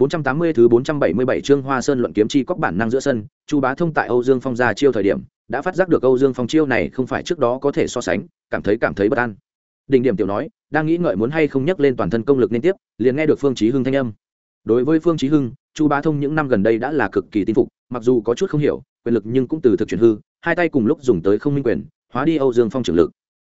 480 thứ 477 chương Hoa Sơn luận kiếm chi cóc bản năng giữa sân, Chu Bá Thông tại Âu Dương Phong ra chiêu thời điểm, đã phát giác được Âu Dương Phong chiêu này không phải trước đó có thể so sánh, cảm thấy cảm thấy bất an. Đỉnh điểm tiểu nói, đang nghĩ ngợi muốn hay không nhắc lên toàn thân công lực liên tiếp, liền nghe được Phương Chí Hưng thanh âm. Đối với Phương Chí Hưng, Chu Bá Thông những năm gần đây đã là cực kỳ tin phục, mặc dù có chút không hiểu, quyền lực nhưng cũng từ thực chuyển hư, hai tay cùng lúc dùng tới không minh quyền, hóa đi Âu Dương Phong trưởng lực.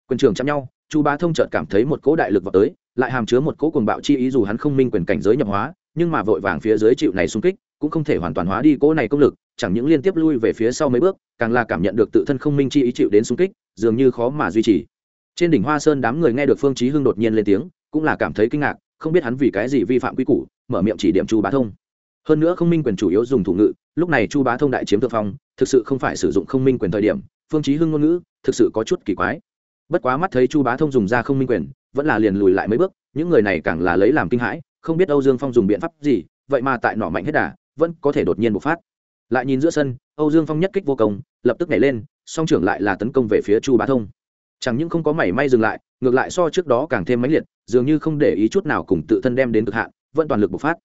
Quyền trưởng chạm nhau, Chu Bá Thông chợt cảm thấy một cỗ đại lực vọt tới, lại hàm chứa một cỗ cuồng bạo chi ý dù hắn không minh quyền cảnh giới nhập hóa, nhưng mà vội vàng phía dưới chịu này xung kích, cũng không thể hoàn toàn hóa đi cỗ này công lực, chẳng những liên tiếp lui về phía sau mấy bước, càng là cảm nhận được tự thân không minh chi ý chịu đến xung kích, dường như khó mà duy trì. Trên đỉnh hoa sơn đám người nghe được phương chí hưng đột nhiên lên tiếng, cũng là cảm thấy kinh ngạc, không biết hắn vì cái gì vi phạm quy củ, mở miệng chỉ điểm chu bá thông. Hơn nữa không minh quyền chủ yếu dùng thủ ngữ lúc này chu bá thông đại chiếm thượng phong, thực sự không phải sử dụng không minh quyền thời điểm, phương chí hưng ngôn ngữ, thực sự có chút kỳ quái. Bất quá mắt thấy chu bá thông dùng ra không minh quyền, vẫn là liền lùi lại mấy bước, những người này càng là lấy làm kinh hãi không biết âu dương phong dùng biện pháp gì, vậy mà tại nỏ mạnh hết đà, vẫn có thể đột nhiên bộc phát. Lại nhìn giữa sân, âu dương phong nhất kích vô công, lập tức nhảy lên, song trưởng lại là tấn công về phía chu bá thông. Chẳng những không có mảy may dừng lại, ngược lại so trước đó càng thêm mãnh liệt, dường như không để ý chút nào cùng tự thân đem đến cực hạn, vẫn toàn lực bộc phát.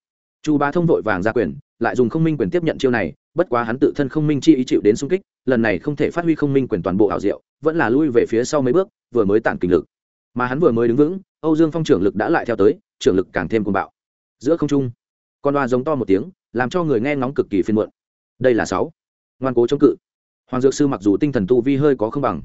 Chu bá thông vội vàng ra quyền, lại dùng không minh quyền tiếp nhận chiêu này, bất quá hắn tự thân không minh chi ý chịu đến xung kích, lần này không thể phát huy không minh quyền toàn bộ ảo diệu, vẫn là lui về phía sau mấy bước, vừa mới tản kinh lực mà hắn vừa mới đứng vững, âu dương phong trưởng lực đã lại theo tới, trưởng lực càng thêm cuồng bạo. Giữa không trung, con đoa giống to một tiếng, làm cho người nghe ngóng cực kỳ phiên muộn. Đây là sáu. Ngoan cố chống cự. Hoàng dược sư mặc dù tinh thần tu vi hơi có không bằng,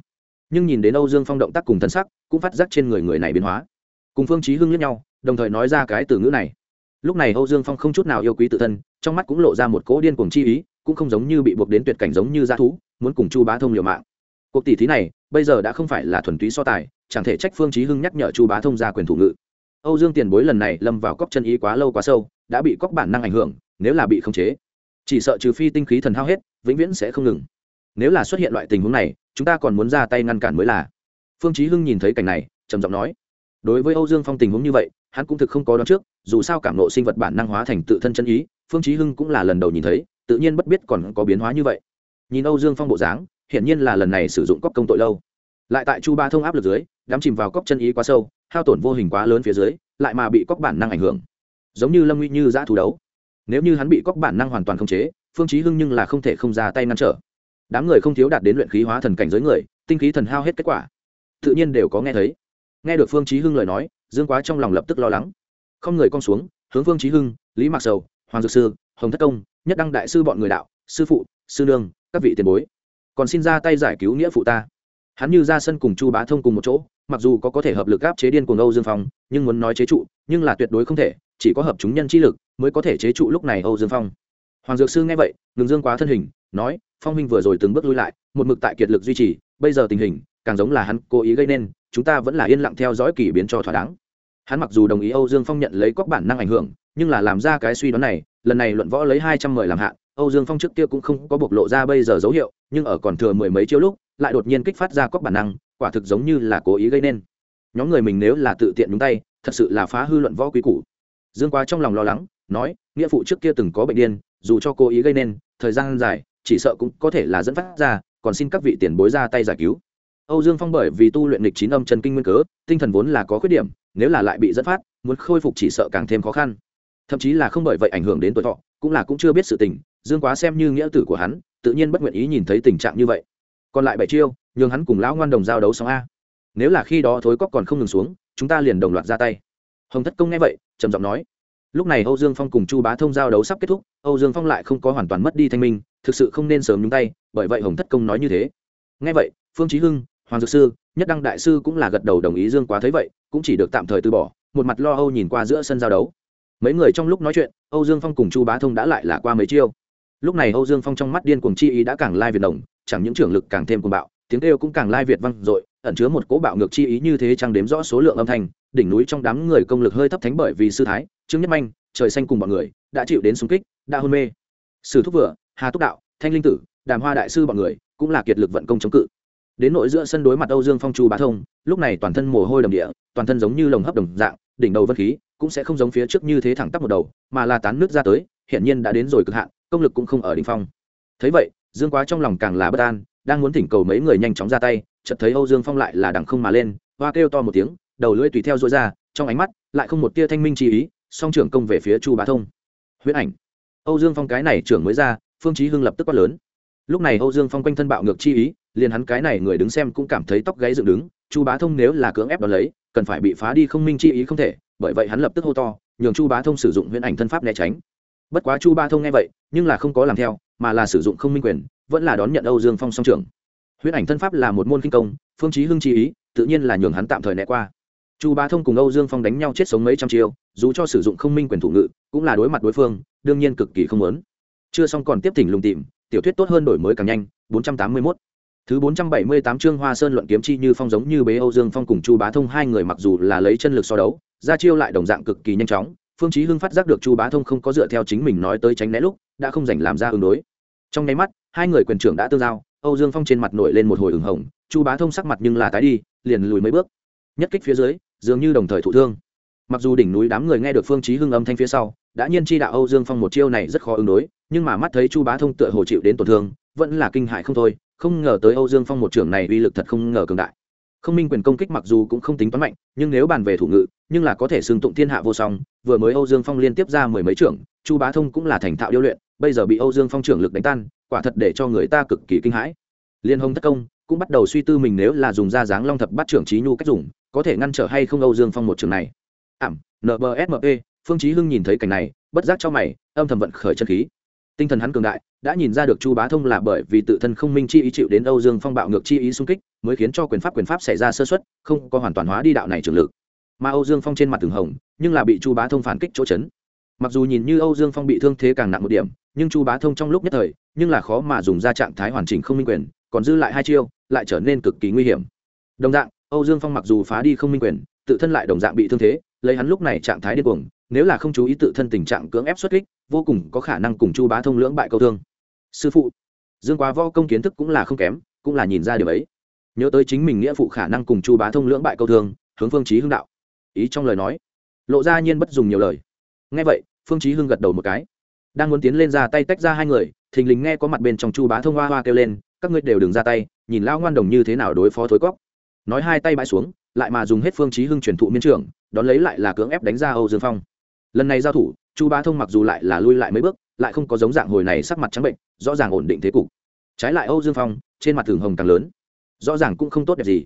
nhưng nhìn đến âu dương phong động tác cùng thân sắc, cũng phát giác trên người người này biến hóa. Cùng phương chí hưng lẫn nhau, đồng thời nói ra cái từ ngữ này. Lúc này âu dương phong không chút nào yêu quý tự thân, trong mắt cũng lộ ra một cỗ điên cuồng chi ý, cũng không giống như bị buộc đến tuyệt cảnh giống như gia thú, muốn cùng chu bá thông liều mạng. Cuộc tỷ thí này, bây giờ đã không phải là thuần túy so tài chẳng thể trách phương chí hưng nhắc nhở chu bá thông ra quyền thủ ngữ âu dương tiền bối lần này lâm vào cóc chân ý quá lâu quá sâu, đã bị cóc bản năng ảnh hưởng, nếu là bị khống chế, chỉ sợ trừ phi tinh khí thần hao hết, vĩnh viễn sẽ không ngừng. Nếu là xuất hiện loại tình huống này, chúng ta còn muốn ra tay ngăn cản mới là. Phương chí hưng nhìn thấy cảnh này, trầm giọng nói, đối với âu dương phong tình huống như vậy, hắn cũng thực không có đoán trước, dù sao cảm nộ sinh vật bản năng hóa thành tự thân chân ý, phương chí hưng cũng là lần đầu nhìn thấy, tự nhiên bất biết còn có biến hóa như vậy. Nhìn âu dương phong bộ dáng, hiển nhiên là lần này sử dụng cóc công tội lâu. Lại tại chu ba thông áp lực dưới đắm chìm vào cóc chân ý quá sâu, hao tổn vô hình quá lớn phía dưới, lại mà bị cóc bản năng ảnh hưởng. Giống như lâm nguy như giã thủ đấu. Nếu như hắn bị cóc bản năng hoàn toàn không chế, phương chí hưng nhưng là không thể không ra tay ngăn trở. Đám người không thiếu đạt đến luyện khí hóa thần cảnh giới người, tinh khí thần hao hết kết quả. Tự nhiên đều có nghe thấy. Nghe được phương chí hưng lời nói, dương quá trong lòng lập tức lo lắng. Không người con xuống, hướng phương chí hưng, lý mạc sầu, hoàng dược sư, hồng thất công, nhất đăng đại sư bọn người đạo, sư phụ, sư nương, các vị tiền bối, còn xin ra tay giải cứu nghĩa phụ ta hắn như ra sân cùng chu bá thông cùng một chỗ, mặc dù có có thể hợp lực áp chế điên cuồng âu dương phong, nhưng muốn nói chế trụ, nhưng là tuyệt đối không thể, chỉ có hợp chúng nhân chi lực mới có thể chế trụ lúc này âu dương phong. Hoàng dược sư nghe vậy, ngừng dương quá thân hình, nói, phong minh vừa rồi từng bước lui lại, một mực tại kiệt lực duy trì, bây giờ tình hình, càng giống là hắn cố ý gây nên, chúng ta vẫn là yên lặng theo dõi kỷ biến cho thỏa đáng. Hắn mặc dù đồng ý âu dương phong nhận lấy các bản năng ảnh hưởng, nhưng là làm ra cái suy đoán này, lần này luận võ lấy hai trăm mười làm hạn, âu dương phong trước kia cũng không có bộc lộ ra bây giờ dấu hiệu, nhưng ở còn thừa mười mấy chiêu lúc lại đột nhiên kích phát ra các bản năng, quả thực giống như là cố ý gây nên. Nhóm người mình nếu là tự tiện nhúng tay, thật sự là phá hư luận võ quý cũ dương quá trong lòng lo lắng, nói, nghĩa phụ trước kia từng có bệnh điên, dù cho cố ý gây nên, thời gian dài, chỉ sợ cũng có thể là dẫn phát ra, còn xin các vị tiền bối ra tay giải cứu. Âu dương phong bởi vì tu luyện lịch chín âm chân kinh nguyên cớ, tinh thần vốn là có khuyết điểm, nếu là lại bị dẫn phát, muốn khôi phục chỉ sợ càng thêm khó khăn. Thậm chí là không bởi vậy ảnh hưởng đến tuổi thọ, cũng là cũng chưa biết sự tình, dương quá xem như nghĩa tử của hắn, tự nhiên bất nguyện ý nhìn thấy tình trạng như vậy còn lại bảy chiêu, nhường hắn cùng lão ngoan đồng giao đấu xong a. Nếu là khi đó thối cóc còn không ngừng xuống, chúng ta liền đồng loạt ra tay. Hồng thất công nghe vậy, trầm giọng nói. Lúc này âu dương phong cùng chu bá thông giao đấu sắp kết thúc, âu dương phong lại không có hoàn toàn mất đi thanh minh, thực sự không nên sớm nhúng tay, bởi vậy hồng thất công nói như thế. Nghe vậy, phương trí hưng, hoàng dược sư, nhất đăng đại sư cũng là gật đầu đồng ý dương quá thấy vậy, cũng chỉ được tạm thời từ bỏ, một mặt lo âu nhìn qua giữa sân giao đấu. Mấy người trong lúc nói chuyện, âu dương phong cùng chu bá thông đã lại là qua mấy chiêu lúc này âu dương phong trong mắt điên cuồng chi ý đã càng lai việt đồng, chẳng những trưởng lực càng thêm cuồng bạo, tiếng kêu cũng càng lai việt vang dội, ẩn chứa một cỗ bạo ngược chi ý như thế chẳng đếm rõ số lượng âm thanh, đỉnh núi trong đám người công lực hơi thấp thánh bởi vì sư thái, trương nhất manh, trời xanh cùng bọn người, đã chịu đến xung kích, đã hôn mê. Sử thúc vựa hà túc đạo, thanh linh tử, đàm hoa đại sư bọn người, cũng là kiệt lực vận công chống cự. Đến nội giữa sân đối mặt âu dương phong chu bá thông, lúc này toàn thân mồ hôi đầm địa, toàn thân giống như lồng hấp đồng dạng, đỉnh đầu vân khí cũng sẽ không giống phía trước như thế thẳng tắp một đầu, mà là tán nước ra tới hiện nhiên đã đến rồi cực hạn công lực cũng không ở đỉnh phong. Thấy vậy, dương quá trong lòng càng là bất an, đang muốn thỉnh cầu mấy người nhanh chóng ra tay, chợt thấy âu dương phong lại là đằng không mà lên, hoa kêu to một tiếng, đầu lưỡi tùy theo dối ra, trong ánh mắt lại không một tia thanh minh chi ý, song trưởng công về phía chu bá thông. Huyễn ảnh. Âu dương phong cái này trưởng mới ra, phương chí hưng lập tức quát lớn. Lúc này âu dương phong quanh thân bạo ngược chi ý, liền hắn cái này người đứng xem cũng cảm thấy tóc gáy dựng đứng, chu bá thông nếu là cưỡng ép đón lấy, cần phải bị phá đi không minh chi ý không thể, bởi vậy hắn lập tức hô to, nhường chu bá thông sử dụng huyễn ảnh thân pháp né tránh bất quá chu ba thông nghe vậy nhưng là không có làm theo mà là sử dụng không minh quyền vẫn là đón nhận âu dương phong song trưởng. Huyễn ảnh thân pháp là một môn kinh công phương chí hưng chi ý tự nhiên là nhường hắn tạm thời né qua. Chu ba thông cùng âu dương phong đánh nhau chết sống mấy trăm chiêu dù cho sử dụng không minh quyền thủ ngự cũng là đối mặt đối phương đương nhiên cực kỳ không muốn. Chưa xong còn tiếp thỉnh lùng tìm tiểu thuyết tốt hơn đổi mới càng nhanh 481 Thứ 478 chương Hoa Sơn luận kiếm chi như phong giống như bế Âu Dương Phong cùng Chu Bá Thông hai người mặc dù là lấy chân lực so đấu, ra chiêu lại đồng dạng cực kỳ nhanh chóng, Phương Chí Hưng phát giác được Chu Bá Thông không có dựa theo chính mình nói tới tránh né lúc, đã không dành làm ra ứng đối. Trong nháy mắt, hai người quyền trưởng đã tương giao, Âu Dương Phong trên mặt nổi lên một hồi ửng hồng, Chu Bá Thông sắc mặt nhưng là tái đi, liền lùi mấy bước. Nhất kích phía dưới, dường như đồng thời thụ thương. Mặc dù đỉnh núi đám người nghe được Phương Chí Hưng âm thanh phía sau, đã nhiên chi đạo Âu Dương Phong một chiêu này rất khó ứng đối, nhưng mà mắt thấy Chu Bá Thông tựa hồ chịu đến tổn thương, vẫn là kinh hại không thôi, không ngờ tới âu dương phong một trưởng này uy lực thật không ngờ cường đại không minh quyền công kích mặc dù cũng không tính toán mạnh, nhưng nếu bàn về thủ ngự, nhưng là có thể xưng tụng thiên hạ vô song. Vừa mới âu dương phong liên tiếp ra mười mấy trưởng, chu bá thông cũng là thành thạo điêu luyện, bây giờ bị âu dương phong trưởng lực đánh tan, quả thật để cho người ta cực kỳ kinh hãi. Liên hồng thất công cũng bắt đầu suy tư mình nếu là dùng ra dáng long thập bắt trưởng trí nhu cách dùng, có thể ngăn trở hay không âu dương phong một trường này. Ảm nbsme phương chí hưng nhìn thấy cảnh này, bất giác cho mày, âm thầm vận khởi chân khí. Tinh thần hắn cường đại đã nhìn ra được chu bá thông là bởi vì tự thân không minh chi ý chịu đến âu dương phong bạo ngược chi ý xung kích, mới khiến cho quyền pháp quyền pháp xảy ra sơ xuất không có hoàn toàn hóa đi đạo này trường lực. Mà âu dương phong trên mặt từng hồng, nhưng là bị chu bá thông phản kích chỗ chấn. Mặc dù nhìn như âu dương phong bị thương thế càng nặng một điểm, nhưng chu bá thông trong lúc nhất thời, nhưng là khó mà dùng ra trạng thái hoàn chỉnh không minh quyền, còn dư lại hai chiêu, lại trở nên cực kỳ nguy hiểm. Đồng dạng, âu dương phong mặc dù phá đi không minh quyền, tự thân lại đồng dạng bị thương thế, lấy hắn lúc này trạng thái điên cuồng, nếu là không chú ý tự thân tình trạng cưỡng ép xuất kích, vô cùng có khả năng cùng chu bá thông lưỡng bại câu thương sư phụ, dương quá võ công kiến thức cũng là không kém, cũng là nhìn ra điều ấy. Nhớ tới chính mình nghĩa phụ khả năng cùng chu bá thông lưỡng bại câu thương, hướng phương Chí hưng đạo. Ý trong lời nói, lộ ra nhiên bất dùng nhiều lời. Nghe vậy, phương Chí hưng gật đầu một cái. Đang muốn tiến lên ra tay tách ra hai người, thình lình nghe có mặt bên trong chu bá thông hoa hoa kêu lên, các ngươi đều đừng ra tay, nhìn lao ngoan đồng như thế nào đối phó thối cóc. Nói hai tay bãi xuống, lại mà dùng hết phương Chí hưng truyền thụ miên trưởng, đón lấy lại là cưỡng ép đánh ra âu dương phong. Lần này giao thủ, chu bá thông mặc dù lại là lui lại mấy bước lại không có giống dạng hồi này sắc mặt trắng bệnh, rõ ràng ổn định thế cục. Trái lại âu dương phong, trên mặt thường hồng càng lớn. Rõ ràng cũng không tốt đẹp gì.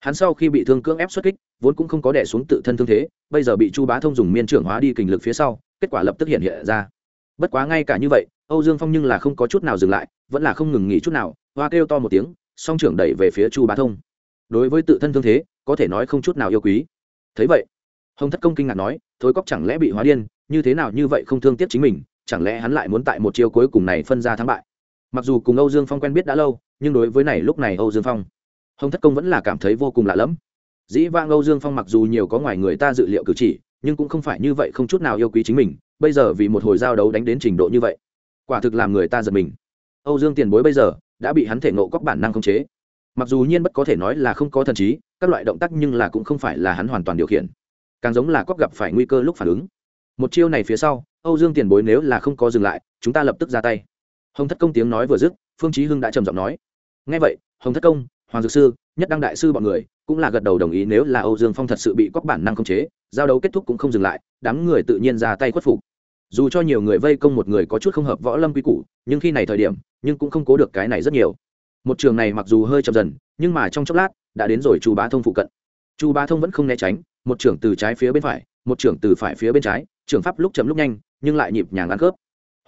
Hắn sau khi bị thương cưỡng ép xuất kích, vốn cũng không có đẻ xuống tự thân thương thế, bây giờ bị chu bá thông dùng miên trưởng hóa đi kình lực phía sau, kết quả lập tức hiện hiện ra. Bất quá ngay cả như vậy, âu dương phong nhưng là không có chút nào dừng lại, vẫn là không ngừng nghỉ chút nào, hoa kêu to một tiếng, song trưởng đẩy về phía chu bá thông. Đối với tự thân thương thế, có thể nói không chút nào yêu quý. Thấy vậy, hồng thất công kinh ngạc nói, thối cóc chẳng lẽ bị hóa điên, như thế nào như vậy không thương tiếc chính mình chẳng lẽ hắn lại muốn tại một chiêu cuối cùng này phân ra thắng bại? Mặc dù cùng âu dương phong quen biết đã lâu, nhưng đối với này lúc này âu dương phong, hồng thất công vẫn là cảm thấy vô cùng lạ lẫm. Dĩ vang âu dương phong mặc dù nhiều có ngoài người ta dự liệu cử chỉ, nhưng cũng không phải như vậy không chút nào yêu quý chính mình, bây giờ vì một hồi giao đấu đánh đến trình độ như vậy, quả thực làm người ta giật mình. Âu dương tiền bối bây giờ đã bị hắn thể nộ các bản năng khống chế. Mặc dù nhiên bất có thể nói là không có thần trí, các loại động tác nhưng là cũng không phải là hắn hoàn toàn điều khiển. Càng giống là cóc gặp phải nguy cơ lúc phản ứng. Một chiêu này phía sau âu dương tiền bối nếu là không có dừng lại, chúng ta lập tức ra tay. Hồng thất công tiếng nói vừa dứt, phương chí hưng đã trầm giọng nói. Nghe vậy, hồng thất công, hoàng dược sư, nhất đăng đại sư bọn người cũng là gật đầu đồng ý nếu là âu dương phong thật sự bị cóc bản năng khống chế, giao đấu kết thúc cũng không dừng lại, đám người tự nhiên ra tay khuất phục. Dù cho nhiều người vây công một người có chút không hợp võ lâm quy củ, nhưng khi này thời điểm, nhưng cũng không cố được cái này rất nhiều. Một trường này mặc dù hơi chậm dần, nhưng mà trong chốc lát, đã đến rồi chu bá thông phụ cận. Chu bá thông vẫn không né tránh, một trưởng từ trái phía bên phải, một trưởng từ phải phía bên trái, trưởng pháp lúc chậm lúc nhanh nhưng lại nhịp nhàng ăn khớp.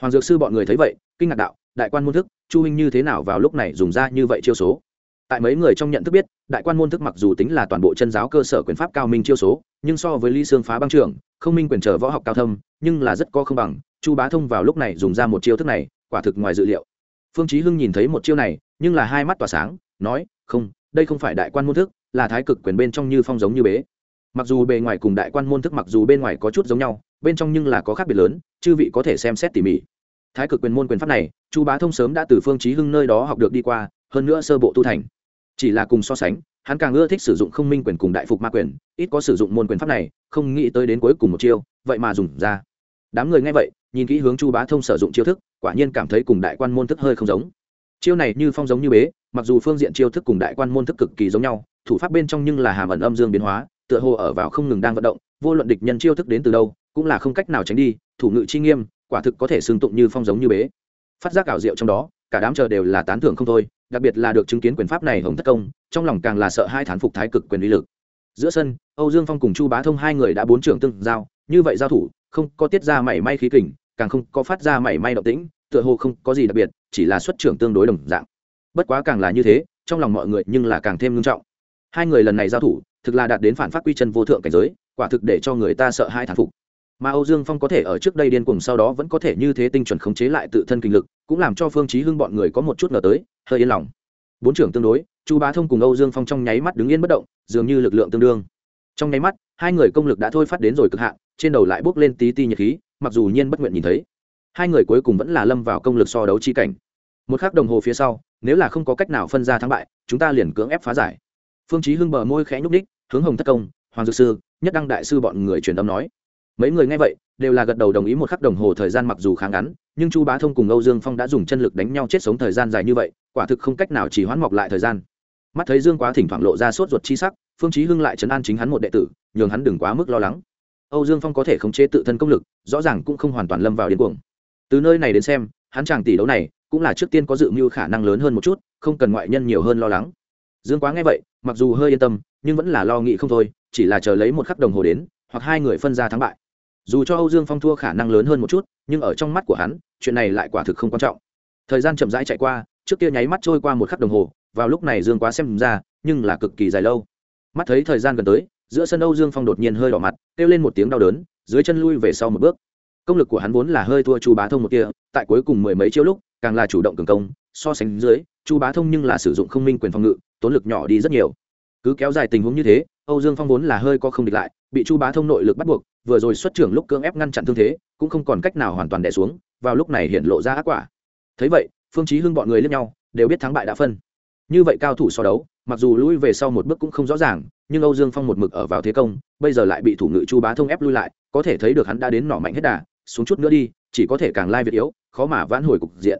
Hoàng dược sư bọn người thấy vậy, kinh ngạc đạo, đại quan môn thức, chu huynh như thế nào vào lúc này dùng ra như vậy chiêu số? Tại mấy người trong nhận thức biết, đại quan môn thức mặc dù tính là toàn bộ chân giáo cơ sở quyền pháp cao minh chiêu số, nhưng so với ly Sương phá băng trưởng không minh quyền trở võ học cao thâm, nhưng là rất có không bằng, chu bá thông vào lúc này dùng ra một chiêu thức này, quả thực ngoài dự liệu. Phương chí hưng nhìn thấy một chiêu này, nhưng là hai mắt tỏa sáng, nói, không, đây không phải đại quan môn thức, là thái cực quyền bên trong như phong giống như bế. Mặc dù bề ngoài cùng đại quan môn thức mặc dù bên ngoài có chút giống nhau bên trong nhưng là có khác biệt lớn, chư vị có thể xem xét tỉ mỉ. Thái cực quyền môn quyền pháp này, chu bá thông sớm đã từ phương chí hưng nơi đó học được đi qua, hơn nữa sơ bộ tu thành. Chỉ là cùng so sánh, hắn càng ưa thích sử dụng không minh quyền cùng đại phục ma quyền, ít có sử dụng môn quyền pháp này, không nghĩ tới đến cuối cùng một chiêu, vậy mà dùng ra. Đám người nghe vậy, nhìn kỹ hướng chu bá thông sử dụng chiêu thức, quả nhiên cảm thấy cùng đại quan môn thức hơi không giống. Chiêu này như phong giống như bế, mặc dù phương diện chiêu thức cùng đại quan môn thức cực kỳ giống nhau, thủ pháp bên trong nhưng là hàm ẩn âm dương biến hóa, tựa hồ ở vào không ngừng đang vận động, vô luận địch nhân chiêu thức đến từ đâu cũng là không cách nào tránh đi, thủ ngự chi nghiêm, quả thực có thể xương tụng như phong giống như bế. Phát giác ảo diệu trong đó, cả đám chờ đều là tán thưởng không thôi, đặc biệt là được chứng kiến quyền pháp này hồng thất công, trong lòng càng là sợ hai thán phục thái cực quyền uy lực. Giữa sân, âu dương phong cùng chu bá thông hai người đã bốn trưởng tương giao, như vậy giao thủ, không có tiết ra mảy may khí kình, càng không có phát ra mảy may động tĩnh, tựa hồ không có gì đặc biệt, chỉ là xuất trưởng tương đối đồng dạng. Bất quá càng là như thế, trong lòng mọi người nhưng là càng thêm nghiêm trọng. Hai người lần này giao thủ, thực là đạt đến phản phát quy chân vô thượng cảnh giới, quả thực để cho người ta sợ hai thán phục mà âu dương phong có thể ở trước đây điên cuồng sau đó vẫn có thể như thế tinh chuẩn khống chế lại tự thân kinh lực cũng làm cho phương chí hưng bọn người có một chút ngờ tới hơi yên lòng. Bốn trưởng tương đối chu bá thông cùng âu dương phong trong nháy mắt đứng yên bất động dường như lực lượng tương đương. Trong nháy mắt hai người công lực đã thôi phát đến rồi cực hạn trên đầu lại bốc lên tí tí nhiệt khí mặc dù nhiên bất nguyện nhìn thấy. Hai người cuối cùng vẫn là lâm vào công lực so đấu chi cảnh. Một khắc đồng hồ phía sau nếu là không có cách nào phân ra thắng bại chúng ta liền cưỡng ép phá giải. Phương chí hưng bờ môi khẽ nhúc nhích, hướng hồng thất công hoàng dược sư nhất đăng đại sư bọn người truyền âm nói mấy người nghe vậy, đều là gật đầu đồng ý một khắc đồng hồ thời gian mặc dù khá ngắn, nhưng chu bá thông cùng âu dương phong đã dùng chân lực đánh nhau chết sống thời gian dài như vậy, quả thực không cách nào chỉ hoãn mọc lại thời gian. Mắt thấy dương quá thỉnh thoảng lộ ra sốt ruột chi sắc, phương chí hưng lại chấn an chính hắn một đệ tử, nhường hắn đừng quá mức lo lắng. Âu dương phong có thể khống chế tự thân công lực, rõ ràng cũng không hoàn toàn lâm vào điên cuồng. Từ nơi này đến xem, hắn chàng tỷ đấu này, cũng là trước tiên có dự mưu khả năng lớn hơn một chút, không cần ngoại nhân nhiều hơn lo lắng. Dương quá nghe vậy, mặc dù hơi yên tâm, nhưng vẫn là lo nghĩ không thôi, chỉ là chờ lấy một khắc đồng hồ đến, hoặc hai người phân ra thắng bại dù cho âu dương phong thua khả năng lớn hơn một chút, nhưng ở trong mắt của hắn, chuyện này lại quả thực không quan trọng. Thời gian chậm rãi chạy qua, trước kia nháy mắt trôi qua một khắc đồng hồ, vào lúc này dương quá xem ra, nhưng là cực kỳ dài lâu. Mắt thấy thời gian gần tới, giữa sân âu dương phong đột nhiên hơi đỏ mặt, kêu lên một tiếng đau đớn, dưới chân lui về sau một bước. Công lực của hắn vốn là hơi thua chu bá thông một kia, tại cuối cùng mười mấy chiêu lúc, càng là chủ động cường công, so sánh dưới, chu bá thông nhưng là sử dụng không minh quyền phòng ngự, tốn lực nhỏ đi rất nhiều. Cứ kéo dài tình huống như thế, âu dương phong vốn là hơi có không địch lại, bị chu bá thông nội lực bắt buộc vừa rồi xuất trưởng lúc cưỡng ép ngăn chặn thương thế, cũng không còn cách nào hoàn toàn đè xuống, vào lúc này hiện lộ ra ác quả. Thấy vậy, phương chí hưng bọn người liếc nhau, đều biết thắng bại đã phân. Như vậy cao thủ so đấu, mặc dù lui về sau một bước cũng không rõ ràng, nhưng âu dương phong một mực ở vào thế công, bây giờ lại bị thủ ngự chu bá thông ép lui lại, có thể thấy được hắn đã đến nỏ mạnh hết đà, xuống chút nữa đi, chỉ có thể càng lai việt yếu, khó mà vãn hồi cục diện.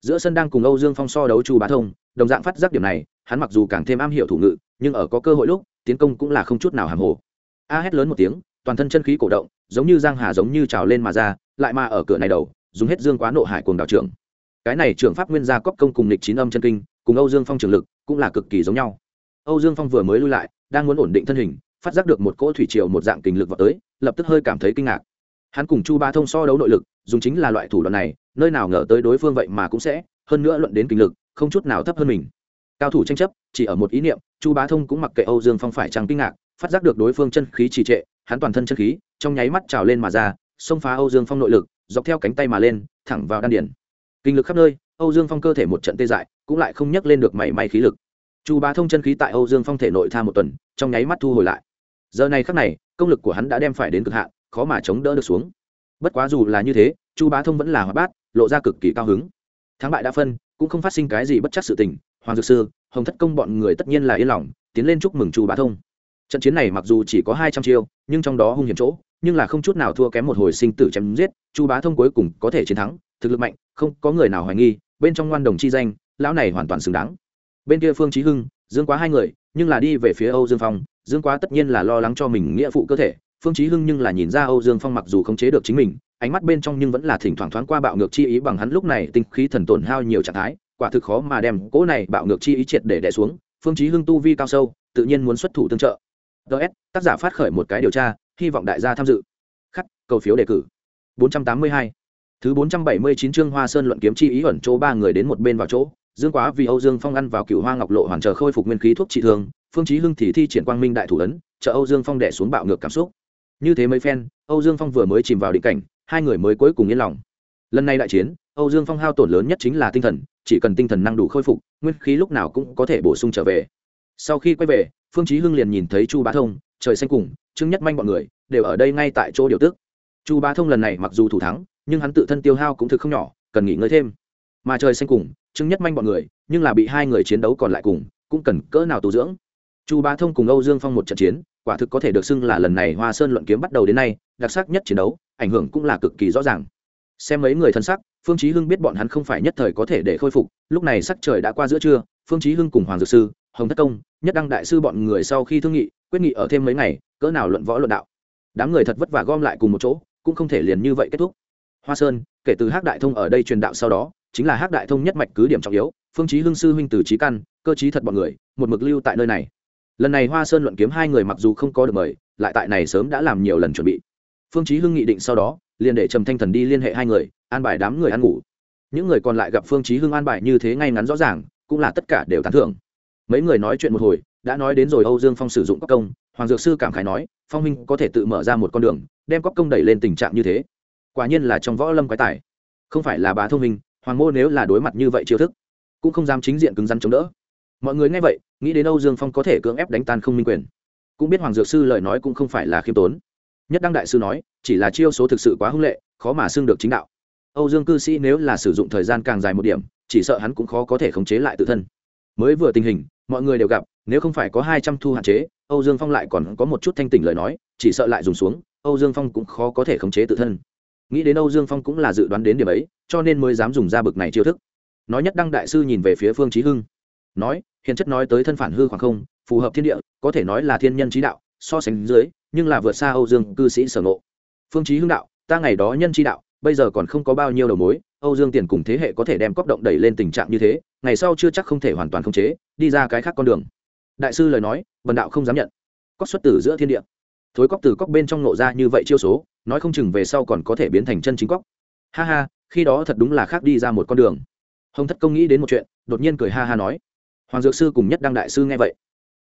Giữa sân đang cùng âu dương phong so đấu chu bá thông, đồng dạng phát giác điểm này, hắn mặc dù càng thêm am hiểu thủ ngự, nhưng ở có cơ hội lúc, tiến công cũng là không chút nào hàm hồ. A hét lớn một tiếng toàn thân chân khí cổ động, giống như giang hà giống như trào lên mà ra, lại mà ở cửa này đầu, dùng hết dương quá nộ hải cuồng đảo trưởng. Cái này trưởng pháp nguyên gia cốc công cùng lịch chín âm chân kinh, cùng âu dương phong trường lực, cũng là cực kỳ giống nhau. Âu dương phong vừa mới lui lại, đang muốn ổn định thân hình, phát giác được một cỗ thủy triều một dạng kình lực vào tới, lập tức hơi cảm thấy kinh ngạc. Hắn cùng chu ba thông so đấu nội lực, dùng chính là loại thủ đoạn này, nơi nào ngờ tới đối phương vậy mà cũng sẽ, hơn nữa luận đến kinh lực, không chút nào thấp hơn mình. Cao thủ tranh chấp, chỉ ở một ý niệm, chu bá thông cũng mặc kệ âu dương phong phải trăng kinh ngạc phát giác được đối phương chân khí trì trệ, hắn toàn thân chân khí trong nháy mắt trào lên mà ra, xông phá âu dương phong nội lực, dọc theo cánh tay mà lên, thẳng vào đan điển kinh lực khắp nơi, âu dương phong cơ thể một trận tê dại, cũng lại không nhắc lên được mảy may khí lực. Chu bá thông chân khí tại âu dương phong thể nội tha một tuần, trong nháy mắt thu hồi lại. Giờ này khắc này, công lực của hắn đã đem phải đến cực hạn, khó mà chống đỡ được xuống. Bất quá dù là như thế, chu bá thông vẫn là hoạt bát, lộ ra cực kỳ cao hứng. Thắng bại đã phân, cũng không phát sinh cái gì bất chắc sự tình, hoàng dược sư, hồng thất công bọn người tất nhiên là yên lòng, tiến lên chúc mừng chu bá thông trận chiến này mặc dù chỉ có hai trăm chiêu, nhưng trong đó hung hiểm chỗ, nhưng là không chút nào thua kém một hồi sinh tử chém giết, chu bá thông cuối cùng có thể chiến thắng, thực lực mạnh, không có người nào hoài nghi, bên trong ngoan đồng chi danh, lão này hoàn toàn xứng đáng. Bên kia phương chí hưng, dương quá hai người, nhưng là đi về phía âu dương phong, dương quá tất nhiên là lo lắng cho mình nghĩa phụ cơ thể, phương chí hưng nhưng là nhìn ra âu dương phong mặc dù không chế được chính mình, ánh mắt bên trong nhưng vẫn là thỉnh thoảng thoáng qua bạo ngược chi ý bằng hắn lúc này tinh khí thần tổn hao nhiều trạng thái, quả thực khó mà đem cỗ này bạo ngược chi ý triệt để đè xuống. Phương chí hưng tu vi cao sâu, tự nhiên muốn xuất thủ tương trợ ts tác giả phát khởi một cái điều tra, hy vọng đại gia tham dự. Khắc, cầu phiếu đề cử. 482 thứ 479 chương hoa sơn luận kiếm chi ý ẩn chỗ ba người đến một bên vào chỗ. Dương quá vì âu dương phong ăn vào cựu hoa ngọc lộ hoàn chờ khôi phục nguyên khí thuốc trị thương, phương chí hưng thì thi triển quang minh đại thủ ấn trợ âu dương phong đè xuống bạo ngược cảm xúc. Như thế mấy phen, âu dương phong vừa mới chìm vào định cảnh, hai người mới cuối cùng yên lòng. Lần này đại chiến, âu dương phong hao tổn lớn nhất chính là tinh thần, chỉ cần tinh thần năng đủ khôi phục, nguyên khí lúc nào cũng có thể bổ sung trở về. Sau khi quay về phương chí hưng liền nhìn thấy chu bá thông, trời xanh cùng, trương nhất manh bọn người đều ở đây ngay tại chỗ điều tức. Chu bá thông lần này mặc dù thủ thắng, nhưng hắn tự thân tiêu hao cũng thực không nhỏ, cần nghỉ ngơi thêm. Mà trời xanh cùng, trương nhất manh bọn người, nhưng là bị hai người chiến đấu còn lại cùng, cũng cần cỡ nào tu dưỡng. Chu bá thông cùng âu dương phong một trận chiến, quả thực có thể được xưng là lần này hoa sơn luận kiếm bắt đầu đến nay, đặc sắc nhất chiến đấu, ảnh hưởng cũng là cực kỳ rõ ràng. Xem mấy người thân sắc, phương chí hưng biết bọn hắn không phải nhất thời có thể để khôi phục, lúc này sắc trời đã qua giữa trưa, phương chí hưng cùng hoàng dược sư hồng thất công, nhất đăng đại sư bọn người sau khi thương nghị, quyết nghị ở thêm mấy ngày, cỡ nào luận võ luận đạo. Đám người thật vất vả gom lại cùng một chỗ, cũng không thể liền như vậy kết thúc. Hoa sơn, kể từ hắc đại thông ở đây truyền đạo sau đó, chính là hắc đại thông nhất mạch cứ điểm trọng yếu, phương chí hưng sư huynh từ trí căn, cơ trí thật bọn người, một mực lưu tại nơi này. Lần này hoa sơn luận kiếm hai người mặc dù không có được mời, lại tại này sớm đã làm nhiều lần chuẩn bị. Phương chí hưng nghị định sau đó, liền để trầm thanh thần đi liên hệ hai người, an bài đám người ăn ngủ. Những người còn lại gặp phương chí hưng an bài như thế ngay ngắn rõ ràng, cũng là tất cả đều tán thưởng mấy người nói chuyện một hồi, đã nói đến rồi âu dương phong sử dụng cóc công, hoàng dược sư cảm khái nói, phong minh có thể tự mở ra một con đường, đem cóc công đẩy lên tình trạng như thế. Quả nhiên là trong võ lâm quái tài. Không phải là bá thông minh hoàng mô nếu là đối mặt như vậy chiêu thức, cũng không dám chính diện cứng rắn chống đỡ. Mọi người nghe vậy, nghĩ đến âu dương phong có thể cưỡng ép đánh tan không minh quyền. Cũng biết hoàng dược sư lời nói cũng không phải là khiêm tốn. Nhất đăng đại sư nói, chỉ là chiêu số thực sự quá hung lệ, khó mà xưng được chính đạo. Âu dương cư sĩ nếu là sử dụng thời gian càng dài một điểm, chỉ sợ hắn cũng khó có thể khống chế lại tự thân mới vừa tình hình, mọi người đều gặp, nếu không phải có hai trăm thu hạn chế, âu dương phong lại còn có một chút thanh tỉnh lời nói, chỉ sợ lại dùng xuống, âu dương phong cũng khó có thể khống chế tự thân. Nghĩ đến âu dương phong cũng là dự đoán đến điểm ấy, cho nên mới dám dùng ra bực này chiêu thức. Nói nhất đăng đại sư nhìn về phía phương trí hưng, nói hiện chất nói tới thân phản hư khoảng không, phù hợp thiên địa, có thể nói là thiên nhân trí đạo, so sánh dưới, nhưng là vượt xa âu dương cư sĩ sở ngộ. Phương trí hưng đạo, ta ngày đó nhân trí đạo, bây giờ còn không có bao nhiêu đầu mối âu dương tiền cùng thế hệ có thể đem cốc động đẩy lên tình trạng như thế, ngày sau chưa chắc không thể hoàn toàn khống chế, đi ra cái khác con đường. Đại sư lời nói, bần đạo không dám nhận. Cốc xuất tử giữa thiên địa. Thối cốc từ cốc bên trong nộ ra như vậy chiêu số, nói không chừng về sau còn có thể biến thành chân chính cốc. ha ha, khi đó thật đúng là khác đi ra một con đường. Hồng thất công nghĩ đến một chuyện, đột nhiên cười ha ha nói. Hoàng dược sư cùng nhất đăng đại sư nghe vậy,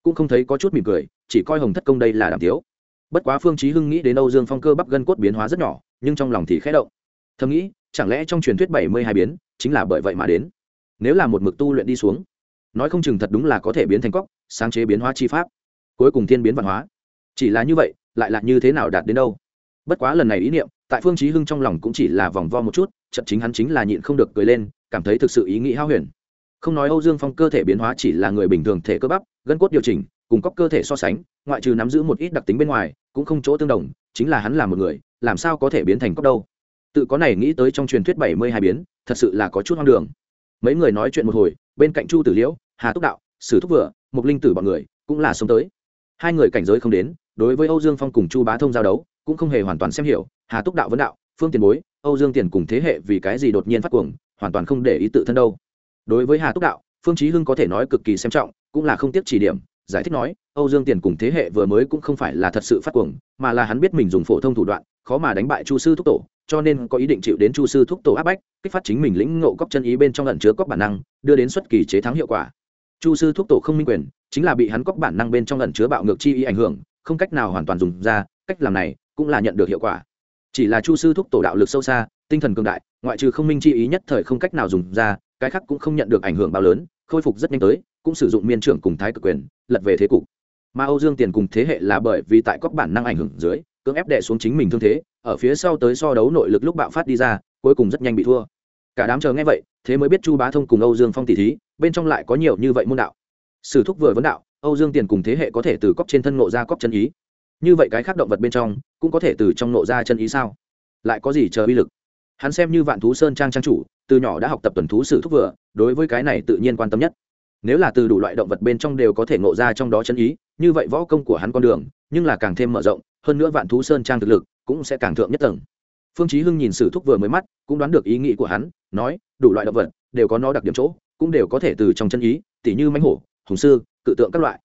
cũng không thấy có chút mỉm cười, chỉ coi hồng thất công đây là đảm thiếu. bất quá phương chí hưng nghĩ đến âu dương phong cơ bắp gân cốt biến hóa rất nhỏ, nhưng trong lòng thì khẽ động. Thầm nghĩ chẳng lẽ trong truyền thuyết bảy mươi hai biến chính là bởi vậy mà đến? Nếu là một mực tu luyện đi xuống, nói không chừng thật đúng là có thể biến thành cóc sáng chế biến hóa chi pháp, cuối cùng thiên biến văn hóa. Chỉ là như vậy, lại là như thế nào đạt đến đâu? Bất quá lần này ý niệm, tại phương chí hưng trong lòng cũng chỉ là vòng vo một chút chậm chính hắn chính là nhịn không được cười lên, cảm thấy thực sự ý nghĩ hao huyền. Không nói âu dương phong cơ thể biến hóa chỉ là người bình thường thể cơ bắp, gân cốt điều chỉnh, cùng cóc cơ thể so sánh, ngoại trừ nắm giữ một ít đặc tính bên ngoài, cũng không chỗ tương đồng, chính là hắn là một người, làm sao có thể biến thành cóc đâu? Tự có này nghĩ tới trong truyền thuyết bảy mươi hai biến, thật sự là có chút hoang đường. Mấy người nói chuyện một hồi, bên cạnh chu tử liễu, hà túc đạo, sử thúc vừa, mục linh tử bọn người cũng là sống tới. Hai người cảnh giới không đến, đối với âu dương phong cùng chu bá thông giao đấu, cũng không hề hoàn toàn xem hiểu, hà túc đạo vấn đạo, phương tiền bối, âu dương tiền cùng thế hệ vì cái gì đột nhiên phát cuồng, hoàn toàn không để ý tự thân đâu. Đối với hà túc đạo, phương chí hưng có thể nói cực kỳ xem trọng, cũng là không tiếc chỉ điểm, giải thích nói, âu dương tiền cùng thế hệ vừa mới cũng không phải là thật sự phát cuồng, mà là hắn biết mình dùng phổ thông thủ đoạn, khó mà đánh bại chu sư thúc tổ cho nên có ý định chịu đến chu sư thúc tổ áp bách, kích phát chính mình lĩnh ngộ cóc chân ý bên trong ẩn chứa cóc bản năng, đưa đến xuất kỳ chế thắng hiệu quả. Chu sư thúc tổ không minh quyền, chính là bị hắn cóc bản năng bên trong ẩn chứa bạo ngược chi ý ảnh hưởng, không cách nào hoàn toàn dùng ra, cách làm này cũng là nhận được hiệu quả. Chỉ là chu sư thúc tổ đạo lực sâu xa, tinh thần cường đại, ngoại trừ không minh chi ý nhất thời không cách nào dùng ra, cái khác cũng không nhận được ảnh hưởng bao lớn, khôi phục rất nhanh tới, cũng sử dụng miên trưởng cùng thái cực quyền, lật về thế cục. Mà âu dương tiền cùng thế hệ là bởi vì tại góc bản năng ảnh hưởng dưới cưỡng ép đè xuống chính mình thương thế, ở phía sau tới so đấu nội lực lúc bạo phát đi ra, cuối cùng rất nhanh bị thua. Cả đám chờ nghe vậy, thế mới biết chu bá thông cùng âu dương phong tỷ thí, bên trong lại có nhiều như vậy môn đạo. Sử thúc vừa vấn đạo, âu dương tiền cùng thế hệ có thể từ cóc trên thân nộ ra cóc chân ý. Như vậy cái khác động vật bên trong, cũng có thể từ trong nộ ra chân ý sao? Lại có gì chờ uy lực? Hắn xem như vạn thú sơn trang trang chủ, từ nhỏ đã học tập tuần thú sử thúc vừa, đối với cái này tự nhiên quan tâm nhất. Nếu là từ đủ loại động vật bên trong đều có thể ngộ ra trong đó chân ý, như vậy võ công của hắn con đường, nhưng là càng thêm mở rộng hơn nữa vạn thú sơn trang thực lực cũng sẽ càng thượng nhất tầng. Phương chí hưng nhìn sử thúc vừa mới mắt, cũng đoán được ý nghĩ của hắn, nói, đủ loại động vật, đều có nó đặc điểm chỗ, cũng đều có thể từ trong chân ý, tỉ như mãnh hổ, hùng sư, cự tượng các loại.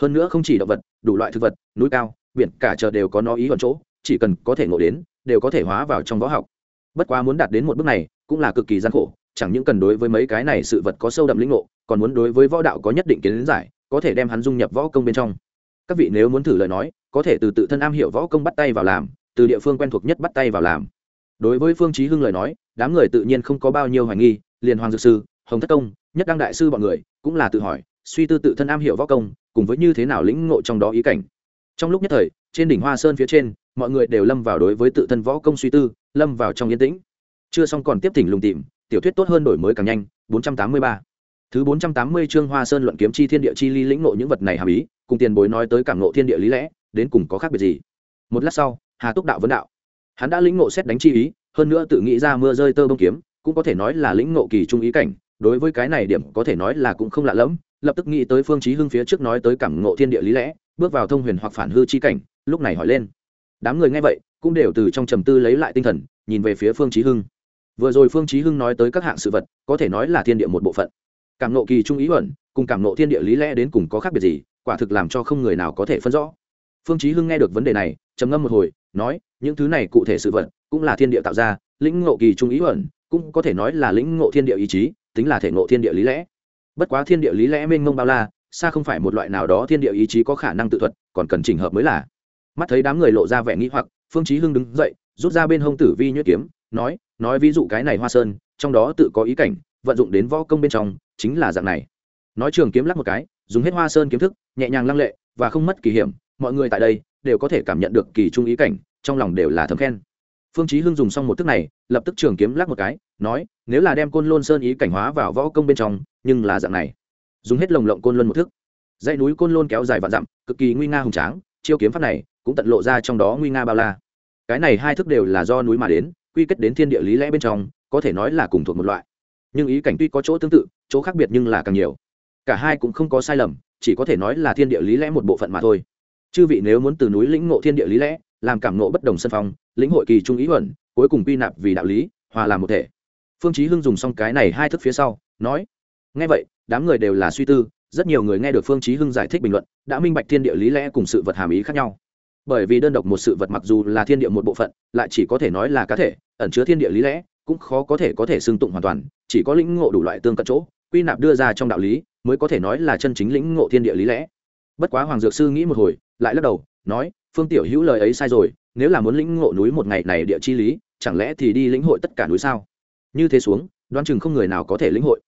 Hơn nữa không chỉ động vật, đủ loại thực vật, núi cao, biển, cả chờ đều có nó ý ở chỗ, chỉ cần có thể ngộ đến, đều có thể hóa vào trong võ học. Bất quá muốn đạt đến một bước này, cũng là cực kỳ gian khổ, chẳng những cần đối với mấy cái này sự vật có sâu đậm lĩnh ngộ, còn muốn đối với võ đạo có nhất định kiến giải, có thể đem hắn dung nhập võ công bên trong các vị nếu muốn thử lời nói, có thể từ tự thân am hiểu võ công bắt tay vào làm, từ địa phương quen thuộc nhất bắt tay vào làm. Đối với phương chí hưng lời nói, đám người tự nhiên không có bao nhiêu hoài nghi, liền hoàng dược sư, hồng thất công, nhất đăng đại sư bọn người, cũng là tự hỏi, suy tư tự thân am hiểu võ công, cùng với như thế nào lĩnh ngộ trong đó ý cảnh. Trong lúc nhất thời, trên đỉnh hoa sơn phía trên, mọi người đều lâm vào đối với tự thân võ công suy tư, lâm vào trong yên tĩnh. Chưa xong còn tiếp thỉnh lùng tìm, tiểu thuyết tốt hơn đổi mới càng nhanh 483 thứ 480 chương hoa sơn luận kiếm chi thiên địa chi ly lĩnh ngộ những vật này hàm ý cùng tiền bối nói tới cảm ngộ thiên địa lý lẽ, đến cùng có khác biệt gì? Một lát sau, hà túc đạo vấn đạo. Hắn đã lĩnh ngộ xét đánh chi ý, hơn nữa tự nghĩ ra mưa rơi tơ bông kiếm, cũng có thể nói là lĩnh ngộ kỳ trung ý cảnh, đối với cái này điểm có thể nói là cũng không lạ lẫm, lập tức nghĩ tới phương chí hưng phía trước nói tới cảm ngộ thiên địa lý lẽ, bước vào thông huyền hoặc phản hư chi cảnh, lúc này hỏi lên. Đám người nghe vậy, cũng đều từ trong trầm tư lấy lại tinh thần, nhìn về phía phương chí hưng. Vừa rồi phương chí hưng nói tới các hạng sự vật, có thể nói là thiên địa một bộ phận. Cảm nộ kỳ trung ý ẩn cùng cảm nộ thiên địa lý lẽ đến cùng có khác biệt gì? Quả thực làm cho không người nào có thể phân rõ. Phương chí hưng nghe được vấn đề này, trầm ngâm một hồi, nói, những thứ này cụ thể sự vật, cũng là thiên địa tạo ra, lĩnh ngộ kỳ trung ý ẩn, cũng có thể nói là lĩnh ngộ thiên địa ý chí, tính là thể ngộ thiên địa lý lẽ. Bất quá thiên địa lý lẽ mênh mông bao la, xa không phải một loại nào đó thiên địa ý chí có khả năng tự thuật, còn cần chỉnh hợp mới là. Mắt thấy đám người lộ ra vẻ nghĩ hoặc, phương chí hưng đứng dậy, rút ra bên hông tử vi nhuyễn kiếm, nói nói ví dụ cái này hoa sơn, trong đó tự có ý cảnh, vận dụng đến võ công bên trong, chính là dạng này. Nói trường kiếm lắc một cái dùng hết hoa sơn kiếm thức, nhẹ nhàng lăng lệ và không mất kỳ hiểm, mọi người tại đây đều có thể cảm nhận được kỳ trung ý cảnh, trong lòng đều là thấm khen. Phương chí hưng dùng xong một thức này, lập tức trường kiếm lắc một cái, nói, nếu là đem côn lôn sơn ý cảnh hóa vào võ công bên trong, nhưng là dạng này. Dùng hết lồng lộng côn luân một thức. Dãy núi côn lôn kéo dài vạn dặm, cực kỳ nguy nga hùng tráng, chiêu kiếm pháp này cũng tận lộ ra trong đó nguy nga bao la. Cái này hai thức đều là do núi mà đến, quy kết đến thiên địa lý lẽ bên trong, có thể nói là cùng thuộc một loại. Nhưng ý cảnh tuy có chỗ tương tự, chỗ khác biệt nhưng là càng nhiều cả hai cũng không có sai lầm, chỉ có thể nói là thiên địa lý lẽ một bộ phận mà thôi. Chư vị nếu muốn từ núi lĩnh ngộ thiên địa lý lẽ, làm cảm ngộ bất đồng sân phong, lĩnh hội kỳ trung ý huẩn cuối cùng quy nạp vì đạo lý, hòa làm một thể. Phương chí hưng dùng xong cái này hai thức phía sau, nói, nghe vậy, đám người đều là suy tư, rất nhiều người nghe được phương chí hưng giải thích bình luận, đã minh bạch thiên địa lý lẽ cùng sự vật hàm ý khác nhau. Bởi vì đơn độc một sự vật mặc dù là thiên địa một bộ phận, lại chỉ có thể nói là cá thể, ẩn chứa thiên địa lý lẽ, cũng khó có thể có thể sương tụng hoàn toàn, chỉ có lĩnh ngộ đủ loại tương cận chỗ quy nạp đưa ra trong đạo lý, mới có thể nói là chân chính lĩnh ngộ thiên địa lý lẽ. Bất quá hoàng dược sư nghĩ một hồi, lại lắc đầu, nói, phương tiểu hữu lời ấy sai rồi, nếu là muốn lĩnh ngộ núi một ngày này địa chi lý, chẳng lẽ thì đi lĩnh hội tất cả núi sao? Như thế xuống, đoán chừng không người nào có thể lĩnh hội.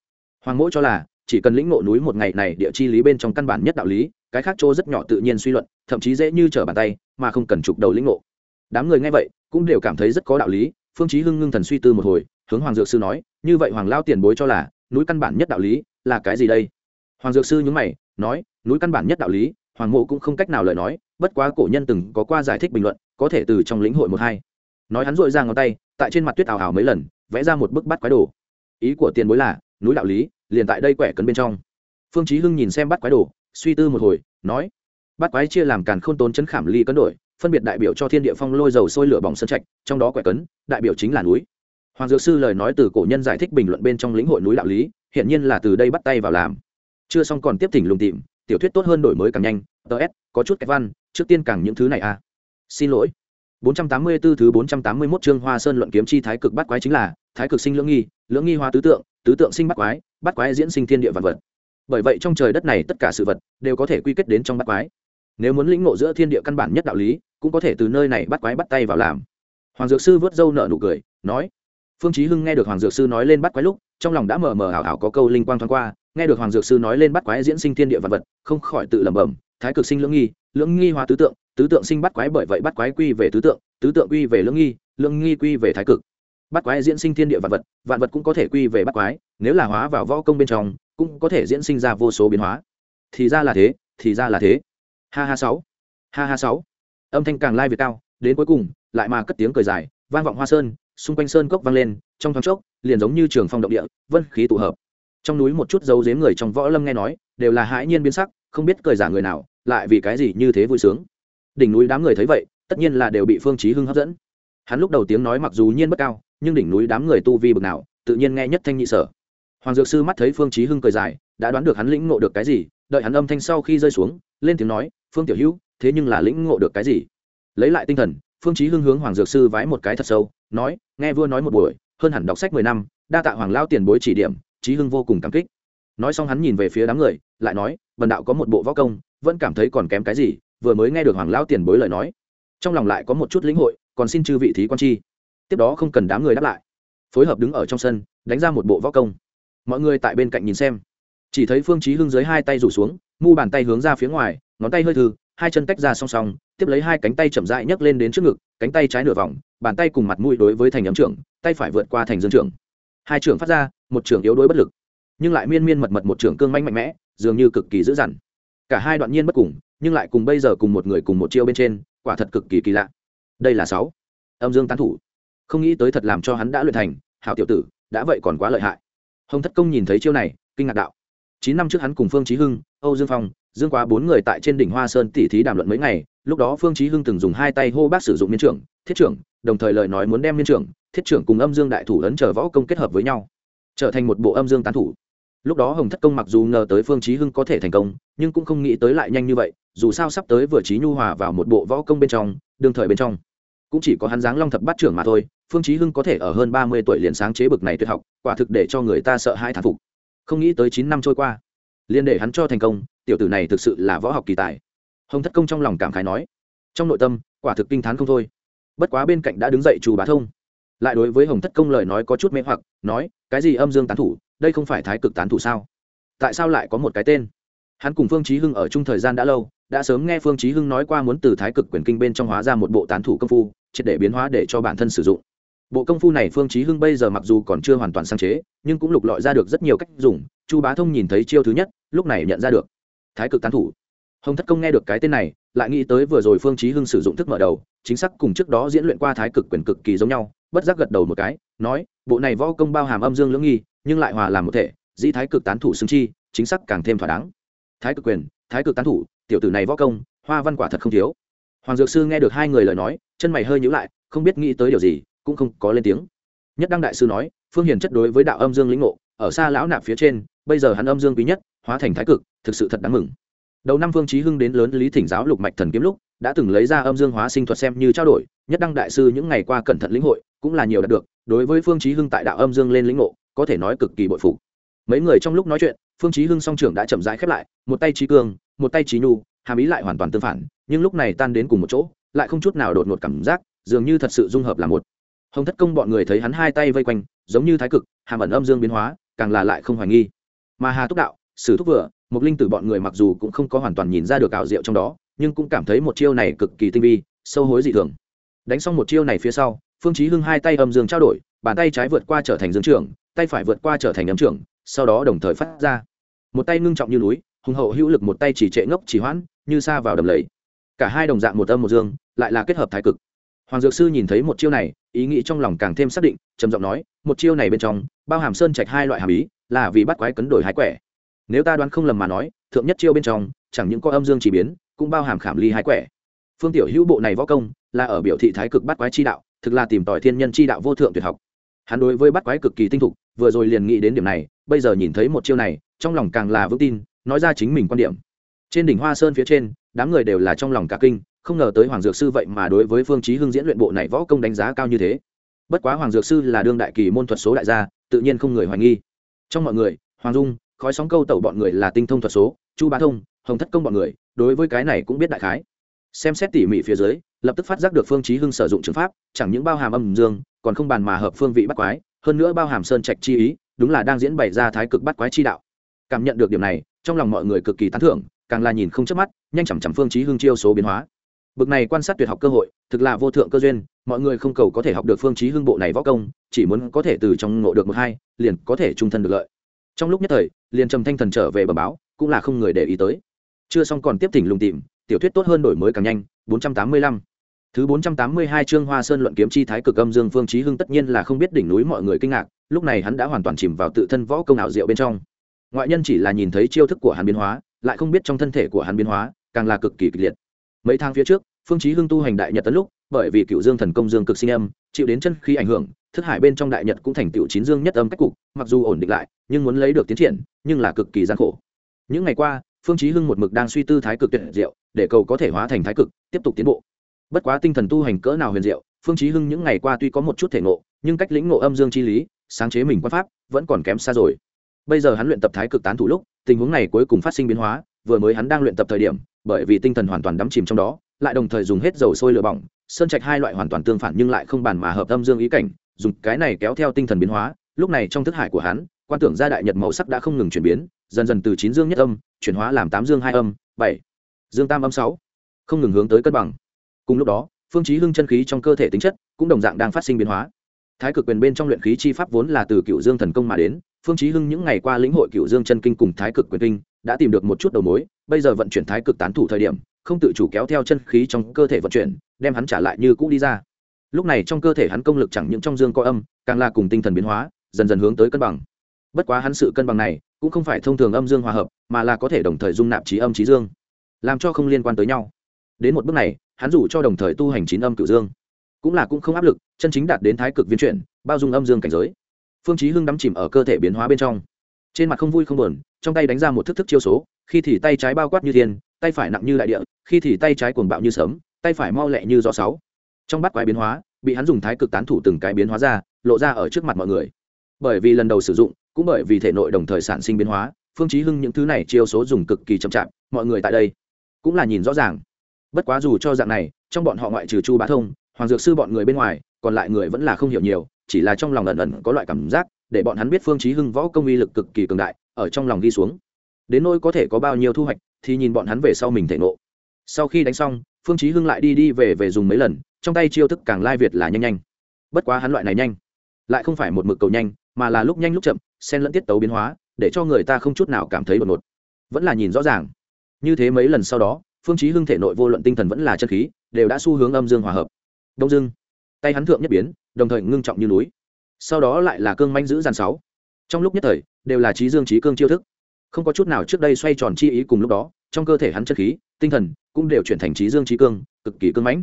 Hoàng mỗi cho là, chỉ cần lĩnh ngộ núi một ngày này địa chi lý bên trong căn bản nhất đạo lý, cái khác chỗ rất nhỏ tự nhiên suy luận, thậm chí dễ như trở bàn tay, mà không cần trục đầu lĩnh ngộ. Đám người nghe vậy, cũng đều cảm thấy rất có đạo lý, phương chí hưng ngưng thần suy tư một hồi, hướng hoàng dược sư nói, như vậy hoàng lao tiền bối cho là núi căn bản nhất đạo lý là cái gì đây? Hoàng dược sư nhúng mày, nói, núi căn bản nhất đạo lý, hoàng mộ cũng không cách nào lời nói, bất quá cổ nhân từng có qua giải thích bình luận, có thể từ trong lĩnh hội một hai. Nói hắn dội ra ngón tay, tại trên mặt tuyết ảo ảo mấy lần, vẽ ra một bức bắt quái đồ. Ý của tiền bối là, núi đạo lý, liền tại đây quẻ cấn bên trong. Phương chí hưng nhìn xem bắt quái đồ, suy tư một hồi, nói bắt quái chia làm càn khôn tốn chấn khảm ly cấn đổi, phân biệt đại biểu cho thiên địa phong lôi dầu sôi lửa bỏng sơn trạch, trong đó quẻ cấn, đại biểu chính là núi hoàng dược sư lời nói từ cổ nhân giải thích bình luận bên trong lĩnh hội núi đạo lý hiện nhiên là từ đây bắt tay vào làm chưa xong còn tiếp thỉnh lùng tìm tiểu thuyết tốt hơn đổi mới càng nhanh ts có chút kẹt văn trước tiên càng những thứ này à xin lỗi 484 thứ 481 chương Hoa Sơn luận kiếm chi thái cực bắt quái chính là thái cực sinh lưỡng nghi, lưỡng nghi hóa tứ tượng, tứ tượng sinh bắt quái, bắt quái diễn sinh thiên địa vạn vật. Bởi vậy trong trời đất này tất cả sự vật đều có thể quy kết đến trong bắt quái. Nếu muốn lĩnh ngộ giữa thiên địa căn bản nhất đạo lý, cũng có thể từ nơi này bắt quái bắt tay vào làm. Hoàng Dược Sư vớt râu nở nụ cười, nói: Phương Chí Hưng nghe được Hoàng Dược Sư nói lên bắt quái lúc, trong lòng đã mờ mờ ảo ảo có câu linh quang thoáng qua, nghe được Hoàng Dược Sư nói lên bắt quái diễn sinh thiên địa vạn vật, không khỏi tự lẩm bẩm, thái cực sinh lưỡng nghi, lưỡng nghi hóa tứ tượng, tứ tượng sinh bắt quái bởi vậy bắt quái quy về tứ tượng, tứ tượng quy về lưỡng nghi lưỡng nghi quy về thái cực. Bắt quái diễn sinh thiên địa vạn vật vạn vật cũng có thể quy về bắt quái nếu là hóa vào võ công bên trong cũng có thể diễn sinh ra vô số biến hóa. Thì ra là thế thì ra là thế. Ha ha sáu ha ha sáu. Âm thanh càng lai việt cao đến cuối cùng lại mà cất tiếng cười dài vang vọng hoa sơn xung quanh sơn cốc vang lên, trong thoáng chốc, liền giống như trường phong động địa, vân khí tụ hợp. Trong núi một chút dấu dếm người trong võ lâm nghe nói, đều là hãi nhiên biến sắc, không biết cười giả người nào, lại vì cái gì như thế vui sướng. Đỉnh núi đám người thấy vậy, tất nhiên là đều bị phương chí hưng hấp dẫn. Hắn lúc đầu tiếng nói mặc dù nhiên bất cao, nhưng đỉnh núi đám người tu vi bực nào, tự nhiên nghe nhất thanh nhị sở. Hoàng dược sư mắt thấy phương chí hưng cười dài, đã đoán được hắn lĩnh ngộ được cái gì, đợi hắn âm thanh sau khi rơi xuống, lên tiếng nói, phương tiểu hữu, thế nhưng là lĩnh ngộ được cái gì? Lấy lại tinh thần, phương chí hưng hướng hoàng dược sư vái một cái thật sâu nói, nghe vua nói một buổi, hơn hẳn đọc sách mười năm, đa tạ hoàng lao tiền bối chỉ điểm chí hưng vô cùng cảm kích. Nói xong hắn nhìn về phía đám người, lại nói vần đạo có một bộ võ công, vẫn cảm thấy còn kém cái gì, vừa mới nghe được hoàng lao tiền bối lời nói. Trong lòng lại có một chút lĩnh hội, còn xin chư vị thí quan chi. Tiếp đó không cần đám người đáp lại. Phối hợp đứng ở trong sân, đánh ra một bộ võ công. Mọi người tại bên cạnh nhìn xem. Chỉ thấy phương chí hưng dưới hai tay rủ xuống, mu bàn tay hướng ra phía ngoài, ngón tay hơi thư hai chân tách ra song song, tiếp lấy hai cánh tay chậm rãi nhấc lên đến trước ngực cánh tay trái nửa vòng, bàn tay cùng mặt mũi đối với thành ấm trưởng, tay phải vượt qua thành dương trưởng. Hai trưởng phát ra, một trưởng yếu đuối bất lực. Nhưng lại miên miên mật mật một trưởng cương manh mạnh mẽ, dường như cực kỳ dữ dằn. Cả hai đoạn nhiên bất cùng, nhưng lại cùng bây giờ cùng một người cùng một chiêu bên trên, quả thật cực kỳ kỳ lạ. Đây là sáu. Âm dương tán thủ. Không nghĩ tới thật làm cho hắn đã luyện thành, hảo tiểu tử, đã vậy còn quá lợi hại. Hồng thất công nhìn thấy chiêu này, kinh ngạc đạo chín năm trước hắn cùng phương chí hưng, âu dương phong, dương quá bốn người tại trên đỉnh hoa sơn tỉ thí đàm luận mấy ngày, lúc đó phương chí hưng từng dùng hai tay hô bác sử dụng miên trưởng, thiết trưởng, đồng thời lời nói muốn đem miên trưởng, thiết trưởng cùng âm dương đại thủ ấn trở võ công kết hợp với nhau, trở thành một bộ âm dương tán thủ. Lúc đó hồng thất công mặc dù ngờ tới phương chí hưng có thể thành công, nhưng cũng không nghĩ tới lại nhanh như vậy, dù sao sắp tới vừa trí nhu hòa vào một bộ võ công bên trong, đương thời bên trong, cũng chỉ có hắn dáng long thập bát trưởng mà thôi, phương chí hưng có thể ở hơn ba mươi tuổi liền sáng chế bực này tuyệt học, quả thực để cho người ta sợ hãi thán phục không nghĩ tới chín năm trôi qua, liên để hắn cho thành công, tiểu tử này thực sự là võ học kỳ tài. Hồng thất công trong lòng cảm khái nói, trong nội tâm, quả thực kinh thán không thôi. Bất quá bên cạnh đã đứng dậy trù bá thông. Lại đối với hồng thất công lời nói có chút mê hoặc, nói, cái gì âm dương tán thủ, đây không phải thái cực tán thủ sao? Tại sao lại có một cái tên? Hắn cùng phương chí hưng ở chung thời gian đã lâu, đã sớm nghe phương chí hưng nói qua muốn từ thái cực quyền kinh bên trong hóa ra một bộ tán thủ công phu, triệt để biến hóa để cho bản thân sử dụng bộ công phu này phương chí hưng bây giờ mặc dù còn chưa hoàn toàn sáng chế, nhưng cũng lục lọi ra được rất nhiều cách dùng, chu bá thông nhìn thấy chiêu thứ nhất, lúc này nhận ra được. Thái cực tán thủ. Hồng thất công nghe được cái tên này, lại nghĩ tới vừa rồi phương chí hưng sử dụng thức mở đầu, chính xác cùng trước đó diễn luyện qua thái cực quyền cực kỳ giống nhau, bất giác gật đầu một cái, nói, bộ này võ công bao hàm âm dương lưỡng nghi, nhưng lại hòa làm một thể, dĩ thái cực tán thủ xứng chi, chính xác càng thêm thỏa đáng. Thái cực quyền, thái cực tán thủ, tiểu tử này võ công, hoa văn quả thật không thiếu. Hoàng dược sư nghe được hai người lời nói, chân mày hơi nhíu lại, không biết nghĩ tới điều gì cũng không có lên tiếng. Nhất đăng đại sư nói, phương hiền chất đối với đạo âm dương lĩnh ngộ, ở xa lão nạp phía trên, bây giờ hắn âm dương quý nhất, hóa thành thái cực, thực sự thật đáng mừng. Đầu năm phương chí hưng đến lớn lý thỉnh giáo lục mạch thần kiếm lúc, đã từng lấy ra âm dương hóa sinh thuật xem như trao đổi, nhất đăng đại sư những ngày qua cẩn thận lĩnh hội, cũng là nhiều đạt được, đối với phương chí hưng tại đạo âm dương lên lĩnh ngộ, có thể nói cực kỳ bội phục. Mấy người trong lúc nói chuyện, phương chí hưng song trưởng đã chậm rãi khép lại, một tay trí cường một tay trí nhu, hàm ý lại hoàn toàn tương phản, nhưng lúc này tan đến cùng một chỗ, lại không chút nào đột ngột cảm giác, dường như thật sự dung hợp là một hồng thất công bọn người thấy hắn hai tay vây quanh, giống như thái cực, hàm ẩn âm dương biến hóa, càng là lại không hoài nghi. Mà hà túc đạo, sử thúc vừa một linh tử bọn người mặc dù cũng không có hoàn toàn nhìn ra được ảo diệu trong đó, nhưng cũng cảm thấy một chiêu này cực kỳ tinh vi, sâu hối dị thường. Đánh xong một chiêu này phía sau, phương chí hưng hai tay âm dương trao đổi, bàn tay trái vượt qua trở thành dương trưởng, tay phải vượt qua trở thành âm trưởng, sau đó đồng thời phát ra. Một tay ngưng trọng như núi, hùng hậu hữu lực một tay chỉ trệ ngốc chỉ hoãn, như xa vào đầm lầy. Cả hai đồng dạng một âm một dương, lại là kết hợp thái cực. Hoàng dược sư nhìn thấy một chiêu này ý nghĩ trong lòng càng thêm xác định, trầm giọng nói, một chiêu này bên trong, bao hàm sơn trạch hai loại hàm ý, là vì bắt quái cấn đổi hái quẻ. Nếu ta đoán không lầm mà nói, thượng nhất chiêu bên trong, chẳng những có âm dương chỉ biến, cũng bao hàm khảm ly hái quẻ. Phương tiểu hữu bộ này võ công, là ở biểu thị thái cực bắt quái chi đạo, thực là tìm tòi thiên nhân chi đạo vô thượng tuyệt học. Hắn đối với bắt quái cực kỳ tinh thục, vừa rồi liền nghĩ đến điểm này, bây giờ nhìn thấy một chiêu này, trong lòng càng là vững tin, nói ra chính mình quan điểm. Trên đỉnh hoa sơn phía trên, đám người đều là trong lòng cả kinh không ngờ tới hoàng dược sư vậy mà đối với phương chí hưng diễn luyện bộ này võ công đánh giá cao như thế. Bất quá hoàng dược sư là đương đại kỳ môn thuật số đại gia, tự nhiên không người hoài nghi. Trong mọi người, hoàng dung, khói sóng câu tẩu bọn người là tinh thông thuật số, chu bá thông, hồng thất công bọn người, đối với cái này cũng biết đại khái. Xem xét tỉ mỉ phía dưới, lập tức phát giác được phương chí hưng sử dụng trường pháp, chẳng những bao hàm âm dương, còn không bàn mà hợp phương vị bắt quái, hơn nữa bao hàm sơn trạch chi ý, đúng là đang diễn bày ra thái cực bắt quái chi đạo. Cảm nhận được điểm này, trong lòng mọi người cực kỳ tán thưởng, càng là nhìn không chớp mắt, nhanh chậm chậm phương chí hưng chiêu số biến hóa bực này quan sát tuyệt học cơ hội thực là vô thượng cơ duyên mọi người không cầu có thể học được phương chí hưng bộ này võ công chỉ muốn có thể từ trong ngộ được một hai liền có thể trung thân được lợi trong lúc nhất thời liền trầm thanh thần trở về bẩm báo cũng là không người để ý tới chưa xong còn tiếp thỉnh lùng tìm tiểu thuyết tốt hơn đổi mới càng nhanh 485 Thứ 482 chương Hoa Sơn luận kiếm chi thái cực âm dương Phương Chí Hưng tất nhiên là không biết đỉnh núi mọi người kinh ngạc, lúc này hắn đã hoàn toàn chìm vào tự thân võ công ảo diệu bên trong. Ngoại nhân chỉ là nhìn thấy chiêu thức của hắn biến hóa, lại không biết trong thân thể của hắn biến hóa, càng là cực kỳ kịch liệt. Mấy tháng phía trước, Phương Chí Hưng tu hành đại nhật tấn lúc, bởi vì cựu dương thần công dương cực sinh âm, chịu đến chân khí ảnh hưởng, thức hải bên trong đại nhật cũng thành tiểu chín dương nhất âm cách cục, mặc dù ổn định lại, nhưng muốn lấy được tiến triển, nhưng là cực kỳ gian khổ. Những ngày qua, Phương Chí Hưng một mực đang suy tư thái cực tuyệt diệu, để cầu có thể hóa thành thái cực, tiếp tục tiến bộ bất quá tinh thần tu hành cỡ nào huyền diệu phương chí hưng những ngày qua tuy có một chút thể ngộ nhưng cách lĩnh ngộ âm dương chi lý sáng chế mình quan pháp vẫn còn kém xa rồi bây giờ hắn luyện tập thái cực tán thủ lúc tình huống này cuối cùng phát sinh biến hóa vừa mới hắn đang luyện tập thời điểm, bởi vì tinh thần hoàn toàn đắm chìm trong đó, lại đồng thời dùng hết dầu sôi lửa bỏng, sơn trạch hai loại hoàn toàn tương phản nhưng lại không bàn mà hợp âm dương ý cảnh, dùng cái này kéo theo tinh thần biến hóa, lúc này trong thức hải của hắn, quan tưởng gia đại nhật màu sắc đã không ngừng chuyển biến, dần dần từ chín dương nhất âm, chuyển hóa làm tám dương hai âm, bảy dương tam âm sáu, không ngừng hướng tới cân bằng. Cùng lúc đó, phương chí hưng chân khí trong cơ thể tính chất cũng đồng dạng đang phát sinh biến hóa. Thái cực quyền bên trong luyện khí chi pháp vốn là từ cựu dương thần công mà đến, phương chí hưng những ngày qua lĩnh hội cựu dương chân kinh cùng thái cực quyền kinh đã tìm được một chút đầu mối, bây giờ vận chuyển thái cực tán thủ thời điểm, không tự chủ kéo theo chân khí trong cơ thể vận chuyển, đem hắn trả lại như cũ đi ra. Lúc này trong cơ thể hắn công lực chẳng những trong dương có âm, càng là cùng tinh thần biến hóa, dần dần hướng tới cân bằng. Bất quá hắn sự cân bằng này, cũng không phải thông thường âm dương hòa hợp, mà là có thể đồng thời dung nạp trí âm trí dương, làm cho không liên quan tới nhau. Đến một bước này, hắn dù cho đồng thời tu hành chín âm cửu dương, cũng là cũng không áp lực, chân chính đạt đến thái cực viên chuyển, bao dung âm dương cảnh giới. Phương chí hưng đắm chìm ở cơ thể biến hóa bên trong trên mặt không vui không buồn, trong tay đánh ra một thức thức chiêu số, khi thì tay trái bao quát như thiên, tay phải nặng như đại địa, khi thì tay trái cuồng bạo như sấm, tay phải mau lẹ như gió sáu. Trong bát quái biến hóa, bị hắn dùng thái cực tán thủ từng cái biến hóa ra, lộ ra ở trước mặt mọi người. Bởi vì lần đầu sử dụng, cũng bởi vì thể nội đồng thời sản sinh biến hóa, phương chí hưng những thứ này chiêu số dùng cực kỳ chậm chạp, mọi người tại đây cũng là nhìn rõ ràng. Bất quá dù cho dạng này, trong bọn họ ngoại trừ chu bá thông, hoàng dược sư bọn người bên ngoài, còn lại người vẫn là không hiểu nhiều, chỉ là trong lòng ẩn ẩn có loại cảm giác để bọn hắn biết phương chí hưng võ công uy lực cực kỳ cường đại, ở trong lòng ghi xuống. Đến nỗi có thể có bao nhiêu thu hoạch, thì nhìn bọn hắn về sau mình thể nộ sau khi đánh xong, phương chí hưng lại đi đi về về dùng mấy lần, trong tay chiêu thức càng lai việt là nhanh nhanh. Bất quá hắn loại này nhanh, lại không phải một mực cầu nhanh, mà là lúc nhanh lúc chậm, xen lẫn tiết tấu biến hóa, để cho người ta không chút nào cảm thấy đột ngột. Vẫn là nhìn rõ ràng. Như thế mấy lần sau đó, phương chí hưng thể nội vô luận tinh thần vẫn là chân khí, đều đã xu hướng âm dương hòa hợp. Đông dương, tay hắn thượng nhất biến, đồng thời ngưng trọng như núi sau đó lại là cương manh giữ dàn sáu. Trong lúc nhất thời, đều là trí dương trí cương chiêu thức. Không có chút nào trước đây xoay tròn chi ý cùng lúc đó, trong cơ thể hắn chân khí, tinh thần cũng đều chuyển thành trí dương trí cương, cực kỳ cương mãnh.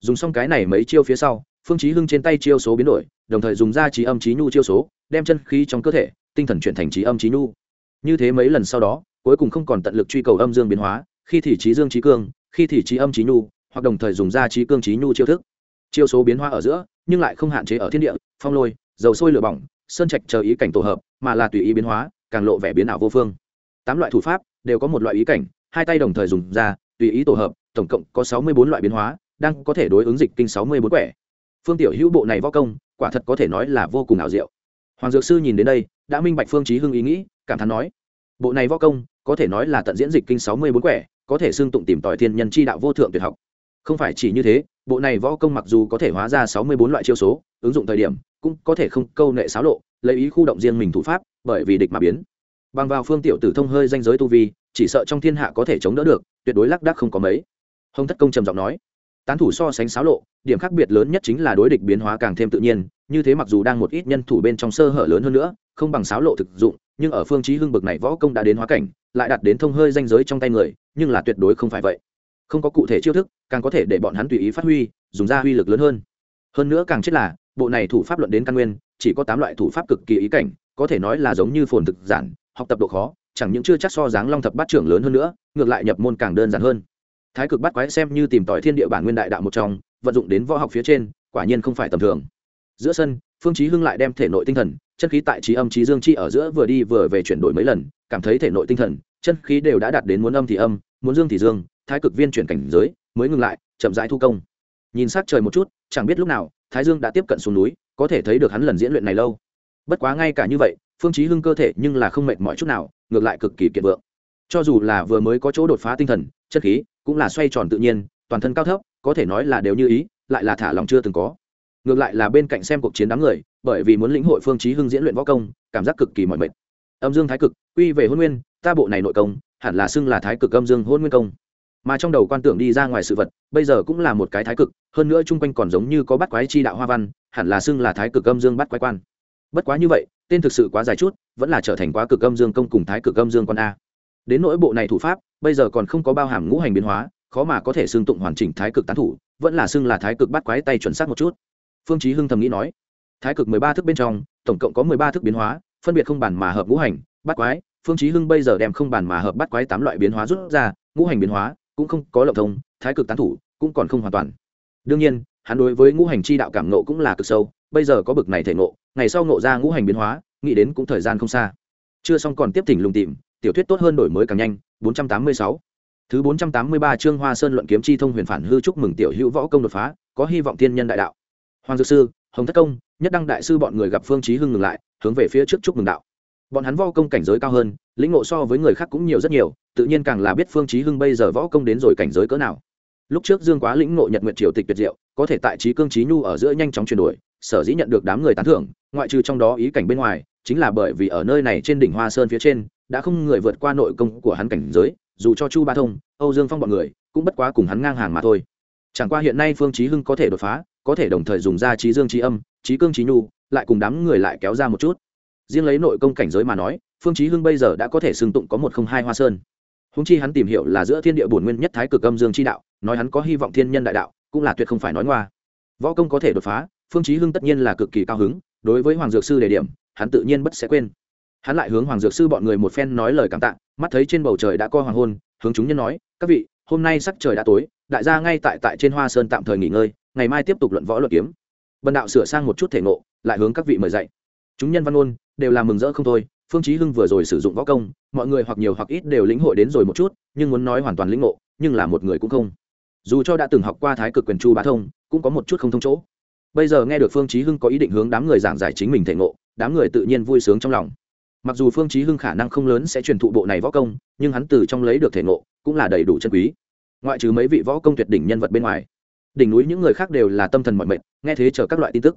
Dùng xong cái này mấy chiêu phía sau, phương trí hưng trên tay chiêu số biến đổi, đồng thời dùng ra trí âm trí nhu chiêu số, đem chân khí trong cơ thể, tinh thần chuyển thành trí âm trí nhu. Như thế mấy lần sau đó, cuối cùng không còn tận lực truy cầu âm dương biến hóa, khi thì trí dương trí cương, khi thì trí âm trí nhu, hoặc đồng thời dùng ra trí cương trí nhu chiêu thức. Chiêu số biến hóa ở giữa, nhưng lại không hạn chế ở thiên địa, phong lôi dầu sôi lửa bỏng, sơn trạch chờ ý cảnh tổ hợp, mà là tùy ý biến hóa, càng lộ vẻ biến ảo vô phương. Tám loại thủ pháp đều có một loại ý cảnh, hai tay đồng thời dùng ra, tùy ý tổ hợp, tổng cộng có sáu mươi bốn loại biến hóa, đang có thể đối ứng dịch kinh sáu mươi bốn quẻ. Phương tiểu hữu bộ này võ công, quả thật có thể nói là vô cùng ảo diệu. Hoàng dược sư nhìn đến đây, đã minh bạch phương chí hưng ý nghĩ, cảm thán nói, bộ này võ công, có thể nói là tận diễn dịch kinh sáu mươi bốn quẻ, có thể xương tụng tìm tòi thiên nhân chi đạo vô thượng tuyệt học. Không phải chỉ như thế, bộ này võ công mặc dù có thể hóa ra sáu mươi bốn loại chiêu số, ứng dụng thời điểm cũng có thể không câu nệ xáo lộ, lấy ý khu động riêng mình thủ pháp, bởi vì địch mà biến. Bằng vào phương tiểu tử thông hơi danh giới tu vi, chỉ sợ trong thiên hạ có thể chống đỡ được, tuyệt đối lác đác không có mấy. Hồng thất công trầm giọng nói. Tán thủ so sánh xáo lộ, điểm khác biệt lớn nhất chính là đối địch biến hóa càng thêm tự nhiên, như thế mặc dù đang một ít nhân thủ bên trong sơ hở lớn hơn nữa, không bằng xáo lộ thực dụng, nhưng ở phương chí hưng bực này võ công đã đến hóa cảnh, lại đạt đến thông hơi danh giới trong tay người, nhưng là tuyệt đối không phải vậy. Không có cụ thể chiêu thức, càng có thể để bọn hắn tùy ý phát huy, dùng ra uy lực lớn hơn. Hơn nữa càng chết là bộ này thủ pháp luận đến căn nguyên, chỉ có tám loại thủ pháp cực kỳ ý cảnh, có thể nói là giống như phồn thực giản, học tập độ khó, chẳng những chưa chắc so dáng long thập bát trưởng lớn hơn nữa, ngược lại nhập môn càng đơn giản hơn. Thái cực bát quái xem như tìm tòi thiên địa bản nguyên đại đạo một trong, vận dụng đến võ học phía trên, quả nhiên không phải tầm thường. Giữa sân, phương chí hưng lại đem thể nội tinh thần, chân khí tại trí âm trí dương chi ở giữa vừa đi vừa về chuyển đổi mấy lần, cảm thấy thể nội tinh thần, chân khí đều đã đạt đến muốn âm thì âm, muốn dương thì dương, thái cực viên chuyển cảnh giới, mới ngừng lại, chậm rãi thu công. Nhìn sát trời một chút, chẳng biết lúc nào thái dương đã tiếp cận xuống núi, có thể thấy được hắn lần diễn luyện này lâu. Bất quá ngay cả như vậy, phương chí hưng cơ thể nhưng là không mệt mỏi chút nào, ngược lại cực kỳ kiệt vượng. Cho dù là vừa mới có chỗ đột phá tinh thần, chất khí cũng là xoay tròn tự nhiên, toàn thân cao thấp, có thể nói là đều như ý, lại là thả lòng chưa từng có. Ngược lại là bên cạnh xem cuộc chiến đám người, bởi vì muốn lĩnh hội phương chí hưng diễn luyện võ công, cảm giác cực kỳ mỏi mệt. Âm dương thái cực, quy về hôn nguyên, ta bộ này nội công, hẳn là xưng là thái cực âm dương hôn nguyên công mà trong đầu quan tưởng đi ra ngoài sự vật, bây giờ cũng là một cái thái cực, hơn nữa chung quanh còn giống như có bắt quái chi đạo hoa văn, hẳn là xưng là thái cực âm dương bắt quái quan. Bất quá như vậy, tên thực sự quá dài chút, vẫn là trở thành quá cực âm dương công cùng thái cực âm dương quan a. Đến nỗi bộ này thủ pháp, bây giờ còn không có bao hàm ngũ hành biến hóa, khó mà có thể xưng tụng hoàn chỉnh thái cực tán thủ, vẫn là xưng là thái cực bắt quái tay chuẩn xác một chút. Phương chí hưng thầm nghĩ nói, thái cực mười ba thức bên trong, tổng cộng có mười ba thức biến hóa, phân biệt không bản mà hợp ngũ hành bắt quái. Phương chí hưng bây giờ đem không bản mà hợp bắt quái tám loại biến hóa rút ra, ngũ hành biến hóa cũng không có lộng thông, thái cực tán thủ cũng còn không hoàn toàn. Đương nhiên, hắn đối với ngũ hành chi đạo cảm nộ cũng là cực sâu, bây giờ có bực này thể ngộ, ngày sau ngộ ra ngũ hành biến hóa, nghĩ đến cũng thời gian không xa. Chưa xong còn tiếp thỉnh lùng tìm, tiểu thuyết tốt hơn đổi mới càng nhanh 486 thứ 483 chương hoa sơn luận kiếm chi thông huyền phản hư chúc mừng tiểu hữu võ công đột phá, có hy vọng thiên nhân đại đạo. Hoàng dược sư, hồng thất công, nhất đăng đại sư bọn người gặp phương chí hưng ngừng lại, hướng về phía trước chúc mừng đạo bọn hắn võ công cảnh giới cao hơn, lĩnh ngộ so với người khác cũng nhiều rất nhiều, tự nhiên càng là biết phương chí hưng bây giờ võ công đến rồi cảnh giới cỡ nào. Lúc trước dương quá lĩnh ngộ nhật nguyện triều tịch tuyệt diệu, có thể tại trí cương trí nhu ở giữa nhanh chóng chuyển đổi, sở dĩ nhận được đám người tán thưởng, ngoại trừ trong đó ý cảnh bên ngoài, chính là bởi vì ở nơi này trên đỉnh hoa sơn phía trên, đã không người vượt qua nội công của hắn cảnh giới, dù cho chu ba thông, âu dương phong bọn người, cũng bất quá cùng hắn ngang hàng mà thôi. Chẳng qua hiện nay phương chí hưng có thể đột phá, có thể đồng thời dùng ra trí dương trí âm trí cương trí nhu, lại cùng đám người lại kéo ra một chút riêng lấy nội công cảnh giới mà nói, phương chí hưng bây giờ đã có thể xưng tụng có một không hai hoa sơn. Húng chi hắn tìm hiểu là giữa thiên địa bổn nguyên nhất thái cực âm dương chi đạo, nói hắn có hy vọng thiên nhân đại đạo, cũng là tuyệt không phải nói ngoa. Võ công có thể đột phá, phương chí hưng tất nhiên là cực kỳ cao hứng, đối với hoàng dược sư đề điểm, hắn tự nhiên bất sẽ quên. Hắn lại hướng hoàng dược sư bọn người một phen nói lời cảm tạ, mắt thấy trên bầu trời đã co hoàng hôn, hướng chúng nhân nói, các vị, hôm nay sắc trời đã tối, đại gia ngay tại tại trên hoa sơn tạm thời nghỉ ngơi, ngày mai tiếp tục luận võ luận kiếm. Bần đạo sửa sang một chút thể ngộ, lại hướng các vị mời dạy chúng nhân văn ôn đều là mừng rỡ không thôi. Phương chí hưng vừa rồi sử dụng võ công, mọi người hoặc nhiều hoặc ít đều lĩnh hội đến rồi một chút, nhưng muốn nói hoàn toàn lĩnh ngộ, nhưng là một người cũng không. Dù cho đã từng học qua thái cực quyền chu bá thông, cũng có một chút không thông chỗ. Bây giờ nghe được phương chí hưng có ý định hướng đám người giảng giải chính mình thể ngộ, đám người tự nhiên vui sướng trong lòng. Mặc dù phương chí hưng khả năng không lớn sẽ truyền thụ bộ này võ công, nhưng hắn từ trong lấy được thể ngộ cũng là đầy đủ chân quý. Ngoại trừ mấy vị võ công tuyệt đỉnh nhân vật bên ngoài, đỉnh núi những người khác đều là tâm thần mọi mệnh nghe thế chờ các loại tin tức.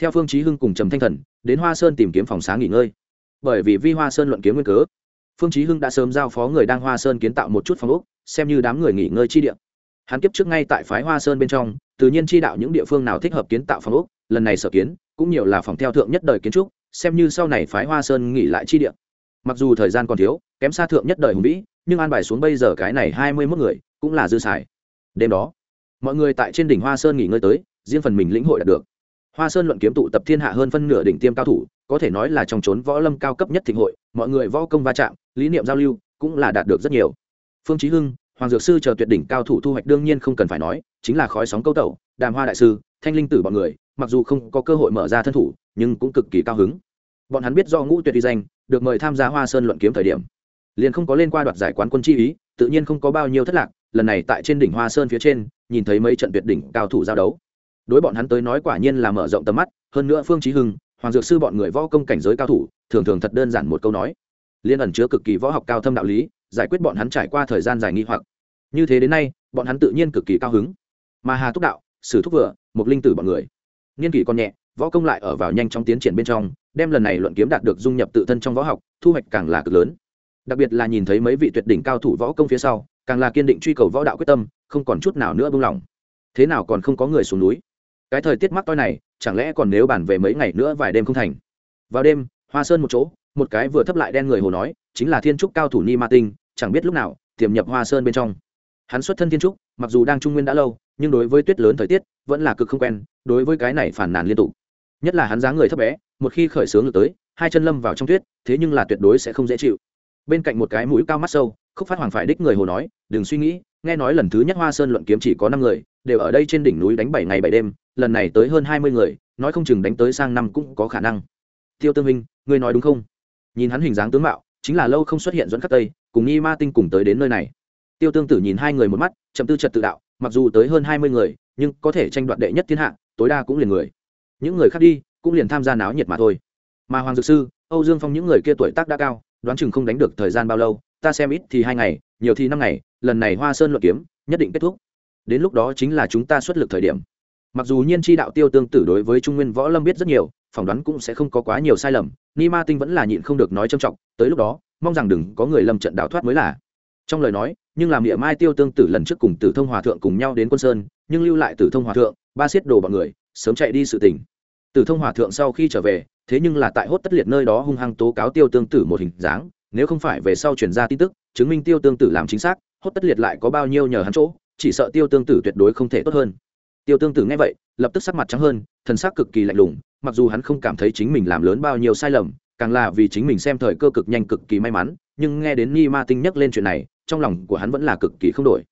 Theo phương chí hưng cùng trầm thanh thần đến hoa sơn tìm kiếm phòng sáng nghỉ ngơi. Bởi vì vi hoa sơn luận kiếm nguyên cớ, phương chí hưng đã sớm giao phó người đang hoa sơn kiến tạo một chút phòng ốc, xem như đám người nghỉ ngơi chi địa. Hắn kiếp trước ngay tại phái hoa sơn bên trong, tự nhiên chi đạo những địa phương nào thích hợp kiến tạo phòng ốc, lần này sở kiến, cũng nhiều là phòng theo thượng nhất đời kiến trúc, xem như sau này phái hoa sơn nghỉ lại chi địa. Mặc dù thời gian còn thiếu, kém xa thượng nhất đời hùng vĩ, nhưng an bài xuống bây giờ cái này hai mươi mốt người, cũng là dư xài. Đêm đó, mọi người tại trên đỉnh hoa sơn nghỉ ngơi tới, riêng phần mình lĩnh hội đạt được hoa sơn luận kiếm tụ tập thiên hạ hơn phân nửa đỉnh tiêm cao thủ, có thể nói là trong trốn võ lâm cao cấp nhất thịnh hội, mọi người võ công va chạm, lý niệm giao lưu cũng là đạt được rất nhiều. Phương chí hưng, hoàng dược sư chờ tuyệt đỉnh cao thủ thu hoạch đương nhiên không cần phải nói, chính là khói sóng câu tẩu, đàm hoa đại sư, thanh linh tử bọn người, mặc dù không có cơ hội mở ra thân thủ, nhưng cũng cực kỳ cao hứng. Bọn hắn biết do ngũ tuyệt uy danh, được mời tham gia hoa sơn luận kiếm thời điểm. Liền không có lên qua đoạt giải quán quân chi ý, tự nhiên không có bao nhiêu thất lạc, lần này tại trên đỉnh hoa sơn phía trên, nhìn thấy mấy trận tuyệt đỉnh cao thủ giao đấu đối bọn hắn tới nói quả nhiên là mở rộng tầm mắt, hơn nữa phương chí hưng, hoàng dược sư bọn người võ công cảnh giới cao thủ, thường thường thật đơn giản một câu nói. Liên ẩn chứa cực kỳ võ học cao thâm đạo lý, giải quyết bọn hắn trải qua thời gian dài nghi hoặc. Như thế đến nay, bọn hắn tự nhiên cực kỳ cao hứng. Mà hà thúc đạo, sử thúc vừa Mục linh tử bọn người. Nghiên kỷ còn nhẹ, võ công lại ở vào nhanh trong tiến triển bên trong, đem lần này luận kiếm đạt được dung nhập tự thân trong võ học, thu hoạch càng là cực lớn. Đặc biệt là nhìn thấy mấy vị tuyệt đỉnh cao thủ võ công phía sau, càng là kiên định truy cầu võ đạo quyết tâm, không còn chút nào nữa buông lỏng. Thế nào còn không có người xuống núi? Cái thời tiết mắc toi này, chẳng lẽ còn nếu bàn về mấy ngày nữa vài đêm không thành? Vào đêm, hoa sơn một chỗ, một cái vừa thấp lại đen người hồ nói, chính là thiên trúc cao thủ ni ma tinh, chẳng biết lúc nào, tiềm nhập hoa sơn bên trong. Hắn xuất thân thiên trúc, mặc dù đang trung nguyên đã lâu, nhưng đối với tuyết lớn thời tiết, vẫn là cực không quen, đối với cái này phản nàn liên tục. Nhất là hắn dáng người thấp bé, một khi khởi sướng được tới, hai chân lâm vào trong tuyết, thế nhưng là tuyệt đối sẽ không dễ chịu. Bên cạnh một cái mũi cao mắt sâu, khúc phát hoàng phải đích người hồ nói, đừng suy nghĩ, nghe nói lần thứ nhất hoa sơn luận kiếm chỉ có năm người, đều ở đây trên đỉnh núi đánh bảy ngày bảy đêm lần này tới hơn hai mươi người, nói không chừng đánh tới sang năm cũng có khả năng. Tiêu tương minh, ngươi nói đúng không? Nhìn hắn hình dáng tướng mạo, chính là lâu không xuất hiện dẫn khắc tây, cùng ni ma tinh cùng tới đến nơi này. Tiêu tương tử nhìn hai người một mắt, chậm tư trật tự đạo, mặc dù tới hơn hai mươi người, nhưng có thể tranh đoạt đệ nhất thiên hạ, tối đa cũng liền người. Những người khác đi, cũng liền tham gia náo nhiệt mà thôi. Mà hoàng dược sư, âu dương phong những người kia tuổi tác đã cao, đoán chừng không đánh được thời gian bao lâu, ta xem ít thì hai ngày, nhiều thì năm ngày, lần này hoa sơn luận kiếm, nhất định kết thúc. Đến lúc đó chính là chúng ta xuất lực thời điểm mặc dù nhiên tri đạo tiêu tương tử đối với trung nguyên võ lâm biết rất nhiều, phỏng đoán cũng sẽ không có quá nhiều sai lầm, ni ma tinh vẫn là nhịn không được nói trầm trọng, tới lúc đó, mong rằng đừng có người lâm trận đào thoát mới là. Trong lời nói, nhưng làm địa mai tiêu tương tử lần trước cùng tử thông hòa thượng cùng nhau đến quân sơn, nhưng lưu lại tử thông hòa thượng, ba xiết đồ bọn người, sớm chạy đi sự tình tử thông hòa thượng sau khi trở về, thế nhưng là tại hốt tất liệt nơi đó hung hăng tố cáo tiêu tương tử một hình dáng, nếu không phải về sau chuyển ra tin tức, chứng minh tiêu tương tử làm chính xác, hốt tất liệt lại có bao nhiêu nhờ hắn chỗ, chỉ sợ tiêu tương tử tuyệt đối không thể tốt hơn tiêu tương tử nghe vậy, lập tức sắc mặt trắng hơn, thần sắc cực kỳ lạnh lùng, mặc dù hắn không cảm thấy chính mình làm lớn bao nhiêu sai lầm, càng là vì chính mình xem thời cơ cực nhanh cực kỳ may mắn, nhưng nghe đến ni ma tinh nhắc lên chuyện này, trong lòng của hắn vẫn là cực kỳ không đổi.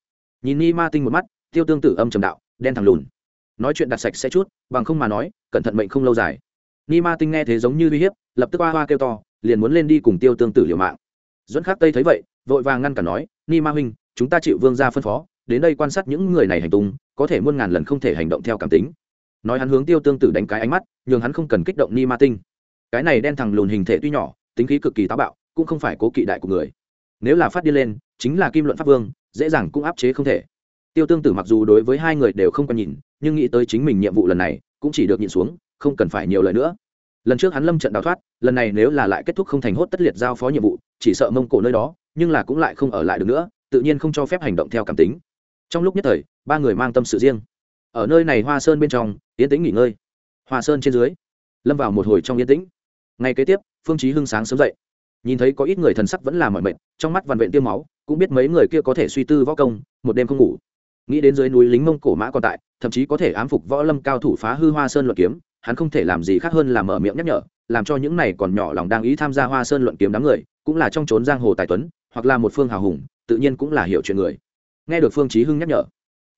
Nhìn ni ma tinh một mắt, tiêu tương tử âm trầm đạo, đen thẳng lùn. Nói chuyện đặt sạch sẽ chút, bằng không mà nói, cẩn thận mệnh không lâu dài. Ni ma tinh nghe thế giống như uy hiếp, lập tức hoa hoa kêu to, liền muốn lên đi cùng tiêu tương tử liều mạng. Dẫn khác tây thấy vậy, vội vàng ngăn cả nói, ni ma huynh, chúng ta chịu vương ra phân phó đến đây quan sát những người này hành tung, có thể muôn ngàn lần không thể hành động theo cảm tính. Nói hắn hướng tiêu tương tử đánh cái ánh mắt, nhường hắn không cần kích động ni ma tinh. Cái này đen thằng lùn hình thể tuy nhỏ, tính khí cực kỳ táo bạo, cũng không phải cố kỵ đại của người. Nếu là phát đi lên, chính là kim luận pháp vương, dễ dàng cũng áp chế không thể. Tiêu tương tử mặc dù đối với hai người đều không còn nhìn, nhưng nghĩ tới chính mình nhiệm vụ lần này, cũng chỉ được nhìn xuống, không cần phải nhiều lời nữa. Lần trước hắn lâm trận đào thoát, lần này nếu là lại kết thúc không thành hốt tất liệt giao phó nhiệm vụ, chỉ sợ mông cổ nơi đó, nhưng là cũng lại không ở lại được nữa, tự nhiên không cho phép hành động theo cảm tính trong lúc nhất thời, ba người mang tâm sự riêng. Ở nơi này hoa sơn bên trong yên tĩnh nghỉ ngơi. Hoa sơn trên dưới, lâm vào một hồi trong yên tĩnh. Ngay kế tiếp, phương chí hưng sáng sớm dậy. Nhìn thấy có ít người thần sắc vẫn là mỏi mệt, trong mắt vằn vện tiêu máu, cũng biết mấy người kia có thể suy tư võ công, một đêm không ngủ. Nghĩ đến dưới núi lính mông cổ mã còn tại, thậm chí có thể ám phục võ lâm cao thủ phá hư hoa sơn luận kiếm, hắn không thể làm gì khác hơn là mở miệng nhắc nhở, làm cho những này còn nhỏ lòng đang ý tham gia hoa sơn luận kiếm đám người, cũng là trong trốn giang hồ tài tuấn, hoặc là một phương hào hùng, tự nhiên cũng là hiểu chuyện người nghe được phương chí hưng nhắc nhở,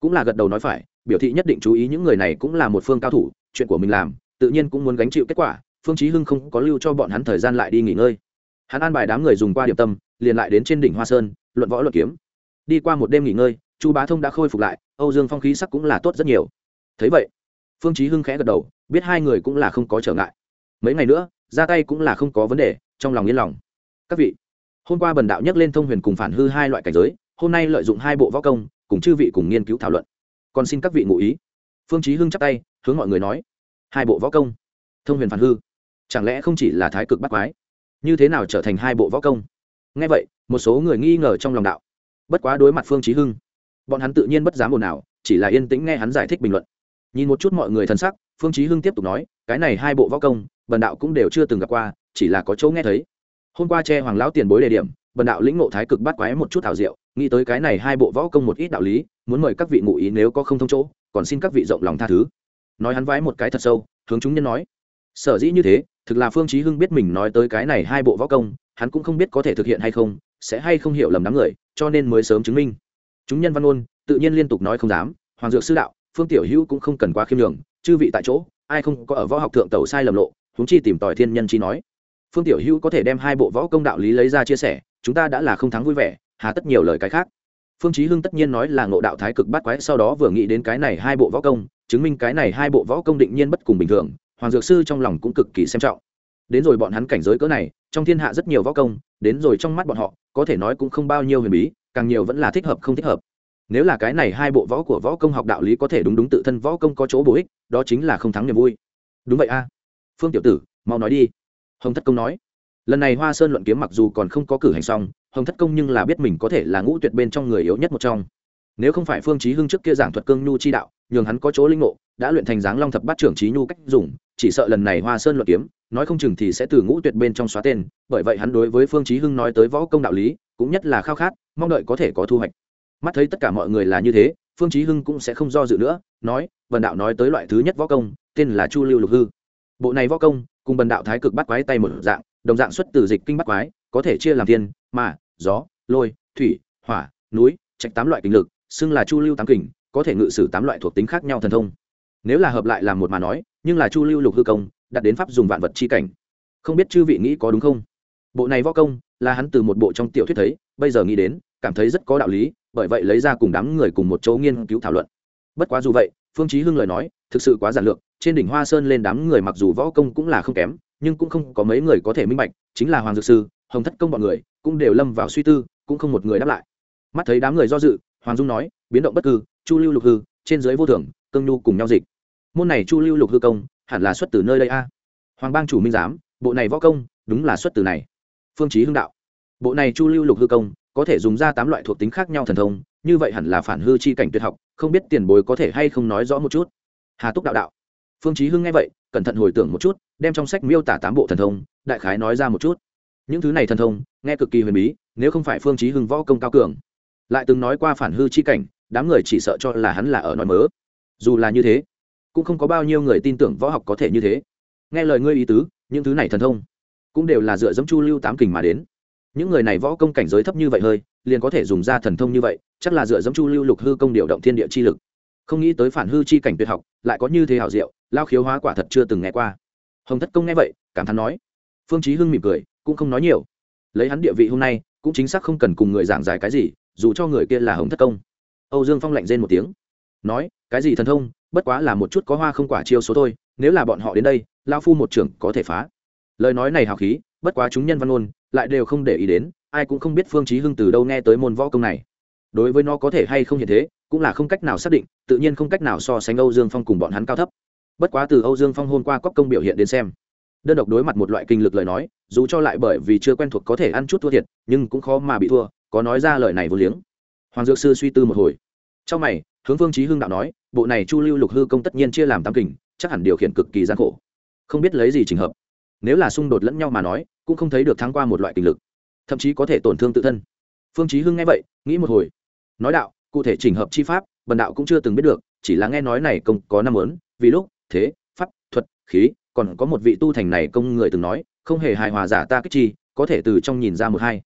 cũng là gật đầu nói phải, biểu thị nhất định chú ý những người này cũng là một phương cao thủ, chuyện của mình làm, tự nhiên cũng muốn gánh chịu kết quả, phương chí hưng không có lưu cho bọn hắn thời gian lại đi nghỉ ngơi. Hắn an bài đám người dùng qua điểm tâm, liền lại đến trên đỉnh hoa sơn, luận võ luận kiếm. Đi qua một đêm nghỉ ngơi, chu bá thông đã khôi phục lại, âu dương phong khí sắc cũng là tốt rất nhiều. Thấy vậy, phương chí hưng khẽ gật đầu, biết hai người cũng là không có trở ngại. Mấy ngày nữa, ra tay cũng là không có vấn đề, trong lòng yên lòng. Các vị, hôm qua bần đạo nhắc lên thông huyền cùng phản hư hai loại cảnh giới hôm nay lợi dụng hai bộ võ công, cùng chư vị cùng nghiên cứu thảo luận. Còn xin các vị ngụ ý. Phương chí hưng chắp tay, hướng mọi người nói, hai bộ võ công, thông huyền phản hư, chẳng lẽ không chỉ là thái cực bắt quái? Như thế nào trở thành hai bộ võ công? Nghe vậy, một số người nghi ngờ trong lòng đạo. Bất quá đối mặt phương chí hưng, bọn hắn tự nhiên bất dám ồn nào chỉ là yên tĩnh nghe hắn giải thích bình luận. Nhìn một chút mọi người thân sắc, phương chí hưng tiếp tục nói, cái này hai bộ võ công, bần đạo cũng đều chưa từng gặp qua, chỉ là có chỗ nghe thấy. Hôm qua che hoàng lão tiền bối đề điểm bần đạo lĩnh ngộ thái cực bắt quái một chút thảo diệu, nghĩ tới cái này hai bộ võ công một ít đạo lý, muốn mời các vị ngụ ý nếu có không thông chỗ, còn xin các vị rộng lòng tha thứ. Nói hắn vái một cái thật sâu, hướng chúng nhân nói, sở dĩ như thế, thực là phương chí hưng biết mình nói tới cái này hai bộ võ công, hắn cũng không biết có thể thực hiện hay không, sẽ hay không hiểu lầm đám người, cho nên mới sớm chứng minh. Chúng nhân văn ôn tự nhiên liên tục nói không dám, hoàng dược sư đạo, phương tiểu hữu cũng không cần quá khiêm nhường, chư vị tại chỗ, ai không có ở võ học thượng tẩu sai lầm lộ chúng chi tìm tòi thiên nhân chi nói. Phương tiểu hữu có thể đem hai bộ võ công đạo lý lấy ra chia sẻ chúng ta đã là không thắng vui vẻ, hà tất nhiều lời cái khác. Phương chí hưng tất nhiên nói là ngộ đạo thái cực bát quái, sau đó vừa nghĩ đến cái này hai bộ võ công, chứng minh cái này hai bộ võ công định nhiên bất cùng bình thường, hoàng dược sư trong lòng cũng cực kỳ xem trọng. Đến rồi bọn hắn cảnh giới cỡ này, trong thiên hạ rất nhiều võ công, đến rồi trong mắt bọn họ, có thể nói cũng không bao nhiêu huyền bí, càng nhiều vẫn là thích hợp không thích hợp. Nếu là cái này hai bộ võ của võ công học đạo lý có thể đúng đúng tự thân võ công có chỗ bổ ích, đó chính là không thắng niềm vui. Đúng vậy a. Phương tiểu tử, mau nói đi. Hồng thất công nói lần này hoa sơn luận kiếm mặc dù còn không có cử hành xong, hồng thất công nhưng là biết mình có thể là ngũ tuyệt bên trong người yếu nhất một trong. Nếu không phải phương chí hưng trước kia giảng thuật cương nhu chi đạo, nhường hắn có chỗ linh ngộ, đã luyện thành dáng long thập bát trưởng trí nhu cách dùng, chỉ sợ lần này hoa sơn luận kiếm, nói không chừng thì sẽ từ ngũ tuyệt bên trong xóa tên, bởi vậy hắn đối với phương chí hưng nói tới võ công đạo lý, cũng nhất là khao khát, mong đợi có thể có thu hoạch. Mắt thấy tất cả mọi người là như thế, phương chí hưng cũng sẽ không do dự nữa, nói Bần đạo nói tới loại thứ nhất võ công, tên là chu lưu lục hư. Bộ này võ công, cùng bần đạo thái cực bắt quái tay một dạng đồng dạng xuất từ dịch kinh bắc quái, có thể chia làm thiên, mà, gió, lôi, thủy, hỏa, núi, trạch tám loại kinh lực, xưng là chu lưu tám kình có thể ngự sử tám loại thuộc tính khác nhau thần thông. Nếu là hợp lại làm một mà nói, nhưng là chu lưu lục hư công đặt đến pháp dùng vạn vật chi cảnh. Không biết chư vị nghĩ có đúng không? Bộ này võ công, là hắn từ một bộ trong tiểu thuyết thấy, bây giờ nghĩ đến, cảm thấy rất có đạo lý, bởi vậy lấy ra cùng đám người cùng một chỗ nghiên cứu thảo luận. Bất quá dù vậy, phương chí hưng lời nói, thực sự quá giản lược, trên đỉnh hoa sơn lên đám người mặc dù võ công cũng là không kém nhưng cũng không có mấy người có thể minh bạch, chính là hoàng dược sư, hồng thất công bọn người, cũng đều lâm vào suy tư, cũng không một người đáp lại. Mắt thấy đám người do dự, hoàng dung nói, biến động bất cư, chu lưu lục hư, trên dưới vô thường, cương nhu cùng nhau dịch. Môn này chu lưu lục hư công, hẳn là xuất từ nơi đây a? Hoàng bang chủ minh giám, bộ này võ công, đúng là xuất từ này. Phương chí hưng đạo. Bộ này chu lưu lục hư công, có thể dùng ra tám loại thuộc tính khác nhau thần thông, như vậy hẳn là phản hư chi cảnh tuyệt học, không biết tiền bối có thể hay không nói rõ một chút. Hà túc đạo đạo. Phương chí hưng nghe vậy cẩn thận hồi tưởng một chút, đem trong sách miêu tả tám bộ thần thông, đại khái nói ra một chút. Những thứ này thần thông, nghe cực kỳ huyền bí, nếu không phải phương chí hưng võ công cao cường. Lại từng nói qua phản hư chi cảnh, đám người chỉ sợ cho là hắn là ở nói mớ. Dù là như thế, cũng không có bao nhiêu người tin tưởng võ học có thể như thế. Nghe lời ngươi ý tứ, những thứ này thần thông cũng đều là dựa dẫm chu lưu tám kình mà đến. Những người này võ công cảnh giới thấp như vậy hơi, liền có thể dùng ra thần thông như vậy, chắc là dựa dẫm chu lưu lục hư công điều động thiên địa chi lực không nghĩ tới phản hư chi cảnh tuyệt học, lại có như thế hảo diệu, lao khiếu hóa quả thật chưa từng nghe qua. Hồng thất công nghe vậy, cảm thán nói. Phương chí hưng mỉm cười, cũng không nói nhiều. Lấy hắn địa vị hôm nay, cũng chính xác không cần cùng người giảng giải cái gì, dù cho người kia là hồng thất công. Âu dương phong lạnh rên một tiếng. Nói, cái gì thần thông, bất quá là một chút có hoa không quả chiêu số thôi, nếu là bọn họ đến đây, lao phu một trưởng có thể phá. Lời nói này hào khí, bất quá chúng nhân văn ôn lại đều không để ý đến, ai cũng không biết phương chí hưng từ đâu nghe tới môn võ công này. Đối với nó có thể hay không hiện thế cũng là không cách nào xác định, tự nhiên không cách nào so sánh âu dương phong cùng bọn hắn cao thấp. Bất quá từ âu dương phong hôm qua cóc công biểu hiện đến xem, đơn độc đối mặt một loại kinh lực lời nói, dù cho lại bởi vì chưa quen thuộc có thể ăn chút thua thiệt, nhưng cũng khó mà bị thua, có nói ra lời này vô liếng. Hoàng dược sư suy tư một hồi. Trong mày, hướng phương chí hưng đạo nói, bộ này chu lưu lục hư công tất nhiên chia làm tam kình, chắc hẳn điều khiển cực kỳ gian khổ. Không biết lấy gì trình hợp. Nếu là xung đột lẫn nhau mà nói, cũng không thấy được thắng qua một loại kinh lực, thậm chí có thể tổn thương tự thân. Phương chí hưng nghe vậy, nghĩ một hồi, nói đạo cụ thể chỉnh hợp chi pháp, bần đạo cũng chưa từng biết được, chỉ là nghe nói này công có năm lớn vì lúc, thế, pháp, thuật, khí, còn có một vị tu thành này công người từng nói, không hề hài hòa giả ta kích chi, có thể từ trong nhìn ra một hai.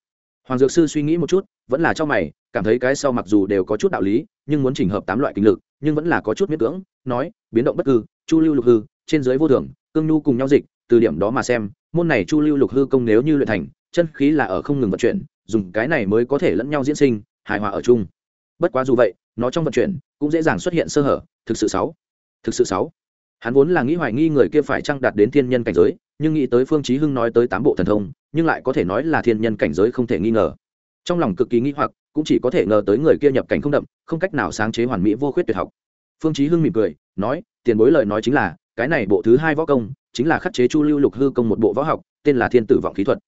Hoàng dược sư suy nghĩ một chút, vẫn là cho mày, cảm thấy cái sau mặc dù đều có chút đạo lý, nhưng muốn chỉnh hợp tám loại kinh lực, nhưng vẫn là có chút miễn cưỡng, nói, biến động bất cư, chu lưu lục hư, trên dưới vô thường, cương nhu cùng nhau dịch, từ điểm đó mà xem, môn này chu lưu lục hư công nếu như luyện thành, chân khí là ở không ngừng vận chuyển, dùng cái này mới có thể lẫn nhau diễn sinh, hài hòa ở chung bất quá dù vậy, nó trong vận chuyển cũng dễ dàng xuất hiện sơ hở, thực sự sáu thực sự sáu hắn vốn là nghĩ hoài nghi người kia phải chăng đạt đến thiên nhân cảnh giới, nhưng nghĩ tới phương chí hưng nói tới tám bộ thần thông, nhưng lại có thể nói là thiên nhân cảnh giới không thể nghi ngờ. Trong lòng cực kỳ nghi hoặc, cũng chỉ có thể ngờ tới người kia nhập cảnh không đậm, không cách nào sáng chế hoàn mỹ vô khuyết tuyệt học. Phương chí hưng mỉm cười, nói, tiền bối lời nói chính là, cái này bộ thứ hai võ công, chính là khắc chế chu lưu lục hư công một bộ võ học, tên là thiên tử vọng khí thuật.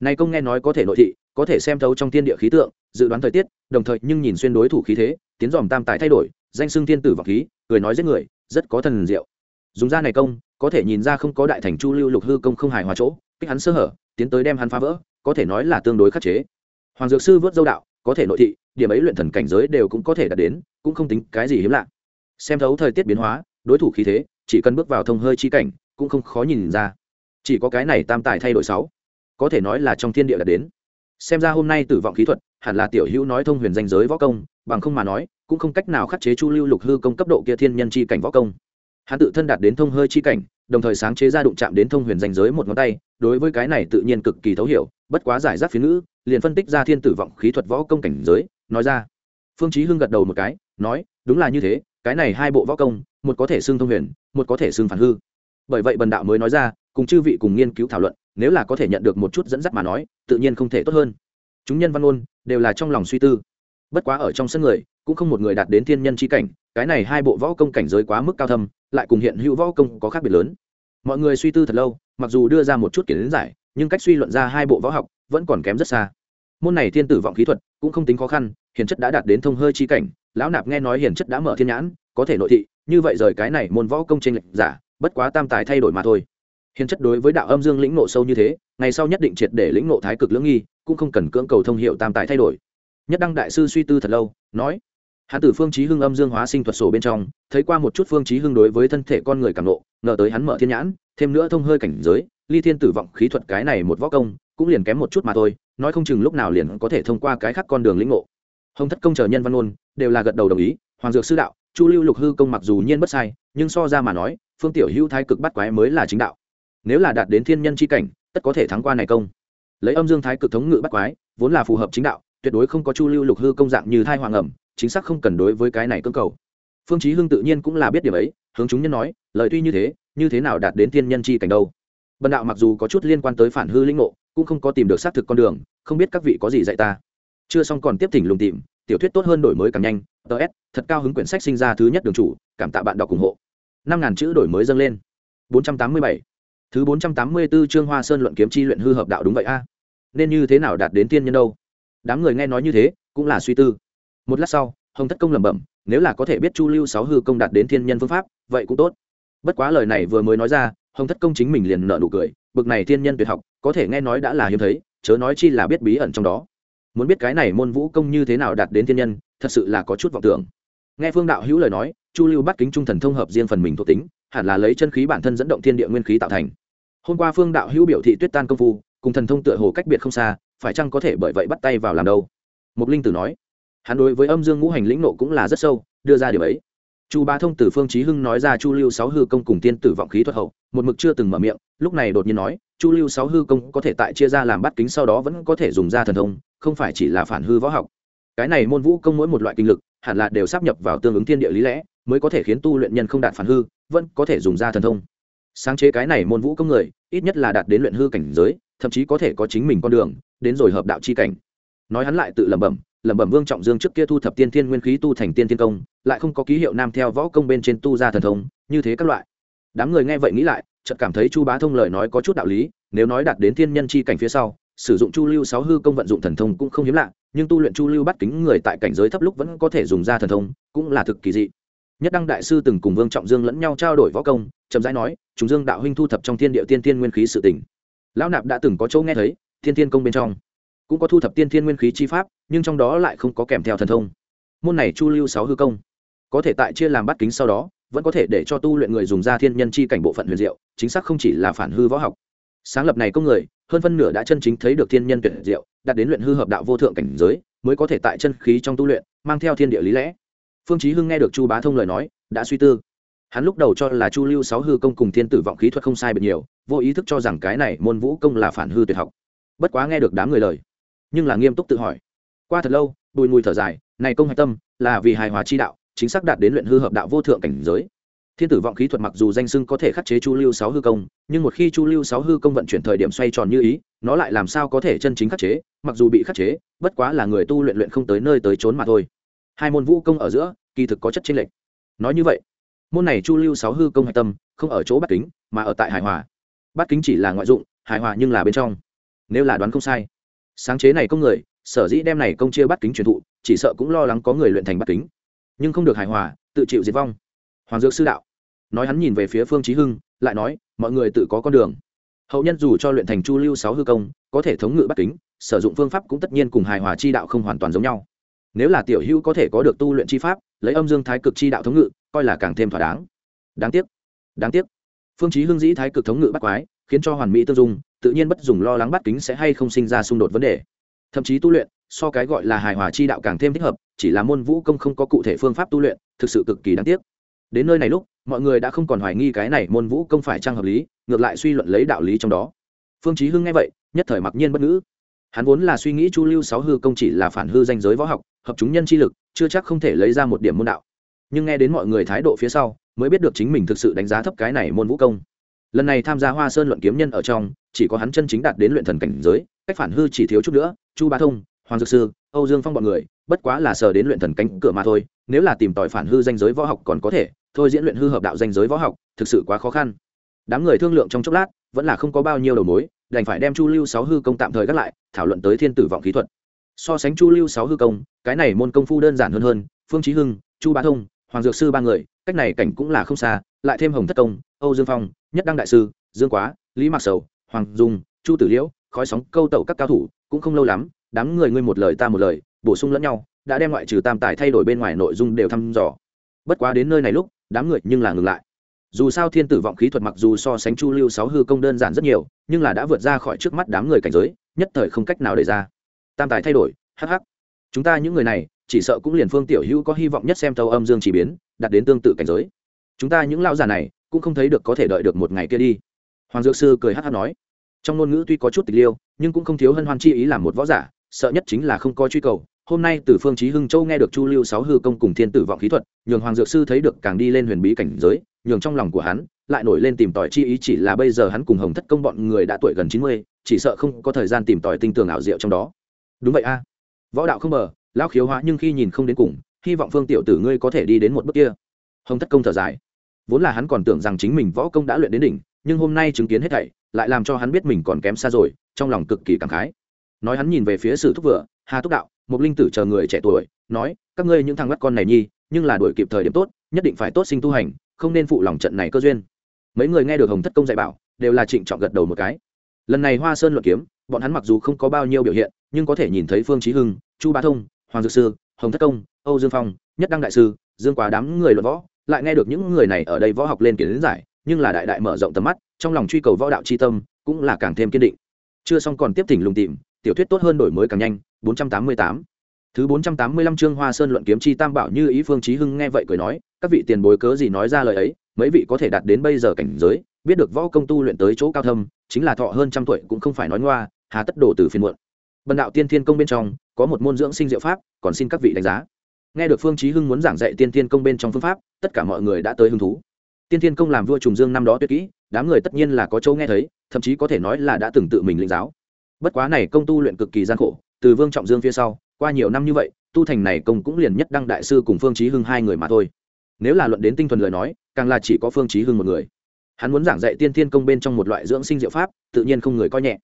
Này công nghe nói có thể nội thị có thể xem thấu trong thiên địa khí tượng, dự đoán thời tiết, đồng thời nhưng nhìn xuyên đối thủ khí thế, tiến dòm tam tài thay đổi, danh xưng thiên tử vọng khí, cười nói giết người, rất có thần diệu. Dùng ra này công, có thể nhìn ra không có đại thành chu lưu lục hư công không hài hòa chỗ, kích hắn sơ hở, tiến tới đem hắn phá vỡ, có thể nói là tương đối khắc chế. Hoàng dược sư vớt dâu đạo, có thể nội thị, điểm ấy luyện thần cảnh giới đều cũng có thể đạt đến, cũng không tính cái gì hiếm lạ. Xem thấu thời tiết biến hóa, đối thủ khí thế, chỉ cần bước vào thông hơi chi cảnh, cũng không khó nhìn ra. Chỉ có cái này tam tài thay đổi sáu, có thể nói là trong thiên địa đạt đến xem ra hôm nay tử vọng khí thuật, hẳn là tiểu hữu nói thông huyền danh giới võ công, bằng không mà nói, cũng không cách nào khắc chế chu lưu lục hư công cấp độ kia thiên nhân chi cảnh võ công. Hắn tự thân đạt đến thông hơi chi cảnh, đồng thời sáng chế ra đụng chạm đến thông huyền danh giới một ngón tay, đối với cái này tự nhiên cực kỳ thấu hiểu, bất quá giải rác phía ngữ liền phân tích ra thiên tử vọng khí thuật võ công cảnh giới, nói ra. Phương chí hưng gật đầu một cái, nói, đúng là như thế, cái này hai bộ võ công, một có thể xưng thông huyền, một có thể xưng phản hư. Bởi vậy bần đạo mới nói ra cùng chư vị cùng nghiên cứu thảo luận, nếu là có thể nhận được một chút dẫn dắt mà nói, tự nhiên không thể tốt hơn. Chúng nhân văn ôn đều là trong lòng suy tư. Bất quá ở trong sân người, cũng không một người đạt đến thiên nhân chi cảnh, cái này hai bộ võ công cảnh giới quá mức cao thâm, lại cùng hiện hữu võ công có khác biệt lớn. Mọi người suy tư thật lâu, mặc dù đưa ra một chút kiến giải, nhưng cách suy luận ra hai bộ võ học vẫn còn kém rất xa. Môn này thiên tử vọng khí thuật cũng không tính khó khăn hiền chất đã đạt đến thông hơi chi cảnh, lão nạp nghe nói hiền chất đã mở thiên nhãn, có thể nội thị, như vậy rời cái này môn võ công tranh lệch giả, bất quá tam tài thay đổi mà thôi hiền chất đối với đạo âm dương lĩnh nộ sâu như thế, ngày sau nhất định triệt để lĩnh nộ thái cực lưỡng nghi, cũng không cần cưỡng cầu thông hiệu tam tài thay đổi. Nhất đăng đại sư suy tư thật lâu, nói hắn từ phương chí hưng âm dương hóa sinh thuật sổ bên trong, thấy qua một chút phương chí hưng đối với thân thể con người cảm nộ ngờ tới hắn mở thiên nhãn, thêm nữa thông hơi cảnh giới, ly thiên tử vọng khí thuật cái này một võ công, cũng liền kém một chút mà thôi, nói không chừng lúc nào liền có thể thông qua cái khác con đường lĩnh ngộ. Hồng thất công chờ nhân văn ôn đều là gật đầu đồng ý, hoàng dược sư đạo, chu lưu lục hư công mặc dù nhiên bất sai, nhưng so ra mà nói, phương tiểu hữu thái cực bắt quái mới là chính đạo nếu là đạt đến thiên nhân chi cảnh, tất có thể thắng qua này công. Lấy âm dương thái cực thống ngự bắt quái, vốn là phù hợp chính đạo, tuyệt đối không có chu lưu lục hư công dạng như thai hoàng ẩm, chính xác không cần đối với cái này cơ cầu. Phương chí hưng tự nhiên cũng là biết điểm ấy, hướng chúng nhân nói, lời tuy như thế như thế nào đạt đến thiên nhân chi cảnh đâu? Bần đạo mặc dù có chút liên quan tới phản hư linh ngộ, cũng không có tìm được xác thực con đường, không biết các vị có gì dạy ta. Chưa xong còn tiếp thỉnh lùng tìm, tiểu thuyết tốt hơn đổi mới càng nhanh ts thật cao hứng quyển sách sinh ra thứ nhất đường chủ, cảm tạ bạn đọc ủng hộ. Năm ngàn chữ đổi mới dâng lên. Bốn trăm tám mươi bảy thứ bốn trăm tám mươi 484 chương hoa sơn luận kiếm chi luyện hư hợp đạo đúng vậy a. À? Nên như thế nào đạt đến tiên nhân đâu? Đám người nghe nói như thế, cũng là suy tư. Một lát sau, hồng thất công lẩm bẩm, nếu là có thể biết chu lưu sáu hư công đạt đến thiên nhân phương pháp, vậy cũng tốt. Bất quá lời này vừa mới nói ra, hồng thất công chính mình liền nợ nụ cười, bực này thiên nhân tuyệt học, có thể nghe nói đã là hiếm thấy, chớ nói chi là biết bí ẩn trong đó. Muốn biết cái này môn vũ công như thế nào đạt đến thiên nhân, thật sự là có chút vọng tưởng. Nghe phương đạo hữu lời nói, chu lưu bắt kính trung thần thông hợp riêng phần mình thuộc tính, hẳn là lấy chân khí bản thân dẫn động thiên địa nguyên khí tạo thành hôm qua phương đạo hữu biểu thị tuyết tan công phu, cùng thần thông tựa hồ cách biệt không xa, phải chăng có thể bởi vậy bắt tay vào làm đâu? Mục linh tử nói. Hắn đối với âm dương ngũ hành lĩnh nộ cũng là rất sâu, đưa ra điều ấy. Chu ba thông từ phương chí hưng nói ra chu lưu sáu hư công cùng tiên tử vọng khí thuật hậu, một mực chưa từng mở miệng, lúc này đột nhiên nói, chu lưu sáu hư công có thể tại chia ra làm bắt kính sau đó vẫn có thể dùng ra thần thông, không phải chỉ là phản hư võ học. Cái này môn vũ công mỗi một loại kinh lực, hẳn là đều sắp nhập vào tương ứng thiên địa lý lẽ, mới có thể khiến tu luyện nhân không đạt phản hư, vẫn có thể dùng ra thần thông sáng chế cái này môn vũ công người, ít nhất là đạt đến luyện hư cảnh giới, thậm chí có thể có chính mình con đường, đến rồi hợp đạo chi cảnh. Nói hắn lại tự lẩm bẩm lẩm bẩm vương trọng dương trước kia thu thập tiên thiên nguyên khí tu thành tiên thiên công, lại không có ký hiệu nam theo võ công bên trên tu ra thần thông, như thế các loại. Đám người nghe vậy nghĩ lại, chợt cảm thấy chu bá thông lời nói có chút đạo lý, nếu nói đạt đến thiên nhân chi cảnh phía sau, sử dụng chu lưu sáu hư công vận dụng thần thông cũng không hiếm lạ, nhưng tu luyện chu lưu bắt kính người tại cảnh giới thấp lúc vẫn có thể dùng ra thần thông, cũng là thực kỳ dị nhất đăng đại sư từng cùng vương trọng dương lẫn nhau trao đổi võ công, chậm rãi nói, chúng dương đạo huynh thu thập trong thiên địa tiên tiên nguyên khí sự tỉnh lão nạp đã từng có chỗ nghe thấy, thiên thiên công bên trong cũng có thu thập tiên thiên nguyên khí chi pháp, nhưng trong đó lại không có kèm theo thần thông. Môn này chu lưu sáu hư công, có thể tại chia làm bắt kính sau đó, vẫn có thể để cho tu luyện người dùng ra thiên nhân chi cảnh bộ phận huyền diệu, chính xác không chỉ là phản hư võ học. Sáng lập này công người, hơn phân nửa đã chân chính thấy được thiên nhân tuyệt diệu, đạt đến luyện hư hợp đạo vô thượng cảnh giới, mới có thể tại chân khí trong tu luyện, mang theo thiên địa lý lẽ phương chí hưng nghe được chu bá thông lời nói, đã suy tư. Hắn lúc đầu cho là chu lưu sáu hư công cùng thiên tử vọng khí thuật không sai biệt nhiều, vô ý thức cho rằng cái này môn vũ công là phản hư tuyệt học. Bất quá nghe được đám người lời, nhưng là nghiêm túc tự hỏi. Qua thật lâu, bùi mùi thở dài, này công hạch tâm, là vì hài hòa chi đạo, chính xác đạt đến luyện hư hợp đạo vô thượng cảnh giới. Thiên tử vọng khí thuật mặc dù danh sưng có thể khắc chế chu lưu sáu hư công, nhưng một khi chu lưu sáu hư công vận chuyển thời điểm xoay tròn như ý, nó lại làm sao có thể chân chính khắc chế, mặc dù bị khắc chế, bất quá là người tu luyện luyện không tới nơi tới trốn mà thôi hai môn vũ công ở giữa, kỳ thực có chất chênh lệch. Nói như vậy, môn này chu lưu sáu hư công hạch tâm, không ở chỗ bắt kính, mà ở tại hài hòa. Bắt kính chỉ là ngoại dụng hài hòa nhưng là bên trong. Nếu là đoán không sai, sáng chế này công người, sở dĩ đem này công chia bắt kính truyền thụ, chỉ sợ cũng lo lắng có người luyện thành bắt kính. Nhưng không được hài hòa, tự chịu diệt vong. Hoàng dược sư đạo nói hắn nhìn về phía phương trí hưng, lại nói, mọi người tự có con đường. Hậu nhân dù cho luyện thành chu lưu sáu hư công, có thể thống ngự bắt kính, sử dụng phương pháp cũng tất nhiên cùng hài hòa chi đạo không hoàn toàn giống nhau nếu là tiểu hữu có thể có được tu luyện chi pháp, lấy âm dương thái cực chi đạo thống ngự, coi là càng thêm thỏa đáng. Đáng tiếc. Đáng tiếc. Phương chí hưng dĩ thái cực thống ngự bắt quái, khiến cho hoàn mỹ tương dung, tự nhiên bất dùng lo lắng bắt kính sẽ hay không sinh ra xung đột vấn đề. Thậm chí tu luyện, so cái gọi là hài hòa chi đạo càng thêm thích hợp, chỉ là môn vũ công không có cụ thể phương pháp tu luyện, thực sự cực kỳ đáng tiếc. Đến nơi này lúc, mọi người đã không còn hoài nghi cái này môn vũ công phải trang hợp lý, ngược lại suy luận lấy đạo lý trong đó. Phương chí hưng nghe vậy, nhất thời mặc nhiên bất ngữ hắn vốn là suy nghĩ chu lưu sáu hư công chỉ là phản hư danh giới võ học, hợp chúng nhân chi lực, chưa chắc không thể lấy ra một điểm môn đạo. Nhưng nghe đến mọi người thái độ phía sau, mới biết được chính mình thực sự đánh giá thấp cái này môn vũ công. Lần này tham gia hoa sơn luận kiếm nhân ở trong, chỉ có hắn chân chính đạt đến luyện thần cảnh giới, cách phản hư chỉ thiếu chút nữa, chu ba thông, hoàng dược sư, âu dương phong b ọ n người, bất quá là sờ đến luyện thần cánh cửa mà thôi, nếu là tìm tòi phản hư danh giới võ học còn có thể, thôi diễn luyện hư hợp đạo danh giới võ học, thực sự quá khó khăn. Đám người thương lượng trong chốc lát, vẫn là không có bao nhiêu đầu mối, đành phải đem chu lưu sáu hư công tạm thời gác lại thảo luận tới thiên tử vọng kỹ thuật. So sánh chu lưu sáu hư công, cái này môn công phu đơn giản hơn hơn, phương trí hưng, chu bá thông, hoàng dược sư ba người, cách này cảnh cũng là không xa, lại thêm hồng thất công, âu dương phong, nhất đăng đại sư, dương quá, lý mạc sầu, hoàng dung, chu tử liễu, khói sóng, câu tẩu các cao thủ, cũng không lâu lắm, đám người ngươi một lời ta một lời, bổ sung lẫn nhau, đã đem ngoại trừ tam tài thay đổi bên ngoài nội dung đều thăm dò. Bất quá đến nơi này lúc, đám người nhưng là ngừng lại dù sao thiên tử vọng khí thuật mặc dù so sánh chu lưu sáu hư công đơn giản rất nhiều, nhưng là đã vượt ra khỏi trước mắt đám người cảnh giới, nhất thời không cách nào để ra. Tam tài thay đổi hh chúng ta những người này, chỉ sợ cũng liền phương tiểu hữu có hy vọng nhất xem thâu âm dương chỉ biến, đạt đến tương tự cảnh giới. Chúng ta những lão già này, cũng không thấy được có thể đợi được một ngày kia đi. Hoàng dược sư cười hh nói. Trong ngôn ngữ tuy có chút tịch liêu, nhưng cũng không thiếu hân hoan chi ý làm một võ giả, sợ nhất chính là không có truy cầu. Hôm nay từ phương chí hưng châu nghe được chu lưu sáu hư công cùng thiên tử vọng khí thuật, nhường hoàng dược sư thấy được càng đi lên huyền bí cảnh giới nhường trong lòng của hắn lại nổi lên tìm tòi chi ý chỉ là bây giờ hắn cùng hồng thất công bọn người đã tuổi gần chín mươi, chỉ sợ không có thời gian tìm tòi tinh tường ảo diệu trong đó. Đúng vậy a. Võ đạo không bờ, lão khiếu hóa nhưng khi nhìn không đến cùng, hy vọng phương tiểu tử ngươi có thể đi đến một bước kia. Hồng thất công thở dài. Vốn là hắn còn tưởng rằng chính mình võ công đã luyện đến đỉnh, nhưng hôm nay chứng kiến hết thảy, lại làm cho hắn biết mình còn kém xa rồi, trong lòng cực kỳ cảm khái. Nói hắn nhìn về phía sử thúc vừa, hà túc đạo một linh tử chờ người trẻ tuổi, nói, các ngươi những thằng mắt con này nhi, nhưng là đuổi kịp thời điểm tốt, nhất định phải tốt sinh tu hành không nên phụ lòng trận này cơ duyên. Mấy người nghe được hồng thất công dạy bảo, đều là trịnh trọng gật đầu một cái. Lần này hoa sơn luận kiếm, bọn hắn mặc dù không có bao nhiêu biểu hiện, nhưng có thể nhìn thấy phương trí hưng, chu bá thông, hoàng dược sư, hồng thất công, âu dương phong, nhất đăng đại sư, dương quá đám người luận võ, lại nghe được những người này ở đây võ học lên kiến giải, nhưng là đại đại mở rộng tầm mắt, trong lòng truy cầu võ đạo c h i tâm cũng là càng thêm kiên định. Chưa xong còn tiếp thỉnh lùng tìm, tiểu thuyết tốt hơn đổi mới càng nhanh 488 thứ 485 chương hoa sơn luận kiếm chi tam bảo như ý phương chí hưng nghe vậy cười nói các vị tiền bối cớ gì nói ra lời ấy, mấy vị có thể đạt đến bây giờ cảnh giới, biết được võ công tu luyện tới chỗ cao thâm, chính là thọ hơn trăm tuổi cũng không phải nói ngoa, hà tất đổ từ phiền muộn. Bần đạo tiên thiên công bên trong, có một môn dưỡng sinh diệu pháp, còn xin các vị đánh giá. Nghe được phương chí hưng muốn giảng dạy tiên thiên công bên trong phương pháp, tất cả mọi người đã tới hứng thú. Tiên thiên công làm vua trùng dương năm đó tuyệt kỹ, đám người tất nhiên là có chỗ nghe thấy, thậm chí có thể nói là đã từng tự mình lĩnh giáo. Bất quá này công tu luyện cực kỳ gian khổ, từ vương trọng dương phía sau, qua nhiều năm như vậy, tu thành này công cũng liền nhất đăng đại sư cùng phương chí hưng hai người mà thôi nếu là luận đến tinh thuần lời nói, càng là chỉ có phương chí hưng một người. Hắn muốn giảng dạy tiên thiên công bên trong một loại dưỡng sinh diệu pháp, tự nhiên không người coi nhẹ.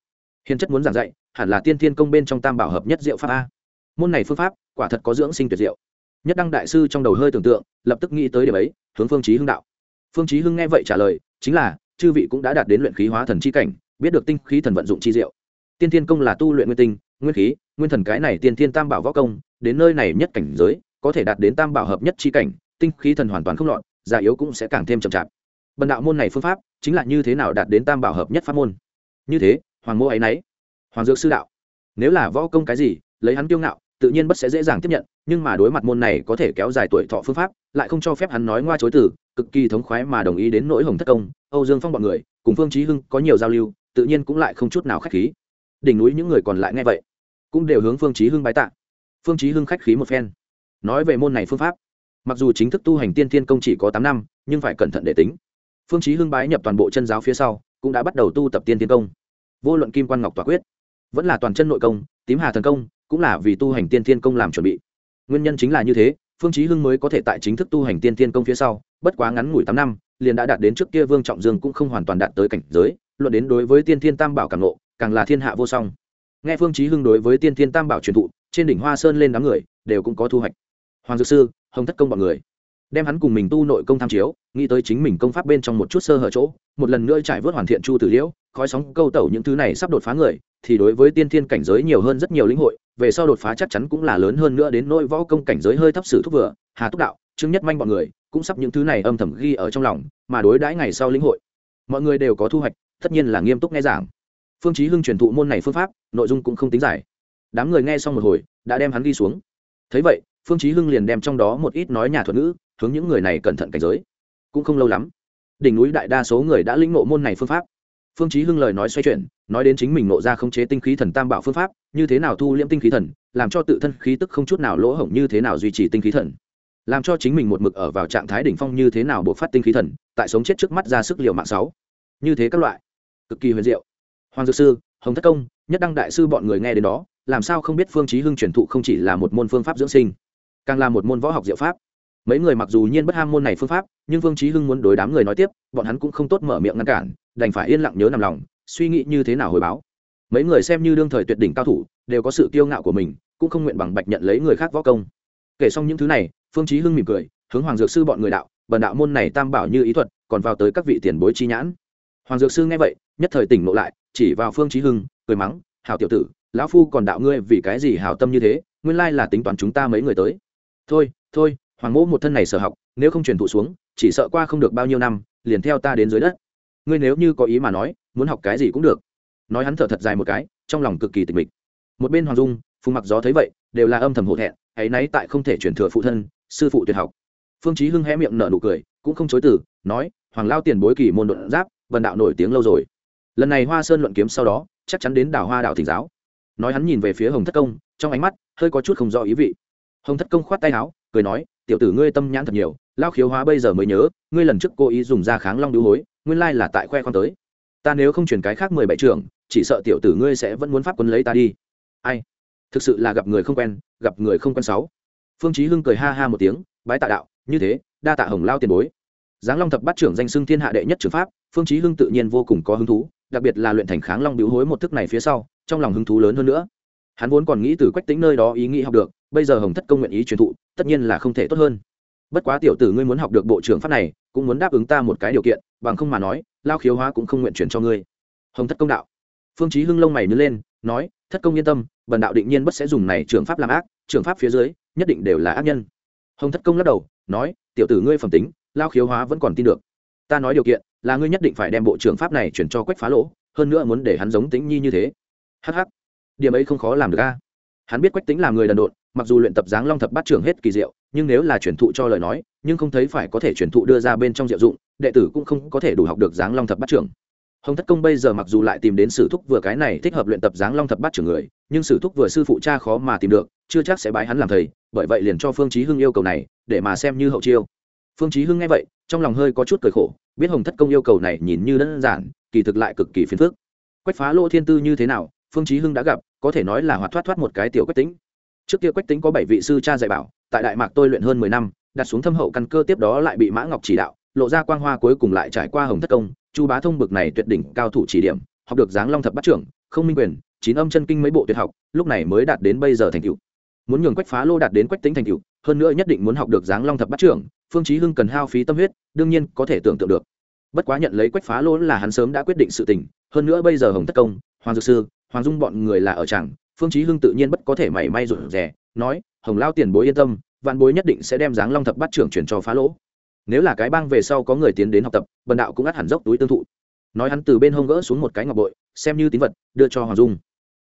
Hiền chất muốn giảng dạy, hẳn là tiên thiên công bên trong tam bảo hợp nhất diệu pháp a. Môn này phương pháp, quả thật có dưỡng sinh tuyệt diệu. Nhất đăng đại sư trong đầu hơi tưởng tượng, lập tức nghĩ tới điểm ấy, hướng phương chí hưng đạo. Phương chí hưng nghe vậy trả lời, chính là, chư vị cũng đã đạt đến luyện khí hóa thần chi cảnh, biết được tinh khí thần vận dụng chi diệu. Tiên thiên công là tu luyện nguyên tinh, nguyên khí, nguyên thần cái này tiên thiên tam bảo võ công, đến nơi này nhất cảnh giới, có thể đạt đến tam bảo hợp nhất chi cảnh tinh khí thần hoàn toàn không lọt, già yếu cũng sẽ càng thêm chậm chạp. Bần đạo môn này phương pháp chính là như thế nào đạt đến tam bảo hợp nhất pháp môn? Như thế, hoàng mô ấy nấy, hoàng dược sư đạo. Nếu là võ công cái gì, lấy hắn kiêu ngạo, tự nhiên bất sẽ dễ dàng tiếp nhận, nhưng mà đối mặt môn này có thể kéo dài tuổi thọ phương pháp, lại không cho phép hắn nói ngoa chối từ, cực kỳ thống khoái mà đồng ý đến nỗi hồng thất công, âu dương phong bọn người, cùng phương chí hưng có nhiều giao lưu, tự nhiên cũng lại không chút nào khách khí. Đỉnh núi những người còn lại nghe vậy, cũng đều hướng phương chí hưng bái tạ. Phương chí hưng khách khí một phen, nói về môn này phương pháp mặc dù chính thức tu hành tiên thiên công chỉ có tám năm, nhưng phải cẩn thận để tính. Phương chí hưng bái nhập toàn bộ chân giáo phía sau, cũng đã bắt đầu tu tập tiên thiên công. Vô luận kim quan ngọc tỏa quyết, vẫn là toàn chân nội công, tím hà thần công, cũng là vì tu hành tiên thiên công làm chuẩn bị. Nguyên nhân chính là như thế, phương chí hưng mới có thể tại chính thức tu hành tiên thiên công phía sau, bất quá ngắn ngủi tám năm, liền đã đạt đến trước kia vương trọng dương cũng không hoàn toàn đạt tới cảnh giới, luận đến đối với tiên thiên tam bảo càng ngộ, càng là thiên hạ vô song. Nghe phương chí hưng đối với tiên thiên tam bảo truyền thụ, trên đỉnh hoa sơn lên đám người, đều cũng có thu hoạch. Hoàng dược sư hồng thất công bọn người. Đem hắn cùng mình tu nội công tham chiếu, nghĩ tới chính mình công pháp bên trong một chút sơ hở chỗ, một lần nữa trải vớt hoàn thiện chu tử liễu, khói sóng câu tẩu những thứ này sắp đột phá người, thì đối với tiên thiên cảnh giới nhiều hơn rất nhiều lĩnh hội, về sau đột phá chắc chắn cũng là lớn hơn nữa đến nỗi võ công cảnh giới hơi thấp sử thúc vừa, hà túc đạo chứng nhất manh bọn người, cũng sắp những thứ này âm thầm ghi ở trong lòng, mà đối đãi ngày sau lĩnh hội, mọi người đều có thu hoạch, tất nhiên là nghiêm túc nghe giảng. Phương chí hưng truyền thụ môn này phương pháp, nội dung cũng không tính dài. Đám người nghe xong một hồi, đã đem hắn ghi xuống. Thấy vậy phương chí hưng liền đem trong đó một ít nói nhà thuật ngữ, hướng những người này cẩn thận cảnh giới. Cũng không lâu lắm, đỉnh núi đại đa số người đã lĩnh ngộ môn này phương pháp. Phương chí hưng lời nói xoay chuyển, nói đến chính mình ngộ ra khống chế tinh khí thần tam bảo phương pháp, như thế nào thu liễm tinh khí thần, làm cho tự thân khí tức không chút nào lỗ hổng như thế nào duy trì tinh khí thần. Làm cho chính mình một mực ở vào trạng thái đỉnh phong như thế nào buộc phát tinh khí thần, tại sống chết trước mắt ra sức liều mạng sáu. Như thế các loại. Cực kỳ huyền diệu. Hoàng dược sư, hồng thất công, nhất đăng đại sư bọn người nghe đến đó, làm sao không biết phương chí hưng truyền thụ không chỉ là một môn phương pháp dưỡng sinh càng là một môn võ học diệu pháp. Mấy người mặc dù nhiên bất ham môn này phương pháp, nhưng Vương chí hưng muốn đối đám người nói tiếp, bọn hắn cũng không tốt mở miệng ngăn cản, đành phải yên lặng nhớ nằm lòng, suy nghĩ như thế nào hồi báo. Mấy người xem như đương thời tuyệt đỉnh cao thủ, đều có sự kiêu ngạo của mình, cũng không nguyện bằng bạch nhận lấy người khác võ công. Kể xong những thứ này, phương chí hưng mỉm cười, hướng hoàng dược sư bọn người đạo, bần đạo môn này tam bảo như ý thuật, còn vào tới các vị tiền bối chi nhãn. Hoàng dược sư nghe vậy, nhất thời tỉnh ngộ lại, chỉ vào phương chí hưng, cười mắng, hảo tiểu tử, lão phu còn đạo ngươi vì cái gì hảo tâm như thế, nguyên lai là tính toán chúng ta mấy người tới thôi thôi, hoàng mỗ một thân này sở học, nếu không truyền thụ xuống, chỉ sợ qua không được bao nhiêu năm, liền theo ta đến dưới đất. Ngươi nếu như có ý mà nói, muốn học cái gì cũng được. Nói hắn thở thật dài một cái, trong lòng cực kỳ tịch mịch. Một bên hoàng dung, phùng mặc gió thấy vậy, đều là âm thầm hổ thẹn, ấy náy tại không thể truyền thừa phụ thân, sư phụ tuyệt học. Phương chí hưng hé miệng nở nụ cười, cũng không chối từ, nói, hoàng lao tiền bối kỳ môn luận giáp, vần đạo nổi tiếng lâu rồi. Lần này hoa sơn luận kiếm sau đó, chắc chắn đến đảo hoa đảo thỉnh giáo. Nói hắn nhìn về phía hồng thất công, trong ánh mắt hơi có chút không rõ ý vị hồng thất công khoát tay áo, cười nói, tiểu tử ngươi tâm nhãn thật nhiều lao khiếu hóa bây giờ mới nhớ, ngươi lần trước cố ý dùng ra kháng long đũ hối, nguyên lai là tại khoe khoang tới. Ta nếu không chuyển cái khác mười bảy trường, chỉ sợ tiểu tử ngươi sẽ vẫn muốn pháp quân lấy ta đi. Ai? Thực sự là gặp người không quen, gặp người không quen sáu. Phương chí hưng cười ha ha một tiếng, bái tạ đạo, như thế, đa tạ hồng lao tiền bối. Giáng long thập bát trưởng danh xưng thiên hạ đệ nhất trường pháp, phương chí hưng tự nhiên vô cùng có hứng thú, đặc biệt là luyện thành kháng long biểu hối một thức này phía sau, trong lòng hứng thú lớn hơn nữa hắn vốn còn nghĩ từ quách tính nơi đó ý nghĩ học được, bây giờ hồng thất công nguyện ý truyền thụ, tất nhiên là không thể tốt hơn. Bất quá tiểu tử ngươi muốn học được bộ trưởng pháp này, cũng muốn đáp ứng ta một cái điều kiện, bằng không mà nói, lao khiếu hóa cũng không nguyện chuyển cho ngươi. Hồng thất công đạo. Phương chí hưng lông mày nhướng lên, nói, thất công yên tâm, bần đạo định nhiên bất sẽ dùng này trường pháp làm ác trường pháp phía dưới, nhất định đều là ác nhân. Hồng thất công lắc đầu, nói, tiểu tử ngươi phẩm tính, lao khiếu hóa vẫn còn tin được. Ta nói điều kiện, là ngươi nhất định phải đem bộ trường pháp này chuyển cho quách phá lỗ, hơn nữa muốn để hắn giống tĩnh nhi như thế. Hắc hắc điểm ấy không khó làm được a. Hắn biết quách tính là người đần độn, mặc dù luyện tập giáng long thập bát trưởng hết kỳ diệu, nhưng nếu là truyền thụ cho lời nói, nhưng không thấy phải có thể truyền thụ đưa ra bên trong diệu dụng, đệ tử cũng không có thể đủ học được giáng long thập bát trưởng. Hồng thất công bây giờ mặc dù lại tìm đến sử thúc vừa cái này thích hợp luyện tập giáng long thập bát trưởng người, nhưng sử thúc vừa sư phụ cha khó mà tìm được, chưa chắc sẽ bái hắn làm thầy, bởi vậy liền cho phương chí hưng yêu cầu này, để mà xem như hậu chiêu. Phương chí hưng nghe vậy, trong lòng hơi có chút cười khổ, biết hồng thất công yêu cầu này nhìn như đơn giản, kỳ thực lại cực kỳ phiền phức. Quách phá lỗ thiên tư như thế nào, phương chí hưng đã gặp có thể nói là hoạt thoát thoát một cái tiểu quách tính. Trước kia quách tính có bảy vị sư cha dạy bảo, tại đại mạc tôi luyện hơn mười năm, đặt xuống thâm hậu căn cơ tiếp đó lại bị mã ngọc chỉ đạo, lộ ra quang hoa cuối cùng lại trải qua hồng thất công, chu bá thông bực này tuyệt đỉnh cao thủ chỉ điểm, học được giáng long thập bát trưởng, không minh quyền, chín âm chân kinh mấy bộ tuyệt học, lúc này mới đạt đến bây giờ thành cựu muốn nhường quách phá lô đạt đến quách tính thành cựu hơn nữa nhất định muốn học được giáng long thập bát trưởng, phương chí hưng cần hao phí tâm huyết, đương nhiên có thể tưởng tượng được. Bất quá nhận lấy quách phá lô là hắn sớm đã quyết định sự tình, hơn nữa bây giờ hồng thất công, hoàng dược sư hoàng dung bọn người là ở chẳng, phương chí hưng tự nhiên bất có thể mảy may rụt rè, nói, hồng lao tiền bối yên tâm, vạn bối nhất định sẽ đem dáng long thập bát trưởng chuyển cho phá lỗ. Nếu là cái bang về sau có người tiến đến học tập, bần đạo cũng ắt hẳn dốc túi tương thụ. Nói hắn từ bên hông gỡ xuống một cái ngọc bội, xem như tín vật, đưa cho hoàng dung.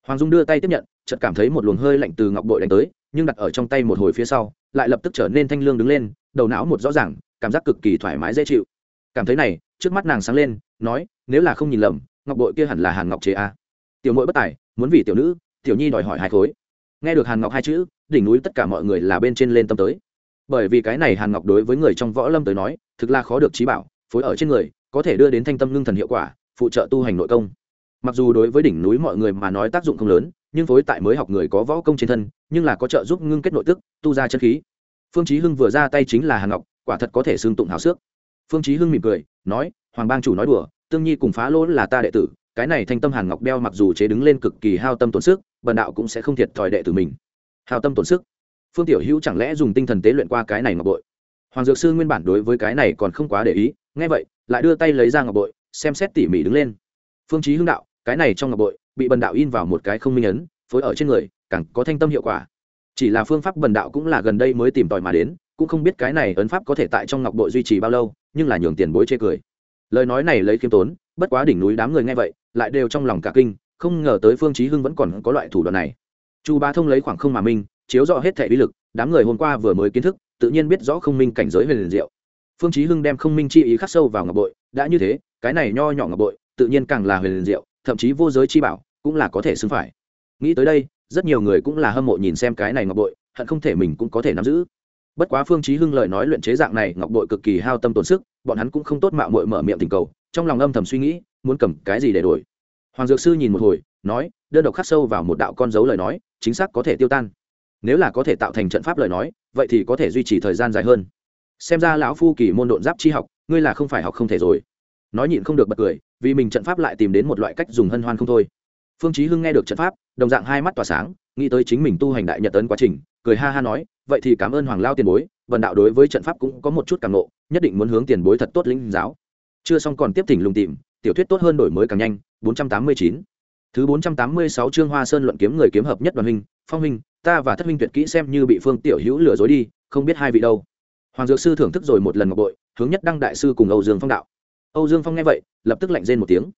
Hoàng dung đưa tay tiếp nhận, chợt cảm thấy một luồng hơi lạnh từ ngọc bội đánh tới, nhưng đặt ở trong tay một hồi phía sau, lại lập tức trở nên thanh lương đứng lên, đầu não một rõ ràng, cảm giác cực kỳ thoải mái dễ chịu. Cảm thấy này, trước mắt nàng sáng lên, nói, nếu là không nhìn lầm, ngọc bội kia hẳn là hàn ngọc chế a tiểu mội bất tài, muốn vì tiểu nữ, tiểu nhi đòi hỏi hai khối. Nghe được hàn ngọc hai chữ, đỉnh núi tất cả mọi người là bên trên lên tâm tới. Bởi vì cái này hàn ngọc đối với người trong võ lâm tới nói, thực là khó được trí bảo, phối ở trên người, có thể đưa đến thanh tâm ngưng thần hiệu quả, phụ trợ tu hành nội công. Mặc dù đối với đỉnh núi mọi người mà nói tác dụng không lớn, nhưng phối tại mới học người có võ công trên thân, nhưng là có trợ giúp ngưng kết nội tức, tu ra chân khí. Phương chí hưng vừa ra tay chính là hàn ngọc, quả thật có thể xương tụng hào sước phương chí hưng mỉm cười, nói, hoàng bang chủ nói đùa, tương nhi cùng phá lỗ là ta đệ tử cái này thanh tâm hàn ngọc đeo mặc dù chế đứng lên cực kỳ hao tâm tổn sức, bần đạo cũng sẽ không thiệt thòi đệ tử mình. Hao tâm tổn sức. Phương tiểu hữu chẳng lẽ dùng tinh thần tế luyện qua cái này ngọc bội? Hoàng dược sư nguyên bản đối với cái này còn không quá để ý, nghe vậy, lại đưa tay lấy ra ngọc bội, xem xét tỉ mỉ đứng lên. Phương chí hưng đạo, cái này trong ngọc bội, bị bần đạo in vào một cái không minh ấn, phối ở trên người, càng có thanh tâm hiệu quả. Chỉ là phương pháp bần đạo cũng là gần đây mới tìm tòi mà đến, cũng không biết cái này ấn pháp có thể tại trong ngọc bội duy trì bao lâu, nhưng là nhường tiền bối chê cười. Lời nói này lấy khiêm tốn, bất quá đỉnh núi đám người nghe vậy lại đều trong lòng cả kinh, không ngờ tới phương chí hưng vẫn còn có loại thủ đoạn này. Chu ba thông lấy khoảng không mà minh chiếu rõ hết thể uy lực, đám người hôm qua vừa mới kiến thức, tự nhiên biết rõ không minh cảnh giới về liền diệu. Phương chí hưng đem không minh chi ý khắc sâu vào ngọc bội, đã như thế, cái này nho nhỏ ngọc bội, tự nhiên càng là huyền liền diệu, thậm chí vô giới chi bảo cũng là có thể xứng phải. Nghĩ tới đây, rất nhiều người cũng là hâm mộ nhìn xem cái này ngọc bội, hận không thể mình cũng có thể nắm giữ. Bất quá phương chí hưng lời nói luyện chế dạng này ngọc bội cực kỳ hao tâm tổn sức, bọn hắn cũng không tốt mạo muội mở miệng tình cầu, trong lòng âm thầm suy nghĩ muốn cầm cái gì để đổi? Hoàng dược sư nhìn một hồi, nói, đơn độc khắc sâu vào một đạo con dấu lời nói, chính xác có thể tiêu tan. Nếu là có thể tạo thành trận pháp lời nói, vậy thì có thể duy trì thời gian dài hơn. Xem ra lão phu kỳ môn độn giáp chi học, ngươi là không phải học không thể rồi. Nói nhịn không được bật cười, vì mình trận pháp lại tìm đến một loại cách dùng hân hoan không thôi. Phương chí hưng nghe được trận pháp, đồng dạng hai mắt tỏa sáng, nghĩ tới chính mình tu hành đại nhật ấn quá trình, cười ha ha nói, vậy thì cảm ơn hoàng lao tiền bối vận đạo đối với trận pháp cũng có một chút cảm nộ, nhất định muốn hướng tiền bối thật tốt lĩnh giáo. Chưa xong còn tiếp thỉnh lùng tìm tiểu thuyết tốt hơn đổi mới càng nhanh 489 thứ 486 chương hoa sơn luận kiếm người kiếm hợp nhất đoàn huynh, phong huynh, ta và thất huynh tuyệt kỹ xem như bị phương tiểu hữu lừa dối đi, không biết hai vị đâu. Hoàng dược sư thưởng thức rồi một lần ngọc bội, hướng nhất đăng đại sư cùng âu dương phong đạo. Âu dương phong nghe vậy, lập tức lạnh rên một tiếng.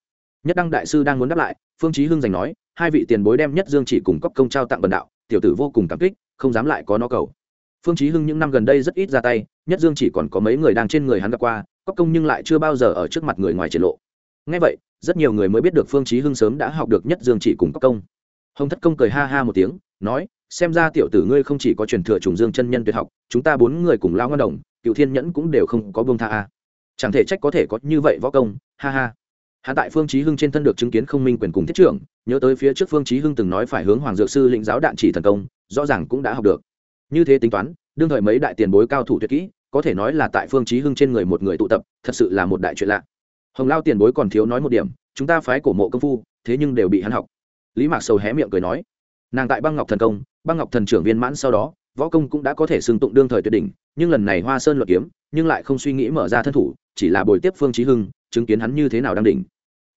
Nhất đăng đại sư đang muốn đáp lại, phương chí hưng giành nói, hai vị tiền bối đem nhất dương chỉ cùng cấp công trao tặng bần đạo, tiểu tử vô cùng cảm kích, không dám lại có nó cầu. Phương chí hưng những năm gần đây rất ít ra tay, nhất dương chỉ còn có mấy người đang trên người hắn gặp qua cấp công nhưng lại chưa bao giờ ở trước mặt người ngoài triển lộ nghe vậy, rất nhiều người mới biết được phương chí hưng sớm đã học được nhất dương chỉ cùng cốc công. Hồng thất công cười ha ha một tiếng, nói, xem ra tiểu tử ngươi không chỉ có truyền thừa trùng dương chân nhân tuyệt học, chúng ta bốn người cùng lao ngân đồng, cựu thiên nhẫn cũng đều không có buông tha a. Chẳng thể trách có thể có như vậy võ công, ha ha. Hắn tại phương chí hưng trên thân được chứng kiến không minh quyền cùng thiết trưởng, nhớ tới phía trước phương chí hưng từng nói phải hướng hoàng dược sư lĩnh giáo đạn chỉ thần công, rõ ràng cũng đã học được. Như thế tính toán, đương thời mấy đại tiền bối cao thủ tuyệt kỹ, có thể nói là tại phương chí hưng trên người một người tụ tập, thật sự là một đại chuyện lạ hồng lao tiền bối còn thiếu nói một điểm, chúng ta phái cổ mộ công phu, thế nhưng đều bị hắn học. Lý mạc sầu hé miệng cười nói, nàng tại băng ngọc thần công, băng ngọc thần trưởng viên mãn sau đó, võ công cũng đã có thể xưng tụng đương thời tuyệt đỉnh, nhưng lần này hoa sơn luật kiếm, nhưng lại không suy nghĩ mở ra thân thủ, chỉ là bồi tiếp phương chí hưng, chứng kiến hắn như thế nào đang đỉnh.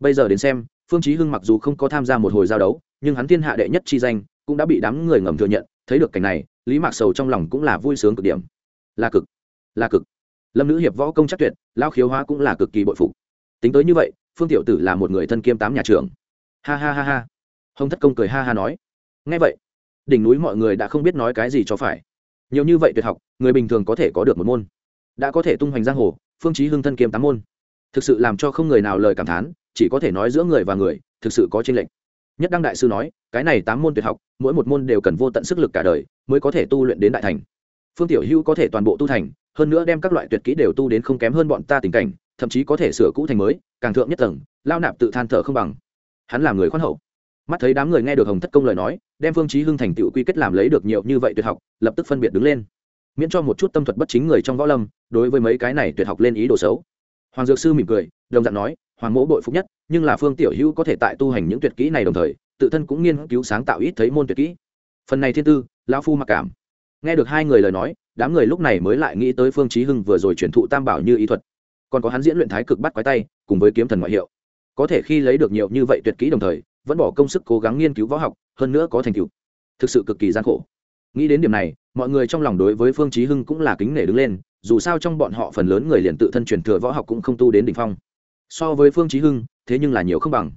Bây giờ đến xem, phương chí hưng mặc dù không có tham gia một hồi giao đấu, nhưng hắn thiên hạ đệ nhất chi danh, cũng đã bị đám người ngầm thừa nhận, thấy được cảnh này, lý mạc sầu trong lòng cũng là vui sướng cực điểm. Là cực là cực. Lâm nữ hiệp võ công chắc tuyệt lao khiếu hóa cũng là cực kỳ bội phục tính tới như vậy, phương tiểu tử là một người thân kiêm tám nhà trưởng. Ha ha ha ha. Hồng thất công cười ha ha nói. Ngay vậy, đỉnh núi mọi người đã không biết nói cái gì cho phải. Nhiều như vậy tuyệt học, người bình thường có thể có được một môn. Đã có thể tung hoành giang hồ, phương chí hưng thân kiêm tám môn. Thực sự làm cho không người nào lời cảm thán, chỉ có thể nói giữa người và người, thực sự có tranh lệch. Nhất đăng đại sư nói, cái này tám môn tuyệt học, mỗi một môn đều cần vô tận sức lực cả đời mới có thể tu luyện đến đại thành. Phương tiểu hữu có thể toàn bộ tu thành, hơn nữa đem các loại tuyệt kỹ đều tu đến không kém hơn bọn ta tình cảnh thậm chí có thể sửa cũ thành mới, càng thượng nhất tầng, lao nạp tự than thở không bằng. Hắn là người khoan hậu. Mắt thấy đám người nghe được hồng thất công lời nói, đem phương chí hưng thành tựu quy kết làm lấy được nhiều như vậy tuyệt học, lập tức phân biệt đứng lên. Miễn cho một chút tâm thuật bất chính người trong võ lâm, đối với mấy cái này tuyệt học lên ý đồ xấu. Hoàng dược sư mỉm cười, đồng dạng nói, hoàng Mẫu bội phục nhất, nhưng là phương tiểu hữu có thể tại tu hành những tuyệt kỹ này đồng thời, tự thân cũng nghiên cứu sáng tạo ít thấy môn tuyệt kỹ. Phần này thiên tư, lão phu mặc cảm. Nghe được hai người lời nói, đám người lúc này mới lại nghĩ tới phương chí hưng vừa rồi truyền thụ tam bảo như ý thuật còn có hắn diễn luyện thái cực bắt quái tay, cùng với kiếm thần ngoại hiệu. Có thể khi lấy được nhiều như vậy tuyệt kỹ đồng thời, vẫn bỏ công sức cố gắng nghiên cứu võ học, hơn nữa có thành tựu. Thực sự cực kỳ gian khổ. Nghĩ đến điểm này, mọi người trong lòng đối với phương chí hưng cũng là kính nể đứng lên, dù sao trong bọn họ phần lớn người liền tự thân truyền thừa võ học cũng không tu đến đỉnh phong. So với phương chí hưng, thế nhưng là nhiều không bằng.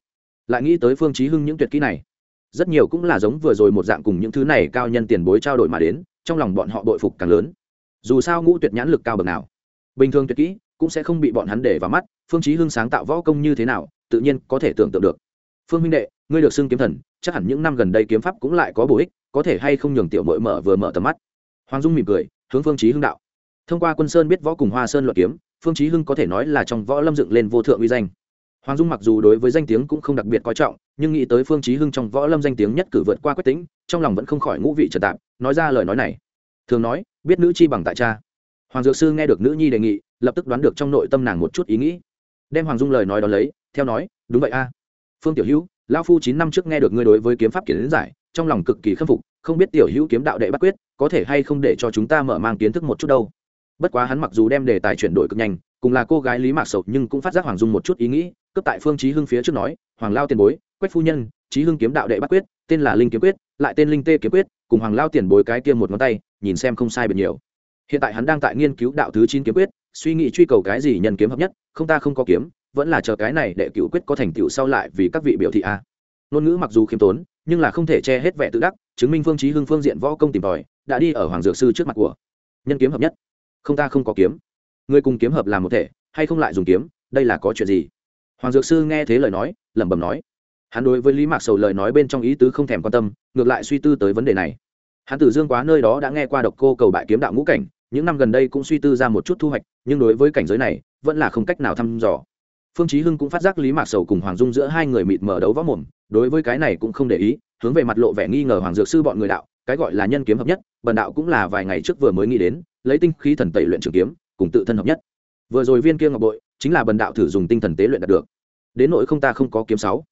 Lại nghĩ tới phương chí hưng những tuyệt kỹ này, rất nhiều cũng là giống vừa rồi một dạng cùng những thứ này cao nhân tiền bối trao đổi mà đến, trong lòng bọn họ bội phục càng lớn. Dù sao ngũ tuyệt nhãn lực cao bậc nào. Bình thường tuyệt kỹ cũng sẽ không bị bọn hắn để vào mắt phương chí hưng sáng tạo võ công như thế nào tự nhiên có thể tưởng tượng được. Phương Minh đệ ngươi được xưng kiếm thần chắc hẳn những năm gần đây kiếm pháp cũng lại có bổ ích có thể hay không nhường tiểu mội mở vừa mở tầm mắt. Hoàng dung mỉm cười hướng phương chí hưng đạo. Thông qua quân sơn biết võ cùng hoa sơn luận kiếm phương chí hưng có thể nói là trong võ lâm dựng lên vô thượng uy danh. Hoàng dung mặc dù đối với danh tiếng cũng không đặc biệt coi trọng nhưng nghĩ tới phương chí hưng trong võ lâm danh tiếng nhất cử vượt qua quyết tính, trong lòng vẫn không khỏi ngũ vị trở tạm nói ra lời nói này. Thường nói biết nữ chi bằng tại cha hoàng dược sư nghe được nữ nhi đề nghị, lập tức đoán được trong nội tâm nàng một chút ý nghĩ. Đem hoàng dung lời nói đó lấy, theo nói, đúng vậy a. Phương tiểu hữu, lão phu chín năm trước nghe được ngươi đối với kiếm pháp kiến giải, trong lòng cực kỳ khâm phục, không biết tiểu hữu kiếm đạo đệ bắt quyết, có thể hay không để cho chúng ta mở mang kiến thức một chút đâu? Bất quá hắn mặc dù đem đề tài chuyển đổi cực nhanh, cùng là cô gái lý mạc sầu, nhưng cũng phát giác hoàng dung một chút ý nghĩ cấp tại phương chí hưng phía trước nói, hoàng lao tiền bối, quách phu nhân, chí hưng kiếm đạo đệ bắt quyết, tên là linh kiếm quyết, lại tên linh tê kiếm quyết, cùng hoàng lao tiền bối cái kia một ngón tay, nhìn xem không sai biệt nhiều hiện tại hắn đang tại nghiên cứu đạo thứ chín kiếm quyết, suy nghĩ truy cầu cái gì nhân kiếm hợp nhất, không ta không có kiếm, vẫn là chờ cái này để cựu quyết có thành tựu sau lại vì các vị biểu thị a. Ngôn ngữ mặc dù khiêm tốn, nhưng là không thể che hết vẻ tự đắc, chứng minh phương chí hưng phương diện võ công tìm tòi, đã đi ở hoàng dược sư trước mặt của. Nhân kiếm hợp nhất. Không ta không có kiếm. Người cùng kiếm hợp làm một thể, hay không lại dùng kiếm, đây là có chuyện gì? Hoàng dược sư nghe thế lời nói, lẩm bẩm nói. Hắn đối với lý mạc sầu lời nói bên trong ý tứ không thèm quan tâm, ngược lại suy tư tới vấn đề này hắn từ dương quá nơi đó đã nghe qua độc cô cầu bại kiếm đạo ngũ cảnh, những năm gần đây cũng suy tư ra một chút thu hoạch, nhưng đối với cảnh giới này, vẫn là không cách nào thăm dò. Phương chí hưng cũng phát giác lý mạc sầu cùng hoàng dung giữa hai người mịt mở đấu võ mồm, đối với cái này cũng không để ý, hướng về mặt lộ vẻ nghi ngờ hoàng dược sư bọn người đạo, cái gọi là nhân kiếm hợp nhất, bần đạo cũng là vài ngày trước vừa mới nghĩ đến, lấy tinh khí thần tẩy luyện trường kiếm, cùng tự thân hợp nhất. Vừa rồi viên kia ngọc bội, chính là bần đạo thử dùng tinh thần tế luyện đạt được. Đến nỗi không ta không có kiếm sáu.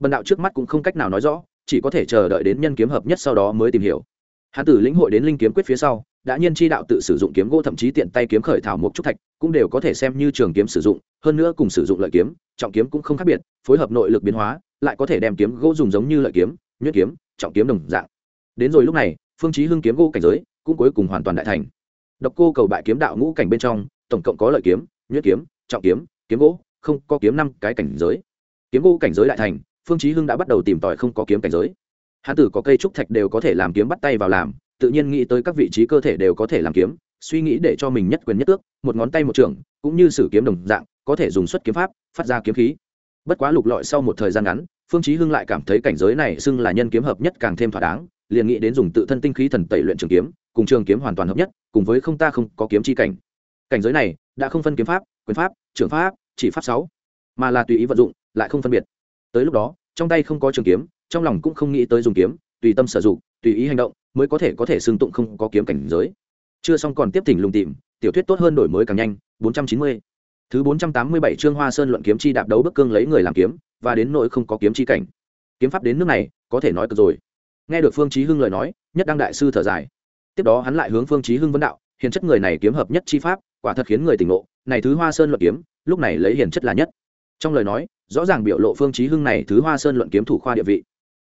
Bần đạo trước mắt cũng không cách nào nói rõ, chỉ có thể chờ đợi đến nhân kiếm hợp nhất sau đó mới tìm hiểu hán tử lĩnh hội đến linh kiếm quyết phía sau, đã nhiên chi đạo tự sử dụng kiếm gỗ thậm chí tiện tay kiếm khởi thảo một chút thạch, cũng đều có thể xem như trường kiếm sử dụng, hơn nữa cùng sử dụng lợi kiếm, trọng kiếm cũng không khác biệt, phối hợp nội lực biến hóa, lại có thể đem kiếm gỗ dùng giống như lợi kiếm, nhuyễn kiếm, trọng kiếm đồng dạng. Đến rồi lúc này, phương chí hưng kiếm gỗ cảnh giới cũng cuối cùng hoàn toàn đại thành. Độc cô cầu bại kiếm đạo ngũ cảnh bên trong, tổng cộng có lợi kiếm, nhuyễn kiếm, trọng kiếm kiếm gỗ, không có kiếm năm cái cảnh giới. Kiếm gỗ cảnh giới đại thành, phương chí hưng đã bắt đầu tìm tòi không có kiếm cảnh giới hán tử có cây trúc thạch đều có thể làm kiếm bắt tay vào làm, tự nhiên nghĩ tới các vị trí cơ thể đều có thể làm kiếm, suy nghĩ để cho mình nhất quyền nhất tước một ngón tay một trường, cũng như sử kiếm đồng dạng, có thể dùng xuất kiếm pháp, phát ra kiếm khí. Bất quá lục lọi sau một thời gian ngắn, phương chí hưng lại cảm thấy cảnh giới này xưng là nhân kiếm hợp nhất càng thêm thỏa đáng, liền nghĩ đến dùng tự thân tinh khí thần tẩy luyện trường kiếm, cùng trường kiếm hoàn toàn hợp nhất, cùng với không ta không có kiếm chi cảnh. Cảnh giới này, đã không phân kiếm pháp, quyền pháp, trường pháp, chỉ pháp sáu, mà là tùy ý vận dụng, lại không phân biệt. Tới lúc đó, trong tay không có trường kiếm trong lòng cũng không nghĩ tới dùng kiếm, tùy tâm sử dụng, tùy ý hành động, mới có thể có thể xưng tụng không có kiếm cảnh giới. Chưa xong còn tiếp thỉnh lùng tìm, tiểu thuyết tốt hơn đổi mới càng nhanh 490 thứ 487 chương hoa sơn luận kiếm chi đạp đấu bức cương lấy người làm kiếm, và đến nỗi không có kiếm chi cảnh. Kiếm pháp đến nước này, có thể nói cực rồi. Nghe được phương chí hưng lời nói, nhất đăng đại sư thở dài. Tiếp đó hắn lại hướng phương chí hưng vấn đạo, hiền chất người này kiếm hợp nhất chi pháp, quả thật khiến người tỉnh ngộ, này thứ hoa sơn luận kiếm, lúc này lấy hiền chất là nhất. Trong lời nói, rõ ràng biểu lộ phương chí hưng này thứ hoa sơn luận kiếm thủ khoa địa vị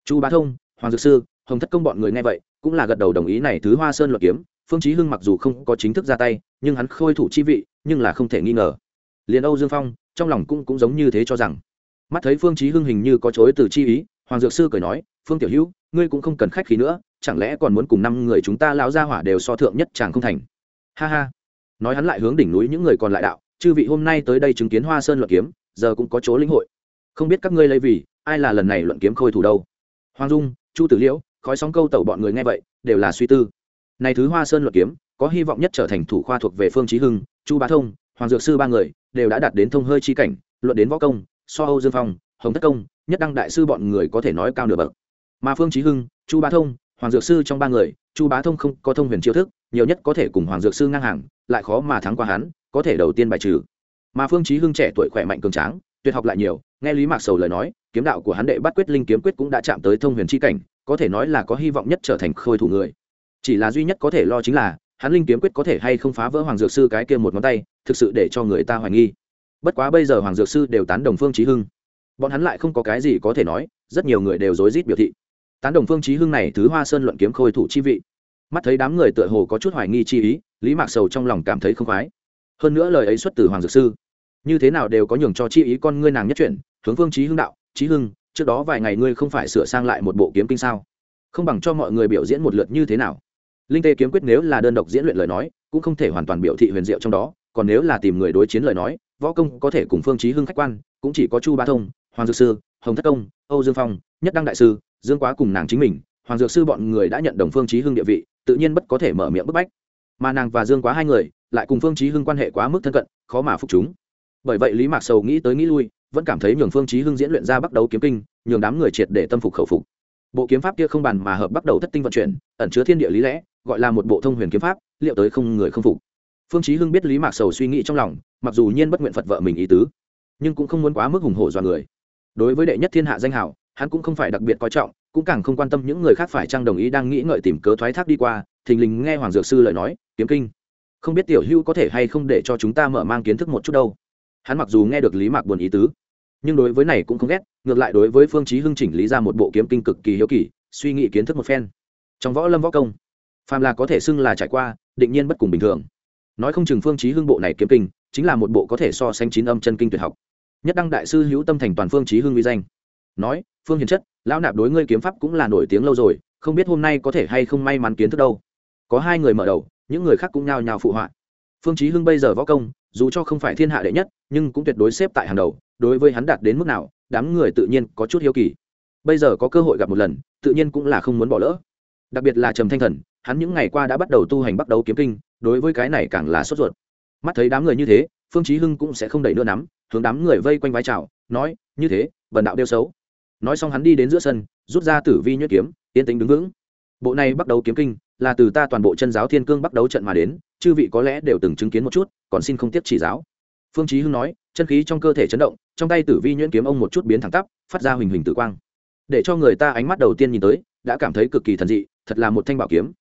chu bá thông, hoàng dược sư, hồng thất công bọn người nghe vậy, cũng là gật đầu đồng ý này thứ hoa sơn luận kiếm. Phương chí hưng mặc dù không có chính thức ra tay, nhưng hắn khôi thủ chi vị, nhưng là không thể nghi ngờ. Liền âu dương phong, trong lòng cũng cũng giống như thế cho rằng. Mắt thấy phương chí hưng hình như có chối từ chi ý, hoàng dược sư cười nói, phương tiểu hữu, ngươi cũng không cần khách khí nữa, chẳng lẽ còn muốn cùng năm người chúng ta lão gia hỏa đều so thượng nhất chàng không thành? Ha ha. Nói hắn lại hướng đỉnh núi những người còn lại đạo, chư vị hôm nay tới đây chứng kiến hoa sơn luận kiếm, giờ cũng có chỗ lĩnh hội. Không biết các ngươi lấy vì, ai là lần này luận kiếm khôi thủ đâu? Hoàng dung, chu tử liễu, khói sóng câu tẩu bọn người nghe vậy, đều là suy tư. Này thứ hoa sơn luận kiếm, có hy vọng nhất trở thành thủ khoa thuộc về phương chí hưng, chu bá thông, hoàng dược sư ba người, đều đã đạt đến thông hơi chi cảnh, luận đến võ công, so âu dương phong, hồng thất công, nhất đăng đại sư bọn người có thể nói cao nửa bậc. Mà phương chí hưng, chu bá thông, hoàng dược sư trong ba người, chu bá thông không có thông huyền chiêu thức, nhiều nhất có thể cùng hoàng dược sư ngang hàng, lại khó mà thắng qua hắn, có thể đầu tiên bài trừ. Mà phương chí hưng trẻ tuổi khỏe mạnh cường tráng, tuyệt học lại nhiều, nghe lý mạc sầu lời nói kiếm đạo của hắn đệ bắt quyết linh kiếm quyết cũng đã chạm tới thông huyền chi cảnh, có thể nói là có hy vọng nhất trở thành khôi thủ người. Chỉ là duy nhất có thể lo chính là, hắn linh kiếm quyết có thể hay không phá vỡ hoàng dược sư cái kia một ngón tay, thực sự để cho người ta hoài nghi. Bất quá bây giờ hoàng dược sư đều tán đồng phương trí hưng. Bọn hắn lại không có cái gì có thể nói, rất nhiều người đều rối rít biểu thị. Tán đồng phương chí hưng này thứ hoa sơn luận kiếm khôi thủ chi vị. Mắt thấy đám người tựa hồ có chút hoài nghi chi ý, lý mạc sầu trong lòng cảm thấy không khoái. Hơn nữa lời ấy xuất từ hoàng dược sư. Như thế nào đều có nhường cho chi ý con ngươi nàng nhất chuyển, hướng phương chí hưng đạo trí hưng, trước đó vài ngày ngươi không phải sửa sang lại một bộ kiếm kinh sao? Không bằng cho mọi người biểu diễn một lượt như thế nào? Linh tê kiếm quyết nếu là đơn độc diễn luyện lời nói, cũng không thể hoàn toàn biểu thị huyền diệu trong đó, còn nếu là tìm người đối chiến lời nói, võ công có thể cùng phương chí hưng khách quan, cũng chỉ có chu ba thông, hoàng dược sư, hồng thất công, âu dương phong, nhất đăng đại sư, dương quá cùng nàng chính mình, hoàng dược sư bọn người đã nhận đồng phương chí hưng địa vị, tự nhiên bất có thể mở miệng bức bách. Mà nàng và dương quá hai người, lại cùng phương chí hưng quan hệ quá mức thân cận, khó mà phục chúng. Bởi vậy lý mạc sầu nghĩ tới nghĩ lui vẫn cảm thấy nhường phương chí hưng diễn luyện ra bắt đầu kiếm kinh, nhường đám người triệt để tâm phục khẩu phục. Bộ kiếm pháp kia không bàn mà hợp bắt đầu thất tinh vận chuyển, ẩn chứa thiên địa lý lẽ, gọi là một bộ thông huyền kiếm pháp, liệu tới không người không phục. Phương chí hưng biết lý mạc sầu suy nghĩ trong lòng, mặc dù nhiên bất nguyện phật vợ mình ý tứ, nhưng cũng không muốn quá mức hùng hổ dọa người. Đối với đệ nhất thiên hạ danh hào, hắn cũng không phải đặc biệt coi trọng, cũng càng không quan tâm những người khác phải trang đồng ý đang nghĩ ngợi tìm cớ thoái thác đi qua, thình lình nghe hoàng dược sư lời nói, kiếm kinh, không biết tiểu hưu có thể hay không để cho chúng ta mở mang kiến thức một chút đâu hắn mặc dù nghe được lý mạc buồn ý tứ, nhưng đối với này cũng không ghét, ngược lại đối với phương chí hưng chỉnh lý ra một bộ kiếm kinh cực kỳ hiếu kỳ, suy nghĩ kiến thức một phen. Trong võ lâm võ công, phàm là có thể xưng là trải qua, định nhiên bất cùng bình thường. Nói không chừng phương chí hưng bộ này kiếm kinh, chính là một bộ có thể so sánh chín âm chân kinh tuyệt học. Nhất đăng đại sư hữu tâm thành toàn phương chí hưng uy danh. Nói, phương hiền chất, lão nạp đối ngươi kiếm pháp cũng là nổi tiếng lâu rồi, không biết hôm nay có thể hay không may mắn kiến thức đâu. Có hai người mở đầu, những người khác cũng nhao nhao phụ họa. Phương chí hưng bây giờ võ công dù cho không phải thiên hạ đệ nhất, nhưng cũng tuyệt đối xếp tại hàng đầu, đối với hắn đạt đến mức nào, đám người tự nhiên có chút hiếu kỳ. Bây giờ có cơ hội gặp một lần, tự nhiên cũng là không muốn bỏ lỡ. Đặc biệt là trầm thanh thần, hắn những ngày qua đã bắt đầu tu hành bắt đầu kiếm kinh, đối với cái này càng là sốt ruột. Mắt thấy đám người như thế, phương chí hưng cũng sẽ không đẩy nữa nắm, hướng đám người vây quanh vai chào, nói, như thế, vần đạo đeo xấu. Nói xong hắn đi đến giữa sân, rút ra tử vi nhuyễn kiếm, yên tĩnh đứng vững. Bộ này bắt đầu kiếm kinh là từ ta toàn bộ chân giáo thiên cương bắt đầu trận mà đến chư vị có lẽ đều từng chứng kiến một chút, còn xin không tiếp chỉ giáo. Phương chí hưng nói, chân khí trong cơ thể chấn động, trong tay tử vi nhuyễn kiếm ông một chút biến thẳng tắp, phát ra huỳnh huỳnh tử quang. Để cho người ta ánh mắt đầu tiên nhìn tới, đã cảm thấy cực kỳ thần dị, thật là một thanh bảo kiếm.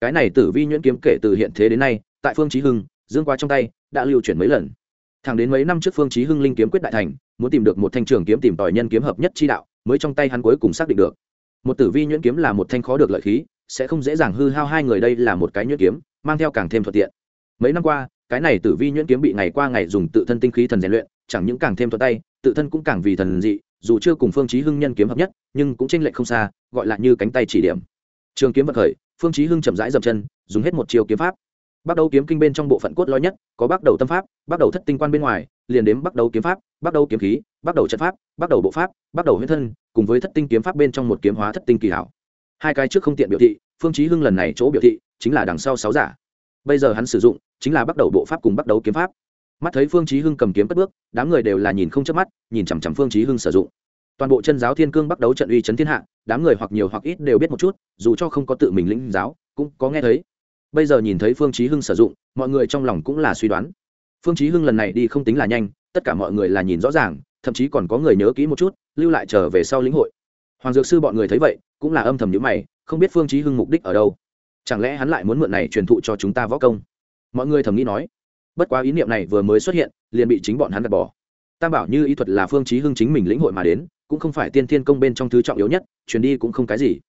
Cái này tử vi nhuyễn kiếm kể từ hiện thế đến nay, tại phương chí hưng, dương qua trong tay, đã lưu chuyển mấy lần. Thẳng đến mấy năm trước phương chí hưng linh kiếm quyết đại thành, muốn tìm được một thanh trường kiếm tìm tòi nhân kiếm hợp nhất chi đạo, mới trong tay hắn cuối cùng xác định được. Một tử vi nhuyễn kiếm là một thanh khó được lợi khí, sẽ không dễ dàng hư hao hai người đây là một cái nhuyễn kiếm mang theo càng thêm thuận tiện. Mấy năm qua, cái này tử vi nhuyễn kiếm bị ngày qua ngày dùng tự thân tinh khí thần rèn luyện, chẳng những càng thêm thuận tay, tự thân cũng càng vì thần dị, dù chưa cùng phương chí hưng nhân kiếm hợp nhất, nhưng cũng tranh lệch không xa, gọi là như cánh tay chỉ điểm. Trường kiếm vật khởi, phương chí hưng chậm rãi dậm chân, dùng hết một chiều kiếm pháp. Bắt đầu kiếm kinh bên trong bộ phận cốt lõi nhất, có bắt đầu tâm pháp bắt đầu thất tinh quan bên ngoài, liền đến bắt đầu kiếm pháp bắt đầu kiếm khí bắt đầu trận pháp bắt đầu bộ pháp bắt đầu huyết thân, cùng với thất tinh kiếm pháp bên trong một kiếm hóa thất tinh kỳ hảo. Hai cái trước không tiện biểu thị, phương chí hưng lần này chỗ biểu thị chính là đằng sau sáu giả. Bây giờ hắn sử dụng, chính là bắt đầu bộ pháp cùng bắt đầu kiếm pháp. Mắt thấy phương chí hưng cầm kiếm cất bước, đám người đều là nhìn không chớp mắt, nhìn chằm chằm phương chí hưng sử dụng. Toàn bộ chân giáo thiên cương bắt đầu trận uy chấn thiên hạ, đám người hoặc nhiều hoặc ít đều biết một chút, dù cho không có tự mình lĩnh giáo, cũng có nghe thấy. Bây giờ nhìn thấy phương chí hưng sử dụng, mọi người trong lòng cũng là suy đoán. Phương chí hưng lần này đi không tính là nhanh, tất cả mọi người là nhìn rõ ràng, thậm chí còn có người nhớ kỹ một chút, lưu lại trở về sau lĩnh hội. Hoàng dược sư bọn người thấy vậy, cũng là âm thầm nhíu mày, không biết phương chí hưng mục đích ở đâu chẳng lẽ hắn lại muốn mượn này truyền thụ cho chúng ta võ công? Mọi người thầm nghĩ nói. Bất quá ý niệm này vừa mới xuất hiện, liền bị chính bọn hắn gạt bỏ. Tam bảo như ý thuật là phương chí hưng chính mình lĩnh hội mà đến, cũng không phải tiên thiên công bên trong thứ trọng yếu nhất, truyền đi cũng không cái gì.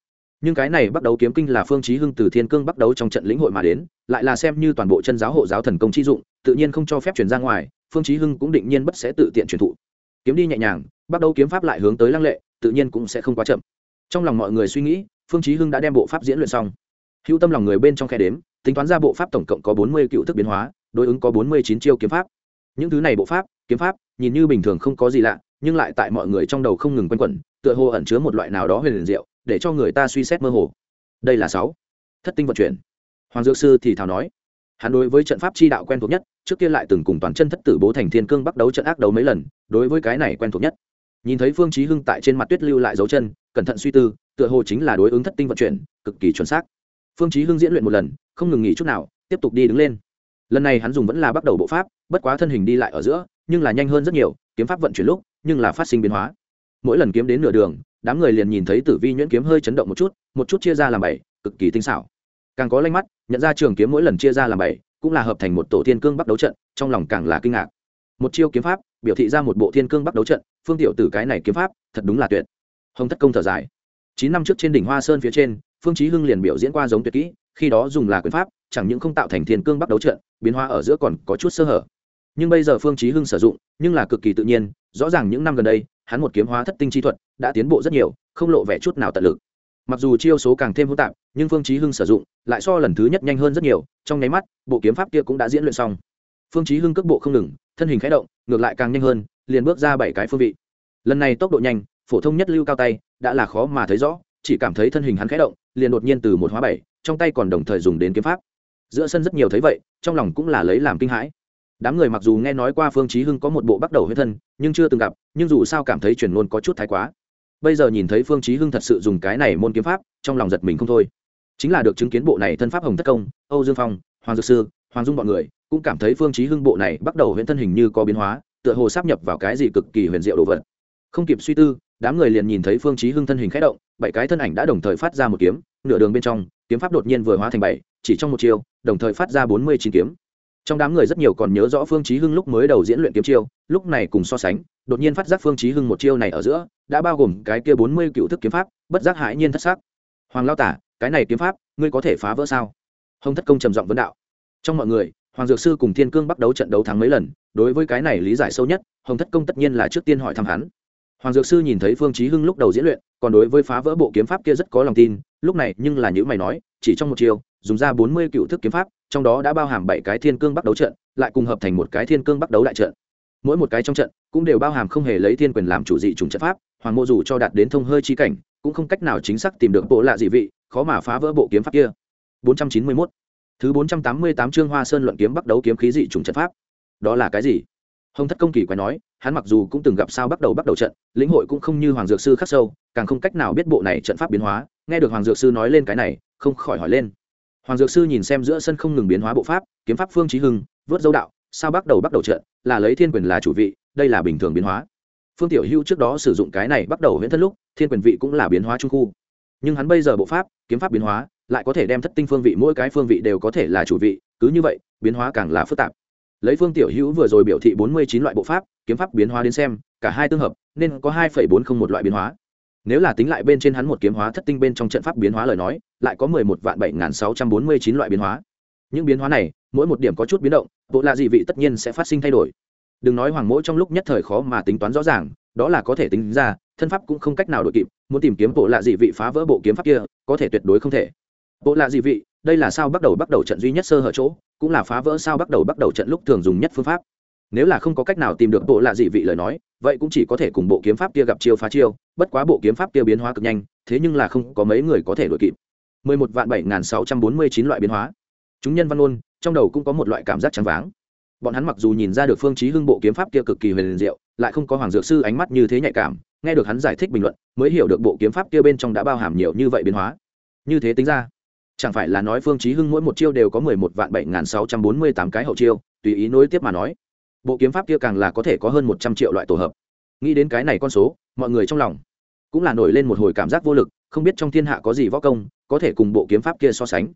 Nhưng cái này bắt đầu kiếm kinh là phương chí hưng từ thiên cương bắt đầu trong trận lĩnh hội mà đến, lại là xem như toàn bộ chân giáo hộ giáo thần công chi dụng, tự nhiên không cho phép truyền ra ngoài, phương chí hưng cũng định nhiên bất sẽ tự tiện truyền thụ. Kiếm đi nhẹ nhàng, bắt đầu kiếm pháp lại hướng tới lăng lệ, tự nhiên cũng sẽ không quá chậm. Trong lòng mọi người suy nghĩ, phương chí hưng đã đem bộ pháp diễn luyện xong hữu tâm lòng người bên trong khe đếm, tính toán ra bộ pháp tổng cộng có bốn mươi cựu thức biến hóa, đối ứng có bốn mươi chín chiêu kiếm pháp. Những thứ này bộ pháp, kiếm pháp, nhìn như bình thường không có gì lạ, nhưng lại tại mọi người trong đầu không ngừng quanh quẩn, tựa hồ ẩn chứa một loại nào đó huyền liền diệu, để cho người ta suy xét mơ hồ. Đây là sáu. Thất tinh vận chuyển. Hoàng dược sư thì thào nói, hắn đối với trận pháp chi đạo quen thuộc nhất, trước kia lại từng cùng toàn chân thất tử bố thành thiên cương bắt đấu trận ác đấu mấy lần, đối với cái này quen thuộc nhất. Nhìn thấy phương chí hưng tại trên mặt tuyết lưu lại dấu chân, cẩn thận suy tư, tựa hồ chính là đối ứng thất tinh vận chuyển, cực kỳ chuẩn xác phương chí hưng diễn luyện một lần, không ngừng nghỉ chút nào, tiếp tục đi đứng lên. Lần này hắn dùng vẫn là bắt đầu bộ pháp, bất quá thân hình đi lại ở giữa, nhưng là nhanh hơn rất nhiều, kiếm pháp vận chuyển lúc, nhưng là phát sinh biến hóa. Mỗi lần kiếm đến nửa đường, đám người liền nhìn thấy tử vi nhuyễn kiếm hơi chấn động một chút một chút chia ra làm bảy, cực kỳ tinh xảo. Càng có lanh mắt, nhận ra trường kiếm mỗi lần chia ra làm bảy, cũng là hợp thành một tổ thiên cương bắt đấu trận, trong lòng càng là kinh ngạc. Một chiêu kiếm pháp, biểu thị ra một bộ thiên cương bắt đấu trận, phương tiểu tử cái này kiếm pháp, thật đúng là tuyệt. Hồng thất công thở dài. Chín năm trước trên đỉnh hoa sơn phía trên phương chí hưng liền biểu diễn qua giống tuyệt kỹ, khi đó dùng là quyền pháp, chẳng những không tạo thành thiên cương bắc đấu trận, biến hóa ở giữa còn có chút sơ hở. Nhưng bây giờ phương chí hưng sử dụng, nhưng là cực kỳ tự nhiên, rõ ràng những năm gần đây, hắn một kiếm hóa thất tinh chi thuật, đã tiến bộ rất nhiều, không lộ vẻ chút nào tận lực. Mặc dù chiêu số càng thêm hỗn tạp, nhưng phương chí hưng sử dụng, lại so lần thứ nhất nhanh hơn rất nhiều, trong nháy mắt, bộ kiếm pháp kia cũng đã diễn luyện xong. Phương chí hưng cước bộ không ngừng, thân hình khẽ động, ngược lại càng nhanh hơn, liền bước ra bảy cái phương vị. Lần này tốc độ nhanh, phổ thông nhất lưu cao tay, đã là khó mà thấy rõ chỉ cảm thấy thân hình hắn khẽ động, liền đột nhiên từ một hóa bảy, trong tay còn đồng thời dùng đến kiếm pháp. Giữa sân rất nhiều thấy vậy, trong lòng cũng là lấy làm kinh hãi. Đám người mặc dù nghe nói qua phương chí hưng có một bộ bắt đầu huyết thân, nhưng chưa từng gặp, nhưng dù sao cảm thấy truyền ngôn có chút thái quá. Bây giờ nhìn thấy phương chí hưng thật sự dùng cái này môn kiếm pháp, trong lòng giật mình không thôi. Chính là được chứng kiến bộ này thân pháp hồng thất công, âu dương phong, hoàng dược sư, hoàng dung bọn người, cũng cảm thấy phương chí hưng bộ này bắt đầu huyễn thân hình như có biến hóa, tựa hồ sắp nhập vào cái gì cực kỳ huyền diệu đồ vật. Không kịp suy tư, đám người liền nhìn thấy phương chí hưng thân hình khẽ động bảy cái thân ảnh đã đồng thời phát ra một kiếm, nửa đường bên trong, kiếm pháp đột nhiên vừa hóa thành bảy, chỉ trong một chiều đồng thời phát ra bốn mươi chín kiếm. Trong đám người rất nhiều còn nhớ rõ phương chí hưng lúc mới đầu diễn luyện kiếm chiêu, lúc này cùng so sánh, đột nhiên phát giác phương chí hưng một chiêu này ở giữa, đã bao gồm cái kia bốn mươi cựu thức kiếm pháp, bất giác hãi nhiên thất sắc. Hoàng lao tả, cái này kiếm pháp, ngươi có thể phá vỡ sao? Hồng thất công trầm giọng vấn đạo. Trong mọi người, hoàng dược sư cùng thiên cương bắt đấu trận đấu thắng mấy lần, đối với cái này lý giải sâu nhất, hồng thất công tất nhiên là trước tiên hỏi thăm hắn hoàng dược sư nhìn thấy phương chí hưng lúc đầu diễn luyện, còn đối với phá vỡ bộ kiếm pháp kia rất có lòng tin, lúc này nhưng là những mày nói, chỉ trong một chiều, dùng ra bốn mươi cựu thức kiếm pháp, trong đó đã bao hàm bảy cái thiên cương bắt đấu trận, lại cùng hợp thành một cái thiên cương bắt đấu đại trận. Mỗi một cái trong trận cũng đều bao hàm không hề lấy thiên quyền làm chủ dị trùng trận pháp, hoàng mô dù cho đạt đến thông hơi chi cảnh, cũng không cách nào chính xác tìm được bộ lạ dị vị, khó mà phá vỡ bộ kiếm pháp kia. 491 thứ 488 chương hoa sơn luận kiếm bắt đấu kiếm khí dị trùng trận pháp. Đó là cái gì? Hồng thất công kỳ quái nói hắn mặc dù cũng từng gặp sao bắt đầu bắt đầu trận, lĩnh hội cũng không như hoàng dược sư khắc sâu, càng không cách nào biết bộ này trận pháp biến hóa. Nghe được hoàng dược sư nói lên cái này, không khỏi hỏi lên. Hoàng dược sư nhìn xem giữa sân không ngừng biến hóa bộ pháp, kiếm pháp phương trí hưng, vớt dấu đạo, sao bắt đầu bắt đầu trận, là lấy thiên quyền là chủ vị, đây là bình thường biến hóa. Phương tiểu hưu trước đó sử dụng cái này bắt đầu huyễn thân lúc, thiên quyền vị cũng là biến hóa trung khu. Nhưng hắn bây giờ bộ pháp, kiếm pháp biến hóa, lại có thể đem thất tinh phương vị, mỗi cái phương vị đều có thể là chủ vị, cứ như vậy, biến hóa càng là phức tạp lấy phương tiểu hữu vừa rồi biểu thị bốn mươi chín loại bộ pháp, kiếm pháp biến hóa đến xem, cả hai tương hợp, nên có hai bốn không một loại biến hóa. Nếu là tính lại bên trên hắn một kiếm hóa thất tinh bên trong trận pháp biến hóa lời nói, lại có mười một vạn bảy n sáu trăm bốn mươi chín loại biến hóa. Những biến hóa này, mỗi một điểm có chút biến động, bộ lạ dị vị tất nhiên sẽ phát sinh thay đổi. Đừng nói hoàng mỗi trong lúc nhất thời khó mà tính toán rõ ràng, đó là có thể tính ra, thân pháp cũng không cách nào đội kịp, muốn tìm kiếm bộ lạ dị vị phá vỡ bộ kiếm pháp kia, có thể tuyệt đối không thể. Bộ lạ dị vị, đây là sao bắt đầu bắt đầu trận duy nhất sơ hở chỗ? Cũng là phá vỡ sao bắt đầu bắt đầu trận lúc thường dùng nhất phương pháp. Nếu là không có cách nào tìm được bộ lạ dị vị lời nói, vậy cũng chỉ có thể cùng bộ kiếm pháp kia gặp chiêu phá chiêu, bất quá bộ kiếm pháp kia biến hóa cực nhanh, thế nhưng là không có mấy người có thể đuổi kịp. Mười một vạn bảy nghìn sáu trăm bốn mươi chín loại biến hóa. Chúng nhân văn ôn, trong đầu cũng có một loại cảm giác trắng váng. Bọn hắn mặc dù nhìn ra được phương chí hưng bộ kiếm pháp kia cực kỳ huyền diệu, lại không có hoàng dược sư ánh mắt như thế nhạy cảm, nghe được hắn giải thích bình luận, mới hiểu được bộ kiếm pháp kia bên trong đã bao hàm nhiều như vậy biến hóa. Như thế tính ra chẳng phải là nói phương chí hưng mỗi một chiêu đều có mười một vạn bảy nghìn sáu trăm bốn mươi tám cái hậu chiêu, tùy ý nối tiếp mà nói. Bộ kiếm pháp kia càng là có thể có hơn một trăm triệu loại tổ hợp. Nghĩ đến cái này con số, mọi người trong lòng cũng là nổi lên một hồi cảm giác vô lực, không biết trong thiên hạ có gì võ công, có thể cùng bộ kiếm pháp kia so sánh.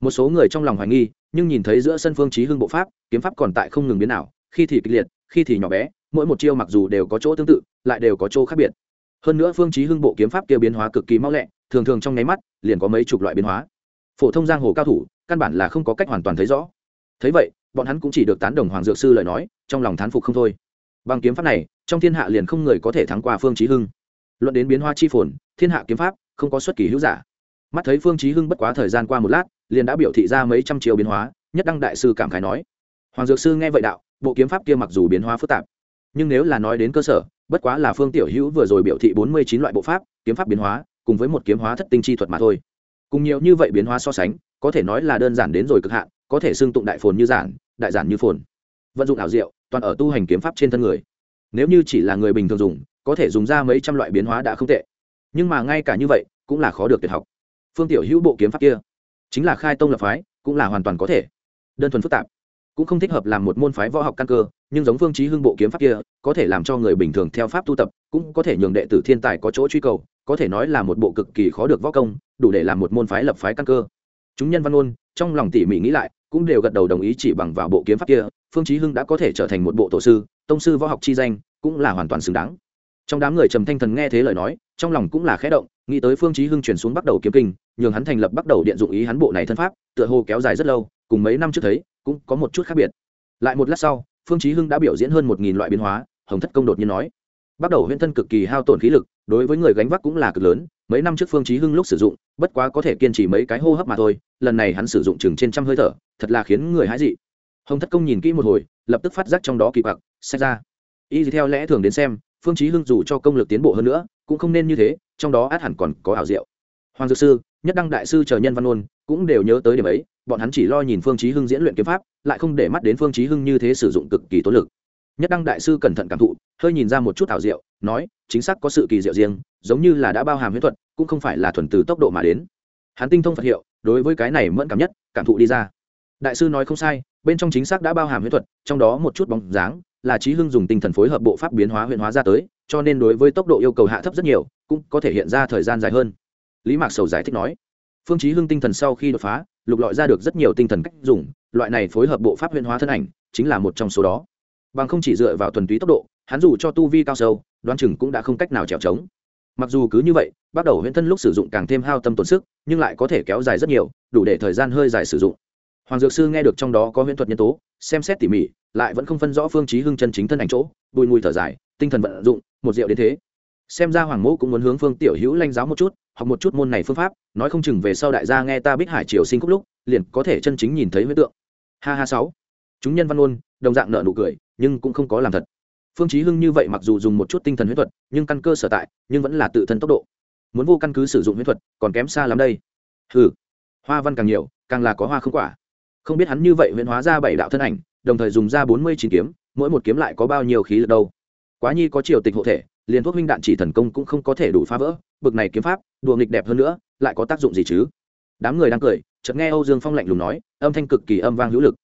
Một số người trong lòng hoài nghi, nhưng nhìn thấy giữa sân phương chí hưng bộ pháp, kiếm pháp còn tại không ngừng biến nào khi thì kịch liệt, khi thì nhỏ bé, mỗi một chiêu mặc dù đều có chỗ tương tự, lại đều có chỗ khác biệt. Hơn nữa phương chí hưng bộ kiếm pháp kia biến hóa cực kỳ mau lẹ, thường thường trong nháy mắt, liền có mấy chục loại biến hóa phổ thông giang hồ cao thủ, căn bản là không có cách hoàn toàn thấy rõ. Thấy vậy, bọn hắn cũng chỉ được tán đồng hoàng dược sư lời nói, trong lòng thán phục không thôi. Bằng kiếm pháp này, trong thiên hạ liền không người có thể thắng qua phương chí hưng. Luận đến biến hoa chi phồn, thiên hạ kiếm pháp, không có xuất kỳ hữu giả. Mắt thấy phương chí hưng bất quá thời gian qua một lát, liền đã biểu thị ra mấy trăm triệu biến hóa, nhất đăng đại sư cảm khái nói. Hoàng dược sư nghe vậy đạo, bộ kiếm pháp kia mặc dù biến hóa phức tạp, nhưng nếu là nói đến cơ sở, bất quá là phương tiểu hữu vừa rồi biểu thị bốn mươi chín loại bộ pháp, kiếm pháp biến hóa, cùng với một kiếm hóa thất tinh chi thuật mà thôi cùng nhiều như vậy biến hóa so sánh, có thể nói là đơn giản đến rồi cực hạn, có thể xưng tụng đại phồn như giản, đại giản như phồn. Vận dụng ảo diệu, toàn ở tu hành kiếm pháp trên thân người. Nếu như chỉ là người bình thường dùng, có thể dùng ra mấy trăm loại biến hóa đã không tệ. Nhưng mà ngay cả như vậy, cũng là khó được tuyệt học. Phương tiểu hữu bộ kiếm pháp kia, chính là khai tông lập phái, cũng là hoàn toàn có thể. Đơn thuần phức tạp. Cũng không thích hợp làm một môn phái võ học căn cơ, nhưng giống phương chí hưng bộ kiếm pháp kia, có thể làm cho người bình thường theo pháp tu tập, cũng có thể nhường đệ tử thiên tài có chỗ truy cầu có thể nói là một bộ cực kỳ khó được võ công, đủ để làm một môn phái lập phái căn cơ. Chúng nhân văn ôn, trong lòng tỉ mỉ nghĩ lại, cũng đều gật đầu đồng ý chỉ bằng vào bộ kiếm pháp kia, phương chí hưng đã có thể trở thành một bộ tổ sư, tông sư võ học chi danh, cũng là hoàn toàn xứng đáng. Trong đám người trầm thanh thần nghe thế lời nói, trong lòng cũng là khẽ động, nghĩ tới phương chí hưng chuyển xuống bắt đầu kiếm kinh, nhường hắn thành lập bắt đầu điện dụng ý hắn bộ này thân pháp, tựa hồ kéo dài rất lâu, cùng mấy năm trước thấy, cũng có một chút khác biệt. Lại một lát sau, phương chí hưng đã biểu diễn hơn một nghìn loại biến hóa, hồng thất công đột nhiên nói bắt đầu huyễn thân cực kỳ hao tổn khí lực đối với người gánh vác cũng là cực lớn, mấy năm trước phương chí hưng lúc sử dụng, bất quá có thể kiên trì mấy cái hô hấp mà thôi, lần này hắn sử dụng chừng trên trăm hơi thở, thật là khiến người hãi dị. Hồng thất công nhìn kỹ một hồi, lập tức phát giác trong đó kỳ bạc xét ra. Y theo lẽ thường đến xem, phương chí hưng dù cho công lực tiến bộ hơn nữa, cũng không nên như thế, trong đó át hẳn còn có ảo diệu. Hoàng dược sư, nhất đăng đại sư chờ nhân văn ôn cũng đều nhớ tới điểm ấy, bọn hắn chỉ lo nhìn phương chí hưng diễn luyện kiếm pháp, lại không để mắt đến phương chí hưng như thế sử dụng cực kỳ tố lực nhất đăng đại sư cẩn thận cảm thụ, hơi nhìn ra một chút ảo diệu, nói, chính xác có sự kỳ diệu riêng, giống như là đã bao hàm huyễn thuật, cũng không phải là thuần từ tốc độ mà đến. Hắn tinh thông phật hiệu, đối với cái này mẫn cảm nhất, cảm thụ đi ra. Đại sư nói không sai, bên trong chính xác đã bao hàm huyễn thuật, trong đó một chút bóng dáng, là trí hưng dùng tinh thần phối hợp bộ pháp biến hóa huyện hóa ra tới, cho nên đối với tốc độ yêu cầu hạ thấp rất nhiều, cũng có thể hiện ra thời gian dài hơn. Lý mạc sầu giải thích nói, phương chí hưng tinh thần sau khi đột phá, lục lọi ra được rất nhiều tinh thần cách dùng, loại này phối hợp bộ pháp huyện hóa thân ảnh, chính là một trong số đó bằng không chỉ dựa vào thuần túy tốc độ, hắn dù cho tu vi cao sâu, đoán chừng cũng đã không cách nào trèo trống. Mặc dù cứ như vậy, bắt đầu huyễn thân lúc sử dụng càng thêm hao tâm tổn sức, nhưng lại có thể kéo dài rất nhiều, đủ để thời gian hơi dài sử dụng. Hoàng dược sư nghe được trong đó có huyễn thuật nhân tố, xem xét tỉ mỉ, lại vẫn không phân rõ phương chí hưng chân chính thân ảnh chỗ, bùi mùi thở dài, tinh thần vận dụng, một diệu đến thế. Xem ra hoàng mẫu cũng muốn hướng phương tiểu hữu lanh giáo một chút, học một chút môn này phương pháp, nói không chừng về sau đại gia nghe ta bích hải triều sinh khúc lúc, liền có thể chân chính nhìn thấy huyễn tượng. Ha ha sáu. Chúng nhân văn ôn đồng dạng nợ nụ cười, nhưng cũng không có làm thật. Phương chí hưng như vậy mặc dù dùng một chút tinh thần huyễn thuật, nhưng căn cơ sở tại, nhưng vẫn là tự thân tốc độ. Muốn vô căn cứ sử dụng huyễn thuật, còn kém xa lắm đây. Hừ, hoa văn càng nhiều, càng là có hoa không quả. Không biết hắn như vậy huyễn hóa ra bảy đạo thân ảnh, đồng thời dùng ra bốn mươi chín kiếm, mỗi một kiếm lại có bao nhiêu khí lực đâu. Quá nhi có triều tịch hộ thể, liền thuốc minh đạn chỉ thần công cũng không có thể đủ phá vỡ, bực này kiếm pháp, đùa nghịch đẹp hơn nữa, lại có tác dụng gì chứ? Đám người đang cười, chợt nghe âu dương phong lạnh lùng nói, âm thanh cực kỳ âm vang hữu lực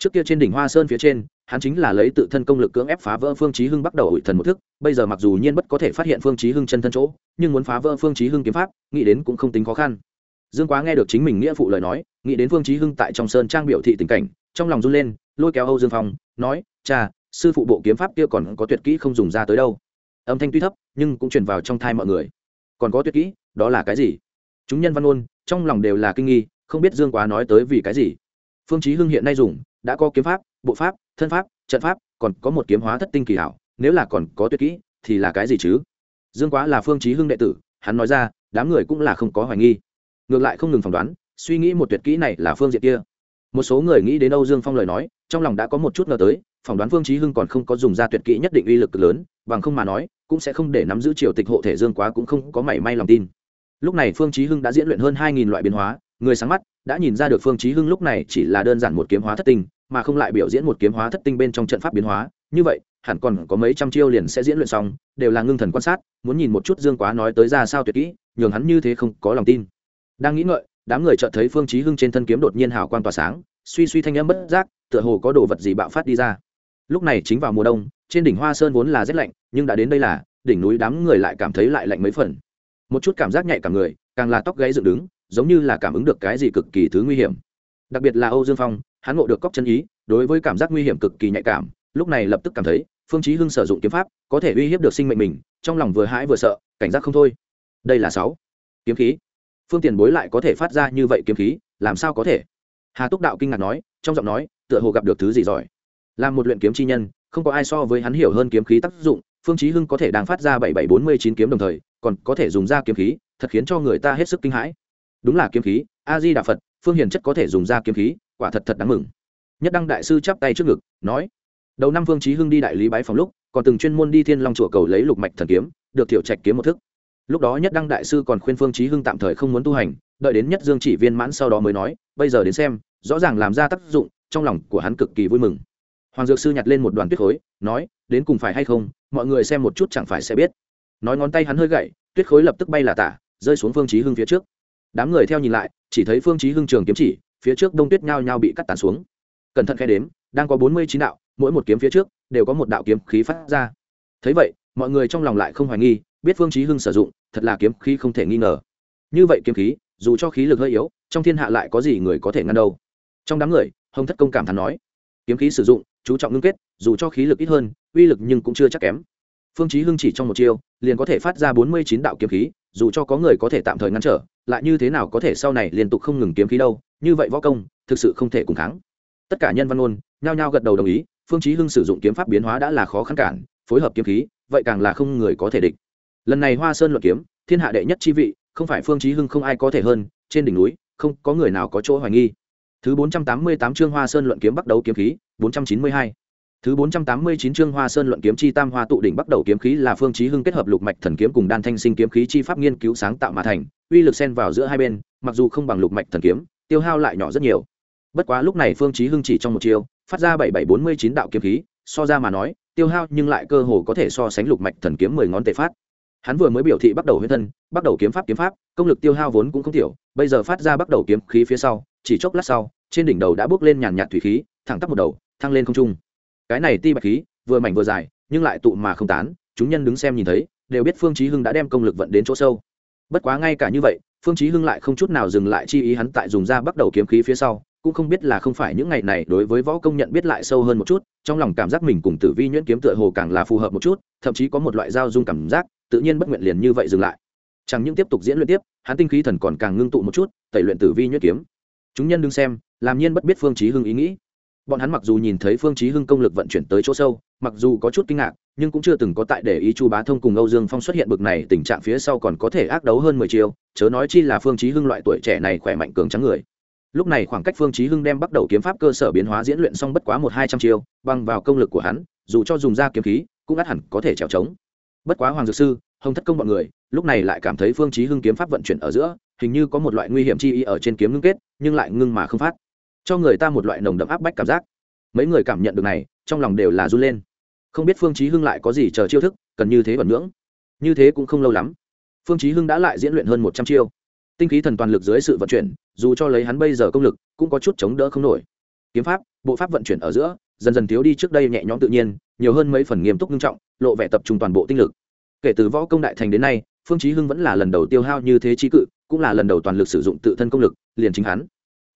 trước kia trên đỉnh hoa sơn phía trên, hắn chính là lấy tự thân công lực cưỡng ép phá vỡ phương chí hưng bắt đầu ủi thần một thức, bây giờ mặc dù nhiên bất có thể phát hiện phương chí hưng chân thân chỗ, nhưng muốn phá vỡ phương chí hưng kiếm pháp, nghĩ đến cũng không tính khó khăn. Dương quá nghe được chính mình nghĩa phụ lời nói, nghĩ đến phương chí hưng tại trong sơn trang biểu thị tình cảnh, trong lòng run lên, lôi kéo âu dương phong, nói, cha, sư phụ bộ kiếm pháp kia còn có tuyệt kỹ không dùng ra tới đâu. Âm thanh tuy thấp, nhưng cũng truyền vào trong thai mọi người. Còn có tuyệt kỹ, đó là cái gì? Chúng nhân văn ôn trong lòng đều là kinh nghi, không biết dương quá nói tới vì cái gì. Phương chí hưng hiện nay dùng đã có kiếm pháp, bộ pháp, thân pháp, trận pháp, còn có một kiếm hóa thất tinh kỳ hảo, nếu là còn có tuyệt kỹ, thì là cái gì chứ? Dương quá là phương chí hưng đệ tử, hắn nói ra, đám người cũng là không có hoài nghi. Ngược lại không ngừng phỏng đoán, suy nghĩ một tuyệt kỹ này là phương diện kia. Một số người nghĩ đến âu dương phong lời nói, trong lòng đã có một chút ngờ tới, phỏng đoán phương chí hưng còn không có dùng ra tuyệt kỹ nhất định uy lực lớn, bằng không mà nói, cũng sẽ không để nắm giữ triều tịch hộ thể dương quá cũng không có mảy may lòng tin. Lúc này phương chí hưng đã diễn luyện hơn hai nghìn loại biến hóa, người sáng mắt đã nhìn ra được phương chí hưng lúc này chỉ là đơn giản một kiếm hóa thất tinh, mà không lại biểu diễn một kiếm hóa thất tinh bên trong trận pháp biến hóa. Như vậy, hẳn còn có mấy trăm chiêu liền sẽ diễn luyện xong, đều là ngưng thần quan sát, muốn nhìn một chút dương quá nói tới ra sao tuyệt kỹ, nhường hắn như thế không có lòng tin. Đang nghĩ ngợi, đám người chợt thấy phương chí hưng trên thân kiếm đột nhiên hào quang tỏa sáng, suy suy thanh âm bất giác, tựa hồ có đồ vật gì bạo phát đi ra. Lúc này chính vào mùa đông, trên đỉnh hoa sơn vốn là rét lạnh, nhưng đã đến đây là, đỉnh núi đám người lại cảm thấy lại lạnh mấy phần. Một chút cảm giác nhạy cả người, càng là tóc gáy dựng đứng giống như là cảm ứng được cái gì cực kỳ thứ nguy hiểm. Đặc biệt là âu dương phong, hắn ngộ được cóc chân ý, đối với cảm giác nguy hiểm cực kỳ nhạy cảm, lúc này lập tức cảm thấy, phương chí hưng sử dụng kiếm pháp, có thể uy hiếp được sinh mệnh mình, trong lòng vừa hãi vừa sợ, cảnh giác không thôi. Đây là sáu. Kiếm khí. Phương tiền bối lại có thể phát ra như vậy kiếm khí, làm sao có thể? Hà túc đạo kinh ngạc nói, trong giọng nói, tựa hồ gặp được thứ gì giỏi. Làm một luyện kiếm chi nhân, không có ai so với hắn hiểu hơn kiếm khí tác dụng, phương chí hưng có thể đang phát ra bảy bảy bốn mươi chín kiếm đồng thời, còn có thể dùng ra kiếm khí, thật khiến cho người ta hết sức kinh hãi đúng là kiếm khí, a di đà phật, phương hiền chất có thể dùng ra kiếm khí, quả thật thật đáng mừng. Nhất đăng đại sư chắp tay trước ngực, nói, đầu năm phương chí hưng đi đại lý bái phòng lúc, còn từng chuyên môn đi thiên long chùa cầu lấy lục mạch thần kiếm, được tiểu trạch kiếm một thức. Lúc đó nhất đăng đại sư còn khuyên phương chí hưng tạm thời không muốn tu hành, đợi đến nhất dương chỉ viên mãn sau đó mới nói, bây giờ đến xem, rõ ràng làm ra tác dụng, trong lòng của hắn cực kỳ vui mừng. Hoàng dược sư nhặt lên một đoàn tuyết khối, nói, đến cùng phải hay không, mọi người xem một chút chẳng phải sẽ biết. Nói ngón tay hắn hơi gậy, tuyết khối lập tức bay là tả, rơi xuống phương chí hưng phía trước đám người theo nhìn lại, chỉ thấy phương chí hưng trường kiếm chỉ, phía trước đông tuyết nhao nhao bị cắt tàn xuống. Cẩn thận khe đếm, đang có bốn mươi chín đạo, mỗi một kiếm phía trước đều có một đạo kiếm khí phát ra. Thấy vậy, mọi người trong lòng lại không hoài nghi, biết phương chí hưng sử dụng, thật là kiếm khí không thể nghi ngờ. Như vậy kiếm khí, dù cho khí lực hơi yếu, trong thiên hạ lại có gì người có thể ngăn đâu? Trong đám người, hồng thất công cảm thán nói, kiếm khí sử dụng, chú trọng ngưng kết, dù cho khí lực ít hơn, uy lực nhưng cũng chưa chắc kém. Phương chí hưng chỉ trong một chiêu, liền có thể phát ra bốn mươi chín đạo kiếm khí dù cho có người có thể tạm thời ngăn trở, lại như thế nào có thể sau này liên tục không ngừng kiếm khí đâu, như vậy võ công, thực sự không thể cùng kháng. Tất cả nhân văn ôn nhao nhao gật đầu đồng ý, phương chí hưng sử dụng kiếm pháp biến hóa đã là khó khăn cản, phối hợp kiếm khí, vậy càng là không người có thể địch. Lần này hoa sơn luận kiếm, thiên hạ đệ nhất chi vị, không phải phương chí hưng không ai có thể hơn, trên đỉnh núi, không có người nào có chỗ hoài nghi. Thứ 488 chương hoa sơn luận kiếm bắt đầu kiếm khí 492 Thứ 489 chương Hoa Sơn luận kiếm chi tam hoa tụ đỉnh bắt đầu kiếm khí là phương chí hưng kết hợp lục mạch thần kiếm cùng đan thanh sinh kiếm khí chi pháp nghiên cứu sáng tạo mà thành, uy lực xen vào giữa hai bên, mặc dù không bằng lục mạch thần kiếm, tiêu hao lại nhỏ rất nhiều. Bất quá lúc này phương chí hưng chỉ trong một chiêu, phát ra 7749 đạo kiếm khí, so ra mà nói, tiêu hao nhưng lại cơ hồ có thể so sánh lục mạch thần kiếm 10 ngón tay phát. Hắn vừa mới biểu thị bắt đầu huyết thân, bắt đầu kiếm pháp kiếm pháp, công lực tiêu hao vốn cũng không tiểu, bây giờ phát ra bắt đầu kiếm khí phía sau, chỉ chốc lát sau, trên đỉnh đầu đã bước lên nhàn nhạt thủy khí, thẳng tắp một đầu, thăng lên không trung cái này ti bạch khí, vừa mảnh vừa dài, nhưng lại tụ mà không tán, chúng nhân đứng xem nhìn thấy, đều biết phương chí hưng đã đem công lực vận đến chỗ sâu. Bất quá ngay cả như vậy, phương chí hưng lại không chút nào dừng lại chi ý hắn tại dùng ra bắt đầu kiếm khí phía sau, cũng không biết là không phải những ngày này đối với võ công nhận biết lại sâu hơn một chút, trong lòng cảm giác mình cùng tử vi nhuyễn kiếm tựa hồ càng là phù hợp một chút, thậm chí có một loại giao dung cảm giác, tự nhiên bất nguyện liền như vậy dừng lại. Chẳng những tiếp tục diễn luyện tiếp, hắn tinh khí thần còn càng ngưng tụ một chút, tẩy luyện tử vi nhuyễn kiếm. Chúng nhân đứng xem, làm nhiên bất biết phương chí hưng ý nghĩ bọn hắn mặc dù nhìn thấy phương chí hưng công lực vận chuyển tới chỗ sâu, mặc dù có chút kinh ngạc, nhưng cũng chưa từng có tại để ý chu bá thông cùng âu dương phong xuất hiện bực này, tình trạng phía sau còn có thể ác đấu hơn mười chiêu, chớ nói chi là phương chí hưng loại tuổi trẻ này khỏe mạnh cường trắng người. Lúc này khoảng cách phương chí hưng đem bắt đầu kiếm pháp cơ sở biến hóa diễn luyện xong bất quá một hai trăm chiêu, bằng vào công lực của hắn, dù cho dùng ra kiếm khí, cũng ắt hẳn có thể trèo trống. Bất quá hoàng dược sư, hồng thất công bọn người, lúc này lại cảm thấy phương chí hưng kiếm pháp vận chuyển ở giữa, hình như có một loại nguy hiểm chi ý ở trên kiếm ngưng kết, nhưng lại ngưng mà không phát cho người ta một loại nồng đậm áp bách cảm giác. Mấy người cảm nhận được này, trong lòng đều là run lên. Không biết phương chí hưng lại có gì chờ chiêu thức, cần như thế bẩn ngưỡng. Như thế cũng không lâu lắm, phương chí hưng đã lại diễn luyện hơn một trăm chiêu. Tinh khí thần toàn lực dưới sự vận chuyển, dù cho lấy hắn bây giờ công lực, cũng có chút chống đỡ không nổi. Kiếm pháp, bộ pháp vận chuyển ở giữa, dần dần thiếu đi trước đây nhẹ nhõm tự nhiên, nhiều hơn mấy phần nghiêm túc nghiêm trọng, lộ vẻ tập trung toàn bộ tinh lực. Kể từ võ công đại thành đến nay, phương chí hưng vẫn là lần đầu tiêu hao như thế trí cự, cũng là lần đầu toàn lực sử dụng tự thân công lực, liền chính hắn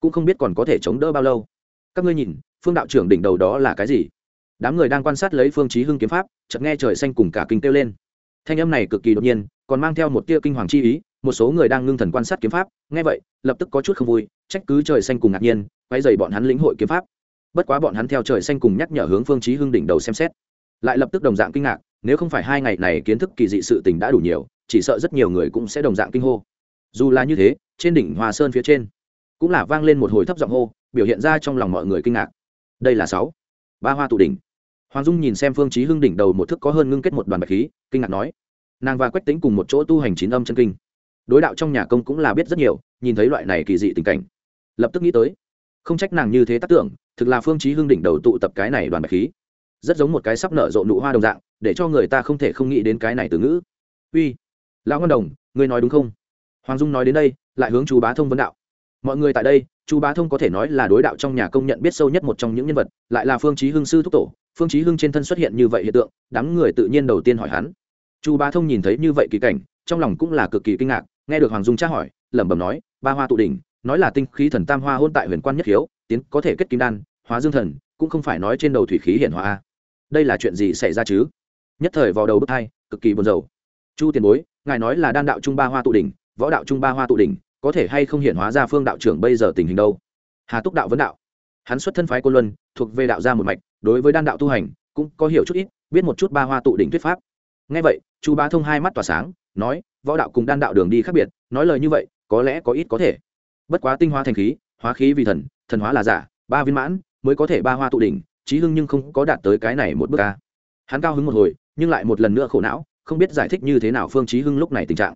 cũng không biết còn có thể chống đỡ bao lâu. Các ngươi nhìn, phương đạo trưởng đỉnh đầu đó là cái gì? Đám người đang quan sát lấy phương chí hưng kiếm pháp, chợt nghe trời xanh cùng cả kinh kêu lên. Thanh âm này cực kỳ đột nhiên, còn mang theo một tia kinh hoàng chi ý, một số người đang ngưng thần quan sát kiếm pháp, nghe vậy, lập tức có chút không vui, trách cứ trời xanh cùng ngạc nhiên quay dày bọn hắn lĩnh hội kiếm pháp. Bất quá bọn hắn theo trời xanh cùng nhắc nhở hướng phương chí hưng đỉnh đầu xem xét, lại lập tức đồng dạng kinh ngạc, nếu không phải hai ngày này kiến thức kỳ dị sự tình đã đủ nhiều, chỉ sợ rất nhiều người cũng sẽ đồng dạng kinh hô. Dù là như thế, trên đỉnh hòa sơn phía trên cũng là vang lên một hồi thấp giọng hô, biểu hiện ra trong lòng mọi người kinh ngạc. Đây là sáu. Ba hoa tụ đỉnh. Hoàng dung nhìn xem phương chí hưng đỉnh đầu một thức có hơn ngưng kết một đoàn bạch khí, kinh ngạc nói, nàng và quách tính cùng một chỗ tu hành chín âm chân kinh. Đối đạo trong nhà công cũng là biết rất nhiều, nhìn thấy loại này kỳ dị tình cảnh. Lập tức nghĩ tới, không trách nàng như thế tác tưởng, thực là phương chí hưng đỉnh đầu tụ tập cái này đoàn bạch khí. Rất giống một cái sắp nở rộ nụ hoa đồng dạng, để cho người ta không thể không nghĩ đến cái này từ ngữ. Uy, lão ngân đồng, ngươi nói đúng không? Hoàng dung nói đến đây, lại hướng chú bá thông vấn đạo mọi người tại đây, chu bá thông có thể nói là đối đạo trong nhà công nhận biết sâu nhất một trong những nhân vật, lại là phương chí hưng sư thúc tổ. Phương chí hưng trên thân xuất hiện như vậy hiện tượng, đám người tự nhiên đầu tiên hỏi hắn. Chu bá thông nhìn thấy như vậy kỳ cảnh, trong lòng cũng là cực kỳ kinh ngạc, nghe được hoàng dung tra hỏi, lẩm bẩm nói, ba hoa tụ đỉnh, nói là tinh khí thần tam hoa hôn tại huyền quan nhất hiếu tiến có thể kết kim đan, hóa dương thần, cũng không phải nói trên đầu thủy khí hiển hóa đây là chuyện gì xảy ra chứ? Nhất thời vào đầu bức hai cực kỳ buồn rầu. Chu tiền bối, ngài nói là đan đạo trung ba hoa tụ đỉnh, võ đạo trung ba hoa tụ đỉnh có thể hay không hiện hóa ra phương đạo trưởng bây giờ tình hình đâu? Hà túc đạo vấn đạo. Hắn xuất thân phái cô luân, thuộc về đạo gia một mạch, đối với đan đạo tu hành cũng có hiểu chút ít, biết một chút ba hoa tụ đỉnh thuyết pháp. Ngay vậy, chu bá thông hai mắt tỏa sáng, nói, võ đạo cùng đan đạo đường đi khác biệt, nói lời như vậy, có lẽ có ít có thể. Bất quá tinh hoa thành khí, hóa khí vì thần thần hóa là giả, ba viên mãn mới có thể ba hoa tụ đỉnh trí hưng nhưng không có đạt tới cái này một bước ca hắn cao hứng một hồi, nhưng lại một lần nữa khổ não, không biết giải thích như thế nào phương trí hưng lúc này tình trạng.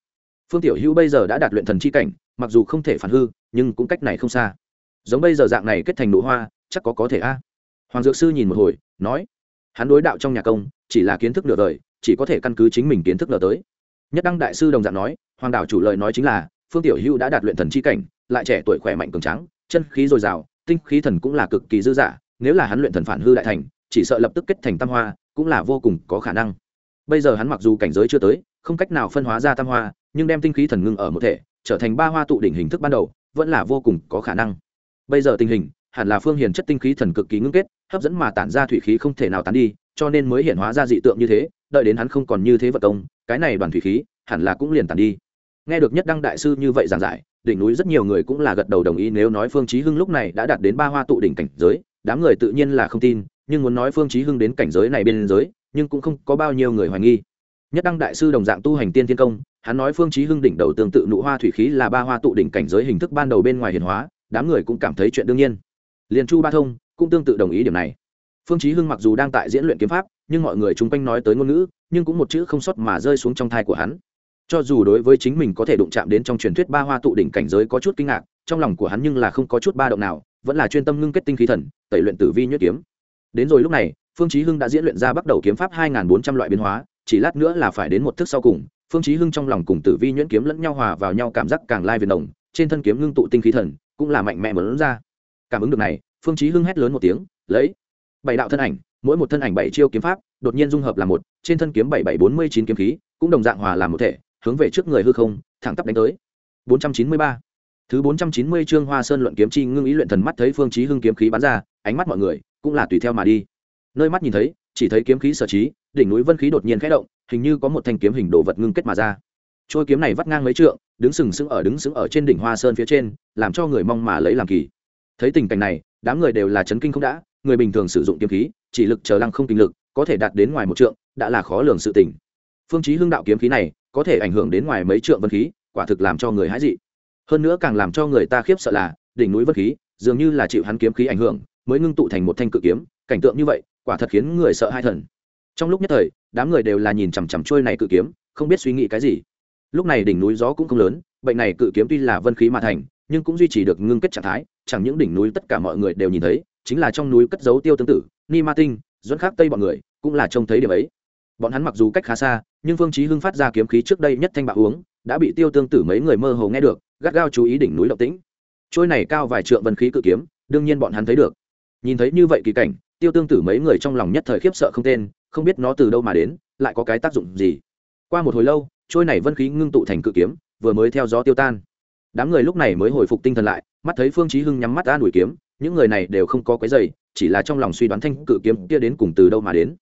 Phương tiểu hữu bây giờ đã đạt luyện thần chi cảnh mặc dù không thể phản hư, nhưng cũng cách này không xa. Giống bây giờ dạng này kết thành nụ hoa, chắc có có thể a. Hoàng dược sư nhìn một hồi, nói, hắn đối đạo trong nhà công, chỉ là kiến thức nửa đời, chỉ có thể căn cứ chính mình kiến thức nửa tới. Nhất đăng đại sư đồng dạng nói, hoàng đảo chủ lời nói chính là, phương tiểu hữu đã đạt luyện thần chi cảnh, lại trẻ tuổi khỏe mạnh cường trắng chân khí dồi dào, tinh khí thần cũng là cực kỳ dư dả, nếu là hắn luyện thần phản hư đại thành, chỉ sợ lập tức kết thành tam hoa, cũng là vô cùng có khả năng. Bây giờ hắn mặc dù cảnh giới chưa tới, không cách nào phân hóa ra tam hoa, nhưng đem tinh khí thần ngưng ở một thể trở thành ba hoa tụ đỉnh hình thức ban đầu, vẫn là vô cùng có khả năng. Bây giờ tình hình, hẳn là phương hiền chất tinh khí thần cực kỳ ngưng kết, hấp dẫn mà tản ra thủy khí không thể nào tán đi, cho nên mới hiện hóa ra dị tượng như thế, đợi đến hắn không còn như thế vật công, cái này đoàn thủy khí, hẳn là cũng liền tản đi. Nghe được nhất đăng đại sư như vậy giảng giải, đỉnh núi rất nhiều người cũng là gật đầu đồng ý nếu nói phương chí hưng lúc này đã đạt đến ba hoa tụ đỉnh cảnh giới, đám người tự nhiên là không tin, nhưng muốn nói phương chí hưng đến cảnh giới này bên giới nhưng cũng không có bao nhiêu người hoài nghi. Nhất đăng đại sư đồng dạng tu hành tiên thiên công hắn nói phương chí hưng đỉnh đầu tương tự nụ hoa thủy khí là ba hoa tụ đỉnh cảnh giới hình thức ban đầu bên ngoài hiển hóa, đám người cũng cảm thấy chuyện đương nhiên. Liền chu ba thông cũng tương tự đồng ý điểm này. Phương chí hưng mặc dù đang tại diễn luyện kiếm pháp, nhưng mọi người chung quanh nói tới ngôn ngữ, nhưng cũng một chữ không sót mà rơi xuống trong thai của hắn. Cho dù đối với chính mình có thể đụng chạm đến trong truyền thuyết ba hoa tụ đỉnh cảnh giới có chút kinh ngạc, trong lòng của hắn nhưng là không có chút ba động nào, vẫn là chuyên tâm ngưng kết tinh khí thần, tẩy luyện tử vi nhuyễn kiếm. Đến rồi lúc này, phương chí hưng đã diễn luyện ra bắt đầu kiếm pháp hai bốn trăm loại biến hóa, chỉ lát nữa là phải đến một thức sau cùng phương chí hưng trong lòng cùng tử vi nhuyễn kiếm lẫn nhau hòa vào nhau cảm giác càng lai việt nồng, trên thân kiếm ngưng tụ tinh khí thần, cũng là mạnh mẽ mở lớn ra. Cảm ứng được này, phương chí hưng hét lớn một tiếng, lấy bảy đạo thân ảnh, mỗi một thân ảnh bảy chiêu kiếm pháp, đột nhiên dung hợp làm một, trên thân kiếm bảy bảy bốn mươi chín kiếm khí, cũng đồng dạng hòa làm một thể, hướng về trước người hư không, thẳng tắp đánh tới. 493 thứ 490 chương hoa sơn luận kiếm chi ngưng ý luyện thần mắt thấy phương chí hưng kiếm khí bắn ra, ánh mắt mọi người cũng là tùy theo mà đi. Nơi mắt nhìn thấy chỉ thấy kiếm khí sở trí, đỉnh núi vân khí đột nhiên khẽ động, hình như có một thanh kiếm hình đồ vật ngưng kết mà ra. Trôi kiếm này vắt ngang mấy trượng, đứng sừng sững ở, đứng sững ở trên đỉnh hoa sơn phía trên, làm cho người mong mà lấy làm kỳ. Thấy tình cảnh này, đám người đều là chấn kinh không đã, người bình thường sử dụng kiếm khí, chỉ lực chờ lăng không kinh lực, có thể đạt đến ngoài một trượng, đã là khó lường sự tình. Phương chí hưng đạo kiếm khí này, có thể ảnh hưởng đến ngoài mấy trượng vân khí, quả thực làm cho người hãi dị. Hơn nữa càng làm cho người ta khiếp sợ là, đỉnh núi vân khí, dường như là chịu hắn kiếm khí ảnh hưởng, mới ngưng tụ thành một thanh cự kiếm, cảnh tượng như vậy quả thật khiến người sợ hai thần. Trong lúc nhất thời, đám người đều là nhìn chằm chằm trôi này cự kiếm, không biết suy nghĩ cái gì. Lúc này đỉnh núi gió cũng không lớn, bệnh này cự kiếm tuy là vân khí mà thành, nhưng cũng duy trì được ngưng kết trạng thái, chẳng những đỉnh núi tất cả mọi người đều nhìn thấy, chính là trong núi cất dấu tiêu tương tự, ni ma tinh dẫn khác tây bọn người, cũng là trông thấy điểm ấy. Bọn hắn mặc dù cách khá xa, nhưng phương chí hưng phát ra kiếm khí trước đây nhất thanh bạo uống, đã bị tiêu tương tử mấy người mơ hồ nghe được, gắt gao chú ý đỉnh núi động tĩnh. Trôi này cao vài trượng vân khí cự kiếm, đương nhiên bọn hắn thấy được. Nhìn thấy như vậy kỳ cảnh tiêu tương tử mấy người trong lòng nhất thời khiếp sợ không tên, không biết nó từ đâu mà đến, lại có cái tác dụng gì. Qua một hồi lâu, trôi này vân khí ngưng tụ thành cự kiếm, vừa mới theo gió tiêu tan. Đám người lúc này mới hồi phục tinh thần lại, mắt thấy phương chí hưng nhắm mắt an đuổi kiếm, những người này đều không có quấy giày chỉ là trong lòng suy đoán thanh cự kiếm kia đến cùng từ đâu mà đến.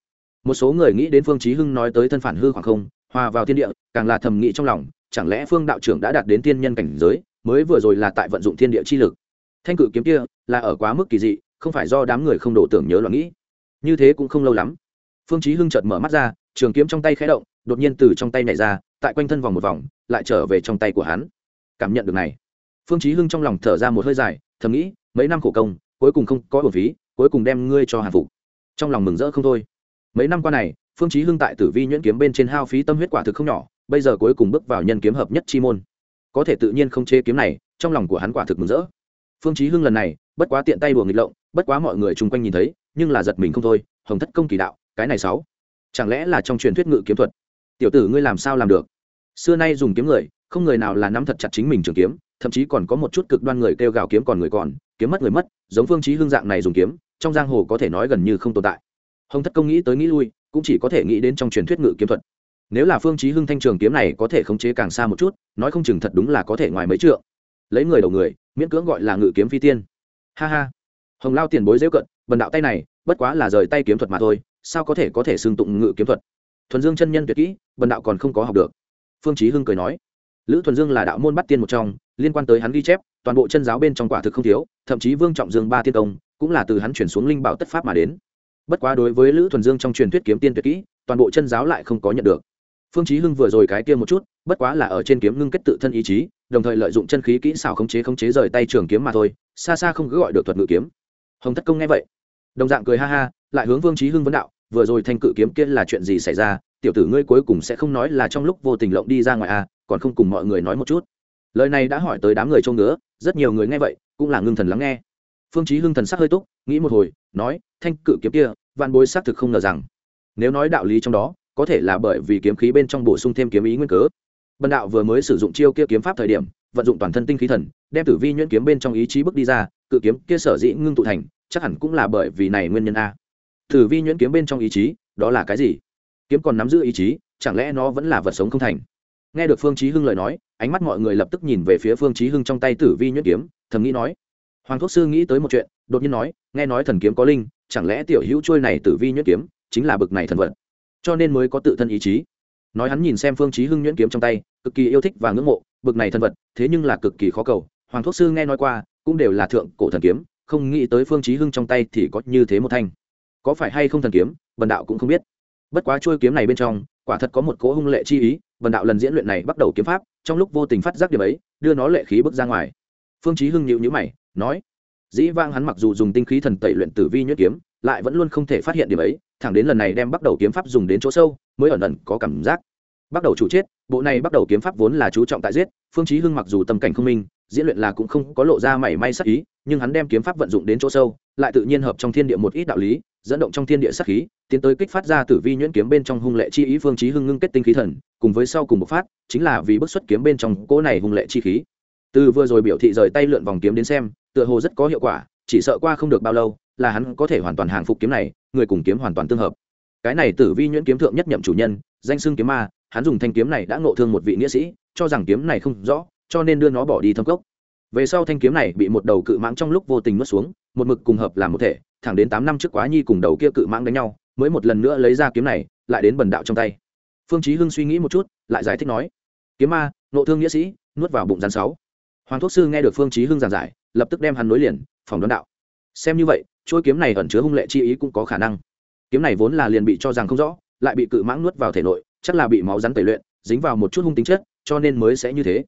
Một số người nghĩ đến phương chí hưng nói tới thân phản hư khoảng không, hòa vào thiên địa, càng là thầm nghĩ trong lòng, chẳng lẽ phương đạo trưởng đã đạt đến tiên nhân cảnh giới, mới vừa rồi là tại vận dụng thiên địa chi lực. Thanh cự kiếm kia là ở quá mức kỳ dị không phải do đám người không đổ tưởng nhớ loạn nghĩ. Như thế cũng không lâu lắm, phương chí hưng chợt mở mắt ra, trường kiếm trong tay khẽ động, đột nhiên từ trong tay nhảy ra, tại quanh thân vòng một vòng, lại trở về trong tay của hắn. Cảm nhận được này, phương chí hưng trong lòng thở ra một hơi dài, thầm nghĩ, mấy năm khổ công, cuối cùng không có bổn phí, cuối cùng đem ngươi cho hàn phục. Trong lòng mừng rỡ không thôi. Mấy năm qua này, phương chí hưng tại tử vi nhuyễn kiếm bên trên hao phí tâm huyết quả thực không nhỏ, bây giờ cuối cùng bước vào nhân kiếm hợp nhất chi môn. Có thể tự nhiên không chế kiếm này, trong lòng của hắn quả thực mừng rỡ. Phương chí hưng lần này, bất quá tiện tay đùa nghịch lộng bất quá mọi người chung quanh nhìn thấy, nhưng là giật mình không thôi, hồng thất công kỳ đạo, cái này sáu, chẳng lẽ là trong truyền thuyết ngự kiếm thuật? Tiểu tử ngươi làm sao làm được? Xưa nay dùng kiếm người, không người nào là nắm thật chặt chính mình trường kiếm, thậm chí còn có một chút cực đoan người kêu gào kiếm còn người còn, kiếm mất người mất, giống phương chí hương dạng này dùng kiếm, trong giang hồ có thể nói gần như không tồn tại. Hồng thất công nghĩ tới nghĩ lui, cũng chỉ có thể nghĩ đến trong truyền thuyết ngự kiếm thuật. Nếu là phương chí hưng thanh trường kiếm này có thể khống chế càng xa một chút, nói không chừng thật đúng là có thể ngoài mấy trượng. Lấy người đầu người, miễn cưỡng gọi là ngự kiếm phi tiên. Ha ha hồng lao tiền bối dễ cận, bần đạo tay này, bất quá là rời tay kiếm thuật mà thôi, sao có thể có thể xưng tụng ngự kiếm thuật? Thuần dương chân nhân tuyệt kỹ, bần đạo còn không có học được. Phương chí hưng cười nói, lữ thuần dương là đạo môn bắt tiên một trong, liên quan tới hắn ghi chép, toàn bộ chân giáo bên trong quả thực không thiếu, thậm chí vương trọng dương ba tiên công, cũng là từ hắn chuyển xuống linh bảo tất pháp mà đến. Bất quá đối với lữ thuần dương trong truyền thuyết kiếm tiên tuyệt kỹ, toàn bộ chân giáo lại không có nhận được. Phương chí hưng vừa rồi cái kia một chút, bất quá là ở trên kiếm ngưng kết tự thân ý chí, đồng thời lợi dụng chân khí kỹ xảo khống chế khống chế rời tay trường kiếm mà thôi, xa xa không cứ gọi được thuật ngự kiếm hồng thất công nghe vậy, đồng dạng cười ha ha, lại hướng vương chí hưng vấn đạo, vừa rồi thanh cự kiếm kia là chuyện gì xảy ra? Tiểu tử ngươi cuối cùng sẽ không nói là trong lúc vô tình lộng đi ra ngoài à còn không cùng mọi người nói một chút. Lời này đã hỏi tới đám người trông ngứa, rất nhiều người nghe vậy cũng là ngưng thần lắng nghe. Phương chí hưng thần sắc hơi túc, nghĩ một hồi, nói, thanh cự kiếm kia, vạn bối xác thực không ngờ rằng, nếu nói đạo lý trong đó, có thể là bởi vì kiếm khí bên trong bổ sung thêm kiếm ý nguyên cớ. Bần đạo vừa mới sử dụng chiêu kia kiếm pháp thời điểm vận dụng toàn thân tinh khí thần, đem tử vi nhuyễn kiếm bên trong ý chí bước đi ra, cự kiếm kia sở dĩ ngưng tụ thành, chắc hẳn cũng là bởi vì này nguyên nhân a. Tử vi nhuyễn kiếm bên trong ý chí, đó là cái gì? Kiếm còn nắm giữ ý chí, chẳng lẽ nó vẫn là vật sống không thành? Nghe được phương chí hưng lời nói, ánh mắt mọi người lập tức nhìn về phía phương chí hưng trong tay tử vi nhuyễn kiếm, thầm nghĩ nói. Hoàng thuốc sư nghĩ tới một chuyện, đột nhiên nói, nghe nói thần kiếm có linh, chẳng lẽ tiểu hữu trôi này tử vi nhuyễn kiếm, chính là bực này thần vật? Cho nên mới có tự thân ý chí. Nói hắn nhìn xem phương chí hưng nhuyễn kiếm trong tay, cực kỳ yêu thích và ngưỡng mộ bực này thần vật, thế nhưng là cực kỳ khó cầu. Hoàng thuốc sư nghe nói qua, cũng đều là thượng cổ thần kiếm, không nghĩ tới phương chí hưng trong tay thì có như thế một thanh. Có phải hay không thần kiếm vần đạo cũng không biết. Bất quá chuôi kiếm này bên trong, quả thật có một cỗ hung lệ chi ý vần đạo lần diễn luyện này bắt đầu kiếm pháp, trong lúc vô tình phát giác điểm ấy, đưa nó lệ khí bước ra ngoài. Phương chí hưng nhíu nhíu mày, nói, dĩ vang hắn mặc dù dùng tinh khí thần tẩy luyện tử vi nhuyễn kiếm, lại vẫn luôn không thể phát hiện điểm ấy, thẳng đến lần này đem bắt đầu kiếm pháp dùng đến chỗ sâu, mới ẩn ẩn có cảm giác bắt đầu chủ chết, bộ này bắt đầu kiếm pháp vốn là chú trọng tại giết, phương chí hưng mặc dù tâm cảnh không minh, diễn luyện là cũng không có lộ ra mảy may sắc ý, nhưng hắn đem kiếm pháp vận dụng đến chỗ sâu, lại tự nhiên hợp trong thiên địa một ít đạo lý, dẫn động trong thiên địa sắc khí, tiến tới kích phát ra tử vi nhuyễn kiếm bên trong hung lệ chi ý phương chí hưng ngưng kết tinh khí thần, cùng với sau cùng một phát, chính là vì bức xuất kiếm bên trong cỗ này hung lệ chi khí. Từ vừa rồi biểu thị rời tay lượn vòng kiếm đến xem, tựa hồ rất có hiệu quả, chỉ sợ qua không được bao lâu, là hắn có thể hoàn toàn hàng phục kiếm này, người cùng kiếm hoàn toàn tương hợp. Cái này tử vi nhuyễn kiếm thượng nhất nhậm chủ nhân, danh xưng kiếm ma hắn dùng thanh kiếm này đã ngộ thương một vị nghĩa sĩ, cho rằng kiếm này không rõ, cho nên đưa nó bỏ đi thâm cốc. Về sau thanh kiếm này bị một đầu cự mãng trong lúc vô tình mất xuống, một mực cùng hợp làm một thể, thẳng đến tám năm trước quá nhi cùng đầu kia cự mãng đánh nhau, mới một lần nữa lấy ra kiếm này, lại đến bần đạo trong tay. Phương chí hưng suy nghĩ một chút, lại giải thích nói, kiếm ma nộ thương nghĩa sĩ, nuốt vào bụng rắn sáu. Hoàng thuốc sư nghe được phương chí hưng giảng giải, lập tức đem hắn nối liền phòng đoán đạo. Xem như vậy chuôi kiếm này ẩn chứa hung lệ chi ý cũng có khả năng. Kiếm này vốn là liền bị cho rằng không rõ, lại bị cự mãng nuốt vào thể nội chắc là bị máu rắn tẩy luyện, dính vào một chút hung tính chất, cho nên mới sẽ như thế.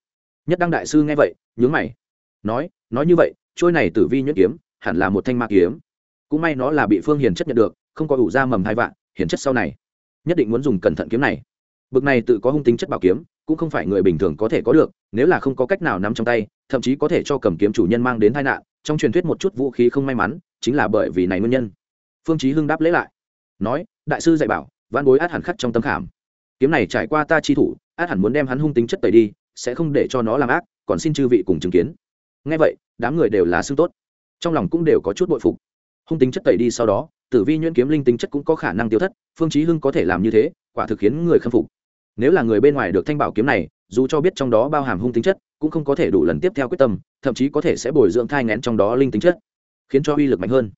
Nhất đăng đại sư nghe vậy, nhướng mày. Nói nói như vậy, trôi này tử vi nhuyễn kiếm, hẳn là một thanh ma kiếm. Cũng may nó là bị phương hiền chất nhận được, không có ủ ra mầm hai vạn hiền chất sau này. Nhất định muốn dùng cẩn thận kiếm này. Bực này tự có hung tính chất bảo kiếm, cũng không phải người bình thường có thể có được, nếu là không có cách nào nắm trong tay, thậm chí có thể cho cầm kiếm chủ nhân mang đến tai nạn, trong truyền thuyết một chút vũ khí không may mắn, chính là bởi vì này nguyên nhân. Phương chí hưng đáp lễ lại. Nói, đại sư dạy bảo văn bối át hẳn khắc trong tâm khảm kiếm này trải qua ta chi thủ, át hẳn muốn đem hắn hung tính chất tẩy đi, sẽ không để cho nó làm ác, còn xin chư vị cùng chứng kiến. Nghe vậy, đám người đều là xương tốt. Trong lòng cũng đều có chút bội phục. Hung tính chất tẩy đi sau đó, tử vi nhuyễn kiếm linh tính chất cũng có khả năng tiêu thất, phương chí hưng có thể làm như thế, quả thực khiến người khâm phục. Nếu là người bên ngoài được thanh bảo kiếm này, dù cho biết trong đó bao hàm hung tính chất, cũng không có thể đủ lần tiếp theo quyết tâm, thậm chí có thể sẽ bồi dưỡng thai ngén trong đó linh tính chất, khiến cho uy lực mạnh hơn.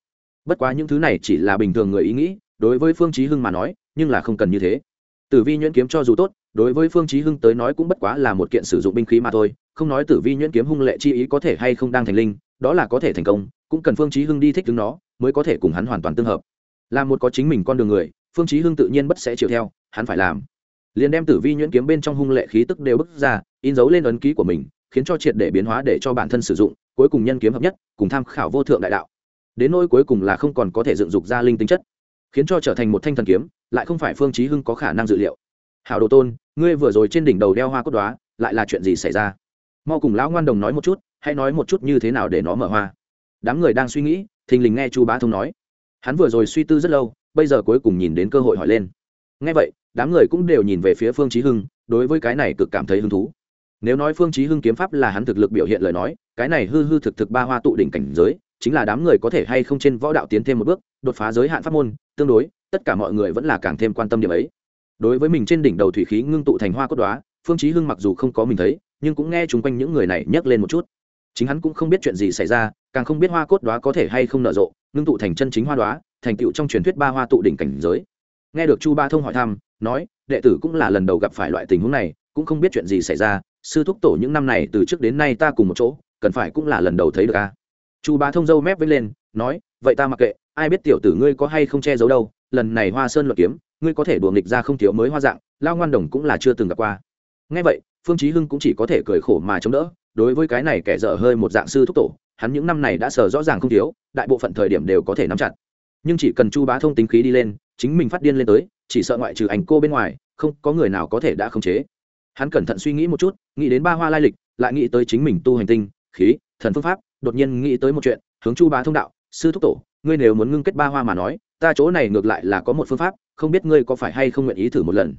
Bất quá những thứ này chỉ là bình thường người ý nghĩ, đối với phương chí hưng mà nói, nhưng là không cần như thế tử vi nhuyễn kiếm cho dù tốt, đối với phương chí hưng tới nói cũng bất quá là một kiện sử dụng binh khí mà thôi, không nói tử vi nhuyễn kiếm hung lệ chi ý có thể hay không đang thành linh, đó là có thể thành công, cũng cần phương chí hưng đi thích ứng nó, mới có thể cùng hắn hoàn toàn tương hợp. Là một có chính mình con đường người, phương chí hưng tự nhiên bất sẽ chịu theo, hắn phải làm. Liền đem tử vi nhuyễn kiếm bên trong hung lệ khí tức đều bức ra, in dấu lên ấn ký của mình, khiến cho triệt để biến hóa để cho bản thân sử dụng, cuối cùng nhân kiếm hợp nhất, cùng tham khảo vô thượng đại đạo. Đến nỗi cuối cùng là không còn có thể dựng dục ra linh tính chất, khiến cho trở thành một thanh thần kiếm lại không phải phương chí hưng có khả năng dự liệu. Hảo đồ tôn, ngươi vừa rồi trên đỉnh đầu đeo hoa cốt đoá lại là chuyện gì xảy ra? Mau cùng lão ngoan đồng nói một chút, hãy nói một chút như thế nào để nó mở hoa. Đám người đang suy nghĩ, thình lình nghe chu bá thông nói. Hắn vừa rồi suy tư rất lâu, bây giờ cuối cùng nhìn đến cơ hội hỏi lên. Nghe vậy, đám người cũng đều nhìn về phía phương chí hưng, đối với cái này cực cảm thấy hứng thú. Nếu nói phương chí hưng kiếm pháp là hắn thực lực biểu hiện lời nói, cái này hư hư thực thực ba hoa tụ đỉnh cảnh giới, chính là đám người có thể hay không trên võ đạo tiến thêm một bước, đột phá giới hạn pháp môn, tương đối tất cả mọi người vẫn là càng thêm quan tâm điểm ấy. Đối với mình trên đỉnh đầu thủy khí ngưng tụ thành hoa cốt đoá, phương chí hưng mặc dù không có mình thấy, nhưng cũng nghe chúng quanh những người này nhắc lên một chút. Chính hắn cũng không biết chuyện gì xảy ra, càng không biết hoa cốt đoá có thể hay không nở rộ, ngưng tụ thành chân chính hoa đoá, thành tựu trong truyền thuyết ba hoa tụ đỉnh cảnh giới. Nghe được chu ba thông hỏi thăm, nói, đệ tử cũng là lần đầu gặp phải loại tình huống này, cũng không biết chuyện gì xảy ra. Sư thúc tổ những năm này từ trước đến nay ta cùng một chỗ, cần phải cũng là lần đầu thấy được a. Chu ba thông dâu mép với lên, nói, vậy ta mặc kệ, ai biết tiểu tử ngươi có hay không che giấu đâu lần này hoa sơn luật kiếm, ngươi có thể đùa nghịch ra không thiếu mới hoa dạng, lao ngoan đồng cũng là chưa từng gặp qua. Ngay vậy, phương chí hưng cũng chỉ có thể cười khổ mà chống đỡ, đối với cái này kẻ dở hơi một dạng sư thúc tổ, hắn những năm này đã sờ rõ ràng không thiếu, đại bộ phận thời điểm đều có thể nắm chặt. Nhưng chỉ cần chu bá thông tính khí đi lên, chính mình phát điên lên tới, chỉ sợ ngoại trừ ảnh cô bên ngoài, không có người nào có thể đã khống chế. Hắn cẩn thận suy nghĩ một chút, nghĩ đến ba hoa lai lịch, lại nghĩ tới chính mình tu hành tinh, khí, thần phương pháp, đột nhiên nghĩ tới một chuyện, hướng chu bá thông đạo, sư thúc tổ, ngươi nếu muốn ngưng kết ba hoa mà nói ta chỗ này ngược lại là có một phương pháp, không biết ngươi có phải hay không nguyện ý thử một lần.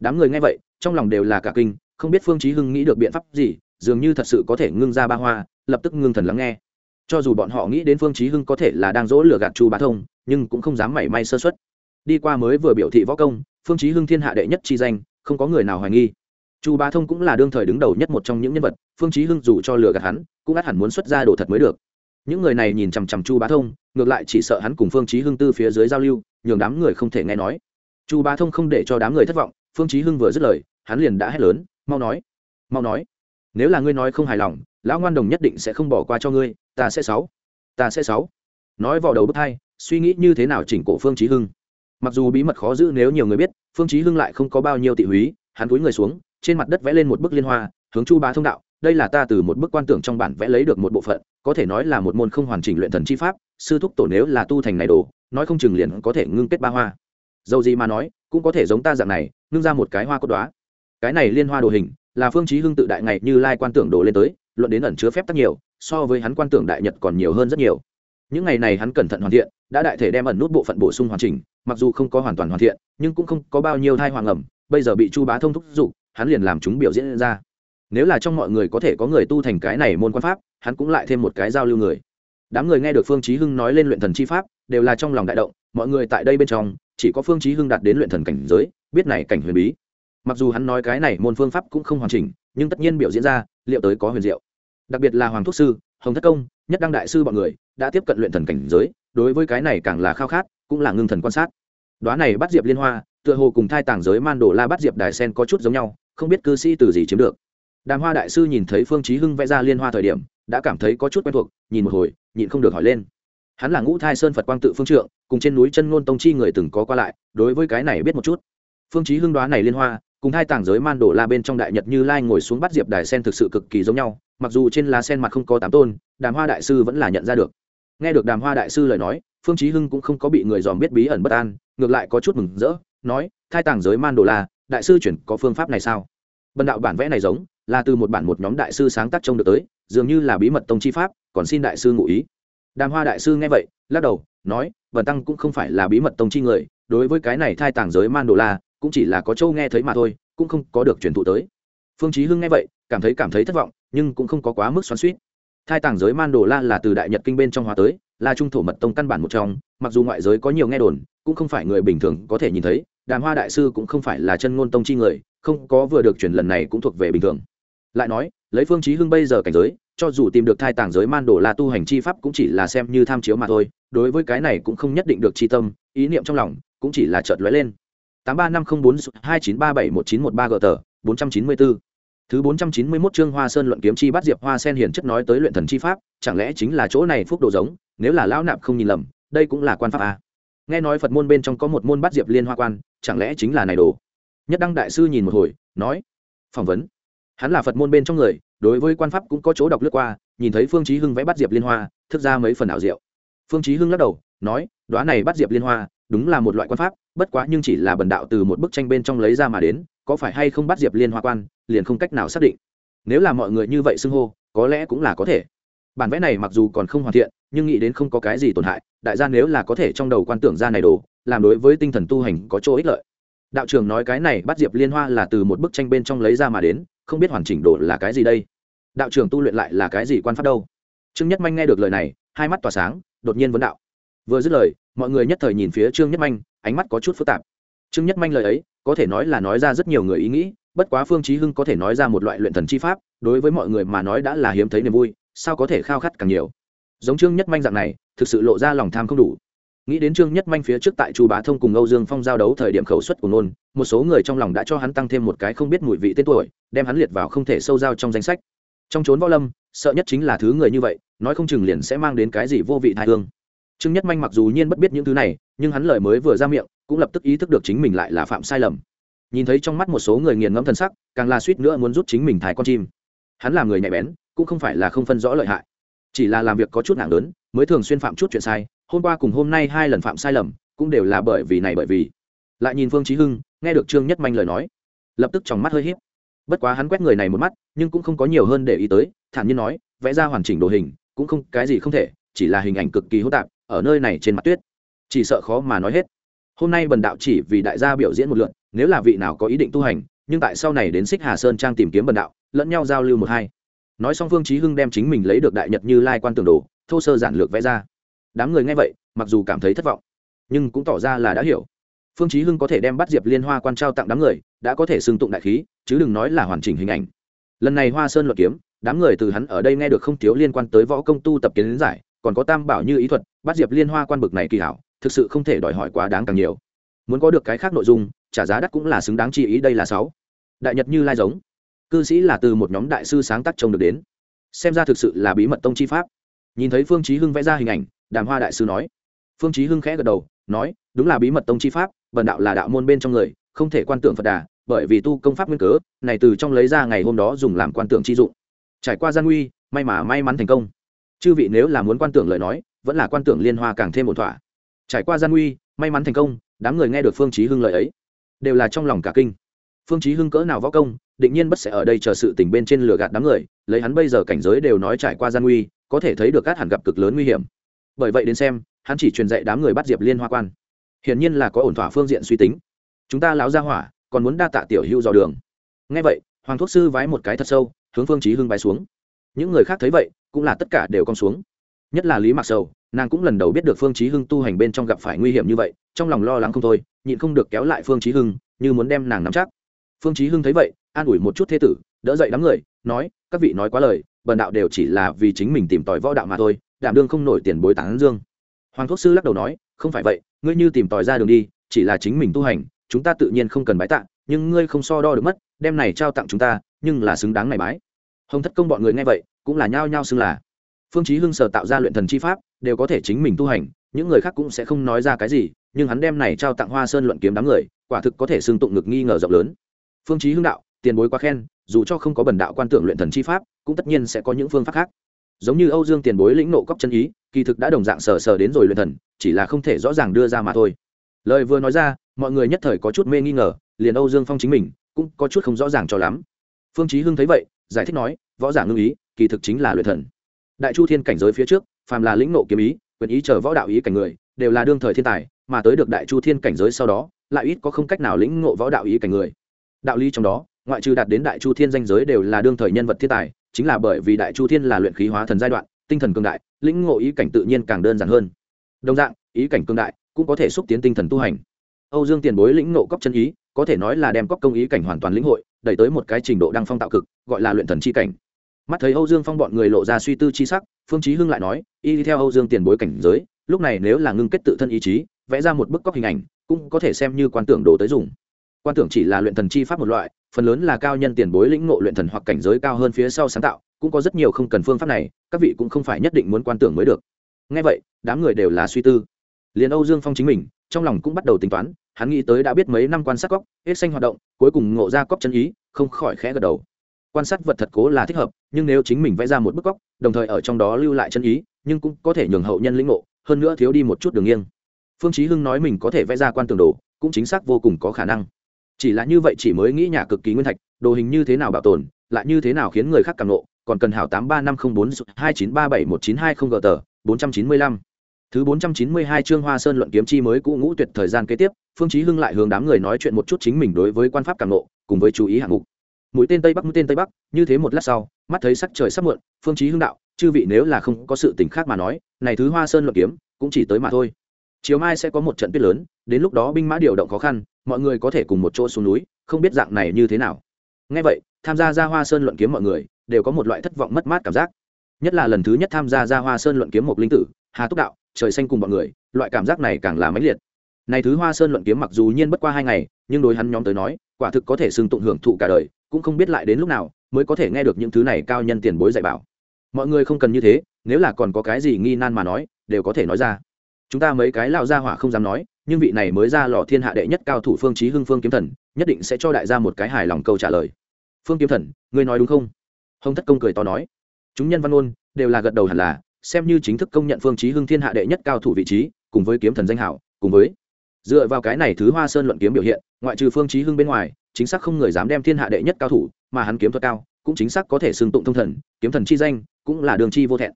Đám người nghe vậy, trong lòng đều là cả kinh, không biết phương chí hưng nghĩ được biện pháp gì, dường như thật sự có thể ngưng ra ba hoa, lập tức ngưng thần lắng nghe. Cho dù bọn họ nghĩ đến phương chí hưng có thể là đang dỗ lừa gạt chu bá thông, nhưng cũng không dám mảy may sơ suất. Đi qua mới vừa biểu thị võ công, phương chí hưng thiên hạ đệ nhất chi danh, không có người nào hoài nghi. Chu bá thông cũng là đương thời đứng đầu nhất một trong những nhân vật, phương chí hưng dù cho lừa gạt hắn, cũng ắt hẳn muốn xuất ra đồ thật mới được những người này nhìn chằm chằm chu bá thông, ngược lại chỉ sợ hắn cùng phương chí hưng tư phía dưới giao lưu, nhường đám người không thể nghe nói. Chu bá thông không để cho đám người thất vọng, phương chí hưng vừa dứt lời, hắn liền đã hét lớn, mau nói mau nói. Nếu là ngươi nói không hài lòng, lão ngoan đồng nhất định sẽ không bỏ qua cho ngươi, ta sẽ sáu, ta sẽ sáu. Nói vào đầu bức hai, suy nghĩ như thế nào chỉnh cổ phương chí hưng. Mặc dù bí mật khó giữ nếu nhiều người biết, phương chí hưng lại không có bao nhiêu tị húy, hắn cúi người xuống, trên mặt đất vẽ lên một bức liên hoa, hướng chu bá thông đạo đây là ta từ một bức quan tưởng trong bản vẽ lấy được một bộ phận, có thể nói là một môn không hoàn chỉnh luyện thần chi pháp, sư thúc tổ nếu là tu thành này đồ, nói không chừng liền có thể ngưng kết ba hoa. Dầu gì mà nói, cũng có thể giống ta dạng này, ngưng ra một cái hoa cốt đoá cái này liên hoa đồ hình, là phương chí hưng tự đại ngày như lai quan tưởng đồ lên tới, luận đến ẩn chứa phép tắc nhiều, so với hắn quan tưởng đại nhật còn nhiều hơn rất nhiều. Những ngày này hắn cẩn thận hoàn thiện, đã đại thể đem ẩn nút bộ phận bổ sung hoàn chỉnh, mặc dù không có hoàn toàn hoàn thiện, nhưng cũng không có bao nhiêu thai hoàng ẩm, bây giờ bị chu bá thông thúc giục hắn liền làm chúng biểu diễn ra nếu là trong mọi người có thể có người tu thành cái này môn quan pháp, hắn cũng lại thêm một cái giao lưu người. Đám người nghe được phương chí hưng nói lên luyện thần chi pháp, đều là trong lòng đại động, mọi người tại đây bên trong, chỉ có phương chí hưng đạt đến luyện thần cảnh giới, biết này cảnh huyền bí. Mặc dù hắn nói cái này môn phương pháp cũng không hoàn chỉnh, nhưng tất nhiên biểu diễn ra, liệu tới có huyền diệu. Đặc biệt là hoàng thúc sư, hồng thất công, nhất đăng đại sư bọn người, đã tiếp cận luyện thần cảnh giới, đối với cái này càng là khao khát, cũng là ngưng thần quan sát. Đoá này bắt diệp liên hoa, tựa hồ cùng thai tàng giới man đồ la bắt diệp đài sen có chút giống nhau, không biết cư sĩ từ gì chiếm được đàm hoa đại sư nhìn thấy phương chí hưng vẽ ra liên hoa thời điểm, đã cảm thấy có chút quen thuộc, nhìn một hồi, nhịn không được hỏi lên. Hắn là ngũ thai sơn phật quang tự phương trượng, cùng trên núi chân ngôn tông chi người từng có qua lại, đối với cái này biết một chút. Phương chí hưng đoá này liên hoa, cùng hai tảng giới man đổ la bên trong đại nhật như lai ngồi xuống bắt diệp đài sen thực sự cực kỳ giống nhau, mặc dù trên lá sen mặt không có tám tôn, đàm hoa đại sư vẫn là nhận ra được. Nghe được đàm hoa đại sư lời nói, phương chí hưng cũng không có bị người dòm biết bí ẩn bất an, ngược lại có chút mừng rỡ, nói, thai tàng giới man đổ la, đại sư chuyển có phương pháp này sao? Bần đạo bản vẽ này giống là từ một bản một nhóm đại sư sáng tác trông được tới, dường như là bí mật tông chi pháp, còn xin đại sư ngụ ý. Đàm hoa đại sư nghe vậy, lắc đầu, nói vần tăng cũng không phải là bí mật tông chi người, đối với cái này thai tàng giới man đồ la cũng chỉ là có châu nghe thấy mà thôi, cũng không có được truyền thụ tới. Phương chí hưng nghe vậy, cảm thấy cảm thấy thất vọng, nhưng cũng không có quá mức xoắn xuýt. Thai tàng giới man đồ la là từ đại nhật kinh bên trong hóa tới, là trung thổ mật tông căn bản một trong, mặc dù ngoại giới có nhiều nghe đồn, cũng không phải người bình thường có thể nhìn thấy, đàm hoa đại sư cũng không phải là chân ngôn tông chi người, không có vừa được truyền lần này cũng thuộc về bình thường lại nói, lấy phương chí hưng bây giờ cảnh giới, cho dù tìm được thai tàng giới man đồ la tu hành chi pháp cũng chỉ là xem như tham chiếu mà thôi, đối với cái này cũng không nhất định được chi tâm, ý niệm trong lòng cũng chỉ là chợt lóe lên. Tám ba năm không bốn hai chín ba bảy một chín một ba gờ tờ bốn trăm chín mươi bốn thứ bốn trăm chín mươi mốt chương hoa sơn luận kiếm chi bắt diệp hoa sen hiển chất nói tới luyện thần chi pháp, chẳng lẽ chính là chỗ này phúc đồ giống, nếu là lão nạp không nhìn lầm, đây cũng là quan pháp à. nghe nói phật môn bên trong có một môn bắt diệp liên hoa quan, chẳng lẽ chính là này đồ? Nhất đăng đại sư nhìn một hồi, nói, phỏng vấn hắn là phật môn bên trong người, đối với quan pháp cũng có chỗ đọc lướt qua, nhìn thấy phương chí hưng vẽ bắt diệp liên hoa, thức ra mấy phần ảo diệu. Phương chí hưng lắc đầu, nói đoán này bắt diệp liên hoa, đúng là một loại quan pháp, bất quá nhưng chỉ là bần đạo từ một bức tranh bên trong lấy ra mà đến, có phải hay không bắt diệp liên hoa quan, liền không cách nào xác định. Nếu là mọi người như vậy xưng hô, có lẽ cũng là có thể. Bản vẽ này mặc dù còn không hoàn thiện, nhưng nghĩ đến không có cái gì tổn hại, đại gia nếu là có thể trong đầu quan tưởng ra này đồ, làm đối với tinh thần tu hành có chỗ ích lợi. Đạo trưởng nói cái này bắt diệp liên hoa là từ một bức tranh bên trong lấy ra mà đến không biết hoàn chỉnh đồ là cái gì đây? Đạo trưởng tu luyện lại là cái gì quan pháp đâu? Trương nhất manh nghe được lời này, hai mắt tỏa sáng, đột nhiên vấn đạo. Vừa dứt lời, mọi người nhất thời nhìn phía trương nhất manh, ánh mắt có chút phức tạp. Trương nhất manh lời ấy, có thể nói là nói ra rất nhiều người ý nghĩ, bất quá phương chí hưng có thể nói ra một loại luyện thần chi pháp, đối với mọi người mà nói đã là hiếm thấy niềm vui, sao có thể khao khát càng nhiều? Giống trương nhất manh dạng này, thực sự lộ ra lòng tham không đủ nghĩ đến trương nhất manh phía trước tại chu bá thông cùng âu dương phong giao đấu thời điểm khẩu suất của nôn, một số người trong lòng đã cho hắn tăng thêm một cái không biết mùi vị tên tuổi, đem hắn liệt vào không thể sâu giao trong danh sách. Trong trốn võ lâm, sợ nhất chính là thứ người như vậy, nói không chừng liền sẽ mang đến cái gì vô vị thai hương. Trương nhất manh mặc dù nhiên bất biết những thứ này, nhưng hắn lời mới vừa ra miệng, cũng lập tức ý thức được chính mình lại là phạm sai lầm. Nhìn thấy trong mắt một số người nghiền ngẫm thân sắc, càng là suýt nữa muốn rút chính mình thái con chim. Hắn là người nhạy bén, cũng không phải là không phân rõ lợi hại. Chỉ là làm việc có chút nặng lớn, mới thường xuyên phạm chút chuyện sai hôm qua cùng hôm nay hai lần phạm sai lầm, cũng đều là bởi vì này bởi vì. Lại nhìn phương trí hưng, nghe được trương nhất manh lời nói, lập tức trong mắt hơi hiếp bất quá hắn quét người này một mắt, nhưng cũng không có nhiều hơn để ý tới, thản nhiên nói, vẽ ra hoàn chỉnh đồ hình, cũng không, cái gì không thể, chỉ là hình ảnh cực kỳ hỗn tạp, ở nơi này trên mặt tuyết. Chỉ sợ khó mà nói hết. Hôm nay bần đạo chỉ vì đại gia biểu diễn một lượn nếu là vị nào có ý định tu hành, nhưng tại sau này đến xích hà sơn trang tìm kiếm bần đạo, lẫn nhau giao lưu một hai. Nói xong phương chí hưng đem chính mình lấy được đại nhật như lai quan tường đồ, thô sơ giản lược vẽ ra đám người nghe vậy, mặc dù cảm thấy thất vọng, nhưng cũng tỏ ra là đã hiểu. Phương chí hưng có thể đem bắt diệp liên hoa quan trao tặng đám người, đã có thể xưng tụng đại khí, chứ đừng nói là hoàn chỉnh hình ảnh. Lần này hoa sơn Luận kiếm, đám người từ hắn ở đây nghe được không thiếu liên quan tới võ công tu tập kiến giải, còn có tam bảo như ý thuật, bắt diệp liên hoa quan bực này kỳ hảo, thực sự không thể đòi hỏi quá đáng càng nhiều. Muốn có được cái khác nội dung, trả giá đắt cũng là xứng đáng chi ý đây là sáu. Đại nhật như lai giống. Cư sĩ là từ một nhóm đại sư sáng tác trông được đến. Xem ra thực sự là bí mật tông chi pháp. Nhìn thấy phương chí hưng vẽ ra hình ảnh đàm hoa đại sư nói. Phương chí hưng khẽ gật đầu, nói, đúng là bí mật tông chi pháp, bần đạo là đạo môn bên trong người, không thể quan tưởng phật đà, bởi vì tu công pháp nguyên cớ, này từ trong lấy ra ngày hôm đó dùng làm quan tưởng chi dụng. Trải qua gian nguy, may mà may mắn thành công. Chư vị nếu là muốn quan tưởng lời nói, vẫn là quan tưởng liên hoa càng thêm một thỏa. Trải qua gian nguy, may mắn thành công, đám người nghe được phương chí hưng lời ấy, đều là trong lòng cả kinh. Phương chí hưng cỡ nào võ công, định nhiên bất sẽ ở đây chờ sự tình bên trên lừa gạt đám người, lấy hắn bây giờ cảnh giới đều nói trải qua gian nguy, có thể thấy được các hẳn gặp cực lớn nguy hiểm bởi vậy đến xem, hắn chỉ truyền dạy đám người bắt diệp liên hoa quan. Hiển nhiên là có ổn thỏa phương diện suy tính. Chúng ta láo ra hỏa, còn muốn đa tạ tiểu hưu dò đường. Ngay vậy, hoàng thuốc sư vái một cái thật sâu, hướng phương chí hưng bái xuống. Những người khác thấy vậy, cũng là tất cả đều cong xuống. Nhất là lý mạc sầu, nàng cũng lần đầu biết được phương chí hưng tu hành bên trong gặp phải nguy hiểm như vậy, trong lòng lo lắng không thôi, nhịn không được kéo lại phương chí hưng, như muốn đem nàng nắm chắc. Phương chí hưng thấy vậy, an ủi một chút thế tử, đỡ dậy đám người, nói, các vị nói quá lời, bần đạo đều chỉ là vì chính mình tìm tòi võ đạo mà thôi đảm đương không nổi tiền bối tán dương. Hoàng thuốc sư lắc đầu nói, không phải vậy, ngươi như tìm tòi ra đường đi, chỉ là chính mình tu hành, chúng ta tự nhiên không cần bái tạ, nhưng ngươi không so đo được mất, đem này trao tặng chúng ta, nhưng là xứng đáng này bái. Hồng thất công bọn người nghe vậy, cũng là nhao nhao xưng là. Phương chí hưng sở tạo ra luyện thần chi pháp, đều có thể chính mình tu hành, những người khác cũng sẽ không nói ra cái gì, nhưng hắn đem này trao tặng hoa sơn luận kiếm đám người, quả thực có thể xưng tụng ngực nghi ngờ rộng lớn. Phương chí hưng đạo, tiền bối quá khen, dù cho không có bần đạo quan tưởng luyện thần chi pháp, cũng tất nhiên sẽ có những phương pháp khác giống như âu dương tiền bối lĩnh nộ cốc chân ý, kỳ thực đã đồng dạng sờ sờ đến rồi luyện thần, chỉ là không thể rõ ràng đưa ra mà thôi. Lời vừa nói ra, mọi người nhất thời có chút mê nghi ngờ, liền âu dương phong chính mình cũng có chút không rõ ràng cho lắm. Phương chí hưng thấy vậy, giải thích nói, võ giả ngưng ý, kỳ thực chính là luyện thần. Đại chu thiên cảnh giới phía trước, phàm là lĩnh nộ kiếm ý, quyền ý chờ võ đạo ý cảnh người, đều là đương thời thiên tài, mà tới được đại chu thiên cảnh giới sau đó, lại ít có không cách nào lĩnh ngộ võ đạo ý cảnh người. Đạo lý trong đó, ngoại trừ đạt đến đại chu thiên danh giới đều là đương thời nhân vật thiên tài chính là bởi vì đại chu thiên là luyện khí hóa thần giai đoạn, tinh thần cường đại, lĩnh ngộ ý cảnh tự nhiên càng đơn giản hơn. Đồng dạng, ý cảnh cường đại cũng có thể xúc tiến tinh thần tu hành. Âu dương tiền bối lĩnh ngộ cóc chân ý, có thể nói là đem cóc công ý cảnh hoàn toàn lĩnh hội, đẩy tới một cái trình độ đăng phong tạo cực, gọi là luyện thần chi cảnh. Mắt thấy âu dương phong bọn người lộ ra suy tư chi sắc, phương chí hưng lại nói, y đi theo âu dương tiền bối cảnh giới, lúc này nếu là ngưng kết tự thân ý chí, vẽ ra một bức cóc hình ảnh, cũng có thể xem như quan tưởng đồ tới dùng. Quan tưởng chỉ là luyện thần chi pháp một loại phần lớn là cao nhân tiền bối lĩnh ngộ luyện thần hoặc cảnh giới cao hơn phía sau sáng tạo, cũng có rất nhiều không cần phương pháp này, các vị cũng không phải nhất định muốn quan tưởng mới được. Ngay vậy, đám người đều là suy tư. Liền âu dương phong chính mình, trong lòng cũng bắt đầu tính toán, hắn nghĩ tới đã biết mấy năm quan sát cóc hết xanh hoạt động, cuối cùng ngộ ra cóc chân ý, không khỏi khẽ gật đầu. Quan sát vật thật cố là thích hợp, nhưng nếu chính mình vẽ ra một bức cóc đồng thời ở trong đó lưu lại chân ý, nhưng cũng có thể nhường hậu nhân lĩnh ngộ, hơn nữa thiếu đi một chút đường nghiêng. Phương chí hưng nói mình có thể vẽ ra quan tường đồ, cũng chính xác vô cùng có khả năng chỉ là như vậy chỉ mới nghĩ nhà cực kỳ nguyên thạch, đồ hình như thế nào bảo tồn, lại như thế nào khiến người khác cảm nộ, còn cần hảo tám ba năm không bốn hai chín ba bảy một chín hai không gờ tờ, bốn trăm chín mươi lăm. Thứ bốn trăm chín mươi hai chương hoa sơn luận kiếm chi mới cũ ngũ tuyệt thời gian kế tiếp, phương chí hưng lại hướng đám người nói chuyện một chút chính mình đối với quan pháp cảm nộ, cùng với chú ý hạng mục. Mũi tên tây bắc, mũi tên tây bắc, như thế một lát sau, mắt thấy sắc trời sắp muộn, phương chí hưng đạo, chư vị nếu là không có sự tình khác mà nói, này thứ hoa sơn luận kiếm, cũng chỉ tới mà thôi. Chiều mai sẽ có một trận tuyết lớn đến lúc đó binh mã điều động khó khăn, mọi người có thể cùng một chỗ xuống núi, không biết dạng này như thế nào. Ngay vậy, tham gia ra hoa sơn luận kiếm mọi người đều có một loại thất vọng mất mát cảm giác. Nhất là lần thứ nhất tham gia ra hoa sơn luận kiếm một linh tử, hà túc đạo, trời xanh cùng mọi người, loại cảm giác này càng là mãnh liệt. Này thứ hoa sơn luận kiếm mặc dù nhiên bất qua hai ngày, nhưng đối hắn nhóm tới nói, quả thực có thể xưng tụng hưởng thụ cả đời, cũng không biết lại đến lúc nào mới có thể nghe được những thứ này cao nhân tiền bối dạy bảo. Mọi người không cần như thế, nếu là còn có cái gì nghi nan mà nói, đều có thể nói ra. Chúng ta mấy cái lao ra hỏa không dám nói nhưng vị này mới ra lò thiên hạ đệ nhất cao thủ phương chí hưng phương kiếm thần, nhất định sẽ cho đại gia một cái hài lòng câu trả lời. Phương kiếm thần, ngươi nói đúng không? Hồng thất công cười to nói. Chúng nhân văn ôn, đều là gật đầu hẳn là, xem như chính thức công nhận phương chí hưng thiên hạ đệ nhất cao thủ vị trí, cùng với kiếm thần danh hảo, cùng với dựa vào cái này thứ hoa sơn luận kiếm biểu hiện, ngoại trừ phương chí hưng bên ngoài, chính xác không người dám đem thiên hạ đệ nhất cao thủ, mà hắn kiếm thuật cao, cũng chính xác có thể xưng tụng thông thần, kiếm thần chi danh, cũng là đường chi vô thẹn.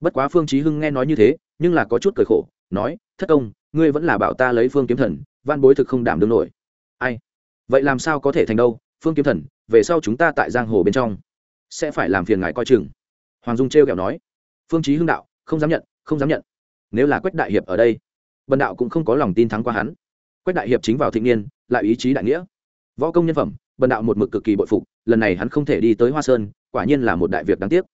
Bất quá phương chí hưng nghe nói như thế, nhưng là có chút cười khổ, nói, thất công ngươi vẫn là bảo ta lấy phương kiếm thần văn bối thực không đảm đương nổi. Ai? Vậy làm sao có thể thành đâu? Phương kiếm thần, về sau chúng ta tại giang hồ bên trong, sẽ phải làm phiền ngài coi chừng. Hoàng dung trêu kẹo nói. Phương chí hưng đạo, không dám nhận, không dám nhận. Nếu là quách đại hiệp ở đây, bần đạo cũng không có lòng tin thắng qua hắn. Quách đại hiệp chính vào thịnh niên, lại ý chí đại nghĩa. Võ công nhân phẩm, bần đạo một mực cực kỳ bội phục, lần này hắn không thể đi tới hoa sơn, quả nhiên là một đại việc đáng tiếc.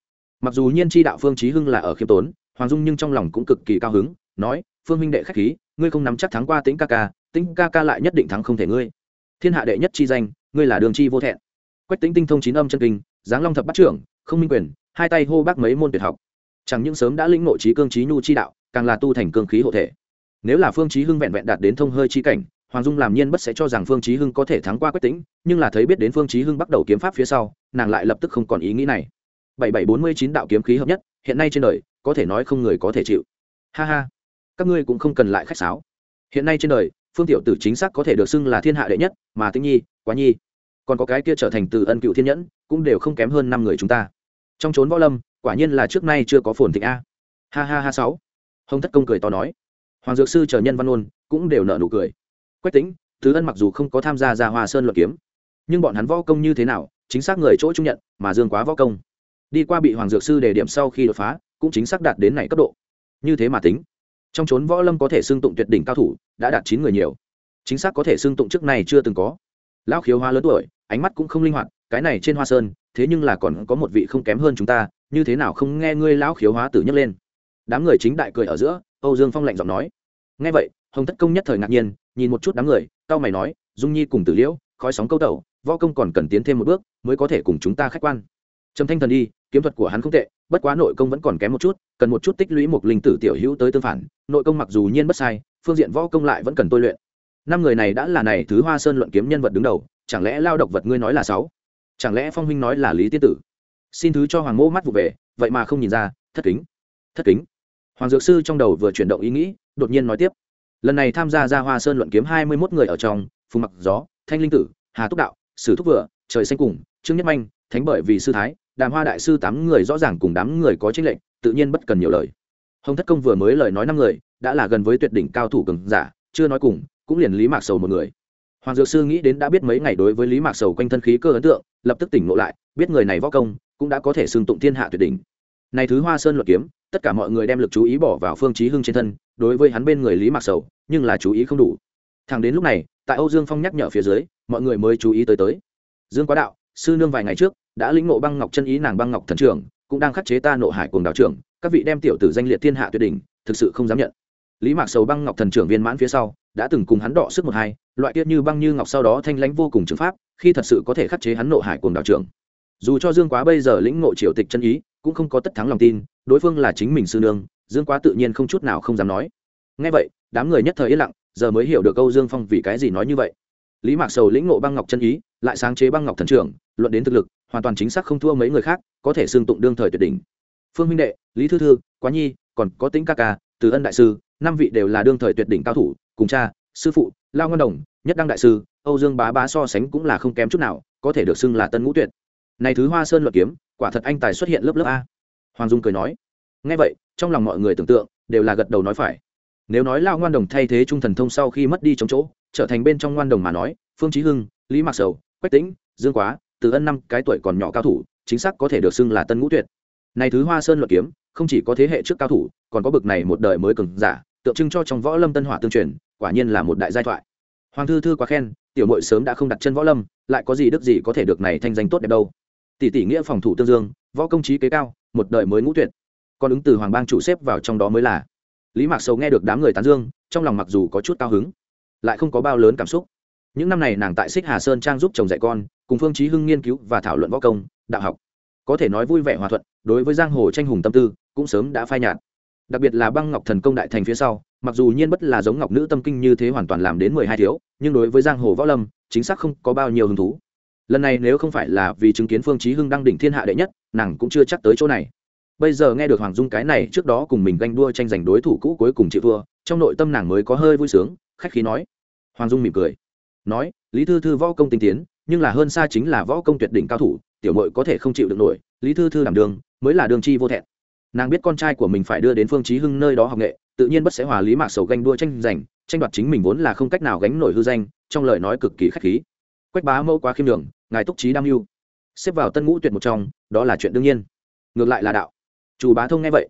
Mặc dù nhiên chi đạo phương chí hưng là ở khiêm tốn, hoàng dung nhưng trong lòng cũng cực kỳ cao hứng, nói, phương minh đệ k h á c h khí ngươi không nắm chắc thắng qua tính ca ca tính ca ca lại nhất định thắng không thể ngươi. Thiên hạ đệ nhất chi danh, ngươi là đường chi vô thẹn. Quách tính tinh thông chín âm chân kinh, giáng long thập bắt trưởng, không minh quyền, hai tay hô bác mấy môn tuyệt học. Chẳng những sớm đã lĩnh nội trí cương trí nhu chi đạo, càng là tu thành cương khí hộ thể. Nếu là phương trí hưng vẹn vẹn đạt đến thông hơi chi cảnh, hoàng dung làm nhiên bất sẽ cho rằng phương trí hưng có thể thắng qua quách tính nhưng là thấy biết đến phương trí hưng bắt đầu kiếm pháp phía sau, nàng lại lập tức không còn ý nghĩ này. Bảy bảy bốn mươi chín đạo kiếm khí hợp nhất, hiện nay trên đời, có thể nói không người có thể chịu. Ha ha các ngươi cũng không cần lại khách sáo. Hiện nay trên đời, phương tiểu tử chính xác có thể được xưng là thiên hạ đệ nhất, mà tĩnh nhi, quá nhi. Còn có cái kia trở thành từ ân cựu thiên nhẫn, cũng đều không kém hơn năm người chúng ta. Trong trốn võ lâm, quả nhiên là trước nay chưa có phồn thịnh a. Ha ha ha sáu. Hồng thất công cười to nói. Hoàng dược sư chờ nhân văn ôn cũng đều nợ nụ cười. Quách tính thứ ân mặc dù không có tham gia ra hoa sơn luận kiếm, nhưng bọn hắn võ công như thế nào, chính xác người chỗ trung nhận, mà dương quá võ công. Đi qua bị hoàng dược sư đề điểm sau khi đột phá, cũng chính xác đạt đến này cấp độ. Như thế mà tính trong chốn võ lâm có thể xưng tụng tuyệt đỉnh cao thủ, đã đạt chín người nhiều. Chính xác có thể xưng tụng trước này chưa từng có. Lão khiếu hoa lớn tuổi, ánh mắt cũng không linh hoạt, cái này trên hoa sơn, thế nhưng là còn có một vị không kém hơn chúng ta, như thế nào không nghe ngươi lão khiếu hóa tử nhấc lên? Đám người chính đại cười ở giữa, âu dương phong lạnh giọng nói. Nghe vậy, hồng thất công nhất thời ngạc nhiên, nhìn một chút đám người cao mày nói, dung nhi cùng tử liễu, khói sóng câu tẩu, võ công còn cần tiến thêm một bước mới có thể cùng chúng ta khách quan trầm thanh thần đi, kiếm thuật của hắn không tệ, bất quá nội công vẫn còn kém một chút, cần một chút tích lũy một linh tử tiểu hữu tới tương phản, nội công mặc dù nhiên bất sai, phương diện võ công lại vẫn cần tôi luyện. Năm người này đã là này thứ hoa sơn luận kiếm nhân vật đứng đầu, chẳng lẽ lao độc vật ngươi nói là sáu? Chẳng lẽ phong huynh nói là lý tiên tử? Xin thứ cho hoàng mô mắt vụ về, vậy mà không nhìn ra, thất kính thất kính. Hoàng dược sư trong đầu vừa chuyển động ý nghĩ, đột nhiên nói tiếp. Lần này tham gia ra hoa sơn luận kiếm hai mươi mốt người ở trong, phùng mặc gió, thanh linh tử, hà túc đạo, sử thúc vừa, trời xanh cùng, trương nhất manh, thánh bởi vì sư thái đàm hoa đại sư tám người rõ ràng cùng đám người có tranh lệnh tự nhiên bất cần nhiều lời. Hồng thất công vừa mới lời nói năm người, đã là gần với tuyệt đỉnh cao thủ cường giả, chưa nói cùng, cũng liền lý mạc sầu một người. Hoàng dược sư nghĩ đến đã biết mấy ngày đối với lý mạc sầu quanh thân khí cơ ấn tượng, lập tức tỉnh ngộ lại, biết người này võ công, cũng đã có thể xưng tụng thiên hạ tuyệt đỉnh. Này thứ hoa sơn luật kiếm, tất cả mọi người đem lực chú ý bỏ vào phương chí hưng trên thân, đối với hắn bên người lý mạc sầu, nhưng là chú ý không đủ. Thẳng đến lúc này, tại âu dương phong nhắc nhở phía dưới, mọi người mới chú ý tới tới. Dương quá đạo, sư nương vài ngày trước đã lĩnh ngộ băng ngọc chân ý nàng băng ngọc thần trưởng, cũng đang khắc chế ta nộ hải cuồng đạo trưởng, các vị đem tiểu tử danh liệt thiên hạ tuyệt đỉnh, thực sự không dám nhận. Lý mạc sầu băng ngọc thần trưởng viên mãn phía sau, đã từng cùng hắn đọ sức một hai, loại tiết như băng như ngọc sau đó thanh lãnh vô cùng trừng pháp, khi thật sự có thể khắc chế hắn nộ hải cuồng đạo trưởng. Dù cho dương quá bây giờ lĩnh ngộ triều tịch chân ý, cũng không có tất thắng lòng tin, đối phương là chính mình sư nương, dương quá tự nhiên không chút nào không dám nói. Ngay vậy, đám người nhất thời yên lặng, giờ mới hiểu được câu dương phong vì cái gì nói như vậy. Lý mạc sầu lĩnh ngộ băng ngọc chân ý, lại sáng chế băng ngọc thần trưởng, luận đến thực lực hoàn toàn chính xác không thua mấy người khác, có thể xương tụng đương thời tuyệt đỉnh. Phương minh đệ, lý thư thư, quá nhi, còn có tính ca ca, từ ân đại sư, năm vị đều là đương thời tuyệt đỉnh cao thủ, cùng cha, sư phụ, lao ngân đồng, nhất đăng đại sư, âu dương bá bá so sánh cũng là không kém chút nào, có thể được xưng là tân ngũ tuyệt. Này thứ hoa sơn luật kiếm, quả thật anh tài xuất hiện lớp lớp a. Hoàng dung cười nói. Ngay vậy, trong lòng mọi người tưởng tượng, đều là gật đầu nói phải. Nếu nói lao ngoan đồng thay thế trung thần thông sau khi mất đi chống chỗ, trở thành bên trong ngoan đồng mà nói, phương trí hưng, lý mạc sầu, quách tĩnh, dương quá từ ân năm cái tuổi còn nhỏ cao thủ, chính xác có thể được xưng là tân ngũ tuyệt. Này thứ hoa sơn luận kiếm, không chỉ có thế hệ trước cao thủ, còn có bực này một đời mới cường giả, tượng trưng cho trong võ lâm tân hỏa tương truyền, quả nhiên là một đại giai thoại. Hoàng thư thư quá khen, tiểu mội sớm đã không đặt chân võ lâm, lại có gì đức gì có thể được này thanh danh tốt đẹp đâu. Tỷ tỷ nghĩa phòng thủ tương dương, võ công trí kế cao, một đời mới ngũ tuyệt. Còn ứng từ hoàng bang chủ xếp vào trong đó mới là. Lý mạc sầu nghe được đám người tán dương, trong lòng mặc dù có chút cao hứng, lại không có bao lớn cảm xúc. Những năm này nàng tại xích hà sơn trang giúp chồng dạy con cùng phương chí hưng nghiên cứu và thảo luận võ công, đạo học. Có thể nói vui vẻ hòa thuận, đối với giang hồ tranh hùng tâm tư, cũng sớm đã phai nhạt. Đặc biệt là băng ngọc thần công đại thành phía sau, mặc dù nhiên bất là giống ngọc nữ tâm kinh như thế hoàn toàn làm đến mười hai thiếu, nhưng đối với giang hồ võ lâm, chính xác không có bao nhiêu hứng thú. Lần này nếu không phải là vì chứng kiến phương chí hưng đăng đỉnh thiên hạ đệ nhất, nàng cũng chưa chắc tới chỗ này. Bây giờ nghe được hoàng dung cái này, trước đó cùng mình ganh đua tranh giành đối thủ cũ cuối cùng chịu thua, trong nội tâm nàng mới có hơi vui sướng, khách khí nói. Hoàng dung mỉm cười. Nói, lý thư thư võ công tinh tiến nhưng là hơn xa chính là võ công tuyệt đỉnh cao thủ, tiểu mội có thể không chịu được nổi, lý thư thư làm đường mới là đường chi vô thẹn. Nàng biết con trai của mình phải đưa đến phương chí hưng nơi đó học nghệ, tự nhiên bất sẽ hòa lý mạc sầu ganh đua tranh giành, tranh đoạt chính mình vốn là không cách nào gánh nổi hư danh, trong lời nói cực kỳ khách khí. Quách bá mẫu quá khiêm đường ngài túc trí đam mưu. Xếp vào tân ngũ tuyệt một trong, đó là chuyện đương nhiên. Ngược lại là đạo. Chủ bá thông nghe vậy,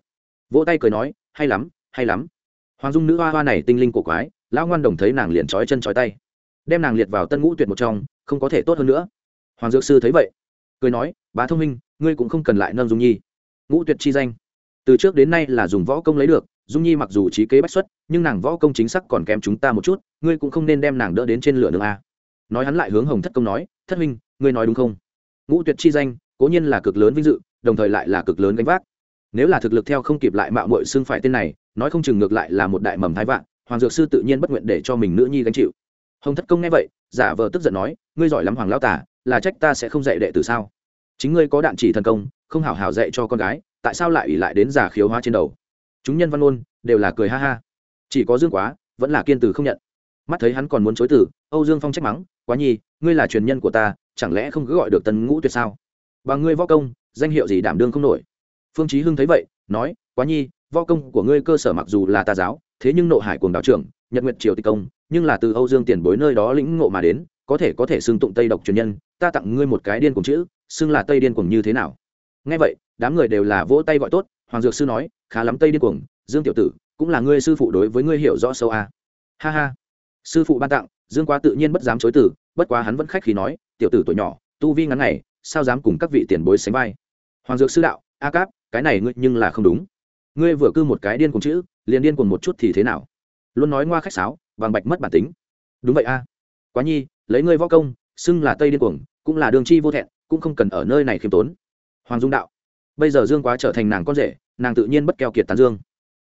vỗ tay cười nói, hay lắm hay lắm. Hoàng dung nữ hoa hoa này tinh linh của quái, lão ngoan đồng thấy nàng liền trói chân trói tay. Đem nàng liệt vào tân ngũ tuyệt một trong không có thể tốt hơn nữa. Hoàng dược sư thấy vậy, cười nói, bá thông minh, ngươi cũng không cần lại nâng dung nhi. Ngũ tuyệt chi danh. Từ trước đến nay là dùng võ công lấy được, dung nhi mặc dù trí kế bách xuất, nhưng nàng võ công chính xác còn kém chúng ta một chút, ngươi cũng không nên đem nàng đỡ đến trên lửa đường a. Nói hắn lại hướng hồng thất công nói, thất minh ngươi nói đúng không? Ngũ tuyệt chi danh, cố nhiên là cực lớn vinh dự, đồng thời lại là cực lớn gánh vác. Nếu là thực lực theo không kịp lại mạo mội xưng phải tên này, nói không chừng ngược lại là một đại mầm thái vạn, hoàng dược sư tự nhiên bất nguyện để cho mình nữ nhi gánh chịu. Hồng thất công nghe vậy giả vờ tức giận nói, ngươi giỏi lắm hoàng lao tả là trách ta sẽ không dạy đệ tử sao? Chính ngươi có đạn chỉ thần công, không hảo hảo dạy cho con gái, tại sao lại ủy lại đến giả khiếu hóa trên đầu? Chúng nhân văn ôn đều là cười ha ha. Chỉ có dương quá, vẫn là kiên từ không nhận. Mắt thấy hắn còn muốn chối từ âu dương phong trách mắng, quá nhi, ngươi là truyền nhân của ta, chẳng lẽ không cứ gọi được tân ngũ tuyệt sao? Bằng ngươi võ công, danh hiệu gì đảm đương không nổi. Phương chí hưng thấy vậy, nói, quá nhi võ công của ngươi cơ sở mặc dù là tà giáo, thế nhưng nộ hải cuồng đạo trưởng, nhật nguyệt triều tịch công, nhưng là từ âu dương tiền bối nơi đó lĩnh ngộ mà đến, có thể có thể xưng tụng tây độc truyền nhân, ta tặng ngươi một cái điên cuồng chữ, xưng là tây điên cuồng như thế nào? Nghe vậy, đám người đều là vỗ tay gọi tốt, hoàng dược sư nói, khá lắm tây điên cuồng, dương tiểu tử, cũng là ngươi sư phụ đối với ngươi hiểu rõ sâu à. ha ha. Sư phụ ban tặng, dương quá tự nhiên bất dám chối từ, bất quá hắn vẫn khách khí nói, tiểu tử tuổi nhỏ, tu vi ngắn ngày, sao dám cùng các vị tiền bối sánh vai? Hoàng dược sư đạo, a cáp, cái này ngươi nhưng là không đúng ngươi vừa cư một cái điên cùng chữ, liền điên cùng một chút thì thế nào? Luôn nói ngoa khách sáo, bằng bạch mất bản tính. Đúng vậy a. Quá nhi, lấy ngươi võ công, xưng là tây điên cuồng, cũng là đường chi vô thẹn, cũng không cần ở nơi này khiêm tốn. Hoàng dung đạo. Bây giờ dương quá trở thành nàng con rể, nàng tự nhiên bất keo kiệt tán dương.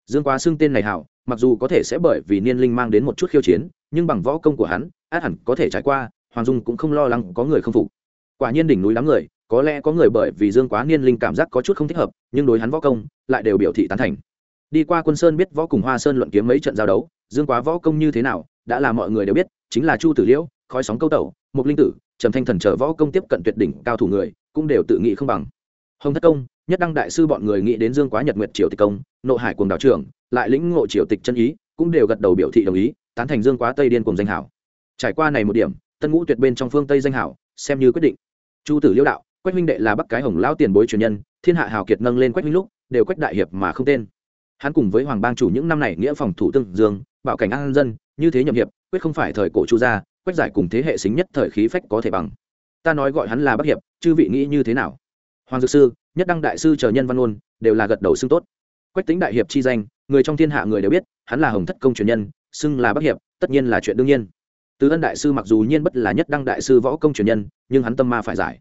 Dương quá xưng tên này hảo, mặc dù có thể sẽ bởi vì niên linh mang đến một chút khiêu chiến, nhưng bằng võ công của hắn, át hẳn có thể trải qua, hoàng dung cũng không lo lắng có người không phục. Quả nhiên đỉnh núi đám người có lẽ có người bởi vì dương quá niên linh cảm giác có chút không thích hợp, nhưng đối hắn võ công, lại đều biểu thị tán thành. Đi qua quân sơn biết võ cùng hoa sơn luận kiếm mấy trận giao đấu, dương quá võ công như thế nào, đã là mọi người đều biết, chính là chu tử liễu, khói sóng câu tẩu, mục linh tử, trầm thanh thần chờ võ công tiếp cận tuyệt đỉnh cao thủ người, cũng đều tự nghĩ không bằng. Hồng thất công, nhất đăng đại sư bọn người nghĩ đến dương quá nhật nguyệt triều tịch công, nộ hải cùng đạo trưởng, lại lĩnh ngộ triều tịch chân ý, cũng đều gật đầu biểu thị đồng ý, tán thành dương quá tây điên cùng danh hảo. Trải qua này một điểm, tân ngũ tuyệt bên trong phương tây danh hảo, xem như quyết định. Chu tử liễu đạo quách minh đệ là bắc cái hồng lao tiền bối truyền nhân, thiên hạ hào kiệt nâng lên quách minh lúc, đều quách đại hiệp mà không tên. Hắn cùng với hoàng bang chủ những năm này nghĩa phòng thủ tương dương bảo cảnh an dân, như thế nhậm hiệp, quyết không phải thời cổ chu gia, quách giải cùng thế hệ xính nhất thời khí phách có thể bằng. Ta nói gọi hắn là bắc hiệp, chư vị nghĩ như thế nào? Hoàng dược sư, nhất đăng đại sư chờ nhân văn ôn đều là gật đầu xưng tốt. Quách tính đại hiệp chi danh, người trong thiên hạ người đều biết, hắn là hồng thất công truyền nhân, xưng là bắc hiệp, tất nhiên là chuyện đương nhiên. Từ ân đại sư mặc dù nhiên bất là nhất đăng đại sư võ công truyền nhân, nhưng hắn tâm ma phải giải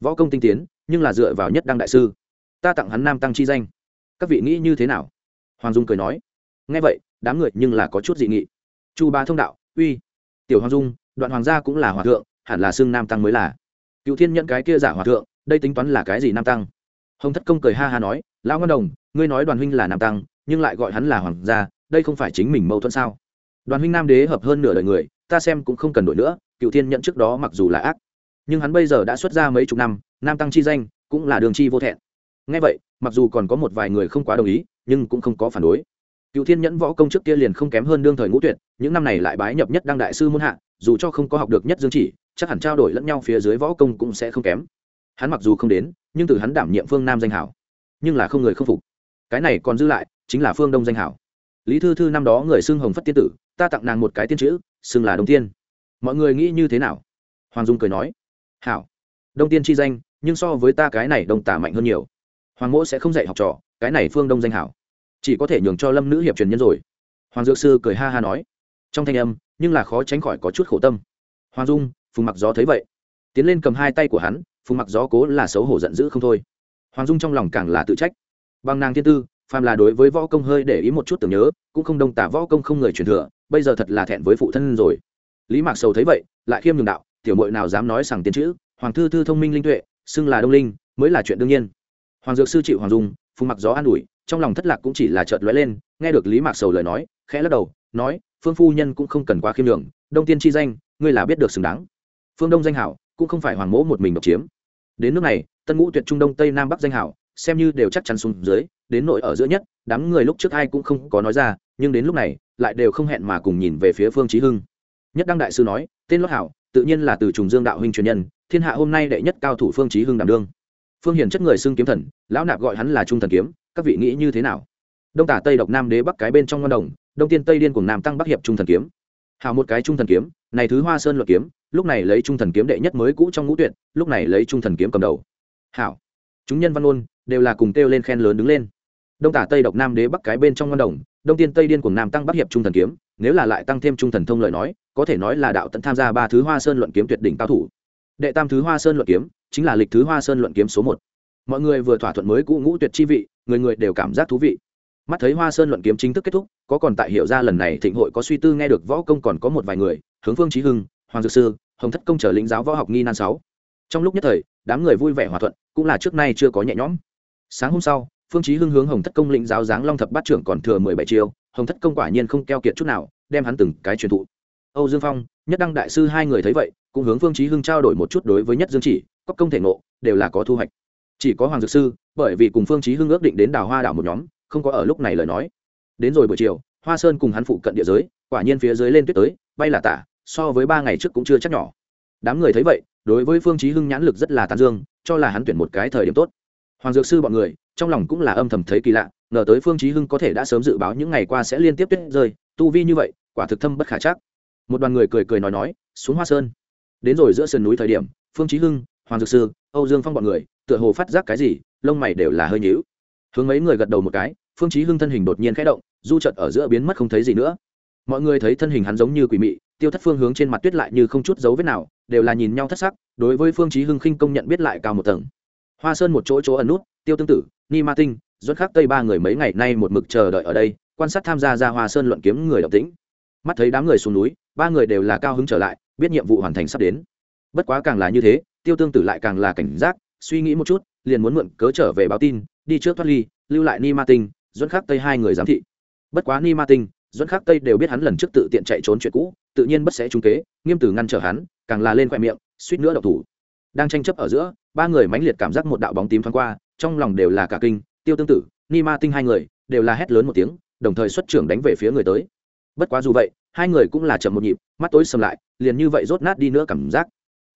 võ công tinh tiến, nhưng là dựa vào nhất đăng đại sư. Ta tặng hắn nam tăng chi danh. Các vị nghĩ như thế nào? Hoàng dung cười nói. Nghe vậy, đám người nhưng là có chút dị nghị. Chu ba thông đạo, uy, tiểu hoàng dung, đoạn hoàng gia cũng là hòa thượng, hẳn là xưng nam tăng mới là. Cựu thiên nhận cái kia giả hòa thượng, đây tính toán là cái gì nam tăng? Hồng thất công cười ha ha nói, lão ngân đồng, ngươi nói đoàn huynh là nam tăng, nhưng lại gọi hắn là hoàng gia, đây không phải chính mình mâu thuẫn sao? Đoàn huynh nam đế hợp hơn nửa đời người, ta xem cũng không cần đổi nữa cựu thiên nhận trước đó mặc dù là ác nhưng hắn bây giờ đã xuất ra mấy chục năm, nam tăng chi danh cũng là đường chi vô thẹn. Ngay vậy, mặc dù còn có một vài người không quá đồng ý, nhưng cũng không có phản đối. Cựu thiên nhẫn võ công trước kia liền không kém hơn đương thời ngũ tuyệt, những năm này lại bái nhập nhất đăng đại sư muôn hạ, dù cho không có học được nhất dương chỉ, chắc hẳn trao đổi lẫn nhau phía dưới võ công cũng sẽ không kém. Hắn mặc dù không đến, nhưng từ hắn đảm nhiệm phương nam danh hảo, nhưng là không người không phục. Cái này còn dư lại, chính là phương đông danh hảo. Lý thư thư năm đó người xưng hồng phất tiên tử, ta tặng nàng một cái tiên chữ, xưng là đông tiên. Mọi người nghĩ như thế nào? Hoàng dung cười nói hảo. Đông tiên chi danh, nhưng so với ta cái này đông tả mạnh hơn nhiều. Hoàng mỗ sẽ không dạy học trò, cái này phương đông danh hảo. Chỉ có thể nhường cho lâm nữ hiệp truyền nhân rồi. Hoàng dược sư cười ha ha nói. Trong thanh âm, nhưng là khó tránh khỏi có chút khổ tâm. Hoàng dung, phùng mặc gió thấy vậy. Tiến lên cầm hai tay của hắn, phùng mặc gió cố là xấu hổ giận dữ không thôi. Hoàng dung trong lòng càng là tự trách. Bằng nàng thiên tư, phàm là đối với võ công hơi để ý một chút tưởng nhớ, cũng không đông tả võ công không người truyền thừa, bây giờ thật là thẹn với phụ thân rồi. Lý mạc sầu thấy vậy, lại khiêm nhường đạo tiểu mội nào dám nói rằng tiến chữ, hoàng thư thư thông minh linh tuệ, xưng là đông linh, mới là chuyện đương nhiên. Hoàng dược sư chịu hoàng dung, phùng mặc gió an ủi, trong lòng thất lạc cũng chỉ là chợt lóe lên, nghe được lý mạc sầu lời nói, khẽ lắc đầu, nói, phương phu nhân cũng không cần quá khiêm đường đông tiên chi danh, ngươi là biết được xứng đáng. Phương đông danh hảo, cũng không phải hoàng mỗ một mình độc chiếm. Đến nước này, tân ngũ tuyệt trung đông tây nam bắc danh hảo, xem như đều chắc chắn xuống dưới, đến nội ở giữa nhất, đám người lúc trước ai cũng không có nói ra, nhưng đến lúc này, lại đều không hẹn mà cùng nhìn về phía phương Chí hưng. Nhất đăng đại sư nói, tên lót hảo tự nhiên là từ trùng dương đạo huynh truyền nhân, thiên hạ hôm nay đệ nhất cao thủ phương trí hưng đảm đương. Phương hiền chất người xưng kiếm thần, lão nạp gọi hắn là trung thần kiếm, các vị nghĩ như thế nào? Đông tả tây độc nam đế bắc cái bên trong ngon đồng, đông tiên tây điên cùng nam tăng bắc hiệp trung thần kiếm. Hào một cái trung thần kiếm, này thứ hoa sơn luật kiếm, lúc này lấy trung thần kiếm đệ nhất mới cũ trong ngũ tuyệt, lúc này lấy trung thần kiếm cầm đầu. Hảo. Chúng nhân văn ôn đều là cùng kêu lên khen lớn đứng lên. Đông tả tây độc nam đế bắc cái bên trong ngân đồng đông tiên tây điên cùng nam tăng bắc hiệp trung thần kiếm, nếu là lại tăng thêm trung thần thông lời nói, có thể nói là đạo tận tham gia ba thứ hoa sơn luận kiếm tuyệt đỉnh cao thủ. Đệ tam thứ hoa sơn luận kiếm, chính là lịch thứ hoa sơn luận kiếm số một. Mọi người vừa thỏa thuận mới cũ ngũ tuyệt chi vị, người người đều cảm giác thú vị. Mắt thấy hoa sơn luận kiếm chính thức kết thúc, có còn tại hiểu ra lần này thịnh hội có suy tư nghe được võ công còn có một vài người, hướng phương trí hưng, hoàng dược sư, hồng thất công trở lĩnh giáo võ học nghi nan sáu. Trong lúc nhất thời, đám người vui vẻ hòa thuận, cũng là trước nay chưa có nhẹ nhõm. Sáng hôm sau phương chí hưng hướng hồng thất công lĩnh giáo dáng long thập bát trưởng còn thừa mười bảy chiêu, hồng thất công quả nhiên không keo kiệt chút nào, đem hắn từng cái truyền thụ. Âu dương phong, nhất đăng đại sư hai người thấy vậy, cũng hướng phương chí hưng trao đổi một chút đối với nhất dương chỉ cấp công thể ngộ, đều là có thu hoạch. Chỉ có hoàng dược sư, bởi vì cùng phương chí hưng ước định đến đào hoa đảo một nhóm, không có ở lúc này lời nói. Đến rồi buổi chiều, hoa sơn cùng hắn phụ cận địa giới, quả nhiên phía dưới lên tuyết tới, bay là tả, so với ba ngày trước cũng chưa chắc nhỏ. Đám người thấy vậy, đối với phương chí hưng nhãn lực rất là tán dương, cho là hắn tuyển một cái thời điểm tốt hoàng dược sư bọn người, trong lòng cũng là âm thầm thấy kỳ lạ, ngờ tới phương chí hưng có thể đã sớm dự báo những ngày qua sẽ liên tiếp tuyết rơi, tu vi như vậy, quả thực thâm bất khả chắc. Một đoàn người cười cười nói nói, xuống hoa sơn. Đến rồi giữa sườn núi thời điểm, phương chí hưng, hoàng dược sư, âu dương phong bọn người, tựa hồ phát giác cái gì, lông mày đều là hơi nhíu. Hướng mấy người gật đầu một cái, phương chí hưng thân hình đột nhiên khẽ động, du chợt ở giữa biến mất không thấy gì nữa. Mọi người thấy thân hình hắn giống như quỷ mị, tiêu thất phương hướng trên mặt tuyết lại như không chút dấu vết nào, đều là nhìn nhau thất sắc, đối với phương chí hưng khinh công nhận biết lại cao một tầng hoa sơn một chỗ chỗ ẩn nút, tiêu tương tử, ni ma tinh dẫn khắc tây ba người mấy ngày nay một mực chờ đợi ở đây, quan sát tham gia ra hoa sơn luận kiếm người động tĩnh. Mắt thấy đám người xuống núi, ba người đều là cao hứng trở lại, biết nhiệm vụ hoàn thành sắp đến. Bất quá càng là như thế, tiêu tương tử lại càng là cảnh giác, suy nghĩ một chút, liền muốn mượn cớ trở về báo tin, đi trước thoát ly, lưu lại ni ma tinh dẫn khắc tây hai người giám thị. Bất quá ni ma tinh dẫn khắc tây đều biết hắn lần trước tự tiện chạy trốn chuyện cũ, tự nhiên bất sẽ trung kế, nghiêm tử ngăn trở hắn, càng là lên khoe miệng, suýt nữa độc thủ. Đang tranh chấp ở giữa ba người mãnh liệt cảm giác một đạo bóng tím thoáng qua trong lòng đều là cả kinh tiêu tương tự ni ma tinh hai người đều là hét lớn một tiếng đồng thời xuất trưởng đánh về phía người tới. Bất quá dù vậy hai người cũng là chậm một nhịp mắt tối sầm lại liền như vậy rốt nát đi nữa cảm giác.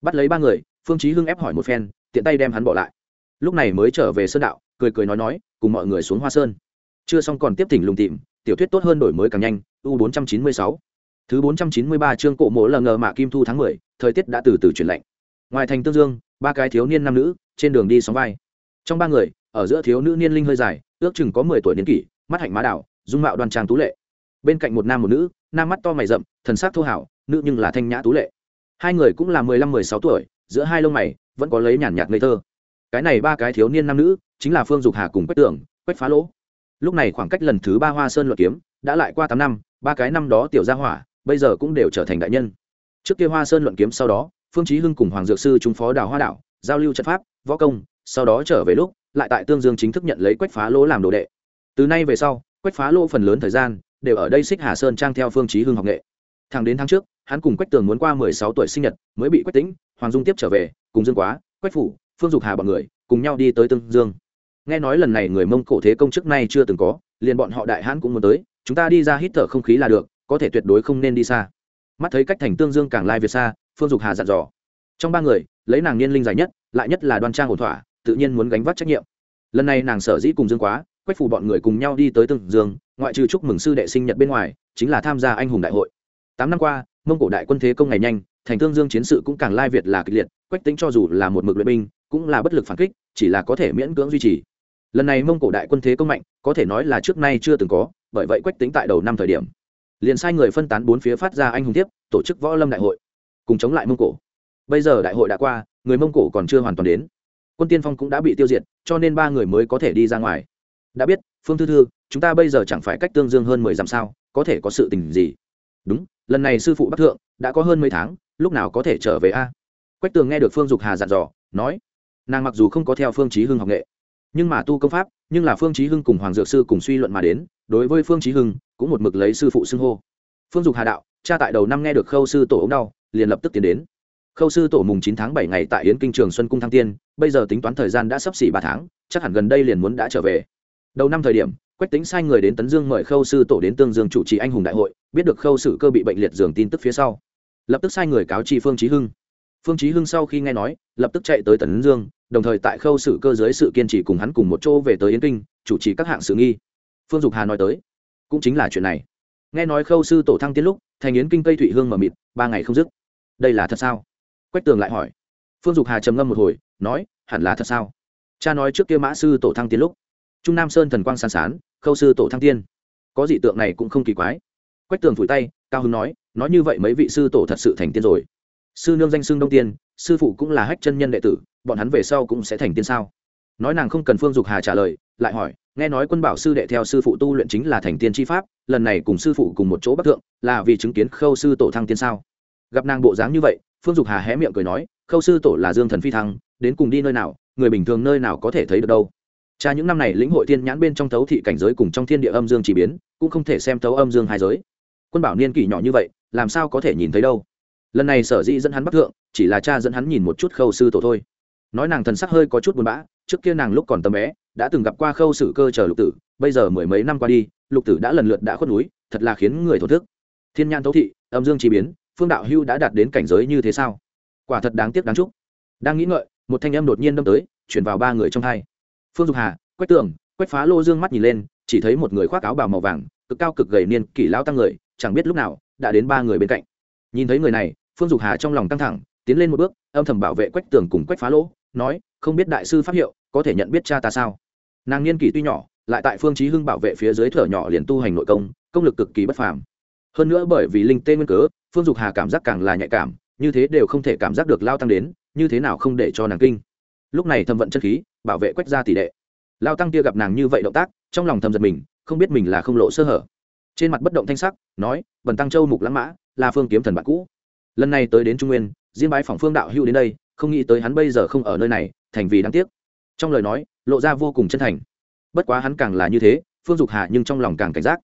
Bắt lấy ba người phương chí hưng ép hỏi một phen tiện tay đem hắn bỏ lại. Lúc này mới trở về sơn đạo cười cười nói nói cùng mọi người xuống hoa sơn. Chưa xong còn tiếp thỉnh lùng tìm tiểu thuyết tốt hơn đổi mới càng nhanh u 496 thứ 493 chương cổ mộ lờ ngờ mạ kim thu tháng 10, thời tiết đã từ từ chuyển lạnh. Ngoài thành tương dương ba cái thiếu niên nam nữ trên đường đi sóng vai. Trong ba người, ở giữa thiếu nữ niên linh hơi dài, ước chừng có mười tuổi niên kỷ, mắt hạnh má đảo, dung mạo đoan trang tú lệ. Bên cạnh một nam một nữ, nam mắt to mày rậm, thần sắc thô hảo, nữ nhưng là thanh nhã tú lệ. Hai người cũng là mười lăm, mười sáu tuổi, giữa hai lông mày vẫn có lấy nhàn nhạt ngây thơ. Cái này ba cái thiếu niên nam nữ chính là phương dục hà cùng quách tưởng, quách phá lỗ. Lúc này khoảng cách lần thứ ba hoa sơn luật kiếm đã lại qua tám năm, ba cái năm đó tiểu gia hỏa bây giờ cũng đều trở thành đại nhân. Trước kia hoa sơn luận kiếm sau đó phương chí hưng cùng hoàng dược sư trung phó đào hoa đảo, giao lưu trận pháp, võ công, sau đó trở về lúc, lại tại tương dương chính thức nhận lấy quách phá lỗ làm đồ đệ. Từ nay về sau, quách phá lỗ phần lớn thời gian đều ở đây xích hà sơn trang theo phương chí hưng học nghệ. Thẳng đến tháng trước, hắn cùng quách tường muốn qua mười sáu tuổi sinh nhật, mới bị quách tĩnh, hoàng dung tiếp trở về, cùng dương quá, quách phủ, phương dục hà bọn người cùng nhau đi tới tương dương. Nghe nói lần này người mông cổ thế công trước nay chưa từng có, liền bọn họ đại hãn cũng muốn tới, chúng ta đi ra hít thở không khí là được, có thể tuyệt đối không nên đi xa. Mắt thấy cách thành tương dương càng lai việt xa phương dục hà dặn dò. Trong ba người, lấy nàng niên linh dài nhất, lại nhất là đoan trang ổn thỏa, tự nhiên muốn gánh vác trách nhiệm. Lần này nàng sở dĩ cùng dương quá, quách phủ bọn người cùng nhau đi tới tương dương, ngoại trừ chúc mừng sư đệ sinh nhật bên ngoài, chính là tham gia anh hùng đại hội. Tám năm qua, mông cổ đại quân thế công ngày nhanh, thành tương dương chiến sự cũng càng lai việt là kịch liệt, quách tính cho dù là một mực luyện binh, cũng là bất lực phản kích, chỉ là có thể miễn cưỡng duy trì. Lần này mông cổ đại quân thế công mạnh, có thể nói là trước nay chưa từng có, bởi vậy quách tính tại đầu năm thời điểm, liền sai người phân tán bốn phía phát ra anh hùng tiếp, tổ chức võ lâm đại hội cùng chống lại mông cổ. Bây giờ đại hội đã qua, người mông cổ còn chưa hoàn toàn đến. Quân tiên phong cũng đã bị tiêu diệt, cho nên ba người mới có thể đi ra ngoài. Đã biết, phương thư thư, chúng ta bây giờ chẳng phải cách tương dương hơn mười dặm sao, có thể có sự tình gì? Đúng, lần này sư phụ bắc thượng đã có hơn mấy tháng, lúc nào có thể trở về a? Quách tường nghe được phương dục hà dặn dò, nói, nàng mặc dù không có theo phương chí hưng học nghệ, nhưng mà tu công pháp, nhưng là phương chí hưng cùng hoàng dược sư cùng suy luận mà đến, đối với phương chí hưng cũng một mực lấy sư phụ xưng hô. Phương dục hà đạo cha tại đầu năm nghe được khâu sư tổ ống đau, liền lập tức tiến đến. Khâu sư tổ mùng chín tháng bảy ngày tại yến kinh trường xuân cung thăng tiên, bây giờ tính toán thời gian đã sắp xỉ ba tháng, chắc hẳn gần đây liền muốn đã trở về. Đầu năm thời điểm, quách tính sai người đến tấn dương mời khâu sư tổ đến tương dương chủ trì anh hùng đại hội, biết được khâu sử cơ bị bệnh liệt giường tin tức phía sau. Lập tức sai người cáo chi phương chí hưng. Phương chí hưng sau khi nghe nói, lập tức chạy tới tấn dương, đồng thời tại khâu sử cơ dưới sự kiên trì cùng hắn cùng một chỗ về tới yến kinh, chủ trì các hạng sự nghi. Phương dục hà nói tới, cũng chính là chuyện này nghe nói khâu sư tổ thăng tiến lúc, thành yến kinh cây thụy hương mở mịt, ba ngày không dứt. Đây là thật sao? Quách tường lại hỏi. Phương dục hà trầm ngâm một hồi, nói, hẳn là thật sao? Cha nói trước kia mã sư tổ thăng tiến lúc, trung nam sơn thần quang san sán, khâu sư tổ thăng tiên. Có dị tượng này cũng không kỳ quái. Quách tường phủi tay, cao hưng nói nói như vậy mấy vị sư tổ thật sự thành tiên rồi. Sư nương danh xưng đông tiên, sư phụ cũng là hách chân nhân đệ tử, bọn hắn về sau cũng sẽ thành tiên sao? Nói nàng không cần phương dục hà trả lời, lại hỏi nghe nói quân bảo sư đệ theo sư phụ tu luyện chính là thành tiên tri pháp, lần này cùng sư phụ cùng một chỗ bắc thượng, là vì chứng kiến khâu sư tổ thăng tiên sao? Gặp nàng bộ dáng như vậy, phương dục hà hé miệng cười nói, khâu sư tổ là dương thần phi thăng, đến cùng đi nơi nào, người bình thường nơi nào có thể thấy được đâu. Cha những năm này lĩnh hội tiên nhãn bên trong thấu thị cảnh giới cùng trong thiên địa âm dương chỉ biến, cũng không thể xem thấu âm dương hai giới. Quân bảo niên kỷ nhỏ như vậy, làm sao có thể nhìn thấy đâu? Lần này sở dĩ dẫn hắn bắc thượng, chỉ là cha dẫn hắn nhìn một chút khâu sư tổ thôi. Nói nàng thần sắc hơi có chút buồn bã, trước kia nàng lúc còn tầm bé đã từng gặp qua khâu sử cơ chờ lục tử, bây giờ mười mấy năm qua đi, lục tử đã lần lượt đã khuất núi, thật là khiến người thổ thức. Thiên nhan thấu thị, âm dương chí biến, phương đạo hưu đã đạt đến cảnh giới như thế sao? Quả thật đáng tiếc đáng chúc. Đang nghĩ ngợi, một thanh âm đột nhiên đâm tới, chuyển vào ba người trong hai. Phương dục hà, quách tường, quách phá lô dương mắt nhìn lên, chỉ thấy một người khoác áo bào màu vàng, cực cao cực gầy niên kỷ lao tăng người, chẳng biết lúc nào, đã đến ba người bên cạnh. Nhìn thấy người này, phương dục hà trong lòng căng thẳng, tiến lên một bước, âm thầm bảo vệ quách tường cùng quách phá lỗ nói, không biết đại sư pháp hiệu, có thể nhận biết cha ta sao? Nàng niên kỷ tuy nhỏ, lại tại phương chí hưng bảo vệ phía dưới thở nhỏ liền tu hành nội công công lực cực kỳ bất phàm. Hơn nữa bởi vì linh tê nguyên cớ, phương dục hà cảm giác càng là nhạy cảm, như thế đều không thể cảm giác được lao tăng đến, như thế nào không để cho nàng kinh. Lúc này thâm vận chân khí, bảo vệ quách ra tỷ đệ. Lao tăng kia gặp nàng như vậy động tác, trong lòng thầm giật mình, không biết mình là không lộ sơ hở. Trên mặt bất động thanh sắc, nói, bần tăng châu mục lãng mã, là phương kiếm thần bạn cũ. Lần này tới đến trung nguyên, diêm bái phỏng phương đạo hưu đến đây, không nghĩ tới hắn bây giờ không ở nơi này, thành vì đáng tiếc trong lời nói, lộ ra vô cùng chân thành. Bất quá hắn càng là như thế, phương dục hà nhưng trong lòng càng cảnh giác.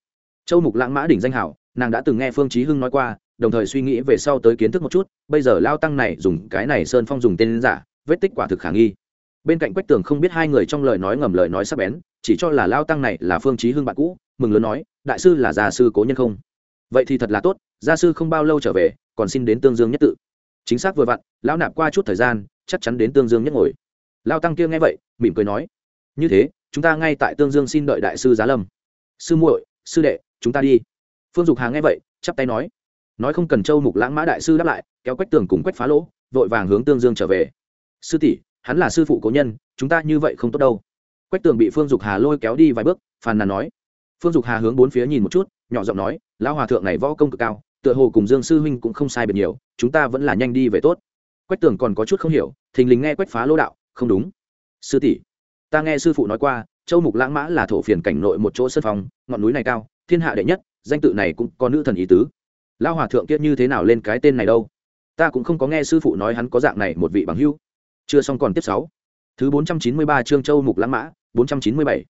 Châu mục lãng mã đỉnh danh hảo, nàng đã từng nghe phương chí hưng nói qua, đồng thời suy nghĩ về sau tới kiến thức một chút, bây giờ lao tăng này dùng cái này sơn phong dùng tên giả, vết tích quả thực khả nghi. Bên cạnh quách tường không biết hai người trong lời nói ngầm lời nói sắp bén, chỉ cho là lao tăng này là phương chí hưng bạn cũ, mừng lớn nói, đại sư là gia sư cố nhân không? Vậy thì thật là tốt, gia sư không bao lâu trở về, còn xin đến tương dương nhất tự. Chính xác vừa vặn, lão nạp qua chút thời gian, chắc chắn đến tương dương nhất ngồi lao tăng kia nghe vậy, mỉm cười nói, như thế, chúng ta ngay tại tương dương xin đợi đại sư giá lâm. Sư muội, sư đệ, chúng ta đi. Phương dục hà nghe vậy, chắp tay nói. Nói không cần châu mục lãng mã đại sư đáp lại, kéo quách tường cùng quách phá lỗ, vội vàng hướng tương dương trở về. Sư tỷ, hắn là sư phụ cố nhân, chúng ta như vậy không tốt đâu. Quách tường bị phương dục hà lôi kéo đi vài bước, phàn nàn nói. Phương dục hà hướng bốn phía nhìn một chút, nhỏ giọng nói, lão hòa thượng này võ công cực cao, tựa hồ cùng dương sư huynh cũng không sai biệt nhiều, chúng ta vẫn là nhanh đi về tốt. Quách tường còn có chút không hiểu, thình lình nghe quách phá lỗ đạo không đúng. Sư tỷ, ta nghe sư phụ nói qua, châu mục lãng mã là thổ phiền cảnh nội một chỗ sân phòng, ngọn núi này cao, thiên hạ đệ nhất, danh tự này cũng có nữ thần ý tứ. Lao hòa thượng kiết như thế nào lên cái tên này đâu? Ta cũng không có nghe sư phụ nói hắn có dạng này một vị bằng hưu chưa xong còn tiếp sáu. Thứ bốn trăm chín mươi ba trương châu mục lãng mã, bốn trăm chín mươi bảy.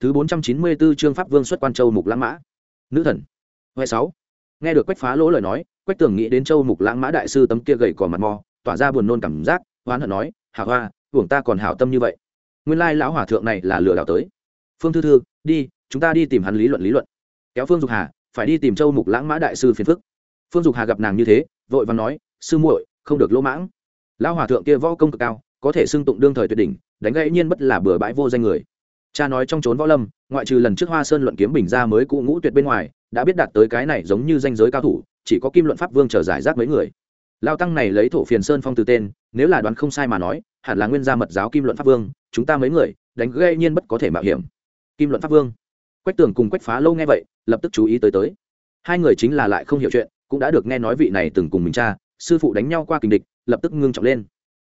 Thứ bốn trăm chín mươi bốn trương pháp vương xuất quan châu mục lãng mã. Nữ thần. Huệ sáu. Nghe được quách phá lỗ lời nói, quách tường nghĩ đến châu mục lãng mã đại sư tấm kia gầy cò mặt mò, tỏa ra buồn nôn cảm giác, hoán hận nói, hà hoa hưởng ta còn hảo tâm như vậy. Nguyên lai lão hòa thượng này là lừa đảo tới. Phương thư thư, đi, chúng ta đi tìm hắn lý luận lý luận. Kéo phương dục hà, phải đi tìm châu mục lãng mã đại sư phiền phức. Phương dục hà gặp nàng như thế, vội và nói, sư muội, không được lỗ mãng. Lão hòa thượng kia võ công cực cao, có thể xưng tụng đương thời tuyệt đỉnh, đánh gãy nhiên bất là bừa bãi vô danh người. Cha nói trong trốn võ lâm, ngoại trừ lần trước hoa sơn luận kiếm bình ra mới cũ ngũ tuyệt bên ngoài, đã biết đạt tới cái này giống như danh giới cao thủ, chỉ có kim luận pháp vương trở giải rác mấy người. Lao tăng này lấy thổ phiền sơn phong từ tên, nếu là đoán không sai mà nói hẳn là nguyên gia mật giáo kim luận pháp vương, chúng ta mấy người, đánh gây nhiên bất có thể mạo hiểm. Kim luận pháp vương. Quách tường cùng quách phá lâu nghe vậy, lập tức chú ý tới tới. Hai người chính là lại không hiểu chuyện, cũng đã được nghe nói vị này từng cùng mình cha, sư phụ đánh nhau qua kình địch, lập tức ngưng trọng lên.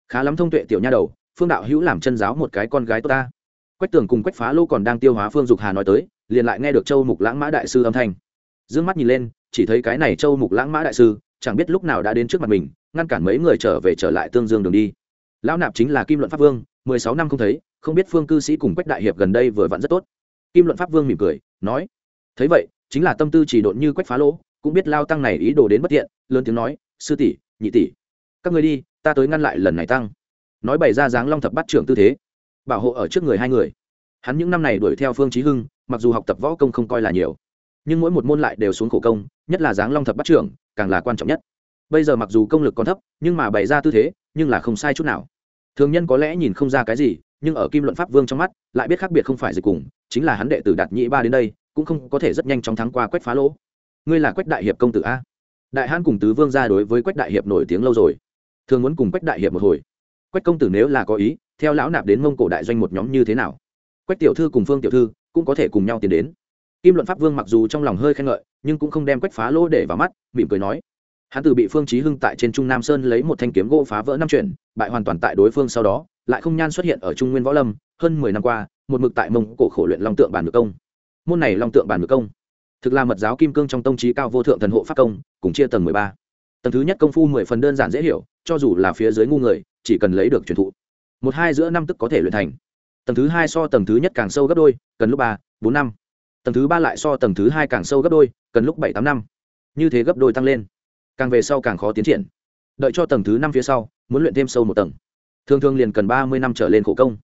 Khá lắm thông tuệ tiểu nha đầu, phương đạo hữu làm chân giáo một cái con gái tốt ta. Quách tường cùng quách phá lô còn đang tiêu hóa phương dục hà nói tới, liền lại nghe được châu mục lãng mã đại sư âm thanh. D ư ơ n g mắt nhìn lên, chỉ thấy cái này châu mục lãng mã đại sư, chẳng biết lúc nào đã đến trước mặt mình, ngăn cản mấy người trở về trở lại tương dương đường đi lão nạp chính là kim luận pháp vương mười sáu năm không thấy không biết phương cư sĩ cùng quách đại hiệp gần đây vừa vặn rất tốt. Kim luận pháp vương mỉm cười nói thấy vậy chính là tâm tư chỉ độn như quách phá lỗ cũng biết lao tăng này ý đồ đến bất tiện, lớn tiếng nói sư tỷ nhị tỷ các người đi ta tới ngăn lại lần này tăng. Nói bày ra dáng long thập bắt trưởng tư thế bảo hộ ở trước người hai người. Hắn những năm này đuổi theo phương chí hưng mặc dù học tập võ công không coi là nhiều nhưng mỗi một môn lại đều xuống khổ công nhất là dáng long thập bắt trưởng càng là quan trọng nhất bây giờ mặc dù công lực còn thấp, nhưng mà bày ra tư thế, nhưng là không sai chút nào. Thường nhân có lẽ nhìn không ra cái gì, nhưng ở kim luận pháp vương trong mắt, lại biết khác biệt không phải gì cùng, chính là hắn đệ tử đạt nhị ba đến đây, cũng không có thể rất nhanh chóng thắng qua quách phá lỗ. Ngươi là quách đại hiệp công tử a? Đại hán cùng tứ vương ra đối với quách đại hiệp nổi tiếng lâu rồi. Thường muốn cùng quách đại hiệp một hồi. Quách công tử nếu là có ý, theo lão nạp đến mông cổ đại doanh một nhóm như thế nào? Quách tiểu thư cùng phương tiểu thư cũng có thể cùng nhau tiến đến. Kim luận pháp vương mặc dù trong lòng hơi khen ngợi, nhưng cũng không đem quách phá lỗ để vào mắt, mỉm cười nói hắn từ bị phương chí hưng tại trên trung nam sơn lấy một thanh kiếm gỗ phá vỡ năm chuyển, bại hoàn toàn tại đối phương sau đó lại không nhan xuất hiện ở trung nguyên võ lâm hơn mười năm qua một mực tại mông cổ khổ luyện long tượng bản ngược công. Môn này long tượng bản ngược công thực là mật giáo kim cương trong tông trí cao vô thượng thần hộ pháp công cùng chia tầng mười ba. Tầng thứ nhất công phu mười phần đơn giản dễ hiểu cho dù là phía dưới ngu người chỉ cần lấy được truyền thụ. Một hai giữa năm tức có thể luyện thành. Tầng thứ hai so tầng thứ nhất càng sâu gấp đôi cần lúc ba bốn năm. Tầng thứ ba lại so tầng thứ hai càng sâu gấp đôi cần lúc bảy tám năm. Như thế gấp đôi tăng lên càng về sau càng khó tiến triển. Đợi cho tầng thứ năm phía sau, muốn luyện thêm sâu một tầng. Thường thường liền cần ba mươi năm trở lên khổ công.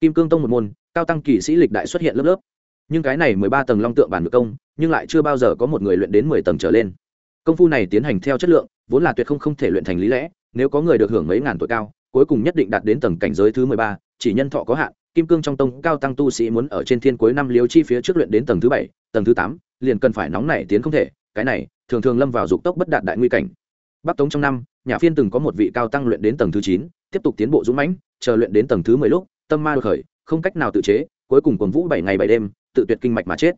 Kim cương tông một môn, cao tăng kỳ sĩ lịch đại xuất hiện lớp lớp. Nhưng cái này mười ba tầng long tượng bản ngược công, nhưng lại chưa bao giờ có một người luyện đến mười tầng trở lên. Công phu này tiến hành theo chất lượng, vốn là tuyệt không không thể luyện thành lý lẽ, nếu có người được hưởng mấy ngàn tuổi cao, cuối cùng nhất định đạt đến tầng cảnh giới thứ mười ba, chỉ nhân thọ có hạn, kim cương trong tông cao tăng tu sĩ muốn ở trên thiên cuối năm liếu chi phía trước luyện đến tầng thứ bảy, tầng thứ tám, liền cần phải nóng nảy tiến không thể, cái này thường thường lâm vào dục tốc bất đạt đại nguy cảnh. Bắc tống trong năm nhà phiên từng có một vị cao tăng luyện đến tầng thứ chín, tiếp tục tiến bộ dũng mãnh, chờ luyện đến tầng thứ mười lúc, tâm ma đột khởi, không cách nào tự chế, cuối cùng cuồng vũ bảy ngày bảy đêm, tự tuyệt kinh mạch mà chết.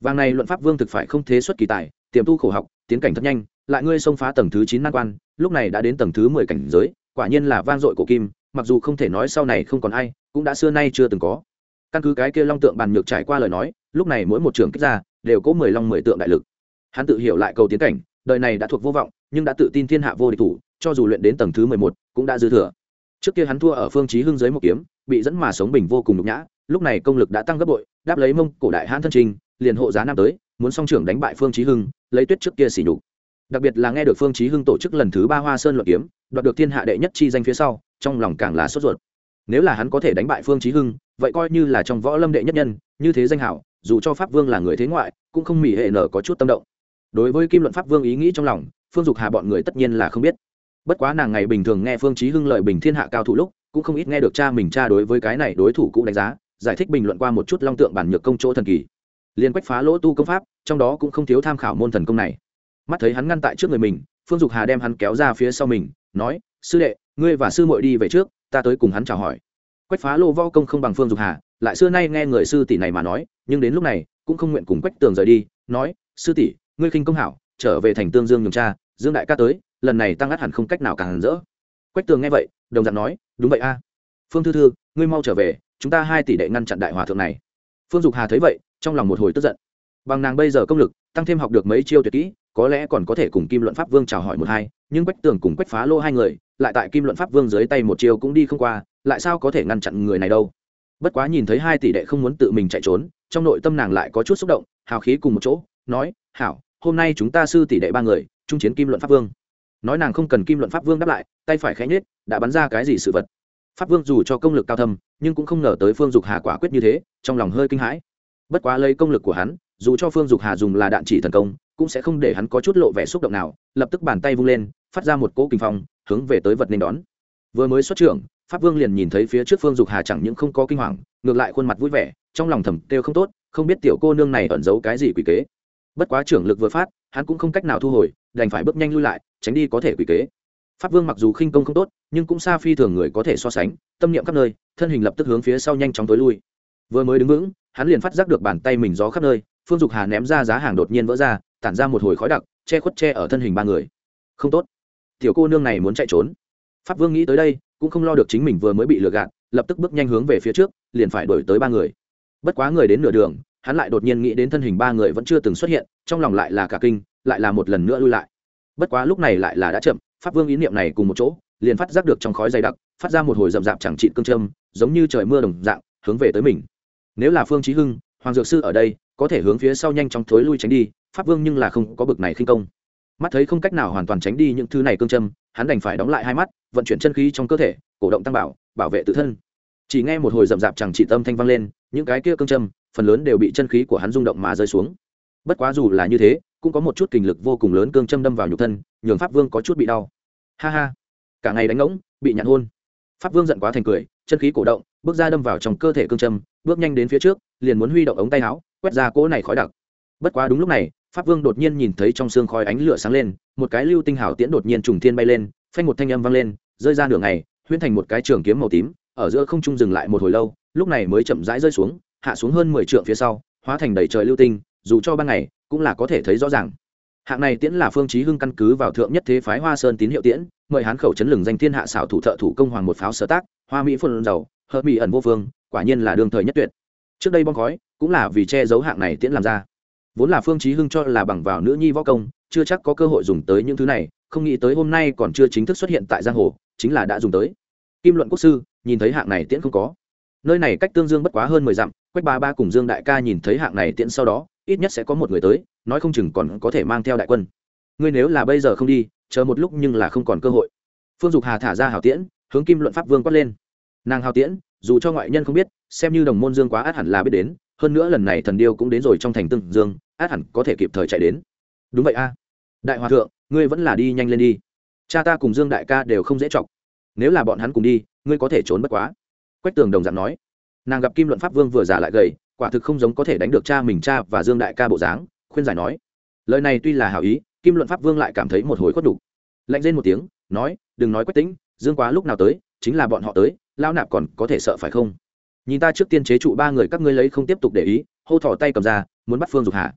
Vàng này luận pháp vương thực phải không thế xuất kỳ tài, tiềm tu khổ học, tiến cảnh thật nhanh, lại ngươi xông phá tầng thứ chín nan quan, lúc này đã đến tầng thứ mười cảnh giới, quả nhiên là vang dội cổ kim, mặc dù không thể nói sau này không còn ai, cũng đã xưa nay chưa từng có. Căn cứ cái kia long tượng bàn nhược trải qua lời nói, lúc này mỗi một trường kích ra, đều có mười long mười tượng đại lực hắn tự hiểu lại cầu tiến cảnh, đời này đã thuộc vô vọng, nhưng đã tự tin thiên hạ vô địch thủ, cho dù luyện đến tầng thứ mười một, cũng đã dư thừa. Trước kia hắn thua ở phương chí hưng dưới một kiếm, bị dẫn mà sống bình vô cùng nhục nhã, lúc này công lực đã tăng gấp bội, đáp lấy mông cổ đại hãn thân trình, liền hộ giá nam tới, muốn song trưởng đánh bại phương chí hưng, lấy tuyết trước kia xỉ nhục. Đặc biệt là nghe được phương chí hưng tổ chức lần thứ ba hoa sơn luận kiếm, đoạt được thiên hạ đệ nhất chi danh phía sau, trong lòng càng là sốt ruột. Nếu là hắn có thể đánh bại phương chí hưng, vậy coi như là trong võ lâm đệ nhất nhân, như thế danh hảo, dù cho pháp vương là người thế ngoại, cũng không mỉ hệ nở có chút tâm động đối với kim luận pháp vương ý nghĩ trong lòng, phương dục hà bọn người tất nhiên là không biết. Bất quá nàng ngày bình thường nghe phương chí hưng lợi bình thiên hạ cao thủ lúc, cũng không ít nghe được cha mình cha đối với cái này đối thủ cũng đánh giá, giải thích bình luận qua một chút long tượng bản nhược công chỗ thần kỳ. Liên quách phá lỗ tu công pháp, trong đó cũng không thiếu tham khảo môn thần công này. Mắt thấy hắn ngăn tại trước người mình, phương dục hà đem hắn kéo ra phía sau mình, nói, sư đệ, ngươi và sư muội đi về trước, ta tới cùng hắn chào hỏi. Quách phá lỗ võ công không bằng phương dục hà, lại xưa nay nghe người sư tỷ này mà nói, nhưng đến lúc này, cũng không nguyện cùng quách tường rời đi, nói, sư tỷ ngươi khinh công hảo, trở về thành tương dương nhường cha, dương đại ca tới, lần này tăng ắt hẳn không cách nào càng rỡ. Quách tường nghe vậy, đồng dạng nói, đúng vậy a. Phương thư thư, ngươi mau trở về, chúng ta hai tỷ đệ ngăn chặn đại hòa thượng này. Phương dục hà thấy vậy, trong lòng một hồi tức giận. Bằng nàng bây giờ công lực, tăng thêm học được mấy chiêu tuyệt kỹ, có lẽ còn có thể cùng kim luận pháp vương chào hỏi một hai, nhưng quách tường cùng quách phá lô hai người, lại tại kim luận pháp vương dưới tay một chiêu cũng đi không qua, lại sao có thể ngăn chặn người này đâu? Bất quá nhìn thấy hai tỷ đệ không muốn tự mình chạy trốn, trong nội tâm nàng lại có chút xúc động, hào khí cùng một chỗ, nói, hảo hôm nay chúng ta sư tỷ đệ ba người, trung chiến kim luận pháp vương. Nói nàng không cần kim luận pháp vương đáp lại, tay phải khẽ nhết đã bắn ra cái gì sự vật. Pháp vương dù cho công lực cao thâm, nhưng cũng không ngờ tới phương dục hà quả quyết như thế, trong lòng hơi kinh hãi. Bất quá lấy công lực của hắn, dù cho phương dục hà dùng là đạn chỉ thần công, cũng sẽ không để hắn có chút lộ vẻ xúc động nào, lập tức bàn tay vung lên, phát ra một cỗ kinh phong, hướng về tới vật nên đón. Vừa mới xuất trưởng, pháp vương liền nhìn thấy phía trước phương dục hà chẳng những không có kinh hoàng, ngược lại khuôn mặt vui vẻ, trong lòng thầm kêu không tốt, không biết tiểu cô nương này ẩn giấu cái gì quỷ kế bất quá trưởng lực vừa phát, hắn cũng không cách nào thu hồi, đành phải bước nhanh lui lại, tránh đi có thể quỷ kế. Pháp vương mặc dù khinh công không tốt, nhưng cũng xa phi thường người có thể so sánh, tâm niệm khắp nơi, thân hình lập tức hướng phía sau nhanh chóng tối lui. Vừa mới đứng vững, hắn liền phát giác được bàn tay mình gió khắp nơi, phương dục hà ném ra giá hàng đột nhiên vỡ ra, tản ra một hồi khói đặc, che khuất che ở thân hình ba người. Không tốt. Tiểu cô nương này muốn chạy trốn. Pháp vương nghĩ tới đây, cũng không lo được chính mình vừa mới bị lừa gạt, lập tức bước nhanh hướng về phía trước, liền phải đổi tới ba người. Bất quá người đến nửa đường hắn lại đột nhiên nghĩ đến thân hình ba người vẫn chưa từng xuất hiện, trong lòng lại là cả kinh, lại là một lần nữa lui lại. Bất quá lúc này lại là đã chậm, pháp vương ý niệm này cùng một chỗ, liền phát giác được trong khói dày đặc, phát ra một hồi rậm rạp chẳng trị cương châm, giống như trời mưa đồng dạng, hướng về tới mình. Nếu là phương trí hưng, hoàng dược sư ở đây, có thể hướng phía sau nhanh chóng thối lui tránh đi, pháp vương nhưng là không có bực này khinh công. Mắt thấy không cách nào hoàn toàn tránh đi những thứ này cương châm, hắn đành phải đóng lại hai mắt, vận chuyển chân khí trong cơ thể, cổ động tăng bảo bảo vệ tự thân. Chỉ nghe một hồi rậm rạp chẳng trị tâm thanh vang lên, những cái kia cương châm phần lớn đều bị chân khí của hắn rung động mà rơi xuống. Bất quá dù là như thế, cũng có một chút kình lực vô cùng lớn cương châm đâm vào nhục thân, nhường pháp vương có chút bị đau. Ha ha. Cả ngày đánh ngỗng, bị nhặn hôn. Pháp vương giận quá thành cười, chân khí cổ động, bước ra đâm vào trong cơ thể cương châm, bước nhanh đến phía trước, liền muốn huy động ống tay áo, quét ra cỗ này khói đặc. Bất quá đúng lúc này, pháp vương đột nhiên nhìn thấy trong xương khói ánh lửa sáng lên, một cái lưu tinh hảo tiễn đột nhiên trùng thiên bay lên, phanh một thanh âm vang lên, rơi ra nửa ngày, huyễn thành một cái trường kiếm màu tím, ở giữa không trung dừng lại một hồi lâu, lúc này mới chậm rãi rơi xuống hạ xuống hơn mười trượng phía sau, hóa thành đầy trời lưu tinh, dù cho ban ngày, cũng là có thể thấy rõ ràng. Hạng này tiễn là phương chí hưng căn cứ vào thượng nhất thế phái hoa sơn tín hiệu tiễn, mời hán khẩu chấn lừng danh thiên hạ xảo thủ thợ thủ công hoàng một pháo sở tác, hoa mỹ phun dầu, hợp mỹ ẩn vô phương, quả nhiên là đương thời nhất tuyệt. Trước đây bom khói, cũng là vì che giấu hạng này tiễn làm ra. Vốn là phương chí hưng cho là bằng vào nữ nhi võ công, chưa chắc có cơ hội dùng tới những thứ này, không nghĩ tới hôm nay còn chưa chính thức xuất hiện tại giang hồ, chính là đã dùng tới. Kim luận quốc sư, nhìn thấy hạng này tiễn không có. Nơi này cách tương dương bất quá hơn mười dặm quách ba ba cùng dương đại ca nhìn thấy hạng này tiễn sau đó, ít nhất sẽ có một người tới, nói không chừng còn có thể mang theo đại quân. Ngươi nếu là bây giờ không đi, chờ một lúc nhưng là không còn cơ hội. Phương dục hà thả ra hào tiễn, hướng kim luận pháp vương quát lên. Nàng hào tiễn, dù cho ngoại nhân không biết, xem như đồng môn dương quá át hẳn là biết đến, hơn nữa lần này thần điêu cũng đến rồi trong thành tương dương, át hẳn có thể kịp thời chạy đến. Đúng vậy a. Đại hòa thượng, ngươi vẫn là đi nhanh lên đi. Cha ta cùng dương đại ca đều không dễ chọc. Nếu là bọn hắn cùng đi, ngươi có thể trốn bất quá. Quách tường đồng dạng nói nàng gặp kim luận pháp vương vừa giả lại gầy, quả thực không giống có thể đánh được cha mình cha và dương đại ca bộ dáng, khuyên giải nói. Lời này tuy là hảo ý, kim luận pháp vương lại cảm thấy một hồi khuất đục lạnh lên một tiếng, nói, đừng nói quách tính dương quá lúc nào tới, chính là bọn họ tới lao nạp còn có thể sợ phải không? Nhìn ta trước tiên chế trụ ba người các ngươi lấy không tiếp tục để ý, hô thỏ tay cầm ra, muốn bắt phương dục hà.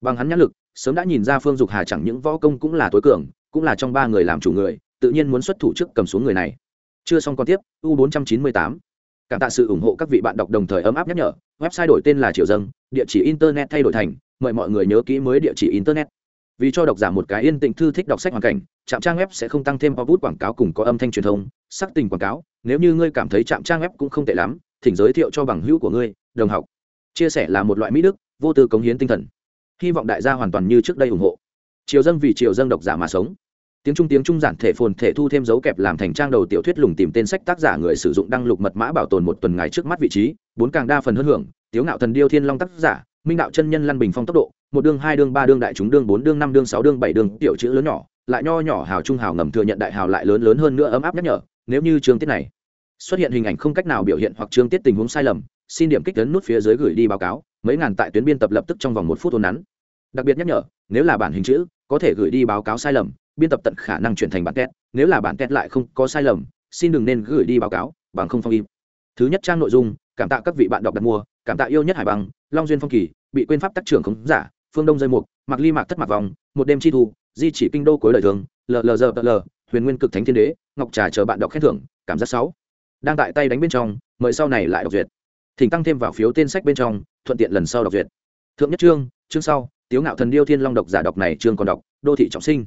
Bằng hắn nhãn lực, sớm đã nhìn ra phương dục hà chẳng những võ công cũng là tối cường, cũng là trong ba người làm chủ người, tự nhiên muốn xuất thủ trước cầm xuống người này. Chưa xong còn tiếp, u bốn trăm chín mươi tám cảm tạ sự ủng hộ các vị bạn đọc đồng thời ấm áp nhắc nhở. Website đổi tên là triệu dân, địa chỉ internet thay đổi thành, mời mọi người nhớ kỹ mới địa chỉ internet. Vì cho độc giả một cái yên tĩnh thư thích đọc sách hoàn cảnh, trạm trang web sẽ không tăng thêm pop quảng cáo cùng có âm thanh truyền thông, sắc tình quảng cáo. Nếu như ngươi cảm thấy trạm trang web cũng không tệ lắm, thỉnh giới thiệu cho bằng hữu của ngươi, đồng học. Chia sẻ là một loại mỹ đức, vô tư cống hiến tinh thần. Hy vọng đại gia hoàn toàn như trước đây ủng hộ. Triều dân vì triều dân độc giả mà sống tiếng trung tiếng trung giản thể phồn thể thu thêm dấu kẹp làm thành trang đầu tiểu thuyết lùng tìm tên sách tác giả người sử dụng đăng lục mật mã bảo tồn một tuần ngày trước mắt vị trí, bốn càng đa phần hơn hưởng, tiếu ngạo thần điêu thiên long tác giả, minh đạo chân nhân lăn bình phong tốc độ, một đương hai đương ba đương đại chúng đương bốn đương năm đương sáu đương bảy đương tiểu chữ lớn nhỏ, lại nho nhỏ hào trung hào ngầm thừa nhận đại hào lại lớn lớn hơn nữa ấm áp nhắc nhở, nếu như chương tiết này xuất hiện hình ảnh không cách nào biểu hiện hoặc chương tiết tình huống sai lầm, xin điểm kích tấn nút phía dưới gửi đi báo cáo, mấy ngàn tại tuyến biên tập lập tức trong vòng một phút ôn nắn. Đặc biệt nhắc nhở, nếu là bản hình chữ, có thể gửi đi báo cáo sai lầm biên tập tận khả năng chuyển thành bản kẹt nếu là bản kẹt lại không có sai lầm, xin đừng nên gửi đi báo cáo, bằng không phong im. Thứ nhất trang nội dung, cảm tạ các vị bạn đọc đặt mua, cảm tạ yêu nhất hải bằng long duyên phong kỳ, bị quên pháp tác trưởng khống giả, phương đông rơi mục mặc ly mạc thất mặc vòng, một đêm chi thu, di chỉ kinh đô cuối lời thường llg huyền nguyên cực thánh thiên đế, ngọc trà chờ bạn đọc khen thưởng, cảm giác sáu. Đang tại tay đánh bên trong, mời sau này lại đọc duyệt. Thỉnh tăng thêm vào phiếu tên sách bên trong, thuận tiện lần sau đọc duyệt. Thượng nhất chương chương sau, tiếu ngạo thần điêu thiên long độc giả đọc này chương còn đọc, đô thị trọng sinh.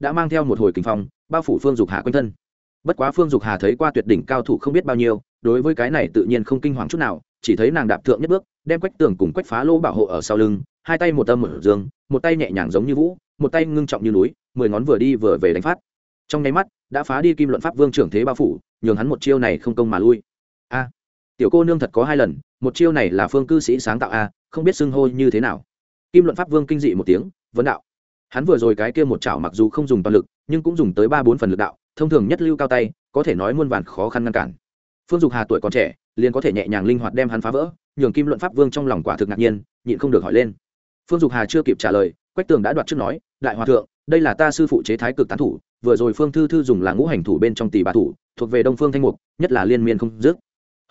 đã mang theo một hồi kinh phong, bao phủ phương dục hà quanh thân. Bất quá phương dục hà thấy qua tuyệt đỉnh cao thủ không biết bao nhiêu, đối với cái này tự nhiên không kinh hoàng chút nào, chỉ thấy nàng đạp thượng nhất bước, đem quách tường cùng quách phá lô bảo hộ ở sau lưng, hai tay một tâm mở dương, một tay nhẹ nhàng giống như vũ, một tay ngưng trọng như núi, mười ngón vừa đi vừa về đánh phát. Trong nháy mắt, đã phá đi kim luận pháp vương trưởng thế bao phủ, nhường hắn một chiêu này không công mà lui. A, tiểu cô nương thật có hai lần, một chiêu này là phương cư sĩ sáng tạo a, không biết xưng hô như thế nào. Kim luận pháp vương kinh dị một tiếng, vấn đạo hắn vừa rồi cái kia một chảo mặc dù không dùng toàn lực, nhưng cũng dùng tới ba bốn phần lực đạo, thông thường nhất lưu cao tay, có thể nói muôn vàn khó khăn ngăn cản. Phương dục hà tuổi còn trẻ, liền có thể nhẹ nhàng linh hoạt đem hắn phá vỡ, nhường kim luận pháp vương trong lòng quả thực ngạc nhiên, nhịn không được hỏi lên. Phương dục hà chưa kịp trả lời, quách tường đã đoạt trước nói, đại hòa thượng, đây là ta sư phụ chế thái cực tán thủ, vừa rồi phương thư thư dùng là ngũ hành thủ bên trong tỷ bà thủ, thuộc về đông phương thanh mục, nhất là liên miên không dứt.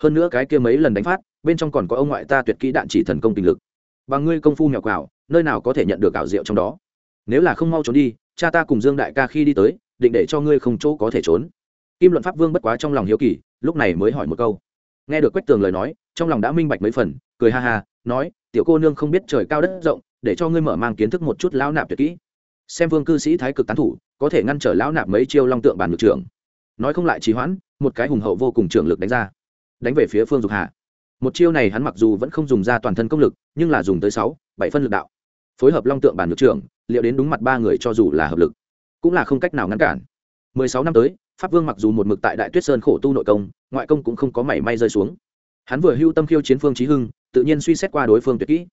Hơn nữa cái kia mấy lần đánh phát, bên trong còn có ông ngoại ta tuyệt kỹ đạn chỉ thần công tình lực. Bằng ngươi công phu nhỏ quào nơi nào có thể nhận được ảo diệu trong đó? Nếu là không mau trốn đi, cha ta cùng dương đại ca khi đi tới, định để cho ngươi không chỗ có thể trốn. Kim luận pháp vương bất quá trong lòng hiếu kỳ, lúc này mới hỏi một câu. Nghe được quách tường lời nói, trong lòng đã minh bạch mấy phần, cười ha ha, nói, tiểu cô nương không biết trời cao đất rộng, để cho ngươi mở mang kiến thức một chút lão nạp tuyệt kỹ. Xem vương cư sĩ thái cực tán thủ, có thể ngăn trở lão nạp mấy chiêu long tượng bản lực trưởng. Nói không lại trì hoãn, một cái hùng hậu vô cùng trưởng lực đánh ra. Đánh về phía phương dục hà. Một chiêu này hắn mặc dù vẫn không dùng ra toàn thân công lực, nhưng là dùng tới sáu, bảy phân lực đạo. Phối hợp long tượng bản lực trưởng liệu đến đúng mặt ba người cho dù là hợp lực, cũng là không cách nào ngăn cản. Mười sáu năm tới, pháp vương mặc dù một mực tại đại tuyết sơn khổ tu nội công, ngoại công cũng không có mảy may rơi xuống. Hắn vừa hưu tâm khiêu chiến phương trí hưng, tự nhiên suy xét qua đối phương tuyệt kỹ.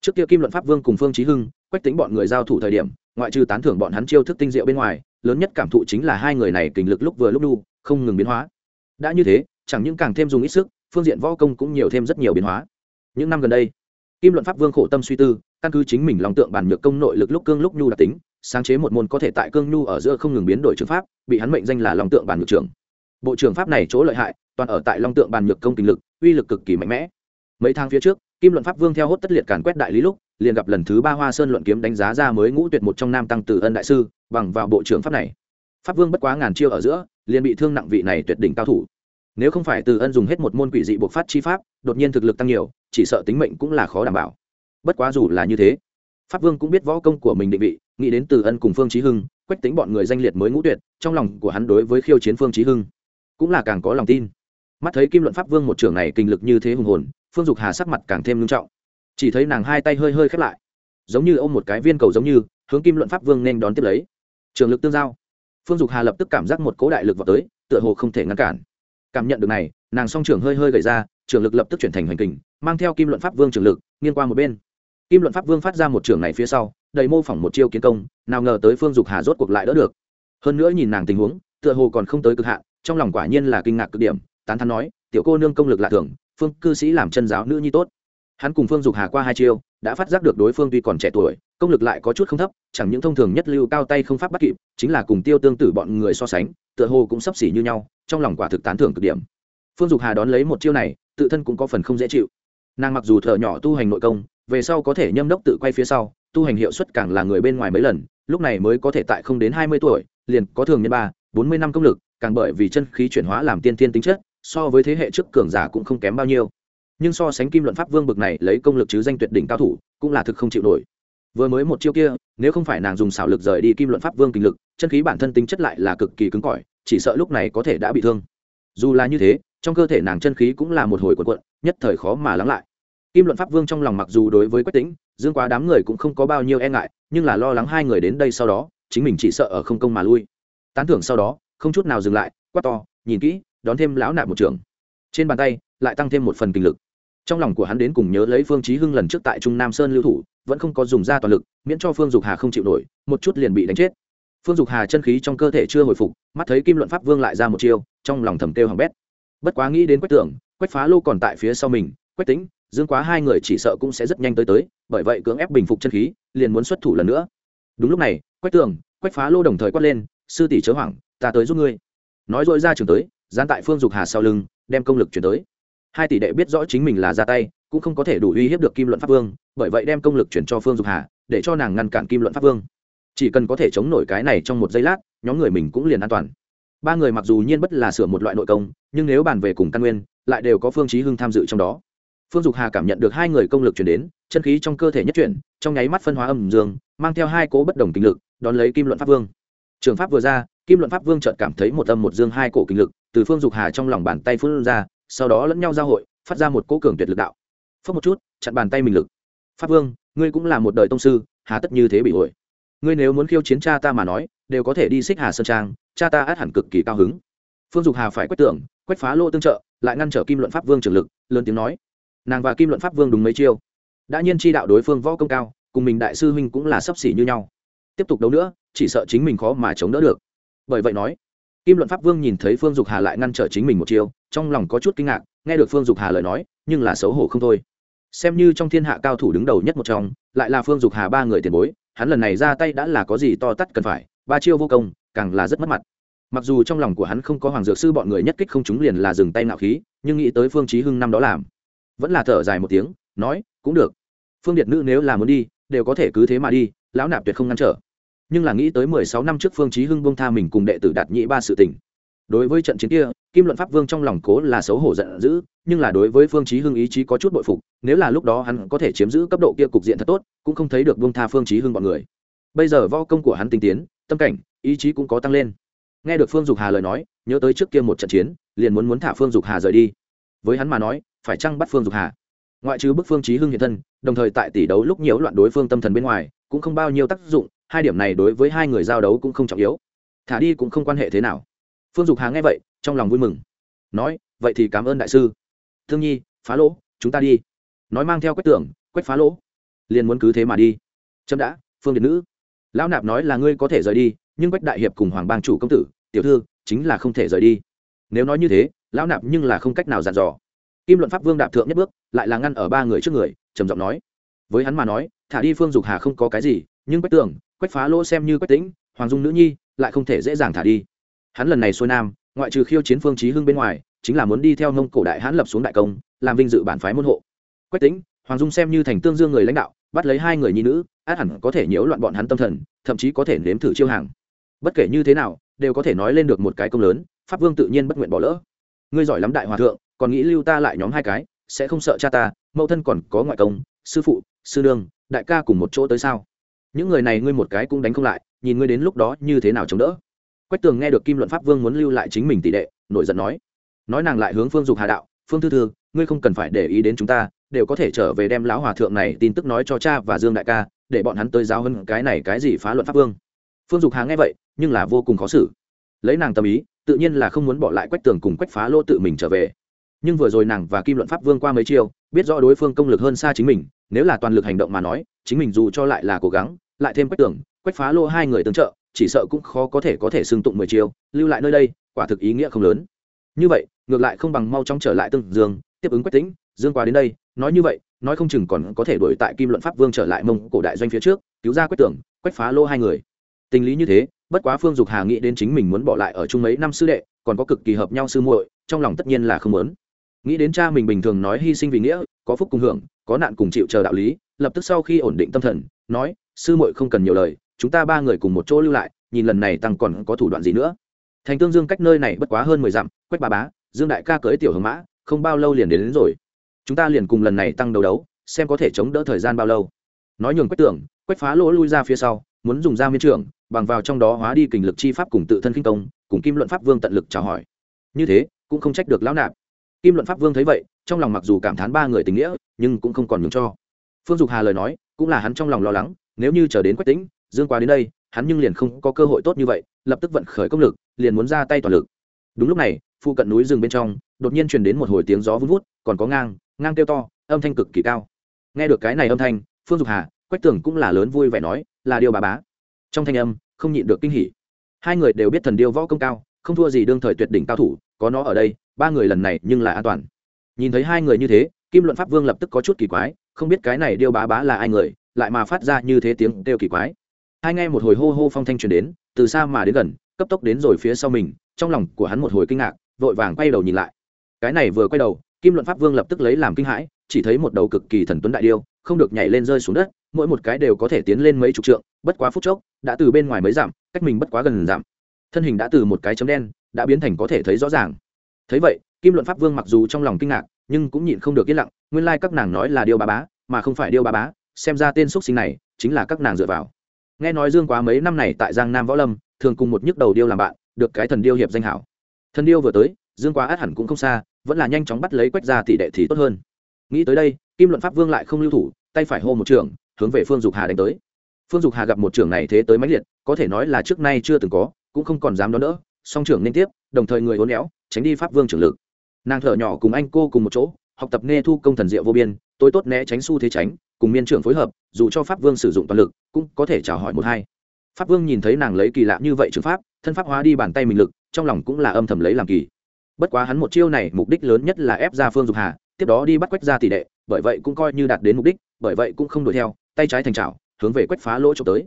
Trước kia kim luận pháp vương cùng phương trí hưng, quách tính bọn người giao thủ thời điểm, ngoại trừ tán thưởng bọn hắn chiêu thức tinh diệu bên ngoài, lớn nhất cảm thụ chính là hai người này kình lực lúc vừa lúc đu, không ngừng biến hóa. Đã như thế, chẳng những càng thêm dùng ít sức, phương diện võ công cũng nhiều thêm rất nhiều biến hóa. Những năm gần đây, kim luận pháp vương khổ tâm suy tư căn cứ chính mình lòng tượng bản nhược công nội lực lúc cương lúc nhu đặc tính, sáng chế một môn có thể tại cương nhu ở giữa không ngừng biến đổi trường pháp, bị hắn mệnh danh là lòng tượng bản nhược trưởng. Bộ trưởng pháp này chỗ lợi hại, toàn ở tại long tượng bàn nhược công kinh lực, uy lực cực kỳ mạnh mẽ. Mấy tháng phía trước, kim luận pháp vương theo hốt tất liệt càn quét đại lý lúc, liền gặp lần thứ ba hoa sơn luận kiếm đánh giá ra mới ngũ tuyệt một trong nam tăng tử ân đại sư, bằng vào bộ trưởng pháp này. Pháp vương bất quá ngàn chiêu ở giữa, liền bị thương nặng vị này tuyệt đỉnh cao thủ. Nếu không phải từ ân dùng hết một môn quỷ dị buộc phát chi pháp, đột nhiên thực lực tăng nhiều, chỉ sợ tính mệnh cũng là khó đảm bảo bất quá dù là như thế, pháp vương cũng biết võ công của mình định vị, nghĩ đến từ ân cùng phương trí hưng, quách tính bọn người danh liệt mới ngũ tuyệt, trong lòng của hắn đối với khiêu chiến phương trí hưng cũng là càng có lòng tin. Mắt thấy kim luận pháp vương một trưởng này kinh lực như thế hùng hồn, phương dục hà sắc mặt càng thêm nghiêm trọng. Chỉ thấy nàng hai tay hơi hơi khép lại, giống như ôm một cái viên cầu giống như, hướng kim luận pháp vương nên đón tiếp lấy. Trường lực tương giao, phương dục hà lập tức cảm giác một cố đại lực vào tới, tựa hồ không thể ngăn cản. Cảm nhận được này, nàng song trưởng hơi hơi gầy ra, trường lực lập tức chuyển thành hành kình, mang theo kim luận pháp vương trường lực, nghiêng qua một bên kim luận pháp vương phát ra một trường này phía sau, đầy mô phỏng một chiêu kiến công, nào ngờ tới phương dục hà rốt cuộc lại đỡ được. Hơn nữa nhìn nàng tình huống, tựa hồ còn không tới cực hạn, trong lòng quả nhiên là kinh ngạc cực điểm, tán thắn nói, tiểu cô nương công lực lạ thường, phương cư sĩ làm chân giáo nữ nhi tốt. Hắn cùng phương dục hà qua hai chiêu, đã phát giác được đối phương tuy còn trẻ tuổi, công lực lại có chút không thấp, chẳng những thông thường nhất lưu cao tay không pháp bắt kịp, chính là cùng tiêu tương tử bọn người so sánh, tựa hồ cũng sắp xỉ như nhau, trong lòng quả thực tán thưởng cực điểm. Phương dục hà đón lấy một chiêu này, tự thân cũng có phần không dễ chịu. Nàng mặc dù thợ nhỏ tu hành nội công về sau có thể nhâm đốc tự quay phía sau, tu hành hiệu suất càng là người bên ngoài mấy lần, lúc này mới có thể tại không đến hai mươi tuổi, liền có thường nhân ba, bốn mươi năm công lực, càng bởi vì chân khí chuyển hóa làm tiên thiên tính chất, so với thế hệ trước cường giả cũng không kém bao nhiêu. Nhưng so sánh kim luận pháp vương bực này lấy công lực chứ danh tuyệt đỉnh cao thủ, cũng là thực không chịu nổi. Vừa mới một chiêu kia, nếu không phải nàng dùng xảo lực rời đi kim luận pháp vương kinh lực, chân khí bản thân tính chất lại là cực kỳ cứng cỏi, chỉ sợ lúc này có thể đã bị thương. Dù là như thế, trong cơ thể nàng chân khí cũng là một hồi quần quận nhất thời khó mà lắng lại kim luận pháp vương trong lòng mặc dù đối với quách tính dương quá đám người cũng không có bao nhiêu e ngại, nhưng là lo lắng hai người đến đây sau đó, chính mình chỉ sợ ở không công mà lui. Tán thưởng sau đó, không chút nào dừng lại, quát to, nhìn kỹ, đón thêm lão nạp một trường trên bàn tay, lại tăng thêm một phần kinh lực. Trong lòng của hắn đến cùng nhớ lấy phương chí hưng lần trước tại trung nam sơn lưu thủ, vẫn không có dùng ra toàn lực, miễn cho phương dục hà không chịu nổi, một chút liền bị đánh chết. Phương dục hà chân khí trong cơ thể chưa hồi phục, mắt thấy kim luận pháp vương lại ra một chiêu, trong lòng thầm kêu hằng bét. Bất quá nghĩ đến quách tưởng, quách phá lô còn tại phía sau mình, quách tính dương quá hai người chỉ sợ cũng sẽ rất nhanh tới tới, bởi vậy cưỡng ép bình phục chân khí, liền muốn xuất thủ lần nữa. Đúng lúc này, quách tường, quách phá lô đồng thời quát lên, sư tỷ chớ hoảng, ta tới giúp ngươi. Nói dội ra trường tới gian tại phương dục hà sau lưng, đem công lực chuyển tới. Hai tỷ đệ biết rõ chính mình là ra tay, cũng không có thể đủ uy hiếp được kim luận pháp vương, bởi vậy đem công lực chuyển cho phương dục hà, để cho nàng ngăn cản kim luận pháp vương. Chỉ cần có thể chống nổi cái này trong một giây lát, nhóm người mình cũng liền an toàn. Ba người mặc dù nhiên bất là sửa một loại nội công, nhưng nếu bàn về cùng căn nguyên, lại đều có phương chí hưng tham dự trong đó phương dục hà cảm nhận được hai người công lực chuyển đến, chân khí trong cơ thể nhất chuyển, trong nháy mắt phân hóa âm dương, mang theo hai cố bất đồng kinh lực, đón lấy kim luận pháp vương. Trường pháp vừa ra, kim luận pháp vương chợt cảm thấy một âm một dương hai cổ kinh lực từ phương dục hà trong lòng bàn tay phun ra, sau đó lẫn nhau giao hội, phát ra một cố cường tuyệt lực đạo. Phước một chút, chặn bàn tay mình lực. Pháp vương, ngươi cũng là một đời tông sư, hà tất như thế bị hội? ngươi nếu muốn khiêu chiến cha ta mà nói, đều có thể đi xích hà sơn trang, cha ta át hẳn cực kỳ cao hứng. Phương dục hà phải quét tưởng quét phá lô tương trợ, lại ngăn trở kim luận pháp vương trường lực, lớn tiếng nói nàng và kim luận pháp vương đúng mấy chiêu. Đã nhiên chi đạo đối phương võ công cao, cùng mình đại sư huynh cũng là sấp xỉ như nhau. Tiếp tục đấu nữa, chỉ sợ chính mình khó mà chống đỡ được. Bởi vậy nói, kim luận pháp vương nhìn thấy phương dục hà lại ngăn trở chính mình một chiêu, trong lòng có chút kinh ngạc, nghe được phương dục hà lời nói, nhưng là xấu hổ không thôi. Xem như trong thiên hạ cao thủ đứng đầu nhất một trong, lại là phương dục hà ba người tiền bối, hắn lần này ra tay đã là có gì to tắt cần phải, ba chiêu vô công, càng là rất mất mặt. Mặc dù trong lòng của hắn không có hoàng dược sư bọn người nhất kích không chúng liền là dừng tay nạo khí, nhưng nghĩ tới phương chí hưng năm đó làm vẫn là thở dài một tiếng, nói, cũng được. Phương điệt nữ nếu là muốn đi, đều có thể cứ thế mà đi, lão nạp tuyệt không ngăn trở. Nhưng là nghĩ tới mười sáu năm trước phương chí hưng bông tha mình cùng đệ tử đạt nhị ba sự tình. Đối với trận chiến kia, kim luận pháp vương trong lòng cố là xấu hổ giận dữ, nhưng là đối với phương chí hưng ý chí có chút bội phục, nếu là lúc đó hắn có thể chiếm giữ cấp độ kia cục diện thật tốt, cũng không thấy được buông tha phương chí hưng bọn người. Bây giờ võ công của hắn tinh tiến, tâm cảnh, ý chí cũng có tăng lên. Nghe được phương dục hà lời nói, nhớ tới trước kia một trận chiến, liền muốn muốn thả phương dục hà rời đi với hắn mà nói, phải chăng bắt phương dục hà? Ngoại trừ bức phương trí hưng hiện thân, đồng thời tại tỷ đấu lúc nhiễu loạn đối phương tâm thần bên ngoài, cũng không bao nhiêu tác dụng, hai điểm này đối với hai người giao đấu cũng không trọng yếu. Thả đi cũng không quan hệ thế nào. Phương dục hà nghe vậy, trong lòng vui mừng. Nói, vậy thì cảm ơn đại sư. Thương nhi, phá lỗ, chúng ta đi. Nói mang theo quách tưởng, quách phá lỗ. Liền muốn cứ thế mà đi. Trâm đã, phương điện nữ. Lão nạp nói là ngươi có thể rời đi, nhưng quách đại hiệp cùng hoàng bang chủ công tử, tiểu thư, chính là không thể rời đi. Nếu nói như thế lão nạp nhưng là không cách nào dặn dò. Kim luận pháp vương đạp thượng nhất bước, lại là ngăn ở ba người trước người, trầm giọng nói. Với hắn mà nói, thả đi phương dục hà không có cái gì, nhưng quách tưởng quách phá lỗ xem như quách tĩnh, hoàng dung nữ nhi, lại không thể dễ dàng thả đi. Hắn lần này xuôi nam, ngoại trừ khiêu chiến phương trí hưng bên ngoài, chính là muốn đi theo nông cổ đại hãn lập xuống đại công, làm vinh dự bản phái môn hộ. Quách tĩnh, hoàng dung xem như thành tương dương người lãnh đạo, bắt lấy hai người nhi nữ, át hẳn có thể nhiễu loạn bọn hắn tâm thần, thậm chí có thể nếm thử chiêu hàng. Bất kể như thế nào, đều có thể nói lên được một cái công lớn, pháp vương tự nhiên bất nguyện bỏ lỡ ngươi giỏi lắm đại hòa thượng, còn nghĩ lưu ta lại nhóm hai cái, sẽ không sợ cha ta, mẫu thân còn có ngoại công, sư phụ, sư đương đại ca cùng một chỗ tới sao? Những người này ngươi một cái cũng đánh không lại, nhìn ngươi đến lúc đó như thế nào chống đỡ. Quách tường nghe được kim luận pháp vương muốn lưu lại chính mình tỷ đệ, nổi giận nói. Nói nàng lại hướng phương dục hà đạo, phương thư thư, ngươi không cần phải để ý đến chúng ta, đều có thể trở về đem lão hòa thượng này tin tức nói cho cha và dương đại ca, để bọn hắn tới giáo hơn cái này cái gì phá luận pháp vương. Phương dục hà nghe vậy, nhưng là vô cùng khó xử. Lấy nàng tâm ý tự nhiên là không muốn bỏ lại quách tường cùng quách phá lô tự mình trở về. Nhưng vừa rồi nàng và kim luận pháp vương qua mấy chiêu, biết rõ đối phương công lực hơn xa chính mình, nếu là toàn lực hành động mà nói, chính mình dù cho lại là cố gắng, lại thêm quách tường, quách phá lô hai người tương trợ, chỉ sợ cũng khó có thể có thể xưng tụng mười chiêu, lưu lại nơi đây, quả thực ý nghĩa không lớn. Như vậy, ngược lại không bằng mau chóng trở lại tương dương, tiếp ứng quách tính dương qua đến đây, nói như vậy, nói không chừng còn có thể đổi tại kim luận pháp vương trở lại mông cổ đại doanh phía trước, cứu ra quách tưởng quách phá lô hai người. Tình lý như thế bất quá phương dục hà nghĩ đến chính mình muốn bỏ lại ở chung mấy năm sư đệ còn có cực kỳ hợp nhau sư muội trong lòng tất nhiên là không muốn. Nghĩ đến cha mình bình thường nói hy sinh vì nghĩa có phúc cùng hưởng có nạn cùng chịu chờ đạo lý lập tức sau khi ổn định tâm thần nói sư muội không cần nhiều lời chúng ta ba người cùng một chỗ lưu lại nhìn lần này tăng còn có thủ đoạn gì nữa. Thành tương dương cách nơi này bất quá hơn mười dặm quách ba bá dương đại ca cưới tiểu hưng mã không bao lâu liền đến, đến rồi. Chúng ta liền cùng lần này tăng đầu đấu xem có thể chống đỡ thời gian bao lâu. Nói nhường quách tưởng quách phá lỗ lui ra phía sau muốn dùng ra miên trưởng bằng vào trong đó hóa đi kình lực chi pháp cùng tự thân kinh công, cùng kim luận pháp vương tận lực chào hỏi. Như thế, cũng không trách được lão nạp. Kim luận pháp vương thấy vậy, trong lòng mặc dù cảm thán ba người tình nghĩa, nhưng cũng không còn nhường cho. Phương dục hà lời nói, cũng là hắn trong lòng lo lắng, nếu như chờ đến quách tĩnh, dương qua đến đây, hắn nhưng liền không có cơ hội tốt như vậy, lập tức vận khởi công lực, liền muốn ra tay toàn lực. Đúng lúc này, phụ cận núi rừng bên trong, đột nhiên truyền đến một hồi tiếng gió vun vút, còn có ngang ngang kêu to, âm thanh cực kỳ cao. Nghe được cái này âm thanh, phương dục hà, quách tưởng cũng là lớn vui vẻ nói là điều bà bá. Trong thanh âm, không nhịn được kinh hỉ. Hai người đều biết thần điêu võ công cao, không thua gì đương thời tuyệt đỉnh cao thủ, có nó ở đây, ba người lần này nhưng là an toàn. Nhìn thấy hai người như thế, kim luận pháp vương lập tức có chút kỳ quái, không biết cái này điêu bá bá là ai người, lại mà phát ra như thế tiếng kêu kỳ quái. Hai nghe một hồi hô hô phong thanh truyền đến, từ xa mà đến gần, cấp tốc đến rồi phía sau mình, trong lòng của hắn một hồi kinh ngạc, vội vàng quay đầu nhìn lại. Cái này vừa quay đầu, kim luận pháp vương lập tức lấy làm kinh hãi, chỉ thấy một đầu cực kỳ thần tuấn đại điêu, không được nhảy lên rơi xuống đất mỗi một cái đều có thể tiến lên mấy chục trượng, bất quá phút chốc, đã từ bên ngoài mấy dặm cách mình bất quá gần dặm thân hình đã từ một cái chấm đen, đã biến thành có thể thấy rõ ràng. Thấy vậy, kim luận pháp vương mặc dù trong lòng kinh ngạc, nhưng cũng nhịn không được yên lặng, nguyên lai các nàng nói là điêu bà bá, mà không phải điêu bà bá, xem ra tên xúc sinh này chính là các nàng dựa vào. Nghe nói dương quá mấy năm này tại giang nam võ lâm, thường cùng một nhức đầu điêu làm bạn, được cái thần điêu hiệp danh hảo. Thần điêu vừa tới, dương quá át hẳn cũng không xa, vẫn là nhanh chóng bắt lấy quách ra tỷ đệ thì tốt hơn. Nghĩ tới đây, kim luận pháp vương lại không lưu thủ, tay phải hô một trường hướng về phương dục hà đánh tới. Phương dục hà gặp một trường này thế tới máy liệt, có thể nói là trước nay chưa từng có, cũng không còn dám đón đỡ, song trưởng nên tiếp, đồng thời người hôn éo, tránh đi pháp vương trưởng lực. Nàng thở nhỏ cùng anh cô cùng một chỗ, học tập nghe thu công thần diệu vô biên, tối tốt né tránh xu thế tránh, cùng miên trưởng phối hợp, dù cho pháp vương sử dụng toàn lực, cũng có thể chào hỏi một hai. Pháp vương nhìn thấy nàng lấy kỳ lạ như vậy trường pháp, thân pháp hóa đi bàn tay mình lực, trong lòng cũng là âm thầm lấy làm kỳ. Bất quá hắn một chiêu này, mục đích lớn nhất là ép ra phương dục hà, tiếp đó đi bắt quách ra tỷ đệ, bởi vậy cũng coi như đạt đến mục đích, bởi vậy cũng không đuổi theo tay trái thành trào hướng về quách phá lỗ trộm tới.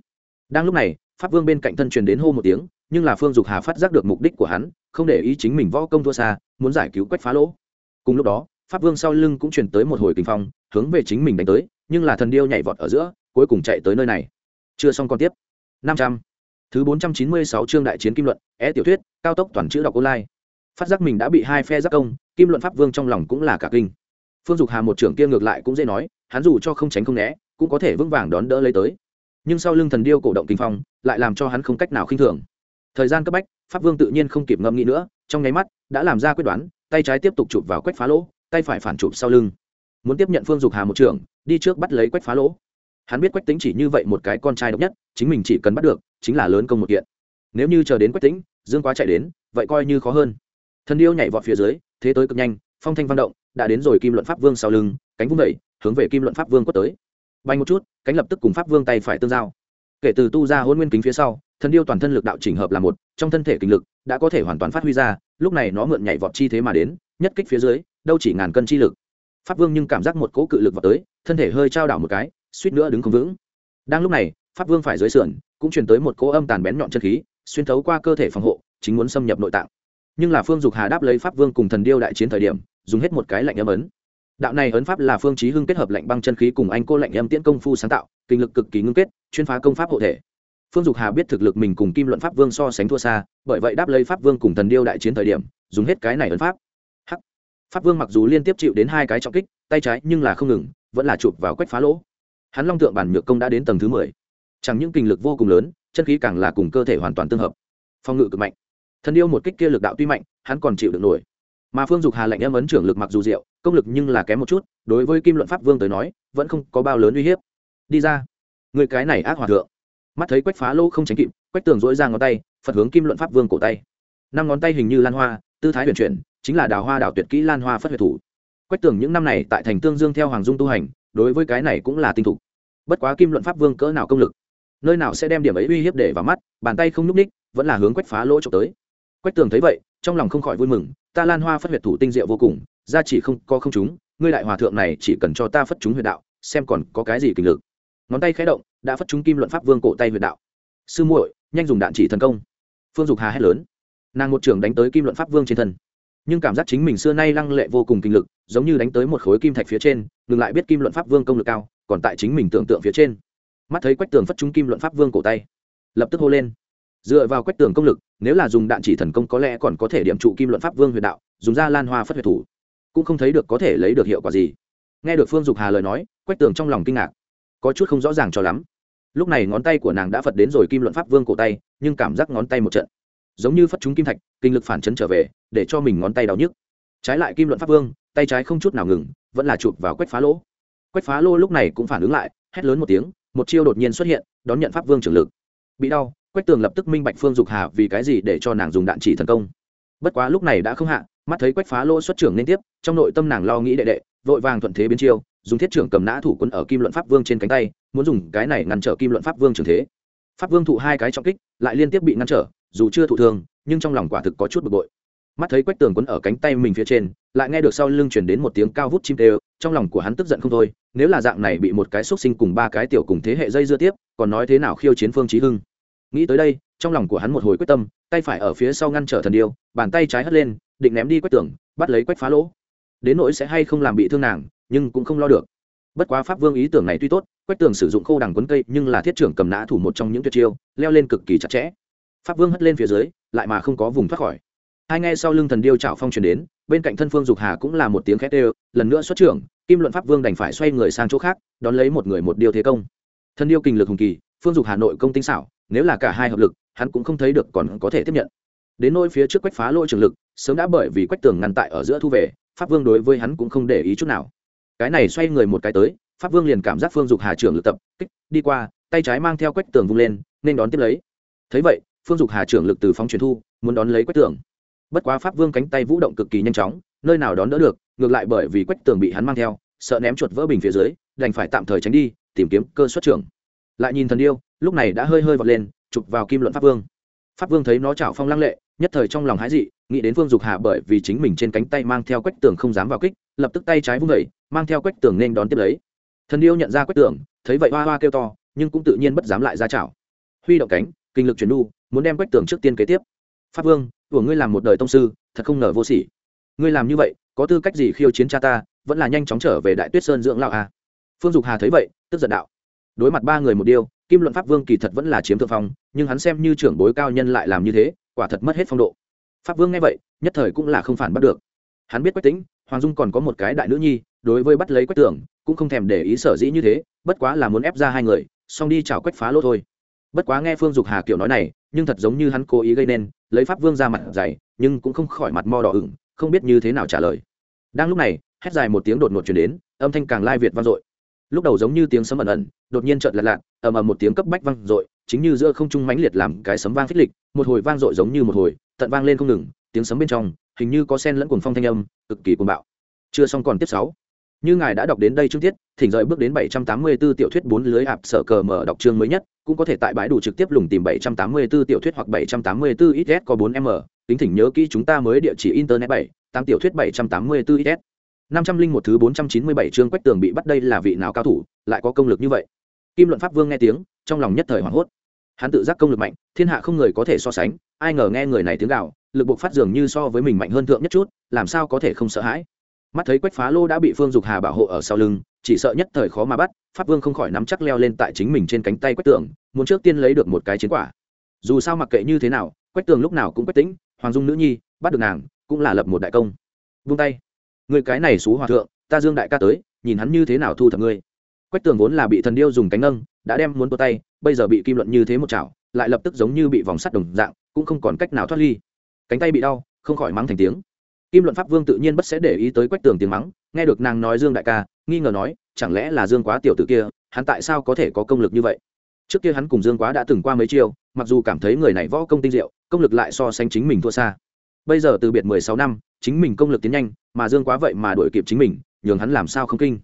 Đang lúc này, pháp vương bên cạnh thân truyền đến hô một tiếng, nhưng là phương dục hà phát giác được mục đích của hắn, không để ý chính mình võ công thua xa, muốn giải cứu quách phá lỗ. Cùng lúc đó, pháp vương sau lưng cũng truyền tới một hồi kinh phong, hướng về chính mình đánh tới, nhưng là thần điêu nhảy vọt ở giữa, cuối cùng chạy tới nơi này. Chưa xong còn tiếp. Năm trăm. Thứ bốn trăm chín mươi sáu chương đại chiến kim luận, é tiểu thuyết, cao tốc toàn chữ đọc online. Phát giác mình đã bị hai phe giác công, kim luận pháp vương trong lòng cũng là cả kinh. Phương dục hà một trưởng kia ngược lại cũng dễ nói, hắn dù cho không tránh không né cũng có thể vững vàng đón đỡ lấy tới. Nhưng sau lưng thần điêu cổ động kinh phong, lại làm cho hắn không cách nào khinh thường. Thời gian cấp bách, pháp vương tự nhiên không kịp ngâm nghĩ nữa, trong nháy mắt, đã làm ra quyết đoán, tay trái tiếp tục chụp vào quách phá lỗ, tay phải phản chụp sau lưng. Muốn tiếp nhận phương dục hà một trường, đi trước bắt lấy quách phá lỗ. Hắn biết quách tính chỉ như vậy một cái con trai độc nhất, chính mình chỉ cần bắt được, chính là lớn công một kiện. Nếu như chờ đến quách tính dương quá chạy đến, vậy coi như khó hơn. Thần điêu nhảy vọt phía dưới, thế tới cực nhanh, phong thanh văn động, đã đến rồi kim luận pháp vương sau lưng, cánh vung đẩy hướng về kim luận pháp vương quất tới bay một chút, cánh lập tức cùng pháp vương tay phải tương giao. Kể từ tu ra hôn nguyên kính phía sau thần điêu toàn thân lực đạo chỉnh hợp là một, trong thân thể kinh lực đã có thể hoàn toàn phát huy ra, lúc này nó mượn nhảy vọt chi thế mà đến, nhất kích phía dưới, đâu chỉ ngàn cân chi lực. Pháp vương nhưng cảm giác một cỗ cự lực vào tới, thân thể hơi trao đảo một cái, suýt nữa đứng không vững. Đang lúc này, pháp vương phải dưới sườn, cũng truyền tới một cỗ âm tàn bén nhọn chân khí, xuyên thấu qua cơ thể phòng hộ, chính muốn xâm nhập nội tạng. Nhưng là phương dục hà đáp lấy pháp vương cùng thần điêu đại chiến thời điểm, dùng hết một cái lạnh âm ấn đạo này ấn pháp là phương chí hưng kết hợp lạnh băng chân khí cùng anh cô lạnh em tiễn công phu sáng tạo, kinh lực cực kỳ ngưng kết, chuyên phá công pháp hộ thể. Phương dục hà biết thực lực mình cùng kim luận pháp vương so sánh thua xa, bởi vậy đáp lấy pháp vương cùng thần điêu đại chiến thời điểm, dùng hết cái này ấn pháp. Hắc. Pháp vương mặc dù liên tiếp chịu đến hai cái trọng kích, tay trái nhưng là không ngừng, vẫn là chụp vào quách phá lỗ. Hắn long tượng bản nhược công đã đến tầng thứ mười. Chẳng những kinh lực vô cùng lớn, chân khí càng là cùng cơ thể hoàn toàn tương hợp. Phong ngự cực mạnh. Thần điêu một kích kia lực đạo tuy mạnh, hắn còn chịu được nổi mà phương dục hà lệnh em ấn trưởng lực mặc dù diệu công lực nhưng là kém một chút, đối với kim luận pháp vương tới nói, vẫn không có bao lớn uy hiếp. Đi ra. Người cái này ác hòa thượng. Mắt thấy quách phá lỗ không tránh kịp, quách tường dỗi ra ngón tay, phật hướng kim luận pháp vương cổ tay. Năm ngón tay hình như lan hoa, tư thái huyền chuyển, chính là đào hoa đào tuyệt kỹ lan hoa phất huyệt thủ. Quách tường những năm này tại thành tương dương theo hoàng dung tu hành, đối với cái này cũng là tinh thục. Bất quá kim luận pháp vương cỡ nào công lực, nơi nào sẽ đem điểm ấy uy hiếp để vào mắt, bàn tay không nhúc ních vẫn là hướng quách phá lỗ trộm tới. Quách tường thấy vậy trong lòng không khỏi vui mừng, ta lan hoa phất huyệt thủ tinh diệu vô cùng ra chỉ không có không chúng, ngươi đại hòa thượng này chỉ cần cho ta phất chúng huyệt đạo, xem còn có cái gì kinh lực. Ngón tay khé động, đã phất chúng kim luận pháp vương cổ tay huyệt đạo. Sư muội, nhanh dùng đạn chỉ thần công. Phương dục hà hét lớn. Nàng một trường đánh tới kim luận pháp vương trên thân. Nhưng cảm giác chính mình xưa nay lăng lệ vô cùng kinh lực, giống như đánh tới một khối kim thạch phía trên, ngừng lại biết kim luận pháp vương công lực cao, còn tại chính mình tưởng tượng phía trên. Mắt thấy quách tường phất chúng kim luận pháp vương cổ tay. Lập tức hô lên dựa vào quách tường công lực, nếu là dùng đạn chỉ thần công có lẽ còn có thể điểm trụ kim luận pháp vương huyền đạo, dùng ra lan hoa phất huyệt thủ. Cũng không thấy được có thể lấy được hiệu quả gì. Nghe được phương dục hà lời nói, quách tường trong lòng kinh ngạc. Có chút không rõ ràng cho lắm. Lúc này ngón tay của nàng đã phật đến rồi kim luận pháp vương cổ tay, nhưng cảm giác ngón tay một trận. Giống như phất chúng kim thạch, kinh lực phản chấn trở về, để cho mình ngón tay đau nhức. Trái lại kim luận pháp vương, tay trái không chút nào ngừng, vẫn là chụp vào quách phá lỗ. Quách phá lô lúc này cũng phản ứng lại, hét lớn một tiếng, một chiêu đột nhiên xuất hiện, đón nhận pháp vương trưởng lực. Bị đau quách tường lập tức minh bạch phương dục hà vì cái gì để cho nàng dùng đạn chỉ thần công. Bất quá lúc này đã không hạ, mắt thấy quách phá lỗ xuất trưởng liên tiếp, trong nội tâm nàng lo nghĩ đệ đệ, vội vàng thuận thế biến chiêu, dùng thiết trưởng cầm nã thủ quân ở kim luận pháp vương trên cánh tay, muốn dùng cái này ngăn trở kim luận pháp vương trường thế. Pháp vương thụ hai cái trọng kích, lại liên tiếp bị ngăn trở, dù chưa thụ thương, nhưng trong lòng quả thực có chút bực bội. Mắt thấy quách tường quấn ở cánh tay mình phía trên, lại nghe được sau lưng chuyển đến một tiếng cao vút chim tê trong lòng của hắn tức giận không thôi, nếu là dạng này bị một cái xúc sinh cùng ba cái tiểu cùng thế hệ dây dưa tiếp, còn nói thế nào khiêu chiến phương trí hưng? Nghĩ tới đây, trong lòng của hắn một hồi quyết tâm, tay phải ở phía sau ngăn trở thần điêu, bàn tay trái hất lên, định ném đi quách tường, bắt lấy quách phá lỗ. Đến nỗi sẽ hay không làm bị thương nàng, nhưng cũng không lo được. Bất quá pháp vương ý tưởng này tuy tốt, quách tường sử dụng khô đằng quấn cây, nhưng là thiết trưởng cầm nã thủ một trong những tuyệt chiêu, leo lên cực kỳ chặt chẽ. Pháp vương hất lên phía dưới, lại mà không có vùng thoát khỏi. Hai nghe sau lưng thần điêu chảo phong truyền đến, bên cạnh thân phương dục hà cũng là một tiếng khét đều, lần nữa xuất trưởng, kim luận pháp vương đành phải xoay người sang chỗ khác, đón lấy một người một điêu thế công. Thần điêu kình lực hùng kỳ, phương dục hà nội công tinh xảo nếu là cả hai hợp lực, hắn cũng không thấy được còn có thể tiếp nhận. Đến nỗi phía trước quách phá lôi trường lực, sớm đã bởi vì quách tường ngăn tại ở giữa thu về, pháp vương đối với hắn cũng không để ý chút nào. Cái này xoay người một cái tới, pháp vương liền cảm giác phương dục hà trưởng lực tập, kích, đi qua, tay trái mang theo quách tường vung lên, nên đón tiếp lấy. Thấy vậy, phương dục hà trưởng lực từ phóng truyền thu, muốn đón lấy quách tường. Bất quá pháp vương cánh tay vũ động cực kỳ nhanh chóng, nơi nào đón đỡ được, ngược lại bởi vì quách tường bị hắn mang theo, sợ ném chuột vỡ bình phía dưới, đành phải tạm thời tránh đi, tìm kiếm cơ xuất trưởng. Lại nhìn thần điêu lúc này đã hơi hơi vọt lên, chụp vào kim luận pháp vương. Pháp vương thấy nó chảo phong lăng lệ, nhất thời trong lòng hái dị, nghĩ đến vương dục hà bởi vì chính mình trên cánh tay mang theo quách tường không dám vào kích, lập tức tay trái vung vẩy mang theo quách tường nên đón tiếp lấy. Thần điêu nhận ra quách tường, thấy vậy hoa hoa kêu to, nhưng cũng tự nhiên bất dám lại ra chảo. Huy động cánh, kinh lực chuyển đu muốn đem quách tường trước tiên kế tiếp. Pháp vương, của ngươi làm một đời tông sư, thật không ngờ vô sỉ. Ngươi làm như vậy, có tư cách gì khiêu chiến cha ta, vẫn là nhanh chóng trở về đại tuyết sơn dưỡng lão à. phương dục hà thấy vậy, tức giận đạo. Đối mặt ba người một điêu kim luận pháp vương kỳ thật vẫn là chiếm thượng phong, nhưng hắn xem như trưởng bối cao nhân lại làm như thế, quả thật mất hết phong độ. Pháp vương nghe vậy, nhất thời cũng là không phản bắt được. Hắn biết quách tính hoàng dung còn có một cái đại nữ nhi, đối với bắt lấy quách tưởng, cũng không thèm để ý sở dĩ như thế, bất quá là muốn ép ra hai người, xong đi chào quách phá lỗ thôi. Bất quá nghe phương dục hà kiểu nói này, nhưng thật giống như hắn cố ý gây nên, lấy pháp vương ra mặt dày, nhưng cũng không khỏi mặt mo đỏ ửng, không biết như thế nào trả lời. Đang lúc này, hét dài một tiếng đột ngột chuyển đến, âm thanh càng lai việt vang dội lúc đầu giống như tiếng sấm ẩn ẩn, đột nhiên trợn lật lạc ầm ầm một tiếng cấp bách vang dội, chính như giữa không trung mãnh liệt làm cái sấm vang phích lịch, một hồi vang dội giống như một hồi, tận vang lên không ngừng, tiếng sấm bên trong, hình như có sen lẫn cuồng phong thanh âm, cực kỳ cuồng bạo. Chưa xong còn tiếp sáu. Như ngài đã đọc đến đây chương tiết, thỉnh rời bước đến 784 tiểu thuyết bốn lưới hạp sở cờ mở đọc chương mới nhất, cũng có thể tại bãi đủ trực tiếp lùng tìm 784 tiểu thuyết hoặc 784 ít có 4 m tính thỉnh nhớ kỹ chúng ta mới địa chỉ internet 7 tám tiểu thuyết 784 ít năm trăm linh một thứ bốn trăm chín mươi bảy chương quách tường bị bắt đây là vị nào cao thủ, lại có công lực như vậy? Kim luận pháp vương nghe tiếng, trong lòng nhất thời hoảng hốt. Hắn tự giác công lực mạnh, thiên hạ không người có thể so sánh, ai ngờ nghe người này tiếng gạo lực buộc phát dường như so với mình mạnh hơn thượng nhất chút, làm sao có thể không sợ hãi? Mắt thấy quách phá lô đã bị phương dục hà bảo hộ ở sau lưng, chỉ sợ nhất thời khó mà bắt, pháp vương không khỏi nắm chắc leo lên tại chính mình trên cánh tay quách tường, muốn trước tiên lấy được một cái chiến quả. Dù sao mặc kệ như thế nào, quách tường lúc nào cũng quách tính hoàng dung nữ nhi, bắt được nàng, cũng là lập một đại công. Vung tay người cái này xú hòa thượng, ta dương đại ca tới, nhìn hắn như thế nào thu thập ngươi. Quách tường vốn là bị thần điêu dùng cánh nâng, đã đem muốn tua tay, bây giờ bị kim luận như thế một chảo, lại lập tức giống như bị vòng sắt đồng dạng, cũng không còn cách nào thoát ly. Cánh tay bị đau, không khỏi mắng thành tiếng. Kim luận pháp vương tự nhiên bất sẽ để ý tới quách tường tiếng mắng, nghe được nàng nói dương đại ca, nghi ngờ nói, chẳng lẽ là dương quá tiểu t ử kia, hắn tại sao có thể có công lực như vậy? Trước kia hắn cùng dương quá đã từng qua mấy chiêu, mặc dù cảm thấy người này võ công tinh diệu, công lực lại so sánh chính mình thua xa bây giờ từ biệt mười sáu năm, chính mình công lực tiến nhanh, mà dương quá vậy mà đuổi kịp chính mình, nhường hắn làm sao không kinh.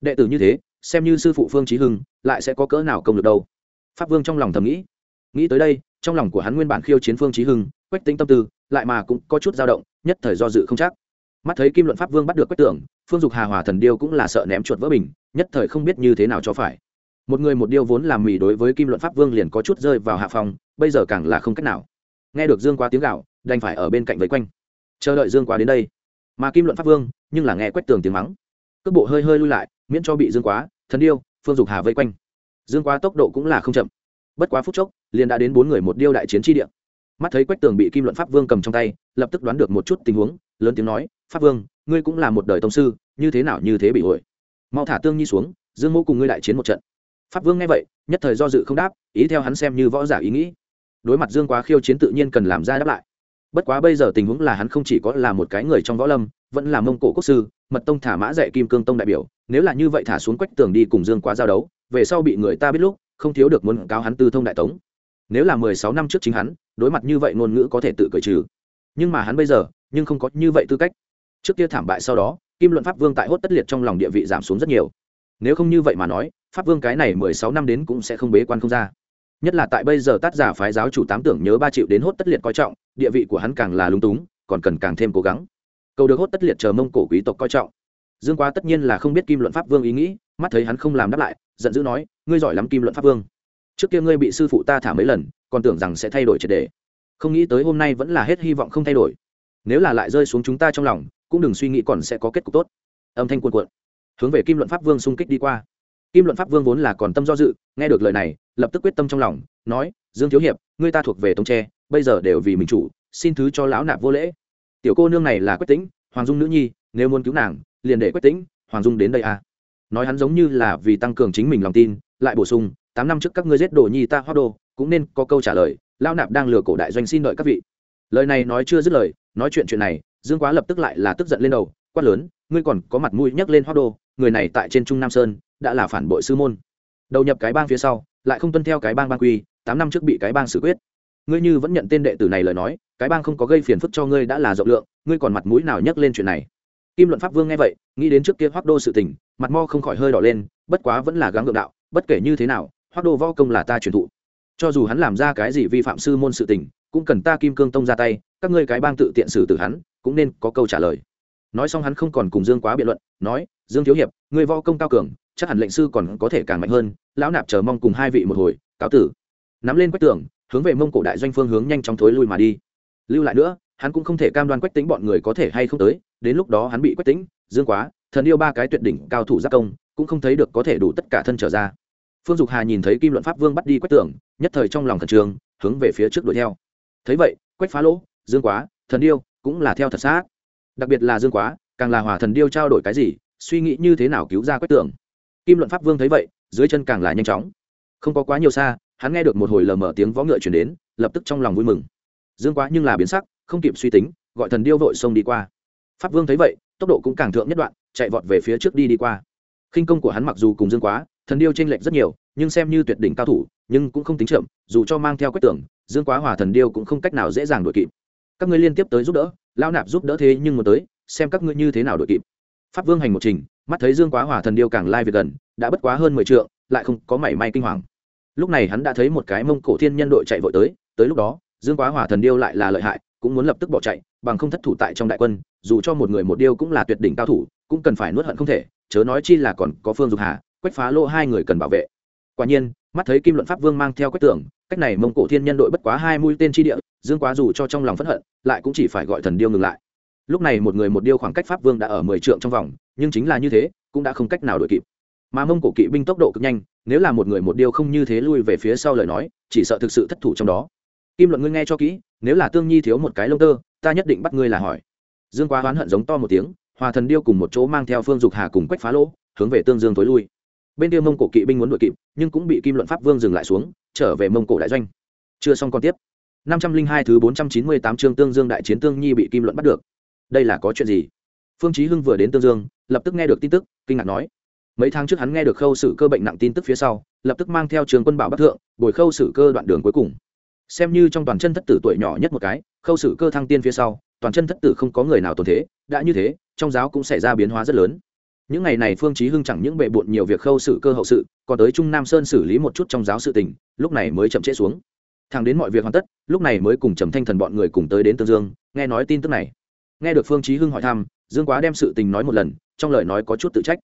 Đệ tử như thế, xem như sư phụ phương trí hưng, lại sẽ có cỡ nào công lực đâu. Pháp vương trong lòng thầm nghĩ. Nghĩ tới đây, trong lòng của hắn nguyên bản khiêu chiến phương trí hưng, quách tính tâm tư, lại mà cũng có chút dao động, nhất thời do dự không chắc. Mắt thấy kim luận pháp vương bắt được quách tưởng phương dục hà hòa thần điêu cũng là sợ ném chuột vỡ bình, nhất thời không biết như thế nào cho phải. Một người một điêu vốn làm mì đối với kim luận pháp vương liền có chút rơi vào hạ phòng, bây giờ càng là không cách nào. Nghe được dương quá tiếng gạo đành phải ở bên cạnh vây quanh. Chờ đợi dương quá đến đây. Mà kim luận pháp vương, nhưng là nghe quách tường tiếng mắng. Cước bộ hơi hơi lui lại, miễn cho bị dương quá, thần điêu, phương dục hà vây quanh. Dương quá tốc độ cũng là không chậm. Bất quá phút chốc, liền đã đến bốn người một điêu đại chiến tri địa. Mắt thấy quách tường bị kim luận pháp vương cầm trong tay, lập tức đoán được một chút tình huống, lớn tiếng nói, pháp vương, ngươi cũng là một đời tông sư, như thế nào như thế bị hội mau thả tương nhi xuống, dương mô cùng ngươi đại chiến một trận. Pháp vương nghe vậy, nhất thời do dự không đáp, ý theo hắn xem như võ giả ý nghĩ. Đối mặt dương quá khiêu chiến tự nhiên cần làm ra đáp lại bất quá bây giờ tình huống là hắn không chỉ có là một cái người trong võ lâm, vẫn là mông cổ quốc sư, mật tông thả mã dạy kim cương tông đại biểu, nếu là như vậy thả xuống quách tường đi cùng dương quá giao đấu, về sau bị người ta biết lúc, không thiếu được muốn cáo hắn tư thông đại tống. Nếu là mười sáu năm trước chính hắn, đối mặt như vậy ngôn ngữ có thể tự cởi trừ. Nhưng mà hắn bây giờ, nhưng không có như vậy tư cách. Trước kia thảm bại sau đó, kim luận pháp vương tại hốt tất liệt trong lòng địa vị giảm xuống rất nhiều. Nếu không như vậy mà nói, pháp vương cái này mười sáu năm đến cũng sẽ không bế quan không ra nhất là tại bây giờ tác giả phái giáo chủ tám tưởng nhớ ba triệu đến hốt tất liệt coi trọng, địa vị của hắn càng là lung túng, còn cần càng thêm cố gắng. Cầu được hốt tất liệt chờ mông cổ quý tộc coi trọng. Dương quá tất nhiên là không biết kim luận pháp vương ý nghĩ, mắt thấy hắn không làm đáp lại, giận dữ nói, ngươi giỏi lắm kim luận pháp vương. Trước kia ngươi bị sư phụ ta thả mấy lần, còn tưởng rằng sẽ thay đổi triệt đề. Không nghĩ tới hôm nay vẫn là hết hy vọng không thay đổi. Nếu là lại rơi xuống chúng ta trong lòng, cũng đừng suy nghĩ còn sẽ có kết cục tốt. Âm thanh cuồn cuộn. Hướng về kim luận pháp vương xung kích đi qua kim luận pháp vương vốn là còn tâm do dự, nghe được lời này, lập tức quyết tâm trong lòng, nói, dương thiếu hiệp, ngươi ta thuộc về tống tre, bây giờ đều vì mình chủ, xin thứ cho lão nạp vô lễ. Tiểu cô nương này là quyết tĩnh, hoàng dung nữ nhi, nếu muốn cứu nàng, liền để quyết tĩnh, hoàng dung đến đây à. Nói hắn giống như là vì tăng cường chính mình lòng tin, lại bổ sung, tám năm trước các ngươi giết đồ nhi ta hoa đô, cũng nên có câu trả lời, lão nạp đang lừa cổ đại doanh xin đợi các vị. Lời này nói chưa dứt lời, nói chuyện chuyện này, dương quá lập tức lại là tức giận lên đầu, quát lớn, ngươi còn có mặt mũi nhắc lên hoa đô, người này tại trên trung nam sơn đã là phản bội sư môn. Đầu nhập cái bang phía sau, lại không tuân theo cái bang bang quy, tám năm trước bị cái bang xử quyết. Ngươi như vẫn nhận tên đệ tử này lời nói, cái bang không có gây phiền phức cho ngươi đã là rộng lượng, ngươi còn mặt mũi nào nhắc lên chuyện này? Kim luận pháp vương nghe vậy, nghĩ đến trước kia hoác đô sự tình, mặt mo không khỏi hơi đỏ lên, bất quá vẫn là gắng gượng đạo, bất kể như thế nào hoác đô võ công là ta truyền thụ. Cho dù hắn làm ra cái gì vi phạm sư môn sự tình, cũng cần ta kim cương tông ra tay, các ngươi cái bang tự tiện xử tử hắn, cũng nên có câu trả lời. Nói xong hắn không còn cùng dương quá biện luận, nói, dương thiếu hiệp người võ công cao cường chắc hẳn lệnh sư còn có thể càng mạnh hơn, lão nạp chờ mong cùng hai vị một hồi, cáo tử. Nắm lên quách tường, hướng về mông cổ đại doanh phương hướng nhanh chóng thối lui mà đi. Lưu lại nữa, hắn cũng không thể cam đoan quách tính bọn người có thể hay không tới, đến lúc đó hắn bị quách tính dương quá, thần yêu ba cái tuyệt đỉnh cao thủ giác công, cũng không thấy được có thể đủ tất cả thân trở ra. Phương dục hà nhìn thấy kim luận pháp vương bắt đi quách tưởng nhất thời trong lòng thần trường hướng về phía trước đuổi theo. Thấy vậy, quách phá lỗ, dương quá, thần điêu cũng là theo thật xác đặc biệt là dương quá, càng là hòa thần điêu trao đổi cái gì, suy nghĩ như thế nào cứu ra quách tưởng kim luận pháp vương thấy vậy, dưới chân càng là nhanh chóng. Không có quá nhiều xa, hắn nghe được một hồi lờ mở tiếng võ ngựa chuyển đến, lập tức trong lòng vui mừng. Dương quá nhưng là biến sắc, không kịp suy tính, gọi thần điêu vội xông đi qua. Pháp vương thấy vậy, tốc độ cũng càng thượng nhất đoạn, chạy vọt về phía trước đi đi qua. Khinh công của hắn mặc dù cùng dương quá, thần điêu tranh lệch rất nhiều, nhưng xem như tuyệt đỉnh cao thủ, nhưng cũng không tính chậm, dù cho mang theo quách tưởng dương quá hòa thần điêu cũng không cách nào dễ dàng đuổi kịp. Các ngươi liên tiếp tới giúp đỡ lao nạp giúp đỡ thế nhưng muốn tới, xem các ngươi như thế nào đuổi kịp. Pháp vương hành một trình mắt thấy dương quá hòa thần điêu càng lai việc gần, đã bất quá hơn mười trượng, lại không có mảy may kinh hoàng. Lúc này hắn đã thấy một cái mông cổ thiên nhân đội chạy vội tới tới lúc đó, dương quá hòa thần điêu lại là lợi hại, cũng muốn lập tức bỏ chạy, bằng không thất thủ tại trong đại quân, dù cho một người một điêu cũng là tuyệt đỉnh cao thủ, cũng cần phải nuốt hận không thể, chớ nói chi là còn có phương dục hà, quách phá lỗ hai người cần bảo vệ. Quả nhiên, mắt thấy kim luận pháp vương mang theo quách tưởng, cách này mông cổ thiên nhân đội bất quá hai mũi tên chi địa, dương quá dù cho trong lòng phẫn hận, lại cũng chỉ phải gọi thần điêu ngừng lại. Lúc này một người một điêu khoảng cách pháp vương đã ở mười trượng trong vòng nhưng chính là như thế, cũng đã không cách nào đuổi kịp. Mà mông cổ kỵ binh tốc độ cực nhanh, nếu là một người một điêu không như thế lui về phía sau lời nói, chỉ sợ thực sự thất thủ trong đó. Kim luận ngươi nghe cho kỹ, nếu là tương nhi thiếu một cái lông tơ, ta nhất định bắt ngươi là hỏi. Dương quá oán hận giống to một tiếng, hòa thần điêu cùng một chỗ mang theo phương dục hà cùng quách phá lỗ, hướng về tương dương tối lui. Bên kia mông cổ kỵ binh muốn đuổi kịp, nhưng cũng bị kim luận pháp vương dừng lại xuống, trở về mông cổ đại doanh. Chưa xong còn tiếp. Năm trăm linh hai thứ bốn trăm chín mươi tám chương tương dương đại chiến tương nhi bị kim luận bắt được. Đây là có chuyện gì? Phương chí hưng vừa đến tương dương lập tức nghe được tin tức, kinh ngạc nói. Mấy tháng trước hắn nghe được khâu xử cơ bệnh nặng tin tức phía sau, lập tức mang theo trường quân bảo bắc thượng, bồi khâu xử cơ đoạn đường cuối cùng. Xem như trong toàn chân thất tử tuổi nhỏ nhất một cái, khâu xử cơ thăng tiên phía sau, toàn chân thất tử không có người nào tồn thế, đã như thế, trong giáo cũng xảy ra biến hóa rất lớn. Những ngày này phương chí hưng chẳng những bệ bội nhiều việc khâu xử cơ hậu sự, còn tới trung nam sơn xử lý một chút trong giáo sự tình, lúc này mới chậm trễ xuống. Thằng đến mọi việc hoàn tất, lúc này mới cùng trầm thanh thần bọn người cùng tới đến tương dương, nghe nói tin tức này. Nghe được phương chí hưng hỏi thăm, dương quá đem sự tình nói một lần trong lời nói có chút tự trách.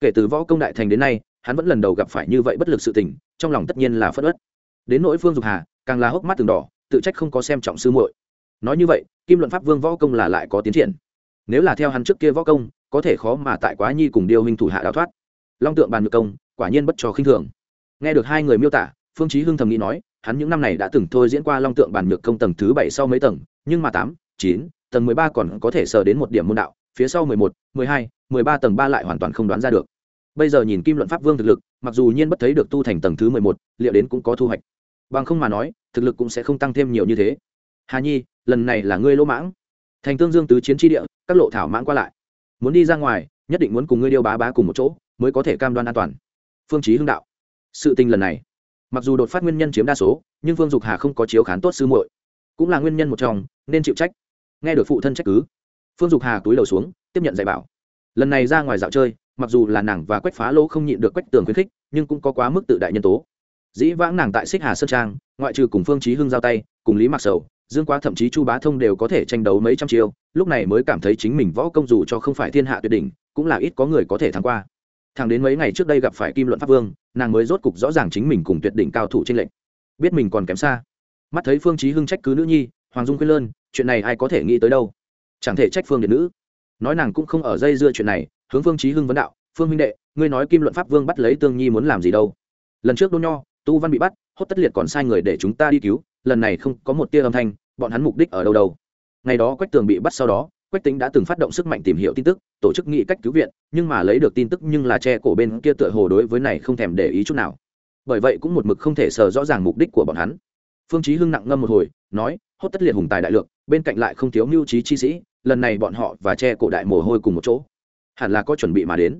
Kể từ võ công đại thành đến nay, hắn vẫn lần đầu gặp phải như vậy bất lực sự tình, trong lòng tất nhiên là phất ớt đến nỗi phương dục hà, càng là hốc mắt từng đỏ, tự trách không có xem trọng sư muội. Nói như vậy, kim luận pháp vương võ công là lại có tiến triển. Nếu là theo hắn trước kia võ công, có thể khó mà tại quá nhi cùng điêu hình thủ hạ đào thoát. Long tượng bàn ngược công, quả nhiên bất trò khinh thường. Nghe được hai người miêu tả, phương chí hưng thầm nghĩ nói, hắn những năm này đã từng thôi diễn qua long tượng bàn ngược công tầng thứ bảy sau mấy tầng, nhưng mà tám, chín, tầng mười ba còn có thể sờ đến một điểm môn đạo, phía sau mười một, mười hai mười ba tầng ba lại hoàn toàn không đoán ra được. Bây giờ nhìn kim luận pháp vương thực lực, mặc dù nhiên bất thấy được tu thành tầng thứ mười một, liệu đến cũng có thu hoạch. Bằng không mà nói, thực lực cũng sẽ không tăng thêm nhiều như thế. Hà nhi, lần này là ngươi lỗ mãng. Thành tương dương tứ chiến tri địa, các lộ thảo mãng qua lại. Muốn đi ra ngoài, nhất định muốn cùng ngươi điêu bá bá cùng một chỗ, mới có thể cam đoan an toàn. Phương chí hưng đạo. Sự tình lần này, mặc dù đột phát nguyên nhân chiếm đa số, nhưng phương dục hà không có chiếu khán tốt sư muội. Cũng là nguyên nhân một trong, nên chịu trách. Nghe được phụ thân trách cứ, phương dục hà túi đầu xuống, tiếp nhận dạy bảo lần này ra ngoài dạo chơi, mặc dù là nàng và quách phá lỗ không nhịn được quách tường khuyến khích, nhưng cũng có quá mức tự đại nhân tố. Dĩ vãng nàng tại xích hà sơn trang, ngoại trừ cùng phương chí hưng giao tay, cùng lý mặc sầu, dương quá thậm chí chu bá thông đều có thể tranh đấu mấy trăm chiêu, lúc này mới cảm thấy chính mình võ công dù cho không phải thiên hạ tuyệt đỉnh, cũng là ít có người có thể thắng qua. Thẳng đến mấy ngày trước đây gặp phải kim luận pháp vương, nàng mới rốt cục rõ ràng chính mình cùng tuyệt đỉnh cao thủ tranh lệnh biết mình còn kém xa. Mắt thấy phương chí hưng trách cứ nữ nhi, hoàng dung quên lơn, chuyện này ai có thể nghĩ tới đâu? Chẳng thể trách phương điện nữ nói nàng cũng không ở dây dưa chuyện này, hướng phương chí hưng vấn đạo, phương huynh đệ, ngươi nói kim luận pháp vương bắt lấy tương nhi muốn làm gì đâu? Lần trước đô nho, tu văn bị bắt, hốt tất liệt còn sai người để chúng ta đi cứu, lần này không có một tia âm thanh, bọn hắn mục đích ở đâu đâu? Ngày đó quách tường bị bắt sau đó, quách tính đã từng phát động sức mạnh tìm hiểu tin tức, tổ chức nghị cách cứu viện, nhưng mà lấy được tin tức nhưng là che cổ bên kia tựa hồ đối với này không thèm để ý chút nào. Bởi vậy cũng một mực không thể sờ rõ ràng mục đích của bọn hắn. Phương chí hưng nặng ngâm một hồi, nói, hốt tất liệt hùng tài đại lượng, bên cạnh lại không thiếu mưu trí chi sĩ lần này bọn họ và che cổ đại mồ hôi cùng một chỗ. Hẳn là có chuẩn bị mà đến.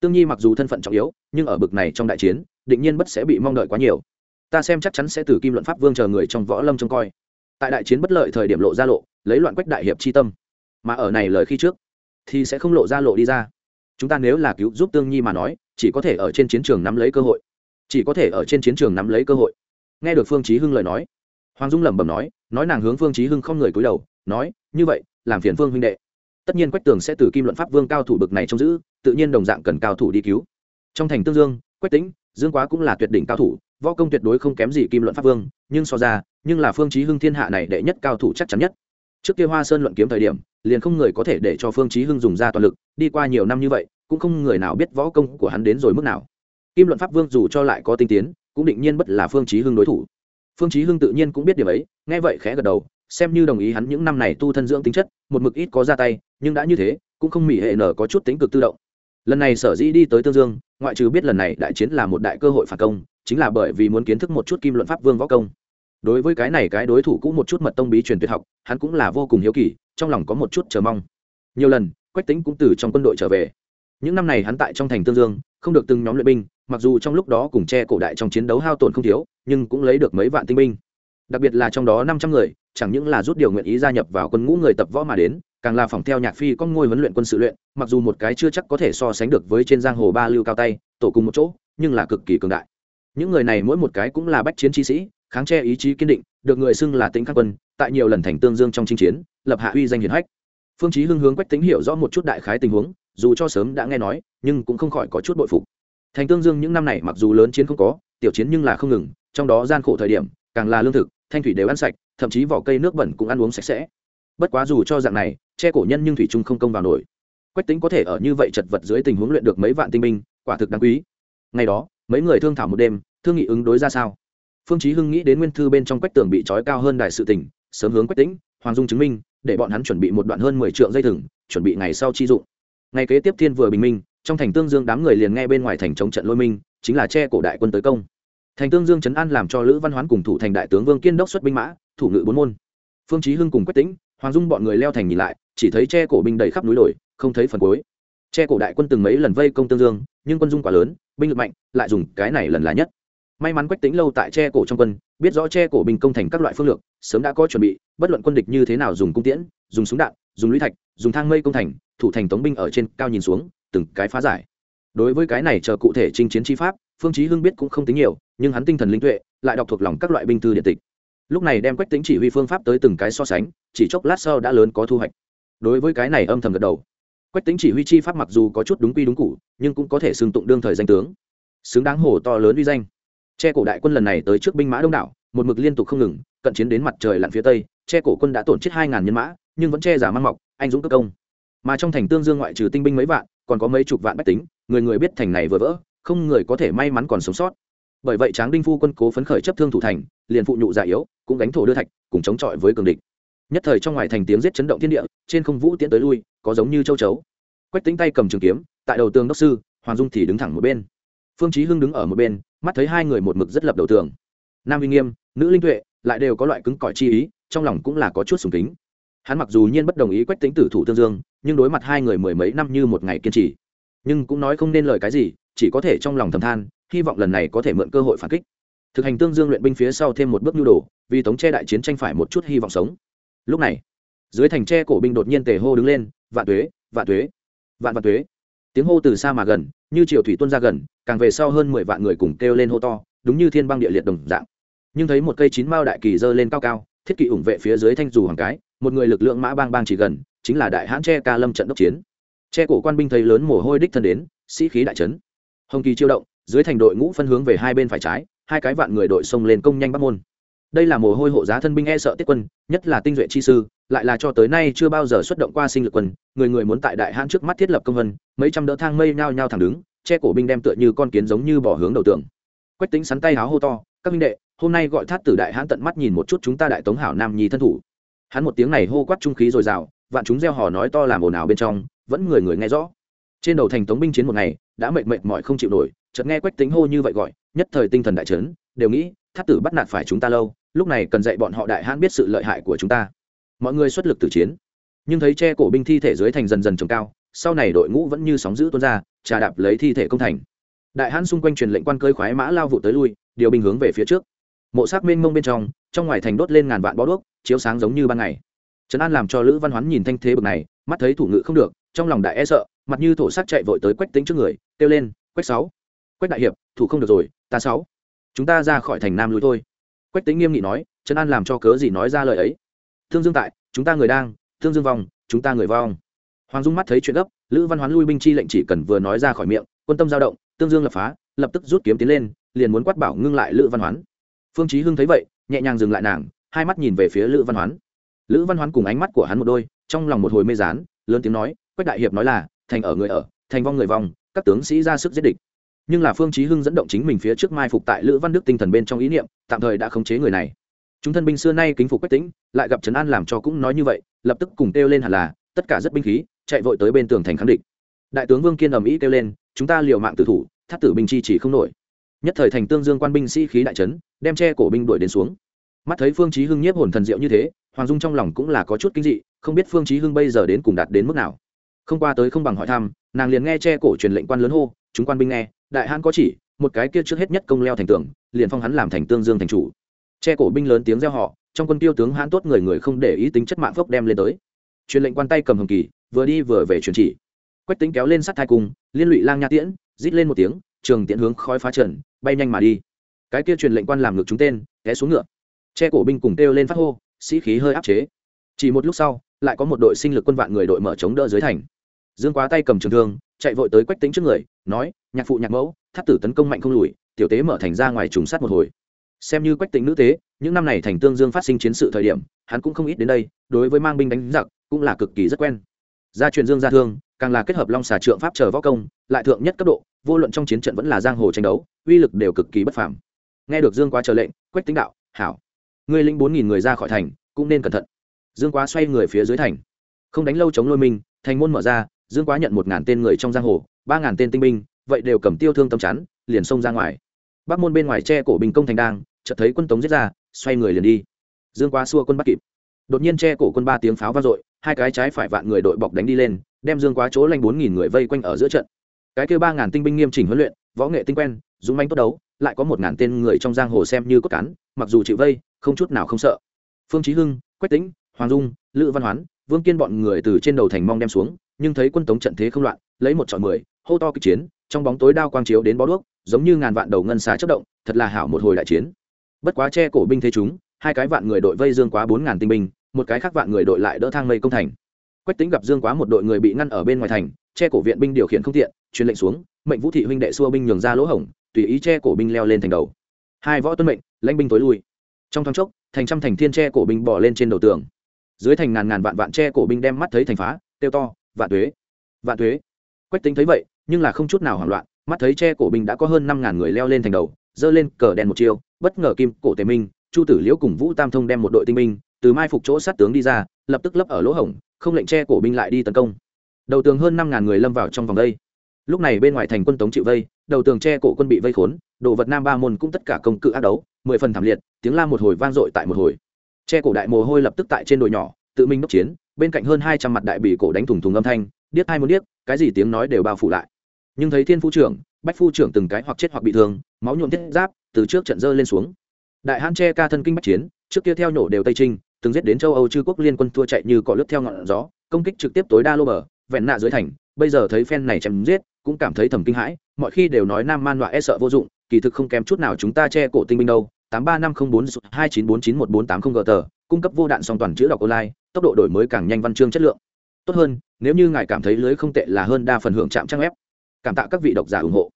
Tương nhi mặc dù thân phận trọng yếu, nhưng ở bực này trong đại chiến, định nhiên bất sẽ bị mong đợi quá nhiều. Ta xem chắc chắn sẽ từ kim luận pháp vương chờ người trong võ lâm trông coi. Tại đại chiến bất lợi thời điểm lộ ra lộ, lấy loạn quách đại hiệp chi tâm. Mà ở này lời khi trước, thì sẽ không lộ ra lộ đi ra. Chúng ta nếu là cứu giúp tương nhi mà nói, chỉ có thể ở trên chiến trường nắm lấy cơ hội. Chỉ có thể ở trên chiến trường nắm lấy cơ hội. Nghe được phương chí hưng lời nói hoàng dung lẩm bẩm nói nói nàng hướng phương chí hưng không người cúi đầu, nói, như vậy, làm phiền phương huynh đệ. Tất nhiên quách tường sẽ từ kim luận pháp vương cao thủ bực này trông giữ, tự nhiên đồng dạng cần cao thủ đi cứu. Trong thành tương dương, quách tĩnh, dương quá cũng là tuyệt đỉnh cao thủ, võ công tuyệt đối không kém gì kim luận pháp vương, nhưng so ra, nhưng là phương chí hưng thiên hạ này đệ nhất cao thủ chắc chắn nhất. Trước kia hoa sơn luận kiếm thời điểm, liền không người có thể để cho phương chí hưng dùng ra toàn lực, đi qua nhiều năm như vậy, cũng không người nào biết võ công của hắn đến rồi mức nào. Kim luận pháp vương dù cho lại có tinh tiến, cũng định nhiên bất là phương chí hưng đối thủ phương chí hưng tự nhiên cũng biết điều ấy, nghe vậy khẽ gật đầu, xem như đồng ý hắn những năm này tu thân dưỡng tính chất, một mực ít có ra tay, nhưng đã như thế, cũng không mỉ hệ nở có chút tính cực tự động. Lần này sở dĩ đi tới tương dương, ngoại trừ biết lần này đại chiến là một đại cơ hội phản công, chính là bởi vì muốn kiến thức một chút kim luận pháp vương võ công. Đối với cái này cái đối thủ cũng một chút mật tông bí truyền tuyệt học, hắn cũng là vô cùng hiếu kỳ, trong lòng có một chút chờ mong. Nhiều lần, quách tính cũng từ trong quân đội trở về. Những năm này hắn tại trong thành tương dương không được từng nhóm luyện binh, mặc dù trong lúc đó cùng che cổ đại trong chiến đấu hao tổn không thiếu, nhưng cũng lấy được mấy vạn tinh binh. Đặc biệt là trong đó năm trăm người, chẳng những là rút điều nguyện ý gia nhập vào quân ngũ người tập võ mà đến, càng là phòng theo nhạc phi có ngôi huấn luyện quân sự luyện, mặc dù một cái chưa chắc có thể so sánh được với trên giang hồ ba lưu cao tay, tổ cùng một chỗ, nhưng là cực kỳ cường đại. Những người này mỗi một cái cũng là bách chiến chi sĩ, kháng che ý chí kiên định, được người xưng là tính khắc quân, tại nhiều lần thành tương dương trong chinh chiến, lập hạ uy danh hiển hách phương chí hưng hướng quách tính hiểu rõ một chút đại khái tình huống, dù cho sớm đã nghe nói, nhưng cũng không khỏi có chút bội phục. Thành tương dương những năm này mặc dù lớn chiến không có, tiểu chiến nhưng là không ngừng, trong đó gian khổ thời điểm, càng là lương thực, thanh thủy đều ăn sạch, thậm chí vỏ cây nước bẩn cũng ăn uống sạch sẽ. Bất quá dù cho dạng này, che cổ nhân nhưng thủy trung không công vào nổi. Quách tính có thể ở như vậy chật vật dưới tình huống luyện được mấy vạn tinh binh, quả thực đáng quý. Ngày đó, mấy người thương thảo một đêm, thương nghị ứng đối ra sao? Phương chí hưng nghĩ đến nguyên thư bên trong quách tường bị trói cao hơn đại sự tình, sớm hướng quách tính hoàng dung chứng minh để bọn hắn chuẩn bị một đoạn hơn mười trượng dây thừng, chuẩn bị ngày sau chi dụng. Ngày kế tiếp thiên vừa bình minh, trong thành tương dương đám người liền nghe bên ngoài thành chống trận lôi minh, chính là che cổ đại quân tới công. Thành tương dương trấn an làm cho lữ văn hoán cùng thủ thành đại tướng vương kiên đốc xuất binh mã, thủ ngự bốn môn. Phương chí hưng cùng quách tĩnh, hoàng dung bọn người leo thành nhìn lại, chỉ thấy che cổ binh đầy khắp núi đồi, không thấy phần cuối. Che cổ đại quân từng mấy lần vây công tương dương, nhưng quân dung quá lớn, binh lực mạnh, lại dùng cái này lần là nhất may mắn quách tĩnh lâu tại che cổ trong quân, biết rõ che cổ bình công thành các loại phương lược, sớm đã có chuẩn bị, bất luận quân địch như thế nào dùng cung tiễn, dùng súng đạn, dùng lũy thạch, dùng thang mây công thành, thủ thành tống binh ở trên cao nhìn xuống, từng cái phá giải. Đối với cái này chờ cụ thể chinh chiến chi pháp, phương chí hưng biết cũng không tính nhiều, nhưng hắn tinh thần linh tuệ, lại đọc thuộc lòng các loại binh thư điện tịch. Lúc này đem quách tính chỉ huy phương pháp tới từng cái so sánh, chỉ chốc lát sau đã lớn có thu hoạch. Đối với cái này âm thầm gật đầu. Quách tính chỉ huy chi pháp mặc dù có chút đúng quy đúng cụ nhưng cũng có thể xưng tụng đương thời danh tướng. Xứng đáng hổ to lớn uy danh che cổ đại quân lần này tới trước binh mã đông đảo, một mực liên tục không ngừng, cận chiến đến mặt trời lặn phía tây, che cổ quân đã tổn chết hai ngàn nhân mã, nhưng vẫn che giả mang mọc, anh dũng cơ công. Mà trong thành tương dương ngoại trừ tinh binh mấy vạn, còn có mấy chục vạn bách tính, người người biết thành này vừa vỡ, không người có thể may mắn còn sống sót. Bởi vậy tráng đinh phu quân cố phấn khởi chấp thương thủ thành, liền phụ nhụ già yếu, cũng đánh thổ đưa thạch, cùng chống chọi với cường địch. Nhất thời trong ngoài thành tiếng giết chấn động thiên địa, trên không vũ tiễn tới lui, có giống như châu chấu. Quách tính tay cầm trường kiếm, tại đầu tường đốc sư, hoàng dung thì đứng thẳng một bên. Phương chí hưng đứng ở một bên mắt thấy hai người một mực rất lập đầu tường. Nam uy nghiêm, nữ linh tuệ, lại đều có loại cứng cỏi chi ý, trong lòng cũng là có chút sùng kính. Hắn mặc dù nhiên bất đồng ý quách tính tử thủ tương dương, nhưng đối mặt hai người mười mấy năm như một ngày kiên trì, nhưng cũng nói không nên lời cái gì, chỉ có thể trong lòng thầm than, hy vọng lần này có thể mượn cơ hội phản kích. Thực hành tương dương luyện binh phía sau thêm một bước nhu đồ, vì tống che đại chiến tranh phải một chút hy vọng sống. Lúc này, dưới thành tre cổ binh đột nhiên tề hô đứng lên, vạn tuế vạn tuế, vạn vạn tuế tiếng hô từ xa mà gần, như triều thủy tuân ra gần, càng về sau hơn mười vạn người cùng kêu lên hô to, đúng như thiên băng địa liệt đồng dạng. Nhưng thấy một cây chín mao đại kỳ dơ lên cao cao, thiết kỵ ủng vệ phía dưới thanh dù hoàng cái, một người lực lượng mã bang bang chỉ gần, chính là đại hãn tre ca lâm trận đốc chiến. Tre cổ quan binh thấy lớn mồ hôi đích thân đến, sĩ khí đại trấn hồng kỳ chiêu động, dưới thành đội ngũ phân hướng về hai bên phải trái, hai cái vạn người đội xông lên công nhanh bắc môn. Đây là mồ hôi hộ giá thân binh e sợ tiết quân, nhất là tinh duệ chi sư lại là cho tới nay chưa bao giờ xuất động qua sinh lực quân, người người muốn tại đại hãn trước mắt thiết lập công vân, mấy trăm đỡ thang mây nhao nhao thẳng đứng, che cổ binh đem tựa như con kiến giống như bỏ hướng đầu tường. Quách tính sắn tay háo hô to, các minh đệ, hôm nay gọi thát tử đại hãn tận mắt nhìn một chút chúng ta đại tống hảo nam nhi thân thủ. Hắn một tiếng này hô quát trung khí dồi dào vạn chúng gieo hò nói to làm ồn ào bên trong, vẫn người người nghe rõ. Trên đầu thành tống binh chiến một ngày, đã mệt mệt mỏi không chịu nổi, chợt nghe quách tính hô như vậy gọi, nhất thời tinh thần đại trấn đều nghĩ thát tử bắt nạt phải chúng ta lâu, lúc này cần dạy bọn họ đại hãn biết sự lợi hại của chúng ta mọi người xuất lực tử chiến. Nhưng thấy che cổ binh thi thể dưới thành dần dần trồng cao, sau này đội ngũ vẫn như sóng giữ tuôn ra, trà đạp lấy thi thể công thành. Đại hãn xung quanh truyền lệnh quan cơi khoái mã lao vụ tới lui, điều binh hướng về phía trước. Mộ xác mênh mông bên trong trong ngoài thành đốt lên ngàn vạn bó đuốc, chiếu sáng giống như ban ngày. Trấn an làm cho lữ văn hoán nhìn thanh thế bực này, mắt thấy thủ ngự không được, trong lòng đại e sợ, mặt như thổ sắc chạy vội tới quách tính trước người, kêu lên, quách sáu, quách đại hiệp, thủ không được rồi, ta sáu, chúng ta ra khỏi thành nam lui thôi. Quách tính nghiêm nghị nói, trấn an làm cho cớ gì nói ra lời ấy? Thương dương tại, chúng ta người đang, thương dương vong chúng ta người vong hoàng dung mắt thấy chuyện gấp, lữ văn hoán lui binh chi lệnh chỉ cần vừa nói ra khỏi miệng, quân tâm giao động tương dương lập phá, lập tức rút kiếm tiến lên, liền muốn quát bảo ngưng lại lữ văn hoán. Phương chí hưng thấy vậy, nhẹ nhàng dừng lại nàng, hai mắt nhìn về phía lữ văn hoán. Lữ văn hoán cùng ánh mắt của hắn một đôi, trong lòng một hồi mê dán, lớn tiếng nói, quách đại hiệp nói là, thành ở người ở, thành vong người vong, các tướng sĩ ra sức giết địch. Nhưng là phương chí hưng dẫn động chính mình phía trước mai phục tại lữ văn đức tinh thần bên trong ý niệm, tạm thời đã khống chế người này chúng thân binh xưa nay kính phục quách tĩnh, lại gặp trấn an làm cho cũng nói như vậy, lập tức cùng kêu lên hẳn là, tất cả rất binh khí, chạy vội tới bên tường thành kháng địch. Đại tướng vương kiên ầm ĩ kêu lên, chúng ta liều mạng tử thủ thắt tử binh chi chỉ không nổi. Nhất thời thành tương dương quan binh sĩ khí đại trấn đem che cổ binh đuổi đến xuống. Mắt thấy phương chí hưng nhiếp hồn thần diệu như thế, hoàng dung trong lòng cũng là có chút kinh dị, không biết phương chí hưng bây giờ đến cùng đạt đến mức nào. Không qua tới không bằng hỏi thăm, nàng liền nghe che cổ truyền lệnh quan lớn hô, chúng quan binh nghe, đại hãn có chỉ, một cái kia trước hết nhất công leo thành tường, liền phong hắn làm thành tương dương thành chủ che cổ binh lớn tiếng reo họ trong quân tiêu tướng hãn tốt người người không để ý tính chất mạng phốc đem lên tới. Truyền lệnh quan tay cầm hồng kỳ, vừa đi vừa về truyền chỉ. Quách tính kéo lên sắt thai cung liên lụy lang nha tiễn, rít lên một tiếng, trường tiễn hướng khói phá trần, bay nhanh mà đi. Cái kia truyền lệnh quan làm ngược chúng tên, té xuống ngựa. Che cổ binh cùng kêu lên phát hô, sĩ khí hơi áp chế. Chỉ một lúc sau, lại có một đội sinh lực quân vạn người đội mở chống đỡ dưới thành. Dương quá tay cầm trường thương, chạy vội tới quách tính trước người, nói, nhạc phụ, nhạc mẫu, thắt tử tấn công mạnh không lùi, tiểu tế mở thành ra ngoài trùng sát một hồi xem như quách tính nữ tế, những năm này thành tương dương phát sinh chiến sự thời điểm, hắn cũng không ít đến đây, đối với mang binh đánh giặc, cũng là cực kỳ rất quen. Gia truyền dương gia thương, càng là kết hợp long xà trượng pháp chờ võ công, lại thượng nhất cấp độ, vô luận trong chiến trận vẫn là giang hồ tranh đấu, uy lực đều cực kỳ bất phàm. Nghe được dương quá chờ lệnh, quách tính đạo, hảo, ngươi linh bốn nghìn người ra khỏi thành, cũng nên cẩn thận. Dương quá xoay người phía dưới thành. Không đánh lâu chống lôi mình, thành môn mở ra, dương quá nhận một ngàn tên người trong giang hồ, ba ngàn tên tinh binh, vậy đều cầm tiêu thương tâm chắn, liền xông ra ngoài bắc môn bên ngoài che cổ bình công thành đang, chợt thấy quân tống giết ra, xoay người liền đi. Dương quá xua quân bắt kịp. Đột nhiên che cổ quân ba tiếng pháo vang dội, hai cái trái phải vạn người đội bọc đánh đi lên, đem dương quá chỗ lanh bốn nghìn người vây quanh ở giữa trận. Cái kêu ba ngàn tinh binh nghiêm chỉnh huấn luyện, võ nghệ tinh quen, dũng manh tốt đấu, lại có một ngàn tên người trong giang hồ xem như cốt cán, mặc dù chịu vây, không chút nào không sợ. Phương chí hưng, quách tĩnh, hoàng dung, lữ văn hoán, vương kiên bọn người từ trên đầu thành mong đem xuống, nhưng thấy quân tống trận thế không loạn, lấy một chọn mười, hô to kịch chiến, trong bóng tối đao quang chiếu đến bó đuốc giống như ngàn vạn đầu ngân xà chất động, thật là hảo một hồi đại chiến. Bất quá che cổ binh thế chúng, hai cái vạn người đội vây dương quá bốn ngàn tinh binh, một cái khác vạn người đội lại đỡ thang mây công thành. Quách tính gặp dương quá một đội người bị ngăn ở bên ngoài thành, che cổ viện binh điều khiển không tiện, truyền lệnh xuống, mệnh vũ thị huynh đệ xua binh nhường ra lỗ hổng, tùy ý che cổ binh leo lên thành đầu. Hai võ tuân mệnh, lãnh binh tối lui. Trong thoáng chốc, thành trăm thành thiên che cổ binh bỏ lên trên đầu tường. Dưới thành ngàn ngàn vạn vạn che cổ binh đem mắt thấy thành phá, tiêu to, vạn thuế vạn thuế quách tính thấy vậy, nhưng là không chút nào hoảng loạn mắt thấy che cổ binh đã có hơn năm ngàn người leo lên thành đầu, giơ lên cờ đèn một chiêu, bất ngờ kim cổ tề minh, chu tử liễu cùng vũ tam thông đem một đội tinh binh từ mai phục chỗ sát tướng đi ra, lập tức lấp ở lỗ hổng, không lệnh che cổ binh lại đi tấn công. Đầu tường hơn năm ngàn người lâm vào trong vòng đây. Lúc này bên ngoài thành quân tống chịu vây, đầu tường che cổ quân bị vây khốn, đồ vật nam ba môn cũng tất cả công cự ác đấu, mười phần thảm liệt, tiếng la một hồi vang dội tại một hồi. Che cổ đại mồ hôi lập tức tại trên đồi nhỏ, tự minh đốc chiến, bên cạnh hơn hai trăm mặt đại bị cổ đánh thủng thùng âm thanh, điếc hai muốn điếc, cái gì tiếng nói đều bao phủ lại nhưng thấy thiên phu trưởng bách phu trưởng từng cái hoặc chết hoặc bị thương máu nhuộm thiết giáp từ trước trận dơ lên xuống. Đại hãn che ca thân kinh bách chiến trước kia theo nhổ đều tây trinh từng giết đến châu âu chư quốc liên quân thua chạy như cỏ lướt theo ngọn gió công kích trực tiếp tối đa lô bờ vẹn nạ dưới thành bây giờ thấy phen này chém giết cũng cảm thấy thầm kinh hãi mọi khi đều nói nam man loại e sợ vô dụng kỳ thực không kém chút nào chúng ta che cổ tinh binh đâu. Tám ba năm không bốn hai chín bốn chín một bốn tám không gờ tờ cung cấp vô đạn song toàn chữ đọc online tốc độ đổi mới càng nhanh văn chương chất lượng. Tốt hơn nếu như ngài cảm thấy lưới không tệ là hơn đa phần hưởng chạm trang web cảm tạ các vị độc giả ủng hộ.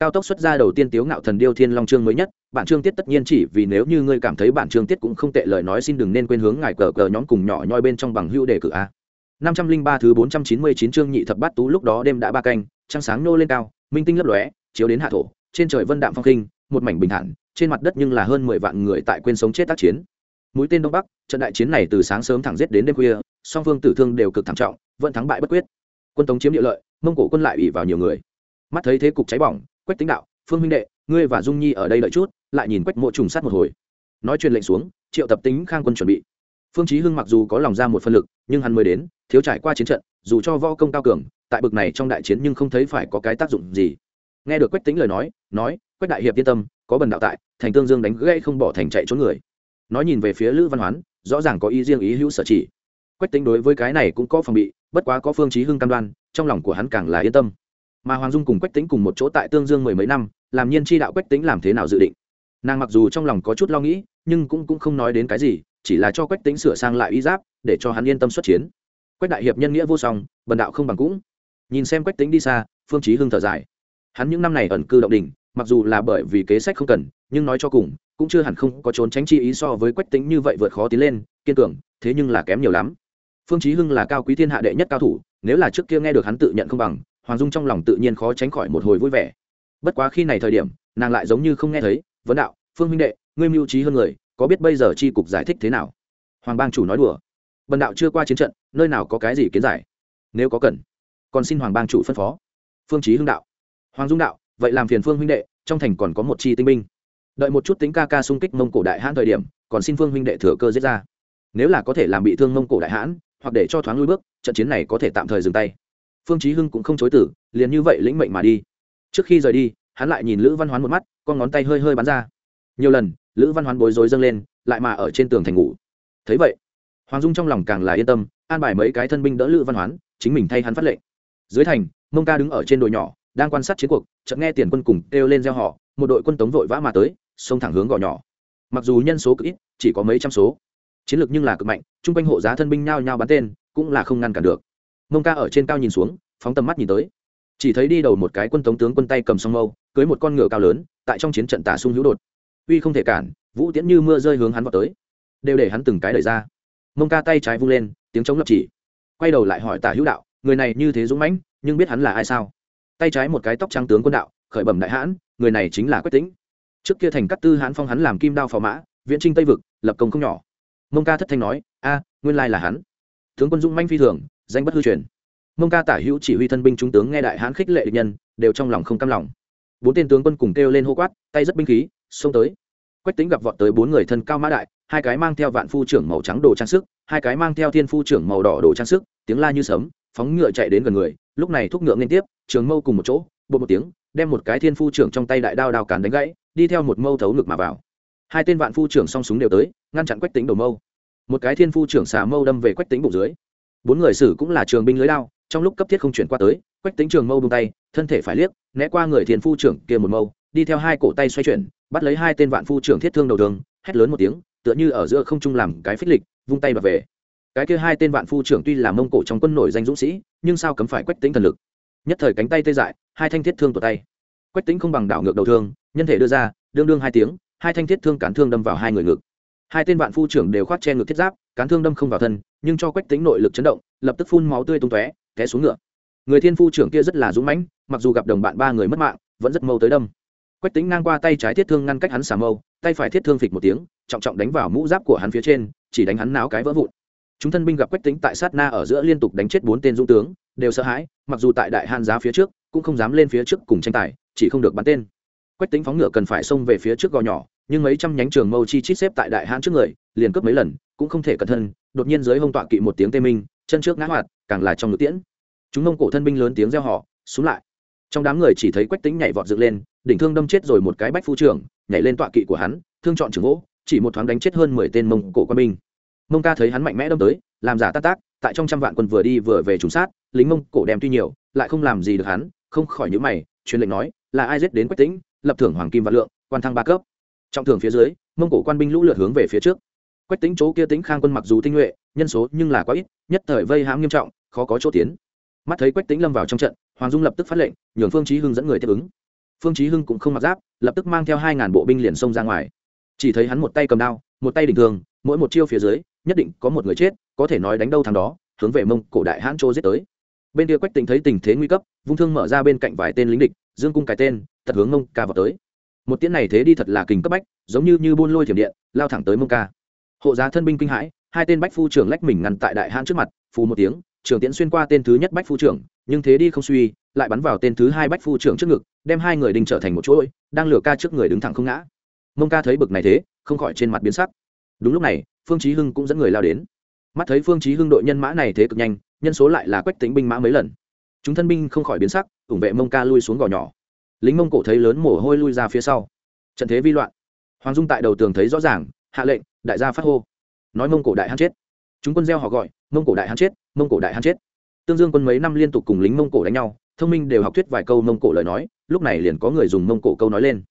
Cao tốc xuất ra đầu tiên tiếu ngạo thần điêu thiên long chương mới nhất, bản chương tiết tất nhiên chỉ vì nếu như ngươi cảm thấy bản chương tiết cũng không tệ lời nói xin đừng nên quên hướng ngài cờ cờ nhóm cùng nhỏ nhoi bên trong bằng hữu đề cử a. năm trăm linh ba thứ bốn trăm chín mươi chín chương nhị thập bát tú lúc đó đêm đã ba canh, trăng sáng nô lên cao, minh tinh lấp lóe, chiếu đến hạ thổ, trên trời vân đạm phong kinh một mảnh bình thản, trên mặt đất nhưng là hơn mười vạn người tại quên sống chết tác chiến. Mũi tên đông bắc, trận đại chiến này từ sáng sớm thẳng giết đến đêm khuya, song phương tử thương đều cực thảm trọng, vẫn thắng bại bất quyết. Quân tống chiếm địa lợi, mông cổ quân lại ủy vào nhiều người mắt thấy thế cục cháy bỏng, quách tính đạo, phương huynh đệ, ngươi và dung nhi ở đây đợi chút, lại nhìn quách mộ trùng sát một hồi. Nói truyền lệnh xuống, triệu tập tính khang quân chuẩn bị. Phương chí hưng mặc dù có lòng ra một phân lực, nhưng hắn mới đến, thiếu trải qua chiến trận, dù cho võ công cao cường, tại bực này trong đại chiến nhưng không thấy phải có cái tác dụng gì. Nghe được quách tính lời nói nói, quách đại hiệp yên tâm, có bần đạo tại, thành tương dương đánh gãy không bỏ thành chạy trốn người. Nói nhìn về phía lữ văn hoán, rõ ràng có ý riêng ý hữu sở chỉ. Quách tính đối với cái này cũng có phòng bị, bất quá có phương chí hưng cam đoan, trong lòng của hắn càng là yên tâm mà hoàng dung cùng quách tính cùng một chỗ tại tương dương mười mấy năm, làm nhiên chi đạo quách tính làm thế nào dự định? Nàng mặc dù trong lòng có chút lo nghĩ, nhưng cũng cũng không nói đến cái gì, chỉ là cho quách tính sửa sang lại y giáp, để cho hắn yên tâm xuất chiến. Quách đại hiệp nhân nghĩa vô song, bần đạo không bằng cũng. Nhìn xem quách tính đi xa, phương chí hưng thở dài. Hắn những năm này ẩn cư động đình mặc dù là bởi vì kế sách không cần, nhưng nói cho cùng, cũng chưa hẳn không có trốn tránh chi ý so với quách tính như vậy vượt khó tiến lên, kiên cường, thế nhưng là kém nhiều lắm. Phương chí hưng là cao quý thiên hạ đệ nhất cao thủ, nếu là trước kia nghe được hắn tự nhận không bằng hoàng dung trong lòng tự nhiên khó tránh khỏi một hồi vui vẻ. Bất quá khi này thời điểm, nàng lại giống như không nghe thấy, vấn đạo, phương huynh đệ, ngươi mưu trí hơn người, có biết bây giờ chi cục giải thích thế nào? Hoàng bang chủ nói đùa. Bần đạo chưa qua chiến trận, nơi nào có cái gì kiến giải? Nếu có cần, còn xin hoàng bang chủ phân phó. Phương chí hưng đạo. Hoàng dung đạo, vậy làm phiền phương huynh đệ, trong thành còn có một chi tinh binh. Đợi một chút tính ca ca xung kích mông cổ đại hãn thời điểm, còn xin phương huynh đệ thừa cơ giết ra. Nếu là có thể làm bị thương mông cổ đại hãn, hoặc để cho thoáng lui bước, trận chiến này có thể tạm thời dừng tay phương chí hưng cũng không chối từ, liền như vậy lĩnh mệnh mà đi. Trước khi rời đi, hắn lại nhìn lữ văn hoán một mắt, con ngón tay hơi hơi bắn ra. Nhiều lần, lữ văn hoán bối rối dâng lên, lại mà ở trên tường thành ngủ. Thấy vậy, hoàng dung trong lòng càng là yên tâm, an bài mấy cái thân binh đỡ lữ văn hoán, chính mình thay hắn phát lệnh. Dưới thành, mông ca đứng ở trên đồi nhỏ, đang quan sát chiến cuộc, chợt nghe tiền quân cùng kêu lên gieo họ một đội quân tống vội vã mà tới, xông thẳng hướng gò nhỏ. Mặc dù nhân số cực ít, chỉ có mấy trăm số. Chiến lược nhưng là cực mạnh, chung quanh hộ giá thân binh nhao nhao bắn tên, cũng là không ngăn cản được mông ca ở trên cao nhìn xuống, phóng tầm mắt nhìn tới. Chỉ thấy đi đầu một cái quân tống tướng quân tay cầm song mâu, cưới một con ngựa cao lớn, tại trong chiến trận tả sung hữu đột. Uy không thể cản, vũ tiễn như mưa rơi hướng hắn vào tới. Đều để hắn từng cái đẩy ra. Mông ca tay trái vung lên, tiếng chống lập chỉ. Quay đầu lại hỏi tả hữu đạo, người này như thế dũng mãnh, nhưng biết hắn là ai sao? Tay trái một cái tóc trắng tướng quân đạo, khởi bẩm đại hãn, người này chính là quách tĩnh. Trước kia thành cát tư hãn phong hắn làm kim đao phò mã, viễn trinh tây vực, lập công không nhỏ. Mông ca thất thanh nói, a, nguyên lai là hắn. Tướng quân dũng manh phi thường danh bất hư truyền. Mông ca tả hữu chỉ huy thân binh trung tướng nghe đại hãn khích lệ địch nhân, đều trong lòng không cam lòng. Bốn tên tướng quân cùng kêu lên hô quát, tay rất binh khí, xông tới. Quách tính gặp vọt tới bốn người thân cao mã đại, hai cái mang theo vạn phu trưởng màu trắng đồ trang sức, hai cái mang theo thiên phu trưởng màu đỏ đồ trang sức, tiếng la như sấm, phóng ngựa chạy đến gần người, lúc này thúc ngựa liên tiếp, trường mâu cùng một chỗ bộ một tiếng, đem một cái thiên phu trưởng trong tay đại đao đao cản đánh gãy, đi theo một mâu thấu ngực mà vào. Hai tên vạn phu trưởng song súng đều tới, ngăn chặn quách tính đầu mâu. Một cái thiên phu trưởng xả mâu đâm về quách tính bụng dưới bốn người sử cũng là trường binh lưới đao, trong lúc cấp thiết không chuyển qua tới, quách tính trường mâu bung tay, thân thể phải liếc, né qua người thiền phu trưởng kia một mâu, đi theo hai cổ tay xoay chuyển, bắt lấy hai tên vạn phu trưởng thiết thương đầu đường, hét lớn một tiếng, tựa như ở giữa không trung làm cái phích lịch, vung tay và về. Cái kia hai tên vạn phu trưởng tuy là mông cổ trong quân nổi danh dũng sĩ, nhưng sao cấm phải quách tính thần lực? Nhất thời cánh tay tê dại, hai thanh thiết thương tổ tay. Quách tính không bằng đảo ngược đầu thương, nhân thể đưa ra, đương đương hai tiếng, hai thanh thiết thương cán thương đâm vào hai người ngực hai tên vạn phu trưởng đều khoát che ngực thiết giáp, cán thương đâm không vào thân, nhưng cho quách tính nội lực chấn động, lập tức phun máu tươi tung tóe, té xuống ngựa. Người thiên phu trưởng kia rất là dũng mãnh, mặc dù gặp đồng bạn ba người mất mạng, vẫn rất mâu tới đâm. Quách tính ngang qua tay trái thiết thương ngăn cách hắn xà mâu, tay phải thiết thương phịch một tiếng, trọng trọng đánh vào mũ giáp của hắn phía trên, chỉ đánh hắn náo cái vỡ vụn. Chúng thân binh gặp quách tính tại sát na ở giữa liên tục đánh chết bốn tên dũng tướng, đều sợ hãi, mặc dù tại đại han giá phía trước, cũng không dám lên phía trước cùng tranh tài, chỉ không được bắn tên quách tính phóng ngựa cần phải xông về phía trước gò nhỏ, nhưng mấy trăm nhánh trường mâu chi chít xếp tại đại hãn trước người, liền cướp mấy lần, cũng không thể cẩn thân đột nhiên dưới hông tọa kỵ một tiếng tê minh, chân trước ngã hoạt, càng là trong ngực tiễn. Chúng mông cổ thân binh lớn tiếng reo họ xuống lại. Trong đám người chỉ thấy quách tính nhảy vọt dựng lên, đỉnh thương đâm chết rồi một cái bách phu trưởng, nhảy lên tọa kỵ của hắn, thương chọn trường gỗ, chỉ một thoáng đánh chết hơn mười tên mông cổ quân binh. Mông ca thấy hắn mạnh mẽ đâm tới, làm giả tác tác, tại trong trăm vạn quân vừa đi vừa về trùng sát, lính mông cổ đem tuy nhiều, lại không làm gì được hắn, không khỏi nhữ mày, truyền lệnh nói, là ai giết đến quách tĩnh lập thưởng hoàng kim và lượng, quan thăng ba cấp. Trọng thưởng phía dưới, mông cổ quan binh lũ lượt hướng về phía trước. Quách tính chỗ kia tính khang quân mặc dù tinh nhuệ, nhân số nhưng là quá ít, nhất thời vây hãm nghiêm trọng, khó có chỗ tiến. Mắt thấy quách tính lâm vào trong trận, hoàng dung lập tức phát lệnh, nhường phương chí hưng dẫn người tiếp ứng. Phương chí hưng cũng không mặc giáp, lập tức mang theo hai ngàn bộ binh liền xông ra ngoài. Chỉ thấy hắn một tay cầm đao, một tay đỉnh thường, mỗi một chiêu phía dưới, nhất định có một người chết, có thể nói đánh đâu thằng đó, hướng về mông cổ đại hãn châu giết tới. Bên kia quách tính thấy tình thế nguy cấp, vung thương mở ra bên cạnh vài tên lính địch, dương cung cái tên tật hướng mông ca vào tới. Một tiễn này thế đi thật là kình cấp bách, giống như như buôn lôi thiểm điện, lao thẳng tới mông ca. Hộ giá thân binh kinh hãi, hai tên bách phu trưởng lách mình ngăn tại đại hãn trước mặt, phù một tiếng, trường tiễn xuyên qua tên thứ nhất bách phu trưởng, nhưng thế đi không suy, lại bắn vào tên thứ hai bách phu trưởng trước ngực, đem hai người đình trở thành một chuỗi, đang lửa ca trước người đứng thẳng không ngã. Mông ca thấy bực này thế, không khỏi trên mặt biến sắc. Đúng lúc này, phương chí hưng cũng dẫn người lao đến. Mắt thấy phương chí hưng đội nhân mã này thế cực nhanh, nhân số lại là quách tính binh mã mấy lần. Chúng thân binh không khỏi biến sắc, ủng vệ mông ca lui xuống gò nhỏ lính mông cổ thấy lớn mồ hôi lui ra phía sau. Trận thế vi loạn. Hoàng dung tại đầu tường thấy rõ ràng, hạ lệnh, đại gia phát hô. Nói mông cổ đại hắn chết. Chúng quân gieo họ gọi, mông cổ đại hắn chết, mông cổ đại hắn chết. Tương dương quân mấy năm liên tục cùng lính mông cổ đánh nhau, thông minh đều học thuyết vài câu mông cổ lời nói, lúc này liền có người dùng mông cổ câu nói lên.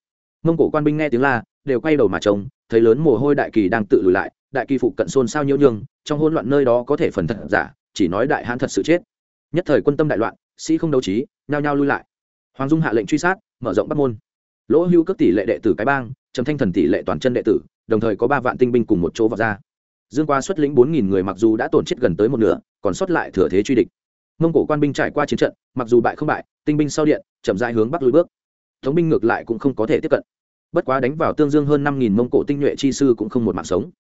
Mông cổ quan binh nghe tiếng la, đều quay đầu mà trông, thấy lớn mồ hôi đại kỳ đang tự lùi lại, đại kỳ phụ cận xôn sao nhiễu nhương trong hỗn loạn nơi đó có thể phần thật giả, chỉ nói đại hãn thật sự chết. Nhất thời quân tâm đại loạn, sĩ không đấu trí, nhao nhao lui lại. Hoàng dung hạ lệnh truy sát mở rộng bắc môn. Lỗ hưu cước tỷ lệ đệ tử cái bang, trầm thanh thần tỷ lệ toàn chân đệ tử, đồng thời có ba vạn tinh binh cùng một chỗ vào ra. Dương qua xuất lĩnh bốn nghìn người mặc dù đã tổn chết gần tới một nửa, còn sót lại thừa thế truy địch. Mông cổ quan binh trải qua chiến trận, mặc dù bại không bại, tinh binh sau điện, chậm dại hướng bắc lùi bước. Thống binh ngược lại cũng không có thể tiếp cận. Bất quá đánh vào tương dương hơn năm nghìn mông cổ tinh nhuệ chi sư cũng không một mạng sống.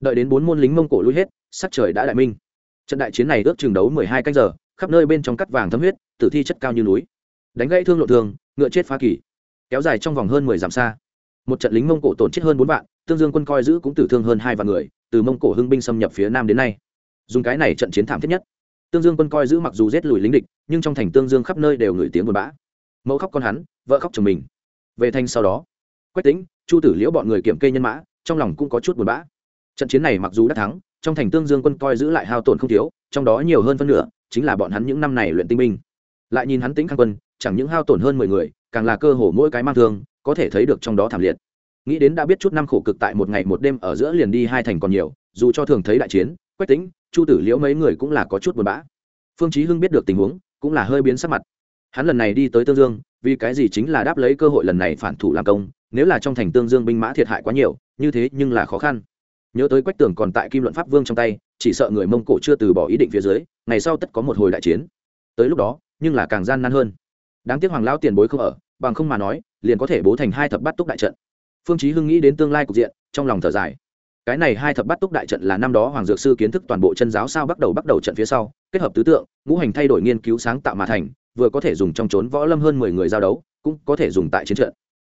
Đợi đến bốn môn lính mông cổ lui hết, sắc trời đã đại minh. Trận đại chiến này ước chừng đấu mười hai canh giờ, khắp nơi bên trong cắt vàng thấm huyết, tử thi chất cao như núi. Đánh gãy thương lộ thường ngựa chết phá kỳ, kéo dài trong vòng hơn mười dặm xa. Một trận lính mông cổ tổn chết hơn bốn vạn, tương dương quân coi giữ cũng tử thương hơn hai vạn người, từ mông cổ hưng binh xâm nhập phía nam đến nay. Dùng cái này trận chiến thảm thiết nhất, tương dương quân coi giữ mặc dù rét lùi lính địch, nhưng trong thành tương dương khắp nơi đều ngửi tiếng buồn bã. Mẫu khóc con hắn, vợ khóc chồng mình. Về thành sau đó, quách tính chu tử liễu bọn người kiểm kê nhân mã, trong lòng cũng có chút buồn bã. Trận chiến này mặc dù đã thắng, trong thành tương dương quân coi giữ lại hao tổn không thiếu, trong đó nhiều hơn phân nửa chính là bọn hắn những năm này luyện tinh binh. Lại nhìn hắn tính khang quân chẳng những hao tổn hơn mười người, càng là cơ hồ mỗi cái mang thương, có thể thấy được trong đó thảm liệt. Nghĩ đến đã biết chút năm khổ cực tại một ngày một đêm ở giữa liền đi hai thành còn nhiều, dù cho thường thấy đại chiến, quách tính chu tử liễu mấy người cũng là có chút buồn bã. Phương chí hưng biết được tình huống, cũng là hơi biến sắc mặt. Hắn lần này đi tới tương dương, vì cái gì chính là đáp lấy cơ hội lần này phản thủ làm công, nếu là trong thành tương dương binh mã thiệt hại quá nhiều, như thế nhưng là khó khăn. Nhớ tới quách tường còn tại kim luận pháp vương trong tay, chỉ sợ người mông cổ chưa từ bỏ ý định phía dưới, ngày sau tất có một hồi đại chiến. Tới lúc đó, nhưng là càng gian nan hơn đáng tiếc hoàng lão tiền bối không ở, bằng không mà nói, liền có thể bố thành hai thập bát túc đại trận. Phương chí hưng nghĩ đến tương lai cục diện, trong lòng thở dài. Cái này hai thập bát túc đại trận là năm đó hoàng dược sư kiến thức toàn bộ chân giáo sao bắt đầu bắt đầu trận phía sau, kết hợp tứ tượng, ngũ hành thay đổi nghiên cứu sáng tạo mà thành, vừa có thể dùng trong trốn võ lâm hơn mười người giao đấu, cũng có thể dùng tại chiến trận.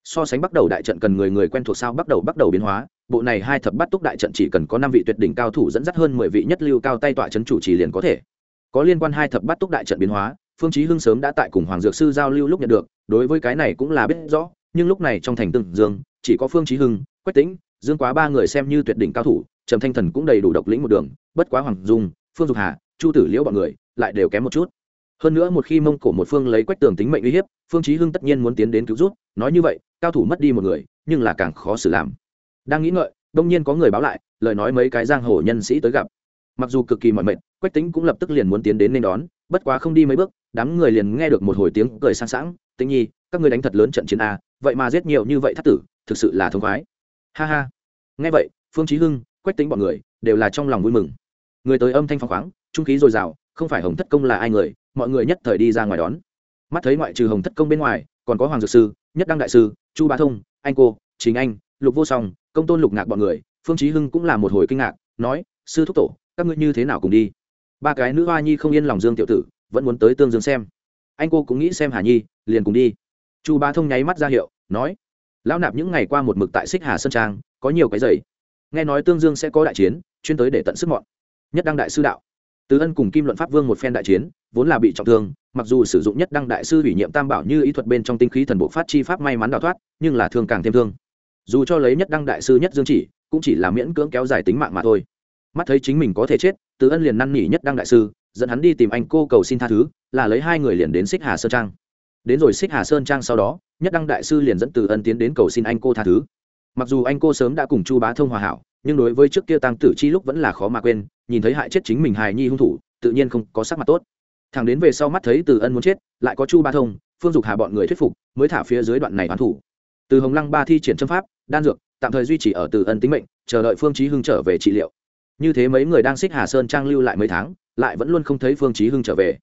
So sánh bắt đầu đại trận cần người người quen thuộc sao bắt đầu bắt đầu biến hóa, bộ này hai thập bát túc đại trận chỉ cần có năm vị tuyệt đỉnh cao thủ dẫn dắt hơn mười vị nhất lưu cao tay tọa chấn chủ trì liền có thể. Có liên quan hai thập bát túc đại trận biến hóa phương chí hưng sớm đã tại cùng hoàng dược sư giao lưu lúc nhận được, đối với cái này cũng là biết rõ, nhưng lúc này trong thành tương dương, chỉ có phương chí hưng, quách tĩnh, dương quá ba người xem như tuyệt đỉnh cao thủ, trầm thanh thần cũng đầy đủ độc lĩnh một đường, bất quá hoàng dung, phương dục hà, chu tử liễu bọn người lại đều kém một chút. Hơn nữa một khi mông cổ một phương lấy quách tường tính mệnh uy hiếp, phương chí hưng tất nhiên muốn tiến đến cứu giúp, nói như vậy, cao thủ mất đi một người, nhưng là càng khó xử làm. Đang nghĩ ngợi, đông nhiên có người báo lại, lời nói mấy cái giang hồ nhân sĩ tới gặp. Mặc dù cực kỳ mỏi mệt, quách tính cũng lập tức liền muốn tiến đến nên đón bất quá không đi mấy bước, đám người liền nghe được một hồi tiếng cười sang sảng, tĩnh nhi, các ngươi đánh thật lớn trận chiến a, vậy mà giết nhiều như vậy thất tử, thực sự là thông khoái. Ha ha. Nghe vậy, phương chí hưng, quách tính bọn người đều là trong lòng vui mừng. Người tới âm thanh phong khoáng, trung khí dồi dào, không phải hồng thất công là ai người, mọi người nhất thời đi ra ngoài đón. Mắt thấy ngoại trừ hồng thất công bên ngoài, còn có hoàng dược sư, nhất đăng đại sư, chu bá thông, anh cô chính anh, lục vô song, công tôn lục ngạc bọn người, phương chí hưng cũng là một hồi kinh ngạc, nói, sư thúc tổ, các ngươi như thế nào cùng đi? Ba cái nữ hoa nhi không yên lòng dương tiểu tử, vẫn muốn tới tương dương xem. Anh cô cũng nghĩ xem hà nhi, liền cùng đi. Chu bá thông nháy mắt ra hiệu, nói, lão nạp những ngày qua một mực tại xích hà sơn trang, có nhiều cái giày nghe nói tương dương sẽ có đại chiến, chuyên tới để tận sức mọn. Nhất đăng đại sư đạo. Từ ân cùng kim luận pháp vương một phen đại chiến, vốn là bị trọng thương, mặc dù sử dụng nhất đăng đại sư ủy nhiệm tam bảo như ý thuật bên trong tinh khí thần bộ phát chi pháp may mắn đào thoát, nhưng là thương càng thêm thương. Dù cho lấy nhất đăng đại sư nhất dương chỉ, cũng chỉ là miễn cưỡng kéo dài tính mạng mà thôi mắt thấy chính mình có thể chết, từ ân liền năn nỉ nhất đăng đại sư, dẫn hắn đi tìm anh cô cầu xin tha thứ, là lấy hai người liền đến xích hà sơn trang. Đến rồi xích hà sơn trang sau đó, nhất đăng đại sư liền dẫn từ ân tiến đến cầu xin anh cô tha thứ. Mặc dù anh cô sớm đã cùng chu bá thông hòa hảo, nhưng đối với trước kia tăng tử chi lúc vẫn là khó mà quên, nhìn thấy hại chết chính mình hài nhi hung thủ, tự nhiên không có sắc mặt tốt. Thằng đến về sau mắt thấy từ ân muốn chết, lại có chu ba thông, phương dục hà bọn người thuyết phục, mới thả phía dưới đoạn này bán thủ. Từ hồng lăng ba thi triển châm pháp, đan dược, tạm thời duy trì ở từ ân tính mệnh, chờ đợi phương chí hưng trở về trị liệu như thế mấy người đang xích hà sơn trang lưu lại mấy tháng, lại vẫn luôn không thấy phương chí hưng trở về.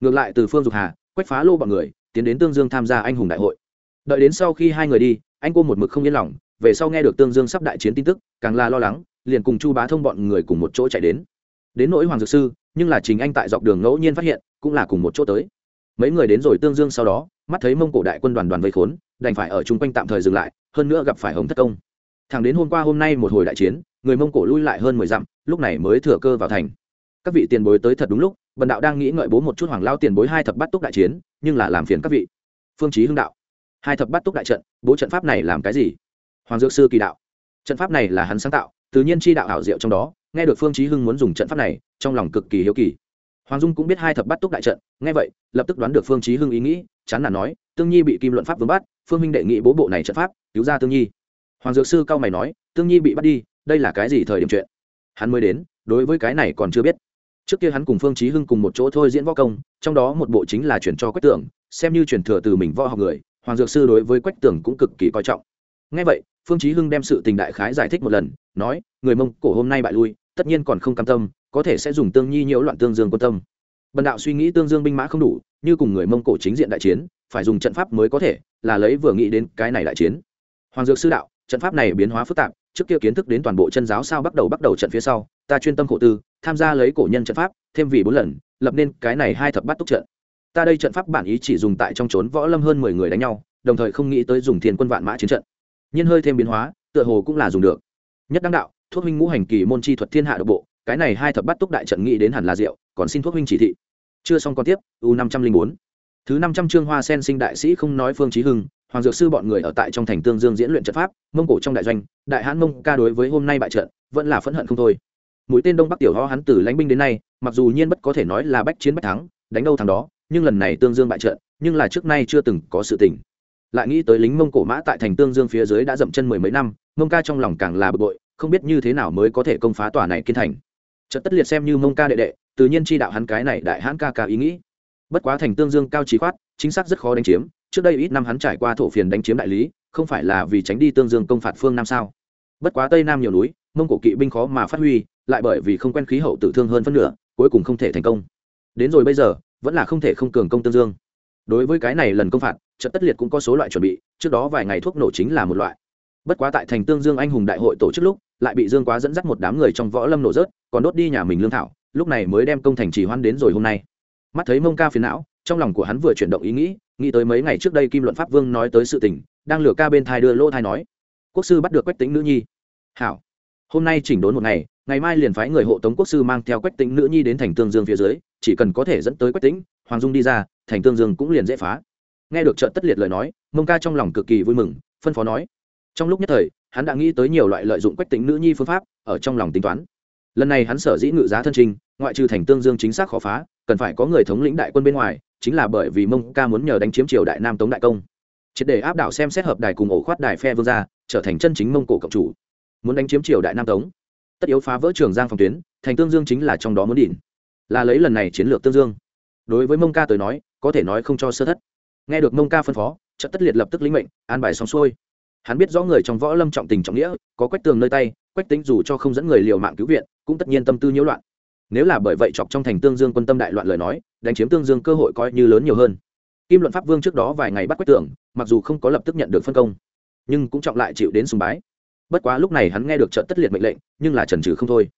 Ngược lại từ phương dục hà, quách phá lô bọn người, tiến đến tương dương tham gia anh hùng đại hội. Đợi đến sau khi hai người đi, anh cô một mực không yên lòng, về sau nghe được tương dương sắp đại chiến tin tức, càng là lo lắng, liền cùng chu bá thông bọn người cùng một chỗ chạy đến. Đến nỗi hoàng dược sư, nhưng là chính anh tại dọc đường ngẫu nhiên phát hiện, cũng là cùng một chỗ tới. Mấy người đến rồi tương dương sau đó, mắt thấy mông cổ đại quân đoàn đoàn vây khốn, đành phải ở chung quanh tạm thời dừng lại, hơn nữa gặp phải hồng thất công. Thẳng đến hôm qua hôm nay một hồi đại chiến người mông cổ lui lại hơn mười dặm, lúc này mới thừa cơ vào thành. Các vị tiền bối tới thật đúng lúc, bần đạo đang nghĩ ngợi bố một chút hoàng lao tiền bối hai thập bắt túc đại chiến, nhưng là làm phiền các vị. Phương chí hưng đạo, hai thập bắt túc đại trận, bố trận pháp này làm cái gì? Hoàng dược sư kỳ đạo, trận pháp này là hắn sáng tạo, tự nhiên chi đạo ảo diệu trong đó, nghe được phương chí hưng muốn dùng trận pháp này, trong lòng cực kỳ hiếu kỳ. Hoàng dung cũng biết hai thập bắt túc đại trận, nghe vậy, lập tức đoán được phương chí hưng ý nghĩ, chán nản nói, tương nhi bị kim luận pháp vướng bắt phương minh đệ nghị bố bộ này trận pháp, cứu ra tương nhi. Hoàng dược sư cao mày nói, tương nhi bị bắt đi đây là cái gì thời điểm chuyện? Hắn mới đến, đối với cái này còn chưa biết. Trước kia hắn cùng phương chí hưng cùng một chỗ thôi diễn võ công, trong đó một bộ chính là chuyển cho quách tưởng, xem như chuyển thừa từ mình võ học người, hoàng dược sư đối với quách tưởng cũng cực kỳ coi trọng. Ngay vậy, phương chí hưng đem sự tình đại khái giải thích một lần, nói, người mông cổ hôm nay bại lui, tất nhiên còn không cam tâm, có thể sẽ dùng tương nhi nhiễu loạn tương dương quân tâm. Bần đạo suy nghĩ tương dương binh mã không đủ, như cùng người mông cổ chính diện đại chiến, phải dùng trận pháp mới có thể, là lấy vừa nghĩ đến cái này đại chiến. Hoàng dược sư đạo, trận pháp này biến hóa phức tạp trước kia kiến thức đến toàn bộ chân giáo sao bắt đầu bắt đầu trận phía sau, ta chuyên tâm khổ tư, tham gia lấy cổ nhân trận pháp, thêm vì bốn lần, lập nên cái này hai thập bắt túc trận. Ta đây trận pháp bản ý chỉ dùng tại trong trốn võ lâm hơn mười người đánh nhau, đồng thời không nghĩ tới dùng thiên quân vạn mã chiến trận. Nhiên hơi thêm biến hóa, tựa hồ cũng là dùng được. Nhất đăng đạo, thuốc minh ngũ hành kỳ môn chi thuật thiên hạ độc bộ, cái này hai thập bắt túc đại trận nghĩ đến hẳn là rượu còn xin thuốc huynh chỉ thị. Chưa xong còn tiếp, u năm trăm linh bốn. Thứ năm trăm chương hoa sen sinh đại sĩ không nói phương trí hưng hoàng dược sư bọn người ở tại trong thành tương dương diễn luyện trận pháp, mông cổ trong đại doanh, đại hãn mông ca đối với hôm nay bại trận, vẫn là phẫn hận không thôi. Mũi tên đông bắc tiểu ho hắn từ lãnh binh đến nay, mặc dù nhiên bất có thể nói là bách chiến bách thắng, đánh đâu thằng đó, nhưng lần này tương dương bại trận, nhưng là trước nay chưa từng có sự tình. Lại nghĩ tới lính mông cổ mã tại thành tương dương phía dưới đã dậm chân mười mấy năm, mông ca trong lòng càng là bực bội, không biết như thế nào mới có thể công phá tòa này kiên thành. Trận tất liệt xem như mông ca đệ đệ, tự nhiên chi đạo hắn cái này đại hãn ca ca ý nghĩ. Bất quá thành tương dương cao trí khoát, chính xác rất khó đánh chiếm trước đây ít năm hắn trải qua thổ phiền đánh chiếm đại lý, không phải là vì tránh đi tương dương công phạt phương nam sao? Bất quá tây nam nhiều núi, mông cổ kỵ binh khó mà phát huy, lại bởi vì không quen khí hậu tử thương hơn phân nửa, cuối cùng không thể thành công. Đến rồi bây giờ, vẫn là không thể không cường công tương dương. Đối với cái này lần công phạt trận tất liệt cũng có số loại chuẩn bị, trước đó vài ngày thuốc nổ chính là một loại. Bất quá tại thành tương dương anh hùng đại hội tổ chức lúc, lại bị dương quá dẫn dắt một đám người trong võ lâm nổ rớt, còn đốt đi nhà mình lương thảo, lúc này mới đem công thành trì hoan đến rồi hôm nay. Mắt thấy mông ca phiền não trong lòng của hắn vừa chuyển động ý nghĩ nghĩ tới mấy ngày trước đây kim luận pháp vương nói tới sự tình, đang lừa ca bên thai đưa lỗ thai nói, quốc sư bắt được quách tính nữ nhi. Hảo, hôm nay chỉnh đốn một ngày ngày mai liền phái người hộ tống quốc sư mang theo quách tính nữ nhi đến thành tương dương phía dưới, chỉ cần có thể dẫn tới quách tính hoàng dung đi ra, thành tương dương cũng liền dễ phá. Nghe được trợn tất liệt lời nói, mông ca trong lòng cực kỳ vui mừng, phân phó nói, trong lúc nhất thời, hắn đã nghĩ tới nhiều loại lợi dụng quách tính nữ nhi phương pháp, ở trong lòng tính toán. Lần này hắn sở dĩ ngự giá thân trình, ngoại trừ thành tương dương chính xác khó phá, cần phải có người thống lĩnh đại quân bên ngoài chính là bởi vì mông ca muốn nhờ đánh chiếm triều đại nam tống đại công. Triệt để áp đảo xem xét hợp đài cùng ổ khoát đài phe vương gia, trở thành chân chính mông cổ cộng chủ. Muốn đánh chiếm triều đại nam tống, tất yếu phá vỡ trường giang phòng tuyến, thành tương dương chính là trong đó muốn đỉnh. Là lấy lần này chiến lược tương dương. Đối với mông ca tới nói, có thể nói không cho sơ thất. Nghe được mông ca phân phó trận tất liệt lập tức lĩnh mệnh, an bài xong xuôi. Hắn biết rõ người trong võ lâm trọng tình trọng nghĩa, có quách tường nơi tay, quách tính dù cho không dẫn người liều mạng cứu viện, cũng tất nhiên tâm tư nhiễu loạn nếu là bởi vậy chọc trong thành tương dương quân tâm đại loạn lời nói, đánh chiếm tương dương cơ hội coi như lớn nhiều hơn. Kim luận pháp vương trước đó vài ngày bắt quách tưởng mặc dù không có lập tức nhận được phân công, nhưng cũng trọng lại chịu đến sùng bái. Bất quá lúc này hắn nghe được trận tất liệt mệnh lệnh, nhưng là trần trừ không thôi.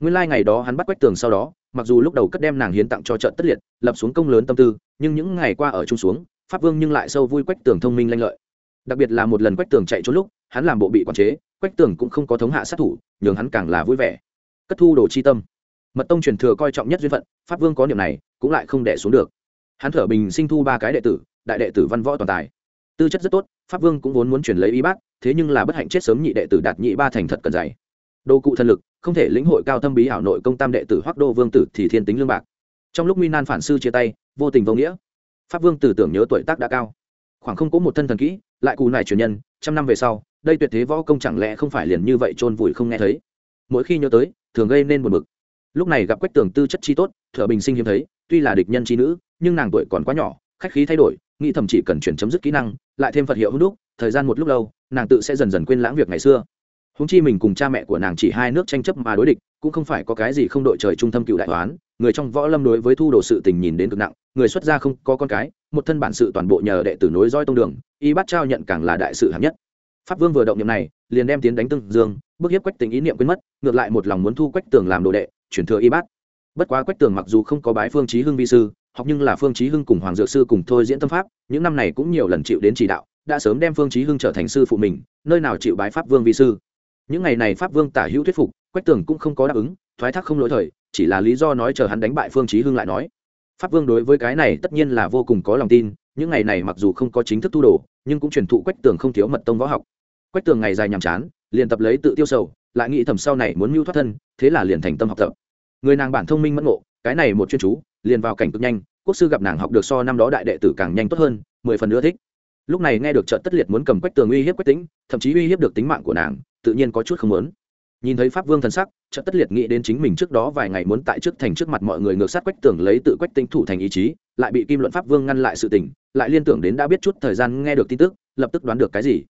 Nguyên lai、like、ngày đó hắn bắt quách tường sau đó, mặc dù lúc đầu cất đem nàng hiến tặng cho trận tất liệt, lập xuống công lớn tâm tư, nhưng những ngày qua ở trung xuống, pháp vương nhưng lại sâu vui quách tường thông minh lanh lợi. Đặc biệt là một lần quách tường chạy trốn lúc, hắn làm bộ bị quản chế quách tường cũng không có thống hạ sát thủ, nhường hắn càng là vui vẻ. Cất thu đồ chi tâm mật tông truyền thừa coi trọng nhất duyên phận, pháp vương có niệm này, cũng lại không đẻ xuống được. Hắn thở bình sinh thu ba cái đệ tử, đại đệ tử văn võ toàn tài. Tư chất rất tốt, pháp vương cũng vốn muốn chuyển lấy y bác thế nhưng là bất hạnh chết sớm nhị đệ tử đạt nhị ba thành thật cần dày đô cụ thần lực, không thể lĩnh hội cao thâm bí ảo nội công tam đệ tử hoắc đô vương tử thì thiên tính lương bạc. Trong lúc nguy nan phản sư chia tay, vô tình vô nghĩa. Pháp vương tử tưởng nhớ tuổi tác đã cao. Khoảng không có một thân thần kỹ, lại cù này truyền nhân, trăm năm về sau, đây tuyệt thế võ công chẳng lẽ không phải liền như vậy chôn vùi không nghe thấy. Mỗi khi nhớ tới, thường gây nên buồn bực lúc này gặp quách tường tư chất chi tốt thợ bình sinh hiếm thấy, tuy là địch nhân chi nữ, nhưng nàng tuổi còn quá nhỏ, khách khí thay đổi, nghĩ thậm chỉ cần chuyển chấm dứt kỹ năng, lại thêm phật hiệu hữu đúc, thời gian một lúc lâu, nàng tự sẽ dần dần quên lãng việc ngày xưa. Húng chi mình cùng cha mẹ của nàng chỉ hai nước tranh chấp mà đối địch, cũng không phải có cái gì không đội trời trung tâm cựu đại toán, người trong võ lâm đối với thu đồ sự tình nhìn đến cực nặng, người xuất gia không có con cái, một thân bản sự toàn bộ nhờ đệ tử nối roi tông đường, y bắt trao nhận càng là đại sự hạng nhất. Pháp vương vừa động niệm này, liền đem tiến đánh tương dương bước hiếp quách tình ý niệm quên mất, ngược lại một lòng muốn thu quách tường làm đồ đệ chuyển thừa y bát. Bất quá quách tường mặc dù không có bái phương chí hưng vi sư, học nhưng là phương chí hưng cùng hoàng dược sư cùng thôi diễn tâm pháp, những năm này cũng nhiều lần chịu đến chỉ đạo, đã sớm đem phương chí hưng trở thành sư phụ mình, nơi nào chịu bái pháp vương vi sư. Những ngày này pháp vương tả hữu thuyết phục, quách tường cũng không có đáp ứng, thoái thác không lỗi thời, chỉ là lý do nói chờ hắn đánh bại phương chí hưng lại nói. Pháp vương đối với cái này tất nhiên là vô cùng có lòng tin, những ngày này mặc dù không có chính thức tu đồ, nhưng cũng truyền thụ quách tường không thiếu mật tông võ học. Quách tường ngày dài nhàm chán, liền tập lấy tự tiêu sầu lại nghĩ thầm sau này muốn mưu thoát thân, thế là liền thành tâm học tập. Người nàng bản thông minh mẫn ngộ, cái này một chuyên chú, liền vào cảnh cực nhanh, quốc sư gặp nàng học được so năm đó đại đệ tử càng nhanh tốt hơn, mười phần nữa thích. Lúc này nghe được trận tất liệt muốn cầm quách tường uy hiếp quách tính thậm chí uy hiếp được tính mạng của nàng, tự nhiên có chút không muốn. Nhìn thấy pháp vương thần sắc trận tất liệt nghĩ đến chính mình trước đó vài ngày muốn tại trước thành trước mặt mọi người ngược sát quách tường lấy tự quách tính thủ thành ý chí, lại bị kim luận pháp vương ngăn lại sự tình, lại liên tưởng đến đã biết chút thời gian nghe được tin tức, lập tức đoán được cái gì.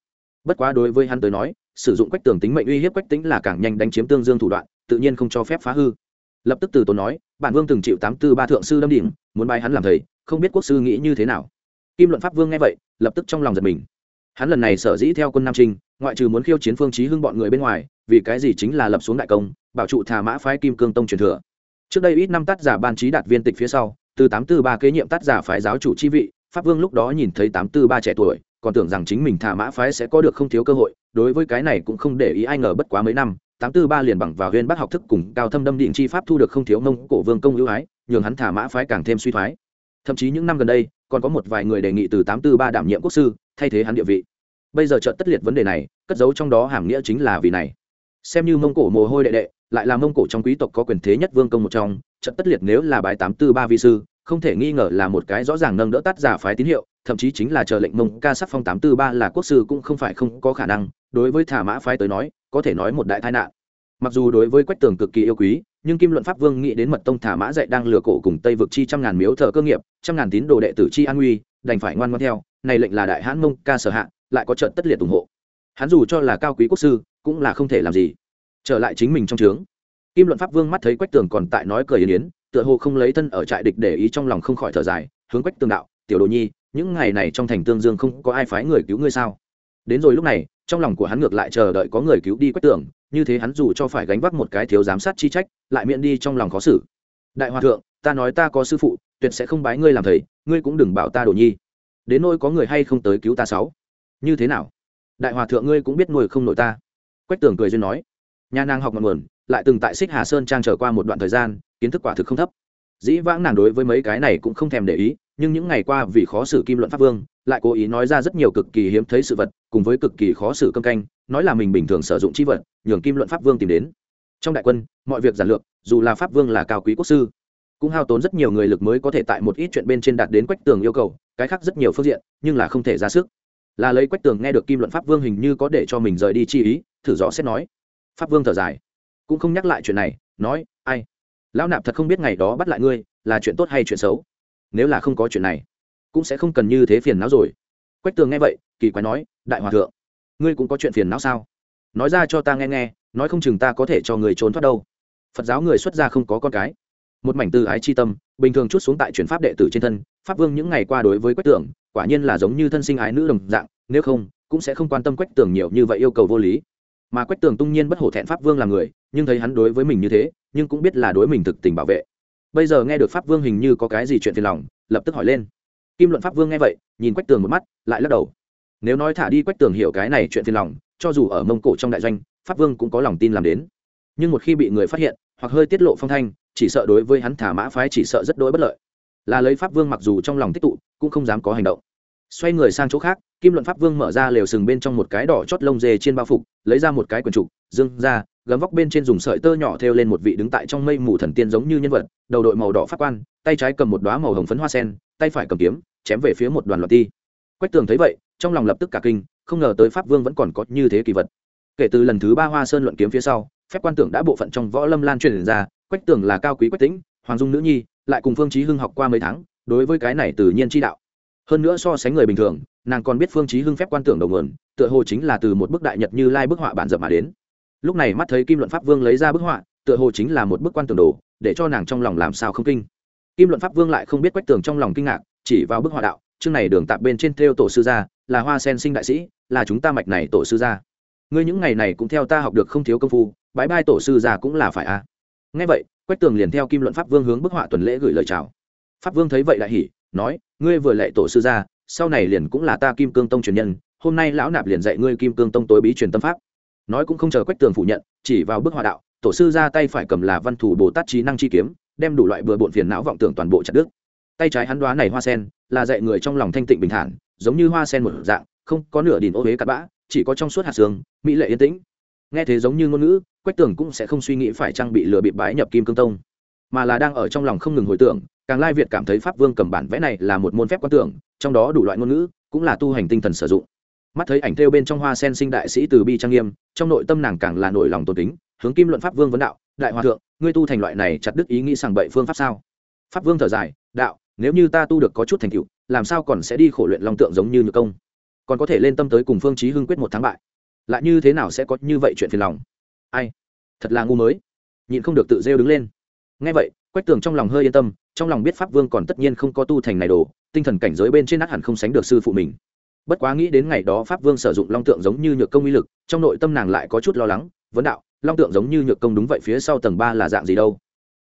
Bất quá đối với hắn tới nói sử dụng quách tường tính mệnh uy hiếp quách tính là càng nhanh đánh chiếm tương dương thủ đoạn, tự nhiên không cho phép phá hư. Lập tức từ tốn nói, bản vương từng chịu tám tư ba thượng sư đâm đỉnh, muốn bài hắn làm thầy, không biết quốc sư nghĩ như thế nào. Kim luận pháp vương nghe vậy, lập tức trong lòng giật mình. Hắn lần này sở dĩ theo quân nam trinh, ngoại trừ muốn khiêu chiến phương trí hưng bọn người bên ngoài, vì cái gì chính là lập xuống đại công, bảo trụ thả mã phái kim cương tông truyền thừa. Trước đây ít năm tác giả ban trí đạt viên tịch phía sau, từ tám tư ba kế nhiệm tác giả phái giáo chủ chi vị, pháp vương lúc đó nhìn thấy tám tư ba trẻ tuổi còn tưởng rằng chính mình thả mã phái sẽ có được không thiếu cơ hội, đối với cái này cũng không để ý ai ngờ bất quá mấy năm, tám tư ba liền bằng vào huyên bác học thức cùng cao thâm đâm định chi pháp thu được không thiếu mông cổ vương công ưu ái, nhường hắn thả mã phái càng thêm suy thoái. Thậm chí những năm gần đây, còn có một vài người đề nghị từ tám tư ba đảm nhiệm quốc sư, thay thế hắn địa vị. Bây giờ trận tất liệt vấn đề này, cất giấu trong đó hàm nghĩa chính là vì này. Xem như mông cổ mồ hôi đệ đệ, lại là mông cổ trong quý tộc có quyền thế nhất vương công một trong trận tất liệt nếu là bài tám tư ba vi sư, không thể nghi ngờ là một cái rõ ràng nâng đỡ tắt giả phái tín hiệu thậm chí chính là chờ lệnh mông ca sắc phong tám tư ba là quốc sư cũng không phải không có khả năng. Đối với thả mã phái tới nói, có thể nói một đại tai nạn. Mặc dù đối với quách tường cực kỳ yêu quý, nhưng kim luận pháp vương nghĩ đến mật tông thả mã dạy đang lừa cổ cùng tây vực chi trăm ngàn miếu thờ cơ nghiệp, trăm ngàn tín đồ đệ tử chi an uy đành phải ngoan ngoan theo. Này lệnh là đại hãn mông ca sở hạ, lại có trận tất liệt ủng hộ. Hắn dù cho là cao quý quốc sư, cũng là không thể làm gì. Trở lại chính mình trong trướng. Kim luận pháp vương mắt thấy quách tường còn tại nói cười yến yến, tựa hồ không lấy thân ở trại địch để ý trong lòng không khỏi thở dài, hướng quách tường đạo, tiểu đồ nhi những ngày này trong thành tương dương không có ai phái người cứu ngươi sao? Đến rồi lúc này trong lòng của hắn ngược lại chờ đợi có người cứu đi quách Tưởng, như thế hắn dù cho phải gánh vác một cái thiếu giám sát chi trách lại miễn đi trong lòng khó xử. Đại hòa thượng ta nói ta có sư phụ tuyệt sẽ không bái ngươi làm thầy ngươi cũng đừng bảo ta đồ nhi. Đến nỗi có người hay không tới cứu ta sáu? Như thế nào? Đại hòa thượng ngươi cũng biết nuôi không nổi ta. Quách tường cười duyên nói. Nhà nàng học ngọn nguồn lại từng tại xích hà sơn trang trở qua một đoạn thời gian kiến thức quả thực không thấp. Dĩ vãng nàng đối với mấy cái này cũng không thèm để ý nhưng những ngày qua vì khó xử kim luận pháp vương, lại cố ý nói ra rất nhiều cực kỳ hiếm thấy sự vật, cùng với cực kỳ khó xử cơm canh, nói là mình bình thường sử dụng chi vật, nhường kim luận pháp vương tìm đến. Trong đại quân, mọi việc giản lược, dù là pháp vương là cao quý quốc sư, cũng hao tốn rất nhiều người lực mới có thể tại một ít chuyện bên trên đạt đến quách tường yêu cầu, cái khác rất nhiều phương diện, nhưng là không thể ra sức. Là lấy quách tường nghe được kim luận pháp vương hình như có để cho mình rời đi chi ý, thử rõ xét nói. Pháp vương thở dài, cũng không nhắc lại chuyện này, nói, ai? Lão nạp thật không biết ngày đó bắt lại ngươi, là chuyện tốt hay chuyện xấu? Nếu là không có chuyện này, cũng sẽ không cần như thế phiền não rồi. Quách tường nghe vậy, kỳ quái nói, đại hòa thượng, ngươi cũng có chuyện phiền não sao? Nói ra cho ta nghe nghe, nói không chừng ta có thể cho người trốn thoát đâu. Phật giáo người xuất gia không có con cái. Một mảnh từ ái chi tâm, bình thường chút xuống tại chuyển pháp đệ tử trên thân, pháp vương những ngày qua đối với quách tường, quả nhiên là giống như thân sinh ái nữ đồng dạng, nếu không, cũng sẽ không quan tâm quách tường nhiều như vậy yêu cầu vô lý. Mà quách tường tung nhiên bất hổ thẹn pháp vương là người, nhưng thấy hắn đối với mình như thế, nhưng cũng biết là đối mình thực tình bảo vệ bây giờ nghe được pháp vương hình như có cái gì chuyện phiền lòng, lập tức hỏi lên. Kim luận pháp vương nghe vậy, nhìn quách tường một mắt, lại lắc đầu. Nếu nói thả đi quách tường hiểu cái này chuyện phiền lòng, cho dù ở mông cổ trong đại doanh, pháp vương cũng có lòng tin làm đến. Nhưng một khi bị người phát hiện, hoặc hơi tiết lộ phong thanh, chỉ sợ đối với hắn thả mã phái chỉ sợ rất đỗi bất lợi. Là lấy pháp vương mặc dù trong lòng tích tụ, cũng không dám có hành động. Xoay người sang chỗ khác, kim luận pháp vương mở ra lều sừng bên trong một cái đỏ chót lông dê trên bao phục, lấy ra một cái quần trục, dương ra gấm vóc bên trên dùng sợi tơ nhỏ thêu lên một vị đứng tại trong mây mù thần tiên giống như nhân vật, đầu đội màu đỏ phát quan, tay trái cầm một đoá màu hồng phấn hoa sen, tay phải cầm kiếm, chém về phía một đoàn loạt ti. Quách tường thấy vậy, trong lòng lập tức cả kinh, không ngờ tới pháp vương vẫn còn có như thế kỳ vật. Kể từ lần thứ ba hoa sơn luận kiếm phía sau, phép quan tưởng đã bộ phận trong võ lâm lan truyền ra, quách tường là cao quý quách tĩnh, hoàng dung nữ nhi, lại cùng phương chí hưng học qua mấy tháng, đối với cái này tự nhiên chi đạo. Hơn nữa so sánh người bình thường, nàng còn biết phương chí hưng phép quan tưởng đầu nguồn, tựa hồ chính là từ một bức đại nhật như lai bức họa bản dập mà đến lúc này mắt thấy kim luận pháp vương lấy ra bức họa, tựa hồ chính là một bức quan tường đồ, để cho nàng trong lòng làm sao không kinh. Kim luận pháp vương lại không biết quách tường trong lòng kinh ngạc, chỉ vào bức họa đạo, chương này đường tạp bên trên theo tổ sư gia, là hoa sen sinh đại sĩ, là chúng ta mạch này tổ sư gia. Ngươi những ngày này cũng theo ta học được không thiếu công phu bãi bai tổ sư gia cũng là phải a. À. ngay vậy, quách tường liền theo kim luận pháp vương hướng bức họa tuần lễ gửi lời chào. Pháp vương thấy vậy lại hỉ, nói, ngươi vừa lệ tổ sư gia, sau này liền cũng là ta kim cương tông truyền nhân, hôm nay lão nạp liền dạy ngươi kim cương tông tối bí truyền tâm pháp nói cũng không chờ quách tường phủ nhận, chỉ vào bức họa đạo, tổ sư ra tay phải cầm là văn thủ bồ tát trí năng chi kiếm, đem đủ loại bừa bộn phiền não vọng tưởng toàn bộ chặt đứt. Tay trái hắn đoá này hoa sen, là dạy người trong lòng thanh tịnh bình thản, giống như hoa sen một dạng, không có nửa đìn ô huế cắt bã, chỉ có trong suốt hạt xương, mỹ lệ yên tĩnh. Nghe thế giống như ngôn ngữ, quách tường cũng sẽ không suy nghĩ phải trang bị lừa bị bái nhập kim cương tông, mà là đang ở trong lòng không ngừng hồi tưởng, càng lai việt cảm thấy pháp vương cầm bản vẽ này là một môn phép quan tưởng, trong đó đủ loại ngôn ngữ cũng là tu hành tinh thần sử dụng mắt thấy ảnh thêu bên trong hoa sen sinh đại sĩ từ bi trang nghiêm, trong nội tâm nàng càng là nổi lòng tôn kính, hướng kim luận pháp vương vấn đạo, đại hòa thượng, ngươi tu thành loại này chặt đức ý nghĩ sàng bậy phương pháp sao? Pháp vương thở dài, đạo, nếu như ta tu được có chút thành tựu, làm sao còn sẽ đi khổ luyện long tượng giống như nhược công? Còn có thể lên tâm tới cùng phương chí hưng quyết một thắng bại. Lại như thế nào sẽ có như vậy chuyện phiền lòng? Ai? Thật là ngu mới. Nhịn không được tự rêu đứng lên. Nghe vậy, quách tường trong lòng hơi yên tâm, trong lòng biết pháp vương còn tất nhiên không có tu thành này đồ, tinh thần cảnh giới bên trên nát hẳn không sánh được sư phụ mình bất quá nghĩ đến ngày đó pháp vương sử dụng long tượng giống như nhược công uy lực, trong nội tâm nàng lại có chút lo lắng, vấn đạo, long tượng giống như nhược công đúng vậy phía sau tầng ba là dạng gì đâu?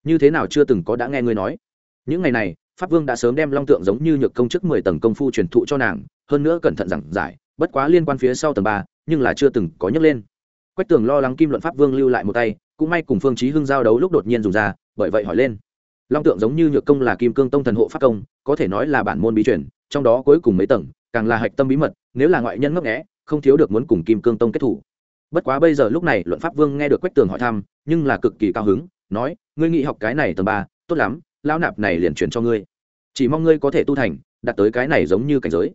Như thế nào chưa từng có đã nghe ngươi nói? Những ngày này, pháp vương đã sớm đem long tượng giống như nhược công trước mười tầng công phu truyền thụ cho nàng, hơn nữa cẩn thận giảng giải, bất quá liên quan phía sau tầng ba, nhưng là chưa từng có nhắc lên. Quách tường lo lắng kim luận pháp vương lưu lại một tay, cũng may cùng phương chí hưng giao đấu lúc đột nhiên dùng ra, bởi vậy hỏi lên. Long tượng giống như nhược công là kim cương tông thần hộ pháp công, có thể nói là bản môn bí truyền, trong đó cuối cùng mấy tầng càng là hạch tâm bí mật, nếu là ngoại nhân ngấp nghẽ không thiếu được muốn cùng kim cương tông kết thủ. Bất quá bây giờ lúc này luận pháp vương nghe được quách tường hỏi thăm, nhưng là cực kỳ cao hứng, nói, ngươi nghĩ học cái này tầng ba, tốt lắm, lão nạp này liền truyền cho ngươi. Chỉ mong ngươi có thể tu thành, đạt tới cái này giống như cảnh giới.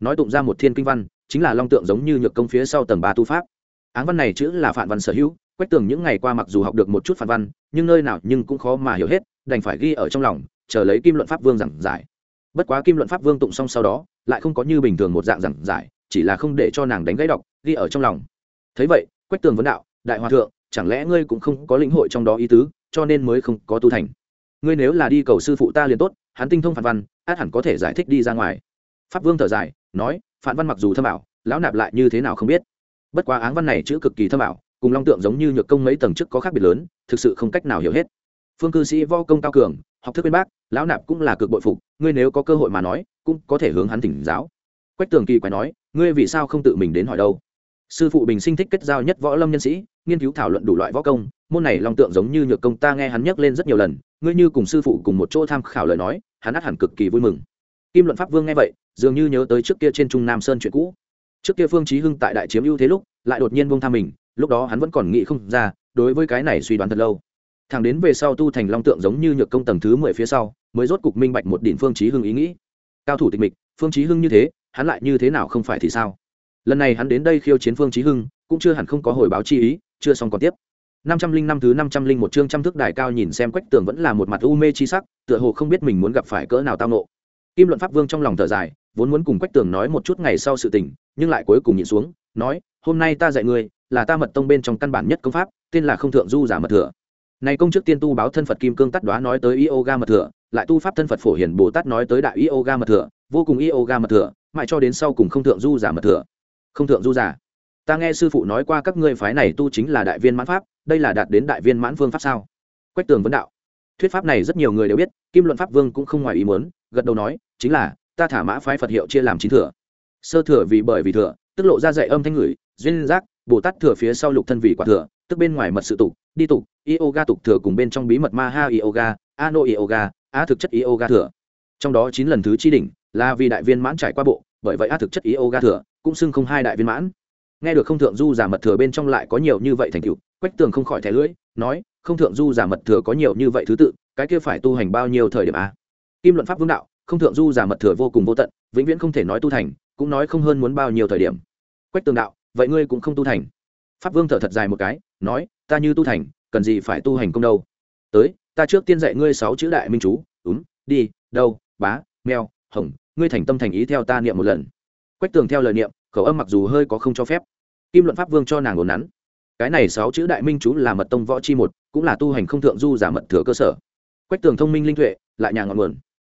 Nói tụng ra một thiên kinh văn, chính là long tượng giống như nhược công phía sau tầng ba tu pháp. Áng văn này chữ là phản văn sở hữu, quách tường những ngày qua mặc dù học được một chút phản văn, nhưng nơi nào nhưng cũng khó mà hiểu hết, đành phải ghi ở trong lòng, chờ lấy kim luận pháp vương giảng giải bất quá kim luận pháp vương tụng xong sau đó, lại không có như bình thường một dạng giảng giải, chỉ là không để cho nàng đánh gãy đọc, ghi ở trong lòng. Thấy vậy, quách tường vấn đạo, đại hòa thượng, chẳng lẽ ngươi cũng không có lĩnh hội trong đó ý tứ, cho nên mới không có tu thành? Ngươi nếu là đi cầu sư phụ ta liền tốt, hắn tinh thông phản văn, át hẳn có thể giải thích đi ra ngoài. Pháp vương thở dài, nói, phản văn mặc dù thâm bảo lão nạp lại như thế nào không biết. Bất quá áng văn này chữ cực kỳ thâm bảo cùng long tượng giống như nhược công mấy tầng chức có khác biệt lớn, thực sự không cách nào hiểu hết. Phương cư sĩ vo công cao cường học thức bên bác, lão nạp cũng là cực bội phục, ngươi nếu có cơ hội mà nói, cũng có thể hướng hắn thỉnh giáo. Quách tường kỳ quái nói, ngươi vì sao không tự mình đến hỏi đâu? Sư phụ bình sinh thích kết giao nhất võ lâm nhân sĩ, nghiên cứu thảo luận đủ loại võ công, môn này long tượng giống như nhược công ta nghe hắn nhắc lên rất nhiều lần, ngươi như cùng sư phụ cùng một chỗ tham khảo lời nói, hắn át hẳn cực kỳ vui mừng. Kim luận pháp vương nghe vậy, dường như nhớ tới trước kia trên trung nam sơn chuyện cũ. Trước kia phương chí hưng tại đại chiếm ưu thế lúc, lại đột nhiên buông tha mình, lúc đó hắn vẫn còn nghĩ không ra, đối với cái này suy đoán thật lâu thằng đến về sau tu thành long tượng giống như nhược công tầng thứ mười phía sau, mới rốt cục minh bạch một đỉnh phương chí hưng ý nghĩ. Cao thủ tịch mịch, phương chí hưng như thế, hắn lại như thế nào không phải thì sao? Lần này hắn đến đây khiêu chiến phương chí hưng, cũng chưa hẳn không có hồi báo chi ý, chưa xong còn tiếp. Năm trăm linh năm thứ năm trăm linh một chương trăm thước đài cao nhìn xem quách tường vẫn là một mặt u mê chi sắc, tựa hồ không biết mình muốn gặp phải cỡ nào tao nộ. Kim luận pháp vương trong lòng thở dài, vốn muốn cùng quách tường nói một chút ngày sau sự tình, nhưng lại cuối cùng nhìn xuống, nói, hôm nay ta dạy ngươi, là ta mật tông bên trong căn bản nhất công pháp, tên là không thượng du giả mật thừa này công chức tiên tu báo thân phật kim cương tắt đoá nói tới yoga mật thừa, lại tu pháp thân phật phổ hiển bồ tát nói tới đại yoga mật thừa, vô cùng yoga mật thừa, mãi cho đến sau cùng không thượng du giả mật thừa. Không thượng du giả. Ta nghe sư phụ nói qua các ngươi phái này tu chính là đại viên mãn pháp, đây là đạt đến đại viên mãn phương pháp sao? Quách tường vấn đạo. Thuyết pháp này rất nhiều người đều biết, kim luận pháp vương cũng không ngoài ý muốn, gật đầu nói, chính là, ta thả mã phái phật hiệu chia làm chín thừa. Sơ thừa vì bởi vì thừa, tức lộ ra dạy âm thanh ngửi, duyên giác, bồ tát thừa phía sau lục thân vì quả thừa, tức bên ngoài mật sự tục đi tục yoga tục thừa cùng bên trong bí mật ma ha yoga, ano yoga a thực chất yoga thừa. Trong đó chín lần thứ chi đỉnh là vì đại viên mãn trải qua bộ, bởi vậy a thực chất yoga thừa cũng xưng không hai đại viên mãn. Nghe được không thượng du giả mật thừa bên trong lại có nhiều như vậy thành tựu, quách tường không khỏi thẻ lưỡi, nói, không thượng du giả mật thừa có nhiều như vậy thứ tự, cái kia phải tu hành bao nhiêu thời điểm a kim luận pháp vương đạo, không thượng du giả mật thừa vô cùng vô tận, vĩnh viễn không thể nói tu thành, cũng nói không hơn muốn bao nhiêu thời điểm. Quách tường đạo, vậy ngươi cũng không tu thành. Pháp vương thở thật dài một cái, nói, ta như tu thành cần gì phải tu hành công đâu. Tới, ta trước tiên dạy ngươi sáu chữ đại minh chú đúng đi, đâu, bá mèo hồng, ngươi thành tâm thành ý theo ta niệm một lần. Quách tường theo lời niệm, khẩu âm mặc dù hơi có không cho phép. Kim luận pháp vương cho nàng ồn nắn. Cái này sáu chữ đại minh chú là mật tông võ chi một, cũng là tu hành không thượng du giả mật thừa cơ sở. Quách tường thông minh linh tuệ, lại nhà ngọn nguồn.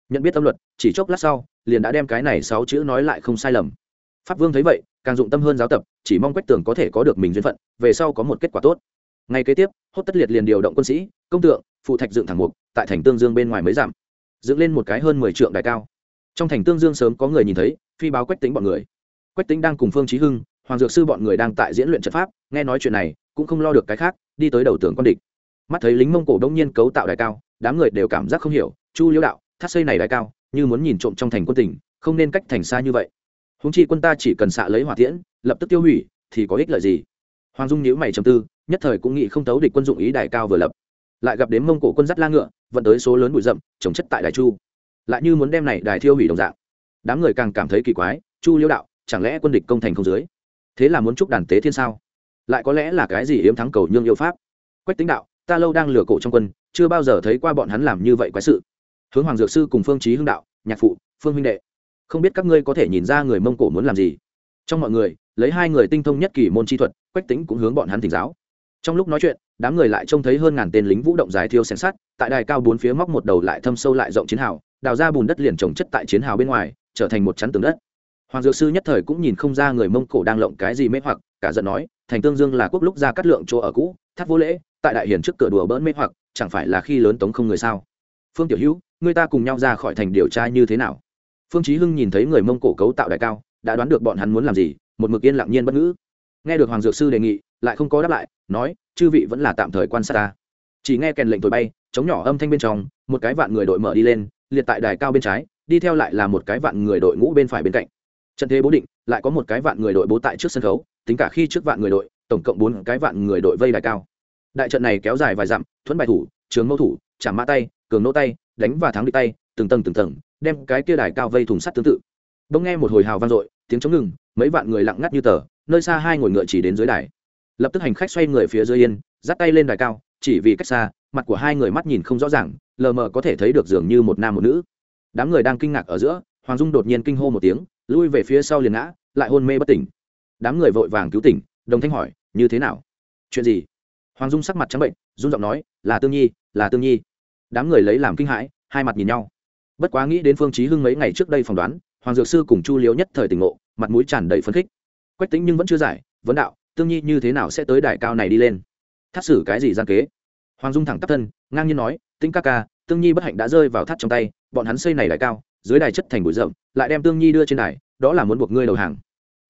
Nhận biết tâm luật, chỉ chốc lát sau, liền đã đem cái này sáu chữ nói lại không sai lầm. Pháp vương thấy vậy, càng dụng tâm hơn giáo tập, chỉ mong quách tường có thể có được mình duyên phận, về sau có một kết quả tốt ngay kế tiếp, hốt tất liệt liền điều động quân sĩ, công tượng, phụ thạch dựng thẳng mục, tại thành tương dương bên ngoài mới giảm. Dựng lên một cái hơn mười trượng đài cao. Trong thành tương dương sớm có người nhìn thấy, phi báo quách tính bọn người. Quách tính đang cùng phương trí hưng, hoàng dược sư bọn người đang tại diễn luyện trận pháp, nghe nói chuyện này, cũng không lo được cái khác, đi tới đầu tường quân địch. Mắt thấy lính mông cổ đông nhiên cấu tạo đài cao, đám người đều cảm giác không hiểu, chu liễu đạo thác xây này đài cao, như muốn nhìn trộm trong thành quân tỉnh không nên cách thành xa như vậy. Húng chi quân ta chỉ cần xạ lấy hỏa tiễn, lập tức tiêu hủy, thì có ích lợi gì? Hoàng dung nhíu mày trầm tư nhất thời cũng nghĩ không thấu địch quân dụng ý đài cao vừa lập. Lại gặp đến mông cổ quân dắt la ngựa, vận tới số lớn bụi rậm, trồng chất tại đài chu. Lại như muốn đem này đài thiêu hủy đồng dạng. Đám người càng cảm thấy kỳ quái, chu liễu đạo, chẳng lẽ quân địch công thành không dưới? Thế là muốn chúc đàn tế thiên sao? Lại có lẽ là cái gì yếm thắng cầu nhương yêu pháp? Quách tính đạo, ta lâu đang lừa cổ trong quân, chưa bao giờ thấy qua bọn hắn làm như vậy quái sự. Hướng hoàng dược sư cùng phương trí hưng đạo, nhạc phụ, phương huynh đệ, không biết các ngươi có thể nhìn ra người mông cổ muốn làm gì? Trong mọi người, lấy hai người tinh thông nhất kỳ môn chi thuật, quách tính cũng hướng bọn hắn thỉnh giáo trong lúc nói chuyện, đám người lại trông thấy hơn ngàn tên lính vũ động dài thiêu xẻng sắt, tại đài cao bốn phía móc một đầu lại thâm sâu lại rộng chiến hào, đào ra bùn đất liền trồng chất tại chiến hào bên ngoài, trở thành một chắn tường đất. Hoàng dược sư nhất thời cũng nhìn không ra người mông cổ đang lộng cái gì mê hoặc, cả giận nói, thành tương dương là quốc lúc ra cắt lượng chỗ ở cũ, thắt vô lễ, tại đại hiển trước cửa đùa bỡn mê hoặc, chẳng phải là khi lớn tống không người sao? Phương tiểu hữu, người ta cùng nhau ra khỏi thành điều tra như thế nào? Phương chí hưng nhìn thấy người mông cổ cấu tạo đại cao, đã đoán được bọn hắn muốn làm gì, một mực yên lặng nhiên bất ngữ. Nghe được hoàng dược sư đề nghị, lại không có đáp lại nói, chư vị vẫn là tạm thời quan sát ta. Chỉ nghe kèn lệnh thổi bay, chống nhỏ âm thanh bên trong, một cái vạn người đội mở đi lên, liệt tại đài cao bên trái, đi theo lại là một cái vạn người đội ngũ bên phải bên cạnh. Trận thế bố định, lại có một cái vạn người đội bố tại trước sân khấu, tính cả khi trước vạn người đội, tổng cộng bốn cái vạn người đội vây đài cao. Đại trận này kéo dài vài dặm, thuẫn bài thủ, trường mâu thủ chạm mã tay, cường nỗ tay, đánh và thắng đi tay, từng tầng từng tầng, đem cái kia đài cao vây thùng sắt tương tự. Bỗng nghe một hồi hào vang dội, tiếng chống ngừng, mấy vạn người lặng ngắt như tờ, nơi xa hai ngồi ngựa chỉ đến dưới đài lập tức hành khách xoay người phía dưới yên, dắt tay lên đài cao, chỉ vì cách xa, mặt của hai người mắt nhìn không rõ ràng, lờ mờ có thể thấy được dường như một nam một nữ. Đám người đang kinh ngạc ở giữa, hoàng dung đột nhiên kinh hô một tiếng, lui về phía sau liền ngã, lại hôn mê bất tỉnh. Đám người vội vàng cứu tỉnh, đồng thanh hỏi, như thế nào? Chuyện gì? Hoàng dung sắc mặt trắng bệnh dung giọng nói, là tương nhi, là tương nhi. Đám người lấy làm kinh hãi, hai mặt nhìn nhau. Bất quá nghĩ đến phương chí hưng mấy ngày trước đây phỏng đoán, hoàng dược sư cùng chu liếu nhất thời tỉnh ngộ, mặt mũi tràn đầy phấn khích. Quách tính nhưng vẫn chưa giải, vấn đạo tương nhi như thế nào sẽ tới đại cao này đi lên? Thắt xử cái gì gian kế? Hoàng dung thẳng tắp thân, ngang nhiên nói tinh ca ca, tương nhi bất hạnh đã rơi vào thắt trong tay, bọn hắn xây này đại cao, dưới đài chất thành bụi rậm, lại đem tương nhi đưa trên đài, đó là muốn buộc ngươi đầu hàng.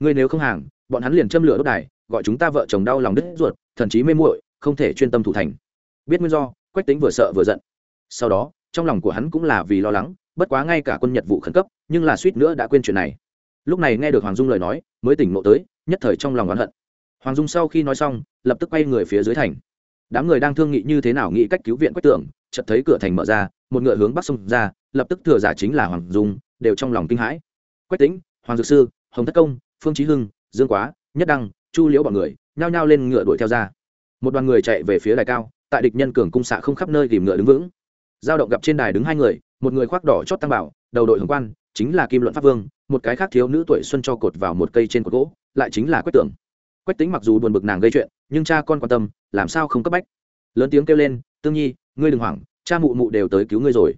Ngươi nếu không hàng, bọn hắn liền châm lửa đốt đài, gọi chúng ta vợ chồng đau lòng đứt ruột thần chí mê muội, không thể chuyên tâm thủ thành. Biết nguyên do, quách tính vừa sợ vừa giận. Sau đó, trong lòng của hắn cũng là vì lo lắng, bất quá ngay cả quân nhật vụ khẩn cấp, nhưng là suýt nữa đã quên chuyện này. Lúc này nghe được hoàng dung lời nói, mới tỉnh ngộ tới, nhất thời trong lòng oán hận hoàng dung sau khi nói xong, lập tức quay người phía dưới thành. Đám người đang thương nghị như thế nào nghĩ cách cứu viện quách tưởng, chợt thấy cửa thành mở ra, một ngựa hướng bắc sông ra, lập tức thừa giả chính là hoàng dung, đều trong lòng kinh hãi. Quách tính hoàng dược sư, hồng thất công, phương trí hưng, dương quá, nhất đăng, chu liễu bọn người, nhao nhao lên ngựa đuổi theo ra. Một đoàn người chạy về phía đài cao, tại địch nhân cường cung xạ không khắp nơi tìm ngựa đứng vững. Giao động gặp trên đài đứng hai người, một người khoác đỏ chót tăng bảo, đầu đội hồng quan, chính là kim luận pháp vương, một cái khác thiếu nữ tuổi xuân cho cột vào một cây trên cột gỗ, lại chính là quách tưởng quách tính mặc dù buồn bực nàng gây chuyện, nhưng cha con quan tâm, làm sao không cấp bách? Lớn tiếng kêu lên, tương nhi, ngươi đừng hoảng, cha mụ mụ đều tới cứu ngươi rồi.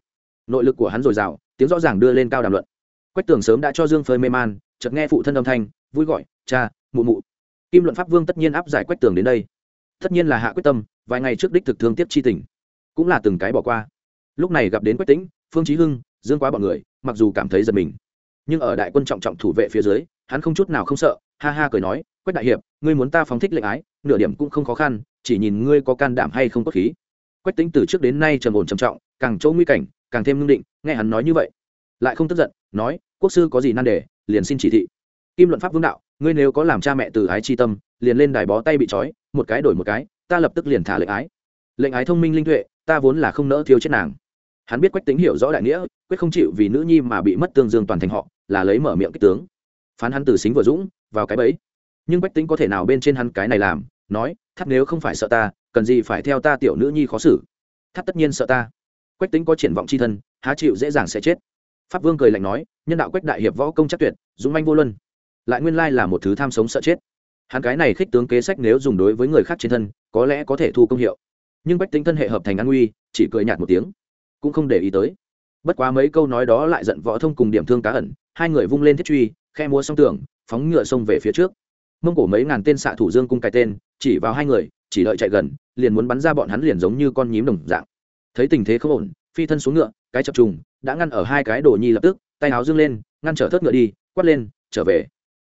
Nội lực của hắn dồi dào, tiếng rõ ràng đưa lên cao đàm luận. Quách Tường sớm đã cho dương phơi mê man, chợt nghe phụ thân âm thanh, vui gọi, cha, mụ mụ. Kim luận pháp vương tất nhiên áp giải quách tường đến đây. Tất nhiên là hạ quyết tâm, vài ngày trước đích thực thương tiếp chi tình, cũng là từng cái bỏ qua. Lúc này gặp đến quách tĩnh, phương chí hưng, dương quá bọn người, mặc dù cảm thấy giật mình, nhưng ở đại quân trọng trọng thủ vệ phía dưới, hắn không chút nào không sợ ha ha cười nói, quách đại hiệp, ngươi muốn ta phóng thích lệnh ái, nửa điểm cũng không khó khăn, chỉ nhìn ngươi có can đảm hay không có khí. Quách tĩnh từ trước đến nay trầm ổn trầm trọng, càng chỗ nguy cảnh, càng thêm ngưng định, nghe hắn nói như vậy, lại không tức giận, nói, quốc sư có gì nan đề, liền xin chỉ thị. Kim luận pháp vương đạo, ngươi nếu có làm cha mẹ từ ái chi tâm, liền lên đài bó tay bị trói, một cái đổi một cái, ta lập tức liền thả lệnh ái. Lệnh ái thông minh linh tuệ, ta vốn là không nỡ thiếu chết nàng. Hắn biết quách tính hiểu rõ đại nghĩa, quyết không chịu vì nữ nhi mà bị mất tương dương toàn thành họ, là lấy mở miệng kích tướng phán hắn từ xính vừa dũng vào cái bẫy. Nhưng bách tính có thể nào bên trên hắn cái này làm? Nói, thắt nếu không phải sợ ta, cần gì phải theo ta tiểu nữ nhi khó xử? Thắt tất nhiên sợ ta. Quách tính có triển vọng c h i thân, há chịu dễ dàng sẽ chết. Pháp vương cười lạnh nói, nhân đạo quách đại hiệp võ công chắc tuyệt, dũng manh vô luân. Lại nguyên lai là một thứ tham sống sợ chết. Hắn cái này khích tướng kế sách nếu dùng đối với người khác trên thân, có lẽ có thể thu công hiệu. Nhưng bách tính thân hệ hợp thành an nguy chỉ cười nhạt một tiếng, cũng không để ý tới. Bất quá mấy câu nói đó lại giận võ thông cùng điểm thương cá ẩn, hai người vung lên thiết truy khe múa song tường, phóng ngựa sông về phía trước. Mông cổ mấy ngàn tên xạ thủ dương cung cái tên, chỉ vào hai người, chỉ đợi chạy gần, liền muốn bắn ra bọn hắn liền giống như con nhím đồng dạng. Thấy tình thế không ổn, phi thân xuống ngựa, cái chập trùng, đã ngăn ở hai cái đồ nhi lập tức, tay áo dương lên, ngăn trở thớt ngựa đi, quát lên, trở về.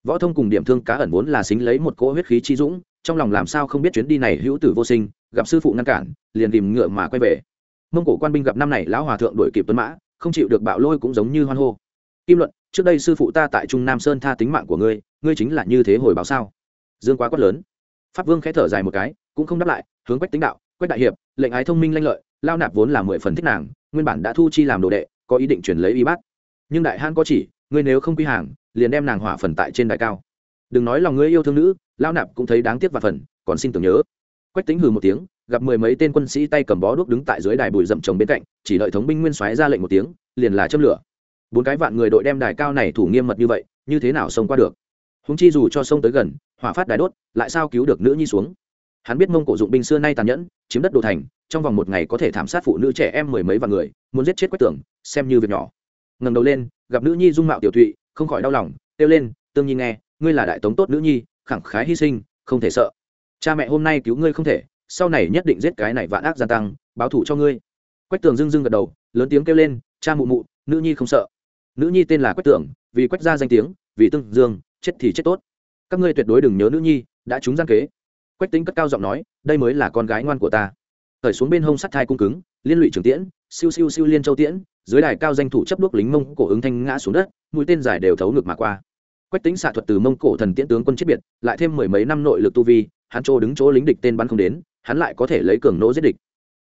Võ thông cùng điểm thương cá ẩn vốn là xính lấy một cỗ huyết khí chi dũng, trong lòng làm sao không biết chuyến đi này hữu tử vô sinh, gặp sư phụ ngăn cản, liền tìm ngựa mà quay về. Mông cổ quan binh gặp năm này lão hòa thượng đổi kịp tuấn mã, không chịu được bạo lôi cũng giống như hoan hô kim luận, trước đây sư phụ ta tại trung nam sơn tha tính mạng của ngươi ngươi chính là như thế hồi báo sao? Dương quá quát lớn. Pháp vương khẽ thở dài một cái, cũng không đáp lại, hướng quách tính đạo, quách đại hiệp, lệnh ái thông minh lanh lợi, lao nạp vốn là mười phần thích nàng, nguyên bản đã thu chi làm đồ đệ, có ý định chuyển lấy y bát. Nhưng đại han có chỉ, ngươi nếu không quy hàng, liền đem nàng hỏa phần tại trên đại cao. Đừng nói lòng ngươi yêu thương nữ, lao nạp cũng thấy đáng tiếc và phần, còn xin tưởng nhớ. Quách tính hừ một tiếng, gặp mười mấy tên quân sĩ tay cầm bó đuốc đứng tại dưới đài bụi rậm trồng bên cạnh, chỉ đợi thống binh nguyên soái ra lệnh một tiếng, liền là châm lửa bốn cái vạn người đội đem đài cao này thủ nghiêm mật như vậy, như thế nào xông qua được? Húng chi dù cho sông tới gần, hỏa phát đài đốt, lại sao cứu được nữ nhi xuống? Hắn biết mông cổ dụng binh xưa nay tàn nhẫn, chiếm đất đồ thành, trong vòng một ngày có thể thảm sát phụ nữ trẻ em mười mấy vạn người, muốn giết chết quách tưởng, xem như việc nhỏ. Ngẩng đầu lên, gặp nữ nhi dung mạo tiểu thụy, không khỏi đau lòng, kêu lên, tương nhi nghe, ngươi là đại tống tốt nữ nhi, khẳng khái hy sinh, không thể sợ. Cha mẹ hôm nay cứu ngươi không thể, sau này nhất định giết cái này vạn ác gia tăng, báo thủ cho ngươi. Quách tường dưng dưng gật đầu, lớn tiếng kêu lên, cha mụ mụ, nữ nhi không sợ nữ nhi tên là quách tưởng, vì quách gia danh tiếng, vì tương dương, chết thì chết tốt. Các ngươi tuyệt đối đừng nhớ nữ nhi, đã trúng gian kế. Quách tính cất cao giọng nói, đây mới là con gái ngoan của ta. Khởi xuống bên hông sắt thai cung cứng, liên lụy trường tiễn, siêu siêu siêu liên châu tiễn, dưới đài cao danh thủ chấp đuốc lính mông cổ ứng thanh ngã xuống đất, mũi tên dài đều thấu ngực mà qua. Quách tính xạ thuật từ mông cổ thần tiễn tướng quân chết biệt, lại thêm mười mấy năm nội lực tu vi, hắn chỗ đứng chỗ lính địch tên bắn không đến, hắn lại có thể lấy cường nỗ giết địch.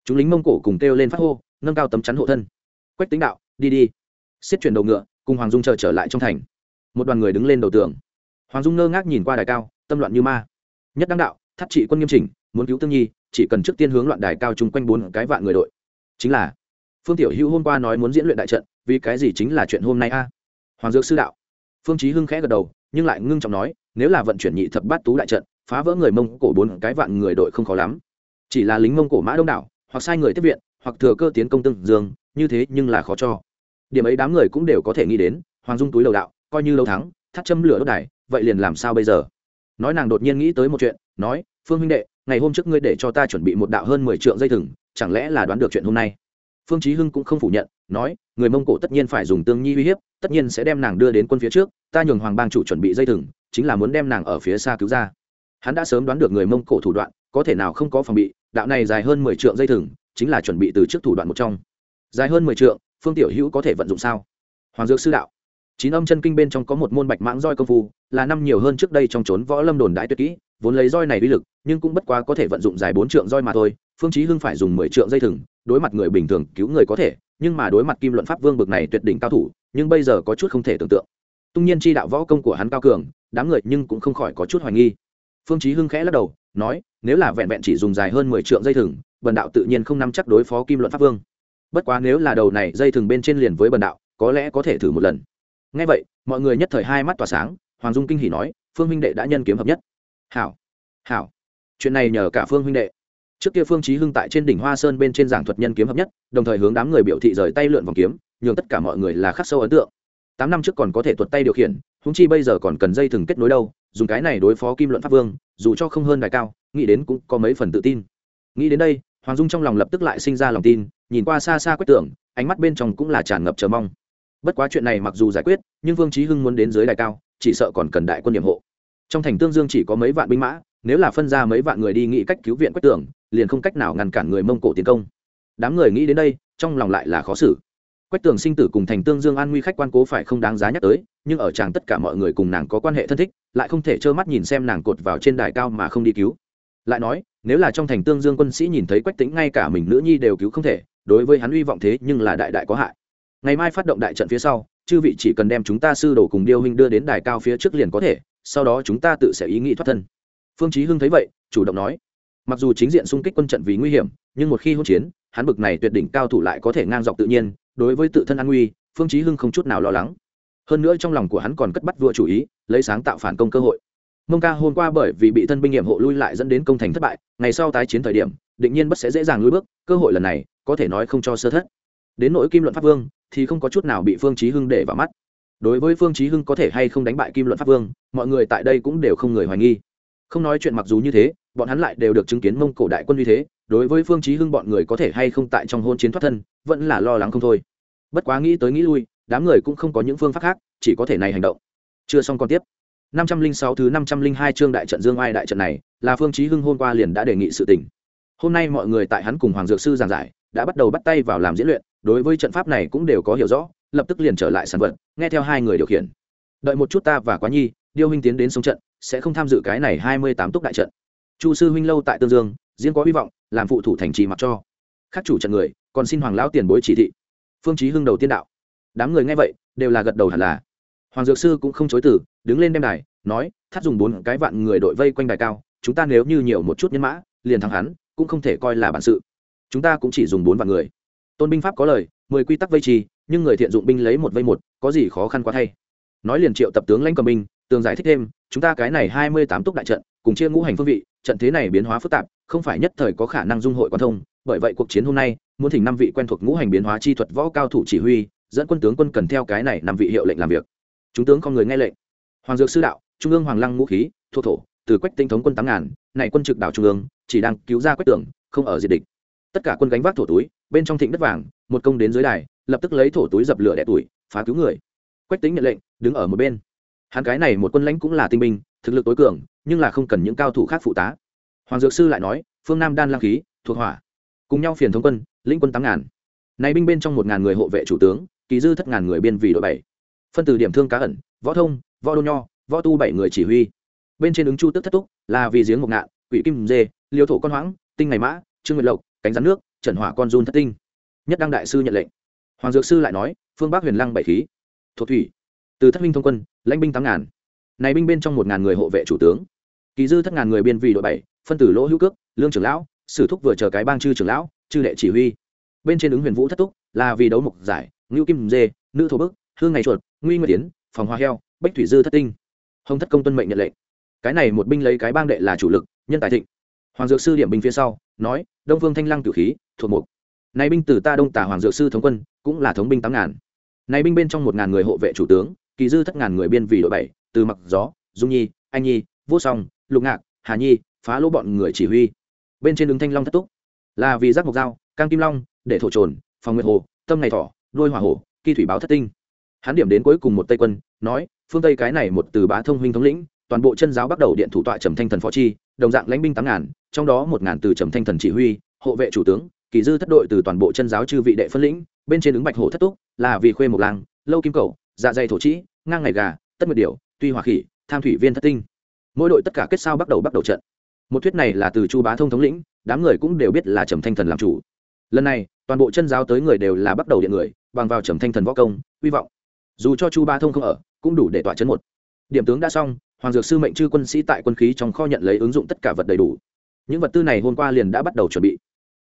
Chúng lính mông cổ cùng kêu lên phát hô, nâng cao tấm chắn hộ thân. Quách tính đạo, đi đi xiết chuyển đầu ngựa, cùng hoàng dung chờ trở lại trong thành. Một đoàn người đứng lên đầu tường. Hoàng dung ngơ ngác nhìn qua đài cao, tâm loạn như ma. Nhất đăng đạo, thắt trị quân nghiêm chỉnh, muốn cứu tương nhi, chỉ cần trước tiên hướng loạn đài cao chung quanh bốn cái vạn người đội. Chính là, phương tiểu hữu hôm qua nói muốn diễn luyện đại trận, vì cái gì chính là chuyện hôm nay a? Hoàng dược sư đạo. Phương chí hưng khẽ gật đầu, nhưng lại ngưng trọng nói, nếu là vận chuyển nhị thập bát tú đại trận, phá vỡ người mông cổ bốn cái vạn người đội không khó lắm. Chỉ là lính mông cổ mã đông đảo, hoặc sai người tiếp viện, hoặc thừa cơ tiến công tương dương, như thế nhưng là khó cho điểm ấy đám người cũng đều có thể nghĩ đến, hoàng dung túi đầu đạo, coi như lâu thắng, thắt châm lửa đốt đài, vậy liền làm sao bây giờ? Nói nàng đột nhiên nghĩ tới một chuyện, nói, phương huynh đệ, ngày hôm trước ngươi để cho ta chuẩn bị một đạo hơn mười triệu dây thừng, chẳng lẽ là đoán được chuyện hôm nay? Phương chí hưng cũng không phủ nhận, nói, người mông cổ tất nhiên phải dùng tương nhi uy hiếp, tất nhiên sẽ đem nàng đưa đến quân phía trước, ta nhường hoàng bang chủ chuẩn bị dây thừng, chính là muốn đem nàng ở phía xa cứu ra. Hắn đã sớm đoán được người mông cổ thủ đoạn, có thể nào không có phòng bị, đạo này dài hơn mười trượng dây thừng, chính là chuẩn bị từ trước thủ đoạn một trong. Dài hơn mười trượng phương tiểu hữu có thể vận dụng sao? Hoàng dược sư đạo, chín âm chân kinh bên trong có một môn bạch mãng roi công phu, là năm nhiều hơn trước đây trong trốn võ lâm đồn đại tuyệt kỹ, vốn lấy roi này uy lực, nhưng cũng bất quá có thể vận dụng dài bốn trượng roi mà thôi, phương chí hưng phải dùng mười trượng dây thừng, đối mặt người bình thường cứu người có thể, nhưng mà đối mặt kim luận pháp vương bực này tuyệt đỉnh cao thủ, nhưng bây giờ có chút không thể tưởng tượng. Tung nhiên chi đạo võ công của hắn cao cường, đám người nhưng cũng không khỏi có chút hoài nghi. Phương chí hưng khẽ lắc đầu, nói, nếu là vẹn vẹn chỉ dùng dài hơn mười trượng dây thừng, bần đạo tự nhiên không nắm chắc đối phó kim luận pháp vương bất quá nếu là đầu này dây thừng bên trên liền với bần đạo, có lẽ có thể thử một lần. Ngay vậy, mọi người nhất thời hai mắt tỏa sáng, hoàng dung kinh hỉ nói, phương huynh đệ đã nhân kiếm hợp nhất. Hảo hảo. Chuyện này nhờ cả phương huynh đệ. Trước kia phương chí hưng tại trên đỉnh hoa sơn bên trên giảng thuật nhân kiếm hợp nhất, đồng thời hướng đám người biểu thị rời tay lượn vòng kiếm, nhường tất cả mọi người là khắc sâu ấn tượng. Tám năm trước còn có thể tuột tay điều khiển húng chi bây giờ còn cần dây thừng kết nối đâu, dùng cái này đối phó kim luận pháp vương, dù cho không hơn đại cao, nghĩ đến cũng có mấy phần tự tin. Nghĩ đến đây hoàng dung trong lòng lập tức lại sinh ra lòng tin, nhìn qua xa xa quét tưởng ánh mắt bên trong cũng là tràn ngập chờ mong. Bất quá chuyện này mặc dù giải quyết, nhưng vương trí hưng muốn đến dưới đài cao, chỉ sợ còn cần đại quân nhiệm hộ. Trong thành tương dương chỉ có mấy vạn binh mã, nếu là phân ra mấy vạn người đi nghĩ cách cứu viện quách tưởng liền không cách nào ngăn cản người mông cổ tiến công. Đám người nghĩ đến đây, trong lòng lại là khó xử. Quách tường sinh tử cùng thành tương dương an nguy khách quan cố phải không đáng giá nhắc tới, nhưng ở chàng tất cả mọi người cùng nàng có quan hệ thân thích, lại không thể trơ mắt nhìn xem nàng cột vào trên đài cao mà không đi cứu. Lại nói nếu là trong thành tương dương quân sĩ nhìn thấy quách tính ngay cả mình nữ nhi đều cứu không thể, đối với hắn uy vọng thế nhưng là đại đại có hại. Ngày mai phát động đại trận phía sau, chư vị chỉ cần đem chúng ta sư đồ cùng điêu huynh đưa đến đài cao phía trước liền có thể, sau đó chúng ta tự sẽ ý nghĩ thoát thân. Phương chí hưng thấy vậy, chủ động nói. Mặc dù chính diện xung kích quân trận vì nguy hiểm, nhưng một khi hỗn chiến, hắn bực này tuyệt đỉnh cao thủ lại có thể ngang dọc tự nhiên, đối với tự thân an nguy, phương chí hưng không chút nào lo lắng. Hơn nữa trong lòng của hắn còn cất bắt vua chủ ý, lấy sáng tạo phản công cơ hội mông ca hôm qua bởi vì bị thân binh nghiệm hộ lui lại dẫn đến công thành thất bại, ngày sau tái chiến thời điểm, định nhiên bất sẽ dễ dàng lui bước, cơ hội lần này, có thể nói không cho sơ thất. Đến nỗi kim luận pháp vương, thì không có chút nào bị phương chí hưng để vào mắt. Đối với phương chí hưng có thể hay không đánh bại kim luận pháp vương, mọi người tại đây cũng đều không người hoài nghi. Không nói chuyện mặc dù như thế, bọn hắn lại đều được chứng kiến mông cổ đại quân như thế, đối với phương chí hưng bọn người có thể hay không tại trong hôn chiến thoát thân, vẫn là lo lắng không thôi. Bất quá nghĩ tới nghĩ lui, đám người cũng không có những phương pháp khác, chỉ có thể này hành động. Chưa xong còn tiếp. 506 thứ 502 chương đại trận Dương Ai đại trận này, là Phương Chí Hưng hôm qua liền đã đề nghị sự tình. Hôm nay mọi người tại hắn cùng Hoàng Dược sư giảng giải, đã bắt đầu bắt tay vào làm diễn luyện, đối với trận pháp này cũng đều có hiểu rõ, lập tức liền trở lại sản vận nghe theo hai người điều khiển. Đợi một chút ta và Quá Nhi, Điêu huynh tiến đến sông trận, sẽ không tham dự cái này 28 túc đại trận. Chu sư huynh lâu tại Tương Dương, riêng có hy vọng, làm phụ thủ thành trì mặc cho. Khác chủ trận người, còn xin Hoàng lão tiền bối chỉ thị. Phương Chí Hưng đầu tiên đạo. Đám người nghe vậy, đều là gật đầu hẳn là. Hoàng Dược sư cũng không chối từ, đứng lên đem đài nói thắt dùng bốn cái vạn người đội vây quanh đài cao chúng ta nếu như nhiều một chút nhân mã liền thắng hắn cũng không thể coi là bản sự. Chúng ta cũng chỉ dùng bốn vạn người. Tôn binh pháp có lời mười quy tắc vây trì nhưng người thiện dụng binh lấy một vây một có gì khó khăn quá thay. Nói liền triệu tập tướng lãnh cầm binh tường giải thích thêm chúng ta cái này hai mươi tám túc đại trận cùng chia ngũ hành phương vị trận thế này biến hóa phức tạp không phải nhất thời có khả năng dung hội quan thông bởi vậy cuộc chiến hôm nay muốn thỉnh năm vị quen thuộc ngũ hành biến hóa chi thuật võ cao thủ chỉ huy dẫn quân tướng quân cần theo cái này năm vị hiệu lệnh làm việc chúng tướng không người nghe lệnh. Hoàng dược sư đạo, trung ương hoàng lăng ngũ khí thuộc thổ, từ quách tinh thống quân tám ngàn, này quân trực đảo trung ương, chỉ đang cứu ra quách tưởng, không ở diệt địch. Tất cả quân gánh vác thổ túi, bên trong thịnh đất vàng, một công đến dưới đài, lập tức lấy thổ túi dập lửa đẻ tuổi, phá cứu người. Quách tính nhận lệnh, đứng ở một bên. Hắn cái này một quân lãnh cũng là tinh binh, thực lực tối cường, nhưng là không cần những cao thủ khác phụ tá. Hoàng dược sư lại nói, phương nam đan lang khí, thuộc hỏa. Cùng nhau phiền thống quân, lĩnh quân tám ngàn. Này binh bên trong một ngàn người hộ vệ chủ tướng, kỳ dư thất ngàn người biên vì đội bảy phân từ điểm thương cá ẩn, võ thông, võ đô nho, võ tu bảy người chỉ huy. Bên trên ứng chu tức thất túc là vì giếng một ngạn, quỷ kim dê, liêu thổ con hoãng, tinh ngày mã, trương nguyệt lộc, cánh rắn nước, trần hỏa con run thất tinh. Nhất đăng đại sư nhận lệnh. Hoàng dược sư lại nói, phương bắc huyền lăng bảy khí. Thuộc thủy. Từ thất minh thông quân, lãnh binh tám ngàn. Này binh bên trong một ngàn người hộ vệ chủ tướng. Kỳ dư thất ngàn người biên vì đội bảy, phân tử lỗ hữu cước, lương trưởng lão, sử thúc vừa chờ cái bang chư trưởng lão, chư đệ chỉ huy. Bên trên ứng huyền vũ thất túc là vì đấu mục giải, ngưu kim dê, nữ thổ bức, hương ngày chuột nguy nguyệt tiến phòng hoa heo, bách thủy dư thất tinh. Hồng thất công tuân mệnh nhận lệnh. Cái này một binh lấy cái bang đệ là chủ lực, nhân tài thịnh. Hoàng dược sư điểm binh phía sau, nói, đông vương thanh lăng cửu khí, thuộc mục. Nay binh từ ta đông tả hoàng dược sư thống quân, cũng là thống binh tám ngàn. Nay binh bên trong một ngàn người hộ vệ chủ tướng, kỳ dư thất ngàn người biên vì đội bảy, từ mặc gió, dung nhi, anh nhi, vô song, lục ngạc, hà nhi, phá lỗ bọn người chỉ huy. Bên trên ứng thanh long thất túc. Là vì giác mộc dao cang kim long, để thổ trồn, phòng nguyệt hồ, tâm ngày thỏ đôi hỏa hổ, kỳ thủy báo thất tinh hắn điểm đến cuối cùng một tây quân, nói, phương tây cái này một từ bá thông huynh thống lĩnh, toàn bộ chân giáo bắt đầu điện thủ tọa trầm thanh thần phó chi, đồng dạng lãnh binh tám ngàn, trong đó một ngàn từ trầm thanh thần chỉ huy, hộ vệ chủ tướng, kỳ dư thất đội từ toàn bộ chân giáo chư vị đệ phân lĩnh, bên trên ứng bạch hổ thất túc, là vì khuê một làng lâu kim cầu dạ dày thổ trĩ ngang ngày gà, tất nguyệt điều tuy hòa khỉ, tham thủy viên thất tinh. Mỗi đội tất cả kết sao bắt đầu bắt đầu trận. Một thuyết này là từ chu bá thông thống lĩnh, đám người cũng đều biết là trầm thanh thần làm chủ. Lần này, toàn bộ chân giáo tới người đều là bắt đầu điện người, bằng vào trầm thanh thần võ công, hy vọng dù cho chu ba thông không ở, cũng đủ để tỏa chấn một. Điểm tướng đã xong, hoàng dược sư mệnh chư quân sĩ tại quân khí trong kho nhận lấy ứng dụng tất cả vật đầy đủ. Những vật tư này hôm qua liền đã bắt đầu chuẩn bị.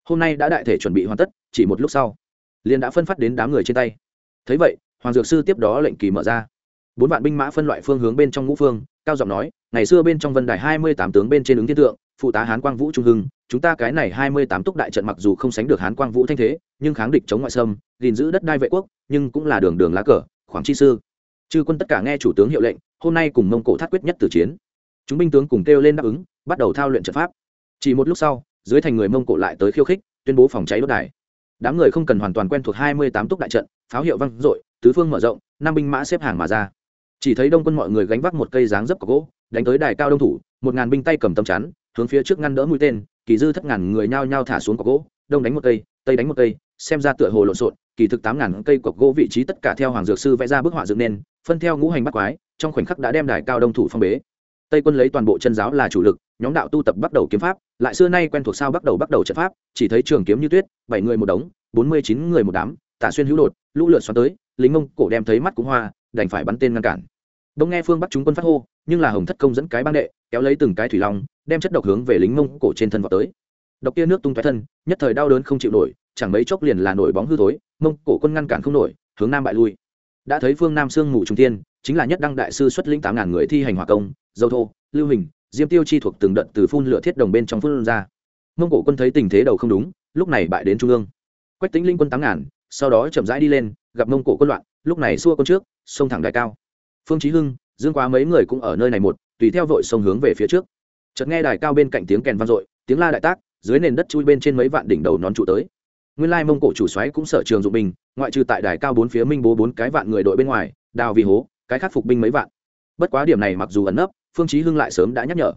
Hôm nay đã đại thể chuẩn bị hoàn tất, chỉ một lúc sau, liền đã phân phát đến đám người trên tay. Thấy vậy, hoàng dược sư tiếp đó lệnh kỳ mở ra. Bốn vạn binh mã phân loại phương hướng bên trong ngũ phương, cao giọng nói, ngày xưa bên trong vân đài hai mươi tám tướng bên trên ứng thiên tượng, phụ tá hán quang vũ trung hưng, chúng ta cái này hai mươi tám túc đại trận mặc dù không sánh được hán quang vũ thanh thế, nhưng kháng địch chống ngoại xâm, gìn giữ đất đai vệ quốc, nhưng cũng là đường đường lá cờ khoảng chi sư. Chư quân tất cả nghe chủ tướng hiệu lệnh, hôm nay cùng mông cổ thắt quyết nhất tử chiến. Chúng binh tướng cùng kêu lên đáp ứng, bắt đầu thao luyện trận pháp. Chỉ một lúc sau, dưới thành người mông cổ lại tới khiêu khích, tuyên bố phòng cháy đốt đài. Đám người không cần hoàn toàn quen thuộc hai mươi tám túc đại trận, pháo hiệu văng dội, tứ phương mở rộng, năm binh mã xếp hàng mà ra. Chỉ thấy đông quân mọi người gánh vác một cây dáng dấp có gỗ, đánh tới đài cao đông thủ, một ngàn binh tay cầm tầm chắn, hướng phía trước ngăn đỡ mũi tên, kỳ dư thất ngàn người nhao nhao thả xuống có gỗ, đông đánh một cây, tây đánh một cây, xem ra tựa hồ lộn xộn kỳ thực tám ngàn cây cọc gỗ vị trí tất cả theo hoàng dược sư vẽ ra bức họa dựng nên, phân theo ngũ hành bắt quái, trong khoảnh khắc đã đem đài cao đông thủ phong bế. Tây quân lấy toàn bộ chân giáo là chủ lực, nhóm đạo tu tập bắt đầu kiếm pháp, lại xưa nay quen thuộc sao bắt đầu bắt đầu trận pháp, chỉ thấy trường kiếm như tuyết, bảy người một đống, bốn mươi chín người một đám, tả xuyên hữu đột, lũ lượt xoắn tới, lính mông cổ đem thấy mắt cũng hoa, đành phải bắn tên ngăn cản. Đông nghe phương bắt chúng quân phát hô, nhưng là hồng thất công dẫn cái băng đệ, kéo lấy từng cái thủy long, đem chất độc hướng về lính mông cổ trên thân vào tới. Độc kia nước tung tóe thân, nhất thời đau đớn không chịu nổi chẳng mấy chốc liền là nổi bóng hư thối, mông cổ quân ngăn cản không nổi, hướng nam bại lui. Đã thấy phương nam sương mù trung tiên chính là nhất đăng đại sư xuất lĩnh tám ngàn người thi hành hòa công, dâu thô, lưu hình, diêm tiêu chi thuộc từng đợt từ phun lửa thiết đồng bên trong phun ra. Mông cổ quân thấy tình thế đầu không đúng, lúc này bại đến trung ương. Quách tính linh quân tám ngàn, sau đó chậm rãi đi lên, gặp mông cổ quân loạn, lúc này xua quân trước sông thẳng đại cao. Phương chí hưng, dương quá mấy người cũng ở nơi này một, tùy theo vội sông hướng về phía trước. Chợt nghe đài cao bên cạnh tiếng kèn vang dội, tiếng la đại tác, dưới nền đất chui bên trên mấy vạn đỉnh đầu nón trụ tới nguyên lai mông cổ chủ xoáy cũng sở trường dụng binh, ngoại trừ tại đài cao bốn phía minh bố bốn cái vạn người đội bên ngoài, đào vì hố, cái khắc phục binh mấy vạn. Bất quá điểm này mặc dù ẩn nấp, phương chí hưng lại sớm đã nhắc nhở.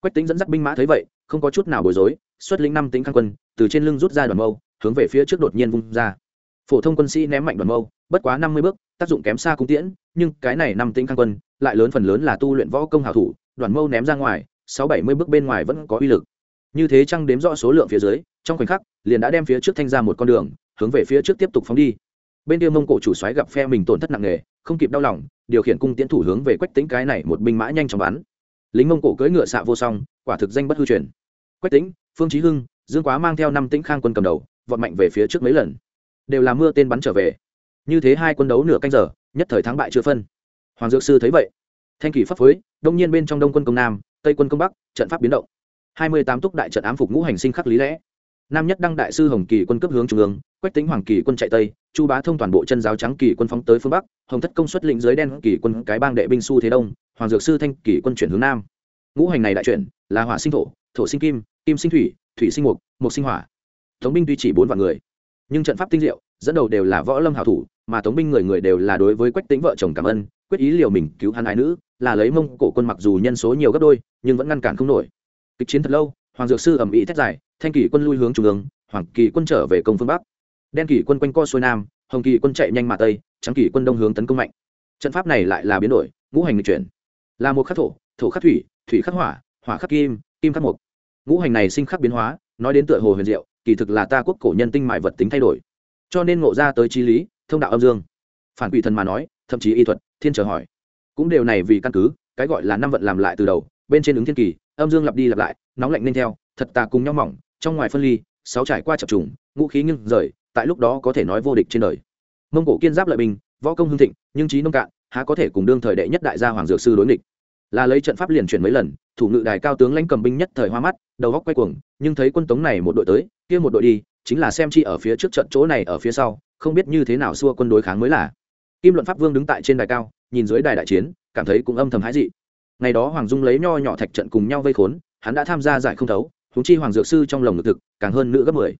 Quách tính dẫn dắt binh mã thấy vậy, không có chút nào bối rối, xuất lĩnh năm tính khang quân, từ trên lưng rút ra đoàn mâu, hướng về phía trước đột nhiên vung ra. Phổ thông quân sĩ ném mạnh đoàn mâu, bất quá năm mươi bước, tác dụng kém xa cung tiễn, nhưng cái này năm tính khang quân, lại lớn phần lớn là tu luyện võ công hảo thủ, đoàn mâu ném ra ngoài, sáu bảy mươi bước bên ngoài vẫn có uy lực như thế chăng đếm rõ số lượng phía dưới, trong khoảnh khắc, liền đã đem phía trước thanh ra một con đường, hướng về phía trước tiếp tục phóng đi. Bên kia mông cổ chủ xoáy gặp phe mình tổn thất nặng nề, không kịp đau lòng, điều khiển cung tiến thủ hướng về quách tính cái này một binh mã nhanh chóng bắn. Lính mông cổ cưỡi ngựa xạ vô song, quả thực danh bất hư truyền. Quách tính phương chí hưng, dương quá mang theo năm tĩnh khang quân cầm đầu, vọt mạnh về phía trước mấy lần. Đều là mưa tên bắn trở về. Như thế hai quân đấu nửa canh giờ, nhất thời thắng bại chưa phân. Hoàng dược sư thấy vậy, thanh kỳ pháp phối, đông nhiên bên trong đông quân công nam, tây quân công bắc, trận pháp biến động hai mươi tám túc đại trận ám phục ngũ hành sinh khắc lý lẽ. Nam nhất đăng đại sư hồng kỳ quân cấp hướng trung ương, quách tính hoàng kỳ quân chạy tây, chu bá thông toàn bộ chân giáo trắng kỳ quân phóng tới phương bắc, hồng thất công xuất lĩnh dưới đen kỳ quân cái bang đệ binh su thế đông, hoàng dược sư thanh kỳ quân chuyển hướng nam. Ngũ hành này đại chuyển, là hỏa sinh thổ thổ sinh kim kim sinh thủy thủy sinh mục mục sinh hỏa. Tống binh tuy chỉ bốn vạn người, nhưng trận pháp tinh diệu, dẫn đầu đều là võ lâm hảo thủ, mà tống binh người người đều là đối với quách tính vợ chồng cảm ơn, quyết ý liều mình cứu hắn ái nữ, là lấy mông cổ quân mặc dù nhân số nhiều gấp đôi, nhưng vẫn ngăn cản không nổi kịch chiến thật lâu, hoàng dược sư ẩm ý thét dài, thanh kỳ quân lui hướng trung ương, hoàng kỳ quân trở về công phương bắc. Đen kỳ quân quanh co xuôi nam, hồng kỳ quân chạy nhanh mà tây, trắng kỳ quân đông hướng tấn công mạnh. Trận pháp này lại là biến đổi, ngũ hành nghịch chuyển. Là một khắc thổ thổ khắc thủy thủy khắc hỏa hỏa khắc kim kim khắc mộc. Ngũ hành này sinh khắc biến hóa, nói đến tựa hồ huyền diệu, kỳ thực là ta quốc cổ nhân tinh mại vật tính thay đổi. Cho nên ngộ ra tới trí lý, thông đạo âm dương. Phản quỷ thần mà nói, thậm chí y thuật, thiên trở hỏi. Cũng đều này vì căn cứ, cái gọi là năm vận làm lại từ đầu, bên trên ứng thiên kỳ âm dương lặp đi lặp lại nóng lạnh nên theo thật tà cùng nhau mỏng trong ngoài phân ly sáu trải qua chập trùng ngũ khí nghiêng rời tại lúc đó có thể nói vô địch trên đời. Mông cổ kiên giáp lợi bình, võ công hưng thịnh nhưng trí nông cạn há có thể cùng đương thời đệ nhất đại gia hoàng dược sư đối nghịch. Là lấy trận pháp liền chuyển mấy lần thủ ngự đài cao tướng lãnh cầm binh nhất thời hoa mắt đầu góc quay cuồng nhưng thấy quân tống này một đội tới kia một đội đi chính là xem chi ở phía trước trận chỗ này ở phía sau không biết như thế nào xua quân đối kháng mới là. Kim luận pháp vương đứng tại trên đài cao nhìn dưới đài đại chiến cảm thấy cũng âm thầm hái dị ngày đó hoàng dung lấy nho nhỏ thạch trận cùng nhau vây khốn, hắn đã tham gia giải không thấu húng chi hoàng dược sư trong lồng ngực thực, càng hơn nữa gấp mười.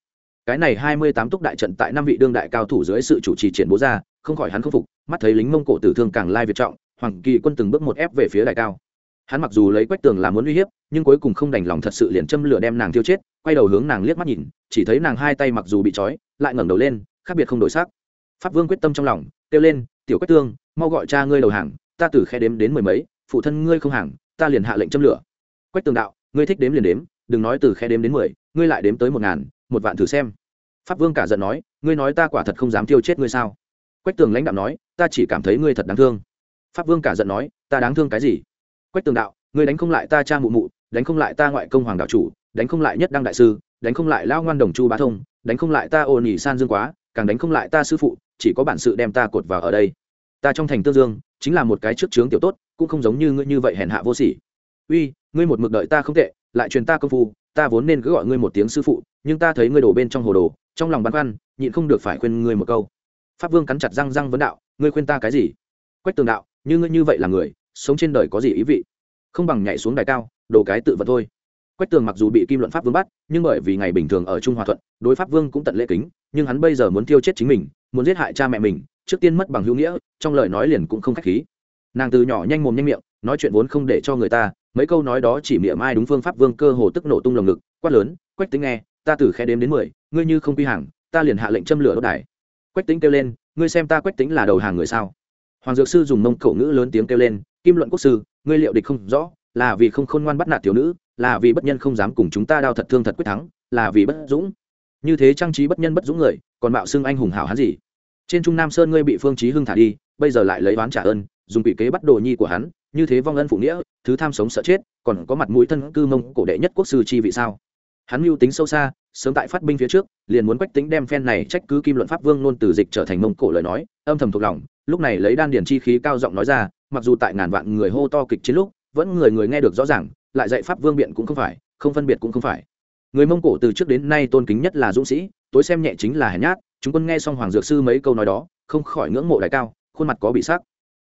Cái này hai mươi tám túc đại trận tại năm vị đương đại cao thủ dưới sự chủ trì triển bố ra, không khỏi hắn không phục, mắt thấy lính mông cổ tử thương càng lai việt trọng, hoàng kỳ quân từng bước một ép về phía đại cao. Hắn mặc dù lấy quách tường làm muốn uy hiếp, nhưng cuối cùng không đành lòng thật sự liền châm lửa đem nàng tiêu chết, quay đầu hướng nàng liếc mắt nhìn, chỉ thấy nàng hai tay mặc dù bị trói, lại ngẩng đầu lên, khác biệt không đổi sắc. Pháp vương quyết tâm trong lòng, kêu lên, tiểu quách tương mau gọi cha ngươi đầu hàng, ta từ khe đếm đến mười mấy phụ thân ngươi không hàng, ta liền hạ lệnh châm lửa. Quách tường đạo, ngươi thích đếm liền đếm, đừng nói từ khe đếm đến mười, ngươi lại đếm tới một ngàn, một vạn thử xem. Pháp vương cả giận nói, ngươi nói ta quả thật không dám tiêu chết ngươi sao? Quách tường lãnh đạo nói, ta chỉ cảm thấy ngươi thật đáng thương. Pháp vương cả giận nói, ta đáng thương cái gì? Quách tường đạo, ngươi đánh không lại ta cha mụ mụ, đánh không lại ta ngoại công hoàng đạo chủ, đánh không lại nhất đăng đại sư, đánh không lại lao ngoan đồng chu bá thông, đánh không lại ta ồn ỉ san dương quá, càng đánh không lại ta sư phụ, chỉ có bản sự đem ta cột vào ở đây. Ta trong thành tương dương, chính là một cái trước trướng tiểu tốt cũng không giống như ngươi như vậy hèn hạ vô sỉ. Uy, ngươi một mực đợi ta không tệ, lại truyền ta công phu, ta vốn nên cứ gọi ngươi một tiếng sư phụ, nhưng ta thấy ngươi đổ bên trong hồ đồ, trong lòng băn khoăn, nhịn không được phải khuyên ngươi một câu. Pháp vương cắn chặt răng răng vấn đạo, ngươi khuyên ta cái gì? Quách tường đạo, như ngươi như vậy là người, sống trên đời có gì ý vị? Không bằng nhảy xuống đài cao đồ cái tự vật thôi. Quách tường mặc dù bị kim luận pháp vương bắt, nhưng bởi vì ngày bình thường ở trung hòa thuận, đối pháp vương cũng tận lễ kính, nhưng hắn bây giờ muốn tiêu chết chính mình, muốn giết hại cha mẹ mình, trước tiên mất bằng hữu nghĩa, trong lời nói liền cũng không khách khí nàng từ nhỏ nhanh mồm nhanh miệng, nói chuyện vốn không để cho người ta, mấy câu nói đó chỉ miệng ai đúng phương pháp vương cơ hồ tức nổ tung lồng ngực, quát lớn, quách tính nghe, ta từ khe đếm đến mười, ngươi như không quy hàng, ta liền hạ lệnh châm lửa đốt đài. Quách tính kêu lên, ngươi xem ta quách tính là đầu hàng người sao? Hoàng dược sư dùng mông cổ ngữ lớn tiếng kêu lên, kim luận quốc sư, ngươi liệu địch không rõ, là vì không khôn ngoan bắt nạt thiếu nữ, là vì bất nhân không dám cùng chúng ta đao thật thương thật quyết thắng, là vì bất dũng. Như thế trang trí bất nhân bất dũng người, còn mạo xưng anh hùng hảo hán gì? Trên trung nam sơn ngươi bị phương chí hưng thả đi, bây giờ lại lấy oán trả ơn dùng bị kế bắt đồ nhi của hắn, như thế vong ân phụ nghĩa, thứ tham sống sợ chết, còn có mặt mũi thân cư mông cổ đệ nhất quốc sư chi vị sao? Hắn mưu tính sâu xa, sớm tại phát binh phía trước, liền muốn quách tính đem phen này trách cứ kim luận pháp vương luôn từ dịch trở thành mông cổ lời nói, âm thầm thuộc lòng, lúc này lấy đan điển chi khí cao giọng nói ra, mặc dù tại ngàn vạn người hô to kịch chiến lúc, vẫn người người nghe được rõ ràng, lại dạy pháp vương biện cũng không phải, không phân biệt cũng không phải. Người mông cổ từ trước đến nay tôn kính nhất là dũng sĩ, tối xem nhẹ chính là hèn nhát, chúng quân nghe xong hoàng dược sư mấy câu nói đó, không khỏi ngưỡng mộ đại cao, khuôn mặt có bị sắc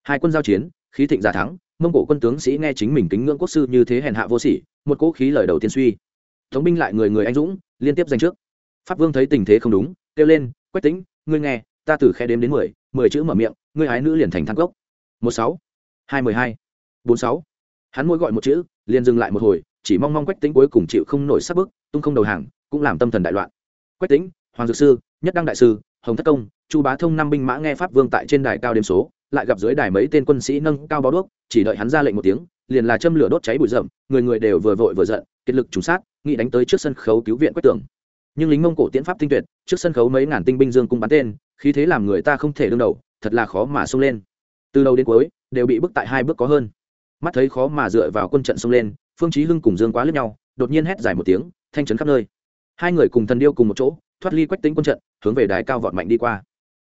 hai quân giao chiến, khí thịnh giả thắng, mông cổ quân tướng sĩ nghe chính mình kính ngưỡng quốc sư như thế hèn hạ vô sỉ, một cỗ khí lời đầu tiên suy. Thống binh lại người người anh dũng, liên tiếp giành trước. Pháp vương thấy tình thế không đúng, kêu lên, quách tính ngươi nghe, ta từ khe đếm đến mười mười chữ mở miệng, ngươi hái nữ liền thành thang gốc một sáu, hai mười hai, bốn sáu. Hắn mỗi gọi một chữ, liền dừng lại một hồi, chỉ mong mong quách tính cuối cùng chịu không nổi sắc bức, tung không đầu hàng, cũng làm tâm thần đại loạn. Quách tính hoàng dược sư, nhất đăng đại sư, hồng thất công, chu bá thông năm binh mã nghe pháp vương tại trên đài cao đêm số lại gặp dưới đài mấy tên quân sĩ nâng cao báo đuốc, chỉ đợi hắn ra lệnh một tiếng, liền là châm lửa đốt cháy bụi rậm, người người đều vừa vội vừa giận kết lực trùng sát, nghĩ đánh tới trước sân khấu cứu viện quách tường. Nhưng lính mông cổ tiễn pháp tinh tuyệt, trước sân khấu mấy ngàn tinh binh dương cung bắn tên, khí thế làm người ta không thể đương đầu, thật là khó mà xông lên. Từ đầu đến cuối, đều bị bức tại hai bước có hơn. Mắt thấy khó mà dựa vào quân trận xông lên, phương chí hưng cùng dương quá lướt nhau, đột nhiên hét dài một tiếng, thanh chấn khắp nơi. Hai người cùng thần điêu cùng một chỗ, thoát ly quách tính quân trận, hướng về đài cao vọt mạnh đi qua.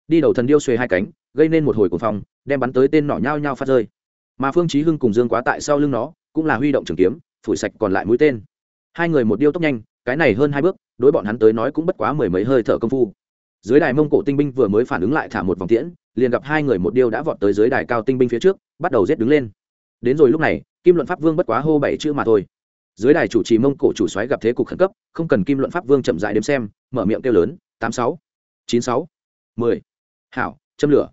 Đi đầu thần điêu xuề hai cánh, gây nên một hồi cuồng phong đem bắn tới tên nỏ nhao nhao phát rơi. Mà phương chí hưng cùng dương quá tại sau lưng nó, cũng là huy động trường kiếm, phủi sạch còn lại mũi tên. Hai người một điêu tốc nhanh, cái này hơn hai bước, đối bọn hắn tới nói cũng bất quá mười mấy hơi thở công phu. Dưới đài mông cổ tinh binh vừa mới phản ứng lại thả một vòng tiễn, liền gặp hai người một điêu đã vọt tới dưới đài cao tinh binh phía trước, bắt đầu giết đứng lên. Đến rồi lúc này, kim luận pháp vương bất quá hô bảy chữ mà thôi. Dưới đài chủ trì mông cổ chủ xoáy gặp thế cục khẩn cấp, không cần kim luận pháp vương chậm dại đếm xem, mở miệng kêu lớn, tám sáu, chín sáu, mười. Hảo, châm lửa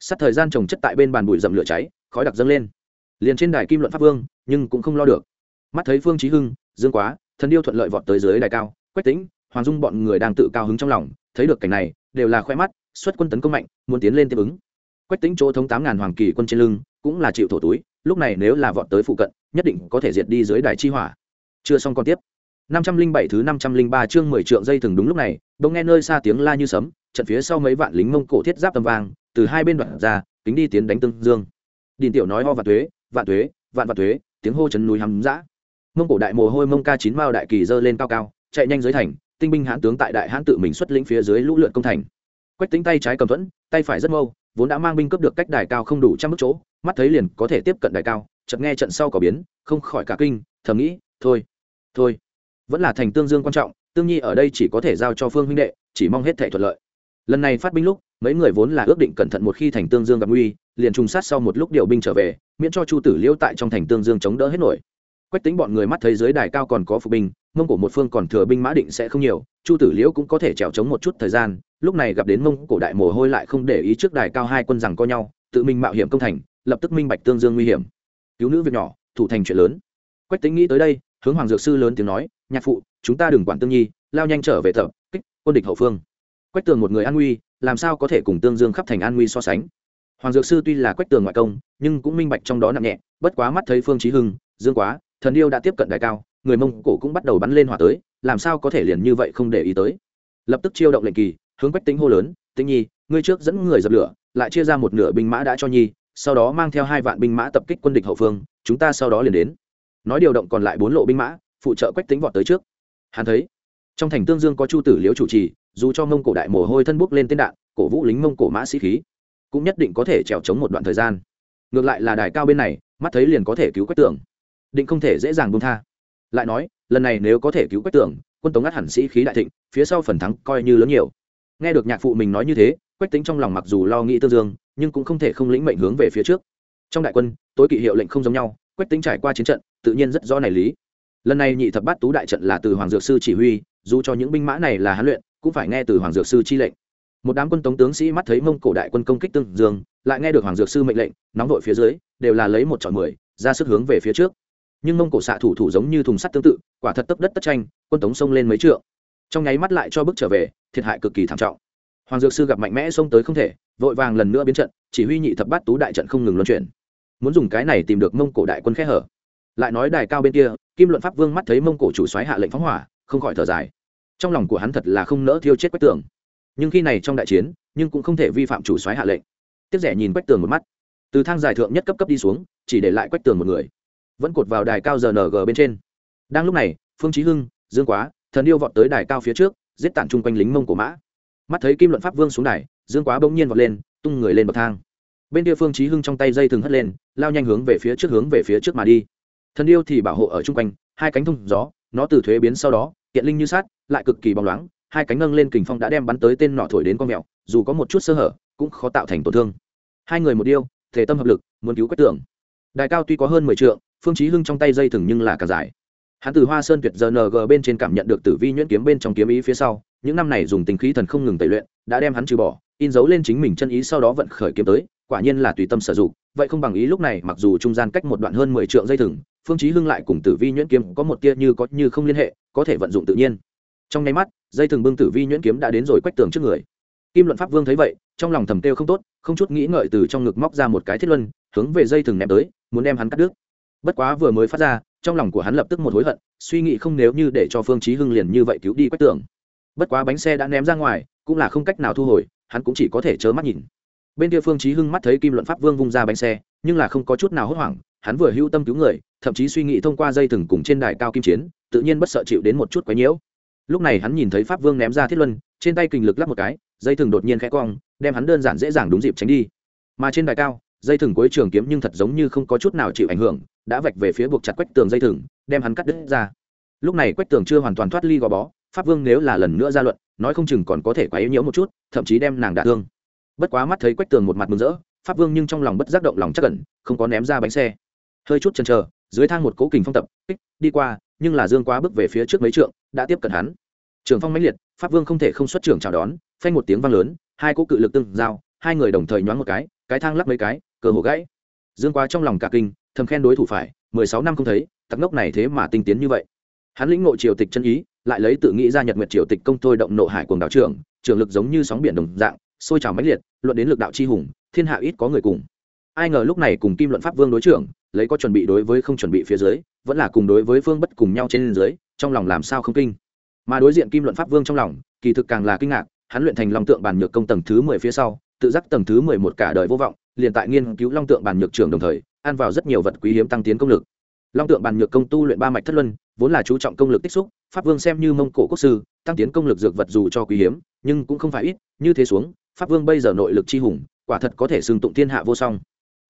sắt thời gian trồng chất tại bên bàn bụi rậm lửa cháy khói đặc dâng lên. Liền trên đài kim luận pháp vương nhưng cũng không lo được. Mắt thấy phương trí hưng dương quá thần điêu thuận lợi vọt tới dưới đài cao quách tĩnh, hoàng dung bọn người đang tự cao hứng trong lòng thấy được cảnh này đều là khoe mắt xuất quân tấn công mạnh muốn tiến lên tiếp ứng. Quách tĩnh chỗ thống tám ngàn hoàng kỳ quân trên lưng cũng là chịu thổ túi lúc này nếu là vọt tới phụ cận nhất định có thể diệt đi dưới đài chi hỏa. Chưa xong còn tiếp. Năm trăm linh bảy thứ năm trăm linh ba chương mười trượng dây thừng đúng lúc này bỗng nghe nơi xa tiếng la như sấm trận phía sau mấy vạn lính mông cổ thiết giáp tầm vang từ hai bên đoạn ra, kính đi tiến đánh tương dương. Điền tiểu nói ho vạn thuế vạn thuế vạn vạn thuế tiếng hô chấn núi hắm dã. Mông cổ đại mồ hôi mông ca chín mao đại kỳ dơ lên cao cao, chạy nhanh dưới thành, tinh binh hãn tướng tại đại hãn tự mình xuất lĩnh phía dưới lũ lượn công thành. Quách tính tay trái cầm thuẫn, tay phải rất mâu, vốn đã mang binh cấp được cách đài cao không đủ trăm bước chỗ, mắt thấy liền có thể tiếp cận đài cao, chợt nghe trận sau có biến, không khỏi cả kinh, thầm nghĩ, thôi thôi, vẫn là thành tương dương quan trọng, tương nhi ở đây chỉ có thể giao cho phương huynh đệ, chỉ mong hết thể thuận lợi lần này phát binh lúc, mấy người vốn là ước định cẩn thận một khi thành tương dương gặp nguy, liền trùng sát sau một lúc điều binh trở về, miễn cho chu tử liễu tại trong thành tương dương chống đỡ hết nổi. Quách tính bọn người mắt thấy dưới đài cao còn có phục binh, mông cổ một phương còn thừa binh mã định sẽ không nhiều, chu tử liễu cũng có thể trèo chống một chút thời gian, lúc này gặp đến mông cổ đại mồ hôi lại không để ý trước đài cao hai quân rằng co nhau, tự mình mạo hiểm công thành, lập tức minh bạch tương dương nguy hiểm. Cứu nữ việc nhỏ, thủ thành chuyện lớn. Quách tính nghĩ tới đây, hướng hoàng dược sư lớn tiếng nói, nhạc phụ, chúng ta đừng quản tương nhi, lao nhanh trở về tập kích quân địch hậu phương quách tường một người an nguy, làm sao có thể cùng tương dương khắp thành an nguy so sánh? Hoàng dược sư tuy là quách tường ngoại công, nhưng cũng minh bạch trong đó nặng nhẹ, bất quá mắt thấy phương trí hưng, dương quá, thần yêu đã tiếp cận đại cao, người mông cổ cũng bắt đầu bắn lên hỏa tới, làm sao có thể liền như vậy không để ý tới? Lập tức chiêu động lệnh kỳ, hướng quách tính hô lớn, tĩnh nhi, ngươi trước dẫn người dập lửa, lại chia ra một nửa binh mã đã cho nhi, sau đó mang theo hai vạn binh mã tập kích quân địch hậu phương, chúng ta sau đó liền đến. Nói điều động còn lại bốn lộ binh mã, phụ trợ quách tính vọt tới trước. Hắn thấy trong thành tương dương có chu tử liễu chủ trì, dù cho mông cổ đại mồ hôi thân bốc lên tên đạn, cổ vũ lính mông cổ mã sĩ khí, cũng nhất định có thể trèo chống một đoạn thời gian. Ngược lại là đài cao bên này, mắt thấy liền có thể cứu quách tưởng định không thể dễ dàng buông tha. Lại nói, lần này nếu có thể cứu quách tưởng quân tống ngắt hẳn sĩ khí đại thịnh, phía sau phần thắng coi như lớn nhiều. Nghe được nhạc phụ mình nói như thế, quách tính trong lòng mặc dù lo nghĩ tương dương, nhưng cũng không thể không lĩnh mệnh hướng về phía trước. Trong đại quân, tối kỵ hiệu lệnh không giống nhau, quách tính trải qua chiến trận, tự nhiên rất rõ này lý lần này nhị thập bát tú đại trận là từ hoàng dược sư chỉ huy, dù cho những binh mã này là hán luyện, cũng phải nghe từ hoàng dược sư chi lệnh. Một đám quân tống tướng sĩ mắt thấy mông cổ đại quân công kích tương dương, lại nghe được hoàng dược sư mệnh lệnh, nóng vội phía dưới, đều là lấy một chọn mười, ra sức hướng về phía trước. Nhưng mông cổ xạ thủ thủ giống như thùng sắt tương tự, quả thật tấp đất tất tranh, quân tống xông lên mấy trượng. Trong nháy mắt lại cho bước trở về, thiệt hại cực kỳ thảm trọng. Hoàng dược sư gặp mạnh mẽ xông tới không thể, vội vàng lần nữa biến trận, chỉ huy nhị thập bát tú đại trận không ngừng luân chuyển. Muốn dùng cái này tìm được mông cổ đại quân khẽ hở lại nói đài cao bên kia, kim luận pháp vương mắt thấy mông cổ chủ xoáy hạ lệnh phóng hỏa, không khỏi thở dài. Trong lòng của hắn thật là không nỡ thiêu chết quách tường. Nhưng khi này trong đại chiến, nhưng cũng không thể vi phạm chủ soái hạ lệnh. Tiếc rẻ nhìn quách tường một mắt. Từ thang giải thượng nhất cấp cấp đi xuống, chỉ để lại quách tường một người. Vẫn cột vào đài cao rng bên trên. Đang lúc này, phương chí hưng, dương quá, thần yêu vọt tới đài cao phía trước, giết tản chung quanh lính mông của mã. Mắt thấy kim luận pháp vương xuống đài, dương quá bỗng nhiên vọt lên, tung người lên bậc thang. Bên kia phương chí hưng trong tay dây thừng hất lên, lao nhanh hướng về phía trước hướng về phía trước mà đi thần điêu thì bảo hộ ở chung quanh hai cánh thông gió nó từ thuế biến sau đó hiện linh như sát lại cực kỳ bóng loáng hai cánh nâng lên kình phong đã đem bắn tới tên nọ thổi đến con mèo dù có một chút sơ hở cũng khó tạo thành tổn thương. Hai người một điêu thể tâm hợp lực muốn cứu quách tưởng. Đài cao tuy có hơn mười trượng, phương chí hưng trong tay dây thừng nhưng là càng dài. Hắn từ hoa sơn tuyệt giờ ng bên trên cảm nhận được tử vi nhuyễn kiếm bên trong kiếm ý phía sau những năm này dùng tình khí thần không ngừng tẩy luyện đã đem hắn trừ bỏ in dấu lên chính mình chân ý sau đó vận khởi kiếm tới quả nhiên là tùy tâm sử dụng vậy không bằng ý lúc này mặc dù trung gian cách một đoạn hơn mười trượng dây thừng phương chí hưng lại cùng tử vi nhuyễn kiếm có một tia như có như không liên hệ, có thể vận dụng tự nhiên. Trong nháy mắt, dây thừng bưng tử vi nhuyễn kiếm đã đến rồi quách tường trước người. Kim luận pháp vương thấy vậy, trong lòng thầm tiêu không tốt, không chút nghĩ ngợi từ trong ngực móc ra một cái thiết luân, hướng về dây thừng ném tới, muốn đem hắn cắt đứt. Bất quá vừa mới phát ra, trong lòng của hắn lập tức một hối hận, suy nghĩ không nếu như để cho phương chí hưng liền như vậy cứu đi quách tường. Bất quá bánh xe đã ném ra ngoài, cũng là không cách nào thu hồi, hắn cũng chỉ có thể chớ mắt nhìn. Bên kia phương chí hưng mắt thấy kim luận pháp vương vung ra bánh xe, nhưng là không có chút nào hốt hoảng hắn vừa hữu tâm cứu người, thậm chí suy nghĩ thông qua dây thừng cùng trên đài cao kim chiến, tự nhiên bất sợ chịu đến một chút quái nhiễu. Lúc này hắn nhìn thấy pháp vương ném ra thiết luân, trên tay kình lực lắp một cái, dây thừng đột nhiên khẽ cong, đem hắn đơn giản dễ dàng đúng dịp tránh đi. Mà trên đài cao, dây thừng cuối trường kiếm nhưng thật giống như không có chút nào chịu ảnh hưởng, đã vạch về phía buộc chặt quách tường dây thừng, đem hắn cắt đứt ra. Lúc này quách tường chưa hoàn toàn thoát ly gò bó, pháp vương nếu là lần nữa ra luận, nói không chừng còn có thể quấy nhiễu một chút, thậm chí đem nàng đả thương. Bất quá mắt thấy quách tường một mặt mừng rỡ, pháp vương nhưng trong lòng bất giác động lòng chắc cẩn không có ném ra bánh xe hơi chút chần chờ, dưới thang một cố kình phong tập, kích, đi qua, nhưng là dương quá bước về phía trước mấy trượng, đã tiếp cận hắn. Trường phong mãnh liệt, pháp vương không thể không xuất trưởng chào đón, phanh một tiếng vang lớn, hai cỗ cự lực tương giao, hai người đồng thời nhoáng một cái cái thang lắc mấy cái cờ hổ gãy. Dương quá trong lòng cả kinh, thầm khen đối thủ phải, mười sáu năm không thấy, tặc ngốc này thế mà tinh tiến như vậy. Hắn lĩnh ngộ triều tịch chân ý, lại lấy tự nghĩ ra nhật nguyệt triều tịch công thôi động nộ hải cuồng đạo trưởng, trường lực giống như sóng biển đồng dạng, sôi trào mãnh liệt, luận đến lực đạo chi hùng, thiên hạ ít có người cùng. Ai ngờ lúc này cùng kim luận pháp vương đối trưởng lấy có chuẩn bị đối với không chuẩn bị phía dưới, vẫn là cùng đối với phương bất cùng nhau trên dưới, trong lòng làm sao không kinh. Mà đối diện kim luận pháp vương trong lòng, kỳ thực càng là kinh ngạc, hắn luyện thành long tượng bàn nhược công tầng thứ mười phía sau, tự giác tầng thứ mười một cả đời vô vọng, liền tại nghiên cứu long tượng bàn nhược trưởng đồng thời, ăn vào rất nhiều vật quý hiếm tăng tiến công lực. Long tượng bàn nhược công tu luyện ba mạch thất luân, vốn là chú trọng công lực tích xúc, pháp vương xem như mông cổ quốc sư, tăng tiến công lực dược vật dù cho quý hiếm, nhưng cũng không phải ít, như thế xuống, pháp vương bây giờ nội lực chi hùng, quả thật có thể xưng tụng thiên hạ vô song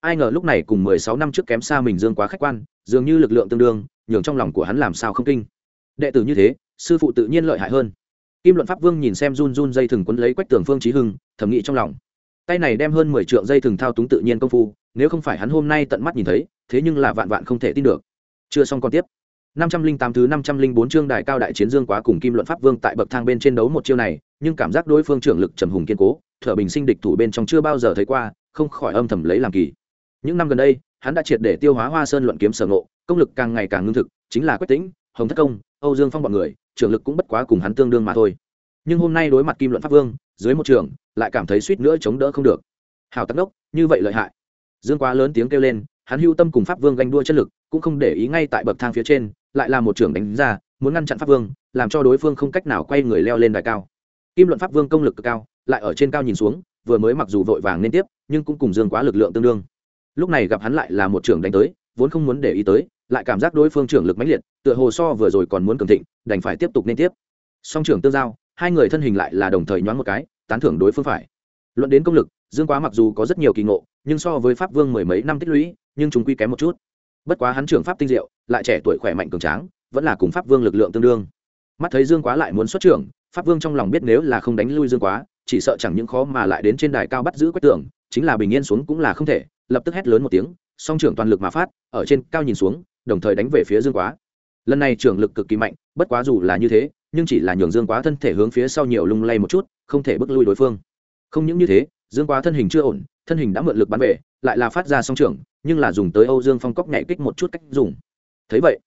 ai ngờ lúc này cùng mười sáu năm trước kém xa mình dương quá khách quan, dường như lực lượng tương đương, nhường trong lòng của hắn làm sao không kinh. Đệ tử như thế, sư phụ tự nhiên lợi hại hơn. Kim luận pháp vương nhìn xem run run dây thừng quấn lấy quách tường phương trí hưng, thầm nghĩ trong lòng. Tay này đem hơn mười trượng dây thừng thao túng tự nhiên công phu, nếu không phải hắn hôm nay tận mắt nhìn thấy, thế nhưng là vạn vạn không thể tin được. Chưa xong còn tiếp. Năm trăm linh tám thứ năm trăm linh bốn chương đại cao đại chiến dương quá cùng kim luận pháp vương tại bậc thang bên trên đấu một chiêu này, nhưng cảm giác đối phương trưởng lực trầm hùng kiên cố, thở bình sinh địch thủ bên trong chưa bao giờ thấy qua, không khỏi âm thầm lấy làm kỳ những năm gần đây, hắn đã triệt để tiêu hóa hoa sơn luận kiếm sở ngộ, công lực càng ngày càng ngưng thực, chính là quách tĩnh, hồng thất công, âu dương phong b ọ n người, trưởng lực cũng bất quá cùng hắn tương đương mà thôi. Nhưng hôm nay đối mặt kim luận pháp vương, dưới một trường, lại cảm thấy suýt nữa chống đỡ không được. Hào tắc đốc, như vậy lợi hại. Dương quá lớn tiếng kêu lên, hắn hưu tâm cùng pháp vương ganh đua chất lực, cũng không để ý ngay tại bậc thang phía trên, lại là một trưởng đánh ra, muốn ngăn chặn pháp vương, làm cho đối phương không cách nào quay người leo lên đài cao. Kim luận pháp vương công lực cực cao, lại ở trên cao nhìn xuống, vừa mới mặc dù vội vàng nên tiếp, nhưng cũng cùng dương quá lực lượng tương đương lúc này gặp hắn lại là một trưởng đánh tới, vốn không muốn để ý tới, lại cảm giác đối phương trưởng lực mãnh liệt, tựa hồ so vừa rồi còn muốn cường thịnh, đành phải tiếp tục nên tiếp. Song trưởng tương giao, hai người thân hình lại là đồng thời nhoáng một cái, tán thưởng đối phương phải. Luận đến công lực, dương quá mặc dù có rất nhiều kỳ ngộ, nhưng so với pháp vương mười mấy năm tích lũy, nhưng chúng quy kém một chút. Bất quá hắn trưởng pháp tinh diệu, lại trẻ tuổi khỏe mạnh cường tráng, vẫn là cùng pháp vương lực lượng tương đương. Mắt thấy dương quá lại muốn xuất trưởng, pháp vương trong lòng biết nếu là không đánh lui dương quá, chỉ sợ chẳng những khó mà lại đến trên đài cao bắt giữ quách tưởng chính là bình yên xuống cũng là không thể lập tức hét lớn một tiếng, song trưởng toàn lực mà phát, ở trên cao nhìn xuống, đồng thời đánh về phía dương quá. Lần này trưởng lực cực kỳ mạnh, bất quá dù là như thế, nhưng chỉ là nhường dương quá thân thể hướng phía sau nhiều lung lay một chút, không thể bước lui đối phương. Không những như thế, dương quá thân hình chưa ổn, thân hình đã mượn lực bắn về, lại là phát ra song trưởng, nhưng là dùng tới âu dương phong cóc nhảy kích một chút cách dùng. Thấy vậy,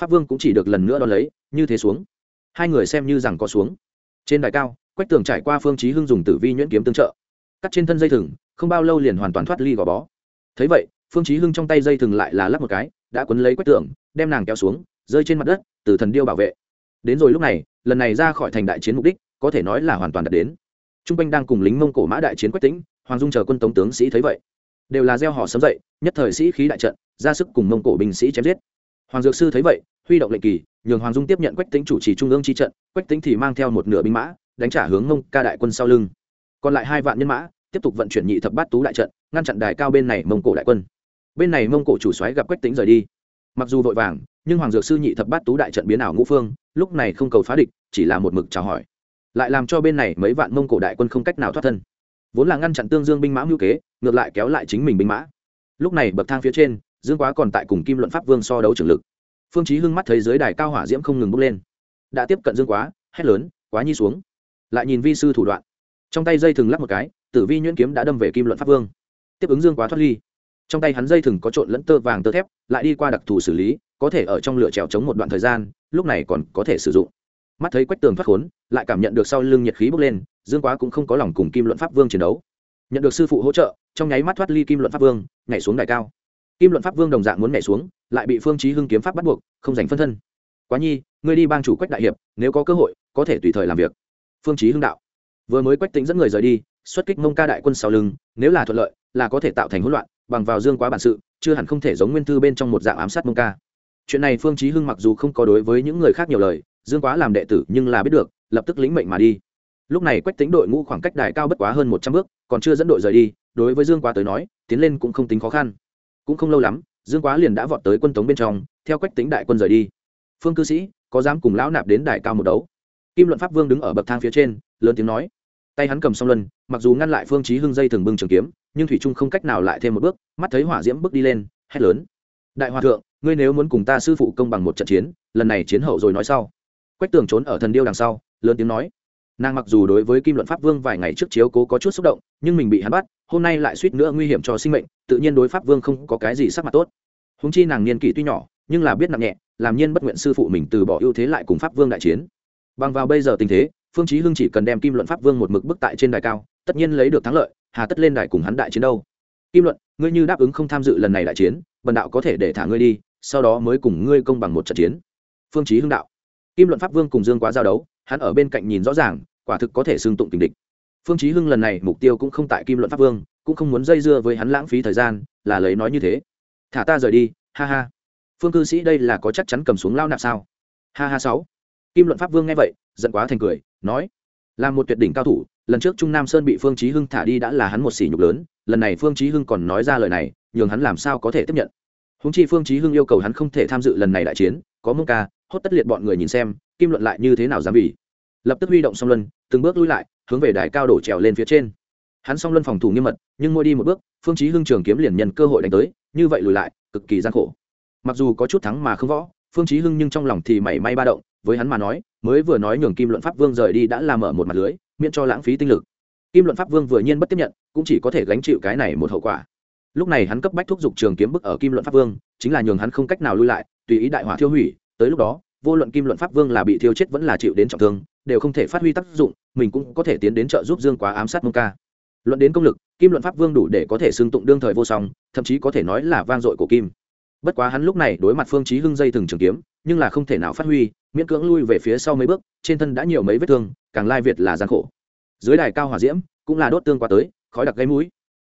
pháp vương cũng chỉ được lần nữa đo lấy, như thế xuống. Hai người xem như rằng có xuống. Trên đài cao, quách tường trải qua phương chí hưng dùng tử vi nhuyễn kiếm tương trợ. Cắt trên thân dây thừng, không bao lâu liền hoàn toàn thoát ly gò bó thấy vậy, phương chí hưng trong tay dây thừng lại là lắp một cái, đã quấn lấy quách tường, đem nàng kéo xuống, rơi trên mặt đất, từ thần điêu bảo vệ. Đến rồi lúc này, lần này ra khỏi thành đại chiến mục đích, có thể nói là hoàn toàn đạt đến. Trung quanh đang cùng lính mông cổ mã đại chiến quách tĩnh, hoàng dung chờ quân tống tướng sĩ thấy vậy, đều là gieo họ sớm dậy, nhất thời sĩ khí đại trận, ra sức cùng mông cổ binh sĩ chém giết. Hoàng dược sư thấy vậy, huy động lệnh kỳ, nhường hoàng dung tiếp nhận quách tính chủ trì trung ương chi trận, quách tính thì mang theo một nửa binh mã, đánh trả hướng mông ca đại quân sau lưng. Còn lại hai vạn nhân mã tiếp tục vận chuyển nhị thập bát tú đại trận, ngăn chặn đài cao bên này mông cổ đại quân. Bên này mông cổ chủ xoáy gặp quách tính rời đi. Mặc dù vội vàng, nhưng hoàng dược sư nhị thập bát tú đại trận biến ảo ngũ phương, lúc này không cầu phá địch, chỉ là một mực chào hỏi. Lại làm cho bên này mấy vạn mông cổ đại quân không cách nào thoát thân. Vốn là ngăn chặn tương dương binh mã ngữ kế, ngược lại kéo lại chính mình binh mã. Lúc này bậc thang phía trên, dương quá còn tại cùng kim luận pháp vương so đấu trường lực. Phương chí hưng mắt thấy dưới đài cao hỏa diễm không ngừng bốc lên. Đã tiếp cận dương quá, hét lớn, quá nhi xuống. Lại nhìn vi sư thủ đoạn. Trong tay dây thừng lắc một cái tử vi nhuyễn kiếm đã đâm về kim luận pháp vương. Tiếp ứng dương quá thoát ly. Trong tay hắn dây thừng có trộn lẫn tơ vàng tơ thép, lại đi qua đặc thù xử lý, có thể ở trong lửa trèo chống một đoạn thời gian, lúc này còn có thể sử dụng. Mắt thấy quách tường thoát khốn, lại cảm nhận được sau lưng nhiệt khí bốc lên, dương quá cũng không có lòng cùng kim luận pháp vương chiến đấu. Nhận được sư phụ hỗ trợ, trong nháy mắt thoát ly kim luận pháp vương, nhảy xuống đài cao. Kim luận pháp vương đồng dạng muốn nhảy xuống, lại bị phương chí hưng kiếm pháp bắt buộc, không giành phân thân. Quá nhi, ngươi đi bang chủ quách đại hiệp, nếu có cơ hội, có thể tùy thời làm việc. Phương chí hưng đạo vừa mới quách tính dẫn người rời đi, xuất kích mông ca đại quân sau lưng, nếu là thuận lợi, là có thể tạo thành hỗn loạn, bằng vào dương quá bản sự, chưa hẳn không thể giống nguyên thư bên trong một dạng ám sát mông ca. Chuyện này phương chí hưng mặc dù không có đối với những người khác nhiều lời, dương quá làm đệ tử nhưng là biết được, lập tức lĩnh mệnh mà đi. Lúc này quách tính đội ngũ khoảng cách đài cao bất quá hơn một trăm bước, còn chưa dẫn đội rời đi, đối với dương quá tới nói, tiến lên cũng không tính khó khăn. Cũng không lâu lắm, dương quá liền đã vọt tới quân tống bên trong, theo quách tính đại quân rời đi. Phương cư sĩ, có dám cùng lão nạp đến đài cao một đấu? Kim luận pháp vương đứng ở bậc thang phía trên lớn tiếng nói. Tay hắn cầm song luân, mặc dù ngăn lại phương chí hưng dây thường bưng trường kiếm, nhưng thủy trung không cách nào lại thêm một bước, mắt thấy hỏa diễm bước đi lên, hét lớn. Đại hòa thượng, ngươi nếu muốn cùng ta sư phụ công bằng một trận chiến, lần này chiến hậu rồi nói sau. Quách tường trốn ở thần điêu đằng sau, lớn tiếng nói. Nàng mặc dù đối với kim luận pháp vương vài ngày trước chiếu cố có chút xúc động, nhưng mình bị hắn bắt, hôm nay lại suýt nữa nguy hiểm cho sinh mệnh, tự nhiên đối pháp vương không có cái gì sắc mặt tốt. Húng chi nàng niên kỷ tuy nhỏ, nhưng là biết nặng nhẹ, làm nhiên bất nguyện sư phụ mình từ bỏ ưu thế lại cùng pháp vương đại chiến. Bằng vào bây giờ tình thế phương chí hưng chỉ cần đem kim luận pháp vương một mực bức tại trên đài cao, tất nhiên lấy được thắng lợi, hà tất lên đài cùng hắn đại chiến đâu. Kim luận, ngươi như đáp ứng không tham dự lần này đại chiến, bần đạo có thể để thả ngươi đi, sau đó mới cùng ngươi công bằng một trận chiến. Phương chí hưng đạo. Kim luận pháp vương cùng dương quá giao đấu, hắn ở bên cạnh nhìn rõ ràng, quả thực có thể sương tụng tình địch. Phương chí hưng lần này mục tiêu cũng không tại kim luận pháp vương, cũng không muốn dây dưa với hắn lãng phí thời gian, là lấy nói như thế. Thả ta rời đi, ha ha. Phương cư sĩ đây là có chắc chắn cầm xuống lao nạp sao? Ha ha sáu kim luận pháp vương nghe vậy, giận quá thành cười, nói, là một tuyệt đỉnh cao thủ, lần trước trung nam sơn bị phương chí hưng thả đi đã là hắn một sỉ nhục lớn, lần này phương chí hưng còn nói ra lời này, nhường hắn làm sao có thể tiếp nhận. Húng chi phương chí hưng yêu cầu hắn không thể tham dự lần này đại chiến, có mông ca, hốt tất liệt bọn người nhìn xem, kim luận lại như thế nào dám vì. Lập tức huy động song luân, từng bước lui lại, hướng về đài cao đổ trèo lên phía trên. Hắn song luân phòng thủ nghiêm mật, nhưng mỗi đi một bước, phương chí hưng trường kiếm liền nhân cơ hội đánh tới, như vậy lùi lại, cực kỳ gian khổ. Mặc dù có chút thắng mà không võ, phương chí hưng nhưng trong lòng thì mảy may ba động với hắn mà nói, mới vừa nói nhường kim luận pháp vương rời đi đã làm mở một mặt lưới, miễn cho lãng phí tinh lực. Kim luận pháp vương vừa nhiên bất tiếp nhận, cũng chỉ có thể gánh chịu cái này một hậu quả. Lúc này hắn cấp bách thúc giục trường kiếm bức ở kim luận pháp vương, chính là nhường hắn không cách nào lui lại, tùy ý đại hỏa thiêu hủy, tới lúc đó, vô luận kim luận pháp vương là bị thiêu chết vẫn là chịu đến trọng thương, đều không thể phát huy tác dụng, mình cũng có thể tiến đến trợ giúp dương quá ám sát mông ca. Luận đến công lực, kim luận pháp vương đủ để có thể xưng tụng đương thời vô song, thậm chí có thể nói là vang dội của kim bất quá hắn lúc này đối mặt phương chí hưng dây từng trường kiếm, nhưng là không thể nào phát huy, miễn cưỡng lui về phía sau mấy bước, trên thân đã nhiều mấy vết thương, càng lai việt là gian khổ. Dưới đài cao hỏa diễm, cũng là đốt tương qua tới, khói đặc gây mũi.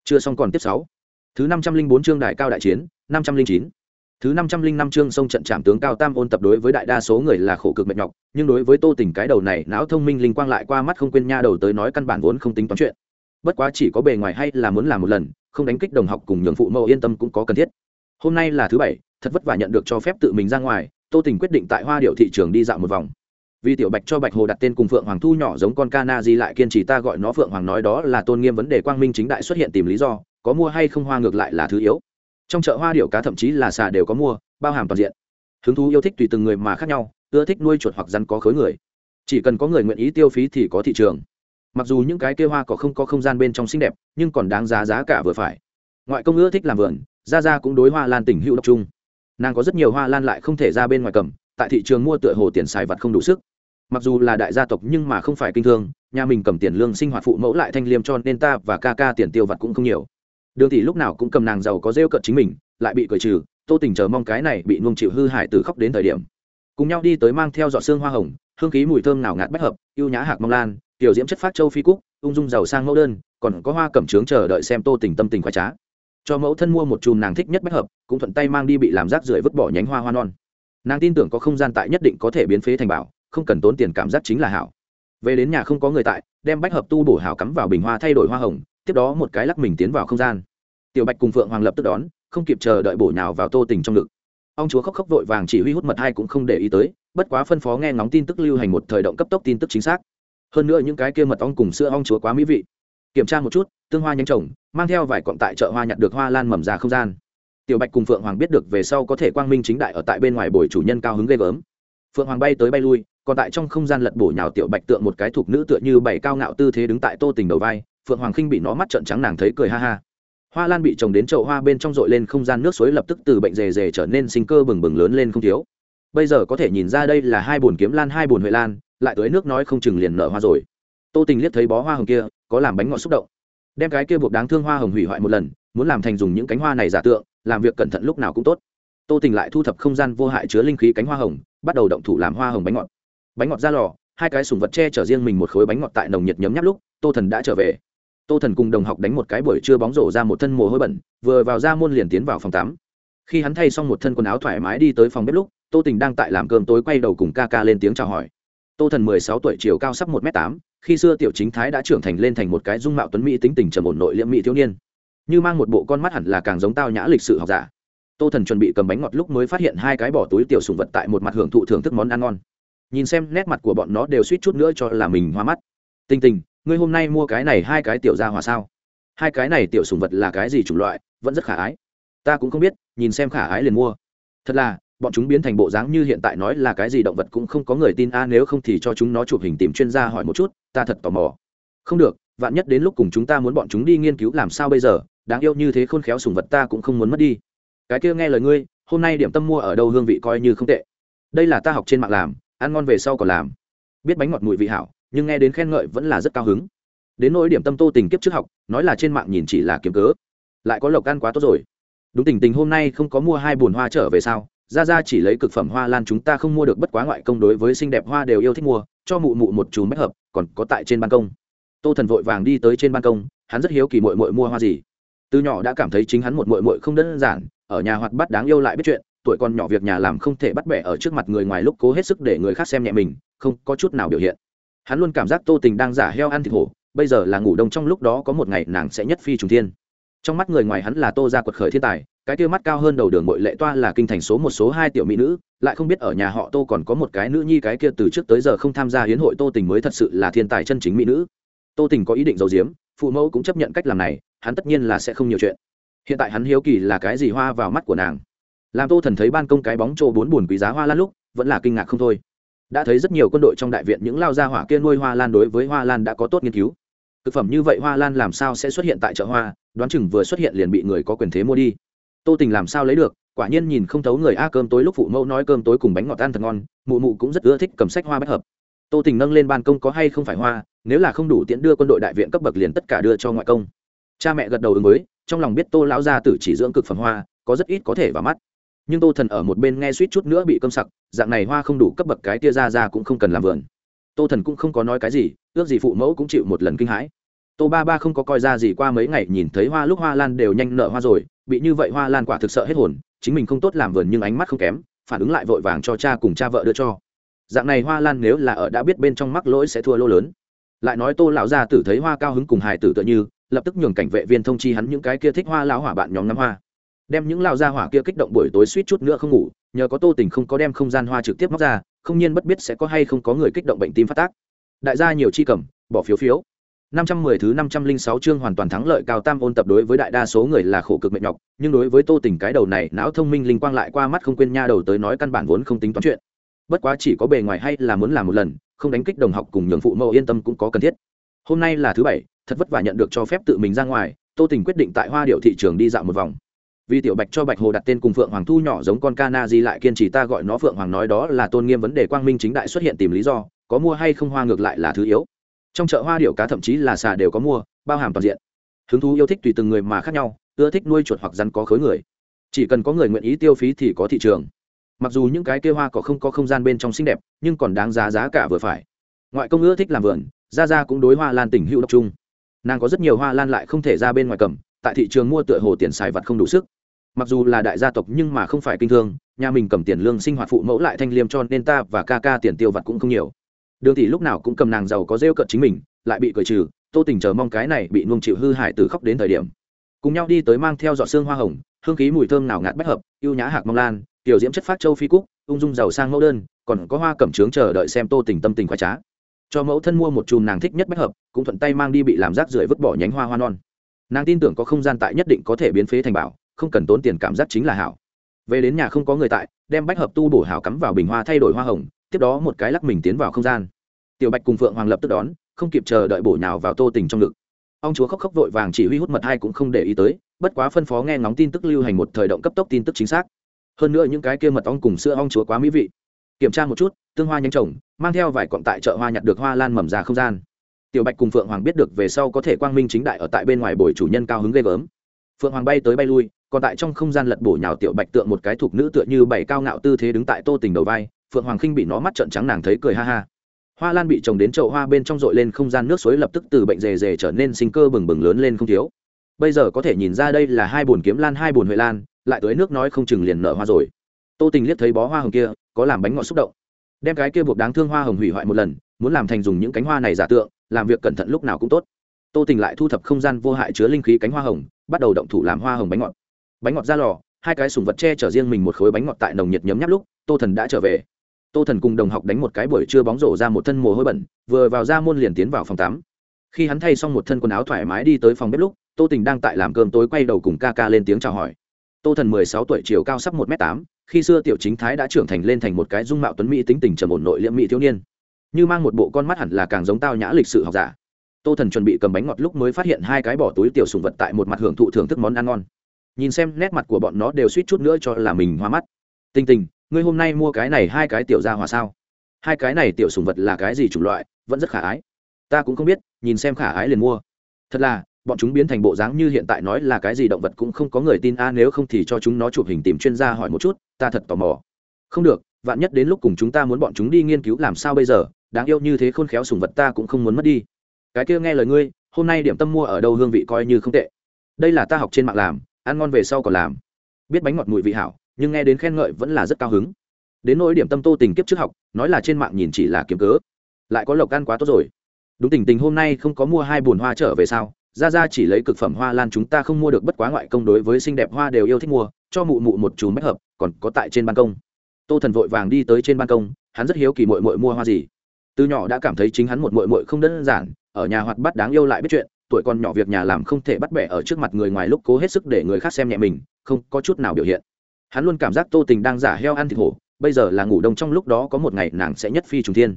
Chưa xong còn tiếp sáu. Thứ năm trăm linh bốn chương đại cao đại chiến, năm trăm linh chín. Thứ năm trăm linh năm chương sông trận chạm tướng cao tam ôn tập đối với đại đa số người là khổ cực mệt nhọc, nhưng đối với tô tình cái đầu này, não thông minh linh quang lại qua mắt không quên nha đầu tới nói căn bản vốn không tính toán chuyện. Bất quá chỉ có bề ngoài hay là muốn làm một lần, không đánh kích đồng học cùng nhường phụ mẫu yên tâm cũng có cần thiết hôm nay là thứ bảy, thật vất vả nhận được cho phép tự mình ra ngoài, tô tình quyết định tại hoa điệu thị trường đi dạo một vòng. Vì tiểu bạch cho bạch hồ đặt tên cùng phượng hoàng thu nhỏ giống con ca na di lại kiên trì ta gọi nó phượng hoàng nói đó là tôn nghiêm vấn đề quang minh chính đại xuất hiện tìm lý do, có mua hay không hoa ngược lại là thứ yếu. Trong chợ hoa điệu cá thậm chí là xà đều có mua, bao hàm toàn diện. Hứng thú yêu thích tùy từng người mà khác nhau, ưa thích nuôi chuột hoặc rắn có khối người. Chỉ cần có người nguyện ý tiêu phí thì có thị trường. Mặc dù những cái kê hoa có không có không gian bên trong xinh đẹp, nhưng còn đáng giá giá cả vừa phải. Ngoại công ưa thích làm vườn ra ra cũng đối hoa lan tỉnh hữu độc chung, nàng có rất nhiều hoa lan lại không thể ra bên ngoài cầm tại thị trường mua tựa hồ tiền xài vật không đủ sức. Mặc dù là đại gia tộc nhưng mà không phải kinh thương nhà mình cầm tiền lương sinh hoạt phụ mẫu lại thanh liêm cho nên ta và ca ca tiền tiêu vặt cũng không nhiều. Đường tỷ lúc nào cũng cầm nàng giàu có rêu cợt chính mình lại bị cười trừ tô tình chờ mong cái này bị nuông chịu hư hại từ khóc đến thời điểm. Cùng nhau đi tới mang theo dọ xương hoa hồng hương khí mùi thơm nào ngạt bách hợp ưu nhã hạc mong lan tiểu diễm chất phát châu phi cúc ung dung giàu sang mẫu đơn còn có hoa cẩm trướng chờ đợi xem tô tình tâm tình khoái trá cho mẫu thân mua một chùm nàng thích nhất bách hợp, cũng thuận tay mang đi bị làm rác rưởi vứt bỏ nhánh hoa hoa non. Nàng tin tưởng có không gian tại nhất định có thể biến phế thành bảo, không cần tốn tiền cảm giác chính là hảo. Về đến nhà không có người tại, đem bách hợp tu bổ hảo cắm vào bình hoa thay đổi hoa hồng, tiếp đó một cái lắc mình tiến vào không gian. Tiểu bạch cùng phượng hoàng lập tức đón, không kịp chờ đợi bổ nhào vào tô tình trong ngực. Ông chúa khóc khóc vội vàng chỉ huy hút mật hai cũng không để ý tới, bất quá phân phó nghe ngóng tin tức lưu hành một thời động cấp tốc tin tức chính xác. Hơn nữa những cái kia mật ong cùng sữa ong chúa quá mỹ vị. Kiểm tra một chút tương hoa nhanh trồng mang theo vài cọng tại chợ hoa nhặt được hoa lan mầm ra không gian. Tiểu bạch cùng phượng hoàng biết được về sau có thể quang minh chính đại ở tại bên ngoài bồi chủ nhân cao hứng ghê gớm. Phượng hoàng bay tới bay lui, còn tại trong không gian lật bổ nhào tiểu bạch tượng một cái thục nữ tựa như bảy cao ngạo tư thế đứng tại tô tình đầu vai, phượng hoàng khinh bị nó mắt trợn trắng nàng thấy cười ha ha. Hoa lan bị trồng đến chậu hoa bên trong dội lên không gian nước suối lập tức từ bệnh rề rề trở nên sinh cơ bừng bừng lớn lên không thiếu. Bây giờ có thể nhìn ra đây là hai bồn kiếm lan, hai bồn huệ lan, lại tới nước nói không chừng liền nở hoa rồi. Tô tình liếc thấy bó hoa hồng kia, có làm bánh ngọt xúc động đem cái kia buộc đáng thương hoa hồng hủy hoại một lần, muốn làm thành dùng những cánh hoa này giả tượng, làm việc cẩn thận lúc nào cũng tốt. Tô tình lại thu thập không gian vô hại chứa linh khí cánh hoa hồng, bắt đầu động thủ làm hoa hồng bánh ngọt. Bánh ngọt ra lò, hai cái sùng vật che chở riêng mình một khối bánh ngọt tại nồng nhiệt nhấm nháp lúc, tô thần đã trở về. Tô thần cùng đồng học đánh một cái buổi trưa bóng rổ ra một thân mồ hôi bẩn, vừa vào ra môn liền tiến vào phòng tắm. Khi hắn thay xong một thân quần áo thoải mái đi tới phòng bếp lúc, tô tình đang tại làm cơm tối quay đầu cùng ca ca lên tiếng chào hỏi tô thần mười sáu tuổi chiều cao sắp một m tám, khi xưa tiểu chính thái đã trưởng thành lên thành một cái dung mạo tuấn mỹ tính tình trầm ổn nội liễm mỹ thiếu niên. Như mang một bộ con mắt hẳn là càng giống tao nhã lịch sự học giả. Tô thần chuẩn bị cầm bánh ngọt lúc mới phát hiện hai cái bỏ túi tiểu sùng vật tại một mặt hưởng thụ thưởng thức món ăn ngon. Nhìn xem nét mặt của bọn nó đều suýt chút nữa cho là mình hoa mắt. Tình tình, ngươi hôm nay mua cái này hai cái tiểu ra hòa sao? Hai cái này tiểu sùng vật là cái gì chủng loại, vẫn rất khả ái. Ta cũng không biết, nhìn xem khả ái liền mua. Thật là bọn chúng biến thành bộ dáng như hiện tại nói là cái gì động vật cũng không có người tin. A, nếu không thì cho chúng nó chụp hình tìm chuyên gia hỏi một chút, ta thật tò mò. Không được, vạn nhất đến lúc cùng chúng ta muốn bọn chúng đi nghiên cứu làm sao bây giờ, đáng yêu như thế khôn khéo sùng vật ta cũng không muốn mất đi. Cái kia nghe lời ngươi, hôm nay điểm tâm mua ở đâu hương vị coi như không tệ. Đây là ta học trên mạng làm, ăn ngon về sau còn làm. Biết bánh ngọt mùi vị hảo, nhưng nghe đến khen ngợi vẫn là rất cao hứng. Đến nỗi điểm tâm tô tình kiếp trước học, nói là trên mạng nhìn chỉ là kiếm cớ. Lại có lộc ăn quá tốt rồi. Đúng tình tình hôm nay không có mua hai bùn hoa trở về sao? Ra ra chỉ lấy cực phẩm hoa lan chúng ta không mua được bất quá ngoại công đối với xinh đẹp hoa đều yêu thích mua, cho mụ mụ một chùm bách hợp, còn có tại trên ban công. Tô thần vội vàng đi tới trên ban công, hắn rất hiếu kỳ mội mội mua hoa gì. Từ nhỏ đã cảm thấy chính hắn một mội mội không đơn giản, ở nhà hoạt bắt đáng yêu lại biết chuyện, tuổi còn nhỏ việc nhà làm không thể bắt bẻ ở trước mặt người ngoài lúc cố hết sức để người khác xem nhẹ mình, không có chút nào biểu hiện. Hắn luôn cảm giác tô tình đang giả heo ăn thịt hổ, bây giờ là ngủ đông trong lúc đó có một ngày nàng sẽ nhất phi trùng thiên trong mắt người ngoài hắn là tô ra quật khởi thiên tài, cái kia mắt cao hơn đầu đường bội lệ toa là kinh thành số một số hai tiểu mỹ nữ, lại không biết ở nhà họ tô còn có một cái nữ nhi cái kia từ trước tới giờ không tham gia hiến hội tô tình mới thật sự là thiên tài chân chính mỹ nữ. Tô tình có ý định giấu diếm phụ mẫu cũng chấp nhận cách làm này, hắn tất nhiên là sẽ không nhiều chuyện. Hiện tại hắn hiếu kỳ là cái gì hoa vào mắt của nàng. Làm tô thần thấy ban công cái bóng trộ bốn buồn quý giá hoa lan lúc, vẫn là kinh ngạc không thôi. Đã thấy rất nhiều quân đội trong đại viện những lao gia hỏa kia nuôi hoa lan đối với hoa lan đã có tốt nghiên cứu thực phẩm như vậy hoa lan làm sao sẽ xuất hiện tại chợ hoa? Đoán chừng vừa xuất hiện liền bị người có quyền thế mua đi. Tô tình làm sao lấy được? Quả nhiên nhìn không thấu người a cơm tối lúc phụ mẫu nói cơm tối cùng bánh ngọt ăn thật ngon, mụ mụ cũng rất ưa thích cầm sách hoa bách hợp. Tô tình nâng lên ban công có hay không phải hoa, nếu là không đủ tiễn đưa quân đội đại viện cấp bậc liền tất cả đưa cho ngoại công. Cha mẹ gật đầu ứng với, trong lòng biết tô lão gia tử chỉ dưỡng cực phẩm hoa, có rất ít có thể vào mắt. Nhưng tô thần ở một bên nghe suýt chút nữa bị cơm sặc, dạng này hoa không đủ cấp bậc cái tia ra ra cũng không cần làm vườn tô thần cũng không có nói cái gì, ước gì phụ mẫu cũng chịu một lần kinh hãi. Tô ba ba không có coi ra gì qua mấy ngày nhìn thấy hoa lúc hoa lan đều nhanh nở hoa rồi, bị như vậy hoa lan quả thực sợ hết hồn, chính mình không tốt làm vườn nhưng ánh mắt không kém, phản ứng lại vội vàng cho cha cùng cha vợ đưa cho. Dạng này hoa lan nếu là ở đã biết bên trong mắc lỗi sẽ thua lô lớn. Lại nói tô lão gia tử thấy hoa cao hứng cùng hài tử tựa như, lập tức nhường cảnh vệ viên thông chi hắn những cái kia thích hoa lão hỏa bạn nhóm ngắm hoa. Đem những lão gia hỏa kia kích động buổi tối suýt chút nữa không ngủ, nhờ có tô tình không có đem không gian hoa trực tiếp móc ra không nhiên bất biết sẽ có hay không có người kích động bệnh tim phát tác đại gia nhiều chi cầm bỏ phiếu phiếu 510 thứ 506 chương hoàn toàn thắng lợi cao tam ôn tập đối với đại đa số người là khổ cực mệt nhọc, nhưng đối với Tô Tình cái đầu này, não thông minh linh quang lại qua mắt không quên nha đầu tới nói căn bản vốn không tính toán chuyện. Bất quá chỉ có bề ngoài hay là muốn làm một lần, không đánh kích đồng học cùng nhường phụ mẫu yên tâm cũng có cần thiết. Hôm nay là thứ bảy, thật vất vả nhận được cho phép tự mình ra ngoài, Tô Tình quyết định tại Hoa Điệu thị trường đi dạo một vòng. Vì tiểu Bạch cho Bạch Hồ đặt tên cùng Phượng Hoàng Thu nhỏ giống con Cana di lại kiên trì ta gọi nó Phượng Hoàng nói đó là tôn nghiêm vấn đề quang minh chính đại xuất hiện tìm lý do, có mua hay không hoa ngược lại là thứ yếu. Trong chợ hoa điệu cá thậm chí là xà đều có mua bao hàm toàn diện. Hứng thú yêu thích tùy từng người mà khác nhau ưa thích nuôi chuột hoặc rắn có khối người. Chỉ cần có người nguyện ý tiêu phí thì có thị trường. Mặc dù những cái kia hoa có không có không gian bên trong xinh đẹp nhưng còn đáng giá giá cả vừa phải. Ngoại công ưa thích làm vườn ra ra cũng đối hoa lan tình hữu độc trung nàng có rất nhiều hoa lan lại không thể ra bên ngoài cầm tại thị trường mua tựa hồ tiền xài vặt không đủ sức mặc dù là đại gia tộc nhưng mà không phải kinh thương, nhà mình cầm tiền lương sinh hoạt phụ mẫu lại thanh liêm cho nên ta và ca ca tiền tiêu vặt cũng không nhiều. Đường tỷ lúc nào cũng cầm nàng giàu có rêu cận chính mình, lại bị cười trừ, tô tình chờ mong cái này bị nuông chịu hư hại từ khóc đến thời điểm. Cùng nhau đi tới mang theo giọt xương hoa hồng, hương khí mùi thơm nào ngạt bách hợp, ưu nhã hạc mong lan, tiểu diễm chất phát châu phi cúc, ung dung giàu sang mẫu đơn, còn có hoa cẩm trướng chờ đợi xem tô tình tâm tình khoái trá. Cho mẫu thân mua một chùm nàng thích nhất bách hợp, cũng thuận tay mang đi bị làm rác rưởi vứt bỏ nhánh hoa hoa non. Nàng tin tưởng có không gian tại nhất định có thể biến phế thành bảo không cần tốn tiền cảm giác chính là hảo. Về đến nhà không có người tại, đem bách hợp tu bổ hảo cắm vào bình hoa thay đổi hoa hồng, tiếp đó một cái lắc mình tiến vào không gian. Tiểu bạch cùng phượng hoàng lập tức đón, không kịp chờ đợi bổ nhào vào tô tình trong ngực. Ông chúa khóc khóc vội vàng chỉ huy hút mật hai cũng không để ý tới, bất quá phân phó nghe ngóng tin tức lưu hành một thời động cấp tốc tin tức chính xác. Hơn nữa những cái kia mật ong cùng sữa ong chúa quá mỹ vị. Kiểm tra một chút, tương hoa nhanh trồng mang theo vài cọng tại chợ hoa nhặt được hoa lan mầm ra không gian. Tiểu bạch cùng phượng hoàng biết được về sau có thể quang minh chính đại ở tại bên ngoài bồi chủ nhân cao hứng ghê gớm. Phượng hoàng bay tới bay lui còn tại trong không gian lật bổ nhào tiểu bạch tượng một cái thuộc nữ tựa như bảy cao ngạo tư thế đứng tại tô tình đầu vai, phượng hoàng khinh bị nó mắt trợn trắng nàng thấy cười ha ha. Hoa lan bị trồng đến chậu hoa bên trong dội lên không gian nước suối lập tức từ bệnh rề rề trở nên sinh cơ bừng bừng lớn lên không thiếu. Bây giờ có thể nhìn ra đây là hai bồn kiếm lan, hai bồn huệ lan, lại tới nước nói không chừng liền nở hoa rồi. Tô tình liếc thấy bó hoa hồng kia, có làm bánh ngọt xúc động. Đem cái kia buộc đáng thương hoa hồng hủy hoại một lần, muốn làm thành dùng những cánh hoa này giả tượng, làm việc cẩn thận lúc nào cũng tốt. Tô tình lại thu thập không gian vô hại chứa linh khí cánh hoa hồng, bắt đầu động thủ làm hoa hồng bánh ngọt bánh ngọt ra lò, hai cái sùng vật che chở riêng mình một khối bánh ngọt tại nồng nhiệt nhấm nháp lúc, tô thần đã trở về. Tô thần cùng đồng học đánh một cái buổi trưa bóng rổ ra một thân mồ hôi bẩn, vừa vào ra môn liền tiến vào phòng tắm. Khi hắn thay xong một thân quần áo thoải mái đi tới phòng bếp lúc, tô tình đang tại làm cơm tối quay đầu cùng ca ca lên tiếng chào hỏi. Tô thần mười sáu tuổi, chiều cao sắp một m tám, khi xưa tiểu chính thái đã trưởng thành lên thành một cái dung mạo tuấn mỹ tính tình trầm ổn nội liễm mỹ thiếu niên. Như mang một bộ con mắt hẳn là càng giống tao nhã lịch sự học giả. Tô thần chuẩn bị cầm bánh ngọt lúc mới phát hiện hai cái bỏ túi tiểu sùng vật tại một mặt hưởng thụ thưởng thức món ăn ngon nhìn xem nét mặt của bọn nó đều suýt chút nữa cho là mình hoa mắt. Tinh tình, ngươi hôm nay mua cái này hai cái tiểu ra hòa sao? Hai cái này tiểu sùng vật là cái gì chủng loại, vẫn rất khả ái. Ta cũng không biết, nhìn xem khả ái liền mua. Thật là, bọn chúng biến thành bộ dáng như hiện tại nói là cái gì động vật cũng không có người tin, a, nếu không thì cho chúng nó chụp hình tìm chuyên gia hỏi một chút, ta thật tò mò. Không được, vạn nhất đến lúc cùng chúng ta muốn bọn chúng đi nghiên cứu làm sao bây giờ, đáng yêu như thế khôn khéo sùng vật ta cũng không muốn mất đi. Cái kia nghe lời ngươi, hôm nay điểm tâm mua ở đâu hương vị coi như không tệ. Đây là ta học trên mạng làm ăn ngon về sau còn làm. Biết bánh ngọt mùi vị hảo, nhưng nghe đến khen ngợi vẫn là rất cao hứng. Đến nỗi điểm tâm tô tình kiếp trước học, nói là trên mạng nhìn chỉ là kiếm cớ. Lại có lộc ăn quá tốt rồi. Đúng tình tình hôm nay không có mua hai bùn hoa trở về sao? Ra ra chỉ lấy cực phẩm hoa lan chúng ta không mua được bất quá ngoại công đối với xinh đẹp hoa đều yêu thích mua, cho mụ mụ một chùm bách hợp, còn có tại trên ban công. Tô thần vội vàng đi tới trên ban công, hắn rất hiếu kỳ mội mội mua hoa gì. Từ nhỏ đã cảm thấy chính hắn một mội mội không đơn giản, ở nhà hoạt bắt đáng yêu lại biết chuyện tuổi còn nhỏ việc nhà làm không thể bắt bẻ ở trước mặt người ngoài lúc cố hết sức để người khác xem nhẹ mình, không có chút nào biểu hiện. Hắn luôn cảm giác tô tình đang giả heo ăn thịt hổ, bây giờ là ngủ đông trong lúc đó có một ngày nàng sẽ nhất phi trùng thiên.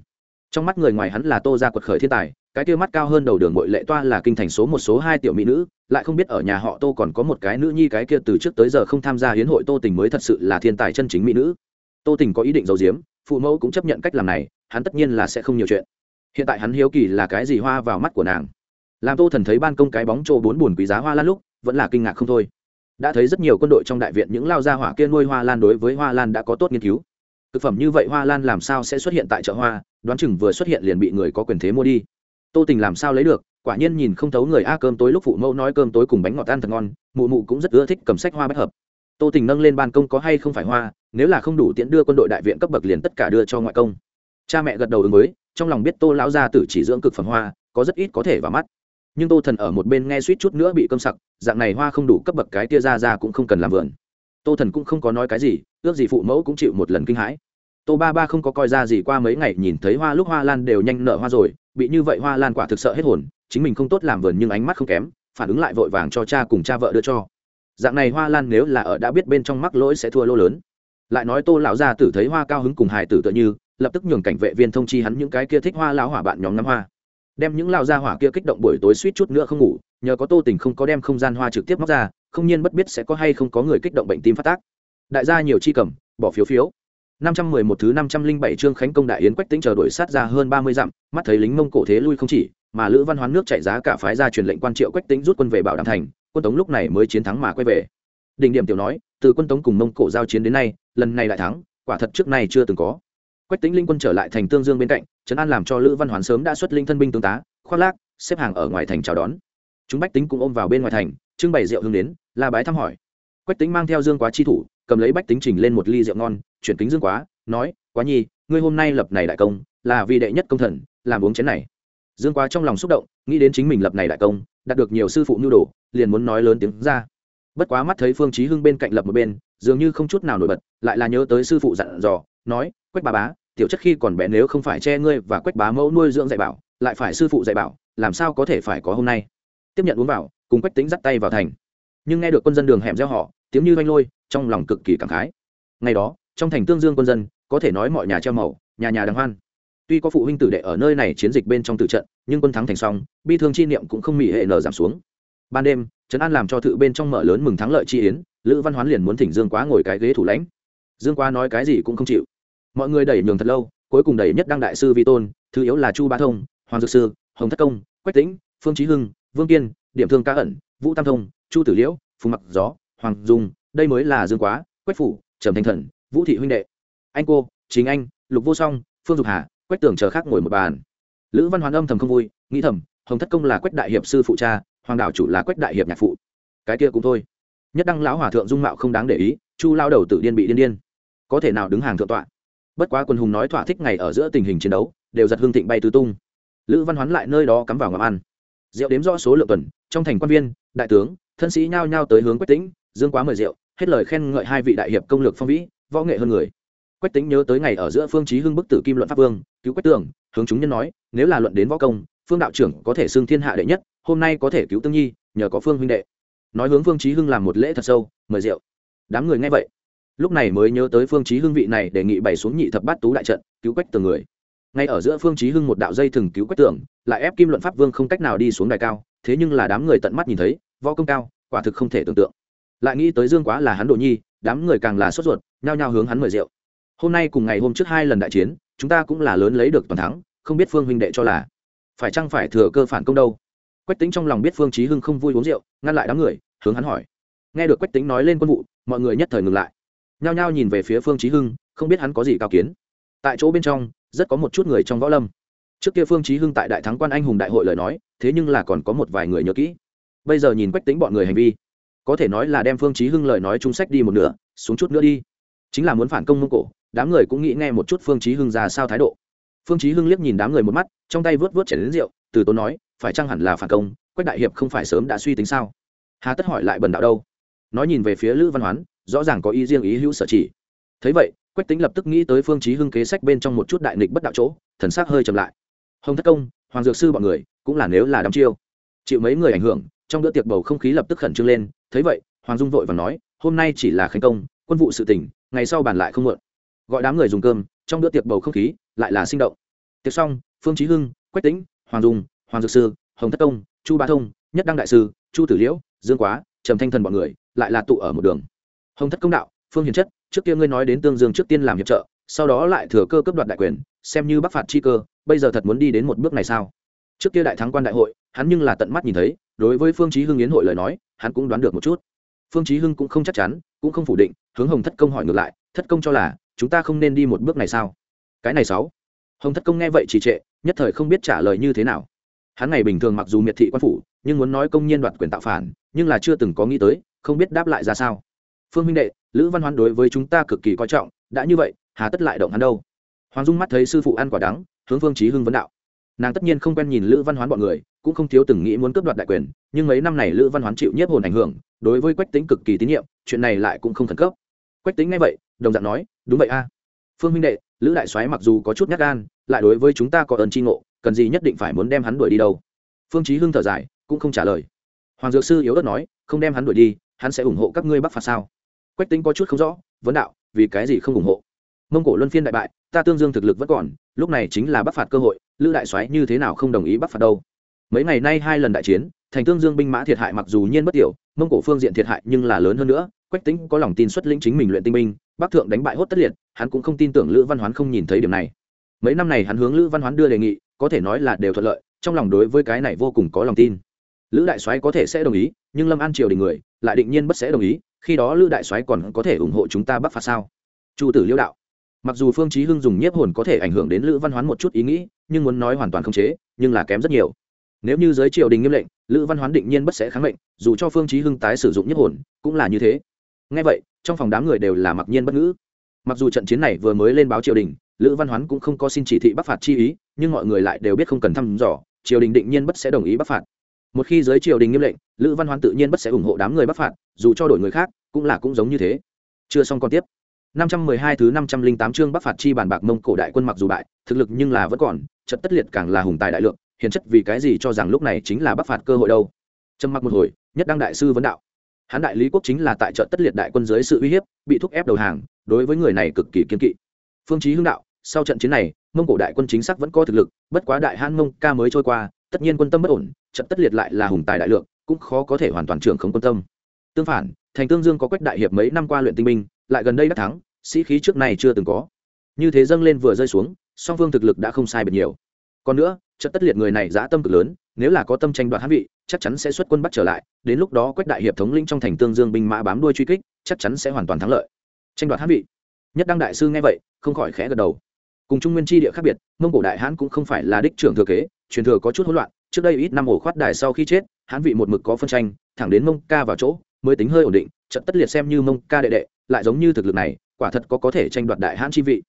Trong mắt người ngoài hắn là tô ra quật khởi thiên tài, cái kia mắt cao hơn đầu đường bội lệ toa là kinh thành số một số hai tiểu mỹ nữ, lại không biết ở nhà họ tô còn có một cái nữ nhi cái kia từ trước tới giờ không tham gia hiến hội tô tình mới thật sự là thiên tài chân chính mỹ nữ. Tô tình có ý định giấu diếm phụ mẫu cũng chấp nhận cách làm này, hắn tất nhiên là sẽ không nhiều chuyện. Hiện tại hắn hiếu kỳ là cái gì hoa vào mắt của nàng làm tô thần thấy ban công cái bóng trô bốn buồn quý giá hoa lan lúc, vẫn là kinh ngạc không thôi. Đã thấy rất nhiều quân đội trong đại viện những lao gia hỏa kia nuôi hoa lan đối với hoa lan đã có tốt nghiên cứu. Thực phẩm như vậy hoa lan làm sao sẽ xuất hiện tại chợ hoa? Đoán chừng vừa xuất hiện liền bị người có quyền thế mua đi. Tô tình làm sao lấy được? Quả nhiên nhìn không thấu người a cơm tối lúc phụ mẫu nói cơm tối cùng bánh ngọt ăn thật ngon, mụ mụ cũng rất ưa thích cầm sách hoa bách hợp. Tô tình nâng lên ban công có hay không phải hoa, nếu là không đủ tiện đưa quân đội đại viện cấp bậc liền tất cả đưa cho ngoại công. Cha mẹ gật đầu ứng với, trong lòng biết tô lão gia tử chỉ dưỡng cực phẩm hoa, có rất ít có thể vào mắt nhưng tô thần ở một bên nghe suýt chút nữa bị cơm sặc, dạng này hoa không đủ cấp bậc cái tia ra ra cũng không cần làm vườn. Tô thần cũng không có nói cái gì, ước gì phụ mẫu cũng chịu một lần kinh hãi. Tô ba ba không có coi ra gì qua mấy ngày nhìn thấy hoa lúc hoa lan đều nhanh nở hoa rồi, bị như vậy hoa lan quả thực sợ hết hồn, chính mình không tốt làm vườn nhưng ánh mắt không kém, phản ứng lại vội vàng cho cha cùng cha vợ đưa cho. Dạng này hoa lan nếu là ở đã biết bên trong mắc lỗi sẽ thua lô lớn. Lại nói tô lão gia tử thấy hoa cao hứng cùng hài tử tựa như, lập tức nhường cảnh vệ viên thông chi hắn những cái kia thích hoa lão hỏa bạn nhóm ngắm hoa đem những lao ra hỏa kia kích động buổi tối suýt chút nữa không ngủ, nhờ có tô tình không có đem không gian hoa trực tiếp móc ra, không nhiên bất biết sẽ có hay không có người kích động bệnh tim phát tác. Đại gia nhiều chi cầm, bỏ phiếu phiếu. năm trăm mười một thứ năm trăm linh bảy trương khánh công đại yến quách tính chờ đuổi sát ra hơn ba mươi dặm, mắt thấy lính mông cổ thế lui không chỉ, mà lữ văn hoán nước chạy giá cả phái ra truyền lệnh quan triệu quách tính rút quân về bảo đảm thành, quân tống lúc này mới chiến thắng mà quay về. Đỉnh điểm tiểu nói, từ quân tống cùng mông cổ giao chiến đến nay, lần này lại thắng, quả thật trước nay chưa từng có quách tính linh quân trở lại thành tương dương bên cạnh, trấn an làm cho lữ văn hoán sớm đã xuất linh thân binh tướng tá, khoác lác, xếp hàng ở ngoài thành chào đón. Chúng bách tính cũng ôm vào bên ngoài thành, trưng bày rượu hương đến, la bái thăm hỏi. Quách tính mang theo dương quá chi thủ, cầm lấy bách tính trình lên một ly rượu ngon, chuyển kính dương quá, nói, quá nhi, ngươi hôm nay lập này đại công, là vì đệ nhất công thần, làm uống chén này. Dương quá trong lòng xúc động, nghĩ đến chính mình lập này đại công, đạt được nhiều sư phụ nhu đồ, liền muốn nói lớn tiếng ra. Bất quá mắt thấy phương chí hưng bên cạnh lập một bên, dường như không chút nào nổi bật, lại là nhớ tới sư phụ dặn dò, nói, quách bà bá tiểu chất khi còn bé nếu không phải che ngươi và quách bá mẫu nuôi dưỡng dạy bảo, lại phải sư phụ dạy bảo, làm sao có thể phải có hôm nay? Tiếp nhận uống vào, cùng quách tính dắt tay vào thành. Nhưng nghe được quân dân đường hẻm gieo họ tiếng như oanh lôi, trong lòng cực kỳ cảm khái. Ngày đó, trong thành tương dương quân dân, có thể nói mọi nhà treo màu, nhà nhà đàng hoan. Tuy có phụ huynh tử đệ ở nơi này chiến dịch bên trong tử trận, nhưng quân thắng thành xong bi thương chi niệm cũng không mỉ hệ nở giảm xuống. Ban đêm, trấn an làm cho thự bên trong mở lớn mừng thắng lợi chi yến, lữ văn hoán liền muốn thỉnh dương quá ngồi cái ghế thủ lãnh. Dương quá nói cái gì cũng không chịu mọi người đẩy nhường thật lâu, cuối cùng đẩy nhất đăng đại sư vi tôn, thứ yếu là chu ba thông, hoàng dược sư, hồng thất công, quách tĩnh, phương trí hưng, vương kiên, điểm thương ca ẩn, vũ tam thông, chu tử liễu, phùng mặc gió, hoàng dung, đây mới là dương quá, quách phủ, trầm thanh thần, vũ thị huynh đệ. Anh cô, chính anh, lục vô song, phương dục hà, quách tưởng chờ khác ngồi một bàn. Lữ văn hoàn âm thầm không vui, nghĩ thầm, hồng thất công là quách đại hiệp sư phụ cha, hoàng Đảo chủ là quách đại hiệp nhạc phụ. Cái kia cũng thôi. Nhất đăng lão hòa thượng dung mạo không đáng để ý, chu lao đầu tự điên bị điên điên. Có thể nào đứng hàng thượng tọa? Bất quá quân hùng nói thỏa thích ngày ở giữa tình hình chiến đấu, đều giật hương thịnh bay tứ tung. Lữ văn hoán lại nơi đó cắm vào ngọc ăn. Rượu đếm rõ số lượng tuần, trong thành quan viên, đại tướng, thân sĩ nhao nhao tới hướng quách tĩnh, dương quá mời rượu, hết lời khen ngợi hai vị đại hiệp công lược phong vĩ, võ nghệ hơn người. Quách tĩnh nhớ tới ngày ở giữa phương chí hưng bức tử kim luận pháp vương, cứu quách tường, hướng chúng nhân nói, nếu là luận đến võ công, phương đạo trưởng có thể xưng thiên hạ đệ nhất, hôm nay có thể cứu tương nhi, nhờ có phương huynh đệ. Nói hướng phương chí hưng làm một lễ thật sâu, mời rượu. Đám người nghe vậy lúc này mới nhớ tới phương chí hưng vị này đề nghị bày xuống nhị thập bát tú đại trận, cứu quách tường người. Ngay ở giữa phương chí hưng một đạo dây thừng cứu quách tường, lại ép kim luận pháp vương không cách nào đi xuống đài cao, thế nhưng là đám người tận mắt nhìn thấy, võ công cao, quả thực không thể tưởng tượng. Lại nghĩ tới dương quá là hắn đồ nhi, đám người càng là sốt ruột, nhao nhao hướng hắn mời rượu. Hôm nay cùng ngày hôm trước hai lần đại chiến, chúng ta cũng là lớn lấy được toàn thắng, không biết phương huynh đệ cho là phải chăng phải thừa cơ phản công đâu. Quách tính trong lòng biết phương chí hưng không vui uống rượu, ngăn lại đám người, hướng hắn hỏi. Nghe được quách tính nói lên quân vụ, mọi người nhất thời ngừng lại nhao nhao nhìn về phía phương chí hưng, không biết hắn có gì cao kiến. Tại chỗ bên trong, rất có một chút người trong võ lâm. Trước kia phương chí hưng tại đại thắng quan anh hùng đại hội lời nói, thế nhưng là còn có một vài người nhớ kỹ. Bây giờ nhìn quách tính bọn người hành vi, có thể nói là đem phương chí hưng lời nói trung sách đi một nửa, xuống chút nữa đi. Chính là muốn phản công mông cổ, đám người cũng nghĩ nghe một chút phương chí hưng ra sao thái độ. Phương chí hưng liếc nhìn đám người một mắt, trong tay vớt vớt chén rượu, từ tốn nói, phải chăng hẳn là phản công, quách đại hiệp không phải sớm đã suy tính sao? Hà tất hỏi lại bần đạo đâu? Nói nhìn về phía lữ văn hoán rõ ràng có ý riêng ý hữu sở chỉ. Thấy vậy, quách tính lập tức nghĩ tới phương chí hưng kế sách bên trong một chút đại nghịch bất đạo chỗ, thần sắc hơi trầm lại. Hồng thất công, hoàng dược sư bọn người, cũng là nếu là đám chiêu. Chịu mấy người ảnh hưởng, trong bữa tiệc bầu không khí lập tức khẩn trương lên, thấy vậy, hoàng dung vội và nói, hôm nay chỉ là khánh công, quân vụ sự tỉnh, ngày sau bàn lại không muộn. Gọi đám người dùng cơm, trong bữa tiệc bầu không khí lại là sinh động. Tiệc xong, phương chí hưng, quách tĩnh, hoàng dung, hoàng dược sư, hồng thất công, chu ba thông, nhất đăng đại sư, chu tử liễu, dương quá, trầm thanh thần bọn người lại là tụ ở một đường hồng thất công đạo, phương hiền chất, trước kia ngươi nói đến tương dương trước tiên làm hiệp trợ, sau đó lại thừa cơ cấp đoạt đại quyền, xem như bắc phạt chi cơ, bây giờ thật muốn đi đến một bước này sao? Trước kia đại thắng quan đại hội, hắn nhưng là tận mắt nhìn thấy, đối với phương chí hưng yến hội lời nói, hắn cũng đoán được một chút. Phương chí hưng cũng không chắc chắn, cũng không phủ định, hướng hồng thất công hỏi ngược lại, thất công cho là, chúng ta không nên đi một bước này sao? Cái này sáu. Hồng thất công nghe vậy trì trệ, nhất thời không biết trả lời như thế nào. Hắn ngày bình thường mặc dù miệt thị quan phủ, nhưng muốn nói công nhiên đoạt quyền tạo phản, nhưng là chưa từng có nghĩ tới, không biết đáp lại ra sao phương minh đệ, lữ văn hoán đối với chúng ta cực kỳ coi trọng, đã như vậy, hà tất lại động hắn đâu? Hoàng dung mắt thấy sư phụ ăn quả đắng, hướng phương chí hưng vấn đạo. Nàng tất nhiên không quen nhìn lữ văn hoán bọn người, cũng không thiếu từng nghĩ muốn cướp đoạt đại quyền, nhưng mấy năm này lữ văn hoán chịu nhiếp hồn ảnh hưởng, đối với quách tính cực kỳ tín nhiệm, chuyện này lại cũng không khẩn cấp. Quách tính nghe vậy, đồng dạng nói, đúng vậy a. Phương minh đệ, lữ đại soái mặc dù có chút nhát gan, lại đối với chúng ta có ơn tri ngộ, cần gì nhất định phải muốn đem hắn đuổi đi đâu? Phương chí hưng thở dài, cũng không trả lời. Hoàng dược sư yếu ớt nói, không đem hắn đuổi đi, hắn sẽ ủng hộ các ngươi bắc phạt sao? Quách tính có chút không rõ, vấn đạo, vì cái gì không ủng hộ? Mông cổ luân phiên đại bại, ta tương dương thực lực vẫn còn, lúc này chính là bắc phạt cơ hội, lữ đại soái như thế nào không đồng ý bắc phạt đâu? Mấy ngày nay hai lần đại chiến, thành tương dương binh mã thiệt hại mặc dù nhiên bất tiểu, mông cổ phương diện thiệt hại nhưng là lớn hơn nữa, quách tính có lòng tin xuất lĩnh chính mình luyện tinh binh, bắc thượng đánh bại hốt tất liệt, hắn cũng không tin tưởng lữ văn hoán không nhìn thấy điểm này. Mấy năm này hắn hướng lữ văn hoán đưa đề nghị, có thể nói là đều thuận lợi, trong lòng đối với cái này vô cùng có lòng tin. Lữ đại soái có thể sẽ đồng ý, nhưng lâm an triều đình người, lại định nhiên bất sẽ đồng ý khi đó lữ đại soái còn có thể ủng hộ chúng ta bắc phạt sao? Chu tử liêu đạo. Mặc dù phương chí hưng dùng nhiếp hồn có thể ảnh hưởng đến lữ văn hoán một chút ý nghĩ, nhưng muốn nói hoàn toàn không chế, nhưng là kém rất nhiều. Nếu như giới triều đình nghiêm lệnh, lữ văn hoán định nhiên bất sẽ kháng mệnh, dù cho phương chí hưng tái sử dụng nhiếp hồn, cũng là như thế. Nghe vậy, trong phòng đám người đều là mặc nhiên bất ngữ. Mặc dù trận chiến này vừa mới lên báo triều đình, lữ văn hoán cũng không có xin chỉ thị bắc phạt chi ý, nhưng mọi người lại đều biết không cần thăm dò, triều đình định nhiên bất sẽ đồng ý bắc phạt một khi giới triều đình nghiêm lệnh lữ văn hoán tự nhiên bất sẽ ủng hộ đám người bắc phạt dù cho đổi người khác cũng là cũng giống như thế chưa xong còn tiếp 512 thứ 508 chương Bắc phạt chi bản bạc Mông cổ đại quân mặc dù bại, thực lực nhưng là vẫn còn, trận tất liệt càng là hùng tài đại lượng, hiển chất vì cái gì cho rằng lúc này chính là Bắc phạt cơ hội đâu. Trầm mặc một hồi, nhất đăng đại sư vấn đạo. Hán đại lý quốc chính là tại trận tất liệt đại quân dưới sự uy hiếp, bị thúc ép đầu hàng, đối với người này cực kỳ kiên kỵ. Phương Chí Hưng đạo, sau trận chiến này, Mông cổ đại quân chính xác vẫn có thực lực, bất quá đại Hán Mông ca mới trôi qua, tất nhiên quân tâm bất ổn, trận tất liệt lại là hùng tài đại lượng, cũng khó có thể hoàn toàn trưởng không quân tâm. Tương phản, thành Tương Dương có quách đại hiệp mấy năm qua luyện tinh binh, lại gần đây đã thắng sĩ khí trước này chưa từng có. Như thế dâng lên vừa rơi xuống song phương thực lực đã không sai biệt nhiều. Còn nữa trận tất liệt người này giã tâm cực lớn nếu là có tâm tranh đoạt hãn vị chắc chắn sẽ xuất quân bắt trở lại đến lúc đó quách đại hiệp thống lĩnh trong thành tương dương binh mã bám đuôi truy kích chắc chắn sẽ hoàn toàn thắng lợi. Tranh đoạt hãn vị. Nhất đăng đại sư nghe vậy không khỏi khẽ gật đầu cùng trung nguyên tri địa khác biệt, mông cổ đại hãn cũng không phải là đích trưởng thừa kế, truyền thừa có chút hỗn loạn, trước đây ít năm ổ khoát đài sau khi chết hãn vị một mực có phân tranh, thẳng đến mông ca vào chỗ, mới tính hơi ổn định, trận tất liệt xem như mông ca đệ đệ, lại giống như thực lực này, quả thật có có thể tranh đoạt đại hãn chi vị.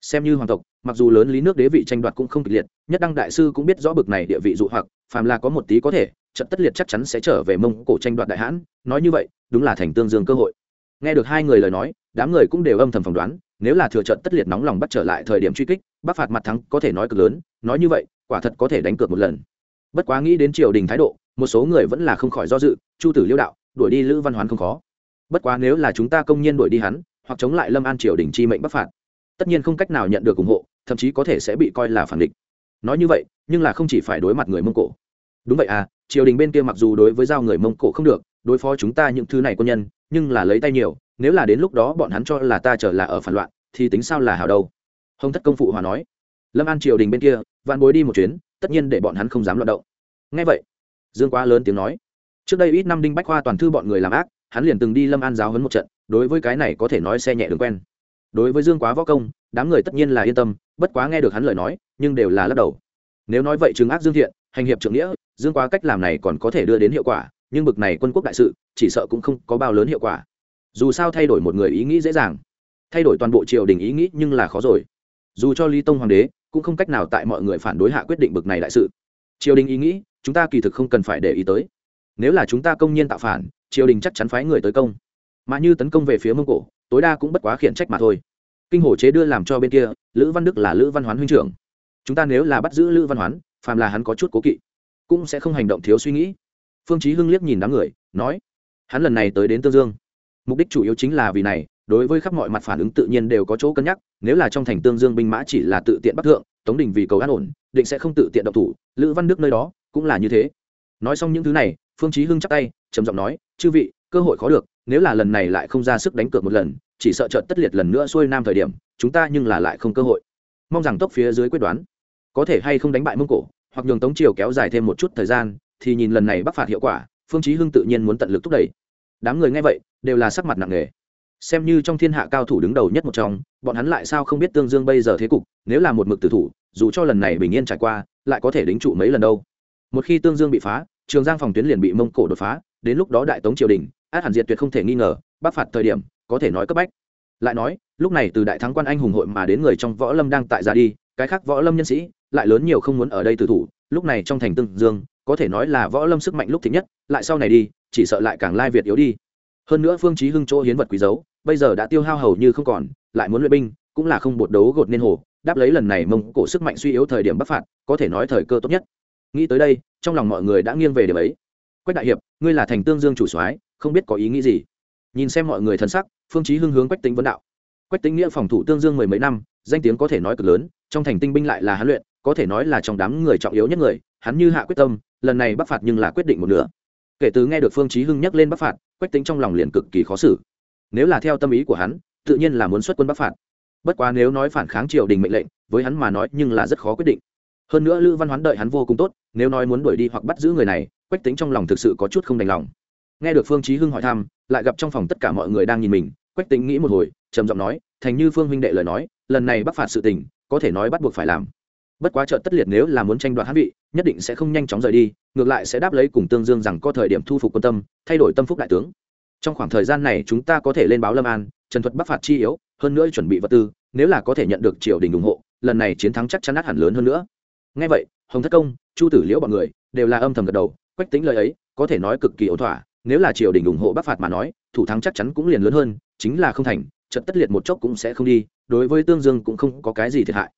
Xem như hoàng tộc, mặc dù lớn lý nước đế vị tranh đoạt cũng không kịch liệt, nhất đăng đại sư cũng biết rõ bực này địa vị dụ hoặc, phàm là có một tí có thể, trận tất liệt chắc chắn sẽ trở về mông cổ tranh đoạt đại hãn nói như vậy, đúng là thành tương dương cơ hội. Nghe được hai người lời nói, đám người cũng đều âm thầm phỏng đoán nếu là thừa trận tất liệt nóng lòng bắt trở lại thời điểm truy kích, bắc phạt mặt thắng có thể nói cực lớn, nói như vậy, quả thật có thể đánh cược một lần. Bất quá nghĩ đến triều đình thái độ, một số người vẫn là không khỏi do dự, chu tử liêu đạo, đuổi đi lữ văn hoán không khó. Bất quá nếu là chúng ta công nhiên đuổi đi hắn, hoặc chống lại lâm an triều đình chi mệnh bắc phạt, tất nhiên không cách nào nhận được ủng hộ, thậm chí có thể sẽ bị coi là phản địch. Nói như vậy, nhưng là không chỉ phải đối mặt người mông cổ. Đúng vậy à triều đình bên kia mặc dù đối với giao người mông cổ không được, đối phó chúng ta những thứ này quân nhân, nhưng là lấy tay nhiều nếu là đến lúc đó bọn hắn cho là ta trở là ở phản loạn, thì tính sao là hảo đâu? Hồng thất công phụ hòa nói. Lâm an triều đình bên kia, vạn bối đi một chuyến, tất nhiên để bọn hắn không dám loạn động. Ngay vậy, dương quá lớn tiếng nói. Trước đây ít năm đinh bách khoa toàn thư bọn người làm ác, hắn liền từng đi lâm an giáo hấn một trận, đối với cái này có thể nói xe nhẹ đường quen. Đối với dương quá võ công, đám người tất nhiên là yên tâm, bất quá nghe được hắn lời nói, nhưng đều là lắc đầu. Nếu nói vậy chứng ác dương thiện, hành hiệp trưởng nghĩa, dương quá cách làm này còn có thể đưa đến hiệu quả, nhưng bực này quân quốc đại sự, chỉ sợ cũng không có bao lớn hiệu quả dù sao thay đổi một người ý nghĩ dễ dàng thay đổi toàn bộ triều đình ý nghĩ nhưng là khó rồi dù cho lý tông hoàng đế cũng không cách nào tại mọi người phản đối hạ quyết định bực này đại sự triều đình ý nghĩ chúng ta kỳ thực không cần phải để ý tới nếu là chúng ta công nhiên tạo phản triều đình chắc chắn phái người tới công mà như tấn công về phía mông cổ tối đa cũng bất quá khiển trách mà thôi kinh hồ chế đưa làm cho bên kia lữ văn đức là lữ văn hoán huynh trưởng chúng ta nếu là bắt giữ lữ văn hoán phàm là hắn có chút cố kỵ cũng sẽ không hành động thiếu suy nghĩ phương chí hưng liếc nhìn đám người nói hắn lần này tới đến tương dương mục đích chủ yếu chính là vì này, đối với khắp mọi mặt phản ứng tự nhiên đều có chỗ cân nhắc, nếu là trong thành tương dương binh mã chỉ là tự tiện bắc thượng, tống đình vì cầu an ổn, định sẽ không tự tiện động thủ, lữ văn đức nơi đó cũng là như thế. Nói xong những thứ này, phương chí hưng chắp tay, trầm giọng nói, chư vị, cơ hội khó được, nếu là lần này lại không ra sức đánh cược một lần, chỉ sợ trận tất liệt lần nữa xuôi nam thời điểm, chúng ta nhưng là lại không cơ hội. Mong rằng tốc phía dưới quyết đoán. Có thể hay không đánh bại mông cổ, hoặc nhường tống triều kéo dài thêm một chút thời gian, thì nhìn lần này bắc phạt hiệu quả, phương chí hưng tự nhiên muốn tận lực thúc đẩy. Đám người nghe vậy đều là sắc mặt nặng nề. Xem như trong thiên hạ cao thủ đứng đầu nhất một trong, bọn hắn lại sao không biết tương dương bây giờ thế cục, nếu là một mực tử thủ, dù cho lần này bình yên trải qua, lại có thể đính trụ mấy lần đâu. Một khi tương dương bị phá, trường giang phòng tuyến liền bị mông cổ đột phá, đến lúc đó đại tống triều đình, át hẳn diệt tuyệt không thể nghi ngờ, bắc phạt thời điểm, có thể nói cấp bách. Lại nói, lúc này từ đại thắng quan anh hùng hội mà đến người trong võ lâm đang tại ra đi, cái khác võ lâm nhân sĩ, lại lớn nhiều không muốn ở đây tử thủ, lúc này trong thành tương dương, có thể nói là võ lâm sức mạnh lúc thích nhất, lại sau này đi, chỉ sợ lại càng lai việt yếu đi hơn nữa phương chí hưng chỗ hiến vật quý dấu, bây giờ đã tiêu hao hầu như không còn, lại muốn luyện binh, cũng là không bột đấu gột nên hồ, đáp lấy lần này mông cổ sức mạnh suy yếu thời điểm bắc phạt, có thể nói thời cơ tốt nhất. Nghĩ tới đây, trong lòng mọi người đã nghiêng về điểm ấy. Quách đại hiệp, ngươi là thành tương dương chủ soái, không biết có ý nghĩ gì? Nhìn xem mọi người thân sắc, phương chí hưng hướng quách tính vấn đạo. Quách tính nghĩa phòng thủ tương dương mười mấy năm, danh tiếng có thể nói cực lớn, trong thành tinh binh lại là hắn luyện, có thể nói là trong đám người trọng yếu nhất người, hắn như hạ quyết tâm, lần này bắc phạt nhưng là quyết định một nửa kể từ nghe được phương chí hưng nhắc lên bắc phạt, quách tính trong lòng liền cực kỳ khó xử. Nếu là theo tâm ý của hắn, tự nhiên là muốn xuất quân bắc phạt. Bất quá nếu nói phản kháng triều đình mệnh lệnh, với hắn mà nói nhưng là rất khó quyết định. Hơn nữa lữ văn hoán đợi hắn vô cùng tốt, nếu nói muốn đuổi đi hoặc bắt giữ người này, quách tính trong lòng thực sự có chút không đành lòng. Nghe được phương chí hưng hỏi thăm, lại gặp trong phòng tất cả mọi người đang nhìn mình, quách tính nghĩ một hồi, trầm giọng nói, thành như phương huynh đệ lời nói, lần này bắc phạt sự tình, có thể nói bắt buộc phải làm bất quá chợt tất liệt nếu là muốn tranh đoạt hắn vị, nhất định sẽ không nhanh chóng rời đi, ngược lại sẽ đáp lấy cùng tương dương rằng có thời điểm thu phục quân tâm, thay đổi tâm phúc đại tướng. Trong khoảng thời gian này chúng ta có thể lên báo lâm an, trần thuật bắc phạt chi yếu, hơn nữa chuẩn bị vật tư, nếu là có thể nhận được triều đình ủng hộ, lần này chiến thắng chắc chắn nát hẳn lớn hơn nữa. Ngay vậy, hồng thất công, chu tử liễu bọn người đều là âm thầm gật đầu, quách tính lời ấy, có thể nói cực kỳ ổn thỏa, nếu là triều đình ủng hộ bắc phạt mà nói, thủ thắng chắc chắn cũng liền lớn hơn, chính là không thành trận tất liệt một chốc cũng sẽ không đi, đối với tương dương cũng không có cái gì thiệt hại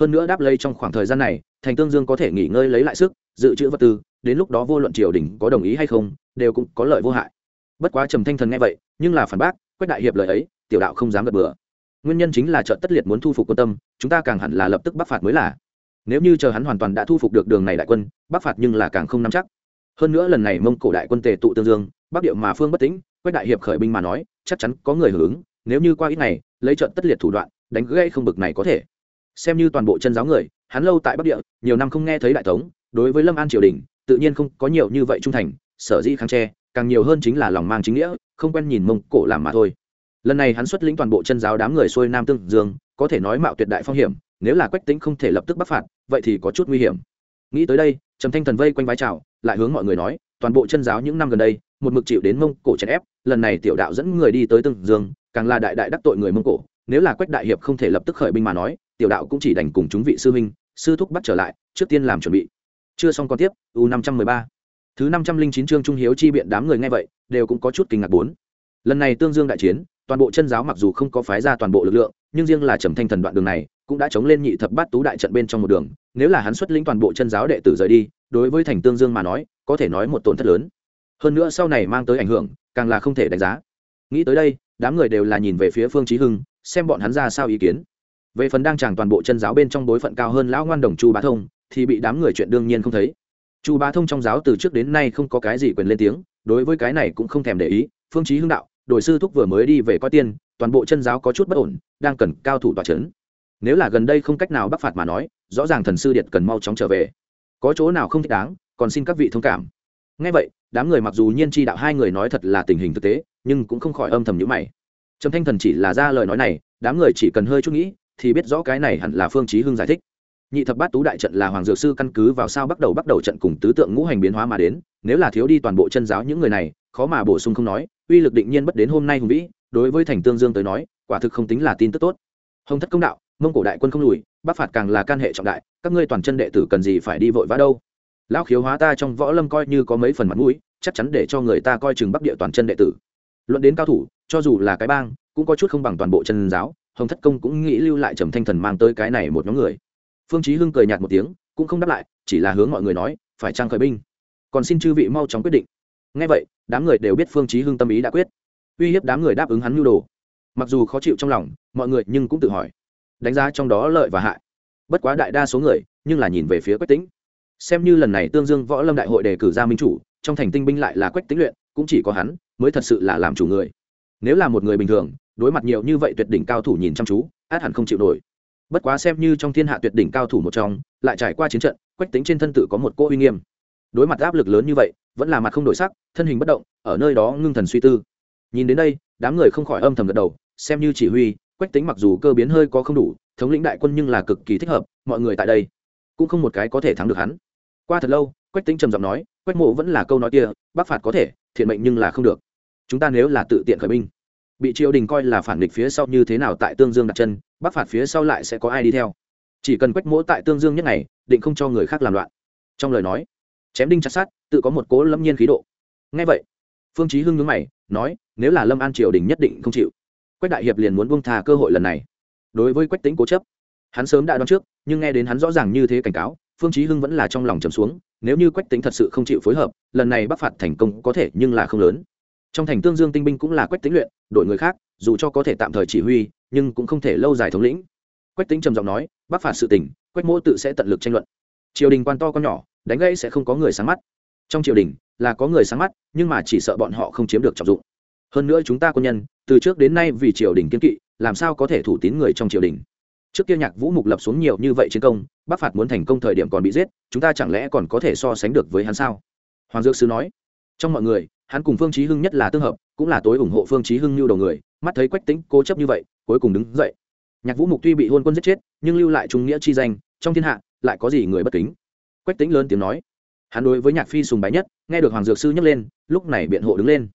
hơn nữa đáp lấy trong khoảng thời gian này, thành tương dương có thể nghỉ ngơi lấy lại sức, dự trữ vật tư, đến lúc đó vô luận triều đình có đồng ý hay không, đều cũng có lợi vô hại. Bất quá trầm thanh thần nghe vậy, nhưng là phản bác, quách đại hiệp lời ấy, tiểu đạo không dám gật bừa. Nguyên nhân chính là trận tất liệt muốn thu phục quân tâm, chúng ta càng hẳn là lập tức bắc phạt mới là. Nếu như chờ hắn hoàn toàn đã thu phục được đường này đại quân bắc phạt nhưng là càng không nắm chắc. Hơn nữa lần này mông cổ đại quân tề tụ tương dương, bắc điệu mà phương bất tĩnh, quách đại hiệp khởi binh mà nói, chắc chắn có người hưởng ứng, nếu như qua ít ngày, lấy trận tất liệt thủ đoạn, đánh gãy không bực này có thể xem như toàn bộ chân giáo người, hắn lâu tại bắc địa, nhiều năm không nghe thấy đại tống đối với lâm an triều đình, tự nhiên không có nhiều như vậy trung thành, sở dĩ kháng tre càng nhiều hơn chính là lòng mang chính nghĩa, không quen nhìn mông cổ làm mà thôi. Lần này hắn xuất lĩnh toàn bộ chân giáo đám người xuôi nam tương dương, có thể nói mạo tuyệt đại phong hiểm, nếu là quách tính không thể lập tức bắc phạt, vậy thì có chút nguy hiểm. Nghĩ tới đây, trầm thanh thần vây quanh vai trào lại hướng mọi người nói, toàn bộ chân giáo những năm gần đây, một mực chịu đến mông cổ chèn ép, lần này tiểu đạo dẫn người đi tới tương dương, càng là đại đại đắc tội người mông cổ, nếu là quách đại hiệp không thể lập tức khởi binh mà nói tiểu đạo cũng chỉ đành cùng chúng vị sư huynh, sư thúc bắt trở lại, trước tiên làm chuẩn bị. Chưa xong còn tiếp, u năm trăm mười ba. Thứ năm trăm linh chín chương trung hiếu chi biện đám người nghe vậy, đều cũng có chút kinh ngạc bốn. Lần này tương dương đại chiến, toàn bộ chân giáo mặc dù không có phái ra toàn bộ lực lượng, nhưng riêng là trầm thanh thần đoạn đường này, cũng đã chống lên nhị thập bát tú đại trận bên trong một đường. Nếu là hắn xuất lĩnh toàn bộ chân giáo đệ tử rời đi, đối với thành tương dương mà nói, có thể nói một tổn thất lớn. Hơn nữa sau này mang tới ảnh hưởng, càng là không thể đánh giá. Nghĩ tới đây, đám người đều là nhìn về phía phương trí hưng, xem bọn hắn ra sao ý kiến về phần đang tràng toàn bộ chân giáo bên trong bối phận cao hơn lão ngoan đồng chu bá thông, thì bị đám người chuyện đương nhiên không thấy. Chu bá thông trong giáo từ trước đến nay không có cái gì quyền lên tiếng, đối với cái này cũng không thèm để ý, phương chí hưng đạo đội sư thúc vừa mới đi về coi tiên, toàn bộ chân giáo có chút bất ổn, đang cần cao thủ tỏa chấn nếu là gần đây không cách nào bắc phạt mà nói, rõ ràng thần sư điện cần mau chóng trở về. Có chỗ nào không thích đáng, còn xin các vị thông cảm. Ngay vậy, đám người mặc dù nhiên tri đạo hai người nói thật là tình hình thực tế, nhưng cũng không khỏi âm thầm nhữ mày. Trầm thanh thần chỉ là ra lời nói này, đám người chỉ cần hơi chút nghĩ thì biết rõ cái này hẳn là phương chí hưng giải thích. Nhị thập bát tú đại trận là hoàng dược sư căn cứ vào sao bắt đầu bắt đầu trận cùng tứ tượng ngũ hành biến hóa mà đến, nếu là thiếu đi toàn bộ chân giáo những người này, khó mà bổ sung không nói, uy lực định nhiên bất đến hôm nay hùng vĩ, đối với thành tương dương tới nói, quả thực không tính là tin tức tốt. Hồng thất công đạo, mông cổ đại quân không lùi, bắc phạt càng là can hệ trọng đại, các ngươi toàn chân đệ tử cần gì phải đi vội vã đâu? Lão khiếu hóa ta trong võ lâm coi như có mấy phần mặt mũi, chắc chắn để cho người ta coi chừng bắc địa toàn chân đệ tử. Luận đến cao thủ, cho dù là cái bang, cũng có chút không bằng toàn bộ chân giáo hồng thất công cũng nghĩ lưu lại trầm thanh thần mang tới cái này một nhóm người. Phương chí hưng cười nhạt một tiếng, cũng không đáp lại, chỉ là hướng mọi người nói, phải trang khởi binh. Còn xin chư vị mau chóng quyết định. Nghe vậy, đám người đều biết phương chí hưng tâm ý đã quyết. Uy hiếp đám người đáp ứng hắn nhu đồ. Mặc dù khó chịu trong lòng, mọi người nhưng cũng tự hỏi. Đánh giá trong đó lợi và hại. Bất quá đại đa số người, nhưng là nhìn về phía quách tĩnh. Xem như lần này tương dương võ lâm đại hội đề cử ra minh chủ, trong thành tinh binh lại là quách tĩnh luyện, cũng chỉ có hắn, mới thật sự là làm chủ người. Nếu là một người bình thường đối mặt nhiều như vậy tuyệt đỉnh cao thủ nhìn chăm chú, át hẳn không chịu nổi. Bất quá xem như trong thiên hạ tuyệt đỉnh cao thủ một trong, lại trải qua chiến trận, quách tính trên thân tự có một cô uy nghiêm. Đối mặt áp lực lớn như vậy, vẫn là mặt không đổi sắc, thân hình bất động, ở nơi đó ngưng thần suy tư. Nhìn đến đây, đám người không khỏi âm thầm gật đầu, xem như chỉ huy, quách tính mặc dù cơ biến hơi có không đủ, thống lĩnh đại quân nhưng là cực kỳ thích hợp, mọi người tại đây cũng không một cái có thể thắng được hắn. Qua thật lâu, quách tính trầm giọng nói, quách mộ vẫn là câu nói kia, bắc phạt có thể, thiện mệnh nhưng là không được. Chúng ta nếu là tự tiện khởi binh bị triều đình coi là phản địch phía sau như thế nào tại tương dương đặt chân, bắc phạt phía sau lại sẽ có ai đi theo. Chỉ cần quách mỗ tại tương dương nhất này định không cho người khác làm loạn. Trong lời nói, chém đinh chặt sát tự có một cố lâm nhiên khí độ. Ngay vậy, phương chí hưng nhướng mày, nói, nếu là lâm an triều đình nhất định không chịu, quách đại hiệp liền muốn buông tha cơ hội lần này. Đối với quách tính cố chấp, hắn sớm đã đoán trước, nhưng nghe đến hắn rõ ràng như thế cảnh cáo, phương chí hưng vẫn là trong lòng trầm xuống, nếu như quách tính thật sự không chịu phối hợp, lần này bắc phạt thành công có thể nhưng là không lớn trong thành tương dương tinh binh cũng là quách tính luyện đội người khác, dù cho có thể tạm thời chỉ huy, nhưng cũng không thể lâu dài thống lĩnh. Quách tính trầm giọng nói bắc phạt sự tình, quách mỗ tự sẽ tận lực tranh luận. Triều đình quan to con nhỏ, đánh gãy sẽ không có người sáng mắt. Trong triều đình, là có người sáng mắt, nhưng mà chỉ sợ bọn họ không chiếm được trọng dụng. Hơn nữa chúng ta quân nhân, từ trước đến nay vì triều đình kiên kỵ, làm sao có thể thủ tín người trong triều đình? Trước kia nhạc vũ mục lập xuống nhiều như vậy chiến công bắc phạt muốn thành công thời điểm còn bị giết, chúng ta chẳng lẽ còn có thể so sánh được với hắn sao? Hoàng dược sư nói. Trong mọi người hắn cùng phương chí hưng nhất là tương hợp, cũng là tối ủng hộ phương chí hưng lưu đầu người, mắt thấy quách tĩnh cố chấp như vậy, cuối cùng đứng dậy. Nhạc vũ mục tuy bị hôn quân giết chết, nhưng lưu lại trung nghĩa chi danh, trong thiên hạ, lại có gì người bất kính? Quách tĩnh lớn tiếng nói. Hắn đối với nhạc phi sùng bái nhất, nghe được hoàng dược sư nhấc lên, lúc này biện hộ đứng lên.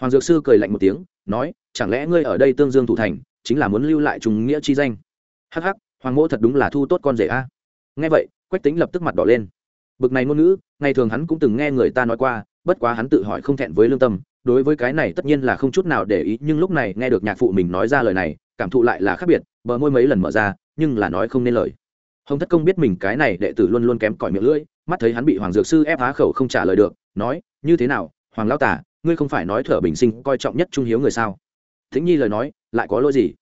Hoàng dược sư cười lạnh một tiếng, nói, chẳng lẽ ngươi ở đây tương dương thủ thành, chính là muốn lưu lại trung nghĩa chi danh? Hắc hắc, hoàng mỗ thật đúng là thu tốt con rể a. Nghe vậy, quách tính lập tức mặt đỏ lên. Bực này ngôn ngữ, ngày thường hắn cũng từng nghe người ta nói qua bất quá hắn tự hỏi không thẹn với lương tâm, đối với cái này tất nhiên là không chút nào để ý, nhưng lúc này nghe được nhạc phụ mình nói ra lời này, cảm thụ lại là khác biệt, bờ môi mấy lần mở ra, nhưng là nói không nên lời. Hồng thất công biết mình cái này đệ tử luôn luôn kém cỏi miệng lưỡi, mắt thấy hắn bị hoàng dược sư ép há khẩu không trả lời được, nói, như thế nào, hoàng lao tả ngươi không phải nói thở bình sinh coi trọng nhất trung hiếu người sao? Thính nhi lời nói, lại có lỗi gì?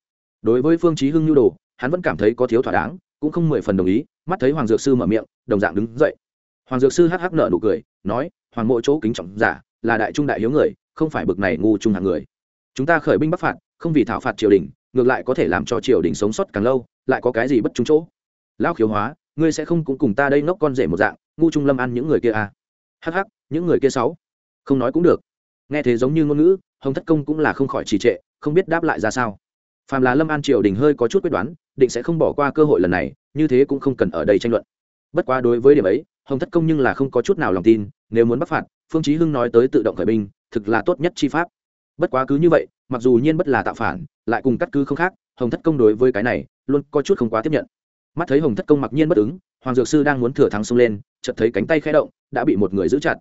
Đối với phương chí hưng nhu đồ, hắn vẫn cảm thấy có thiếu thỏa đáng, cũng không mười phần đồng ý, mắt thấy hoàng dược sư mở miệng, đồng dạng đứng dậy. Hoàng dược sư hắc hắc nở nụ cười, nói hoàng mộ chỗ kính trọng giả, là đại trung đại hiếu người, không phải bực này ngu trung hạng người. Chúng ta khởi binh bắc phạt, không vì thảo phạt triều đình, ngược lại có thể làm cho triều đình sống sót càng lâu, lại có cái gì bất trung chỗ? Lão khiếu hóa, ngươi sẽ không cũng cùng ta đây ngốc con rể một dạng, ngu trung lâm ăn những người kia à? Hắc hắc, những người kia sáu. Không nói cũng được. Nghe thế giống như ngôn ngữ, hồng thất công cũng là không khỏi trì trệ, không biết đáp lại ra sao. Phàm là lâm an triều đình hơi có chút quyết đoán, định sẽ không bỏ qua cơ hội lần này, như thế cũng không cần ở đây tranh luận. Bất quá đối với điểm ấy hồng thất công nhưng là không có chút nào lòng tin, nếu muốn bắt phạt, phương chí hưng nói tới tự động khởi binh, thực là tốt nhất chi pháp. Bất quá cứ như vậy, mặc dù nhiên bất là tạo phản, lại cùng cắt cứ không khác, hồng thất công đối với cái này, luôn có chút không quá tiếp nhận. Mắt thấy hồng thất công mặc nhiên bất ứng, hoàng dược sư đang muốn thừa thắng xông lên, chợt thấy cánh tay khẽ động, đã bị một người giữ chặt.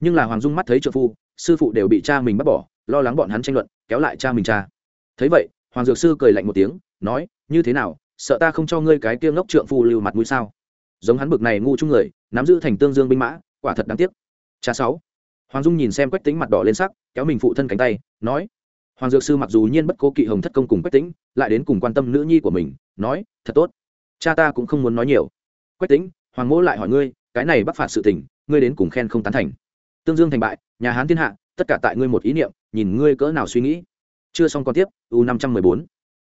Nhưng là hoàng dung mắt thấy trợ phu, sư phụ đều bị cha mình bắt bỏ, lo lắng bọn hắn tranh luận, kéo lại cha mình cha. Thấy vậy, hoàng dược sư cười lạnh một tiếng, nói, như thế nào, sợ ta không cho ngươi cái kia ngốc trượng phu lưu mặt mũi sao? Giống hắn bực này ngu chung người, nắm giữ thành tương dương binh mã, quả thật đáng tiếc. Cha sáu. Hoàng dung nhìn xem quách tính mặt đỏ lên sắc, kéo mình phụ thân cánh tay, nói, hoàng dược sư mặc dù nhiên bất cố kỵ hồng thất công cùng quách tính lại đến cùng quan tâm nữ nhi của mình, nói, thật tốt, cha ta cũng không muốn nói nhiều. Quách tính hoàng mỗ lại hỏi ngươi, cái này bắc phạt sự tình, ngươi đến cùng khen không tán thành. Tương dương thành bại, nhà hán thiên hạ, tất cả tại ngươi một ý niệm, nhìn ngươi cỡ nào suy nghĩ. Chưa xong còn tiếp, u năm trăm mười bốn.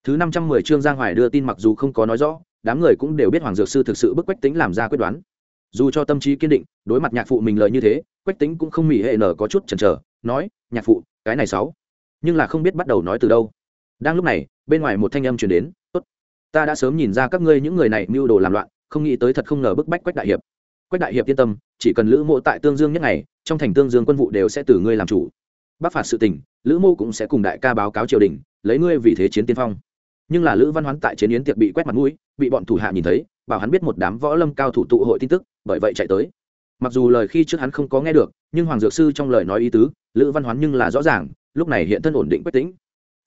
Thứ năm trăm mười trương giang hoài đưa tin mặc dù không có nói rõ đám người cũng đều biết hoàng dược sư thực sự bức quách tính làm ra quyết đoán. Dù cho tâm trí kiên định, đối mặt nhạc phụ mình lời như thế, quách tính cũng không mỉ hệ nở có chút chần chờ, nói, nhạc phụ, cái này sáu. Nhưng là không biết bắt đầu nói từ đâu. Đang lúc này, bên ngoài một thanh âm truyền đến, tốt, ta đã sớm nhìn ra các ngươi những người này mưu đồ làm loạn, không nghĩ tới thật không ngờ bức bách quách đại hiệp. Quách đại hiệp yên tâm, chỉ cần lữ mộ tại tương dương nhất ngày, trong thành tương dương quân vụ đều sẽ từ ngươi làm chủ. Bắc phạt sự tình, lữ mô cũng sẽ cùng đại ca báo cáo triều đình, lấy ngươi vì thế chiến tiên phong nhưng là lữ văn hoán tại chiến yến tiệc bị quét mặt mũi, bị bọn thủ hạ nhìn thấy, bảo hắn biết một đám võ lâm cao thủ tụ hội tin tức, bởi vậy chạy tới. Mặc dù lời khi trước hắn không có nghe được, nhưng hoàng dược sư trong lời nói ý tứ, lữ văn hoán nhưng là rõ ràng, lúc này hiện thân ổn định quyết tĩnh.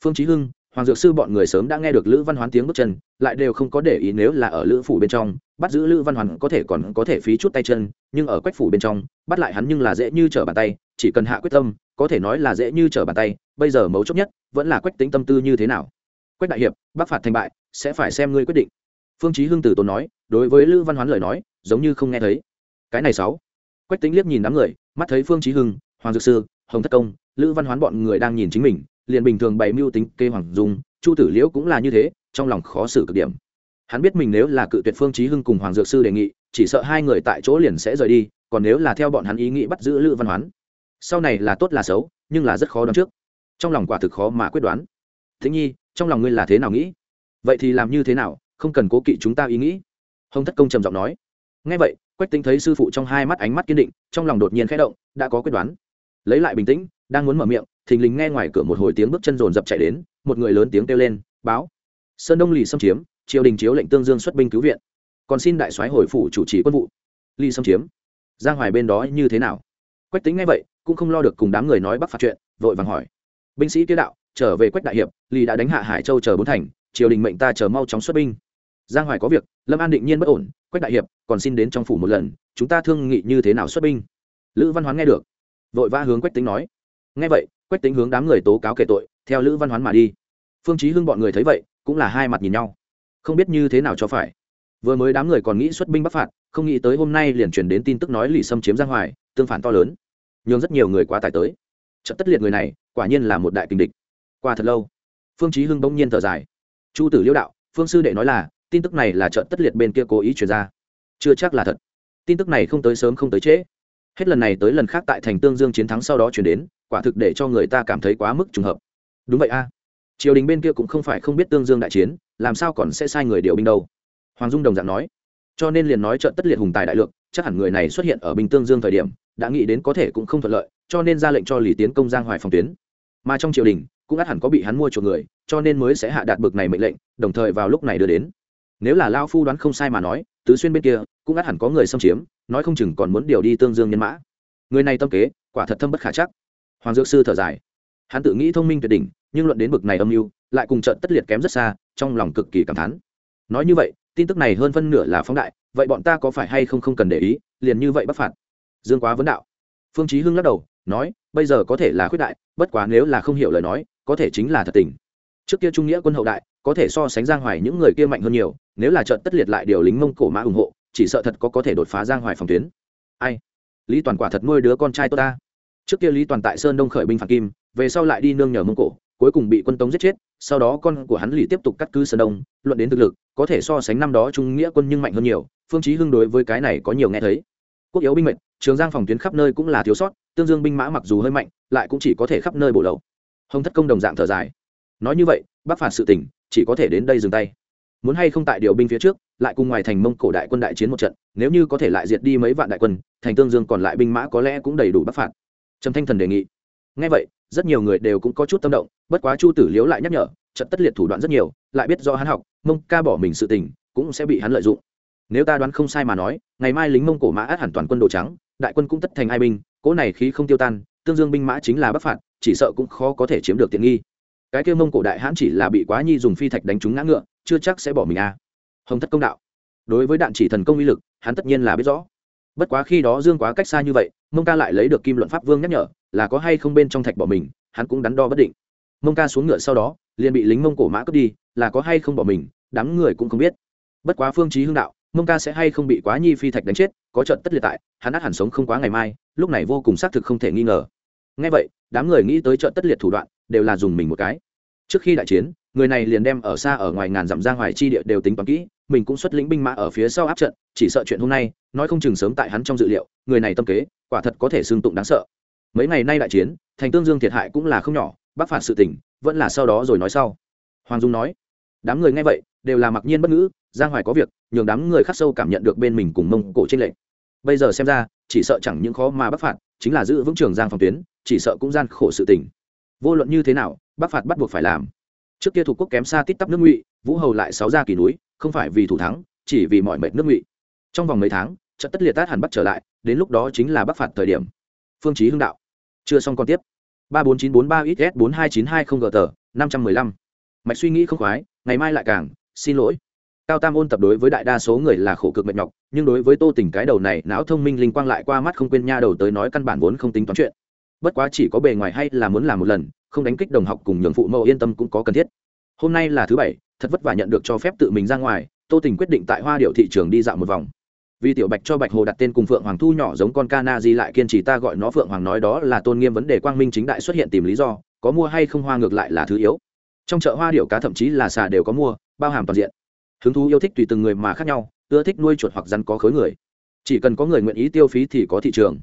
Phương chí hưng, hoàng dược sư bọn người sớm đã nghe được lữ văn hoán tiếng bước chân, lại đều không có để ý nếu là ở lữ phủ bên trong, bắt giữ lữ văn hoán có thể còn có thể phí chút tay chân, nhưng ở quách phủ bên trong, bắt lại hắn nhưng là dễ như trở bàn tay, chỉ cần hạ quyết tâm, có thể nói là dễ như trở bàn tay, bây giờ mấu chốt nhất vẫn là quách tính tâm tư như thế nào quách đại hiệp bắc phạt thành bại, sẽ phải xem ngươi quyết định. Phương chí hưng từ tốn nói, đối với lữ văn hoán lời nói, giống như không nghe thấy. Cái này sáu. Quách tính liếc nhìn đám người, mắt thấy phương chí hưng, hoàng dược sư, hồng thất công, lữ văn hoán bọn người đang nhìn chính mình, liền bình thường bày mưu tính kê hoàng dung, chu tử liễu cũng là như thế, trong lòng khó xử cực điểm. Hắn biết mình nếu là cự tuyệt phương chí hưng cùng hoàng dược sư đề nghị, chỉ sợ hai người tại chỗ liền sẽ rời đi, còn nếu là theo bọn hắn ý nghĩ bắt giữ lữ văn hoán. Sau này là tốt là xấu, nhưng là rất khó đoán trước. Trong lòng quả thực khó mà quyết đoán thế nhi, trong lòng ngươi là thế nào nghĩ? Vậy thì làm như thế nào, không cần cố kỵ chúng ta ý nghĩ. Hồng thất công trầm giọng nói. Ngay vậy, quách tính thấy sư phụ trong hai mắt ánh mắt kiên định, trong lòng đột nhiên khẽ động, đã có quyết đoán. Lấy lại bình tĩnh, đang muốn mở miệng, thình lình nghe ngoài cửa một hồi tiếng bước chân rồn rập chạy đến, một người lớn tiếng kêu lên, báo. Sơn đông lì xâm chiếm, triều đình chiếu lệnh tương dương xuất binh cứu viện. Còn xin đại soái hồi phủ chủ trì quân vụ. Ly xâm chiếm, giang hoài bên đó như thế nào? Quách tính nghe vậy, cũng không lo được cùng đám người nói bắc phạt chuyện, vội vàng hỏi. Binh sĩ tiêu đạo trở về quách đại hiệp ly đã đánh hạ hải châu chờ bốn thành, triều đình mệnh ta chờ mau chóng xuất binh. Giang hoài có việc, lâm an định nhiên bất ổn, quách đại hiệp, còn xin đến trong phủ một lần, chúng ta thương nghị như thế nào xuất binh? Lữ văn hoán nghe được, vội vã hướng quách tính nói. Nghe vậy, quách tính hướng đám người tố cáo kể tội, theo lữ văn hoán mà đi. Phương chí hưng bọn người thấy vậy, cũng là hai mặt nhìn nhau. Không biết như thế nào cho phải. Vừa mới đám người còn nghĩ xuất binh bắc phạt, không nghĩ tới hôm nay liền truyền đến tin tức nói lì xâm chiếm giang hoài, tương phản to lớn. Nhưng rất nhiều người quá tải tới. Trận tất liệt người này, quả nhiên là một đại kình địch qua thật lâu. Phương chí hưng bỗng nhiên thở dài. Chu tử liêu đạo phương sư đệ nói là tin tức này là trận tất liệt bên kia cố ý truyền ra. Chưa chắc là thật. Tin tức này không tới sớm không tới trễ. Hết lần này tới lần khác tại thành tương dương chiến thắng sau đó chuyển đến quả thực để cho người ta cảm thấy quá mức trùng hợp. Đúng vậy a. Triều đình bên kia cũng không phải không biết tương dương đại chiến làm sao còn sẽ sai người điều binh đâu. Hoàng dung đồng dạng nói. Cho nên liền nói trận tất liệt hùng tài đại lược, chắc hẳn người này xuất hiện ở bình tương dương thời điểm đã nghĩ đến có thể cũng không thuận lợi cho nên ra lệnh cho lý tiến công giang hoài phòng tuyến. Mà trong triều đình cũng ắt hẳn có bị hắn mua chuộc người, cho nên mới sẽ hạ đạt bực này mệnh lệnh, đồng thời vào lúc này đưa đến. Nếu là lao phu đoán không sai mà nói, tứ xuyên bên kia cũng ắt hẳn có người xâm chiếm, nói không chừng còn muốn điều đi tương dương nhân mã. Người này tâm kế, quả thật thâm bất khả chắc. Hoàng dược sư thở dài. Hắn tự nghĩ thông minh tuyệt đỉnh, nhưng luận đến bực này âm mưu, lại cùng trận tất liệt kém rất xa, trong lòng cực kỳ cảm thán. Nói như vậy, tin tức này hơn phân nửa là phóng đại, vậy bọn ta có phải hay không không cần để ý, liền như vậy bắt phạt. Dương quá vấn đạo. Phương chí hưng lắc đầu nói, bây giờ có thể là khuyết đại, bất quá nếu là không hiểu lời nói, có thể chính là thật tình. Trước kia trung nghĩa quân hậu đại, có thể so sánh giang hoài những người kia mạnh hơn nhiều, nếu là trận tất liệt lại điều lính mông cổ mã ủng hộ, chỉ sợ thật có có thể đột phá giang hoài phòng tuyến. Ai? Lý toàn quả thật nuôi đứa con trai tốt ta. Trước kia lý toàn tại sơn đông khởi binh phản kim, về sau lại đi nương nhờ mông cổ, cuối cùng bị quân tống giết chết, sau đó con của hắn lì tiếp tục cắt cứ sơn đông, luận đến thực lực, có thể so sánh năm đó trung nghĩa quân nhưng mạnh hơn nhiều, phương chí hưng đối với cái này có nhiều nghe thấy. Quốc yếu binh mệnh trường giang phòng tuyến khắp nơi cũng là thiếu sót, tương dương binh mã mặc dù hơi mạnh, lại cũng chỉ có thể khắp nơi bổ lậu. Hồng thất công đồng dạng thở dài. Nói như vậy, bắc phạt sự tỉnh, chỉ có thể đến đây dừng tay. Muốn hay không tại điều binh phía trước, lại cùng ngoài thành mông cổ đại quân đại chiến một trận, nếu như có thể lại diệt đi mấy vạn đại quân, thành tương dương còn lại binh mã có lẽ cũng đầy đủ bắc phạt. Trầm thanh thần đề nghị. Ngay vậy, rất nhiều người đều cũng có chút tâm động, bất quá chu tử liếu lại nhắc nhở, trận tất liệt thủ đoạn rất nhiều, lại biết do hắn học, mông ca bỏ mình sự tình, cũng sẽ bị hắn lợi dụng. Nếu ta đoán không sai mà nói, ngày mai lính mông cổ mã át hẳn toàn quân đồ trắng đại quân cũng tất thành hai binh, cỗ này khí không tiêu tan, tương dương binh mã chính là bắc phạt, chỉ sợ cũng khó có thể chiếm được tiện nghi. Cái kêu mông cổ đại hãn chỉ là bị quá nhi dùng phi thạch đánh trúng ngã ngựa, chưa chắc sẽ bỏ mình à. hồng thất công đạo. Đối với đạn chỉ thần công uy lực, hắn tất nhiên là biết rõ. Bất quá khi đó dương quá cách xa như vậy, mông ca lại lấy được kim luận pháp vương nhắc nhở, là có hay không bên trong thạch bỏ mình, hắn cũng đắn đo bất định. Mông ca xuống ngựa sau đó, liền bị lính mông cổ mã cướp đi, là có hay không bỏ mình, đám người cũng không biết. Bất quá phương trí hưng đạo mông ca sẽ hay không bị quá nhi phi thạch đánh chết, có trận tất liệt tại, hắn át hẳn sống không quá ngày mai, lúc này vô cùng xác thực không thể nghi ngờ. Ngay vậy, đám người nghĩ tới trận tất liệt thủ đoạn, đều là dùng mình một cái. Trước khi đại chiến, người này liền đem ở xa ở ngoài ngàn dặm giang hoài chi địa đều tính toán kỹ, mình cũng xuất lĩnh binh mã ở phía sau áp trận, chỉ sợ chuyện hôm nay, nói không chừng sớm tại hắn trong dự liệu, người này tâm kế, quả thật có thể xương tụng đáng sợ. Mấy ngày nay đại chiến, thành tương dương thiệt hại cũng là không nhỏ bắc phạt sự tỉnh vẫn là sau đó rồi nói sau. Hoàng dung nói, đám người nghe vậy, đều là mặc nhiên bất ngữ, giang hoài có việc nhường đám người khắc sâu cảm nhận được bên mình cùng mông cổ trên lệnh bây giờ xem ra, chỉ sợ chẳng những khó mà bắc phạt, chính là giữ vững trường giang phòng tuyến, chỉ sợ cũng gian khổ sự tình. vô luận như thế nào bắc phạt bắt buộc phải làm. Trước kia thủ quốc kém xa tít tắp nước ngụy, vũ hầu lại sáu ra kỳ núi, không phải vì thủ thắng, chỉ vì mọi mệt nước ngụy. Trong vòng mấy tháng trận tất liệt tát hẳn bắt trở lại, đến lúc đó chính là bắc phạt thời điểm. Phương chí hưng đạo. Chưa xong còn tiếp. ba bốn chín bốn ba ít s bốn hai chín hai không gờ tờ, năm trăm mười lăm. Mạch suy nghĩ không khoái, ngày mai lại càng, xin lỗi cao tam ôn tập đối với đại đa số người là khổ cực mệt nhọc, nhưng đối với tô tình cái đầu này, não thông minh linh quang lại qua mắt không quên nha đầu tới nói căn bản vốn không tính toán chuyện. Bất quá chỉ có bề ngoài hay là muốn làm một lần, không đánh kích đồng học cùng nhường phụ mẫu yên tâm cũng có cần thiết. Hôm nay là thứ bảy, thật vất vả nhận được cho phép tự mình ra ngoài, tô tình quyết định tại hoa điệu thị trường đi dạo một vòng. Vì tiểu bạch cho bạch hồ đặt tên cùng phượng hoàng thu nhỏ giống con ca na di lại kiên trì ta gọi nó phượng hoàng nói đó là tôn nghiêm vấn đề quang minh chính đại xuất hiện tìm lý do, có mua hay không hoa ngược lại là thứ yếu. Trong chợ hoa điệu cá thậm chí là xà đều có mua, bao hàm toàn diện hứng thú yêu thích tùy từng người mà khác nhau, ưa thích nuôi chuột hoặc rắn có khối người. Chỉ cần có người nguyện ý tiêu phí thì có thị trường.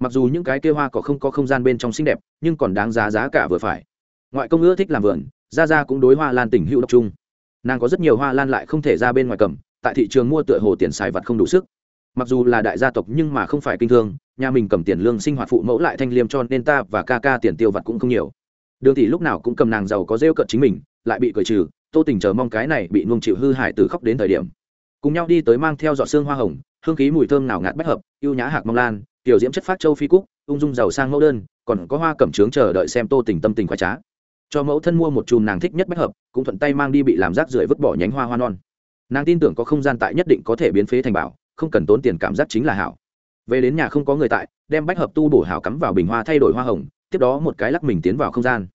Mặc dù những cái kia hoa có không có không gian bên trong xinh đẹp, nhưng còn đáng giá giá cả vừa phải. Ngoại công ưa thích làm vườn ra ra cũng đối hoa lan tình hữu độc chung. nàng có rất nhiều hoa lan lại không thể ra bên ngoài cầm, tại thị trường mua tựa hồ tiền xài vặt không đủ sức. Mặc dù là đại gia tộc nhưng mà không phải kinh thương, nhà mình cầm tiền lương sinh hoạt phụ mẫu lại thanh liêm cho nên ta và ca ca tiền tiêu vặt cũng không nhiều. Đường tỷ lúc nào cũng cầm nàng giàu có rêu cận chính mình, lại bị cởi trừ tô tình chờ mong cái này bị nuông chịu hư hại từ khóc đến thời điểm. Cùng nhau đi tới mang theo giọt xương hoa hồng, hương khí mùi thơm nào ngạt bách hợp ưu nhã hạc mong lan, tiểu diễm chất phát châu phi cúc, ung dung giàu sang mẫu đơn, còn có hoa cẩm trướng chờ đợi xem tô tình tâm tình khoái trá. Cho mẫu thân mua một chùm nàng thích nhất bách hợp, cũng thuận tay mang đi bị làm rác rưởi vứt bỏ nhánh hoa hoa non. Nàng tin tưởng có không gian tại nhất định có thể biến phế thành bảo, không cần tốn tiền cảm giác chính là hảo. Về đến nhà không có người tại, đem bách hợp tu bổ hảo cắm vào bình hoa thay đổi hoa hồng, tiếp đó một cái lắc mình tiến vào không gian.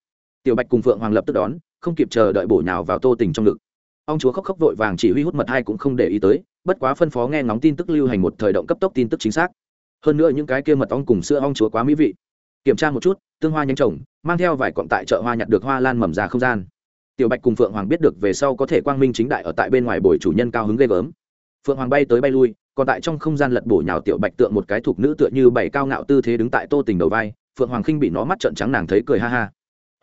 Tiểu bạch cùng phượng hoàng lập tức đón không kịp chờ đợi bổ nhào vào tô tình trong ngực. Ông chúa khóc khóc vội vàng chỉ huy hút mật hai cũng không để ý tới, bất quá phân phó nghe ngóng tin tức lưu hành một thời động cấp tốc tin tức chính xác. Hơn nữa những cái kia mật ong cùng sữa ong chúa quá mỹ vị. Kiểm tra một chút, tương hoa nhanh trồng mang theo vài cọng tại chợ hoa nhặt được hoa lan mầm ra không gian. Tiểu bạch cùng phượng hoàng biết được về sau có thể quang minh chính đại ở tại bên ngoài bồi chủ nhân cao hứng ghê gớm. Phượng hoàng bay tới bay lui, còn tại trong không gian lật bổ nhào tiểu bạch tượng một cái thuộc nữ tựa như bảy cao ngạo tư thế đứng tại tô tình đầu vai. Phượng hoàng khinh bị nó mắt trợn trắng nàng thấy cười ha ha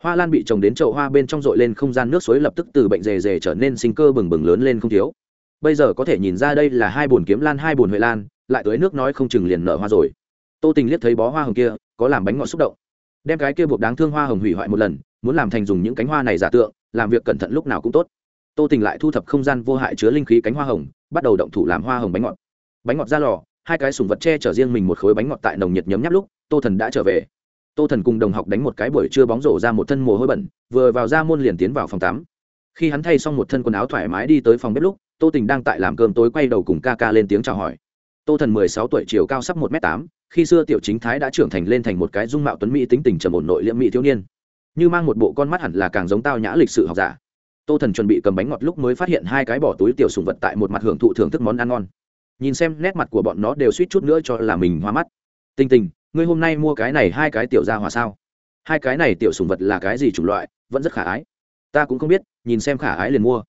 hoa lan bị trồng đến chậu hoa bên trong dội lên không gian nước suối lập tức từ bệnh rề rề trở nên sinh cơ bừng bừng lớn lên không thiếu. Bây giờ có thể nhìn ra đây là hai bồn kiếm lan, hai bồn huệ lan, lại tới nước nói không chừng liền nở hoa rồi. Tô tình liếc thấy bó hoa hồng kia, có làm bánh ngọt xúc động. Đem cái kia buộc đáng thương hoa hồng hủy hoại một lần, muốn làm thành dùng những cánh hoa này giả tượng, làm việc cẩn thận lúc nào cũng tốt. Tô tình lại thu thập không gian vô hại chứa linh khí cánh hoa hồng, bắt đầu động thủ làm hoa hồng bánh ngọt. Bánh ngọt ra lò, hai cái sùng vật che chở riêng mình một khối bánh ngọt tại nồng nhiệt nhấm nháp lúc, tô thần đã trở về tô thần cùng đồng học đánh một cái buổi trưa bóng rổ ra một thân mồ hôi bẩn, vừa vào ra môn liền tiến vào phòng tắm. Khi hắn thay xong một thân quần áo thoải mái đi tới phòng bếp lúc, tô tình đang tại làm cơm tối quay đầu cùng ca ca lên tiếng chào hỏi. Tô thần mười sáu tuổi, chiều cao sắp một m tám, khi xưa tiểu chính thái đã trưởng thành lên thành một cái dung mạo tuấn mỹ tính tình trầm ổn nội liễm mỹ thiếu niên. Như mang một bộ con mắt hẳn là càng giống tao nhã lịch sự học giả. Tô thần chuẩn bị cầm bánh ngọt lúc mới phát hiện hai cái bỏ túi tiểu sùng vật tại một mặt hưởng thụ thưởng thức món ăn ngon. Nhìn xem nét mặt của bọn nó đều suýt chút nữa cho là mình hoa mắt. Tinh tình ngươi hôm nay mua cái này hai cái tiểu ra hòa sao? Hai cái này tiểu sùng vật là cái gì chủng loại, vẫn rất khả ái. Ta cũng không biết, nhìn xem khả ái liền mua.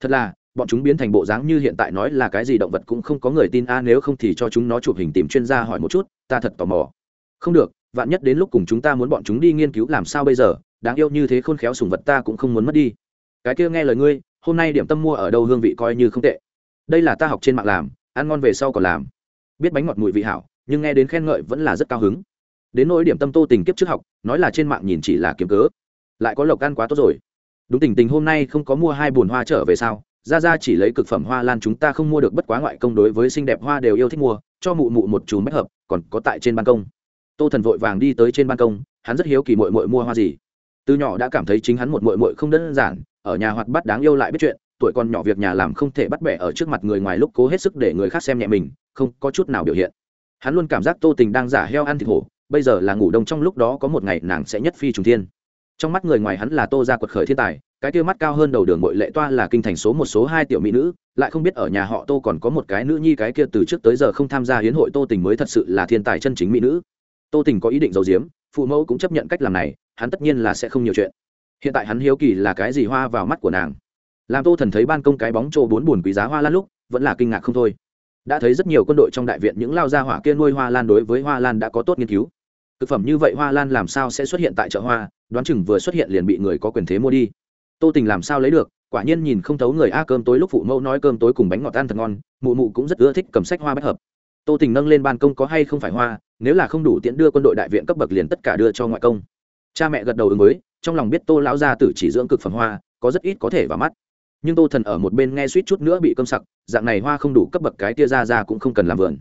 Thật là, bọn chúng biến thành bộ dáng như hiện tại nói là cái gì động vật cũng không có người tin, a, nếu không thì cho chúng nó chụp hình tìm chuyên gia hỏi một chút, ta thật tò mò. Không được, vạn nhất đến lúc cùng chúng ta muốn bọn chúng đi nghiên cứu làm sao bây giờ, đáng yêu như thế khôn khéo sùng vật ta cũng không muốn mất đi. Cái kia nghe lời ngươi, hôm nay điểm tâm mua ở đâu hương vị coi như không tệ. Đây là ta học trên mạng làm, ăn ngon về sau còn làm. Biết bánh ngọt mùi vị hảo nhưng nghe đến khen ngợi vẫn là rất cao hứng. Đến nỗi điểm tâm tô tình kiếp trước học, nói là trên mạng nhìn chỉ là kiếm cớ. Lại có lộc ăn quá tốt rồi. Đúng tình tình hôm nay không có mua hai bùn hoa trở về sao? Ra ra chỉ lấy cực phẩm hoa lan chúng ta không mua được bất quá ngoại công đối với xinh đẹp hoa đều yêu thích mua, cho mụ mụ một chùm bách hợp, còn có tại trên ban công. Tô thần vội vàng đi tới trên ban công, hắn rất hiếu kỳ mội mội mua hoa gì. Từ nhỏ đã cảm thấy chính hắn một mội mội không đơn giản, ở nhà hoạt bắt đáng yêu lại biết chuyện, tuổi con nhỏ việc nhà làm không thể bắt bẻ ở trước mặt người ngoài lúc cố hết sức để người khác xem nhẹ mình, không có chút nào biểu hiện hắn luôn cảm giác tô tình đang giả heo ăn thịt hổ, bây giờ là ngủ đông trong lúc đó có một ngày nàng sẽ nhất phi trùng thiên. Trong mắt người ngoài hắn là tô ra quật khởi thiên tài, cái kia mắt cao hơn đầu đường bội lệ toa là kinh thành số một số hai tiểu mỹ nữ, lại không biết ở nhà họ tô còn có một cái nữ nhi cái kia từ trước tới giờ không tham gia hiến hội tô tình mới thật sự là thiên tài chân chính mỹ nữ. Tô tình có ý định giấu giếm, phụ mẫu cũng chấp nhận cách làm này, hắn tất nhiên là sẽ không nhiều chuyện. Hiện tại hắn hiếu kỳ là cái gì hoa vào mắt của nàng. Làm tô thần thấy ban công cái bóng trộ bốn buồn quý giá hoa lan lúc, vẫn là kinh ngạc không thôi đã thấy rất nhiều quân đội trong đại viện những lao gia hỏa kia nuôi hoa lan đối với hoa lan đã có tốt nghiên cứu. Thực phẩm như vậy hoa lan làm sao sẽ xuất hiện tại chợ hoa? Đoán chừng vừa xuất hiện liền bị người có quyền thế mua đi. Tô tình làm sao lấy được? Quả nhiên nhìn không thấu người a cơm tối lúc phụ mẫu nói cơm tối cùng bánh ngọt ăn thật ngon, mụ mụ cũng rất ưa thích cầm sách hoa bách hợp. Tô tình nâng lên ban công có hay không phải hoa, nếu là không đủ tiễn đưa quân đội đại viện cấp bậc liền tất cả đưa cho ngoại công. Cha mẹ gật đầu ứng với, trong lòng biết tô lão gia tử chỉ dưỡng cực phẩm hoa, có rất ít có thể vào mắt nhưng tô thần ở một bên nghe suýt chút nữa bị cơm sặc, dạng này hoa không đủ cấp bậc cái tia ra ra cũng không cần làm vườn.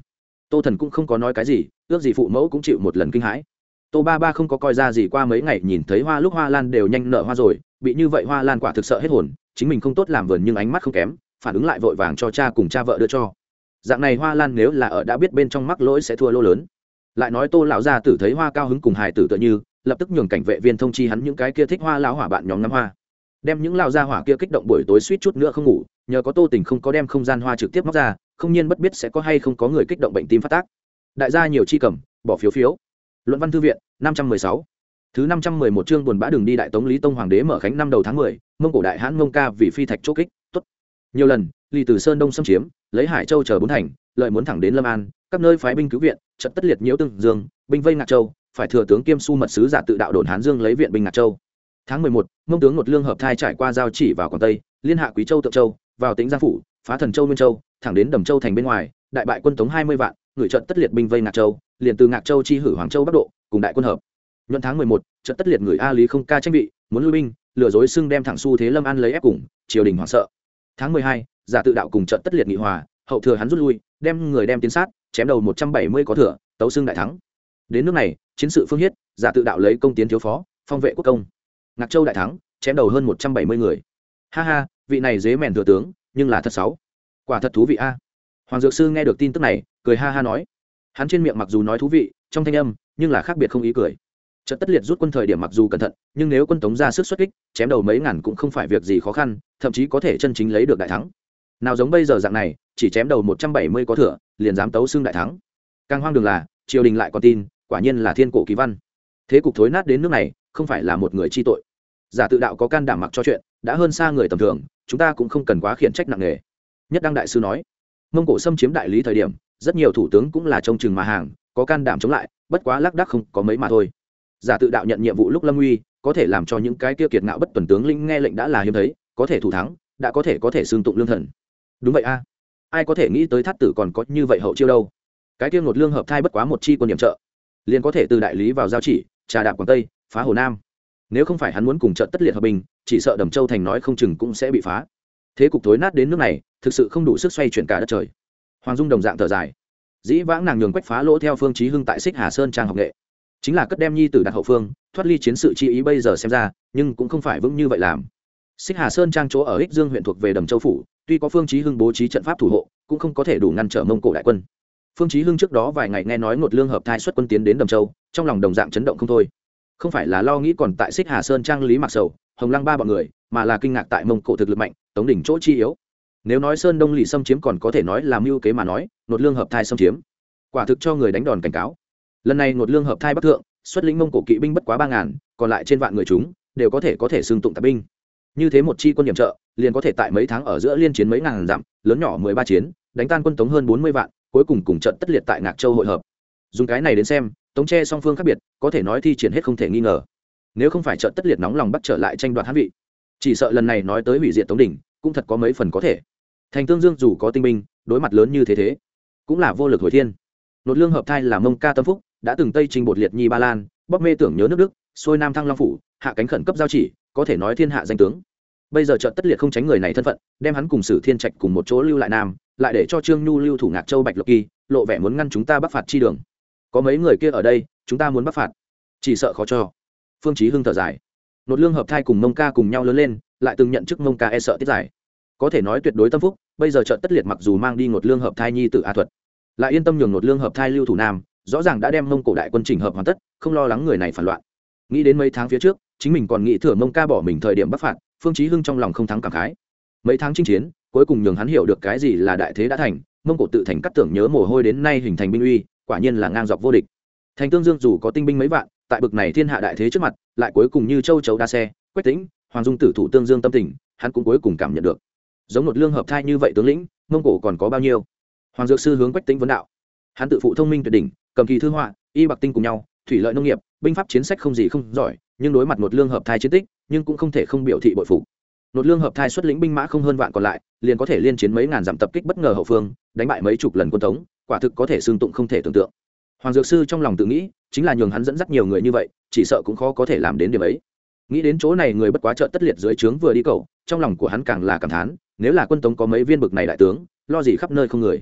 Tô thần cũng không có nói cái gì, ước gì phụ mẫu cũng chịu một lần kinh hãi. Tô ba ba không có coi ra gì qua mấy ngày nhìn thấy hoa lúc hoa lan đều nhanh nở hoa rồi, bị như vậy hoa lan quả thực sợ hết hồn, chính mình không tốt làm vườn nhưng ánh mắt không kém, phản ứng lại vội vàng cho cha cùng cha vợ đưa cho. Dạng này hoa lan nếu là ở đã biết bên trong mắc lỗi sẽ thua lô lớn. Lại nói tô lão gia tử thấy hoa cao hứng cùng hài tử tựa như, lập tức nhường cảnh vệ viên thông chi hắn những cái kia thích hoa lão hỏa bạn nhóm ngắm hoa đem những lao ra hỏa kia kích động buổi tối suýt chút nữa không ngủ, nhờ có tô tình không có đem không gian hoa trực tiếp móc ra, không nhiên bất biết sẽ có hay không có người kích động bệnh tim phát tác. Đại gia nhiều chi cầm, bỏ phiếu phiếu. Luận văn thư viện, năm trăm mười sáu. Thứ năm trăm mười một chương buồn bã đường đi đại tống lý tông hoàng đế mở khánh năm đầu tháng mười, mông cổ đại hãn mông ca vì phi thạch chốt kích, tốt. Nhiều lần, lì từ sơn đông xâm chiếm, lấy hải châu chờ bốn thành, lợi muốn thẳng đến lâm an, các nơi phái binh cứu viện trận tất liệt nhiễu tương dương, binh vây ngạc châu, phải thừa tướng kiêm su mật sứ giả tự đạo đồn hán dương lấy viện binh ngạc châu tháng mười một, mông tướng một lương hợp thai trải qua giao chỉ vào quảng tây, liên hạ quý châu tượng châu, vào tỉnh giang phủ, phá thần châu nguyên châu, thẳng đến đầm châu thành bên ngoài, đại bại quân tống hai mươi vạn, người trận tất liệt binh vây ngạc châu, liền từ ngạc châu chi hử hoàng châu bắc độ, cùng đại quân hợp. Nhuận tháng mười một, trận tất liệt người a lý không ca tranh vị, muốn lui binh, lừa dối xưng đem thẳng xu thế lâm an lấy ép cùng, triều đình hoảng sợ. Tháng mười hai, giả tự đạo cùng trận tất liệt nghị hòa, hậu thừa hắn rút lui, đem người đem tiến sát, chém đầu một trăm bảy mươi có thừa, tấu xưng đại thắng. Đến nước này, chiến sự phương hiết, giả tự đạo lấy công tiến thiếu phó, phong vệ quốc công ngạc châu đại thắng, chém đầu hơn một trăm bảy mươi người. Ha ha, vị này dế mèn thừa tướng, nhưng là thật sáu quả thật thú vị a. Hoàng dược sư nghe được tin tức này, cười ha ha nói. Hắn trên miệng mặc dù nói thú vị, trong thanh âm, nhưng là khác biệt không ý cười. Trận tất liệt rút quân thời điểm mặc dù cẩn thận, nhưng nếu quân tống ra sức xuất kích, chém đầu mấy ngàn cũng không phải việc gì khó khăn, thậm chí có thể chân chính lấy được đại thắng. Nào giống bây giờ dạng này, chỉ chém đầu một trăm bảy mươi có thừa, liền dám tấu xưng đại thắng. Càng hoang đường là, triều đình lại còn tin, quả nhiên là thiên cổ kỳ văn. Thế cục thối nát đến nước này không phải là một người chi tội. Giả tự đạo có can đảm mặc cho chuyện, đã hơn xa người tầm thường, chúng ta cũng không cần quá khiển trách nặng nề. Nhất đăng đại sư nói, mông cổ xâm chiếm đại lý thời điểm, rất nhiều thủ tướng cũng là trông chừng mà hàng, có can đảm chống lại, bất quá lác đắc không có mấy mà thôi. Giả tự đạo nhận nhiệm vụ lúc lâm uy, có thể làm cho những cái tiêu kiệt ngạo bất tuần tướng linh nghe lệnh đã là hiếm thấy, có thể thủ thắng, đã có thể có thể xương tụng lương thần. Đúng vậy a. Ai có thể nghĩ tới thắt tử còn có như vậy hậu chiêu đâu? Cái tiêu ngột lương hợp thai bất quá một chi quân điểm trợ, liền có thể từ đại lý vào giao chỉ, trà đạp quảng tây phá hồ nam. Nếu không phải hắn muốn cùng trận tất liệt hòa bình, chỉ sợ đầm châu thành nói không chừng cũng sẽ bị phá. Thế cục thối nát đến nước này, thực sự không đủ sức xoay chuyển cả đất trời. Hoàng dung đồng dạng thở dài. Dĩ vãng nàng nhường quách phá lỗ theo phương chí hưng tại xích hà sơn trang học nghệ. Chính là cất đem nhi tử đặt hậu phương, thoát ly chiến sự chi ý bây giờ xem ra, nhưng cũng không phải vững như vậy làm. Xích hà sơn trang chỗ ở ích dương huyện thuộc về đầm châu phủ, tuy có phương chí hưng bố trí trận pháp thủ hộ, cũng không có thể đủ ngăn trở mông cổ đại quân. Phương chí hưng trước đó vài ngày nghe nói ngột lương hợp thai xuất quân tiến đến đầm châu, trong lòng đồng dạng chấn động không thôi không phải là lo nghĩ còn tại xích hà sơn trang lý mặc sầu, hồng lăng ba bọn người, mà là kinh ngạc tại mông cổ thực lực mạnh, tống đỉnh chỗ chi yếu. Nếu nói sơn đông lì xâm chiếm còn có thể nói là mưu kế mà nói, nột lương hợp thai xâm chiếm. Quả thực cho người đánh đòn cảnh cáo. Lần này nột lương hợp thai bắc thượng, xuất lĩnh mông cổ kỵ binh bất quá ba ngàn, còn lại trên vạn người chúng, đều có thể có thể xưng tụng tạp binh. Như thế một chi quân điểm trợ, liền có thể tại mấy tháng ở giữa liên chiến mấy ngàn dặm, lớn nhỏ mười ba chiến, đánh tan quân tống hơn bốn mươi vạn, cuối cùng cùng trận tất liệt tại ngạc châu hội hợp. Dùng cái này đến xem tống tre song phương khác biệt, có thể nói thi triển hết không thể nghi ngờ. Nếu không phải trận tất liệt nóng lòng bắt trở lại tranh đoạt hãn vị, chỉ sợ lần này nói tới hủy diệt tống đỉnh, cũng thật có mấy phần có thể. Thành tương dương dù có tinh binh, đối mặt lớn như thế thế, cũng là vô lực hồi thiên. Nột lương hợp thai là mông ca tâm phúc, đã từng tây trình bột liệt nhi ba lan bóc mê tưởng nhớ nước đức, xuôi nam thăng long phủ, hạ cánh khẩn cấp giao chỉ, có thể nói thiên hạ danh tướng. Bây giờ trận tất liệt không tránh người này thân phận, đem hắn cùng sử thiên trạch cùng một chỗ lưu lại nam, lại để cho trương nhu lưu thủ ngạc châu bạch lộc kỳ, lộ vẻ muốn ngăn chúng ta bắc phạt chi đường có mấy người kia ở đây, chúng ta muốn bắt phạt. Chỉ sợ khó cho. Phương chí hưng thở dài. Nột lương hợp thai cùng mông ca cùng nhau lớn lên, lại từng nhận chức mông ca e sợ tiết giải. Có thể nói tuyệt đối tâm phúc, bây giờ trợ tất liệt mặc dù mang đi ngột lương hợp thai nhi tự a thuật. Lại yên tâm nhường ngột lương hợp thai lưu thủ nam, rõ ràng đã đem mông cổ đại quân chỉnh hợp hoàn tất, không lo lắng người này phản loạn. Nghĩ đến mấy tháng phía trước, chính mình còn nghĩ thừa mông ca bỏ mình thời điểm bắc phạt, phương chí hưng trong lòng không thắng cảm khái. Mấy tháng chinh chiến, cuối cùng nhường hắn hiểu được cái gì là đại thế đã thành, mông cổ tự thành cắt tưởng nhớ mồ hôi đến nay hình thành binh uy quả nhiên là ngang dọc vô địch. Thành tương dương dù có tinh binh mấy vạn, tại bực này thiên hạ đại thế trước mặt, lại cuối cùng như châu chấu đa xe, quách tĩnh, hoàng dung tử thủ tương dương tâm tình, hắn cũng cuối cùng cảm nhận được. Giống một lương hợp thai như vậy tướng lĩnh, mông cổ còn có bao nhiêu? Hoàng dược sư hướng quách tĩnh vấn đạo. Hắn tự phụ thông minh tuyệt đỉnh, cầm kỳ thư họa, y bạc tinh cùng nhau, thủy lợi nông nghiệp, binh pháp chiến sách không gì không giỏi, nhưng đối mặt một lương hợp thai chiến tích, nhưng cũng không thể không biểu thị bội phục. Một lương hợp thai xuất lĩnh binh mã không hơn vạn còn lại, liền có thể liên chiến mấy ngàn dặm tập kích bất ngờ hậu phương, đánh bại mấy chục lần quân tống quả thực có thể xương tụng không thể tưởng tượng. Hoàng dược sư trong lòng tự nghĩ, chính là nhường hắn dẫn dắt nhiều người như vậy, chỉ sợ cũng khó có thể làm đến điểm ấy. Nghĩ đến chỗ này người bất quá trợ tất liệt dưới trướng vừa đi cầu trong lòng của hắn càng là cảm thán, nếu là quân tống có mấy viên bực này đại tướng, lo gì khắp nơi không người.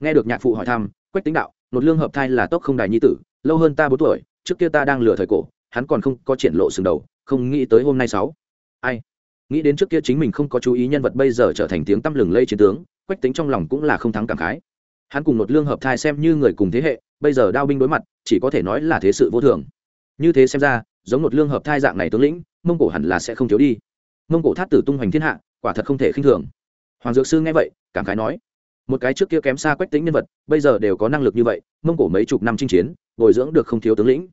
Nghe được nhạc phụ hỏi thăm, quách tính đạo, nột lương hợp thai là tốc không đài nhi tử, lâu hơn ta bốn tuổi, trước kia ta đang lừa thời cổ, hắn còn không có triển lộ sừng đầu, không nghĩ tới hôm nay sáu. Ai? Nghĩ đến trước kia chính mình không có chú ý nhân vật bây giờ trở thành tiếng tăm lừng lây chiến tướng, quách tính trong lòng cũng là không thắng cảm khái hắn cùng một lương hợp thai xem như người cùng thế hệ, bây giờ đao binh đối mặt, chỉ có thể nói là thế sự vô thường. Như thế xem ra, giống một lương hợp thai dạng này tướng lĩnh, mông cổ hẳn là sẽ không thiếu đi. Mông cổ thát tử tung hoành thiên hạ, quả thật không thể khinh thường. Hoàng dược sư nghe vậy, cảm khái nói, một cái trước kia kém xa quách tính nhân vật, bây giờ đều có năng lực như vậy, mông cổ mấy chục năm chinh chiến, bồi dưỡng được không thiếu tướng lĩnh.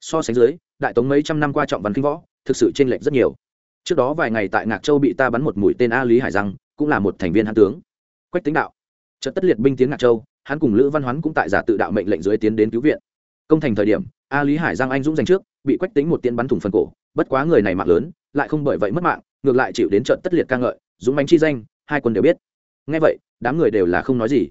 So sánh dưới, đại tống mấy trăm năm qua trọng văn kinh võ, thực sự chênh lệch rất nhiều. Trước đó vài ngày tại ngạc châu bị ta bắn một mũi tên a lý hải răng cũng là một thành viên hãn tướng. Quách tính đạo trận tất liệt binh tiến ngạc châu, hắn cùng lữ văn hoán cũng tại giả tự đạo mệnh lệnh dưới tiến đến cứu viện. Công thành thời điểm, a lý hải giang anh dũng giành trước, bị quách tính một tiễn bắn thủng phần cổ, bất quá người này mạng lớn, lại không bởi vậy mất mạng, ngược lại chịu đến trận tất liệt ca ngợi, dũng bánh chi danh, hai quân đều biết. Ngay vậy, đám người đều là không nói gì.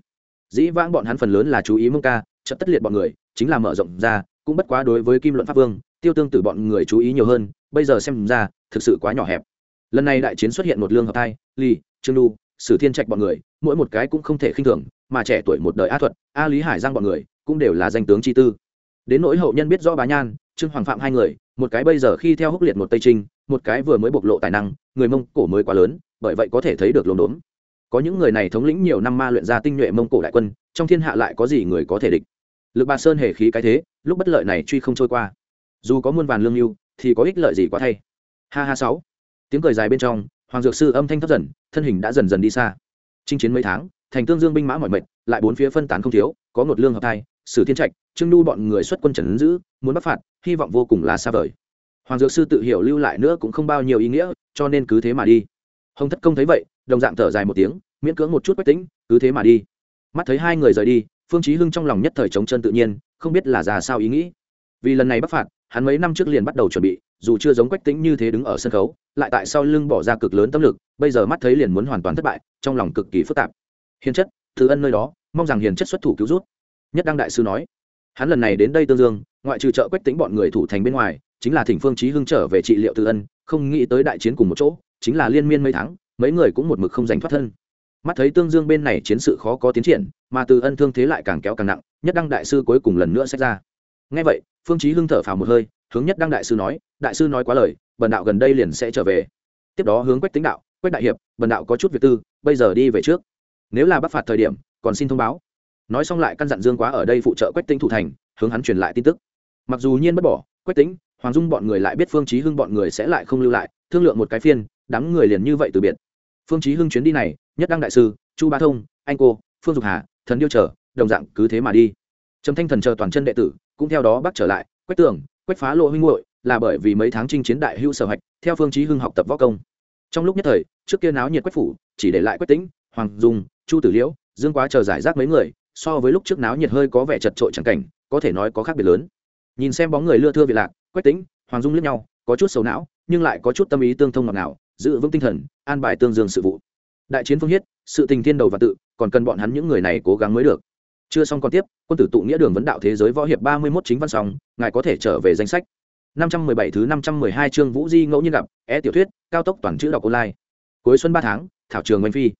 Dĩ vãng bọn hắn phần lớn là chú ý mông ca trận tất liệt bọn người, chính là mở rộng ra, cũng bất quá đối với kim luận pháp vương, tiêu tương tử bọn người chú ý nhiều hơn, bây giờ xem ra, thực sự quá nhỏ hẹp. Lần này đại chiến xuất hiện một lương hợp thai ly trương đu sử thiên trạch bọn người, mỗi một cái cũng không thể khinh thường, mà trẻ tuổi một đời a thuật, a lý hải giang bọn người cũng đều là danh tướng chi tư. Đến nỗi hậu nhân biết rõ bá nhan, trương hoàng phạm hai người, một cái bây giờ khi theo húc liệt một tây trinh, một cái vừa mới bộc lộ tài năng, người mông cổ mới quá lớn, bởi vậy có thể thấy được lồn đốn có những người này thống lĩnh nhiều năm ma luyện ra tinh nhuệ mông cổ đại quân, trong thiên hạ lại có gì người có thể địch. Lực bà sơn hề khí cái thế, lúc bất lợi này truy không trôi qua. Dù có muôn vàn lương mưu thì có ích lợi gì quá thay. Ha ha sáu. Tiếng cười dài bên trong hoàng dược sư âm thanh thấp dần, thân hình đã dần dần đi xa. Chinh chiến mấy tháng, thành tương dương binh mã mọi mệt, lại bốn phía phân tán không thiếu, có một lương hợp thai, sử thiên trạch, trương nu bọn người xuất quân trần giữ, muốn bắt phạt, hy vọng vô cùng là xa vời. Hoàng dược sư tự hiểu lưu lại nữa cũng không bao nhiêu ý nghĩa, cho nên cứ thế mà đi. Hồng thất công thấy vậy, đồng dạng thở dài một tiếng, miễn cưỡng một chút quách tính, cứ thế mà đi. Mắt thấy hai người rời đi, phương chí hưng trong lòng nhất thời chống chân tự nhiên, không biết là ra sao ý nghĩ. Vì lần này bắt phạt, hắn mấy năm trước liền bắt đầu chuẩn bị dù chưa giống quách tính như thế đứng ở sân khấu, lại tại sau lưng bỏ ra cực lớn tâm lực, bây giờ mắt thấy liền muốn hoàn toàn thất bại, trong lòng cực kỳ phức tạp. Hiền chất thứ ân nơi đó, mong rằng hiền chất xuất thủ cứu rút nhất đăng đại sư nói, hắn lần này đến đây tương dương, ngoại trừ trợ quách tính bọn người thủ thành bên ngoài, chính là thỉnh phương chí hưng trở về trị liệu tư ân, không nghĩ tới đại chiến cùng một chỗ, chính là liên miên mấy tháng, mấy người cũng một mực không giành thoát thân. Mắt thấy tương dương bên này chiến sự khó có tiến triển, mà từ ân thương thế lại càng kéo càng nặng, nhất đăng đại sư cuối cùng lần nữa xét ra. Ngay vậy, phương chí hưng thở phào một hơi hướng nhất đăng đại sư nói, đại sư nói quá lời, bần đạo gần đây liền sẽ trở về. Tiếp đó hướng quách tính đạo, quách đại hiệp, bần đạo có chút việc tư, bây giờ đi về trước. Nếu là bắt phạt thời điểm, còn xin thông báo. Nói xong lại căn dặn dương quá ở đây phụ trợ quách tính thủ thành, hướng hắn truyền lại tin tức. Mặc dù nhiên bất bỏ, quách tính hoàng dung bọn người lại biết phương chí hưng bọn người sẽ lại không lưu lại, thương lượng một cái phiên, đám người liền như vậy từ biệt. Phương chí hưng chuyến đi này, nhất đăng đại sư, chu ba thông, anh cô, phương dục hà, thần điêu trở đồng dạng cứ thế mà đi. Trầm thanh thần chờ toàn chân đệ tử, cũng theo đó bắt trở lại, quách tường quách phá lộ huynh muội, là bởi vì mấy tháng chinh chiến đại hưu sở hạch theo phương chí hưng học tập võ công. Trong lúc nhất thời, trước kia náo nhiệt quách phủ, chỉ để lại quách tĩnh, hoàng dung, chu tử liễu, dương quá chờ giải rác mấy người, so với lúc trước náo nhiệt hơi có vẻ chật trội chẳng cảnh, có thể nói có khác biệt lớn. Nhìn xem bóng người lưa thưa vị lạc, quách tĩnh, hoàng dung liếc nhau, có chút sầu não, nhưng lại có chút tâm ý tương thông ngọt ngào, giữ vững tinh thần, an bài tương dương sự vụ. Đại chiến phương hiết sự tình thiên đầu và tự, còn cần bọn hắn những người này cố gắng mới được chưa xong còn tiếp, quân tử tụ nghĩa đường vấn đạo thế giới võ hiệp ba mươi mốt chính văn song ngài có thể trở về danh sách. năm trăm mười bảy thứ năm trăm mười hai chương vũ di ngẫu nhiên gặp, é tiểu thuyết, cao tốc toàn chữ đọc online. Cuối xuân ba tháng, thảo trường oanh phi.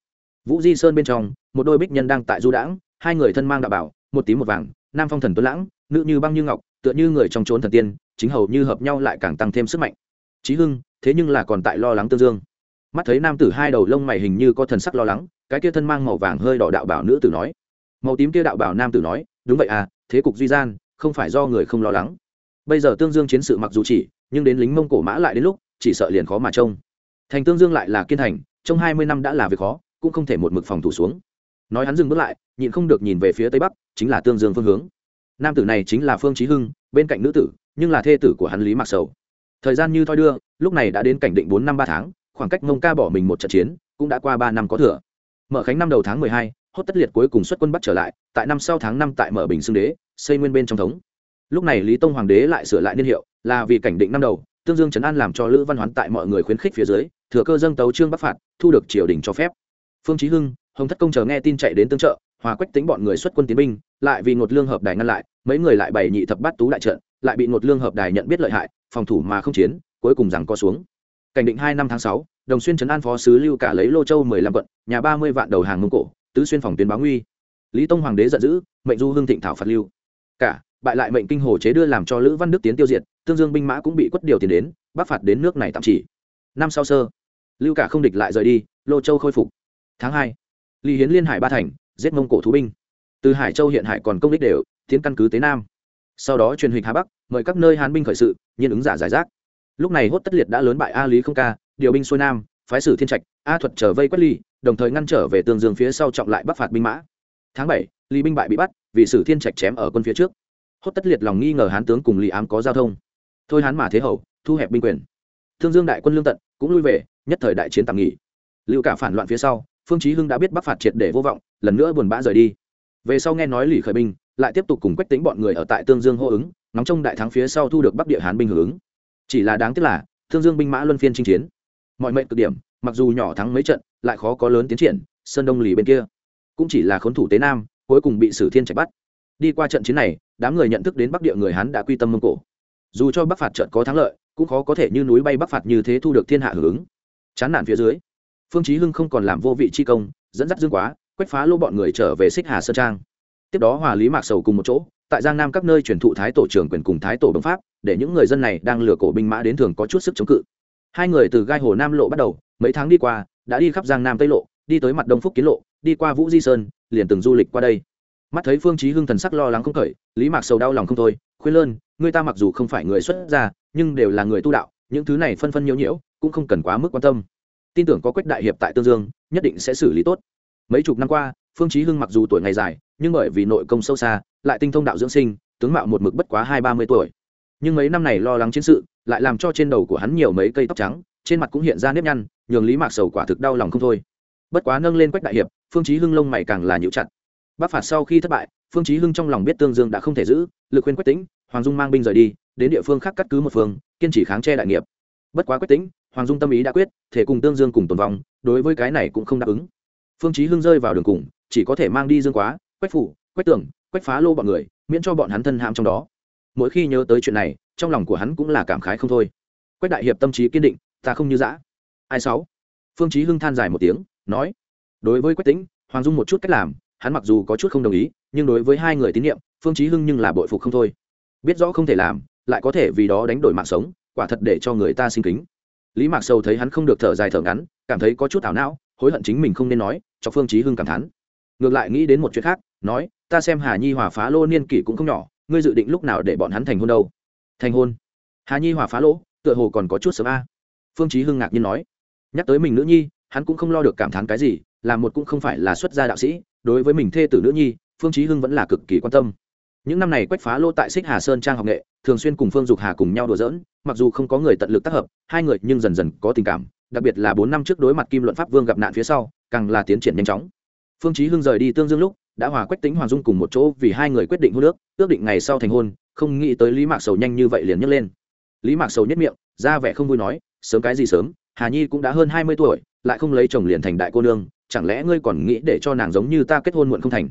Vũ di sơn bên trong, một đôi bích nhân đang tại du đãng, hai người thân mang đạo bảo, một tím một vàng, nam phong thần tuấn lãng, nữ như băng như ngọc, tựa như người trong trốn thần tiên, chính hầu như hợp nhau lại càng tăng thêm sức mạnh. Trí hưng, thế nhưng là còn tại lo lắng tương dương. Mắt thấy nam tử hai đầu lông mày hình như có thần sắc lo lắng, cái kia thân mang màu vàng hơi đỏ đạo bảo nữ tử nói màu tím kia đạo bảo nam tử nói, đúng vậy à thế cục duy gian, không phải do người không lo lắng. Bây giờ tương dương chiến sự mặc dù chỉ, nhưng đến lính mông cổ mã lại đến lúc, chỉ sợ liền khó mà trông. Thành tương dương lại là kiên thành trong hai mươi năm đã là việc khó, cũng không thể một mực phòng thủ xuống. Nói hắn dừng bước lại, nhịn không được nhìn về phía tây bắc, chính là tương dương phương hướng. Nam tử này chính là phương trí hưng, bên cạnh nữ tử, nhưng là thê tử của hắn lý mặc sầu. Thời gian như thoi đưa, lúc này đã đến cảnh định bốn năm ba tháng, khoảng cách mông ca bỏ mình một trận chiến, cũng đã qua ba năm có thừa. Mở khánh năm đầu tháng mười hai hốt tất liệt cuối cùng xuất quân bắt trở lại, tại năm sau tháng năm tại mở bình xương đế, xây nguyên bên trong thống. Lúc này lý tông hoàng đế lại sửa lại niên hiệu, là vì cảnh định năm đầu, tương dương trấn an làm cho lữ văn hoán tại mọi người khuyến khích phía dưới, thừa cơ dâng tấu trương bắc phạt, thu được triều đình cho phép. Phương chí hưng, hồng thất công chờ nghe tin chạy đến tương trợ, hòa quách tính bọn người xuất quân tiến binh, lại vì ngột lương hợp đài ngăn lại, mấy người lại bày nhị thập bát tú đại trận, lại bị ngột lương hợp đài nhận biết lợi hại, phòng thủ mà không chiến, cuối cùng rằng co xuống. Cảnh định hai năm tháng sáu, đồng xuyên trấn an phó sứ lưu cả lấy lô châu mười lăm quận, nhà ba mươi vạn đầu hàng mông cổ tứ xuyên phòng tuyến báo nguy. Lý tông hoàng đế giận dữ, mệnh du hưng thịnh thảo phạt lưu. Cả, bại lại mệnh kinh hồ chế đưa làm cho lữ văn đức tiến tiêu diệt, tương dương binh mã cũng bị quất điều tiền đến bắc phạt đến nước này tạm chỉ. Năm sau sơ, lưu cả không địch lại rời đi, lô châu khôi phục. Tháng hai, lý hiến liên hải ba thành, giết mông cổ thú binh. Từ hải châu hiện hải còn công đích đều, tiến căn cứ tế nam. Sau đó truyền huỳnh hà bắc, mời các nơi hán binh khởi sự, nhiên ứng giả giải rác. Lúc này hốt tất liệt đã lớn bại a lý không ca, điều binh xuôi nam, phái sử thiên trạch, a thuật trở vây quét ly đồng thời ngăn trở về tương dương phía sau trọng lại bắc phạt binh mã. Tháng bảy, lý binh bại bị bắt, vì sử thiên trạch chém ở quân phía trước. Hốt tất liệt lòng nghi ngờ hán tướng cùng lý ám có giao thông. Thôi hán mà thế hậu thu hẹp binh quyền. Thương dương đại quân lương tận, cũng lui về, nhất thời đại chiến tạm nghỉ. Lưu cả phản loạn phía sau, phương chí hưng đã biết bắc phạt triệt để vô vọng, lần nữa buồn bã rời đi. Về sau nghe nói lỷ khởi binh, lại tiếp tục cùng quách tính bọn người ở tại tương dương hô ứng, nóng trong đại thắng phía sau thu được bắc địa hán binh hưởng ứng. Chỉ là đáng tiếc là, thương dương binh mã luân phiên chinh chiến. Mọi mệnh cực điểm, mặc dù nhỏ thắng mấy trận lại khó có lớn tiến triển, sơn đông lì bên kia. Cũng chỉ là khốn thủ tế nam, cuối cùng bị sử thiên trạch bắt. Đi qua trận chiến này, đám người nhận thức đến bắc địa người hán đã quy tâm mông cổ. Dù cho bắc phạt trận có thắng lợi, cũng khó có thể như núi bay bắc phạt như thế thu được thiên hạ hưởng ứng. Chán nản phía dưới, phương chí hưng không còn làm vô vị chi công, dẫn dắt dương quá quét phá lô bọn người trở về xích hà sơn trang. Tiếp đó hòa lý mạc sầu cùng một chỗ, tại giang nam các nơi truyền thụ thái tổ trưởng quyền cùng thái tổ bấm pháp, để những người dân này đang lừa cổ binh mã đến thường có chút sức chống cự. Hai người từ gai hồ nam lộ bắt đầu, mấy tháng đi qua đã đi khắp giang nam tây lộ, đi tới mặt đông phúc kiến lộ, đi qua vũ di sơn, liền từng du lịch qua đây. Mắt thấy phương chí hưng thần sắc lo lắng không khởi lý mạc sầu đau lòng không thôi, khuyên lơn người ta mặc dù không phải người xuất gia, nhưng đều là người tu đạo, những thứ này phân phân nhiễu nhiễu, cũng không cần quá mức quan tâm. Tin tưởng có quách đại hiệp tại tương dương, nhất định sẽ xử lý tốt. Mấy chục năm qua, phương chí hưng mặc dù tuổi ngày dài, nhưng bởi vì nội công sâu xa, lại tinh thông đạo dưỡng sinh, tướng mạo một mực bất quá hai ba mươi tuổi. Nhưng mấy năm này lo lắng chiến sự, lại làm cho trên đầu của hắn nhiều mấy cây tóc trắng trên mặt cũng hiện ra nếp nhăn, nhường lý mạc sầu quả thực đau lòng không thôi. Bất quá nâng lên quách đại hiệp, phương chí hưng lông mày càng là nhíu chặt. Bắc phạt sau khi thất bại, phương chí hưng trong lòng biết tương dương đã không thể giữ, lực khuyên quách tĩnh, hoàng dung mang binh rời đi, đến địa phương khác cắt cứ một phương, kiên trì kháng che đại nghiệp. Bất quá quách tĩnh, hoàng dung tâm ý đã quyết, thể cùng tương dương cùng tồn vong, đối với cái này cũng không đáp ứng. Phương chí hưng rơi vào đường cùng, chỉ có thể mang đi dương quá, quách phủ, quách tưởng, quách phá lô bọn người, miễn cho bọn hắn thân ham trong đó. Mỗi khi nhớ tới chuyện này, trong lòng của hắn cũng là cảm khái không thôi. Quách đại hiệp tâm trí kiên định ta không như dã. Ai sáu? Phương chí hưng than dài một tiếng, nói, đối với quách tĩnh, hoàng dung một chút cách làm, hắn mặc dù có chút không đồng ý, nhưng đối với hai người tín nhiệm, phương chí hưng nhưng là bội phục không thôi. Biết rõ không thể làm, lại có thể vì đó đánh đổi mạng sống, quả thật để cho người ta sinh kính. Lý mạc sầu thấy hắn không được thở dài thở ngắn, cảm thấy có chút ảo não, hối hận chính mình không nên nói, cho phương chí hưng cảm thán. Ngược lại nghĩ đến một chuyện khác, nói, ta xem hà nhi hòa phá lô niên kỷ cũng không nhỏ, ngươi dự định lúc nào để bọn hắn thành hôn đâu? Thành hôn? Hà nhi hòa phá lỗ tựa hồ còn có chút sớm a phương chí hưng ngạc nhiên nói, nhắc tới mình nữ nhi, hắn cũng không lo được cảm thán cái gì làm một cũng không phải là xuất gia đạo sĩ, đối với mình thê tử nữ nhi, phương chí hưng vẫn là cực kỳ quan tâm. Những năm này quách phá lô tại xích hà sơn trang học nghệ, thường xuyên cùng phương dục hà cùng nhau đùa giỡn, mặc dù không có người tận lực tác hợp, hai người nhưng dần dần có tình cảm, đặc biệt là bốn năm trước đối mặt kim luận pháp vương gặp nạn phía sau, càng là tiến triển nhanh chóng. Phương chí hưng rời đi tương dương lúc, đã hòa quách tính hoàng dung cùng một chỗ vì hai người quyết định hôn nước ước định ngày sau thành hôn, không nghĩ tới lý mạc sầu nhanh như vậy liền nhấc lên. Lý mạc sầu nhất miệng, ra vẻ không vui nói sớm cái gì sớm, hà nhi cũng đã hơn hai mươi tuổi, lại không lấy chồng liền thành đại cô nương, chẳng lẽ ngươi còn nghĩ để cho nàng giống như ta kết hôn muộn không thành?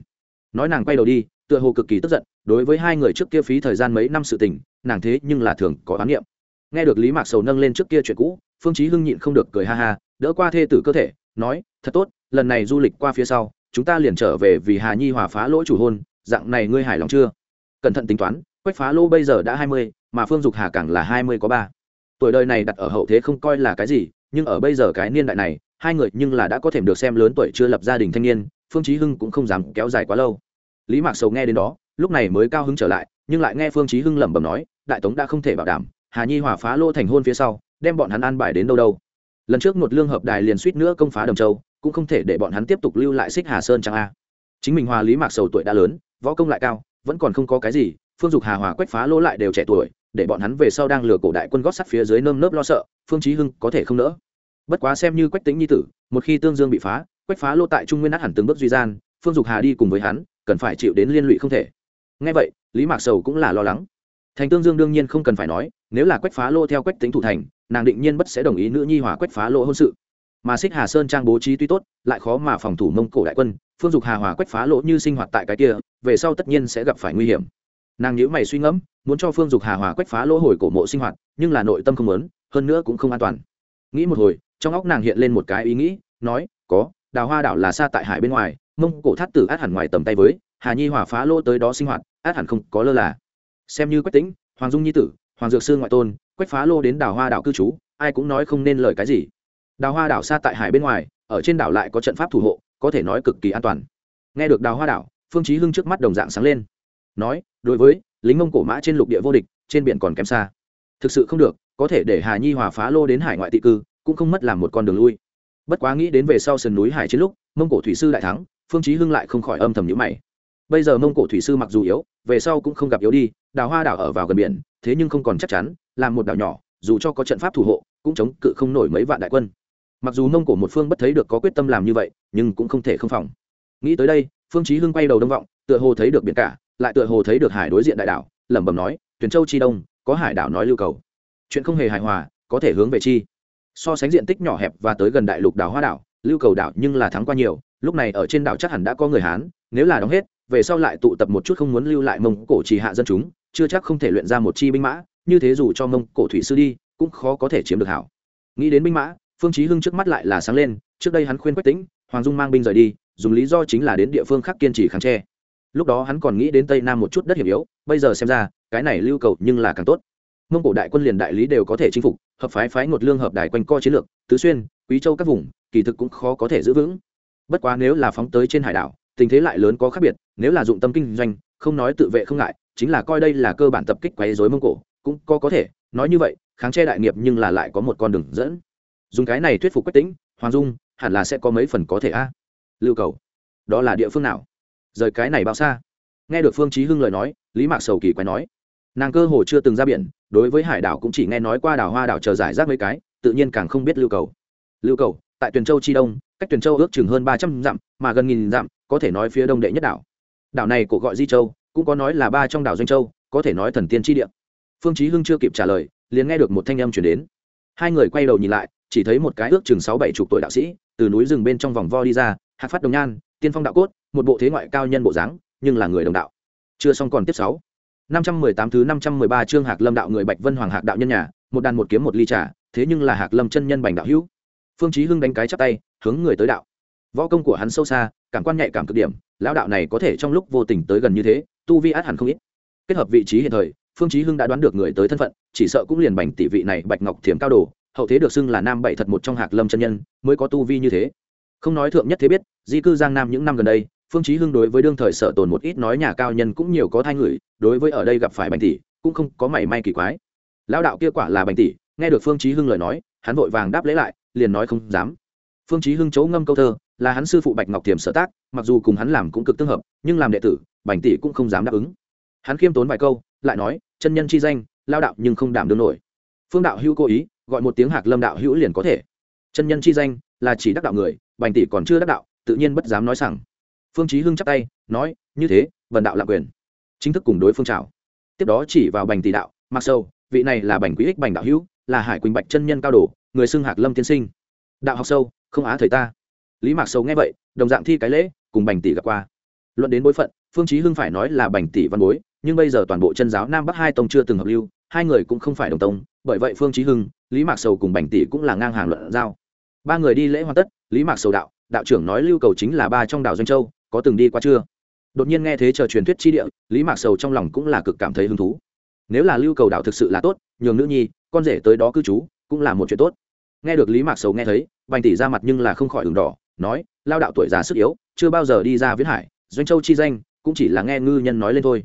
Nói nàng quay đầu đi, tựa hồ cực kỳ tức giận, đối với hai người trước kia phí thời gian mấy năm sự tình, nàng thế nhưng là thường có oán niệm. Nghe được lý mạc sầu nâng lên trước kia chuyện cũ, phương chí hưng nhịn không được cười ha ha, đỡ qua thê tử cơ thể, nói, thật tốt, lần này du lịch qua phía sau, chúng ta liền trở về vì hà nhi hòa phá lỗ chủ hôn, dạng này ngươi hài lòng chưa? Cẩn thận tính toán, quách phá lỗ bây giờ đã hai mươi, mà phương dục hà càng là hai mươi có ba tuổi đời này đặt ở hậu thế không coi là cái gì, nhưng ở bây giờ cái niên đại này, hai người nhưng là đã có thể được xem lớn tuổi chưa lập gia đình thanh niên, phương chí hưng cũng không dám kéo dài quá lâu. Lý mạc sầu nghe đến đó, lúc này mới cao hứng trở lại, nhưng lại nghe phương chí hưng lẩm bẩm nói, đại tống đã không thể bảo đảm, hà nhi hòa phá lô thành hôn phía sau, đem bọn hắn an bài đến đâu đâu. Lần trước một lương hợp đài liền suýt nữa công phá đồng châu, cũng không thể để bọn hắn tiếp tục lưu lại xích hà sơn chẳng a. Chính mình hòa lý mạc sầu tuổi đã lớn, võ công lại cao, vẫn còn không có cái gì, phương dục hà hòa quách phá lô lại đều trẻ tuổi để bọn hắn về sau đang lừa cổ đại quân gót sắt phía dưới nơm nớp lo sợ, phương chí hưng có thể không nỡ. Bất quá xem như quách tính nhi tử, một khi tương dương bị phá, quách phá lô tại trung nguyên át hẳn từng bước duy gian, phương dục hà đi cùng với hắn, cần phải chịu đến liên lụy không thể. Nghe vậy, lý mạc sầu cũng là lo lắng. Thành tương dương đương nhiên không cần phải nói, nếu là quách phá lô theo quách tính thủ thành, nàng định nhiên bất sẽ đồng ý nữ nhi hòa quách phá lô hôn sự. Mà xích hà sơn trang bố trí tuy tốt, lại khó mà phòng thủ mông cổ đại quân, phương dục hà hòa quách phá lỗ như sinh hoạt tại cái kia, về sau tất nhiên sẽ gặp phải nguy hiểm nàng nhữ mày suy ngẫm, muốn cho phương dục hà hòa quách phá lỗ hồi cổ mộ sinh hoạt, nhưng là nội tâm không lớn hơn nữa cũng không an toàn. Nghĩ một hồi, trong óc nàng hiện lên một cái ý nghĩ, nói, có, đào hoa đảo là xa tại hải bên ngoài, mông cổ thát tử át hẳn ngoài tầm tay với, hà nhi hòa phá lỗ tới đó sinh hoạt, át hẳn không có lơ là. Xem như quách tính hoàng dung nhi tử, hoàng dược sư ngoại tôn, quách phá lô đến Đảo hoa đảo cư trú, ai cũng nói không nên lời cái gì. Đào hoa đảo xa tại hải bên ngoài, ở trên đảo lại có trận pháp thủ hộ, có thể nói cực kỳ an toàn. Nghe được đào hoa đảo, phương chí hưng trước mắt đồng dạng sáng lên nói, đối với, lính mông cổ mã trên lục địa vô địch, trên biển còn kém xa. Thực sự không được, có thể để hà nhi hòa phá lô đến hải ngoại tị cư, cũng không mất làm một con đường lui. Bất quá nghĩ đến về sau sườn núi hải chiến lúc mông cổ thủy sư đại thắng, phương chí hưng lại không khỏi âm thầm nhíu mày. Bây giờ mông cổ thủy sư mặc dù yếu, về sau cũng không gặp yếu đi, đào hoa đảo ở vào gần biển, thế nhưng không còn chắc chắn, làm một đảo nhỏ, dù cho có trận pháp thủ hộ, cũng chống cự không nổi mấy vạn đại quân. Mặc dù mông cổ một phương bất thấy được có quyết tâm làm như vậy, nhưng cũng không thể không phòng. Nghĩ tới đây, phương chí hưng quay đầu đông vọng, tựa hồ thấy được biển cả lại tựa hồ thấy được hải đối diện đại đảo, lẩm bẩm nói tuyển châu chi đông, có hải đảo nói lưu cầu. Chuyện không hề hài hòa, có thể hướng về chi. So sánh diện tích nhỏ hẹp và tới gần đại lục đảo hoa đảo, lưu cầu đảo nhưng là thắng qua nhiều, lúc này ở trên đảo chắc hẳn đã có người hán, nếu là đóng hết, về sau lại tụ tập một chút không muốn lưu lại mông cổ trì hạ dân chúng, chưa chắc không thể luyện ra một chi binh mã, như thế dù cho mông cổ thủy sư đi, cũng khó có thể chiếm được hảo. Nghĩ đến binh mã, phương chí hưng trước mắt lại là sáng lên, trước đây hắn khuyên quách tĩnh, hoàng dung mang binh rời đi, dùng lý do chính là đến địa phương khác kiên trì kháng tre lúc đó hắn còn nghĩ đến tây nam một chút đất hiểm yếu, bây giờ xem ra, cái này lưu cầu nhưng là càng tốt. Mông cổ đại quân liền đại lý đều có thể chinh phục, hợp phái phái ngột lương hợp đài quanh co chiến lược, tứ xuyên, quý châu các vùng, kỳ thực cũng khó có thể giữ vững. Bất quá nếu là phóng tới trên hải đảo, tình thế lại lớn có khác biệt, nếu là dụng tâm kinh doanh, không nói tự vệ không ngại, chính là coi đây là cơ bản tập kích quấy rối mông cổ, cũng có có thể. Nói như vậy, kháng che đại nghiệp nhưng là lại có một con đường dẫn. Dùng cái này thuyết phục quách tính hoàng dung, hẳn là sẽ có mấy phần có thể a. Lưu cầu, đó là địa phương nào? Rời cái này bao xa. Nghe được phương chí hưng lời nói, lý mạc sầu kỳ quái nói, nàng cơ hồ chưa từng ra biển, đối với hải đảo cũng chỉ nghe nói qua đảo hoa đảo chờ giải rác mấy cái, tự nhiên càng không biết lưu cầu. Lưu cầu, tại tuyền châu chi đông, cách tuyền châu ước chừng hơn ba trăm dặm, mà gần nghìn dặm, có thể nói phía đông đệ nhất đảo. Đảo này cổ gọi di châu, cũng có nói là ba trong đảo doanh châu, có thể nói thần tiên chi địa. Phương chí hưng chưa kịp trả lời, liền nghe được một thanh âm truyền đến. Hai người quay đầu nhìn lại, chỉ thấy một cái ước chừng sáu bảy chục tuổi đạo sĩ, từ núi rừng bên trong vòng vo đi ra, hạc phát đồng nhan tiên phong đạo cốt, một bộ thế ngoại cao nhân bộ dáng, nhưng là người đồng đạo. Chưa xong còn tiếp sáu. năm trăm mười tám thứ năm trăm mười ba chương hạc lâm đạo người bạch vân hoàng hạc đạo nhân nhà, một đàn một kiếm một ly trà, thế nhưng là hạc lâm chân nhân bành đạo hữu. Phương chí hưng đánh cái chắp tay, hướng người tới đạo. Võ công của hắn sâu xa, cảm quan nhạy cảm cực điểm, lão đạo này có thể trong lúc vô tình tới gần như thế, tu vi át hẳn không ít. Kết hợp vị trí hiện thời, phương chí hưng đã đoán được người tới thân phận, chỉ sợ cũng liền bành tỷ vị này bạch ngọc thiểm cao đồ, hậu thế được xưng là nam bảy thật một trong hạc lâm chân nhân, mới có tu vi như thế không nói thượng nhất thế biết, di cư giang nam những năm gần đây, phương chí hưng đối với đương thời sợ tồn một ít nói nhà cao nhân cũng nhiều có thay người, đối với ở đây gặp phải bành tỷ, cũng không có mảy may kỳ quái. Lão đạo kia quả là bành tỷ, nghe được phương chí hưng lời nói, hắn vội vàng đáp lễ lại, liền nói không dám. Phương chí hưng chấu ngâm câu thơ, là hắn sư phụ bạch ngọc Tiềm sở tác, mặc dù cùng hắn làm cũng cực tương hợp, nhưng làm đệ tử, bành tỷ cũng không dám đáp ứng. Hắn khiêm tốn vài câu, lại nói, chân nhân chi danh lao đạo nhưng không đảm đương nổi. Phương đạo hữu cố ý, gọi một tiếng hạc lâm đạo hữu liền có thể. Chân nhân chi danh, là chỉ đắc đạo người bành tỷ còn chưa đắc đạo, tự nhiên bất dám nói rằng phương chí hưng chắp tay, nói, như thế vần đạo lạc quyền. Chính thức cùng đối phương chào. Tiếp đó chỉ vào bành tỷ đạo mặc sâu vị này là bành quý ích bành đạo hữu, là hải quỳnh bạch chân nhân cao đồ, người xưng hạc lâm tiên sinh. Đạo học sâu, không á thời ta. Lý mạc sâu nghe vậy, đồng dạng thi cái lễ, cùng bành tỷ gặp qua. Luận đến bối phận, phương chí hưng phải nói là bành tỷ văn bối, nhưng bây giờ toàn bộ chân giáo nam bắc hai tông chưa từng hợp lưu, hai người cũng không phải đồng tông, bởi vậy phương chí hưng, lý mạc sầu cùng bành tỷ cũng là ngang hàng luận giao ba người đi lễ hoàn tất, lý mạc sầu đạo đạo trưởng nói lưu cầu chính là ba trong đảo doanh châu, có từng đi qua chưa? Đột nhiên nghe thế chờ truyền thuyết chi địa, lý mạc sầu trong lòng cũng là cực cảm thấy hứng thú. Nếu là lưu cầu đảo thực sự là tốt, nhường nữ nhi, con rể tới đó cư trú, cũng là một chuyện tốt. Nghe được lý mạc sầu nghe thấy, bành tỷ ra mặt nhưng là không khỏi đường đỏ, nói, lao đạo tuổi già sức yếu, chưa bao giờ đi ra viễn hải, doanh châu chi danh, cũng chỉ là nghe ngư nhân nói lên thôi.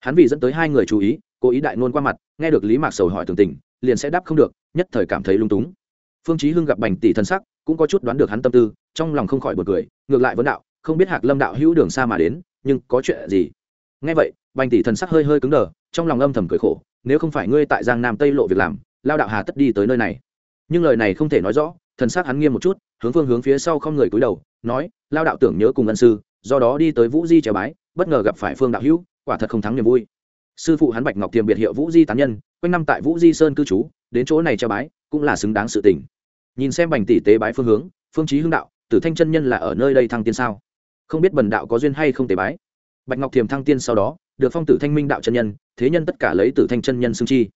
Hắn vì dẫn tới hai người chú ý, cố ý đại nôn qua mặt, nghe được lý mạc sầu hỏi tường tình, liền sẽ đáp không được, nhất thời cảm thấy lung túng phương chí hưng gặp bành tỷ thân sắc, cũng có chút đoán được hắn tâm tư, trong lòng không khỏi buồn cười, ngược lại vấn đạo, không biết hạc lâm đạo hữu đường xa mà đến, nhưng có chuyện gì? Nghe vậy, bành tỷ thần sắc hơi hơi cứng đờ, trong lòng âm thầm cười khổ, nếu không phải ngươi tại giang nam tây lộ việc làm, lao đạo hà tất đi tới nơi này. Nhưng lời này không thể nói rõ, thần sắc hắn nghiêm một chút, hướng phương hướng phía sau không người cúi đầu, nói, lao đạo tưởng nhớ cùng ân sư, do đó đi tới vũ di trèo bái, bất ngờ gặp phải phương đạo hữu, quả thật không thắng niềm vui. Sư phụ hắn bạch ngọc tiềm biệt hiệu vũ di tán nhân, quanh năm tại vũ di sơn cư trú, đến chỗ này treo bái, cũng là xứng đáng sự tình nhìn xem bành tỷ tế bái phương hướng, phương chí hưng đạo, tử thanh chân nhân là ở nơi đây thăng tiên sao? Không biết bần đạo có duyên hay không tế bái? Bạch ngọc thiềm thăng tiên sau đó, được phong tử thanh minh đạo chân nhân, thế nhân tất cả lấy tử thanh chân nhân xưng chi.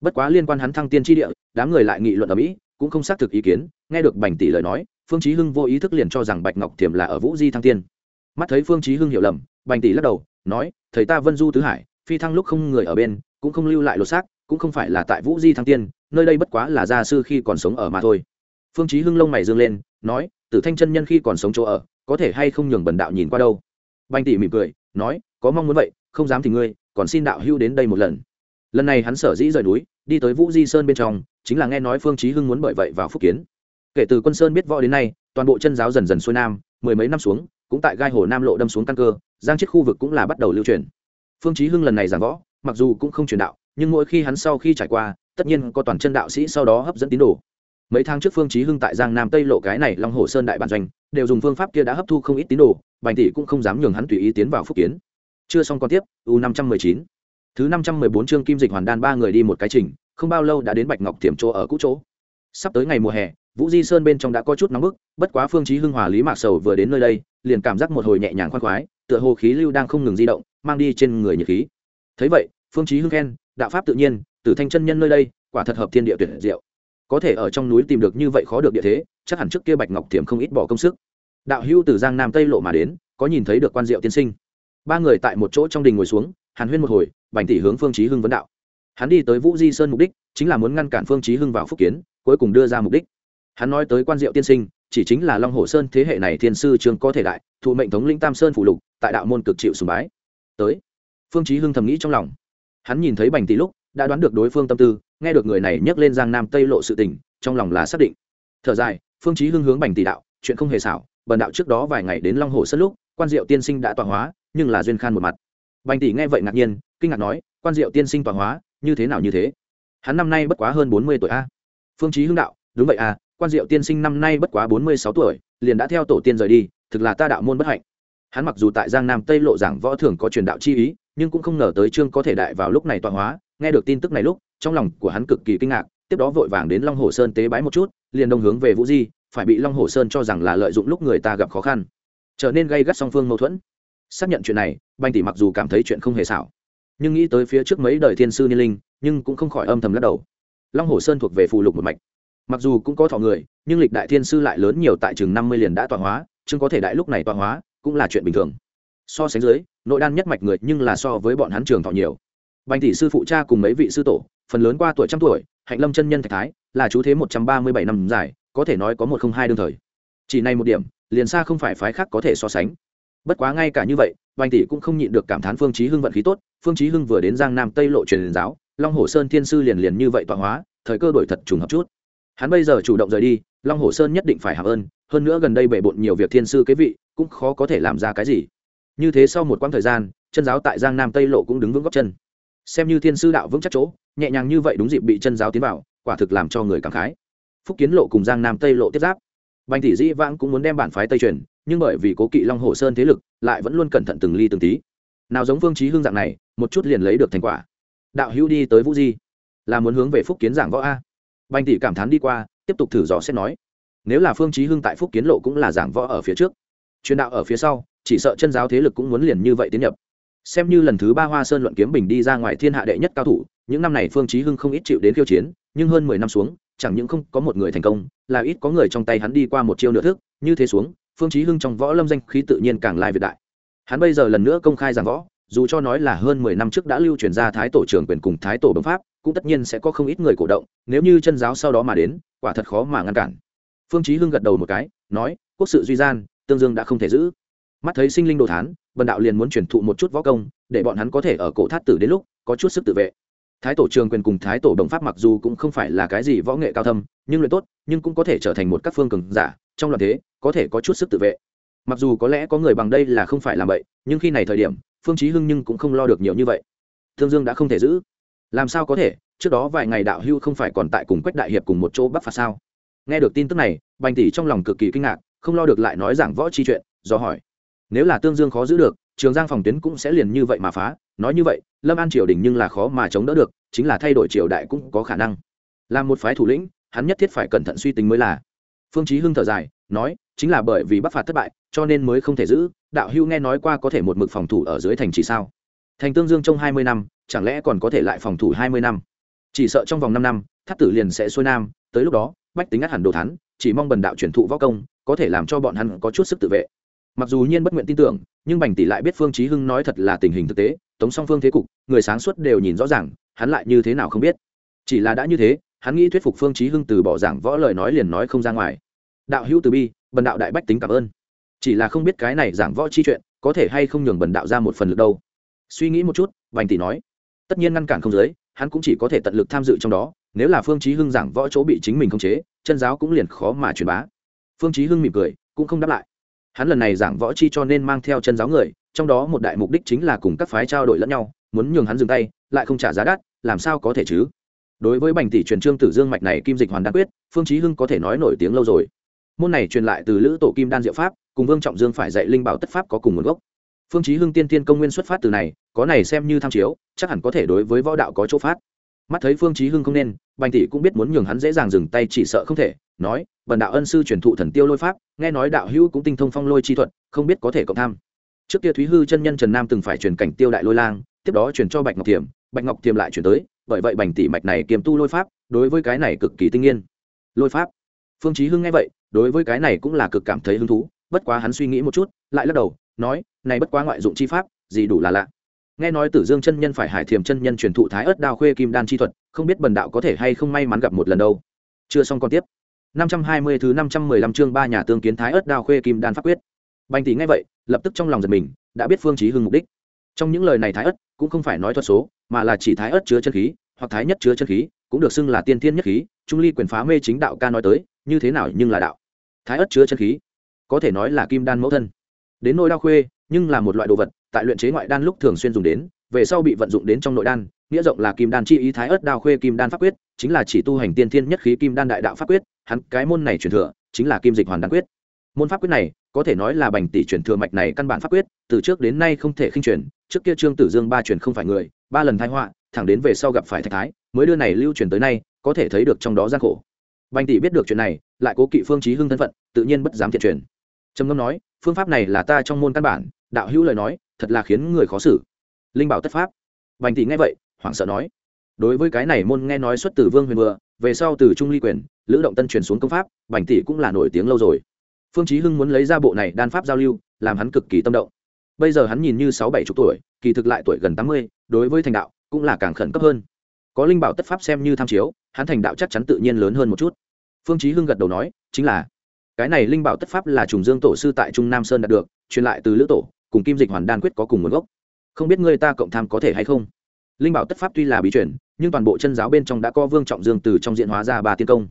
Bất quá liên quan hắn thăng tiên chi địa, đám người lại nghị luận ở mỹ, cũng không xác thực ý kiến, nghe được bành tỷ lời nói, phương chí hưng vô ý thức liền cho rằng bạch ngọc thiềm là ở vũ di thăng tiên. Mắt thấy phương chí hưng hiểu lầm, bành tỷ lắc đầu, nói, thầy ta vân du tứ hải, phi thăng lúc không người ở bên, cũng không lưu lại lột xác, cũng không phải là tại vũ di thăng tiên, nơi đây bất quá là gia sư khi còn sống ở mà thôi phương chí hưng lông mày dương lên, nói, tử thanh chân nhân khi còn sống chỗ ở, có thể hay không nhường bần đạo nhìn qua đâu? Banh tỷ mỉm cười, nói, có mong muốn vậy, không dám thì ngươi, còn xin đạo hưu đến đây một lần. Lần này hắn sở dĩ rời núi, đi tới vũ di sơn bên trong, chính là nghe nói phương chí hưng muốn bởi vậy vào phúc kiến. Kể từ quân sơn biết võ đến nay, toàn bộ chân giáo dần dần xuôi nam, mười mấy năm xuống, cũng tại gai hồ nam lộ đâm xuống căn cơ, giang chết khu vực cũng là bắt đầu lưu truyền. Phương chí hưng lần này giảng võ, mặc dù cũng không truyền đạo, nhưng mỗi khi hắn sau khi trải qua, tất nhiên có toàn chân đạo sĩ sau đó hấp dẫn tín đồ mấy tháng trước phương chí hưng tại giang nam tây lộ cái này long hồ sơn đại bản doanh, đều dùng phương pháp kia đã hấp thu không ít tín đồ, bành tỷ cũng không dám nhường hắn tùy ý tiến vào phúc kiến. Chưa xong còn tiếp, u năm trăm mười chín. Thứ năm trăm mười bốn chương kim dịch hoàn đan ba người đi một cái trình, không bao lâu đã đến bạch ngọc tiềm chỗ ở cũ chỗ. Sắp tới ngày mùa hè, vũ di sơn bên trong đã có chút nóng bức, bất quá phương chí hưng hòa lý mạc sầu vừa đến nơi đây, liền cảm giác một hồi nhẹ nhàng khoan khoái, tựa hồ khí lưu đang không ngừng di động, mang đi trên người nhiệt khí. Thấy vậy, phương chí hưng khen, đạo pháp tự nhiên, tử thanh chân nhân nơi đây, quả thật hợp thiên địa tuyệt diệu có thể ở trong núi tìm được như vậy khó được địa thế, chắc hẳn trước kia bạch ngọc thiểm không ít bỏ công sức. Đạo hưu từ giang nam tây lộ mà đến, có nhìn thấy được quan diệu tiên sinh. Ba người tại một chỗ trong đình ngồi xuống, hàn huyên một hồi, bành tỷ hướng phương chí hưng vấn đạo. Hắn đi tới vũ di sơn mục đích, chính là muốn ngăn cản phương chí hưng vào phúc kiến, cuối cùng đưa ra mục đích. Hắn nói tới quan diệu tiên sinh, chỉ chính là long hồ sơn thế hệ này thiên sư trường có thể đại, thụ mệnh thống linh tam sơn phủ lục, tại đạo môn cực chịu sùng bái. Tới, phương chí hưng thầm nghĩ trong lòng. Hắn nhìn thấy bành tỷ lúc, đã đoán được đối phương tâm tư nghe được người này nhắc lên giang nam tây lộ sự tình, trong lòng là xác định. Thở dài, phương chí hưng hướng bành tỷ đạo, chuyện không hề xảo, bần đạo trước đó vài ngày đến long hồ sân lúc, quan diệu tiên sinh đã tọa hóa, nhưng là duyên khan một mặt. Bành tỷ nghe vậy ngạc nhiên, kinh ngạc nói, quan diệu tiên sinh tọa hóa, như thế nào như thế? Hắn năm nay bất quá hơn bốn mươi tuổi a. Phương chí hưng đạo, đúng vậy a, quan diệu tiên sinh năm nay bất quá bốn mươi sáu tuổi, liền đã theo tổ tiên rời đi, thực là ta đạo môn bất hạnh hắn mặc dù tại giang nam tây lộ giảng võ thường có truyền đạo chi ý, nhưng cũng không ngờ tới trương có thể đại vào lúc này tọa hóa. Nghe được tin tức này lúc, trong lòng của hắn cực kỳ kinh ngạc, tiếp đó vội vàng đến long hồ sơn tế bái một chút, liền đông hướng về vũ di, phải bị long hồ sơn cho rằng là lợi dụng lúc người ta gặp khó khăn. Trở nên gây gắt song phương mâu thuẫn. Xác nhận chuyện này banh tỷ mặc dù cảm thấy chuyện không hề xảo, nhưng nghĩ tới phía trước mấy đời thiên sư niên linh, nhưng cũng không khỏi âm thầm lắc đầu. Long hồ sơn thuộc về phù lục một mạch. Mặc dù cũng có thọ người, nhưng lịch đại thiên sư lại lớn nhiều tại chừng năm mươi liền đã tọa hóa chương có thể đại lúc này tọa hóa cũng là chuyện bình thường. So sánh dưới, nội đan nhất mạch người nhưng là so với bọn hắn trường thọ nhiều. Bành tỷ sư phụ cha cùng mấy vị sư tổ, phần lớn qua tuổi trăm tuổi, hạnh lâm chân nhân thạch thái, là chú thế một trăm ba mươi bảy năm dài, có thể nói có một không hai đương thời. Chỉ này một điểm, liền xa không phải phái khác có thể so sánh. Bất quá ngay cả như vậy, bành tỷ cũng không nhịn được cảm thán phương chí hưng vận khí tốt, phương chí hưng vừa đến giang nam tây lộ truyền giáo, long hồ sơn thiên sư liền liền như vậy tọa hóa, thời cơ đổi thật trùng hợp chút. Hắn bây giờ chủ động rời đi, long hồ sơn nhất định phải hàm ơn, hơn nữa gần đây bệ bộn nhiều việc thiên sư kế vị cũng khó có thể làm ra cái gì. Như thế sau một quãng thời gian, chân giáo tại giang nam tây lộ cũng đứng vững góc chân. Xem như thiên sư đạo vững chắc chỗ, nhẹ nhàng như vậy đúng dịp bị chân giáo tiến vào, quả thực làm cho người cảm khái. Phúc kiến lộ cùng giang nam tây lộ tiếp giáp. Bành tỷ dĩ vãng cũng muốn đem bản phái tây truyền, nhưng bởi vì cố kỵ long hồ sơn thế lực, lại vẫn luôn cẩn thận từng ly từng tí. Nào giống vương trí hương dạng này, một chút liền lấy được thành quả. Đạo hữu đi tới vũ di, là muốn hướng về phúc kiến giảng võ a. Bành tỷ cảm thán đi qua, tiếp tục thử dò xét nói, nếu là phương trí hưng tại phúc kiến lộ cũng là giảng võ ở phía trước truyền đạo ở phía sau, chỉ sợ chân giáo thế lực cũng muốn liền như vậy tiến nhập. Xem như lần thứ ba hoa sơn luận kiếm bình đi ra ngoài thiên hạ đệ nhất cao thủ, những năm này phương chí hưng không ít chịu đến khiêu chiến, nhưng hơn mười năm xuống, chẳng những không có một người thành công, là ít có người trong tay hắn đi qua một chiêu nửa thức, như thế xuống, phương chí hưng trong võ lâm danh khí tự nhiên càng lai việt đại. Hắn bây giờ lần nữa công khai giảng võ, dù cho nói là hơn mười năm trước đã lưu truyền ra thái tổ trưởng quyền cùng thái tổ bấm pháp, cũng tất nhiên sẽ có không ít người cổ động, nếu như chân giáo sau đó mà đến, quả thật khó mà ngăn cản. Phương chí hưng gật đầu một cái, nói, quốc sự duy gian tương dương đã không thể giữ. Mắt thấy sinh linh đồ thán bần đạo liền muốn truyền thụ một chút võ công, để bọn hắn có thể ở cổ thát tử đến lúc, có chút sức tự vệ. Thái tổ trường quyền cùng thái tổ đồng pháp mặc dù cũng không phải là cái gì võ nghệ cao thâm, nhưng luyện tốt, nhưng cũng có thể trở thành một các phương cường giả, trong loạn thế, có thể có chút sức tự vệ. Mặc dù có lẽ có người bằng đây là không phải làm vậy, nhưng khi này thời điểm, phương chí hưng nhưng cũng không lo được nhiều như vậy. Thương dương đã không thể giữ. Làm sao có thể? Trước đó vài ngày đạo hưu không phải còn tại cùng quách đại hiệp cùng một chỗ bắc phạt sao? Nghe được tin tức này, bành tỷ trong lòng cực kỳ kinh ngạc không lo được lại nói giảng võ chi chuyện, do hỏi. Nếu là tương dương khó giữ được, trường giang phòng tuyến cũng sẽ liền như vậy mà phá. Nói như vậy, lâm an triều đình nhưng là khó mà chống đỡ được, chính là thay đổi triều đại cũng có khả năng. Làm một phái thủ lĩnh, hắn nhất thiết phải cẩn thận suy tính mới là. Phương chí hưng thở dài, nói, chính là bởi vì bắc phạt thất bại, cho nên mới không thể giữ. Đạo hưu nghe nói qua có thể một mực phòng thủ ở dưới thành chỉ sao? Thành tương dương trong hai mươi năm, chẳng lẽ còn có thể lại phòng thủ hai mươi năm? Chỉ sợ trong vòng năm năm thắt tử liền sẽ xuôi nam, tới lúc đó, bách tính ngắt hẳn đồ thắn chỉ mong bần đạo truyền thụ võ công có thể làm cho bọn hắn có chút sức tự vệ. Mặc dù nhiên bất nguyện tin tưởng, nhưng bành tỷ lại biết phương chí hưng nói thật là tình hình thực tế, tống song phương thế cục, người sáng suốt đều nhìn rõ ràng, hắn lại như thế nào không biết. Chỉ là đã như thế, hắn nghĩ thuyết phục phương chí hưng từ bỏ giảng võ lời nói liền nói không ra ngoài. Đạo hữu từ bi, bần đạo đại bách tính cảm ơn. Chỉ là không biết cái này giảng võ chi chuyện, có thể hay không nhường bần đạo ra một phần lực đâu. Suy nghĩ một chút, bành tỷ nói, tất nhiên ngăn cản không giới, hắn cũng chỉ có thể tận lực tham dự trong đó, nếu là phương chí hưng giảng võ chỗ bị chính mình khống chế, chân giáo cũng liền khó mà truyền bá phương chí hưng mỉm cười, cũng không đáp lại. Hắn lần này giảng võ chi cho nên mang theo chân giáo người, trong đó một đại mục đích chính là cùng các phái trao đổi lẫn nhau, muốn nhường hắn dừng tay, lại không trả giá đắt, làm sao có thể chứ? Đối với bành tỷ truyền trương tử dương mạch này kim dịch hoàn đan quyết, phương chí hưng có thể nói nổi tiếng lâu rồi. Môn này truyền lại từ lữ tổ kim đan diệu pháp, cùng vương trọng dương phải dạy linh bảo tất pháp có cùng nguồn gốc. Phương chí hưng tiên tiên công nguyên xuất phát từ này, có này xem như tham chiếu, chắc hẳn có thể đối với võ đạo có chỗ phát. Mắt thấy phương chí hưng không nên, bành tỷ cũng biết muốn nhường hắn dễ dàng dừng tay chỉ sợ không thể nói vần đạo ân sư truyền thụ thần tiêu lôi pháp, nghe nói đạo hữu cũng tinh thông phong lôi chi thuật, không biết có thể cộng tham. Trước kia thúy hư chân nhân trần nam từng phải truyền cảnh tiêu đại lôi lang, tiếp đó truyền cho bạch ngọc thiềm, bạch ngọc thiềm lại truyền tới, bởi vậy bành tỷ mạch này kiềm tu lôi pháp, đối với cái này cực kỳ tinh nghiên. Lôi pháp. Phương chí hưng nghe vậy, đối với cái này cũng là cực cảm thấy hứng thú, bất quá hắn suy nghĩ một chút, lại lắc đầu, nói, này bất quá ngoại dụng chi pháp, gì đủ là lạ. Nghe nói tử dương chân nhân phải hải thiềm chân nhân truyền thụ thái ớt đao khuê kim đan chi thuật, không biết bần đạo có thể hay không may mắn gặp một lần đâu. Chưa xong còn tiếp. 520 thứ 515 chương ba nhà tương kiến thái ớt đao khuê kim đan pháp quyết. Bành tỷ nghe vậy, lập tức trong lòng giật mình, đã biết phương chí hưng mục đích. Trong những lời này thái ớt cũng không phải nói thuật số, mà là chỉ thái ớt chứa chân khí, hoặc thái nhất chứa chân khí, cũng được xưng là tiên thiên nhất khí, trung ly quyền phá mê chính đạo ca nói tới, như thế nào nhưng là đạo. Thái ớt chứa chân khí, có thể nói là kim đan mẫu thân. Đến nôi đao khuê, nhưng là một loại đồ vật, tại luyện chế ngoại đan lúc thường xuyên dùng đến, về sau bị vận dụng đến trong nội đan, nghĩa rộng là kim đan chi ý thái ớt đao khuê kim đan pháp quyết, chính là chỉ tu hành tiên thiên nhất khí kim đan đại đạo pháp quyết hắn cái môn này truyền thừa chính là kim dịch hoàn đan quyết. Môn pháp quyết này, có thể nói là bành tỷ truyền thừa mạch này căn bản pháp quyết, từ trước đến nay không thể khinh truyền, trước kia trương tử dương ba truyền không phải người, ba lần thái họa, thẳng đến về sau gặp phải thạch thái, mới đưa này lưu truyền tới nay, có thể thấy được trong đó gian khổ. Bành tỷ biết được chuyện này, lại cố kỵ phương chí hưng thân phận, tự nhiên bất dám thiện truyền. Trầm ngâm nói, phương pháp này là ta trong môn căn bản, đạo hữu lời nói, thật là khiến người khó xử. Linh bảo tất pháp. Bành tỷ nghe vậy, hoảng sợ nói, đối với cái này môn nghe nói xuất từ vương huyền vừa về sau từ trung ly quyền, lữ động tân truyền xuống công pháp, bành tỷ cũng là nổi tiếng lâu rồi. Phương chí hưng muốn lấy ra bộ này đan pháp giao lưu, làm hắn cực kỳ tâm động. Bây giờ hắn nhìn như sáu bảy chục tuổi, kỳ thực lại tuổi gần tám mươi, đối với thành đạo cũng là càng khẩn cấp hơn. Có linh bảo tất pháp xem như tham chiếu, hắn thành đạo chắc chắn tự nhiên lớn hơn một chút. Phương chí hưng gật đầu nói, chính là, cái này linh bảo tất pháp là trùng dương tổ sư tại trung nam sơn đạt được, truyền lại từ lữ tổ, cùng kim dịch hoàn đan quyết có cùng nguồn gốc. Không biết người ta cộng tham có thể hay không? Linh bảo tất pháp tuy là bí truyền, nhưng toàn bộ chân giáo bên trong đã có vương trọng dương từ trong diện hóa ra ba tiên công.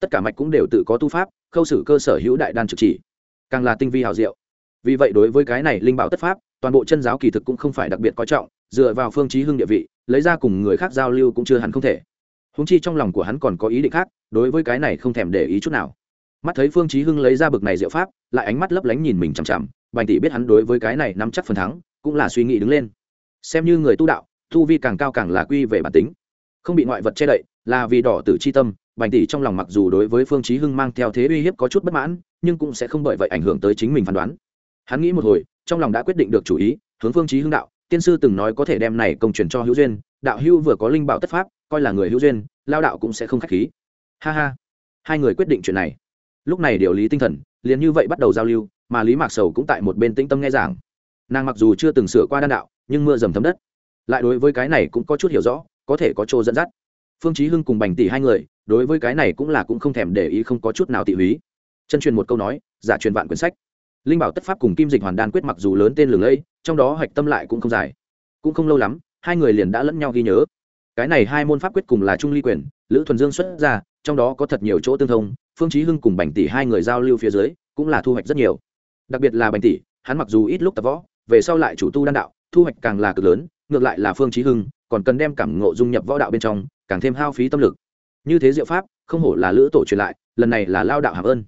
Tất cả mạch cũng đều tự có tu pháp, khâu xử cơ sở hữu đại đan trực chỉ. Càng là tinh vi hào diệu. Vì vậy đối với cái này linh bảo tất pháp, toàn bộ chân giáo kỳ thực cũng không phải đặc biệt coi trọng, dựa vào phương chí hưng địa vị, lấy ra cùng người khác giao lưu cũng chưa hẳn không thể. Húng chi trong lòng của hắn còn có ý định khác, đối với cái này không thèm để ý chút nào. Mắt thấy phương chí hưng lấy ra bực này diệu pháp, lại ánh mắt lấp lánh nhìn mình chằm chằm, bành tỷ biết hắn đối với cái này nắm chắc phần thắng, cũng là suy nghĩ đứng lên. Xem như người tu đạo Thu vi càng cao càng là quy về bản tính. Không bị ngoại vật che đậy, là vì đỏ tử chi tâm, bành tỷ trong lòng mặc dù đối với phương chí hưng mang theo thế uy hiếp có chút bất mãn, nhưng cũng sẽ không bởi vậy ảnh hưởng tới chính mình phán đoán. Hắn nghĩ một hồi, trong lòng đã quyết định được chủ ý, hướng phương chí hưng đạo, tiên sư từng nói có thể đem này công truyền cho hữu duyên, đạo hữu vừa có linh bảo tất pháp, coi là người hữu duyên, lao đạo cũng sẽ không khách khí. Ha ha. Hai người quyết định chuyện này. Lúc này điều lý tinh thần, liền như vậy bắt đầu giao lưu, mà lý mạc sầu cũng tại một bên tĩnh tâm nghe giảng. Nàng mặc dù chưa từng sửa qua đan đạo, nhưng mưa dầm thấm đất lại đối với cái này cũng có chút hiểu rõ, có thể có chỗ dẫn dắt. Phương chí hưng cùng bành tỷ hai người, đối với cái này cũng là cũng không thèm để ý không có chút nào tị húy. Chân truyền một câu nói, giả truyền vạn quyển sách. Linh bảo tất pháp cùng kim dịch hoàn đan quyết mặc dù lớn tên lừng lẫy, trong đó hạch tâm lại cũng không dài. Cũng không lâu lắm, hai người liền đã lẫn nhau ghi nhớ. Cái này hai môn pháp quyết cùng là trung ly quyền, lữ thuần dương xuất ra, trong đó có thật nhiều chỗ tương thông, phương chí hưng cùng bành tỷ hai người giao lưu phía dưới, cũng là thu hoạch rất nhiều. Đặc biệt là bành tỷ, hắn mặc dù ít lúc tập võ, về sau lại chủ tu đan đạo, thu hoạch càng là cực lớn ngược lại là phương chí hưng, còn cần đem cảm ngộ dung nhập võ đạo bên trong, càng thêm hao phí tâm lực. Như thế diệu pháp, không hổ là lữ tổ truyền lại, lần này là lao đạo hàm ơn.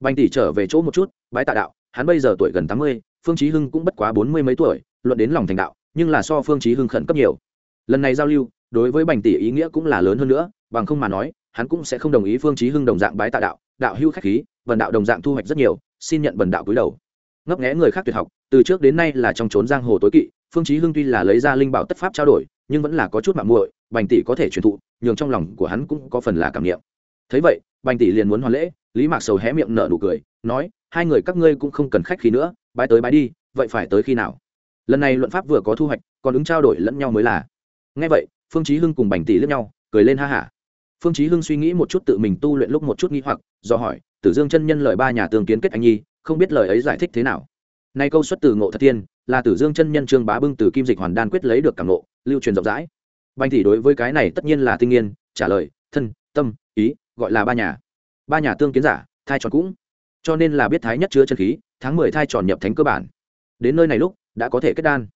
Bành tỷ trở về chỗ một chút, bái tạ đạo, hắn bây giờ tuổi gần tám mươi, phương chí hưng cũng bất quá bốn mươi mấy tuổi, luận đến lòng thành đạo, nhưng là so phương chí hưng khẩn cấp nhiều. Lần này giao lưu, đối với bành tỷ ý nghĩa cũng là lớn hơn nữa, bằng không mà nói, hắn cũng sẽ không đồng ý phương chí hưng đồng dạng bái tạ đạo đạo hưu khách khí, vần đạo đồng dạng thu hoạch rất nhiều, xin nhận vần đạo cúi đầu. Ngấp nghé người khác tuyệt học, từ trước đến nay là trong trốn giang hồ tối kỵ phương chí hưng tuy là lấy ra linh bảo tất pháp trao đổi, nhưng vẫn là có chút mạo muội, bành tỷ có thể truyền thụ, nhường trong lòng của hắn cũng có phần là cảm niệm. Thấy vậy, bành tỷ liền muốn hoàn lễ, lý mạc sầu hé miệng nở nụ cười, nói, hai người các ngươi cũng không cần khách khí nữa, bái tới bái đi, vậy phải tới khi nào? Lần này luận pháp vừa có thu hoạch, còn ứng trao đổi lẫn nhau mới là. Nghe vậy, phương chí hưng cùng bành tỷ liếc nhau, cười lên ha ha phương chí hưng suy nghĩ một chút tự mình tu luyện lúc một chút nghi hoặc, do hỏi, tử dương chân nhân lời ba nhà tương kiến kết anh nhi, không biết lời ấy giải thích thế nào? Nay câu xuất từ ngộ thật tiên là tử dương chân nhân trương bá bưng từ kim dịch hoàn đan quyết lấy được cảm ngộ, lưu truyền rộng rãi. Bành tỷ đối với cái này tất nhiên là tinh nghiên, trả lời, thân, tâm, ý, gọi là ba nhà. Ba nhà tương kiến giả, thai tròn cũng. Cho nên là biết thái nhất chứa chân khí, tháng mười thai tròn nhập thánh cơ bản. Đến nơi này lúc, đã có thể kết đan.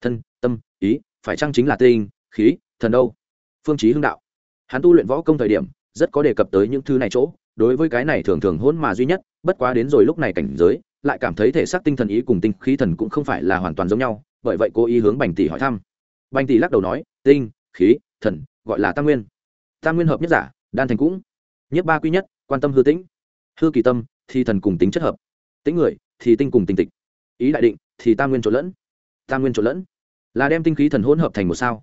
Thân, tâm, ý, phải chăng chính là tinh, khí, thần đâu? Phương chí hưng đạo. Hắn tu luyện võ công thời điểm, rất có đề cập tới những thứ này chỗ, đối với cái này thường thường hỗn mà duy nhất, bất quá đến rồi lúc này cảnh giới lại cảm thấy thể xác tinh thần ý cùng tinh khí thần cũng không phải là hoàn toàn giống nhau, bởi vậy cô ý hướng bành tỷ hỏi thăm. Bành tỷ lắc đầu nói, tinh, khí, thần, gọi là tam nguyên. Tam nguyên hợp nhất giả, đan thành cũng. Nhất ba quy nhất, quan tâm hư tĩnh. Hư kỳ tâm, thì thần cùng tính chất hợp. Tính người, thì tinh cùng tinh tịch. Ý đại định, thì tam nguyên trộn lẫn. Tam nguyên trộn lẫn. Là đem tinh khí thần hỗn hợp thành một sao.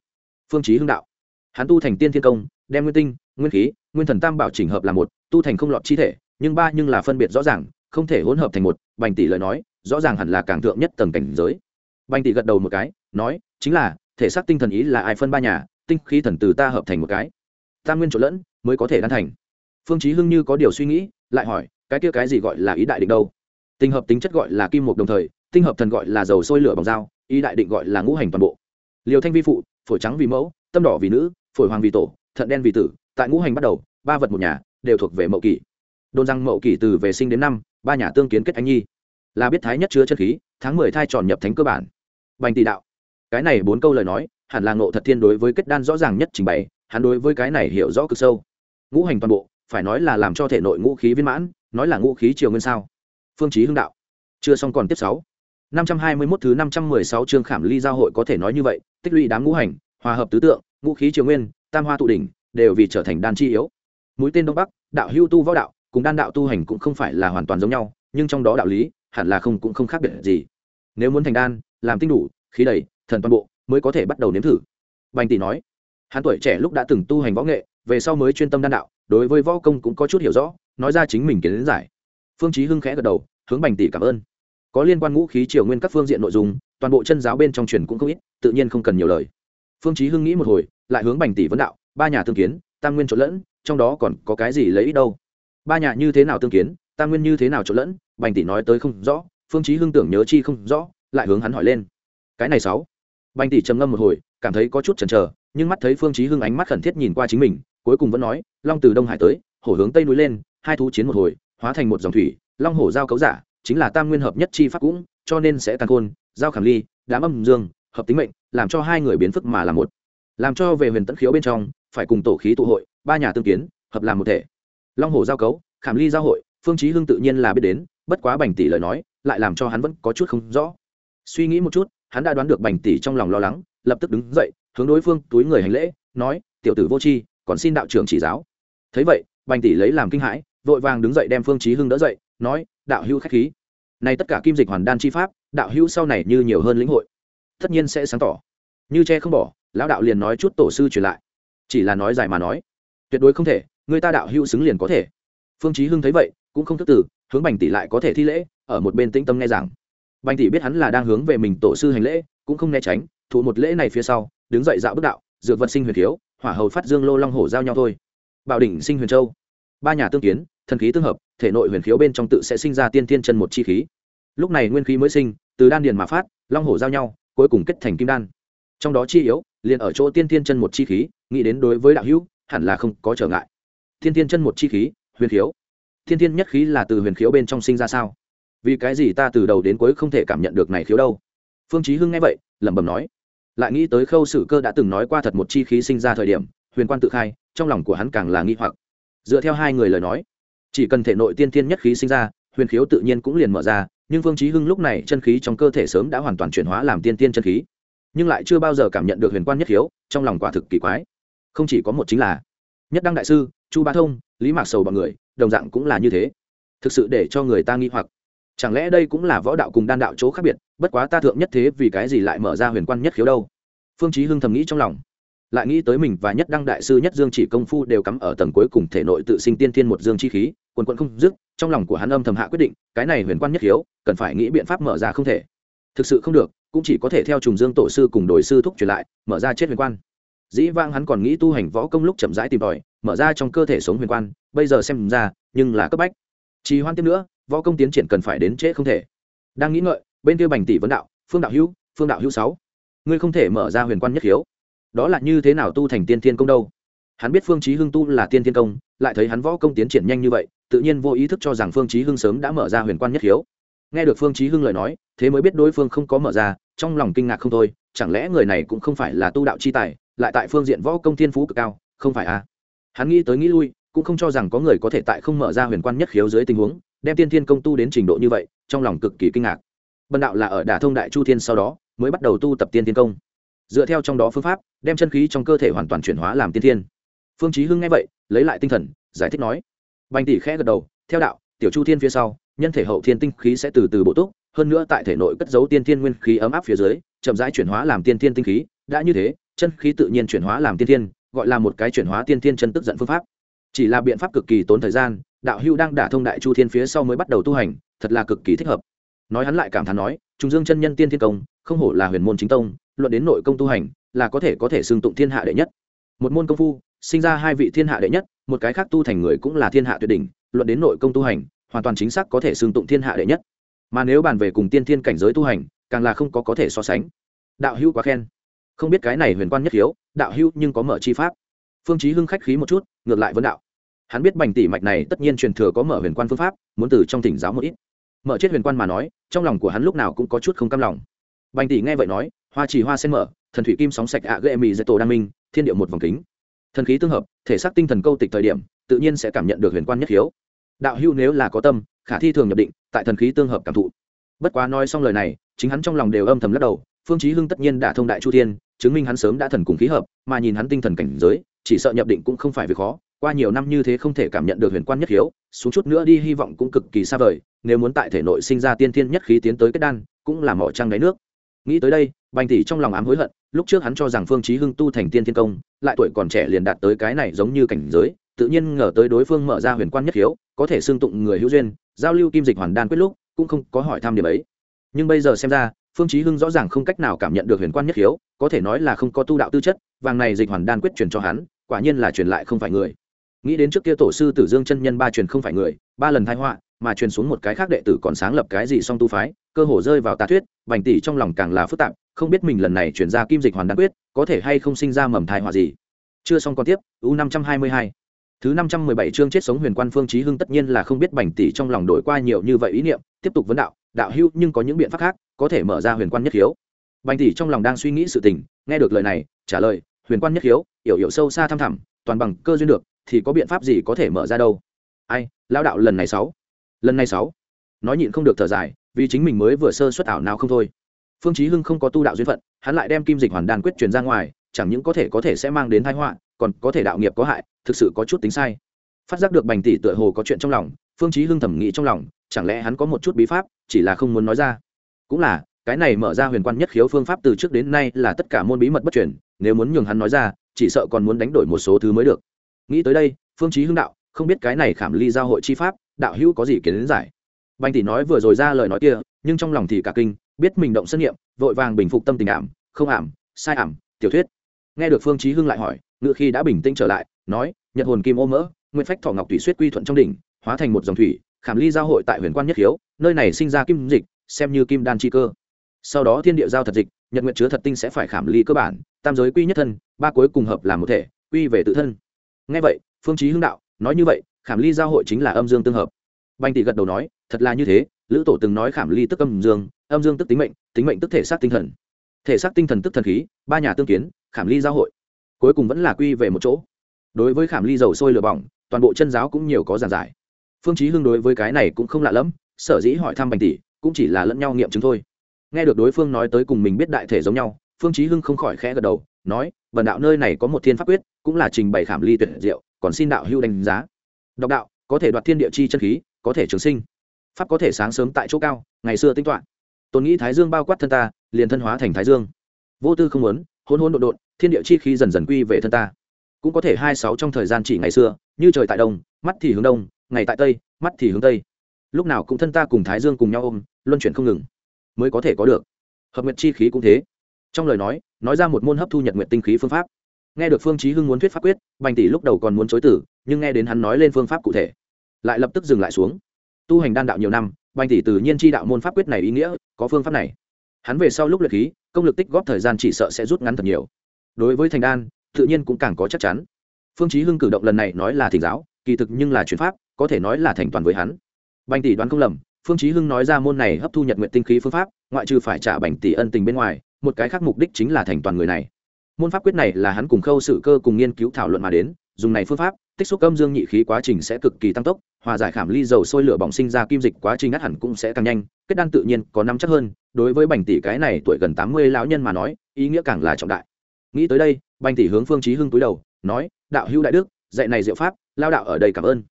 Phương chí hưng đạo. Hắn tu thành tiên thiên công, đem nguyên tinh, nguyên khí, nguyên thần tam bảo chỉnh hợp là một, tu thành không lọt chi thể, nhưng ba nhưng là phân biệt rõ ràng không thể hỗn hợp thành một, bành tỷ lời nói, rõ ràng hẳn là càng thượng nhất tầng cảnh giới. Bành tỷ gật đầu một cái, nói, chính là, thể xác tinh thần ý là ai phân ba nhà, tinh khí thần từ ta hợp thành một cái. Tam nguyên trộn lẫn, mới có thể đan thành. Phương chí hưng như có điều suy nghĩ, lại hỏi, cái kia cái gì gọi là ý đại định đâu? Tinh hợp tính chất gọi là kim mục đồng thời, tinh hợp thần gọi là dầu sôi lửa bằng dao, ý đại định gọi là ngũ hành toàn bộ. Liều thanh vi phụ, phổi trắng vì mẫu, tâm đỏ vì nữ, phổi hoàng vì tổ, thận đen vì tử, tại ngũ hành bắt đầu, ba vật một nhà, đều thuộc về mậu kỷ đồn rằng mậu kỷ từ về sinh đến năm, ba nhà tương kiến kết anh nhi. Là biết thái nhất chứa chân khí, tháng mười thai tròn nhập thánh cơ bản. Bành tỷ đạo. Cái này bốn câu lời nói, hẳn là ngộ thật thiên đối với kết đan rõ ràng nhất trình bày, hắn đối với cái này hiểu rõ cực sâu. Ngũ hành toàn bộ, phải nói là làm cho thể nội ngũ khí viên mãn, nói là ngũ khí triều nguyên sao. Phương chí hưng đạo. Chưa xong còn tiếp sáu. Năm trăm hai mươi 521 thứ năm trăm mười sáu chương khảm ly giao hội có thể nói như vậy, tích lũy đám ngũ hành, hòa hợp tứ tượng, ngũ khí triều nguyên, tam hoa tụ đỉnh, đều vì trở thành đan chi yếu. Mũi tên đông bắc, đạo hưu tu võ đạo cùng đan đạo tu hành cũng không phải là hoàn toàn giống nhau, nhưng trong đó đạo lý hẳn là không cũng không khác biệt gì. Nếu muốn thành đan, làm tinh đủ, khí đầy, thần toàn bộ mới có thể bắt đầu nếm thử. Bành tỷ nói. Hắn tuổi trẻ lúc đã từng tu hành võ nghệ, về sau mới chuyên tâm đan đạo, đối với võ công cũng có chút hiểu rõ, nói ra chính mình kiến giải. Phương chí hưng khẽ gật đầu, hướng bành tỷ cảm ơn. Có liên quan ngũ khí triều nguyên các phương diện nội dung, toàn bộ chân giáo bên trong truyền cũng không ít, tự nhiên không cần nhiều lời. Phương chí hưng nghĩ một hồi, lại hướng bành tỷ vấn đạo, ba nhà tương kiến, tam nguyên trộn lẫn, trong đó còn có cái gì lấy ít đâu? Ba nhà như thế nào tương kiến, tam nguyên như thế nào trộn lẫn, bành tỷ nói tới không rõ, phương chí hưng tưởng nhớ chi không rõ, lại hướng hắn hỏi lên. Cái này sáu. Bành tỷ trầm ngâm một hồi, cảm thấy có chút chần chờ, nhưng mắt thấy phương chí hưng ánh mắt khẩn thiết nhìn qua chính mình, cuối cùng vẫn nói, long từ đông hải tới, hổ hướng tây núi lên, hai thú chiến một hồi, hóa thành một dòng thủy, long hổ giao cấu giả, chính là tam nguyên hợp nhất chi pháp cũng, cho nên sẽ tàn khôn, giao khảm ly, đám âm dương, hợp tính mệnh, làm cho hai người biến phức mà là một. Làm cho về huyền tẫn khiếu bên trong, phải cùng tổ khí tụ hội, ba nhà tương kiến, hợp làm một thể long hồ giao cấu, khảm ly giao hội, phương chí hưng tự nhiên là biết đến, bất quá bành tỷ lời nói, lại làm cho hắn vẫn có chút không rõ. Suy nghĩ một chút, hắn đã đoán được bành tỷ trong lòng lo lắng, lập tức đứng dậy, hướng đối phương túi người hành lễ, nói, tiểu tử vô tri, còn xin đạo trưởng chỉ giáo. Thấy vậy, bành tỷ lấy làm kinh hãi, vội vàng đứng dậy đem phương chí hưng đỡ dậy, nói, đạo hữu khách khí. Này tất cả kim dịch hoàn đan chi pháp, đạo hữu sau này như nhiều hơn lĩnh hội, tất nhiên sẽ sáng tỏ. Như che không bỏ, lão đạo liền nói chút tổ sư truyền lại. Chỉ là nói dài mà nói, tuyệt đối không thể người ta đạo hữu xứng liền có thể. Phương chí hưng thấy vậy cũng không thức tử, hướng bành tỷ lại có thể thi lễ ở một bên tĩnh tâm nghe rằng bành tỷ biết hắn là đang hướng về mình tổ sư hành lễ cũng không né tránh thụ một lễ này phía sau đứng dậy dạo bước đạo dược vật sinh huyền thiếu hỏa hầu phát dương lô long hổ giao nhau thôi. Bảo đỉnh sinh huyền châu. Ba nhà tương kiến thần khí tương hợp thể nội huyền khiếu bên trong tự sẽ sinh ra tiên thiên chân một chi khí. Lúc này nguyên khí mới sinh từ đan điền mà phát long hổ giao nhau cuối cùng kết thành kim đan. Trong đó chi yếu liền ở chỗ tiên thiên chân một chi khí nghĩ đến đối với đạo hữu hẳn là không có trở ngại. Thiên thiên chân một chi khí, huyền khiếu. Thiên thiên nhất khí là từ huyền khiếu bên trong sinh ra sao? Vì cái gì ta từ đầu đến cuối không thể cảm nhận được này khiếu đâu? Phương chí hưng nghe vậy, lẩm bẩm nói. Lại nghĩ tới khâu sử cơ đã từng nói qua thật một chi khí sinh ra thời điểm, huyền quan tự khai, trong lòng của hắn càng là nghi hoặc. Dựa theo hai người lời nói, chỉ cần thể nội tiên thiên nhất khí sinh ra, huyền khiếu tự nhiên cũng liền mở ra, nhưng Phương Chí hưng lúc này chân khí trong cơ thể sớm đã hoàn toàn chuyển hóa làm tiên tiên chân khí, nhưng lại chưa bao giờ cảm nhận được huyền quan nhất khiếu, trong lòng quả thực kỳ quái. Không chỉ có một chính là nhất đăng đại sư, chu ba thông, lý mạc sầu b ọ n người, đồng dạng cũng là như thế. Thực sự để cho người ta nghi hoặc. Chẳng lẽ đây cũng là võ đạo cùng đan đạo chỗ khác biệt, bất quá ta thượng nhất thế vì cái gì lại mở ra huyền quan nhất khiếu đâu? Phương chí hưng thầm nghĩ trong lòng. Lại nghĩ tới mình và nhất đăng đại sư nhất dương chỉ công phu đều cắm ở tầng cuối cùng thể nội tự sinh tiên thiên một dương chi khí, quần quận không dứt, trong lòng của hắn âm thầm hạ quyết định, cái này huyền quan nhất khiếu, cần phải nghĩ biện pháp mở ra không thể. Thực sự không được, cũng chỉ có thể theo trùng dương tổ sư cùng đội sư thúc truyền lại, mở ra chết huyền quan dĩ vang hắn còn nghĩ tu hành võ công lúc chậm rãi tìm tòi, mở ra trong cơ thể sống huyền quan, bây giờ xem ra, nhưng là cấp bách. Trì hoan tiếp nữa, võ công tiến triển cần phải đến trễ không thể. Đang nghĩ ngợi, bên kia bành tỷ vấn đạo, phương đạo hữu, phương đạo hữu sáu. Ngươi không thể mở ra huyền quan nhất khiếu. Đó là như thế nào tu thành tiên thiên công đâu? Hắn biết phương chí hưng tu là tiên thiên công, lại thấy hắn võ công tiến triển nhanh như vậy, tự nhiên vô ý thức cho rằng phương chí hưng sớm đã mở ra huyền quan nhất khiếu. Nghe được phương chí hưng lời nói, thế mới biết đối phương không có mở ra, trong lòng kinh ngạc không thôi, chẳng lẽ người này cũng không phải là tu đạo chi tài lại tại phương diện võ công thiên phú cực cao, không phải à? Hắn nghĩ tới nghĩ lui, cũng không cho rằng có người có thể tại không mở ra huyền quan nhất khiếu dưới tình huống, đem tiên thiên công tu đến trình độ như vậy, trong lòng cực kỳ kinh ngạc. Bần đạo là ở đả thông đại chu thiên sau đó, mới bắt đầu tu tập tiên thiên công. Dựa theo trong đó phương pháp, đem chân khí trong cơ thể hoàn toàn chuyển hóa làm tiên thiên. Phương chí hưng nghe vậy, lấy lại tinh thần, giải thích nói. Bành tỷ khẽ gật đầu, theo đạo, tiểu chu thiên phía sau, nhân thể hậu thiên tinh khí sẽ từ từ bổ túc, hơn nữa tại thể nội cất giấu tiên thiên nguyên khí ấm áp phía dưới, chậm rãi chuyển hóa làm tiên thiên tinh khí, đã như thế chân khí tự nhiên chuyển hóa làm tiên thiên, gọi là một cái chuyển hóa tiên thiên chân tức giận phương pháp. Chỉ là biện pháp cực kỳ tốn thời gian, đạo hưu đang đả thông đại chu thiên phía sau mới bắt đầu tu hành, thật là cực kỳ thích hợp. Nói hắn lại cảm thán nói, trung dương chân nhân tiên thiên công, không hổ là huyền môn chính tông, luận đến nội công tu hành, là có thể có thể xưng tụng thiên hạ đệ nhất. Một môn công phu, sinh ra hai vị thiên hạ đệ nhất, một cái khác tu thành người cũng là thiên hạ tuyệt đỉnh, luận đến nội công tu hành, hoàn toàn chính xác có thể xưng tụng thiên hạ đệ nhất. Mà nếu bàn về cùng tiên thiên cảnh giới tu hành, càng là không có có thể so sánh. Đạo hữu quá khen không biết cái này huyền quan nhất hiếu, đạo hữu nhưng có mở chi pháp. Phương chí hưng khách khí một chút, ngược lại vấn đạo. Hắn biết bành tỷ mạch này tất nhiên truyền thừa có mở huyền quan phương pháp, muốn từ trong thỉnh giáo một ít. Mở chết huyền quan mà nói, trong lòng của hắn lúc nào cũng có chút không cam lòng. Bành tỷ nghe vậy nói, hoa chỉ hoa sen mở, thần thủy kim sóng sạch ạ ghệ mì dạy tổ đăng minh, thiên địa một vòng kính. Thần khí tương hợp, thể xác tinh thần câu tịch thời điểm, tự nhiên sẽ cảm nhận được huyền quan nhất hiếu. Đạo hưu nếu là có tâm, khả thi thường nhập định, tại thần khí tương hợp cảm thụ. Bất quá nói xong lời này, chính hắn trong lòng đều âm thầm lắc đầu phương chí hưng tất nhiên đã thông đại chu thiên, chứng minh hắn sớm đã thần cùng khí hợp, mà nhìn hắn tinh thần cảnh giới, chỉ sợ nhập định cũng không phải việc khó, qua nhiều năm như thế không thể cảm nhận được huyền quan nhất hiếu, xuống chút nữa đi hy vọng cũng cực kỳ xa vời, nếu muốn tại thể nội sinh ra tiên thiên nhất khí tiến tới kết đan, cũng là mỏ trăng đáy nước. Nghĩ tới đây, bành tỷ trong lòng ám hối hận, lúc trước hắn cho rằng phương chí hưng tu thành tiên thiên công, lại tuổi còn trẻ liền đạt tới cái này giống như cảnh giới, tự nhiên ngờ tới đối phương mở ra huyền quan nhất hiếu, có thể xương tụng người hữu duyên, giao lưu kim dịch hoàn đan quyết lúc, cũng không có hỏi thăm điểm ấy. Nhưng bây giờ xem ra phương chí hưng rõ ràng không cách nào cảm nhận được huyền quan nhất hiếu có thể nói là không có tu đạo tư chất, vàng này dịch hoàn đan quyết truyền cho hắn, quả nhiên là truyền lại không phải người. Nghĩ đến trước kia tổ sư tử dương chân nhân ba truyền không phải người, ba lần thái họa, mà truyền xuống một cái khác đệ tử còn sáng lập cái gì song tu phái, cơ hồ rơi vào tà thuyết, bành tỷ trong lòng càng là phức tạp, không biết mình lần này chuyển ra kim dịch hoàn đan quyết, có thể hay không sinh ra mầm thai họa gì. Chưa xong còn tiếp, u năm trăm hai mươi hai. Thứ năm trăm mười bảy chương chết sống huyền quan phương chí hưng tất nhiên là không biết bành tỷ trong lòng đổi qua nhiều như vậy ý niệm, tiếp tục vấn đạo đạo hưu nhưng có những biện pháp khác, có thể mở ra huyền quan nhất khiếu. Bành tỷ trong lòng đang suy nghĩ sự tình, nghe được lời này, trả lời, huyền quan nhất khiếu, hiểu hiểu sâu xa thăm thẳm, toàn bằng cơ duyên được, thì có biện pháp gì có thể mở ra đâu? Ai lao đạo lần này sáu. Lần này sáu. Nói nhịn không được thở dài, vì chính mình mới vừa sơ xuất ảo nào không thôi. Phương chí hưng không có tu đạo duyên phận, hắn lại đem kim dịch hoàn đan quyết truyền ra ngoài, chẳng những có thể có thể sẽ mang đến tai họa, còn có thể đạo nghiệp có hại, thực sự có chút tính sai. Phát giác được bành tỷ tựa hồ có chuyện trong lòng phương chí hưng thẩm nghĩ trong lòng, chẳng lẽ hắn có một chút bí pháp, chỉ là không muốn nói ra. Cũng là, cái này mở ra huyền quan nhất khiếu phương pháp từ trước đến nay là tất cả môn bí mật bất truyền, nếu muốn nhường hắn nói ra, chỉ sợ còn muốn đánh đổi một số thứ mới được. Nghĩ tới đây, phương chí hưng đạo, không biết cái này khảm ly giao hội chi pháp, đạo hữu có gì kiến giải? Bành tỷ nói vừa rồi ra lời nói kia, nhưng trong lòng thì cả kinh, biết mình động sân nghiệm, vội vàng bình phục tâm tình ảm, không ảm, sai ảm, tiểu thuyết. Nghe được phương chí hưng lại hỏi ngựa khi đã bình tĩnh trở lại, nói, nhật hồn kim ô mỡ nguyên phách thọ ngọc tùy suyết quy thuận trong đỉnh hóa thành một dòng thủy, khảm ly giao hội tại huyền quan nhất hiếu nơi này sinh ra kim dịch, xem như kim đan chi cơ. Sau đó thiên địa giao thật dịch, nhật nguyện chứa thật tinh sẽ phải khảm ly cơ bản, tam giới quy nhất thân, ba cuối cùng hợp làm một thể, quy về tự thân. Nghe vậy, phương chí hưng đạo, nói như vậy, khảm ly giao hội chính là âm dương tương hợp. Banh tỷ gật đầu nói, thật là như thế, lữ tổ từng nói khảm ly tức âm dương âm dương tức tính mệnh tính mệnh tức thể xác tinh thần. Thể xác tinh thần tức thần khí, ba nhà tương kiến, khảm ly giao hội. Cuối cùng vẫn là quy về một chỗ. Đối với khảm ly dầu sôi lửa bỏng, toàn bộ chân giáo cũng nhiều có giảng giải phương chí hưng đối với cái này cũng không lạ lắm. sở dĩ hỏi thăm bành tỷ, cũng chỉ là lẫn nhau nghiệm chứng thôi. Nghe được đối phương nói tới cùng mình biết đại thể giống nhau, phương chí hưng không khỏi khẽ gật đầu, nói bần đạo nơi này có một thiên pháp quyết, cũng là trình bày khảm ly tuyệt diệu, còn xin đạo hưu đánh giá. Độc đạo, có thể đoạt thiên địa chi chân khí, có thể trường sinh. Pháp có thể sáng sớm tại chỗ cao, ngày xưa tinh toán tôn nghĩ thái dương bao quát thân ta, liền thân hóa thành thái dương. Vô tư không muốn, hỗn hỗn độn độn, thiên địa chi khí dần dần quy về thân ta. Cũng có thể hai sáu trong thời gian chỉ ngày xưa, như trời tại đông, mắt thì hướng đông ngày tại tây, mắt thì hướng tây. Lúc nào cũng thân ta cùng thái dương cùng nhau ôm, luân chuyển không ngừng. Mới có thể có được. Hợp nguyện chi khí cũng thế. Trong lời nói nói ra một môn hấp thu nhật nguyện tinh khí phương pháp. Nghe được phương chí hưng muốn thuyết pháp quyết, bành tỷ lúc đầu còn muốn chối tử nhưng nghe đến hắn nói lên phương pháp cụ thể, lại lập tức dừng lại xuống. Tu hành đan đạo nhiều năm, bành tỷ tự nhiên chi đạo môn pháp quyết này ý nghĩa, có phương pháp này. Hắn về sau lúc luyện khí, công lực tích góp thời gian chỉ sợ sẽ rút ngắn thật nhiều. Đối với thành đan, tự nhiên cũng càng có chắc chắn. Phương chí hưng cử động lần này nói là thỉnh giáo kỳ thực nhưng là chuyển pháp, có thể nói là thành toàn với hắn. Bành tỷ đoán không lầm, phương chí hưng nói ra môn này hấp thu nhật nguyện tinh khí phương pháp, ngoại trừ phải trả bành tỷ ân tình bên ngoài, một cái khác mục đích chính là thành toàn người này. Môn pháp quyết này là hắn cùng khâu sự cơ cùng nghiên cứu thảo luận mà đến, dùng này phương pháp, tích xúc âm dương nhị khí quá trình sẽ cực kỳ tăng tốc, hòa giải khảm ly dầu sôi lửa bỏng sinh ra kim dịch quá trình ngắt hẳn cũng sẽ càng nhanh, kết đan tự nhiên có năm chắc hơn, đối với bành tỷ cái này tuổi gần tám mươi lão nhân mà nói, ý nghĩa càng là trọng đại. Nghĩ tới đây, bành tỷ hướng phương chí hưng túi đầu, nói, đạo hữu đại đức dạy này diệu pháp, lao đạo ở đây cảm ơn.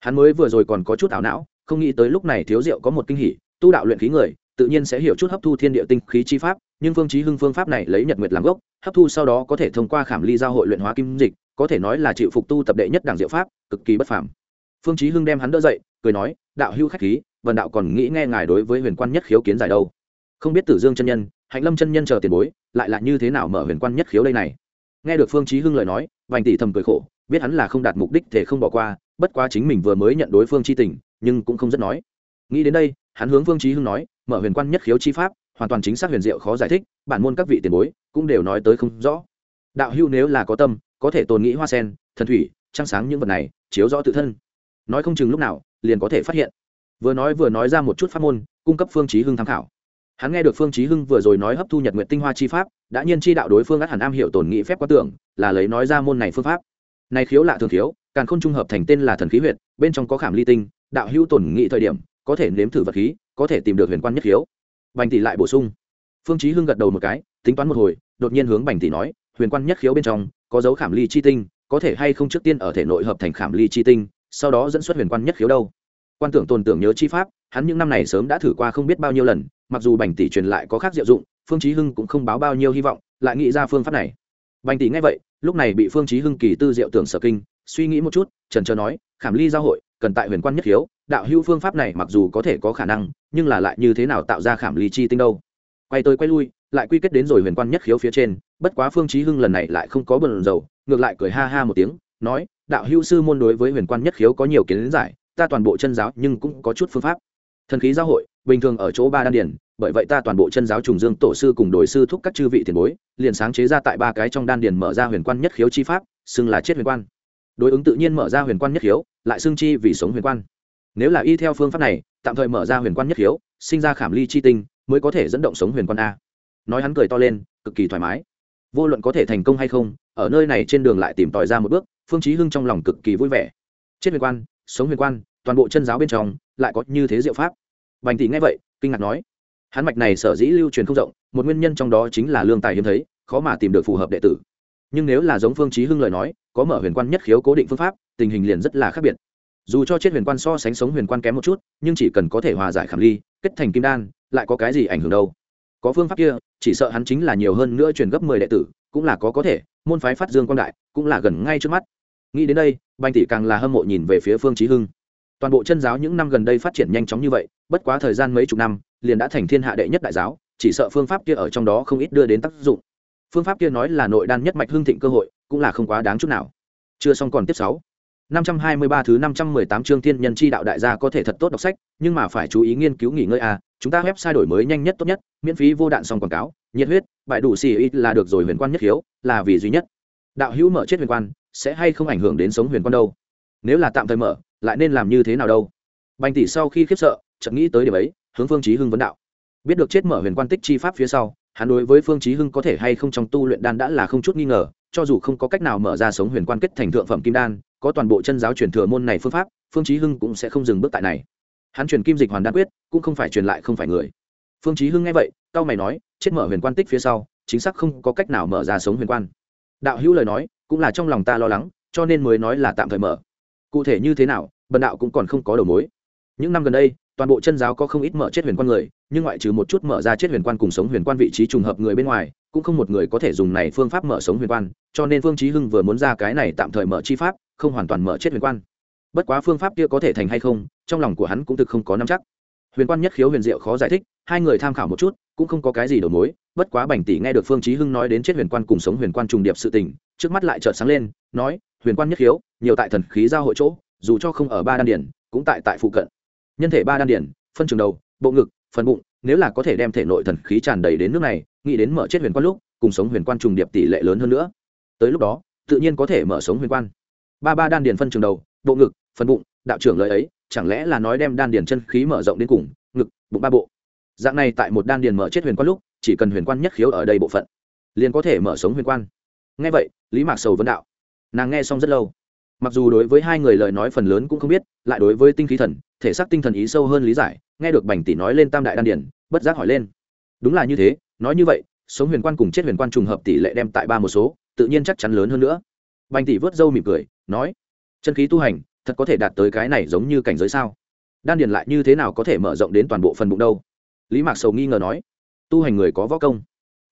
Hắn mới vừa rồi còn có chút ảo não, không nghĩ tới lúc này thiếu diệu có một kinh hỉ, tu đạo luyện khí người, tự nhiên sẽ hiểu chút hấp thu thiên địa tinh khí chi pháp, nhưng phương chí hưng phương pháp này lấy nhật nguyệt làm gốc, hấp thu sau đó có thể thông qua khảm ly giao hội luyện hóa kim dịch, có thể nói là chịu phục tu tập đệ nhất đảng diệu pháp, cực kỳ bất phàm. Phương chí hưng đem hắn đỡ dậy, cười nói, đạo hưu khách khí, vần đạo còn nghĩ nghe ngài đối với huyền quan nhất khiếu kiến giải đâu? Không biết tử dương chân nhân, hạnh lâm chân nhân chờ tiền bối, lại là như thế nào mở huyền quan nhất khiếu đây này? Nghe được phương chí hưng lời nói, vành tỷ thầm cười khổ biết hắn là không đạt mục đích thể không bỏ qua, bất quá chính mình vừa mới nhận đối phương chi tình, nhưng cũng không rất nói. Nghĩ đến đây, hắn hướng phương chí hưng nói, mở huyền quan nhất khiếu chi pháp, hoàn toàn chính xác huyền diệu khó giải thích, bản môn các vị tiền bối cũng đều nói tới không rõ. Đạo hưu nếu là có tâm, có thể tồn nghĩ hoa sen, thần thủy, trăng sáng những vật này, chiếu rõ tự thân. Nói không chừng lúc nào, liền có thể phát hiện. Vừa nói vừa nói ra một chút pháp môn, cung cấp phương chí hưng tham khảo. Hắn nghe được phương chí hưng vừa rồi nói hấp thu nhật nguyện tinh hoa chi pháp, đã nhiên chi đạo đối phương ắt hẳn am hiểu tồn nghĩ phép quá tưởng, là lấy nói ra môn này phương pháp này khiếu lạ thường khiếu càng không trung hợp thành tên là thần khí huyệt, bên trong có khảm ly tinh, đạo hữu tổn nghị thời điểm, có thể nếm thử vật khí, có thể tìm được huyền quan nhất khiếu. Bành tỷ lại bổ sung. Phương chí hưng gật đầu một cái, tính toán một hồi, đột nhiên hướng bành tỷ nói, huyền quan nhất khiếu bên trong, có dấu khảm ly chi tinh, có thể hay không trước tiên ở thể nội hợp thành khảm ly chi tinh, sau đó dẫn xuất huyền quan nhất khiếu đâu? Quan tưởng tồn tưởng nhớ chi pháp, hắn những năm này sớm đã thử qua không biết bao nhiêu lần, mặc dù bành tỷ truyền lại có khác diệu dụng, phương chí hưng cũng không báo bao nhiêu hy vọng, lại nghĩ ra phương pháp này. Bành tỷ nghe vậy lúc này bị phương chí hưng kỳ tư diệu tưởng sở kinh, suy nghĩ một chút, trần trờ nói, khảm ly giao hội, cần tại huyền quan nhất hiếu, đạo hữu phương pháp này mặc dù có thể có khả năng, nhưng là lại như thế nào tạo ra khảm ly chi tinh đâu? Quay tới quay lui, lại quy kết đến rồi huyền quan nhất khiếu phía trên, bất quá phương chí hưng lần này lại không có bần dầu ngược lại cười ha ha một tiếng, nói, đạo hữu sư môn đối với huyền quan nhất khiếu có nhiều kiến giải, ta toàn bộ chân giáo nhưng cũng có chút phương pháp. Thần khí giao hội, bình thường ở chỗ ba đan điển bởi vậy ta toàn bộ chân giáo trùng dương tổ sư cùng đội sư thúc các chư vị tiền bối, liền sáng chế ra tại ba cái trong đan điền mở ra huyền quan nhất khiếu chi pháp, xưng là chết huyền quan. Đối ứng tự nhiên mở ra huyền quan nhất khiếu, lại xưng chi vì sống huyền quan. Nếu là y theo phương pháp này, tạm thời mở ra huyền quan nhất khiếu, sinh ra khảm ly chi tinh, mới có thể dẫn động sống huyền quan a. Nói hắn cười to lên, cực kỳ thoải mái. Vô luận có thể thành công hay không, ở nơi này trên đường lại tìm tòi ra một bước, phương chí hưng trong lòng cực kỳ vui vẻ. Chết huyền quan, sống huyền quan, toàn bộ chân giáo bên trong, lại có như thế diệu pháp. Bành tỷ nghe vậy, kinh ngạc nói hắn mạch này sở dĩ lưu truyền không rộng, một nguyên nhân trong đó chính là lương tài hiếm thấy, khó mà tìm được phù hợp đệ tử. Nhưng nếu là giống phương chí hưng lời nói, có mở huyền quan nhất khiếu cố định phương pháp, tình hình liền rất là khác biệt. Dù cho chết huyền quan so sánh sống huyền quan kém một chút, nhưng chỉ cần có thể hòa giải khảm ly, kết thành kim đan, lại có cái gì ảnh hưởng đâu? Có phương pháp kia, chỉ sợ hắn chính là nhiều hơn nữa truyền gấp mười đệ tử, cũng là có có thể, môn phái phát dương quan đại, cũng là gần ngay trước mắt. Nghĩ đến đây, bành tỷ càng là hâm mộ nhìn về phía phương chí hưng toàn bộ chân giáo những năm gần đây phát triển nhanh chóng như vậy, bất quá thời gian mấy chục năm, liền đã thành thiên hạ đệ nhất đại giáo, chỉ sợ phương pháp kia ở trong đó không ít đưa đến tác dụng. Phương pháp kia nói là nội đan nhất mạch hương thịnh cơ hội, cũng là không quá đáng chút nào. Chưa xong còn tiếp sáu. năm trăm hai mươi ba thứ năm trăm mười tám chương thiên nhân chi đạo đại gia có thể thật tốt đọc sách, nhưng mà phải chú ý nghiên cứu nghỉ ngơi a à. chúng ta website đổi mới nhanh nhất tốt nhất, miễn phí vô đạn xong quảng cáo, nhiệt huyết, bại đủ xì ít là được rồi huyền quan nhất hiếu, là vì duy nhất. Đạo hữu mở chết huyền quan, sẽ hay không ảnh hưởng đến sống huyền quan đâu? Nếu là tạm thời mở, lại nên làm như thế nào đâu? Bành tỷ sau khi khiếp sợ, chợt nghĩ tới điểm ấy, hướng phương chí hưng vấn đạo. Biết được chết mở huyền quan tích chi pháp phía sau, hắn đối với phương chí hưng có thể hay không trong tu luyện đan đã là không chút nghi ngờ, cho dù không có cách nào mở ra sống huyền quan kết thành thượng phẩm kim đan, có toàn bộ chân giáo truyền thừa môn này phương pháp, phương chí hưng cũng sẽ không dừng bước tại này. Hắn truyền kim dịch hoàn đan quyết, cũng không phải truyền lại không phải người. Phương chí hưng nghe vậy cao mày nói, chết mở huyền quan tích phía sau, chính xác không có cách nào mở ra sống huyền quan. Đạo hữu lời nói, cũng là trong lòng ta lo lắng, cho nên mới nói là tạm thời mở cụ thể như thế nào, bần đạo cũng còn không có đầu mối. Những năm gần đây, toàn bộ chân giáo có không ít mở chết huyền quan người, nhưng ngoại trừ một chút mở ra chết huyền quan cùng sống huyền quan vị trí trùng hợp người bên ngoài, cũng không một người có thể dùng này phương pháp mở sống huyền quan, cho nên phương chí hưng vừa muốn ra cái này tạm thời mở chi pháp, không hoàn toàn mở chết huyền quan. Bất quá phương pháp kia có thể thành hay không, trong lòng của hắn cũng thực không có nắm chắc. Huyền quan nhất khiếu huyền diệu khó giải thích, hai người tham khảo một chút, cũng không có cái gì đầu mối, bất quá bành tỷ nghe được phương chí hưng nói đến chết huyền quan cùng sống huyền quan trùng điệp sự tình, trước mắt lại chợt sáng lên, nói huyền quan nhất khiếu, nhiều tại thần khí giao hội chỗ, dù cho không ở ba đan điển, cũng tại tại phụ cận. Nhân thể ba đan điển, phân trường đầu, bộ ngực, phần bụng, nếu là có thể đem thể nội thần khí tràn đầy đến nước này, nghĩ đến mở chết huyền quan lúc, cùng sống huyền quan trùng điệp tỷ lệ lớn hơn nữa. Tới lúc đó, tự nhiên có thể mở sống huyền quan. Ba ba đan điển phân trường đầu, bộ ngực, phần bụng, đạo trưởng lời ấy, chẳng lẽ là nói đem đan điển chân khí mở rộng đến cùng, ngực, bụng ba bộ? Dạng này tại một đan điền mở chết huyền quan lúc, chỉ cần huyền quan nhất khiếu ở đây bộ phận, liền có thể mở sống huyền quan. Nghe vậy, lý mạc sầu vấn đạo nàng nghe xong rất lâu. Mặc dù đối với hai người lời nói phần lớn cũng không biết, lại đối với tinh khí thần, thể xác tinh thần ý sâu hơn lý giải, nghe được bành tỷ nói lên tam đại đan điển bất giác hỏi lên. Đúng là như thế, nói như vậy, sống huyền quan cùng chết huyền quan trùng hợp tỷ lệ đem tại ba một số, tự nhiên chắc chắn lớn hơn nữa. Bành tỷ vớt râu mỉm cười, nói, chân khí tu hành, thật có thể đạt tới cái này giống như cảnh giới sao? Đan điền lại như thế nào có thể mở rộng đến toàn bộ phần bụng đâu? Lý mạc sầu nghi ngờ nói, tu hành người có võ công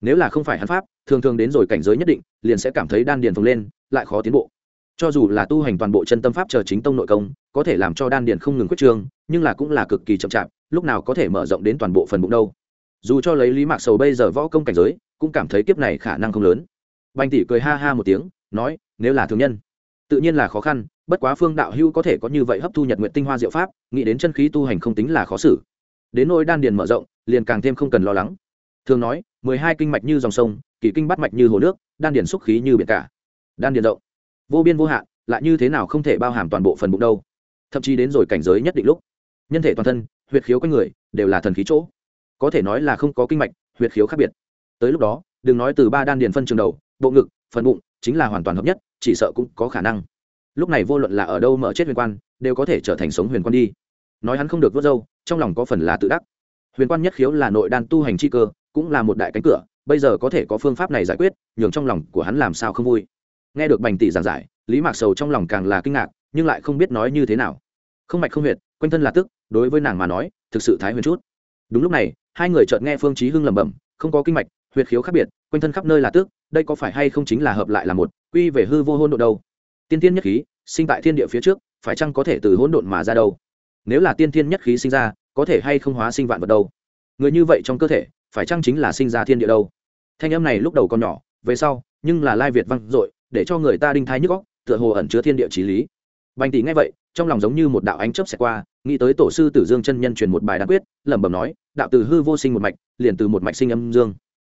nếu là không phải hắn pháp, thường thường đến rồi cảnh giới nhất định, liền sẽ cảm thấy đan điền phồng lên, lại khó tiến bộ. Cho dù là tu hành toàn bộ chân tâm pháp chờ chính tông nội công, có thể làm cho đan điền không ngừng quyết trương, nhưng là cũng là cực kỳ chậm chạp, lúc nào có thể mở rộng đến toàn bộ phần bụng đâu. Dù cho lấy lý mạc sầu bây giờ võ công cảnh giới, cũng cảm thấy kiếp này khả năng không lớn. Bành tỷ cười ha ha một tiếng, nói, nếu là thường nhân, tự nhiên là khó khăn, bất quá phương đạo hưu có thể có như vậy hấp thu nhật nguyện tinh hoa diệu pháp, nghĩ đến chân khí tu hành không tính là khó xử. Đến nỗi đan điền mở rộng, liền càng thêm không cần lo lắng. Thường nói mười hai kinh mạch như dòng sông, kỳ kinh bắt mạch như hồ nước, đan điền xúc khí như biển cả. Đan điền rộng, vô biên vô hạn, lại như thế nào không thể bao hàm toàn bộ phần bụng đâu. Thậm chí đến rồi cảnh giới nhất định lúc, nhân thể toàn thân, huyệt khiếu quanh người, đều là thần khí chỗ. Có thể nói là không có kinh mạch, huyệt khiếu khác biệt. Tới lúc đó, đừng nói từ ba đan điền phân trường đầu, bộ ngực, phần bụng, chính là hoàn toàn hợp nhất, chỉ sợ cũng có khả năng. Lúc này vô luận là ở đâu mở chết huyền quan, đều có thể trở thành sống huyền quan đi. Nói hắn không được vớt dâu, trong lòng có phần là tự đắc. Huyền quan nhất khiếu là nội đan tu hành chi cơ cũng là một đại cánh cửa, bây giờ có thể có phương pháp này giải quyết, nhường trong lòng của hắn làm sao không vui. Nghe được bành tỷ giảng giải, lý mạc sầu trong lòng càng là kinh ngạc, nhưng lại không biết nói như thế nào. Không mạch không huyệt, quanh thân là tức, đối với nàng mà nói, thực sự thái huyền chút. Đúng lúc này, hai người chợt nghe phương chí hưng lẩm bẩm, không có kinh mạch, huyệt khiếu khác biệt, quanh thân khắp nơi là tức, đây có phải hay không chính là hợp lại là một, quy về hư vô hôn độ đâu? Tiên tiên nhất khí, sinh tại thiên địa phía trước, phải chăng có thể từ hỗn độn mà ra đâu? Nếu là tiên tiên nhất khí sinh ra, có thể hay không hóa sinh vạn vật đâu? Người như vậy trong cơ thể phải chăng chính là sinh ra thiên địa đâu? Thanh âm này lúc đầu còn nhỏ, về sau, nhưng là lai việt văng dội, để cho người ta đinh thái nhức góc tựa hồ ẩn chứa thiên địa trí lý. Bành tỷ nghe vậy, trong lòng giống như một đạo ánh chớp xẹt qua, nghĩ tới tổ sư tử dương chân nhân truyền một bài đan quyết, lẩm bẩm nói, đạo từ hư vô sinh một mạch, liền từ một mạch sinh âm dương.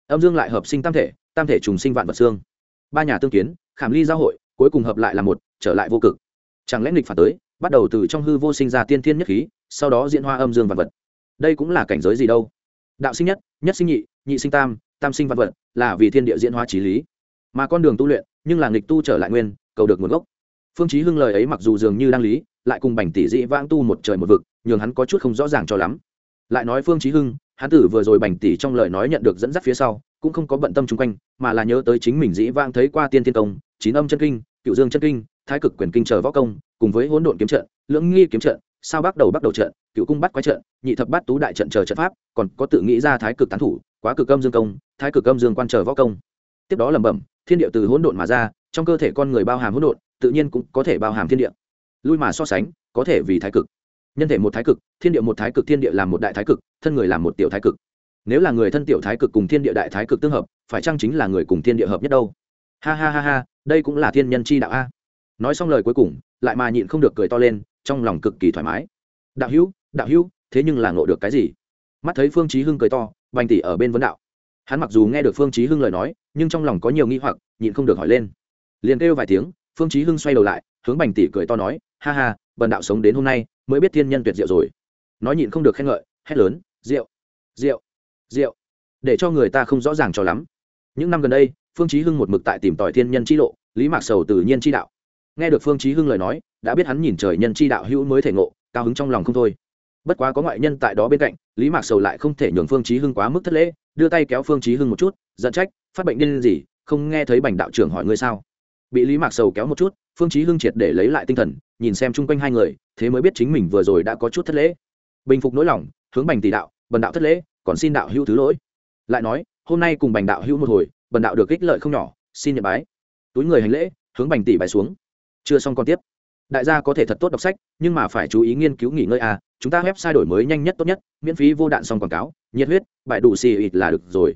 Âm dương lại hợp sinh tam thể tam thể trùng sinh vạn vật xương. Ba nhà tương kiến, khảm ly giao hội, cuối cùng hợp lại là một, trở lại vô cực. Chẳng lẽ nghịch phản tới, bắt đầu từ trong hư vô sinh ra tiên thiên nhất khí, sau đó diễn hoa âm dương vạn vật. Đây cũng là cảnh giới gì đâu? Đạo sinh nhất nhất sinh nhị nhị sinh tam tam sinh vạn vật, là vì thiên địa diễn hóa trí lý. Mà con đường tu luyện, nhưng là nghịch tu trở lại nguyên, cầu được nguồn gốc. Phương chí hưng lời ấy mặc dù dường như đang lý, lại cùng bành tỷ dĩ vãng tu một trời một vực, nhường hắn có chút không rõ ràng cho lắm. Lại nói phương chí hưng, hắn tử vừa rồi bành tỷ trong lời nói nhận được dẫn dắt phía sau, cũng không có bận tâm chung quanh, mà là nhớ tới chính mình dĩ vãng thấy qua tiên tiên công, chín âm chân kinh, cựu dương chân kinh, thái cực quyền kinh chờ võ công, cùng với hỗn độn kiếm trận, lưỡng nghi kiếm trận sao bắt đầu bắt đầu trận, cựu cung bắt quái trận, nhị thập bát tú đại trận chờ trận pháp, còn có tự nghĩ ra thái cực tán thủ, quá cực âm dương công, thái cực âm dương quan chờ võ công. Tiếp đó lẩm bẩm, thiên địa từ hỗn độn mà ra, trong cơ thể con người bao hàm hỗn độn, tự nhiên cũng có thể bao hàm thiên địa. Lui mà so sánh, có thể vì thái cực. Nhân thể một thái cực, thiên địa một thái cực, thiên địa làm một đại thái cực, thân người làm một tiểu thái cực. Nếu là người thân tiểu thái cực cùng thiên địa đại thái cực tương hợp, phải chăng chính là người cùng thiên địa hợp nhất đâu? Ha ha ha ha, đây cũng là thiên nhân chi đạo a. Nói xong lời cuối cùng, lại mà nhịn không được cười to lên trong lòng cực kỳ thoải mái. Đạo hữu đạo hữu, thế nhưng là ngộ được cái gì? Mắt thấy phương chí hưng cười to, bành tỷ ở bên vấn đạo. Hắn mặc dù nghe được phương chí hưng lời nói, nhưng trong lòng có nhiều nghi hoặc, nhịn không được hỏi lên. Liền kêu vài tiếng, phương chí hưng xoay đầu lại, hướng bành tỷ cười to nói, ha ha, bần đạo sống đến hôm nay, mới biết thiên nhân tuyệt diệu rồi. Nói nhịn không được khen ngợi, hét lớn rượu rượu rượu để cho người ta không rõ ràng cho lắm. Những năm gần đây, phương chí hưng một mực tại tìm tòi thiên nhân chi lộ, lý mạc sầu tự nhiên chi đạo nghe được phương chí hưng lời nói, đã biết hắn nhìn trời nhân chi đạo hữu mới thể ngộ, cao hứng trong lòng không thôi. Bất quá có ngoại nhân tại đó bên cạnh, lý mạc sầu lại không thể nhường phương chí hưng quá mức thất lễ, đưa tay kéo phương chí hưng một chút, giận trách, phát bệnh điên gì, không nghe thấy bành đạo trưởng hỏi ngươi sao. Bị lý mạc sầu kéo một chút, phương chí hưng triệt để lấy lại tinh thần, nhìn xem chung quanh hai người, thế mới biết chính mình vừa rồi đã có chút thất lễ. Bình phục nỗi lòng, hướng bành tỷ đạo bần đạo thất lễ, còn xin đạo hữu thứ lỗi. Lại nói, hôm nay cùng bành đạo hữu một hồi bần đạo được ích lợi không nhỏ, xin nhận bái. Túi người hành lễ, hướng bành tỷ bái xuống chưa xong còn tiếp. Đại gia có thể thật tốt đọc sách, nhưng mà phải chú ý nghiên cứu nghỉ ngơi à chúng ta website đổi mới nhanh nhất tốt nhất, miễn phí vô đạn xong quảng cáo, nhiệt huyết bại đủ xì ít là được rồi.